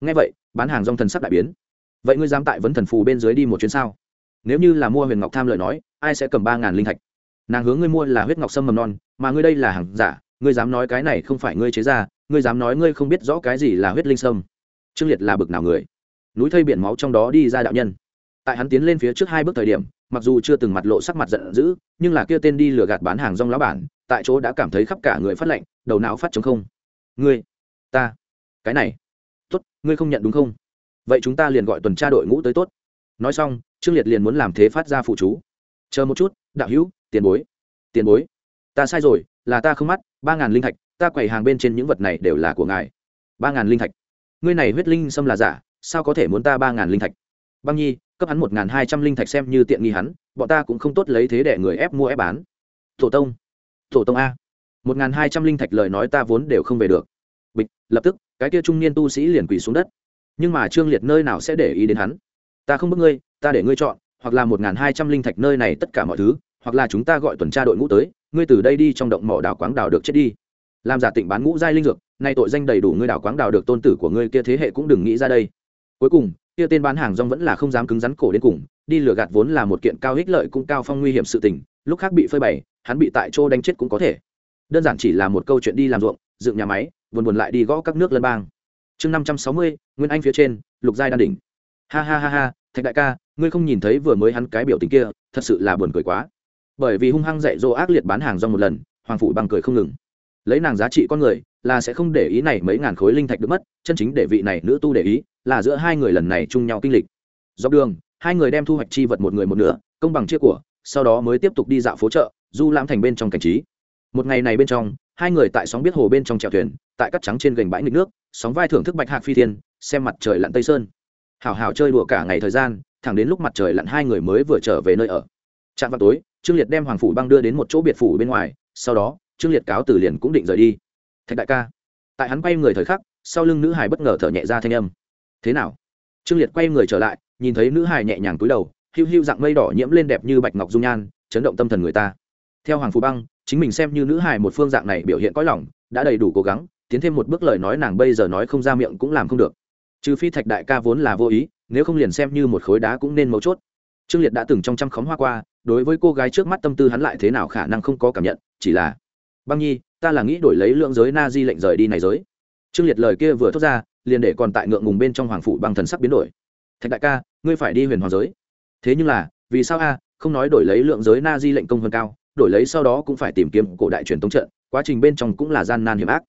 Nghe vậy, bán hàng rong thần sắc đại biến vậy ngươi dám tại vấn thần phù bên dưới đi một chuyến sao? Nếu như là mua huyền ngọc tham lời nói, ai sẽ cầm ba ngàn linh thạch? Nàng hướng ngươi mua là huyết ngọc sâm mầm non, mà ngươi đây là hàng giả, ngươi dám nói cái này không phải ngươi chế ra, ngươi dám nói ngươi không biết rõ cái gì là huyết linh sâm. Trương liệt là bực nào người? Núi thây biển máu trong đó đi ra đạo nhân. Tại hắn tiến lên phía trước hai bước thời điểm, mặc dù chưa từng mặt lộ sắc mặt giận dữ, nhưng là kia tên đi lừa gạt bán hàng rong lão bản, tại chỗ đã cảm thấy khắp cả người phát lạnh, đầu não phát chống không. Ngươi, ta, cái này, tốt, ngươi không nhận đúng không? Vậy chúng ta liền gọi tuần tra đội ngũ tới tốt. Nói xong, trương liệt liền muốn làm thế phát ra phụ chú. Chờ một chút, đạo hữu, tiền bối. Tiền bối, ta sai rồi, là ta không mắt, ba ngàn linh thạch, ta quầy hàng bên trên những vật này đều là của ngài. Ba ngàn linh thạch. Ngươi này huyết linh xâm là giả, sao có thể muốn ta ba ngàn linh thạch? Băng nhi, cấp hắn một ngàn hai trăm linh thạch xem như tiện nghi hắn, bọn ta cũng không tốt lấy thế để người ép mua ép bán. Thổ tông thổ tông a. Một ngàn hai trăm linh thạch lời nói ta vốn đều không về được. Bịch, lập tức, cái kia trung niên tu sĩ liền quỳ xuống đất nhưng mà trương liệt nơi nào sẽ để ý đến hắn? Ta không bức ngươi, ta để ngươi chọn, hoặc là một ngàn hai trăm linh thạch nơi này tất cả mọi thứ, hoặc là chúng ta gọi tuần tra đội ngũ tới, ngươi từ đây đi trong động mỏ đào quáng đào được chết đi. Làm giả tịnh bán ngũ giai linh dược, nay tội danh đầy đủ ngươi đào quáng đào được tôn tử của ngươi kia thế hệ cũng đừng nghĩ ra đây. Cuối cùng, kia tên bán hàng rong vẫn là không dám cứng rắn cổ đến cùng, đi lừa gạt vốn là một kiện cao ích lợi cũng cao phong nguy hiểm sự tình, lúc khác bị phơi bày, hắn bị tại chỗ đánh chết cũng có thể. Đơn giản chỉ là một câu chuyện đi làm ruộng, dựng nhà máy, buồn buồn lại đi gõ các nước lân bang chương năm trăm sáu mươi, nguyên anh phía trên, lục giai đan đỉnh. Ha ha ha ha, thạch đại ca, ngươi không nhìn thấy vừa mới hắn cái biểu tình kia, thật sự là buồn cười quá. Bởi vì hung hăng dạy dỗ ác liệt bán hàng rong một lần, hoàng phủ bằng cười không ngừng. Lấy nàng giá trị con người, là sẽ không để ý này mấy ngàn khối linh thạch được mất, chân chính để vị này nữ tu để ý, là giữa hai người lần này chung nhau kinh lịch. Dọc đường, hai người đem thu hoạch chi vật một người một nửa, công bằng chia của, sau đó mới tiếp tục đi dạo phố chợ, du lãm thành bên trong cảnh trí. Một ngày này bên trong hai người tại sóng biết hồ bên trong chèo thuyền, tại cắt trắng trên gành bãi nghịch nước, sóng vai thưởng thức bạch hạc phi thiên, xem mặt trời lặn tây sơn. Hào hào chơi đùa cả ngày thời gian, thẳng đến lúc mặt trời lặn hai người mới vừa trở về nơi ở. Trạm vào tối, trương liệt đem hoàng phủ băng đưa đến một chỗ biệt phủ bên ngoài, sau đó, trương liệt cáo từ liền cũng định rời đi. Thạch đại ca. Tại hắn quay người thời khắc, sau lưng nữ hải bất ngờ thở nhẹ ra thanh âm. Thế nào? Trương liệt quay người trở lại, nhìn thấy nữ hải nhẹ nhàng cúi đầu, hiu hiu dạng mây đỏ nhiễm lên đẹp như bạch ngọc dung nhan, chấn động tâm thần người ta. Theo hoàng phủ băng chính mình xem như nữ hài một phương dạng này biểu hiện cõi lòng, đã đầy đủ cố gắng, tiến thêm một bước lời nói nàng bây giờ nói không ra miệng cũng làm không được. Trừ phi thạch đại ca vốn là vô ý, nếu không liền xem như một khối đá cũng nên mấu chốt. Trương liệt đã từng trong trăm khóm hoa qua, đối với cô gái trước mắt tâm tư hắn lại thế nào khả năng không có cảm nhận, chỉ là, băng nhi, ta là nghĩ đổi lấy lượng giới na di lệnh rời đi này giới. Trương liệt lời kia vừa thốt ra, liền để còn tại ngượng ngùng bên trong hoàng phụ băng thần sắc biến đổi. Thạch đại ca, ngươi phải đi huyền hoàng giới. Thế nhưng là, vì sao a, không nói đổi lấy lượng giới na di lệnh công hơn cao đổi lấy sau đó cũng phải tìm kiếm cổ đại truyền tống trận, quá trình bên trong cũng là gian nan hiểm ác.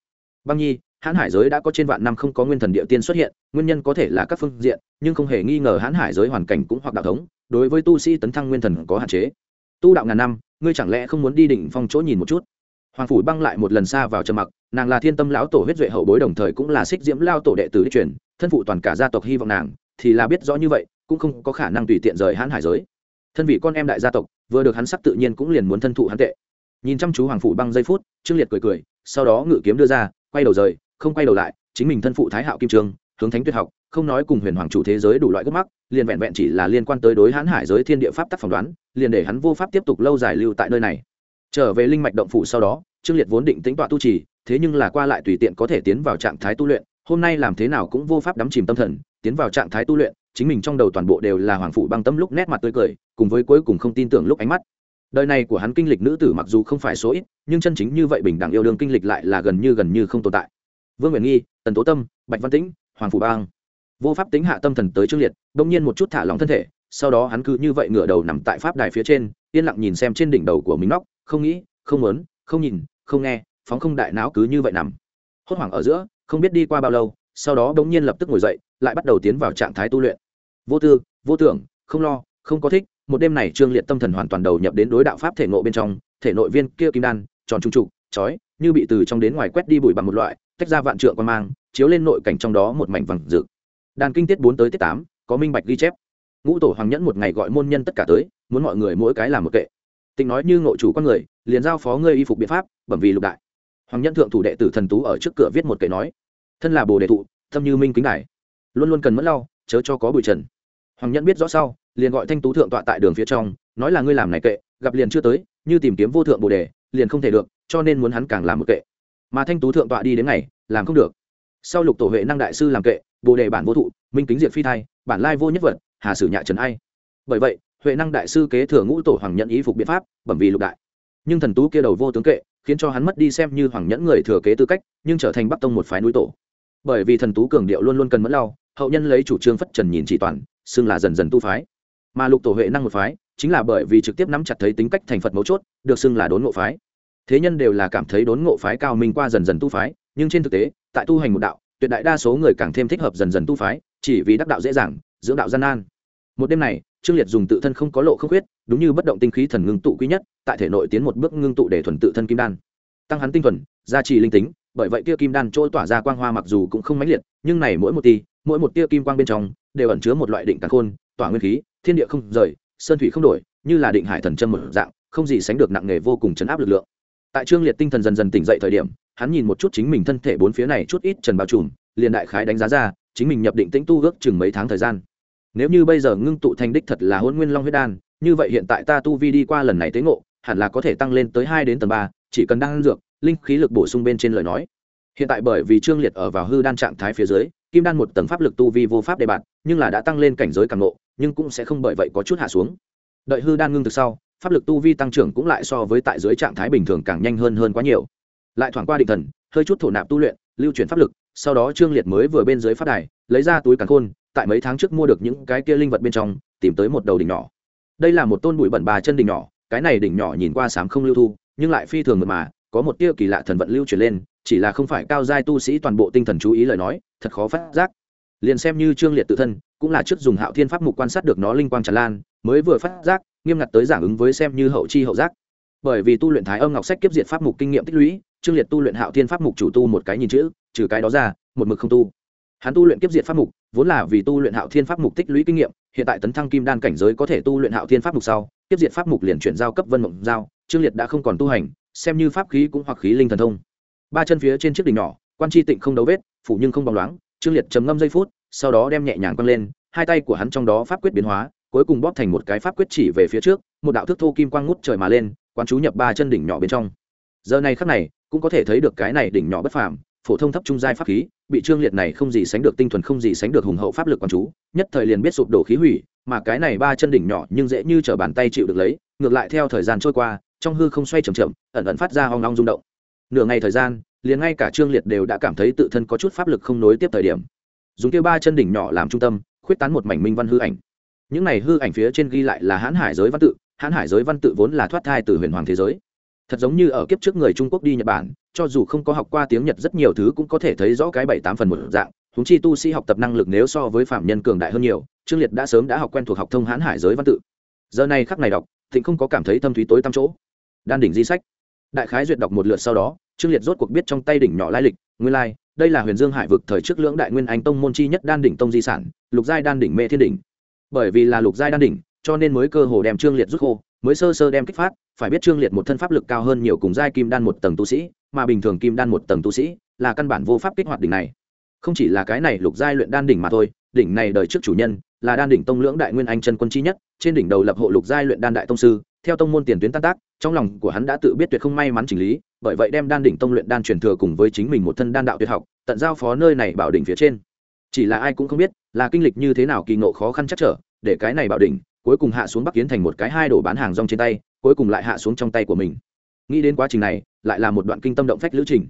Băng nhi, hãn hải giới đã có trên vạn năm không có nguyên thần địa tiên xuất hiện, nguyên nhân có thể là các phương diện, nhưng không hề nghi ngờ hãn hải giới hoàn cảnh cũng hoặc đạo thống, đối với tu sĩ tấn thăng nguyên thần có hạn chế. Tu đạo ngàn năm, ngươi chẳng lẽ không muốn đi đỉnh phong chỗ nhìn một chút? Hoàng phủ băng lại một lần xa vào trầm mặc, nàng là thiên tâm lão tổ huyết duệ hậu bối đồng thời cũng là xích diễm lao tổ đệ tử đích truyền, thân phụ toàn cả gia tộc hy vọng nàng, thì là biết rõ như vậy, cũng không có khả năng tùy tiện rời hãn hải giới. Thân vị con em đại gia tộc vừa được hắn sắc tự nhiên cũng liền muốn thân thụ hắn tệ. Nhìn chăm chú hoàng phủ băng giây phút, trương liệt cười cười, sau đó ngự kiếm đưa ra, quay đầu rời, không quay đầu lại, chính mình thân phụ thái hạo kim trương hướng thánh tuyệt học, không nói cùng huyền hoàng chủ thế giới đủ loại gốc mắc, liền vẹn vẹn chỉ là liên quan tới đối hãn hải giới thiên địa pháp tắc phỏng đoán, liền để hắn vô pháp tiếp tục lâu dài lưu tại nơi này. Trở về linh mạch động phủ sau đó, trương liệt vốn định tính tọa tu trì, thế nhưng là qua lại tùy tiện có thể tiến vào trạng thái tu luyện, hôm nay làm thế nào cũng vô pháp đắm chìm tâm thần, tiến vào trạng thái tu luyện chính mình trong đầu toàn bộ đều là hoàng phụ băng tâm lúc nét mặt tươi cười, cùng với cuối cùng không tin tưởng lúc ánh mắt. Đời này của hắn kinh lịch nữ tử mặc dù không phải số ít, nhưng chân chính như vậy bình đẳng yêu đương kinh lịch lại là gần như gần như không tồn tại. Vương nguyện nghi, tần tố tâm, bạch văn tĩnh, hoàng phủ bang. Vô pháp tính hạ tâm thần tới trương liệt đông nhiên một chút thả lỏng thân thể, sau đó hắn cứ như vậy ngửa đầu nằm tại pháp đài phía trên, yên lặng nhìn xem trên đỉnh đầu của mình nóc, không nghĩ, không muốn, không nhìn, không nghe, phóng không đại não cứ như vậy nằm. Hốt hoảng ở giữa, không biết đi qua bao lâu, sau đó đ nhiên lập tức ngồi dậy, lại bắt đầu tiến vào trạng thái tu luyện vô tư, vô tưởng, không lo, không có thích, một đêm này trương liệt tâm thần hoàn toàn đầu nhập đến đối đạo pháp thể nộ bên trong, thể nội viên kia kim đan, tròn trung trục trói như bị từ trong đến ngoài quét đi bụi bằng một loại, tách ra vạn trượng quan mang, chiếu lên nội cảnh trong đó một mảnh vàng rực. Đàn kinh tiết bốn tới tiết tám, có minh bạch ghi chép. Ngũ tổ hoàng nhẫn một ngày gọi môn nhân tất cả tới, muốn mọi người mỗi cái làm một kệ. Tình nói như ngộ chủ con người, liền giao phó ngươi y phục biện pháp, bẩm vì lục đại. Hoàng nhân thượng thủ đệ tử thần tú ở trước cửa viết một kệ nói. Thân là bồ đề thụ thâm như minh kính đài. Luôn luôn cần mất lau, chớ cho có bụi trần hoàng Nhẫn biết rõ sau liền gọi thanh tú thượng tọa tại đường phía trong nói là ngươi làm này kệ gặp liền chưa tới như tìm kiếm vô thượng bồ đề liền không thể được cho nên muốn hắn càng làm một kệ. Mà thanh tú thượng tọa đi đến ngày làm không được. Sau lục tổ huệ năng đại sư làm kệ bồ đề bản vô thụ minh kính diệt phi thai bản lai vô nhất vật hà sử nhạ trần ai. Bởi vậy huệ năng đại sư kế thừa ngũ tổ hoàng Nhẫn ý phục biện pháp bẩm vì lục đại. Nhưng thần tú kia đầu vô tướng kệ khiến cho hắn mất đi xem như hoàng nhẫn người thừa kế tư cách nhưng trở thành bắc tông một phái núi tổ. Bởi vì thần tú cường điệu luôn luôn cần mẫn lao, hậu nhân lấy chủ trương phất trần nhìn chỉ toàn xưng là dần dần tu phái. Mà lục tổ huệ năng một phái, chính là bởi vì trực tiếp nắm chặt thấy tính cách thành phật mấu chốt, được xưng là đốn ngộ phái. Thế nhân đều là cảm thấy đốn ngộ phái cao minh qua dần dần tu phái, nhưng trên thực tế, tại tu hành một đạo, tuyệt đại đa số người càng thêm thích hợp dần dần tu phái, chỉ vì đắc đạo dễ dàng, dưỡng đạo gian nan. Một đêm này, trương liệt dùng tự thân không có lộ không khuyết, đúng như bất động tinh khí thần ngưng tụ quý nhất, tại thể nội tiến một bước ngưng tụ để thuần tự thân kim đan. Tăng hắn tinh thuần, gia trì linh tính, bởi vậy tia kim đan trôi tỏa ra quang hoa mặc dù cũng không mãnh liệt, nhưng này mỗi một tia, mỗi một tia kim quang bên trong đều ẩn chứa một loại định càn khôn, tỏa nguyên khí, thiên địa không rời, sơn thủy không đổi, như là định hải thần châm một dạng, không gì sánh được nặng nề vô cùng chấn áp lực lượng. Tại trương liệt tinh thần dần dần tỉnh dậy thời điểm, hắn nhìn một chút chính mình thân thể bốn phía này chút ít trần bao trùm, liền đại khái đánh giá ra, chính mình nhập định tĩnh tu ước chừng mấy tháng thời gian. Nếu như bây giờ ngưng tụ thành đích thật là hôn nguyên long huyết đan, như vậy hiện tại ta tu vi đi qua lần này tế ngộ, hẳn là có thể tăng lên tới hai đến tầng ba, chỉ cần đang dược, linh khí lực bổ sung bên trên lời nói. Hiện tại bởi vì trương liệt ở vào hư đan trạng thái phía dưới kim đan một tầng pháp lực tu vi vô pháp đề bạt, nhưng là đã tăng lên cảnh giới càng ngộ, nhưng cũng sẽ không bởi vậy có chút hạ xuống. Đợi hư đan ngưng thực sau, pháp lực tu vi tăng trưởng cũng lại so với tại dưới trạng thái bình thường càng nhanh hơn hơn quá nhiều. Lại thoảng qua định thần, hơi chút thổ nạp tu luyện, lưu chuyển pháp lực, sau đó trương liệt mới vừa bên dưới phát đài, lấy ra túi càn khôn, tại mấy tháng trước mua được những cái kia linh vật bên trong, tìm tới một đầu đỉnh nhỏ. Đây là một tôn bụi bẩn bà chân đỉnh nhỏ, cái này đỉnh nhỏ nhìn qua sám không lưu thu, nhưng lại phi thường mượt mà, có một tia kỳ lạ thần vận lưu chuyển lên chỉ là không phải cao giai tu sĩ toàn bộ tinh thần chú ý lời nói, thật khó phát giác. Liền xem như trương liệt tự thân, cũng là trước dùng hạo thiên pháp mục quan sát được nó linh quang tràn lan, mới vừa phát giác, nghiêm ngặt tới giảng ứng với xem như hậu chi hậu giác. Bởi vì tu luyện thái âm ngọc sách kiếp diệt pháp mục kinh nghiệm tích lũy, trương liệt tu luyện hạo thiên pháp mục chủ tu một cái nhìn chữ, trừ cái đó ra, một mực không tu. Hắn tu luyện kiếp diệt pháp mục, vốn là vì tu luyện hạo thiên pháp mục tích lũy kinh nghiệm, hiện tại tấn thăng kim đan cảnh giới có thể tu luyện hạo thiên pháp mục sau, kiếp diệt pháp mục liền chuyển giao cấp vân mộng giao, trương liệt đã không còn tu hành, xem như pháp khí cũng hoặc khí linh thần thông ba chân phía trên chiếc đỉnh nhỏ, quan tri tịnh không đấu vết, phủ nhưng không bóng loáng, trương liệt chấm ngâm giây phút, sau đó đem nhẹ nhàng quăng lên, hai tay của hắn trong đó pháp quyết biến hóa, cuối cùng bóp thành một cái pháp quyết chỉ về phía trước, một đạo thức thô kim quang ngút trời mà lên Quan chú nhập ba chân đỉnh nhỏ bên trong. Giờ này khắc này, cũng có thể thấy được cái này đỉnh nhỏ bất phàm, phổ thông thấp trung giai pháp khí, bị trương liệt này không gì sánh được tinh thuần không gì sánh được hùng hậu pháp lực quan chú, nhất thời liền biết sụp đổ khí hủy, mà cái này ba chân đỉnh nhỏ nhưng dễ như t bàn tay chịu được lấy, ngược lại theo thời gian trôi qua, trong hư không xoay c h ậ m chậm, ẩn ẩn phát ra hoang long rung động nửa ngày thời gian, liền ngay cả trương liệt đều đã cảm thấy tự thân có chút pháp lực không nối tiếp thời điểm. Dùng kêu ba chân đỉnh nhỏ làm trung tâm, khuyết tán một mảnh minh văn hư ảnh. Những này hư ảnh phía trên ghi lại là hãn hải giới văn tự, hãn hải giới văn tự vốn là thoát thai từ huyền hoàng thế giới. Thật giống như ở kiếp trước người trung quốc đi nhật bản, cho dù không có học qua tiếng nhật rất nhiều thứ cũng có thể thấy rõ cái bảy tám phần một dạng húng chi tu sĩ học tập năng lực nếu so với phạm nhân cường đại hơn nhiều, trương liệt đã sớm đã học quen thuộc học thông hãn hải giới văn tự. Giờ này khắc này đọc, thịnh không có cảm thấy thâm thúy tối tăm chỗ. Đan đỉnh di sách đại khái duyệt đọc một lượt sau đó, trương liệt rốt cuộc biết trong tay đỉnh nhỏ lai lịch, nguyên lai, đây là huyền dương hải vực thời trước lưỡng đại nguyên anh tông môn chi nhất đan đỉnh tông di sản, lục giai đan đỉnh mê thiên đỉnh. Bởi vì là lục giai đan đỉnh, cho nên mới cơ hồ đem trương liệt rút khô, mới sơ sơ đem kích phát, phải biết trương liệt một thân pháp lực cao hơn nhiều cùng giai kim đan một tầng tu sĩ, mà bình thường kim đan một tầng tu sĩ, là căn bản vô pháp kích hoạt đỉnh này. Không chỉ là cái này lục giai luyện đan đỉnh mà thôi, đỉnh này đời trước chủ nhân, là đan đỉnh tông lưỡng đại nguyên anh chân quân chi nhất, trên đỉnh đầu lập hộ lục giai luyện đan đại tông sư theo tông môn tiền tuyến tan tác, trong lòng của hắn đã tự biết tuyệt không may mắn chỉnh lý, bởi vậy đem đan đỉnh tông luyện đan truyền thừa cùng với chính mình một thân đan đạo tuyệt học, tận giao phó nơi này bảo đỉnh phía trên. Chỉ là ai cũng không biết, là kinh lịch như thế nào kỳ ngộ khó khăn chắc trở, để cái này bảo đỉnh, cuối cùng hạ xuống bắc kiến thành một cái hai đổ bán hàng rong trên tay, cuối cùng lại hạ xuống trong tay của mình. Nghĩ đến quá trình này, lại là một đoạn kinh tâm động phách lữ trình.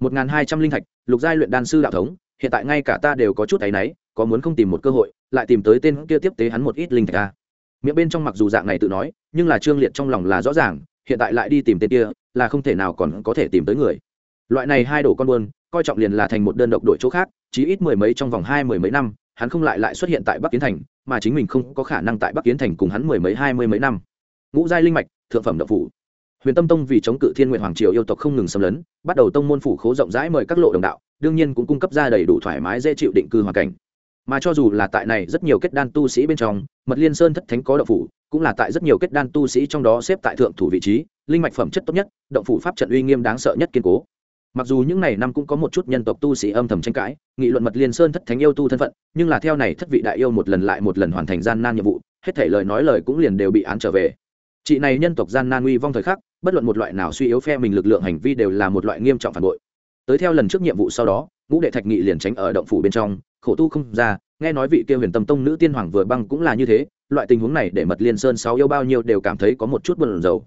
Một n g h n hai trăm linh thạch lục giai luyện đan sư đạo thống, hiện tại ngay cả ta đều có chút áy náy, có muốn không tìm một cơ hội, lại tìm tới tên kia tiếp tế hắn một ít linh thạch ta miệng bên trong mặc dù dạng này tự nói, nhưng là trương liệt trong lòng là rõ ràng, hiện tại lại đi tìm tên kia, là không thể nào còn có thể tìm tới người. Loại này hai đổ con buôn, coi trọng liền là thành một đơn độc đội chỗ khác, chí ít mười mấy trong vòng hai mười mấy năm, hắn không lại lại xuất hiện tại bắc kiến thành, mà chính mình không có khả năng tại bắc kiến thành cùng hắn mười mấy, hai mươi mấy năm. Ngũ giai linh mạch, thượng phẩm đậu phủ. Huyền tâm tông vì chống cự thiên nguyện hoàng triều yêu tộc không ngừng xâm lấn, bắt đầu tông môn phủ khố rộng rãi mời các lộ đồng đạo, đương nhiên cũng cung cấp ra đầy đủ thoải mái, dễ chịu định cư hoàn cảnh mà cho dù là tại này rất nhiều kết đan tu sĩ bên trong, mật liên sơn thất thánh có động phủ, cũng là tại rất nhiều kết đan tu sĩ trong đó xếp tại thượng thủ vị trí, linh mạch phẩm chất tốt nhất, động phủ pháp trận uy nghiêm đáng sợ nhất kiên cố. Mặc dù những n à y năm cũng có một chút nhân tộc tu sĩ âm thầm tranh cãi, nghị luận mật liên sơn thất thánh yêu tu thân phận, nhưng là theo này thất vị đại yêu một lần lại một lần hoàn thành gian nan nhiệm vụ, hết thể lời nói lời cũng liền đều bị án trở về. Chị này nhân tộc gian nan uy vong thời khắc, bất luận một loại nào suy yếu phe mình lực lượng hành vi đều là một loại nghiêm trọng phản bội. Tới theo lần trước nhiệm vụ sau đó ngũ đệ thạch nghị liền tránh ở động phủ bên trong, khổ tu không ra, nghe nói vị kia huyền tâm tông nữ tiên hoàng vừa băng cũng là như thế, loại tình huống này để mật liên sơn sáu yêu bao nhiêu đều cảm thấy có một chút buồn rầu.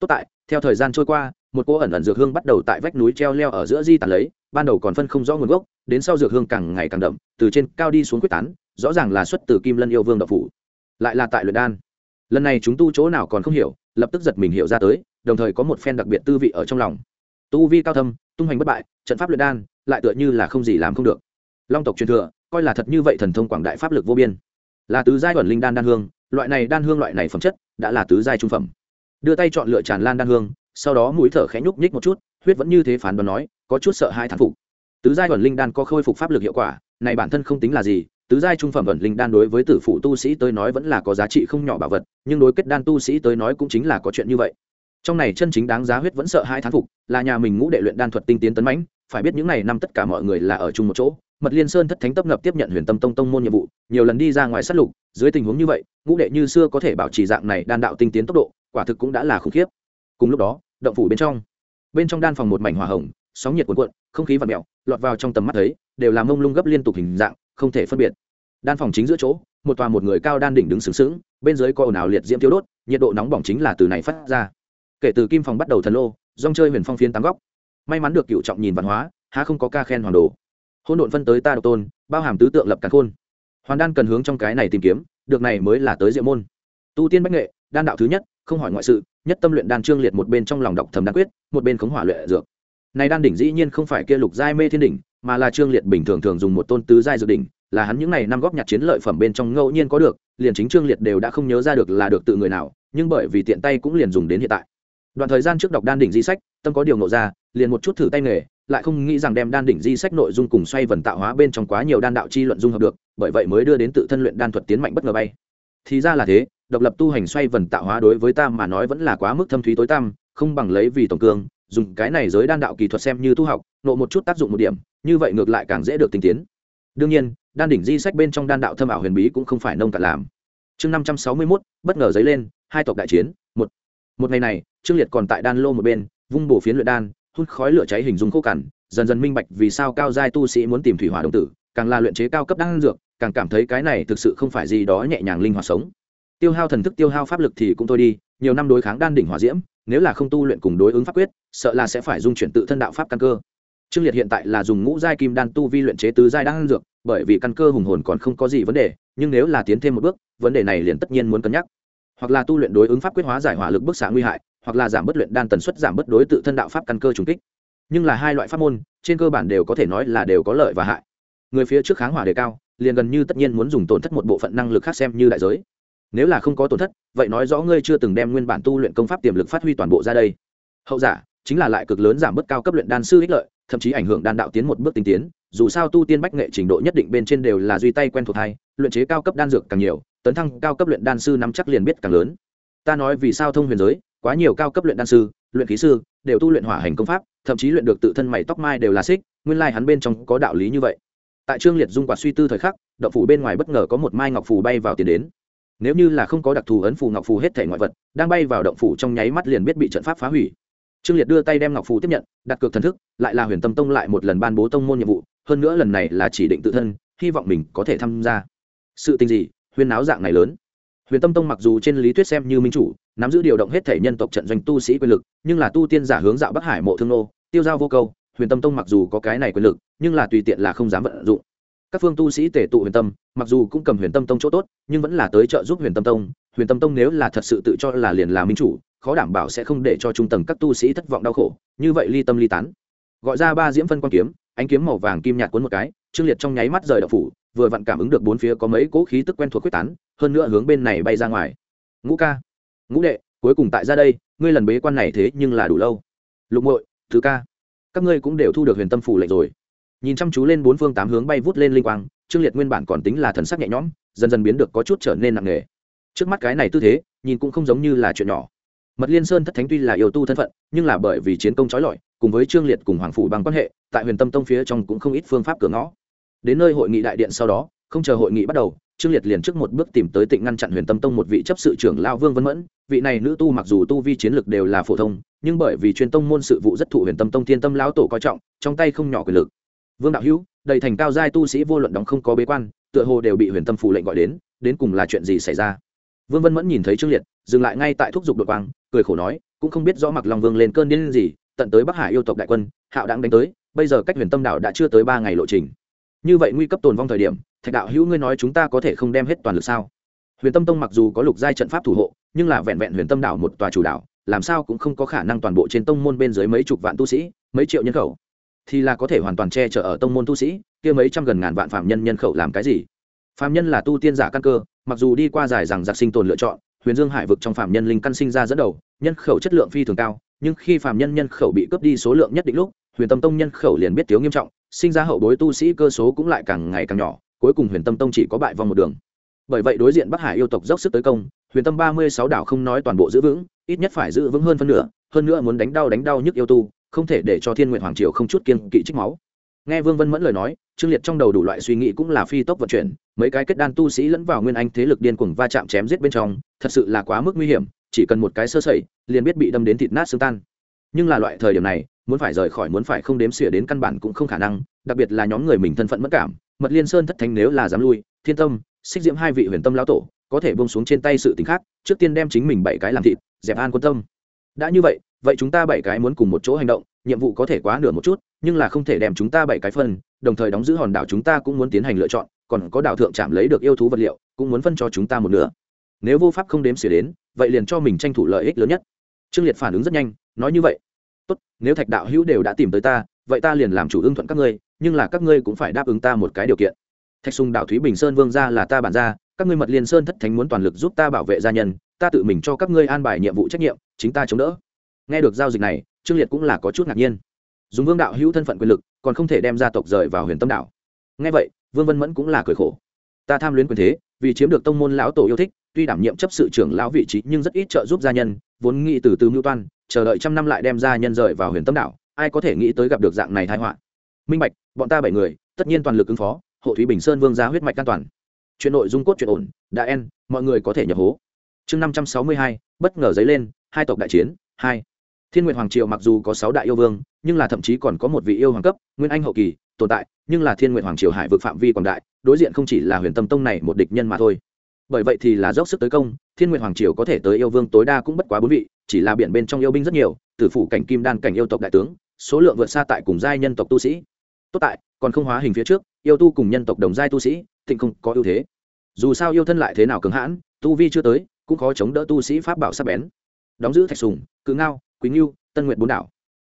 Tốt tại, theo thời gian trôi qua, một cô ẩn ẩn dược hương bắt đầu tại vách núi treo leo ở giữa di tàn lấy, ban đầu còn phân không rõ nguồn gốc, đến sau dược hương càng ngày càng đậm, từ trên cao đi xuống quyết tán, rõ ràng là xuất từ kim lân yêu vương đậu phủ. Lại là tại luyện đan. Lần này chúng tu chỗ nào còn không hiểu, lập tức giật mình hiểu ra tới, đồng thời có một phen đặc biệt tư vị ở trong lòng. Tu vi cao thâm, tung hoành bất bại, trận pháp luyện đan lại tựa như là không gì làm không được. Long tộc truyền thừa, coi là thật như vậy thần thông quảng đại pháp lực vô biên. Là tứ giai ẩn linh đan đan hương, loại này đan hương loại này phẩm chất, đã là tứ giai trung phẩm. Đưa tay chọn lựa tràn lan đan hương, sau đó mũi thở khẽ nhúc nhích một chút, huyết vẫn như thế phán đoán nói, có chút sợ hai thán phục. Tứ giai ẩn linh đan có khôi phục pháp lực hiệu quả, này bản thân không tính là gì, tứ giai trung phẩm ẩn linh đan đối với tử phụ tu sĩ tới nói vẫn là có giá trị không nhỏ bảo vật, nhưng đối kết đan tu sĩ tới nói cũng chính là có chuyện như vậy. Trong này chân chính đáng giá huyết vẫn sợ hai thán phục, là nhà mình ngũ đệ luyện đan thuật tinh tiến tấn mãnh phải biết những này năm tất cả mọi người là ở chung một chỗ, mật liên sơn thất thánh tấp nập tiếp nhận huyền tâm tông tông môn nhiệm vụ, nhiều lần đi ra ngoài sát lục, dưới tình huống như vậy, ngũ đệ như xưa có thể bảo trì dạng này đan đạo tinh tiến tốc độ, quả thực cũng đã là khủng khiếp. Cùng lúc đó, động phủ bên trong bên trong đan phòng một mảnh hỏa hồng, sóng nhiệt cuồn cuộn, không khí và mèo lọt vào trong tầm mắt thấy, đều làm mông lung gấp liên tục hình dạng, không thể phân biệt. Đan phòng chính giữa chỗ, một tòa một người cao đan đỉnh đứng sướng sướng bên dưới có ồn ào liệt diễm tiêu đốt, nhiệt độ nóng bỏng chính là từ này phát ra. Kể từ kim phòng bắt đầu thần lô dòng chơi huyền phong phiến tám góc may mắn được cựu trọng nhìn văn hóa, há không có ca khen hoàn đồ. Hôn độn phân tới ta độc tôn, bao hàm tứ tượng lập càn khôn. Hoàn đan cần hướng trong cái này tìm kiếm, được này mới là tới diệu môn. Tu tiên bách nghệ, đan đạo thứ nhất, không hỏi ngoại sự, nhất tâm luyện đan trương liệt một bên trong lòng đọc thầm đan quyết, một bên khống hỏa luyện dược. Này đan đỉnh dĩ nhiên không phải kia lục giai mê thiên đỉnh, mà là trương liệt bình thường thường dùng một tôn tứ giai dược đỉnh, là hắn những này năm góp nhặt chiến lợi phẩm bên trong ngẫu nhiên có được, liền chính trương liệt đều đã không nhớ ra được là được tự người nào, nhưng bởi vì tiện tay cũng liền dùng đến hiện tại đoạn thời gian trước đọc đan đỉnh di sách, tâm có điều nộ ra, liền một chút thử tay nghề, lại không nghĩ rằng đem đan đỉnh di sách nội dung cùng xoay vần tạo hóa bên trong quá nhiều đan đạo chi luận dung hợp được, bởi vậy mới đưa đến tự thân luyện đan thuật tiến mạnh bất ngờ bay. Thì ra là thế, độc lập tu hành xoay vần tạo hóa đối với ta mà nói vẫn là quá mức thâm thúy tối tăm, không bằng lấy vì tổng cương, dùng cái này giới đan đạo kỳ thuật xem như tu học, nộ một chút tác dụng một điểm, như vậy ngược lại càng dễ được tinh tiến. Đương nhiên, đan đỉnh di sách bên trong đan đạo thâm ảo huyền bí cũng không phải nông cạn làm. Chương năm trăm sáu mươi mốt, bất ngờ dấy lên, hai tộc đại chiến, một một ngày này, trương liệt còn tại đan lô một bên, vung bổ phiến luyện đan, hút khói lửa cháy hình dung khô cằn, dần dần minh bạch vì sao cao giai tu sĩ muốn tìm thủy hỏa đồng tử, càng là luyện chế cao cấp đan dược, càng cảm thấy cái này thực sự không phải gì đó nhẹ nhàng linh hoạt sống. Tiêu hao thần thức, tiêu hao pháp lực thì cũng thôi đi, nhiều năm đối kháng đan đỉnh hỏa diễm, nếu là không tu luyện cùng đối ứng pháp quyết, sợ là sẽ phải dung chuyển tự thân đạo pháp căn cơ. Trương liệt hiện tại là dùng ngũ giai kim đan tu vi luyện chế tứ giai đan dược, bởi vì căn cơ hùng hồn còn không có gì vấn đề, nhưng nếu là tiến thêm một bước, vấn đề này liền tất nhiên muốn cân nhắc hoặc là tu luyện đối ứng pháp quyết hóa giải hỏa lực bức xạ nguy hại, hoặc là giảm bất luyện đan tần suất, giảm bất đối tự thân đạo pháp căn cơ trùng kích. Nhưng là hai loại pháp môn, trên cơ bản đều có thể nói là đều có lợi và hại. Người phía trước kháng hỏa đề cao, liền gần như tất nhiên muốn dùng tổn thất một bộ phận năng lực khác xem như đại giới. Nếu là không có tổn thất, vậy nói rõ ngươi chưa từng đem nguyên bản tu luyện công pháp tiềm lực phát huy toàn bộ ra đây. Hậu giả, chính là lại cực lớn giảm bớt cao cấp luyện đan sư ích lợi, thậm chí ảnh hưởng đan đạo tiến một bước tinh tiến, dù sao tu tiên bách nghệ trình độ nhất định bên trên đều là duy tay quen thuộc hay luyện chế cao cấp đan dược càng nhiều tấn thăng cao cấp luyện đan sư nắm chắc liền biết càng lớn. Ta nói vì sao thông huyền giới, quá nhiều cao cấp luyện đan sư, luyện khí sư, đều tu luyện hỏa hành công pháp, thậm chí luyện được tự thân mày tóc mai đều là xích, nguyên lai hắn bên trong có đạo lý như vậy. Tại trương liệt dung quả suy tư thời khắc, động phủ bên ngoài bất ngờ có một mai ngọc phù bay vào tiền đến. Nếu như là không có đặc thù ấn phù ngọc phù hết thể ngoại vật, đang bay vào động phủ trong nháy mắt liền biết bị trận pháp phá hủy. Trương liệt đưa tay đem ngọc phù tiếp nhận, đặt cược thần thức, lại là huyền tâm tông lại một lần ban bố tông môn nhiệm vụ, hơn nữa lần này là chỉ định tự thân, hy vọng mình có thể tham gia. Sự tình gì huyền náo dạng này lớn. Huyền tâm tông mặc dù trên lý thuyết xem như minh chủ, nắm giữ điều động hết thể nhân tộc trận doanh tu sĩ quyền lực, nhưng là tu tiên giả hướng dạo bắc hải mộ thương nô, tiêu giao vô câu, huyền tâm tông mặc dù có cái này quyền lực, nhưng là tùy tiện là không dám vận dụng. Các phương tu sĩ tể tụ huyền tâm, mặc dù cũng cầm huyền tâm tông chỗ tốt, nhưng vẫn là tới trợ giúp huyền tâm tông. Huyền tâm tông nếu là thật sự tự cho là liền là minh chủ, khó đảm bảo sẽ không để cho trung tầng các tu sĩ thất vọng đau khổ, như vậy ly tâm ly tán. Gọi ra ba diễm phân quan kiếm, ánh kiếm màu vàng kim nhạt cuốn một cái, trương liệt trong nháy mắt rời đậu phủ vừa vặn cảm ứng được bốn phía có mấy cỗ khí tức quen thuộc quyết tán, hơn nữa hướng bên này bay ra ngoài. Ngũ ca, ngũ đệ, cuối cùng tại ra đây, ngươi lần bế quan này thế nhưng là đủ lâu. Lục muội, thứ ca, các ngươi cũng đều thu được huyền tâm phủ lệnh rồi. Nhìn chăm chú lên bốn phương tám hướng bay vút lên linh quang, trương liệt nguyên bản còn tính là thần sắc nhẹ nhõm, dần dần biến được có chút trở nên nặng nề. Trước mắt cái này tư thế, nhìn cũng không giống như là chuyện nhỏ. Mật liên sơn thất thánh tuy là yêu tu thân phận, nhưng là bởi vì chiến công trói lọi, cùng với trương liệt cùng hoàng phủ bằng quan hệ, tại huyền tâm tông phía trong cũng không ít phương pháp cửa ngõ đến nơi hội nghị đại điện sau đó, không chờ hội nghị bắt đầu, trương liệt liền trước một bước tìm tới tịnh ngăn chặn huyền tâm tông một vị chấp sự trưởng lao vương vân mẫn. Vị này nữ tu mặc dù tu vi chiến lược đều là phổ thông, nhưng bởi vì truyền tông môn sự vụ rất thụ huyền tâm tông thiên tâm lão tổ coi trọng, trong tay không nhỏ quyền lực. Vương đạo hữu, đầy thành cao giai tu sĩ vô luận đóng không có bế quan, tựa hồ đều bị huyền tâm phủ lệnh gọi đến đến cùng là chuyện gì xảy ra? Vương vân mẫn nhìn thấy trương liệt, dừng lại ngay tại thúc giục đội quang, cười khổ nói, cũng không biết rõ mặc lòng vương lên cơn điên gì, tận tới bắc hải yêu tộc đại quân, hạo đang đánh tới, bây giờ cách huyền tâm đảo đã chưa tới ba ngày lộ trình như vậy nguy cấp tồn vong thời điểm, thạch đạo hữu ngươi nói chúng ta có thể không đem hết toàn lực sao? Huyền tâm tông mặc dù có lục giai trận pháp thủ hộ, nhưng là vẹn vẹn huyền tâm đảo một tòa chủ đảo làm sao cũng không có khả năng toàn bộ trên tông môn bên dưới mấy chục vạn tu sĩ, mấy triệu nhân khẩu. Thì là có thể hoàn toàn che chở ở tông môn tu sĩ, kia mấy trăm gần ngàn vạn phạm nhân nhân khẩu làm cái gì? Phạm nhân là tu tiên giả căn cơ, mặc dù đi qua dài rằng giặc sinh tồn lựa chọn, huyền dương hải vực trong phạm nhân linh căn sinh ra dẫn đầu, nhân khẩu chất lượng phi thường cao, nhưng khi phạm nhân nhân khẩu bị cướp đi số lượng nhất định lúc, huyền tâm tông nhân khẩu liền biết thiếu nghiêm trọng sinh ra hậu bối tu sĩ cơ số cũng lại càng ngày càng nhỏ, cuối cùng huyền tâm tông chỉ có bại vòng một đường. Bởi vậy đối diện bắc hải yêu tộc dốc sức tới công, huyền tâm ba mươi sáu đảo không nói toàn bộ giữ vững, ít nhất phải giữ vững hơn phân nửa, hơn nữa muốn đánh đau đánh đau nhức yêu tu, không thể để cho thiên nguyện hoàng triều không chút kiên kỵ trích máu. Nghe vương vân mẫn lời nói, trương liệt trong đầu đủ loại suy nghĩ cũng là phi tốc vận chuyển, mấy cái kết đan tu sĩ lẫn vào nguyên anh thế lực điên cuồng va chạm chém giết bên trong, thật sự là quá mức nguy hiểm, chỉ cần một cái sơ sẩy, liền biết bị đâm đến thịt nát xương tan. Nhưng là loại thời điểm này muốn phải rời khỏi muốn phải không đếm xỉa đến căn bản cũng không khả năng, đặc biệt là nhóm người mình thân phận mất cảm, mật liên sơn thất thánh nếu là dám lui, thiên tâm, xích diễm hai vị huyền tâm lão tổ, có thể bông xuống trên tay sự t khác, trước tiên đem chính mình bảy cái làm thịt, dẹp an quân tâm. Đã như vậy vậy chúng ta bảy cái muốn cùng một chỗ hành động, nhiệm vụ có thể quá nửa một chút, nhưng là không thể đem chúng ta bảy cái phân, đồng thời đóng giữ hòn đảo chúng ta cũng muốn tiến hành lựa chọn, còn có đảo thượng chạm lấy được yêu thú vật liệu, cũng muốn phân cho chúng ta một nửa. Nếu vô pháp không đếm xỉa đến, vậy liền cho mình tranh thủ lợi ích lớn nhất. Trương liệt phản ứng rất nhanh, nói như vậy tốt, nếu thạch đạo hữu đều đã tìm tới ta, vậy ta liền làm chủ ưng thuận các ngươi, nhưng là các ngươi cũng phải đáp ứng ta một cái điều kiện. Thạch sùng đạo thúy bình sơn vương gia là ta bản gia, các ngươi mật liên sơn thất thánh muốn toàn lực giúp ta bảo vệ gia nhân, ta tự mình cho các ngươi an bài nhiệm vụ trách nhiệm, chính ta chống đỡ. Nghe được giao dịch này, trương liệt cũng là có chút ngạc nhiên. Dùng vương đạo hữu thân phận quyền lực, còn không thể đem gia tộc rời vào huyền tâm đạo. Nghe vậy, vương vân mẫn cũng là cười khổ. Ta tham luyến quyền thế, vì chiếm được tông môn lão tổ yêu thích, tuy đảm nhiệm chấp sự trưởng lão vị trí, nhưng rất ít trợ giúp gia nhân, vốn nghĩ từ từ mưu toan chờ đợi trăm năm lại đem ra nhân rời vào huyền tâm Đảo, ai có thể nghĩ tới gặp được dạng này thái họa? Minh bạch bọn ta bảy người tất nhiên toàn lực ứng phó hộ thúy bình sơn vương ra huyết mạch an toàn. Chuyện nội dung cốt chuyện ổn đã en mọi người có thể nhập hố. Chương năm trăm sáu mươi hai bất ngờ dấy lên hai tộc đại chiến hai. Thiên nguyện hoàng triều mặc dù có sáu đại yêu vương nhưng là thậm chí còn có một vị yêu hoàng cấp nguyên anh hậu kỳ tồn tại nhưng là thiên nguyện hoàng triều hải vực phạm vi quảng đại đối diện không chỉ là huyền tâm tông này một địch nhân mà thôi bởi vậy thì là dốc sức tới công, thiên nguyện hoàng triều có thể tới yêu vương tối đa cũng bất quá bốn vị, chỉ là biển bên trong yêu binh rất nhiều, tử phủ cảnh kim đan cảnh yêu tộc đại tướng, số lượng vượt xa tại cùng giai nhân tộc tu sĩ. Tốt tại, còn không hóa hình phía trước, yêu tu cùng nhân tộc đồng giai tu sĩ, thịnh không có ưu thế. Dù sao yêu thân lại thế nào cứng hãn, tu vi chưa tới, cũng khó chống đỡ tu sĩ pháp bảo sắc bén. Đóng giữ thạch sùng, cự ngao, quý ngưu, tân nguyện bốn đảo.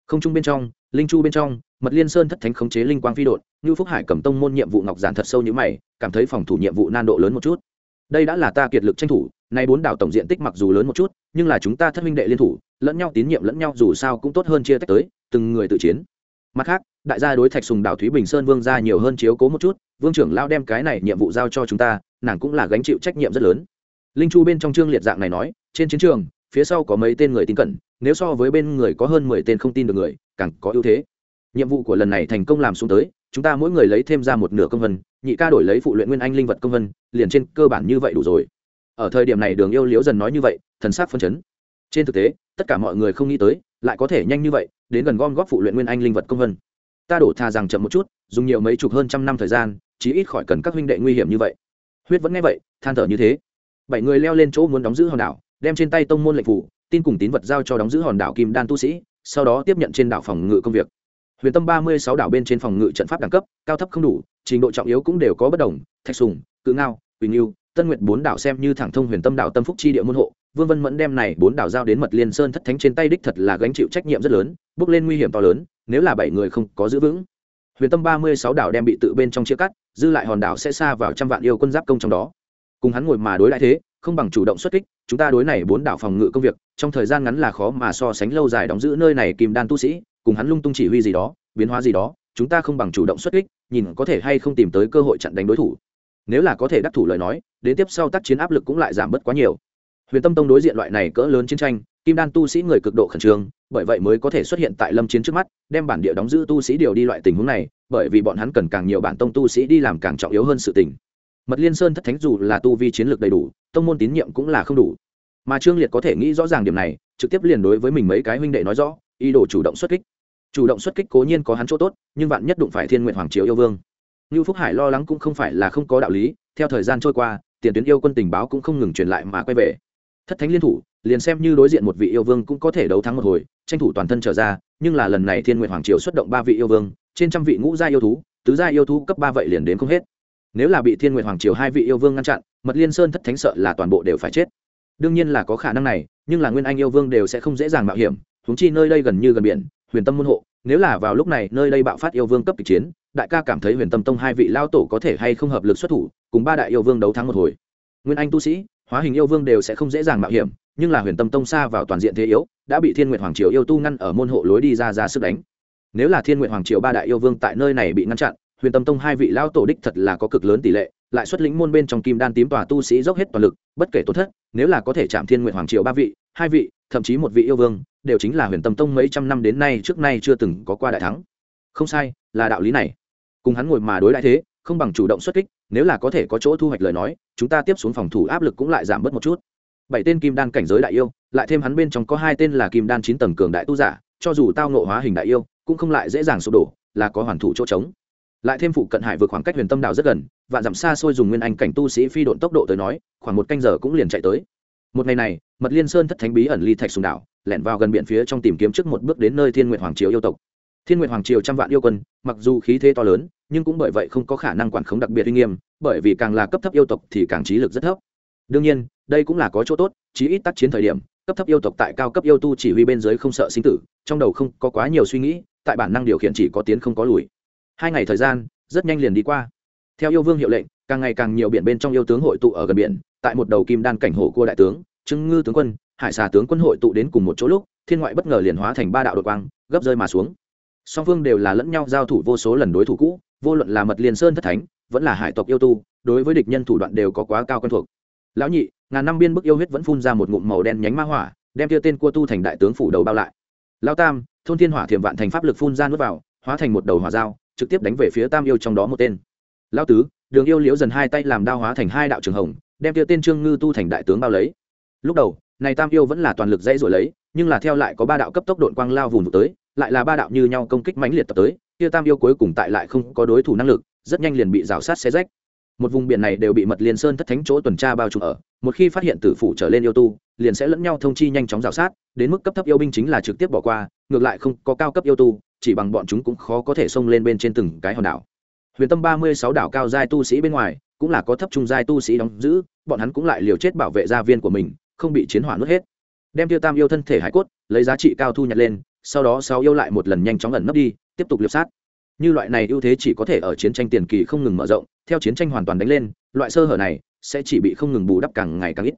Không trung bên trong, linh chu bên trong, mật liên sơn thất thánh khống chế linh quang phi đột ngưu phúc hải cầm tông môn nhiệm vụ ngọc giản thật sâu như mày, cảm thấy phòng thủ nhiệm vụ nan độ lớn một chút đây đã là ta kiệt lực tranh thủ, nay bốn đảo tổng diện tích mặc dù lớn một chút, nhưng là chúng ta thất minh đệ liên thủ, lẫn nhau tín nhiệm lẫn nhau dù sao cũng tốt hơn chia tách tới, từng người tự chiến. Mặt khác, đại gia đối thạch sùng đảo thúy bình sơn vương ra nhiều hơn chiếu cố một chút, vương trưởng lao đem cái này nhiệm vụ giao cho chúng ta, nàng cũng là gánh chịu trách nhiệm rất lớn. Linh chu bên trong chương liệt dạng này nói, trên chiến trường, phía sau có mấy tên người tin cẩn, nếu so với bên người có hơn mười tên không tin được người, càng có ưu thế. Nhiệm vụ của lần này thành công làm xuống tới chúng ta mỗi người lấy thêm ra một nửa công vân, nhị ca đổi lấy phụ luyện nguyên anh linh vật công vân, liền trên cơ bản như vậy đủ rồi. Ở thời điểm này đường yêu liễu dần nói như vậy, thần sắc phân chấn. Trên thực tế, tất cả mọi người không nghĩ tới, lại có thể nhanh như vậy, đến gần gom góp phụ luyện nguyên anh linh vật công vân. Ta đổ thà rằng chậm một chút, dùng nhiều mấy chục hơn trăm năm thời gian, chí ít khỏi cần các huynh đệ nguy hiểm như vậy. Huyết vẫn nghe vậy, than thở như thế. Bảy người leo lên chỗ muốn đóng giữ hòn đảo, đem trên tay tông môn lệnh phủ, tin cùng tín vật giao cho đóng giữ hòn đảo kim đan tu sĩ, sau đó tiếp nhận trên đảo phòng ngự công việc huyền tâm ba mươi sáu đảo bên trên phòng ngự trận pháp đẳng cấp, cao thấp không đủ, trình độ trọng yếu cũng đều có bất đồng, thạch sùng, cự ngao quỳnh yêu tân Nguyệt bốn đảo xem như thẳng thông huyền tâm đảo tâm phúc chi địa môn hộ, vương vân mẫn đem này bốn đảo giao đến mật liên sơn thất thánh trên tay đích thật là gánh chịu trách nhiệm rất lớn, bước lên nguy hiểm to lớn, nếu là bảy người không có giữ vững. Huyền tâm ba mươi sáu đảo đem bị tự bên trong chia cắt, dư lại hòn đảo sẽ xa vào trăm vạn yêu quân giáp công trong đó. Cùng hắn ngồi mà đối lại thế, không bằng chủ động xuất kích, chúng ta đối này bốn đảo phòng ngự công việc, trong thời gian ngắn là khó mà so sánh lâu dài đóng giữ nơi này kìm đan tu sĩ cùng hắn lung tung chỉ huy gì đó, biến hóa gì đó, chúng ta không bằng chủ động xuất kích, nhìn có thể hay không tìm tới cơ hội chặn đánh đối thủ. Nếu là có thể đắc thủ lời nói, đến tiếp sau tác chiến áp lực cũng lại giảm bớt quá nhiều. Huyền tâm tông đối diện loại này cỡ lớn chiến tranh, kim đan tu sĩ người cực độ khẩn trương, bởi vậy mới có thể xuất hiện tại lâm chiến trước mắt, đem bản địa đóng giữ tu sĩ điều đi loại tình huống này, bởi vì bọn hắn cần càng nhiều bản tông tu sĩ đi làm càng trọng yếu hơn sự tình. Mật liên sơn thất thánh dù là tu vi chiến lược đầy đủ, tông môn tín nhiệm cũng là không đủ. Mà trương liệt có thể nghĩ rõ ràng điểm này, trực tiếp liền đối với mình mấy cái huynh đệ nói rõ, ý đồ chủ động xuất kích chủ động xuất kích cố nhiên có hắn chỗ tốt, nhưng bạn nhất đụng phải thiên nguyện hoàng triều yêu vương. Như phúc hải lo lắng cũng không phải là không có đạo lý, theo thời gian trôi qua, tiền tuyến yêu quân tình báo cũng không ngừng truyền lại mà quay về. Thất thánh liên thủ, liền xem như đối diện một vị yêu vương cũng có thể đấu thắng một hồi, tranh thủ toàn thân trở ra, nhưng là lần này thiên nguyện hoàng triều xuất động ba vị yêu vương, trên trăm vị ngũ gia yêu thú, tứ gia yêu thú cấp ba vậy liền đến không hết. Nếu là bị thiên nguyện hoàng triều hai vị yêu vương ngăn chặn, mật liên sơn thất thánh sợ là toàn bộ đều phải chết. Đương nhiên là có khả năng này, nhưng là nguyên anh yêu vương đều sẽ không dễ dàng mạo hiểm thúng chi nơi đây gần như gần biển huyền tâm môn hộ, nếu là vào lúc này nơi đây bạo phát yêu vương cấp kịch chiến, đại ca cảm thấy huyền tâm tông hai vị lao tổ có thể hay không hợp lực xuất thủ, cùng ba đại yêu vương đấu thắng một hồi. Nguyên anh tu sĩ, hóa hình yêu vương đều sẽ không dễ dàng mạo hiểm, nhưng là huyền tâm tông xa vào toàn diện thế yếu, đã bị thiên nguyện hoàng triều yêu tu ngăn ở môn hộ lối đi ra ra sức đánh. Nếu là thiên nguyện hoàng triều ba đại yêu vương tại nơi này bị ngăn chặn, huyền tâm tông hai vị lao tổ đích thật là có cực lớn tỷ lệ, lại xuất lĩnh môn bên trong kim đan tím tòa tu sĩ dốc hết toàn lực, bất kể tổn thất, nếu là có thể chạm thiên nguyện hoàng triều ba vị, hai vị, thậm chí một vị yêu vương đều chính là huyền tâm tông mấy trăm năm đến nay trước nay chưa từng có qua đại thắng. Không sai, là đạo lý này. Cùng hắn ngồi mà đối đại thế, không bằng chủ động xuất kích, nếu là có thể có chỗ thu hoạch lời nói, chúng ta tiếp xuống phòng thủ áp lực cũng lại giảm bớt một chút. Bảy tên kim đan cảnh giới đại yêu, lại thêm hắn bên trong có hai tên là kim đan chín tầng cường đại tu giả, cho dù tao nộ hóa hình đại yêu, cũng không lại dễ dàng sụp đổ, là có hoàn thủ chỗ trống. Lại thêm phụ cận hải vượt khoảng cách huyền tâm đạo rất gần và giảm xa xôi dùng nguyên anh cảnh tu sĩ phi độn tốc độ tới nói, khoảng một canh giờ cũng liền chạy tới một ngày này, mật liên sơn thất thánh bí ẩn ly thạch sùng đảo, lẻn vào gần biển phía trong tìm kiếm trước một bước đến nơi thiên nguyện hoàng triều yêu tộc. Thiên nguyện hoàng triều trăm vạn yêu quân, mặc dù khí thế to lớn, nhưng cũng bởi vậy không có khả năng quản khống đặc biệt uy nghiêm, bởi vì càng là cấp thấp yêu tộc thì càng trí lực rất thấp. Đương nhiên, đây cũng là có chỗ tốt, chí ít tác chiến thời điểm, cấp thấp yêu tộc tại cao cấp yêu tu chỉ huy bên dưới không sợ sinh tử, trong đầu không có quá nhiều suy nghĩ, tại bản năng điều khiển chỉ có tiến không có lùi. Hai ngày thời gian, rất nhanh liền đi qua. Theo yêu vương hiệu lệnh, càng ngày càng nhiều biển bên trong yêu tướng hội tụ ở gần biển tại một đầu kim đan cảnh hổ cua đại tướng trưng ngư tướng quân, hải xà tướng quân hội tụ đến cùng một chỗ lúc, thiên ngoại bất ngờ liền hóa thành ba đạo đội quang, gấp rơi mà xuống. Song phương đều là lẫn nhau giao thủ vô số lần đối thủ cũ, vô luận là mật liền sơn thất thánh, vẫn là hải tộc yêu tu, đối với địch nhân thủ đoạn đều có quá cao quen thuộc. Lão nhị, ngàn năm biên bức yêu huyết vẫn phun ra một ngụm màu đen nhánh ma hỏa, đem tiêu tên cua tu thành đại tướng phủ đầu bao lại. Lão tam, thôn thiên hỏa thiểm vạn thành pháp lực phun ra nuốt vào, hóa thành một đầu hỏa dao, trực tiếp đánh về phía tam yêu trong đó một tên. Lão tứ, đường yêu liễu dần hai tay làm đao hóa thành hai đạo trường hồng đem tiêu tên trương ngư tu thành đại tướng bao lấy. Lúc đầu, này tam yêu vẫn là toàn lực dãy rồi lấy, nhưng là theo lại có ba đạo cấp tốc đội quang lao vùng tới, lại là ba đạo như nhau công kích mãnh liệt tập tới, kia tam yêu cuối cùng tại lại không có đối thủ năng lực, rất nhanh liền bị rào sát xé rách. Một vùng biển này đều bị mật liên sơn thất thánh chỗ tuần tra bao trùm ở, một khi phát hiện tử phụ trở lên yêu tu, liền sẽ lẫn nhau thông chi nhanh chóng rào sát, đến mức cấp thấp yêu binh chính là trực tiếp bỏ qua, ngược lại không có cao cấp yêu tu, chỉ bằng bọn chúng cũng khó có thể xông lên bên trên từng cái hòn đảo. Huyền tâm ba mươi sáu đảo cao giai tu sĩ bên ngoài cũng là có thấp trung giai tu sĩ đóng giữ, bọn hắn cũng lại liều chết bảo vệ gia viên của mình, không bị chiến hỏa nuốt hết. Đem tiêu tam yêu thân thể hải cốt, lấy giá trị cao thu nhặt lên, sau đó sáu yêu lại một lần nhanh chóng ẩn nấp đi, tiếp tục liệp sát. Như loại này ưu thế chỉ có thể ở chiến tranh tiền kỳ không ngừng mở rộng, theo chiến tranh hoàn toàn đánh lên, loại sơ hở này sẽ chỉ bị không ngừng bù đắp càng ngày càng ít.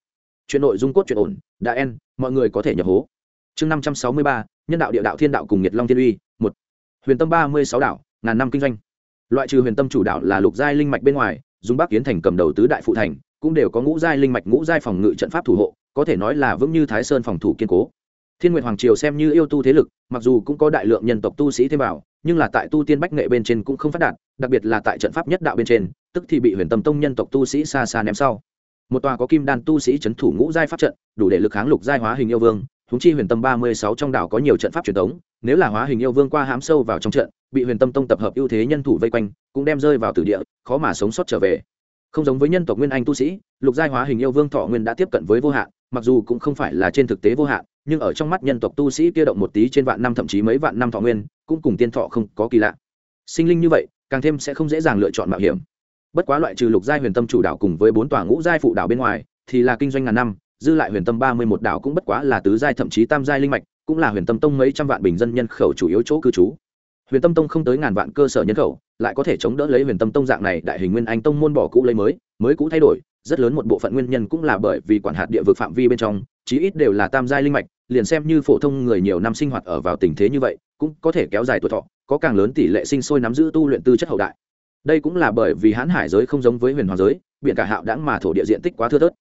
Chuyện nội dung cốt chuyện ổn, đã en, mọi người có thể nhập hố. Chương năm trăm sáu mươi ba, nhân đạo địa đạo thiên đạo cùng nhiệt long thiên uy, một. Huyền tâm ba mươi sáu đảo, ngàn năm kinh doanh. Loại trừ huyền tâm chủ đạo là lục giai linh mạch bên ngoài dùng bắc kiến thành cầm đầu tứ đại phụ thành, cũng đều có ngũ giai linh mạch, ngũ giai phòng ngự trận pháp thủ hộ, có thể nói là vững như thái sơn phòng thủ kiên cố. Thiên nguyệt hoàng triều xem như yêu tu thế lực, mặc dù cũng có đại lượng nhân tộc tu sĩ thêm vào, nhưng là tại tu tiên bách nghệ bên trên cũng không phát đạt, đặc biệt là tại trận pháp nhất đạo bên trên, tức thì bị huyền tâm tông nhân tộc tu sĩ xa xa ném sau. Một tòa có kim đan tu sĩ c h ấ n thủ ngũ giai pháp trận, đủ để lực kháng lục giai hóa hình yêu vương huống chi huyền tâm ba mươi sáu trong đảo có nhiều trận pháp truyền thống nếu là hóa hình yêu vương qua hám sâu vào trong trận, bị huyền tâm tông tập hợp ưu thế nhân thủ vây quanh, cũng đem rơi vào tử địa, khó mà sống sót trở về. Không giống với nhân tộc nguyên anh tu sĩ, lục giai hóa hình yêu vương thọ nguyên đã tiếp cận với vô hạn, mặc dù cũng không phải là trên thực tế vô hạn, nhưng ở trong mắt nhân tộc tu sĩ kia động một tí trên vạn năm thậm chí mấy vạn năm thọ nguyên, cũng cùng tiên thọ không có kỳ lạ. Sinh linh như vậy, càng thêm sẽ không dễ dàng lựa chọn mạo hiểm. Bất quá loại trừ lục giai huyền tâm chủ đảo cùng với bốn tòa ngũ giai phụ đảo bên ngoài, thì là kinh doanh ngàn năm dư lại huyền tâm ba mươi một đảo cũng bất quá là tứ giai thậm chí tam giai linh mạch, cũng là huyền tâm tông mấy trăm vạn bình dân nhân khẩu chủ yếu chỗ cư trú. Huyền tâm tông không tới ngàn vạn cơ sở nhân khẩu, lại có thể chống đỡ lấy huyền tâm tông dạng này đại hình nguyên anh tông môn bỏ cũ lấy mới mới cũ thay đổi, rất lớn một bộ phận nguyên nhân cũng là bởi vì quản hạt địa vực phạm vi bên trong, chí ít đều là tam giai linh mạch, liền xem như phổ thông người nhiều năm sinh hoạt ở vào tình thế như vậy, cũng có thể kéo dài tuổi thọ, có càng lớn tỷ lệ sinh sôi nắm giữ tu luyện tư chất hậu đại. Đây cũng là bởi vì hãn hải giới không giống với huyền hoàng giới, biển cả hạo đãng mà thổ địa diện tích quá thưa thớt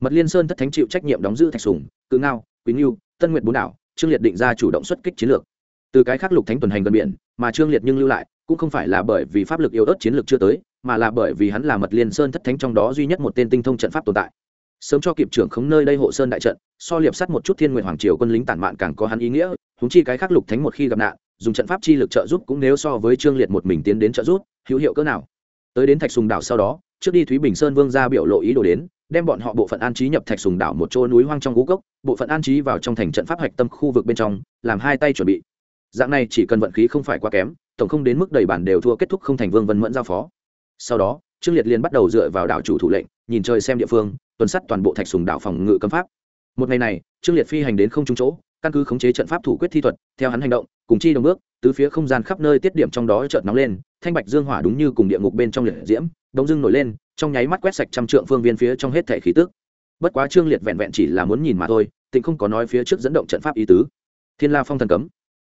mật liên sơn thất thánh chịu trách nhiệm đóng giữ thạch sùng, cự ngao quý ngưu tân nguyện bốn đảo, trương liệt định ra chủ động xuất kích chiến lược. Từ cái khác lục thánh tuần hành gần biển, mà trương liệt nhưng lưu lại, cũng không phải là bởi vì pháp lực yếu ớt chiến lược chưa tới, mà là bởi vì hắn là mật liên sơn thất thánh trong đó duy nhất một tên tinh thông trận pháp tồn tại. Sớm cho kịp trưởng khống nơi đây hộ sơn đại trận, so liệp sắt một chút thiên nguyện hoàng triều quân lính tản mạn càng có hắn ý nghĩa húng chi cái khắc lục thánh một khi gặp nạn, dùng trận pháp chi lực trợ giúp cũng nếu so với trương liệt một mình tiến đến trợ giúp, hữu hiệu cỡ nào. Tới đến thạch sùng đảo sau đó, trước đi thúy bình sơn vương ra biểu lộ ý đồ đến đem bọn họ bộ phận an trí nhập thạch sùng đảo một chỗ núi hoang trong gú cốc, bộ phận an trí vào trong thành trận pháp hạch tâm khu vực bên trong, làm hai tay chuẩn bị. Dạng này chỉ cần vận khí không phải quá kém, tổng không đến mức đầy bản đều thua kết thúc không thành vương vân mẫn giao phó. Sau đó, trương liệt liền bắt đầu dựa vào đảo chủ thủ lệnh, nhìn chơi xem địa phương, tuần sắt toàn bộ thạch sùng đảo phòng ngự cấm pháp. Một ngày này, trương liệt phi hành đến không trung chỗ, căn cứ khống chế trận pháp thủ quyết thi thuật, theo hắn hành động, cùng chi đồng bước, tứ phía không gian khắp nơi tiết điểm trong đó chợt nóng lên, thanh bạch dương hỏa đúng như cùng địa ngục bên trong liệt diễm đống dưng nổi lên trong nháy mắt quét sạch trăm trượng phương viên phía trong hết thể khí tức. Bất quá trương liệt vẹn vẹn chỉ là muốn nhìn mà thôi, tịnh không có nói phía trước dẫn động trận pháp ý tứ. Thiên la phong thần cấm.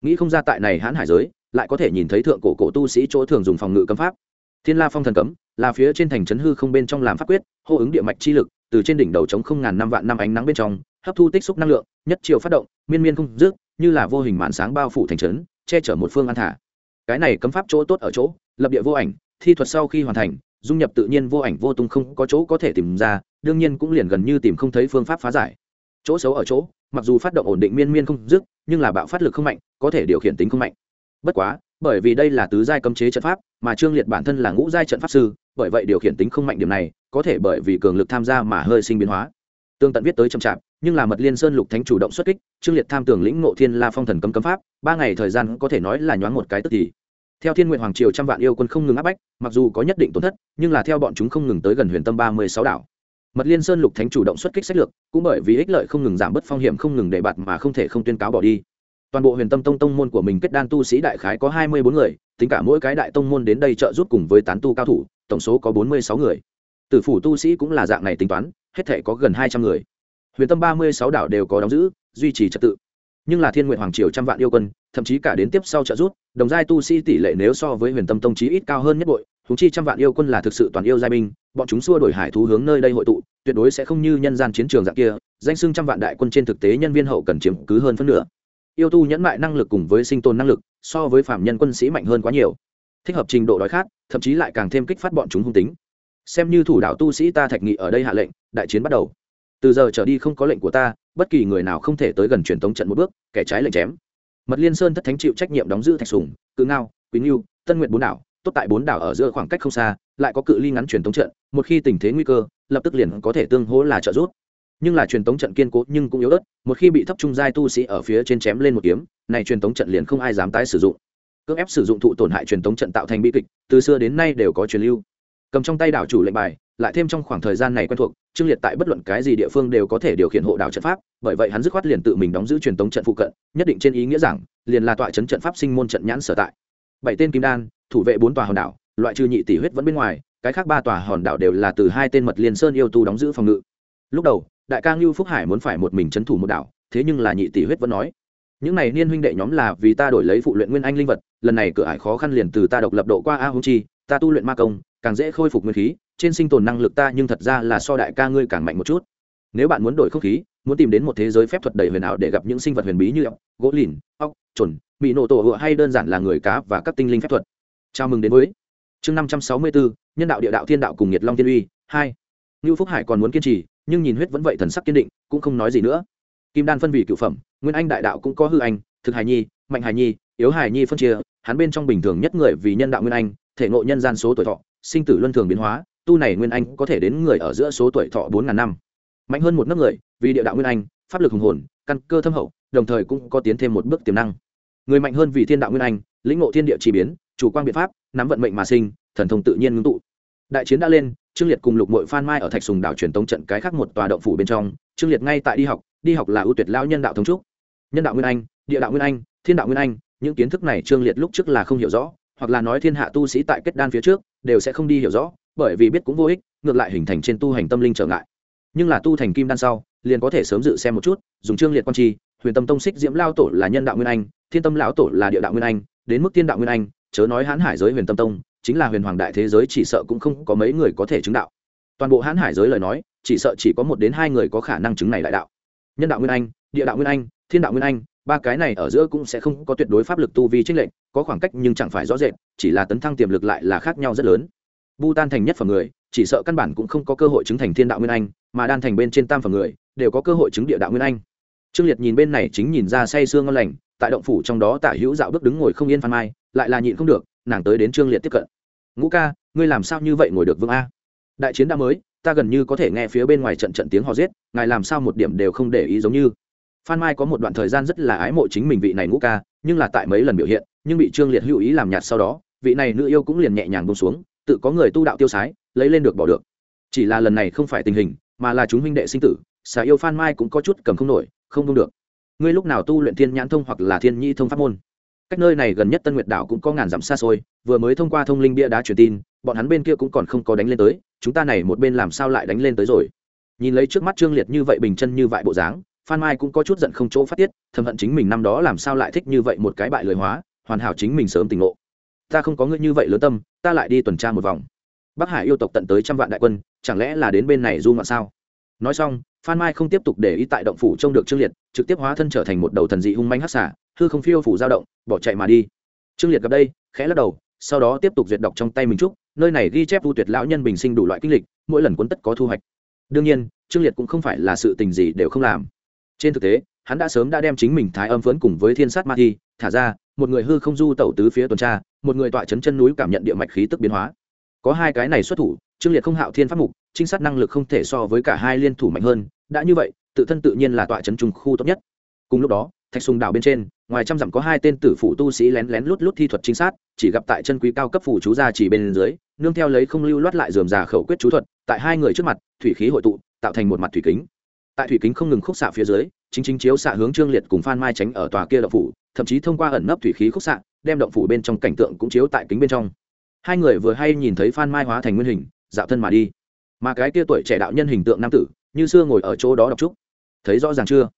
Nghĩ không ra tại này hãn hải giới, lại có thể nhìn thấy thượng cổ cổ tu sĩ chỗ thường dùng phòng ngự cấm pháp. Thiên la phong thần cấm là phía trên thành trấn hư không bên trong làm pháp quyết, hô ứng địa mạch chi lực, từ trên đỉnh đầu chống không ngàn năm vạn năm ánh nắng bên trong, hấp thu tích xúc năng lượng, nhất chiều phát động, miên miên không dứt, như là vô hình màn sáng bao phủ thành trấn, che chở một phương an thả. Cái này cấm pháp chỗ tốt ở chỗ, lập địa vô ảnh, thi thuật sau khi hoàn thành dung nhập tự nhiên vô ảnh vô tung không có chỗ có thể tìm ra, đương nhiên cũng liền gần như tìm không thấy phương pháp phá giải. Chỗ xấu ở chỗ, mặc dù phát động ổn định miên miên không dứt, nhưng là bạo phát lực không mạnh, có thể điều khiển tính không mạnh. Bất quá, bởi vì đây là tứ giai cấm chế trận pháp, mà trương liệt bản thân là ngũ giai trận pháp sư, bởi vậy điều khiển tính không mạnh điểm này, có thể bởi vì cường lực tham gia mà hơi sinh biến hóa. Tương tận viết tới chậm chạp, nhưng là mật liên sơn lục thánh chủ động xuất kích, trương liệt tham tưởng lĩnh ngộ thiên la phong thần cấm cấm pháp, ba ngày thời gian có thể nói là nhoáng một cái tức thì theo thiên nguyện hoàng triều trăm vạn yêu quân không ngừng áp bách, mặc dù có nhất định tổn thất, nhưng là theo bọn chúng không ngừng tới gần huyền tâm ba mươi sáu đảo. Mật liên sơn lục thánh chủ động xuất kích sách lược, cũng bởi vì ích lợi không ngừng giảm bớt phong hiểm không ngừng để bạt mà không thể không tuyên cáo bỏ đi. Toàn bộ huyền tâm tông tông môn của mình kết đan tu sĩ đại khái có hai mươi bốn người, tính cả mỗi cái đại tông môn đến đây trợ giúp cùng với tán tu cao thủ, tổng số có bốn mươi sáu người. Tử phủ tu sĩ cũng là dạng này tính toán, hết thể có gần hai trăm người. Huyền tâm ba mươi sáu đảo đều có đóng giữ, duy trì trật tự nhưng là thiên nguyện hoàng triều trăm vạn yêu quân, thậm chí cả đến tiếp sau trợ giúp, đồng giai tu sĩ tỷ lệ nếu so với huyền tâm tông chí ít cao hơn nhất bội húng chi trăm vạn yêu quân là thực sự toàn yêu giai binh, bọn chúng xua đổi hải thú hướng nơi đây hội tụ, tuyệt đối sẽ không như nhân gian chiến trường dạng kia, danh xưng trăm vạn đại quân trên thực tế nhân viên hậu cần chiếm cứ hơn phân nửa. Yêu tu nhẫn mại năng lực cùng với sinh tồn năng lực, so với phạm nhân quân sĩ mạnh hơn quá nhiều. Thích hợp trình độ đói khát, thậm chí lại càng thêm kích phát bọn chúng hung tính. Xem như thủ đạo tu sĩ ta thạch nghị ở đây hạ lệnh, đại chiến bắt đầu. Từ giờ trở đi không có lệnh của ta bất kỳ người nào không thể tới gần truyền tống trận một bước, kẻ trái lệnh chém. Mật liên sơn thất thánh chịu trách nhiệm đóng giữ thạch sùng, cự ngao quý ngưu, tân nguyện bốn đảo, tốt tại bốn đảo ở giữa khoảng cách không xa, lại có cự ly ngắn truyền tống trận, một khi tình thế nguy cơ, lập tức liền có thể tương hỗ là trợ giúp. Nhưng là truyền tống trận kiên cố nhưng cũng yếu ớt, một khi bị thấp trung giai tu sĩ ở phía trên chém lên một kiếm, này truyền tống trận liền không ai dám tái sử dụng. Cưỡng ép sử dụng thụ tổn hại truyền tống trận tạo thành bi kịch, từ xưa đến nay đều có truyền lưu cầm trong tay đảo chủ lệnh bài, lại thêm trong khoảng thời gian này quen thuộc, trương liệt tại bất luận cái gì địa phương đều có thể điều khiển hộ đảo trận pháp, bởi vậy hắn dứt khoát liền tự mình đóng giữ truyền tống trận phụ cận, nhất định trên ý nghĩa rằng, liền là tọa chấn trận pháp sinh môn trận nhãn sở tại. Bảy tên kim đan, thủ vệ bốn tòa hòn đảo, loại trừ nhị tỷ huyết vẫn bên ngoài, cái khác ba tòa hòn đảo đều là từ hai tên mật liên sơn yêu tu đóng giữ phòng ngự. Lúc đầu, đại ca ngưu phúc hải muốn phải một mình trấn thủ một đảo, thế nhưng là nhị tỷ huyết vẫn nói, những này niên huynh đệ nhóm là vì ta đổi lấy phụ luyện nguyên anh linh vật, lần này cửa ải khó khăn liền từ ta độc lập độ qua a hung chi, ta tu luyện ma công càng dễ khôi phục nguyên khí, trên sinh tồn năng lực ta nhưng thật ra là so đại ca ngươi càng mạnh một chút. Nếu bạn muốn đổi không khí, muốn tìm đến một thế giới phép thuật đầy huyền ảo để gặp những sinh vật huyền bí như ốc, gỗ lìn, ốc trồn mỹ nổ tổ hựa hay đơn giản là người cá và các tinh linh phép thuật. Chào mừng đến với chương năm trăm sáu mươi bốn nhân đạo địa đạo thiên đạo cùng nhiệt long thiên uy, hai. Ngưu phúc hải còn muốn kiên trì, nhưng nhìn huyết vẫn vậy thần sắc kiên định, cũng không nói gì nữa. Kim đan phân vị cựu phẩm, nguyên anh đại đạo cũng có hư anh thực hài nhi, mạnh hài nhi, yếu hài nhi phân chia, hắn bên trong bình thường nhất người vì nhân đạo nguyên anh, thể ngộ nhân gian số tuổi thọ sinh tử luân thường biến hóa, tu này nguyên anh có thể đến người ở giữa số tuổi thọ bốn ngàn năm. Mạnh hơn một nước người, vì địa đạo nguyên anh, pháp lực hùng hồn, căn cơ thâm hậu, đồng thời cũng có tiến thêm một bước tiềm năng. Người mạnh hơn vì thiên đạo nguyên anh, lĩnh ngộ thiên địa chi biến, chủ quan biện pháp, nắm vận mệnh mà sinh, thần thông tự nhiên ngưng tụ. Đại chiến đã lên, trương liệt cùng lục mội phan mai ở thạch sùng đảo truyền tống trận cái khác một tòa động phủ bên trong, trương liệt ngay tại đi học đi học là ưu tuyệt lao nhân đạo thống trúc. Nhân đạo nguyên anh, địa đạo nguyên anh, thiên đạo nguyên anh, những kiến thức này trương liệt lúc trước là không hiểu rõ, hoặc là nói thiên hạ tu sĩ tại kết đan phía trước đều sẽ không đi hiểu rõ, bởi vì biết cũng vô ích, ngược lại hình thành trên tu hành tâm linh trở ngại. Nhưng là tu thành kim đan sau, liền có thể sớm dự xem một chút, dùng trương liệt quan tri huyền tâm tông xích diễm lao tổ là nhân đạo nguyên anh, thiên tâm lão tổ là địa đạo nguyên anh, đến mức tiên đạo nguyên anh, chớ nói hãn hải giới huyền tâm tông, chính là huyền hoàng đại thế giới chỉ sợ cũng không có mấy người có thể chứng đạo. Toàn bộ hãn hải giới lời nói, chỉ sợ chỉ có một đến hai người có khả năng chứng này đại đạo. Nhân đạo nguyên anh, địa đạo nguyên anh, thiên đạo nguyên anh ba cái này ở giữa cũng sẽ không có tuyệt đối pháp lực tu vi trích lệnh có khoảng cách nhưng chẳng phải rõ rệt, chỉ là tấn thăng tiềm lực lại là khác nhau rất lớn. Bu tan thành nhất phẩm người, chỉ sợ căn bản cũng không có cơ hội chứng thành thiên đạo nguyên anh, mà đan thành bên trên tam phẩm người, đều có cơ hội chứng địa đạo nguyên anh. Trương liệt nhìn bên này chính nhìn ra say sương ngon lành, tại động phủ trong đó tả hữu dạo bước đứng ngồi không yên phan mai, lại là nhịn không được, nàng tới đến trương liệt tiếp cận. Ngũ ca, ngươi làm sao như vậy ngồi được vương a? Đại chiến đã mới, ta gần như có thể nghe phía bên ngoài trận trận tiếng họ giết, ngài làm sao một điểm đều không để ý giống như phan mai có một đoạn thời gian rất là ái mộ chính mình vị này ngũ ca, nhưng là tại mấy lần biểu hiện, nhưng bị trương liệt hữu ý làm nhạt sau đó, vị này nữ yêu cũng liền nhẹ nhàng bông xuống, tự có người tu đạo tiêu sái, lấy lên được bỏ được. Chỉ là lần này không phải tình hình, mà là chúng huynh đệ sinh tử, xà yêu phan mai cũng có chút cầm không nổi, không đông được. Ngươi lúc nào tu luyện thiên nhãn thông hoặc là thiên nhi thông pháp môn? Cách nơi này gần nhất tân nguyệt đảo cũng có ngàn dặm xa xôi, vừa mới thông qua thông linh bia đá truyền tin, bọn hắn bên kia cũng còn không có đánh lên tới, chúng ta này một bên làm sao lại đánh lên tới rồi? Nhìn lấy trước mắt trương liệt như vậy bình chân như vậy bộ dáng phan mai cũng có chút giận không chỗ phát tiết, thầm hận chính mình năm đó làm sao lại thích như vậy một cái bại lời hóa, hoàn hảo chính mình sớm tỉnh ngộ. Ta không có ngươi như vậy lớn tâm, ta lại đi tuần tra một vòng. Bắc hải yêu tộc tận tới trăm vạn đại quân, chẳng lẽ là đến bên này du ngoạn sao? Nói xong, phan mai không tiếp tục để ý tại động phủ trông được trương liệt, trực tiếp hóa thân trở thành một đầu thần dị hung manh hắc xả hư không phiêu phủ dao động, bỏ chạy mà đi. Trương liệt gặp đây, khẽ lắc đầu, sau đó tiếp tục duyệt đọc trong tay mình trúc, nơi này ghi chép tu tuyệt lão nhân bình sinh đủ loại kinh lịch, mỗi lần cuốn tất có thu hoạch. Đương nhiên, trương liệt cũng không phải là sự tình gì đều không làm trên thực tế, hắn đã sớm đã đem chính mình thái âm phấn cùng với thiên sát ma thi, thả ra, một người hư không du tẩu tứ phía tuần tra, một người tọa chấn chân núi cảm nhận địa mạch khí tức biến hóa. Có hai cái này xuất thủ, trương liệt không hạo thiên pháp mục, trinh sát năng lực không thể so với cả hai liên thủ mạnh hơn, đã như vậy, tự thân tự nhiên là tọa chấn trung khu tốt nhất. Cùng lúc đó, thạch sùng đảo bên trên, ngoài trăm dặm có hai tên tử phụ tu sĩ lén lén lút lút thi thuật trinh sát, chỉ gặp tại chân quý cao cấp phủ chú gia chỉ bên dưới, nương theo lấy không lưu loát lại dườm già khẩu quyết chú thuật, tại hai người trước mặt, thủy khí hội tụ, tạo thành một mặt thủy kính tại thủy kính không ngừng khúc xạ phía dưới, chính chính chiếu xạ hướng trương liệt cùng phan mai tránh ở tòa kia động phủ, thậm chí thông qua ẩn nấp thủy khí khúc xạ, đem động phủ bên trong cảnh tượng cũng chiếu tại kính bên trong. Hai người vừa hay nhìn thấy phan mai hóa thành nguyên hình, dạo thân mà đi. Mà cái kia tuổi trẻ đạo nhân hình tượng nam tử, như xưa ngồi ở chỗ đó đọc trúc. Thấy rõ ràng chưa?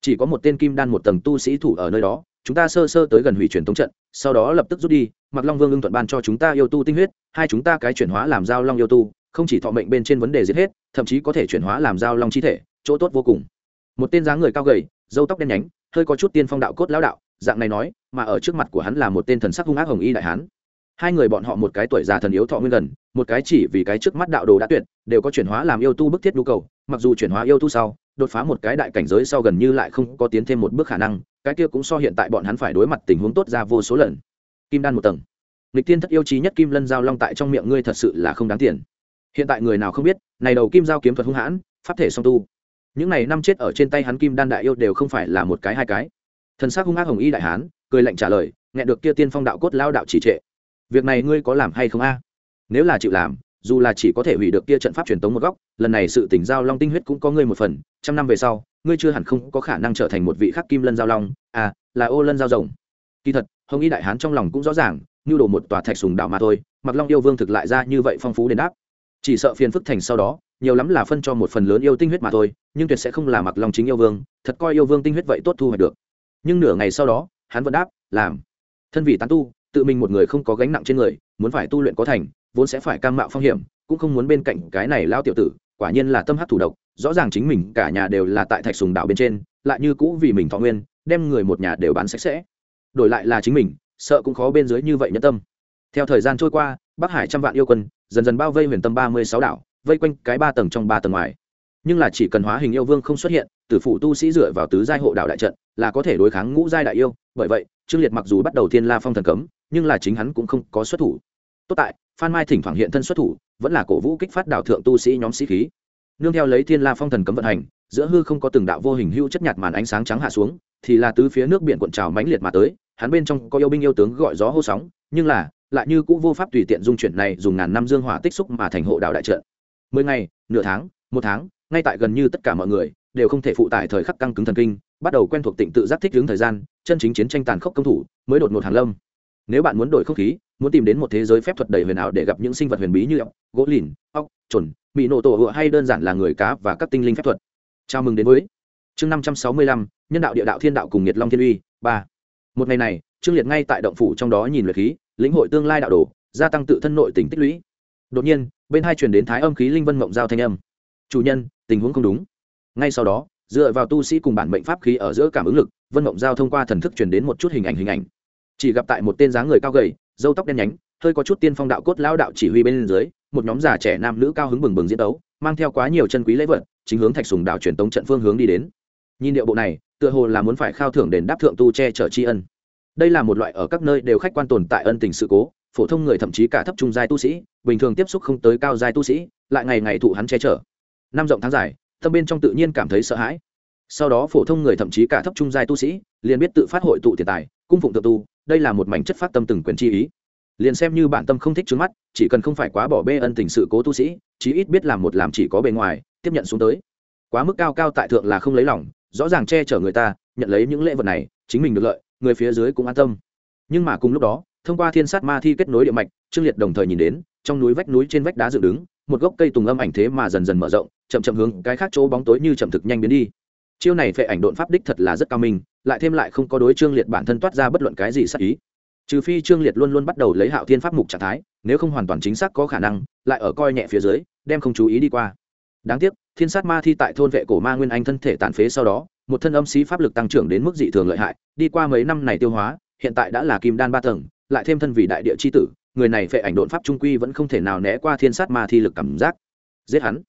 Chỉ có một tên kim đan một tầng tu sĩ thủ ở nơi đó, chúng ta sơ sơ tới gần hủy truyền thống trận, sau đó lập tức rút đi mặc long vương ưng thuận ban cho chúng ta yêu tu tinh huyết, hai chúng ta cái chuyển hóa làm giao long yêu tu, không chỉ thọ mệnh bên trên vấn đề giết hết, thậm chí có thể chuyển hóa làm giao long chi thể chỗ tốt vô cùng. Một tên dáng người cao gầy dâu tóc đen nhánh, hơi có chút tiên phong đạo cốt lão đạo, dạng này nói, mà ở trước mặt của hắn là một tên thần sắc hung ác hồng y đại hán. Hai người bọn họ một cái tuổi già thần yếu thọ nguyên gần, một cái chỉ vì cái trước mắt đạo đồ đã tuyệt, đều có chuyển hóa làm yêu tu bức thiết nhu cầu, mặc dù chuyển hóa yêu tu sau, đột phá một cái đại cảnh giới sau gần như lại không có tiến thêm một bước khả năng, cái kia cũng so hiện tại bọn hắn phải đối mặt tình huống tốt ra vô số lần. Kim đan một tầng. Lịch tiên thất yêu trí nhất kim lân giao long tại trong miệng ngươi thật sự là không đáng tiền. Hiện tại người nào không biết, này đầu kim giao kiếm thuật hung hãn, pháp thể song tu những này năm chết ở trên tay hắn kim đan đại yêu đều không phải là một cái hai cái. Thần sắc hung ác hồng y đại hán, cười lạnh trả lời nghe được kia tiên phong đạo cốt lao đạo chỉ trệ. Việc này ngươi có làm hay không a? Nếu là chịu làm, dù là chỉ có thể hủy được kia trận pháp truyền tống một góc, lần này sự tỉnh giao long tinh huyết cũng có ngươi một phần, trăm năm về sau, ngươi chưa hẳn không có khả năng trở thành một vị khắc kim lân giao long à là ô lân giao rồng. Kỳ thật, hồng y đại hán trong lòng cũng rõ ràng như đổ một tòa thạch sùng đảo mà thôi, mặc long yêu vương thực lại ra như vậy phong phú đến đáp. Chỉ sợ phiền phức thành sau đó, nhiều lắm là phân cho một phần lớn yêu tinh huyết mà thôi nhưng tuyệt sẽ không là mặc lòng chính yêu vương, thật coi yêu vương tinh huyết vậy tốt thu hoạch được. Nhưng nửa ngày sau đó, hắn vẫn đáp, làm. Thân vị tán tu, tự mình một người không có gánh nặng trên người, muốn phải tu luyện có thành, vốn sẽ phải cam mạo phong hiểm, cũng không muốn bên cạnh cái này lao tiểu tử, quả nhiên là tâm hát thủ độc, rõ ràng chính mình cả nhà đều là tại thạch sùng đảo bên trên, lại như cũ vì mình thọ nguyên, đem người một nhà đều bán sạch sẽ. Đổi lại là chính mình, sợ cũng khó bên dưới như vậy nhân tâm. Theo thời gian trôi qua, bắc hải trăm vạn yêu quân, dần dần bao vây huyền tâm ba mươi sáu đảo, vây quanh cái ba tầng trong ba tầng ngoài nhưng là chỉ cần hóa hình yêu vương không xuất hiện, tử phụ tu sĩ dựa vào tứ giai hộ đạo đại trận, là có thể đối kháng ngũ giai đại yêu. Bởi vậy, trương liệt mặc dù bắt đầu thiên la phong thần cấm, nhưng là chính hắn cũng không có xuất thủ. Tốt tại, phan mai thỉnh thoảng hiện thân xuất thủ, vẫn là cổ vũ kích phát đạo thượng tu sĩ nhóm sĩ khí. Nương theo lấy thiên la phong thần cấm vận hành, giữa hư không có từng đạo vô hình hưu chất nhạt màn ánh sáng trắng hạ xuống, thì là tứ phía nước biển cuộn trào mãnh liệt mà tới, hắn bên trong có yêu binh yêu tướng gọi gió hô sóng, nhưng là, lại như cũ vô pháp tùy tiện dung chuyển này dùng ngàn năm dương hỏa tích xúc mà thành hộ đạo đại trận. Mười ngày, nửa tháng, một tháng ngay tại gần như tất cả mọi người đều không thể phụ tải thời khắc căng cứng thần kinh, bắt đầu quen thuộc tịnh tự giác thích hướng thời gian, chân chính chiến tranh tàn khốc công thủ, mới đột ngột hàng lâm. Nếu bạn muốn đổi không khí, muốn tìm đến một thế giới phép thuật đầy huyền ảo để gặp những sinh vật huyền bí như ốc, gỗ lìn, ốc trồn bị nổ tổ hựa hay đơn giản là người cá và các tinh linh phép thuật. Chào mừng đến với chương năm trăm sáu mươi lăm, nhân đạo địa đạo thiên đạo cùng nhiệt long thiên uy, ba. Một ngày này, trương liệt ngay tại động phủ trong đó nhìn luyện khí, lĩnh hội tương lai đạo đồ, gia tăng tự thân nội tỉnh tích lũy. Đột nhiên, bên hai truyền đến thái âm khí linh vân mộng giao thanh âm chủ nhân, tình huống không đúng. Ngay sau đó, dựa vào tu sĩ cùng bản mệnh pháp khí ở giữa cảm ứng lực, vân mộng giao thông qua thần thức truyền đến một chút hình ảnh hình ảnh. Chỉ gặp tại một tên dáng người cao gầy dâu tóc đen nhánh, hơi có chút tiên phong đạo cốt lão đạo chỉ huy bên dưới, một nhóm già trẻ nam nữ cao hứng bừng bừng diễn đấu, mang theo quá nhiều chân quý lễ vật, chính hướng thạch sùng đạo truyền tống trận phương hướng đi đến. Nhìn điệu bộ này, tựa hồ là muốn phải khao thưởng đền đáp thượng tu che chở tri ân. Đây là một loại ở các nơi đều khách quan tồn tại ân tình sự cố, phổ thông người thậm chí cả thấp trung giai tu sĩ, bình thường tiếp xúc không tới cao giai tu sĩ, lại ngày ngày thụ hắn che chở năm rộng tháng dài, tâm bên trong tự nhiên cảm thấy sợ hãi. Sau đó phổ thông người thậm chí cả thấp trung giai tu sĩ liền biết tự phát hội tụ tiền tài, cung phụng tự tu, đây là một mảnh chất phát tâm từng quyền chi ý. Liền xem như bản tâm không thích trước mắt, chỉ cần không phải quá bỏ bê ân tình sự cố tu sĩ, chí ít biết làm một làm chỉ có bề ngoài, tiếp nhận xuống tới. Quá mức cao cao tại thượng là không lấy lòng, rõ ràng che chở người ta, nhận lấy những lễ vật này, chính mình được lợi, người phía dưới cũng an tâm. Nhưng mà cùng lúc đó, thông qua thiên sát ma thi kết nối địa mạch, trương liệt đồng thời nhìn đến, trong núi vách núi trên vách đá dựng đứng, một gốc cây tùng âm ảnh thế mà dần dần mở rộng chậm chậm hướng cái khác chỗ bóng tối như chậm thực nhanh biến đi. Chiêu này phệ ảnh độn pháp đích thật là rất cao minh, lại thêm lại không có đối trương liệt bản thân toát ra bất luận cái gì sắc ý. Trừ phi trương liệt luôn luôn bắt đầu lấy hạo thiên pháp mục trạng thái, nếu không hoàn toàn chính xác có khả năng, lại ở coi nhẹ phía dưới, đem không chú ý đi qua. Đáng tiếc, thiên sát ma thi tại thôn vệ cổ ma nguyên anh thân thể tàn phế sau đó, một thân âm sĩ pháp lực tăng trưởng đến mức dị thường lợi hại, đi qua mấy năm này tiêu hóa, hiện tại đã là kim đan ba tầng, lại thêm thân vị đại địa c tử, người này phệ ảnh độn pháp trung quy vẫn không thể nào né qua thiên sát ma thi lực cảm giác. Giết hắn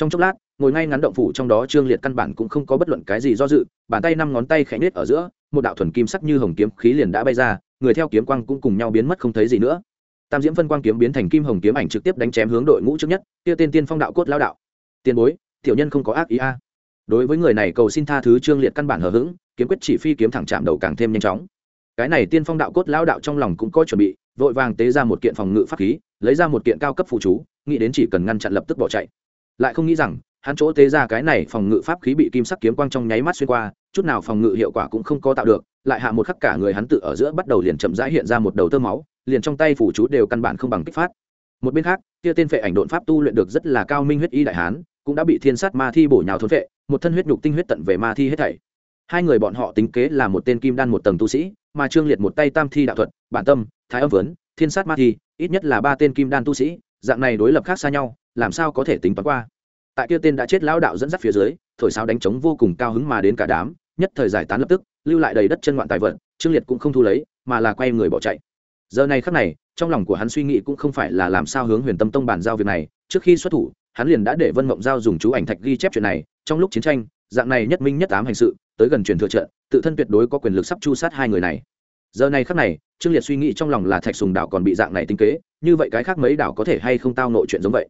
trong chốc lát, ngồi ngay ngắn động phủ trong đó trương liệt căn bản cũng không có bất luận cái gì do dự, bàn tay năm ngón tay khẽ nết ở giữa, một đạo thuần kim sắc như hồng kiếm khí liền đã bay ra, người theo kiếm quang cũng cùng nhau biến mất không thấy gì nữa. Tam diễm phân quang kiếm biến thành kim hồng kiếm ảnh trực tiếp đánh chém hướng đội ngũ trước nhất, kia tên tiên phong đạo cốt lao đạo. Tiền bối, tiểu nhân không có ác ý a. Đối với người này cầu xin tha thứ trương liệt căn bản hờ hững, kiếm quyết chỉ phi kiếm thẳng chạm đầu càng thêm nhanh chóng. Cái này tiên phong đạo cốt lao đạo trong lòng cũng có chuẩn bị, vội vàng tế ra một kiện phòng ngự pháp khí, lấy ra một kiện cao cấp phụ chú, nghĩ đến chỉ cần ngăn chặn lập tức bỏ chạy lại không nghĩ rằng, hắn chỗ tế ra cái này phòng ngự pháp khí bị kim sắc kiếm quang trong nháy mắt xuyên qua, chút nào phòng ngự hiệu quả cũng không có tạo được, lại hạ một khắc cả người hắn tự ở giữa bắt đầu liền chậm rãi hiện ra một đầu tơ máu, liền trong tay phủ chú đều căn bản không bằng kích phát. Một bên khác, kia tên phệ ảnh độn pháp tu luyện được rất là cao minh huyết y đại hán, cũng đã bị thiên sát ma thi bổ nhào thốn phệ, một thân huyết nhục tinh huyết tận về ma thi hết thảy. Hai người bọn họ tính kế là một tên kim đan một tầng tu sĩ, mà trương liệt một tay tam thi đạo thuật, bản tâm, thái âm vớn thiên sát ma thi, ít nhất là ba tên kim đan tu sĩ, dạng này đối lập khác xa nhau làm sao có thể tính toán qua? Tại kia tên đã chết lão đạo dẫn dắt phía dưới thổi sao đánh trống vô cùng cao hứng mà đến cả đám nhất thời giải tán lập tức lưu lại đầy đất chân ngoạn tài vật trương liệt cũng không thu lấy mà là quay người bỏ chạy. Giờ này khắc này trong lòng của hắn suy nghĩ cũng không phải là làm sao hướng huyền tâm tông bàn giao việc này trước khi xuất thủ hắn liền đã để vân mộng giao dùng chú ảnh thạch ghi chép chuyện này trong lúc chiến tranh dạng này nhất minh nhất ám hành sự tới gần truyền thừa trợ, tự thân tuyệt đối có quyền lực sắp chu sát hai người này. Giờ này khắc này trương liệt suy nghĩ trong lòng là thạch sùng đảo còn bị dạng này tinh kế như vậy cái khác mấy đảo có thể hay không tao nội chuyện giống vậy?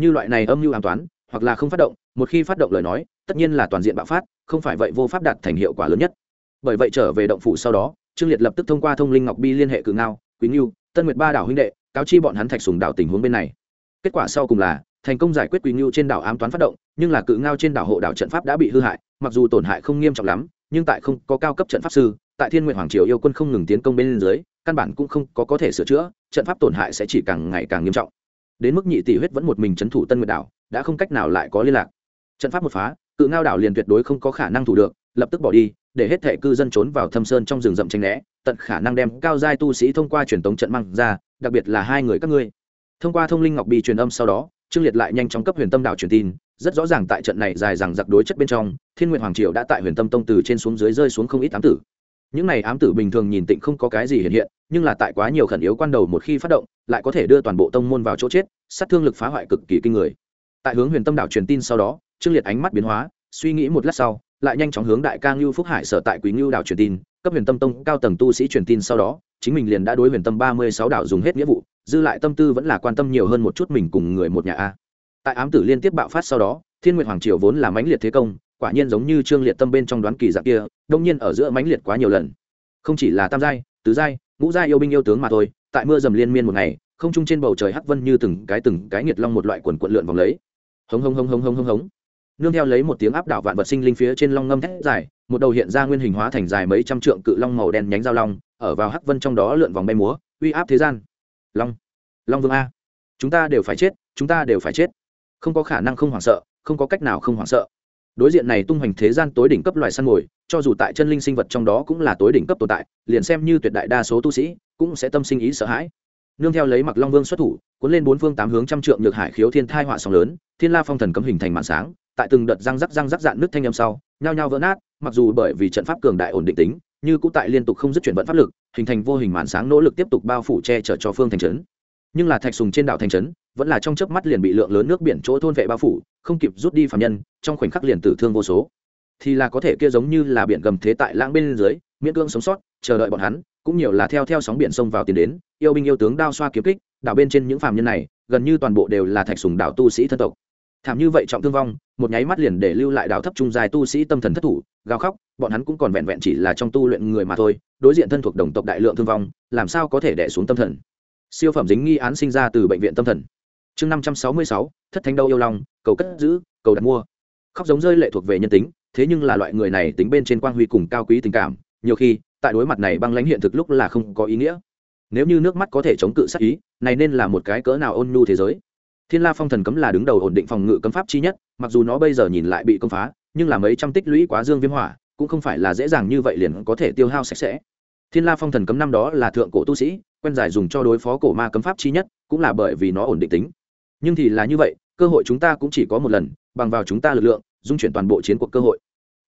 Như loại này âm mưu an toán, hoặc là không phát động, một khi phát động lời nói, tất nhiên là toàn diện bạo phát, không phải vậy vô pháp đạt thành hiệu quả lớn nhất. Bởi vậy trở về động phủ sau đó, trương liệt lập tức thông qua thông linh ngọc bi liên hệ cự ngao, quý ngưu, tân nguyệt ba đảo huynh đệ, cáo chi bọn hắn thạch sùng đảo tình huống bên này. Kết quả sau cùng là, thành công giải quyết quý ngưu trên đảo ám toán phát động, nhưng là cự ngao trên đảo hộ đảo trận pháp đã bị hư hại, mặc dù tổn hại không nghiêm trọng lắm, nhưng tại không có cao cấp trận pháp sư, tại thiên nguyện hoàng triều yêu quân không ngừng tiến công bên dưới, căn bản cũng không có có thể sửa chữa, trận pháp tổn hại sẽ chỉ càng ngày càng nghiêm trọng đến mức nhị tỷ huyết vẫn một mình c thủ tân nguyệt đảo, đã không cách nào lại có liên lạc. Trận pháp một phá, cự ngao đảo liền tuyệt đối không có khả năng thủ được, lập tức bỏ đi, để hết thệ cư dân trốn vào thâm sơn trong rừng rậm tranh né, tận khả năng đem cao giai tu sĩ thông qua truyền tống trận mang ra, đặc biệt là hai người các ngươi. Thông qua thông linh ngọc bị truyền âm sau đó, trương liệt lại nhanh chóng cấp huyền tâm đảo truyền tin, rất rõ ràng tại trận này dài rằng giặc đối chất bên trong, thiên nguyện hoàng triều đã tại huyền tâm tông từ trên xuống dưới rơi xuống không ít ám tử. Những này ám tử bình thường nhìn tịnh không có cái gì hiện hiện nhưng là tại quá nhiều khẩn yếu quan đầu một khi phát động, lại có thể đưa toàn bộ tông môn vào chỗ chết, sát thương lực phá hoại cực kỳ kinh người. Tại hướng huyền tâm đảo truyền tin sau đó, trương liệt ánh mắt biến hóa, suy nghĩ một lát sau, lại nhanh chóng hướng đại ca ngưu phúc hải sở tại quý ngưu đảo truyền tin, cấp huyền tâm tông cao tầng tu sĩ truyền tin sau đó, chính mình liền đã đối huyền tâm ba mươi sáu đảo dùng hết nghĩa vụ, dư lại tâm tư vẫn là quan tâm nhiều hơn một chút mình cùng người một nhà a. Tại ám tử liên tiếp bạo phát sau đó, thiên nguyệt hoàng triều vốn là mãnh liệt thế công, quả nhiên giống như trương liệt tâm bên trong đoán kỳ dạng kia, đông nhiên ở giữa mãnh liệt quá nhiều lần. Không chỉ là tam giai, tứ giai ngũ giai yêu binh yêu tướng mà thôi, tại mưa dầm liên miên một ngày, không trung trên bầu trời hắc vân như từng cái từng cái nhiệt long một loại quần quận lượn vòng lấy. Hống hống hống hống hống hống hống. Nương theo lấy một tiếng áp đảo vạn vật sinh linh phía trên long ngâm thét dài, một đầu hiện ra nguyên hình hóa thành dài mấy trăm trượng cự long màu đen nhánh giao long, ở vào hắc vân trong đó lượn vòng bay múa, uy áp thế gian. Long long vương a. Chúng ta đều phải chết, chúng ta đều phải chết. Không có khả năng không hoảng sợ, không có cách nào không hoảng sợ. Đối diện này tung hoành thế gian tối đỉnh cấp loài săn mồi cho dù tại chân linh sinh vật trong đó cũng là tối đỉnh cấp tồn tại, liền xem như tuyệt đại đa số tu sĩ cũng sẽ tâm sinh ý sợ hãi. Nương theo lấy mặc long vương xuất thủ, cuốn lên bốn phương tám hướng trăm trượng nhược hải khiếu thiên thai họa sóng lớn, thiên la phong thần cấm hình thành màn sáng, tại từng đợt răng rắc răng rắc dạn nước thanh âm sau, nhao nhao vỡ nát, mặc dù bởi vì trận pháp cường đại ổn định tính, như cũng tại liên tục không dứt chuyển vận pháp lực, hình thành vô hình màn sáng nỗ lực tiếp tục bao phủ che chở cho phương thành trấn. Nhưng là thạch sùng trên đảo thành trấn, vẫn là trong chớp mắt liền bị lượng lớn nước biển chỗ thôn vệ bao phủ, không kịp rút đi phạm nhân, trong khoảnh khắc liền tử thương vô số thì là có thể kia giống như là biển gầm thế tại lãng bên dưới, miễn cưỡng sống sót, chờ đợi bọn hắn, cũng nhiều là theo theo sóng biển sông vào tiền đến, yêu binh yêu tướng đao xoa kiếm kích, đảo bên trên những phạm nhân này, gần như toàn bộ đều là thạch sùng đảo tu sĩ thân tộc. Thảm như vậy trọng thương vong, một nháy mắt liền để lưu lại đạo thấp trung dài tu sĩ tâm thần thất thủ, gào khóc, bọn hắn cũng còn vẹn vẹn chỉ là trong tu luyện người mà thôi, đối diện thân thuộc đồng tộc đại lượng thương vong, làm sao có thể đẻ xuống tâm thần? Siêu phẩm dính nghi án sinh ra từ bệnh viện tâm thần. Chương năm trăm sáu mươi sáu, thất thánh đâu yêu lòng cầu cất giữ, cầu đặt mua. Khóc giống rơi lệ thuộc về nhân tính thế nhưng là loại người này tính bên trên quang huy cùng cao quý tình cảm, nhiều khi, tại đối mặt này băng lãnh hiện thực lúc là không có ý nghĩa. Nếu như nước mắt có thể chống cự sát ý, này nên là một cái cỡ nào ôn nhu thế giới. Thiên la phong thần cấm là đứng đầu ổn định phòng ngự cấm pháp chi nhất, mặc dù nó bây giờ nhìn lại bị công phá, nhưng là mấy trăm tích lũy quá dương viêm hỏa, cũng không phải là dễ dàng như vậy liền có thể tiêu hao sạch sẽ. Thiên la phong thần cấm năm đó là thượng cổ tu sĩ, quen giải dùng cho đối phó cổ ma cấm pháp chi nhất, cũng là bởi vì nó ổn định tính. Nhưng thì là như vậy, cơ hội chúng ta cũng chỉ có một lần, bằng vào chúng ta lực lượng dung chuyển toàn bộ chiến cuộc cơ hội.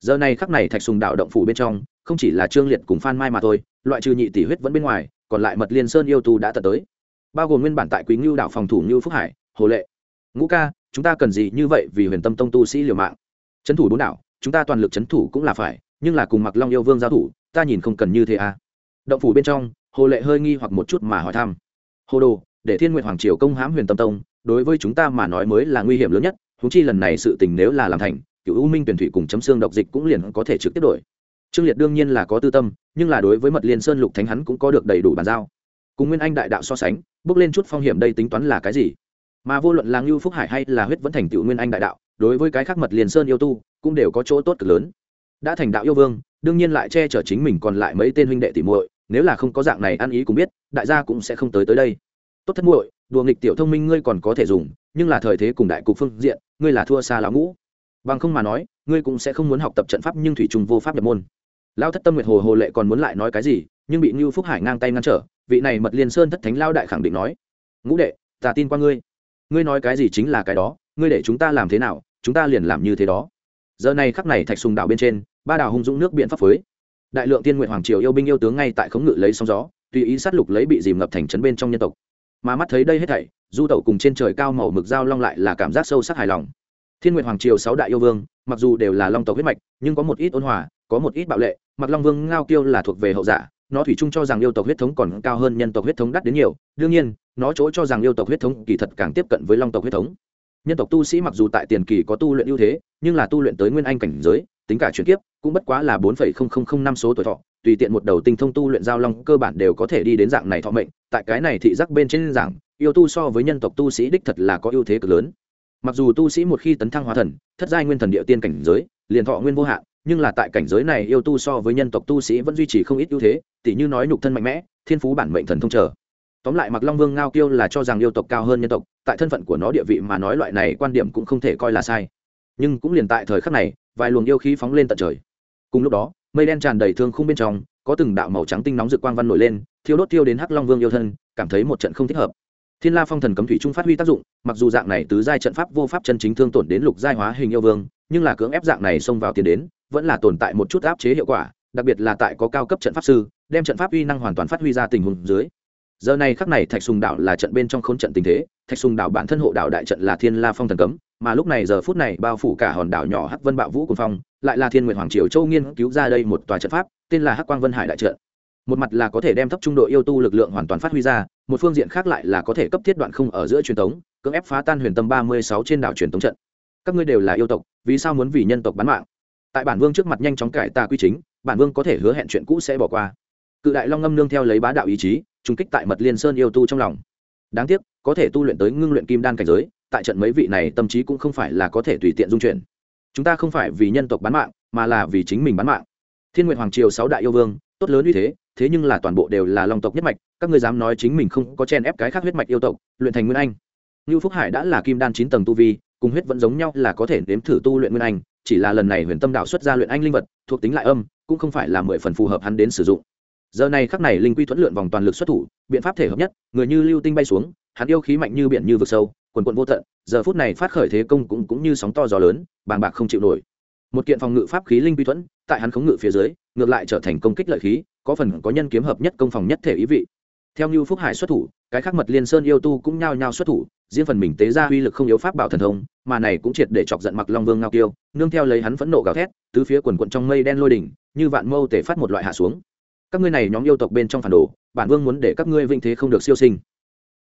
Giờ này khắc này thạch sùng đạo động phủ bên trong, không chỉ là trương liệt cùng phan mai mà thôi, loại trừ nhị tỷ huyết vẫn bên ngoài, còn lại mật liên sơn yêu tu đã tận tới. Bao gồm nguyên bản tại quý ngưu đảo phòng thủ ngưu phúc hải, hồ lệ. Ngũ ca, chúng ta cần gì như vậy vì huyền tâm tông tu sĩ liều mạng? Trấn thủ bốn đảo, chúng ta toàn lực trấn thủ cũng là phải, nhưng là cùng mặc long yêu vương giao thủ, ta nhìn không cần như thế à. Động phủ bên trong, hồ lệ hơi nghi hoặc một chút mà hỏi thăm. Hồ đồ, để thiên nguyện hoàng triều công hãm huyền tâm tông, đối với chúng ta mà nói mới là nguy hiểm lớn nhất húng chi lần này sự tình nếu là làm thành, cựu u minh tuyển thủy cùng chấm xương độc dịch cũng liền có thể trực tiếp đổi. Trương liệt đương nhiên là có tư tâm, nhưng là đối với mật liên sơn lục thánh hắn cũng có được đầy đủ bàn giao. Cùng nguyên anh đại đạo so sánh, bước lên chút phong hiểm đây tính toán là cái gì? Mà vô luận là ngưu phúc hải hay là huyết vẫn thành tựu nguyên anh đại đạo, đối với cái khác mật liền sơn yêu tu, cũng đều có chỗ tốt cực lớn. Đã thành đạo yêu vương, đương nhiên lại che chở chính mình còn lại mấy tên huynh đệ tỷ muội, nếu là không có dạng này ăn ý cũng biết, đại gia cũng sẽ không tới tới đây. Tốt thất muội, đùa nghịch tiểu thông minh ngươi còn có thể dùng nhưng là thời thế cùng đại cục phương diện, ngươi là thua xa lão ngũ. Bằng không mà nói, ngươi cũng sẽ không muốn học tập trận pháp nhưng thủy trùng vô pháp nhập môn. Lao thất tâm nguyệt hồ hồ lệ còn muốn lại nói cái gì, nhưng bị ngưu phúc hải ngang tay ngăn trở, vị này mật liên sơn thất thánh lao đại khẳng định nói, ngũ đệ, ta tin qua ngươi. Ngươi nói cái gì chính là cái đó, ngươi để chúng ta làm thế nào, chúng ta liền làm như thế đó. Giờ này khắc này thạch sùng đảo bên trên, ba đảo hung dũng nước biện pháp phới. Đại lượng tiên nguyện hoàng triều yêu binh yêu tướng ngay tại khống ngự lấy sóng gió, tùy ý sát lục lấy bị dìm ngập thành trấn bên trong nhân tộc mà mắt thấy đây hết thảy, du tẩu cùng trên trời cao màu mực dao long lại là cảm giác sâu sắc hài lòng. Thiên nguyện hoàng triều sáu đại yêu vương, mặc dù đều là long tộc huyết mạch, nhưng có một ít ôn hòa, có một ít bạo lệ. Mặc long vương ngao kiêu là thuộc về hậu giả, nó thủy chung cho rằng yêu tộc huyết thống còn cao hơn nhân tộc huyết thống đắt đến nhiều. Đương nhiên, nó chỗ cho rằng yêu tộc huyết thống kỳ thật càng tiếp cận với long tộc huyết thống. Nhân tộc tu sĩ mặc dù tại tiền kỳ có tu luyện ưu thế, nhưng là tu luyện tới nguyên anh cảnh giới, tính cả chuyển kiếp, cũng bất quá là bốn năm số tuổi thọ tùy tiện một đầu tinh thông tu luyện giao long cơ bản đều có thể đi đến dạng này thọ mệnh, tại cái này thị giác bên trên giảng yêu tu so với nhân tộc tu sĩ đích thật là có ưu thế cực lớn. Mặc dù tu sĩ một khi tấn thăng hóa thần, thất giai nguyên thần địa tiên cảnh giới, liền thọ nguyên vô hạn, nhưng là tại cảnh giới này yêu tu so với nhân tộc tu sĩ vẫn duy trì không ít ưu thế, tỉ như nói nhục thân mạnh mẽ, thiên phú bản mệnh thần thông trở tóm lại mặc long vương ngao kiêu là cho rằng yêu tộc cao hơn nhân tộc, tại thân phận của nó địa vị mà nói loại này quan điểm cũng không thể coi là sai. Nhưng cũng liền tại thời khắc này, vài luồng yêu khí phóng lên tận trời. Cùng lúc đó mây đen tràn đầy thương khung bên trong, có từng đạo màu trắng tinh nóng rực quang văn nổi lên, thiêu đốt tiêu đến hắc long vương yêu thân, cảm thấy một trận không thích hợp. Thiên la phong thần cấm thủy trung phát huy tác dụng, mặc dù dạng này tứ giai trận pháp vô pháp chân chính thương tổn đến lục giai hóa hình yêu vương, nhưng là cưỡng ép dạng này xông vào tiền đến, vẫn là tồn tại một chút áp chế hiệu quả, đặc biệt là tại có cao cấp trận pháp sư, đem trận pháp uy năng hoàn toàn phát huy ra tình huống dưới. Giờ này khắc này thạch sùng đảo là trận bên trong khốn trận tình thế, thạch sùng đảo bản thân hộ đảo đại trận là thiên la phong thần cấm, mà lúc này giờ phút này bao phủ cả hòn đảo nhỏ hắc vân bạo vũ cùng phong lại là thiên nguyện hoàng triều châu nghiên cứu ra đây một tòa trận pháp, tên là hắc quang vân hải đại trận. Một mặt là có thể đem thấp trung đội yêu tu lực lượng hoàn toàn phát huy ra, một phương diện khác lại là có thể cấp thiết đoạn không ở giữa truyền thống cưỡng ép phá tan huyền tâm ba mươi sáu trên đảo truyền thống trận. Các ngươi đều là yêu tộc, vì sao muốn vì nhân tộc bán mạng? Tại bản vương trước mặt nhanh chóng cải tà quy chính, bản vương có thể hứa hẹn chuyện cũ sẽ bỏ qua. Cự đại long ngâm nương theo lấy bá đạo ý chí trung kích tại mật liên sơn yêu tu trong lòng. Đáng tiếc, có thể tu luyện tới ngưng luyện kim đan cảnh giới, tại trận mấy vị này tâm trí cũng không phải là có thể tùy tiện dung chuyển chúng ta không phải vì nhân tộc bán mạng, mà là vì chính mình bán mạng. Thiên nguyện hoàng triều sáu đại yêu vương, tốt lớn như thế thế nhưng là toàn bộ đều là long tộc nhất mạch, các ngươi dám nói chính mình không có chen ép cái khác huyết mạch yêu tộc, luyện thành nguyên anh. Như phúc hải đã là kim đan chín tầng tu vi, cùng huyết vẫn giống nhau là có thể nếm thử tu luyện nguyên anh, chỉ là lần này huyền tâm đạo xuất ra luyện anh linh vật, thuộc tính lại âm, cũng không phải là mười phần phù hợp hắn đến sử dụng. Giờ này khắc này linh quy thuẫn lượn vòng toàn lực xuất thủ, biện pháp thể hợp nhất, người như lưu tinh bay xuống, hắn yêu khí mạnh như biển như vực sâu, quần quận vô tận giờ phút này phát khởi thế công cũng cũng như sóng to gió lớn, bàng bạc không chịu nổi. Một kiện phòng ngự pháp khí linh quy thuẫn, tại hắn khống ngự phía dưới, ngược lại trở thành công kích lợi khí, có phần có nhân kiếm hợp nhất công phòng nhất thể ý vị. Theo như phúc hải xuất thủ, cái khác mật liên sơn yêu tu cũng nhao nhao xuất thủ, riêng phần mình tế ra uy lực không yếu pháp bảo thần thông, mà này cũng triệt để chọc giận mặc long vương ngao kiêu, nương theo lấy hắn phẫn nộ gào thét, tứ phía quần quận trong mây đen lôi đỉnh, như vạn mâu tể phát một loại hạ xuống. Các ngươi này nhóm yêu tộc bên trong phản đồ, bản vương muốn để các ngươi vinh thế không được siêu sinh.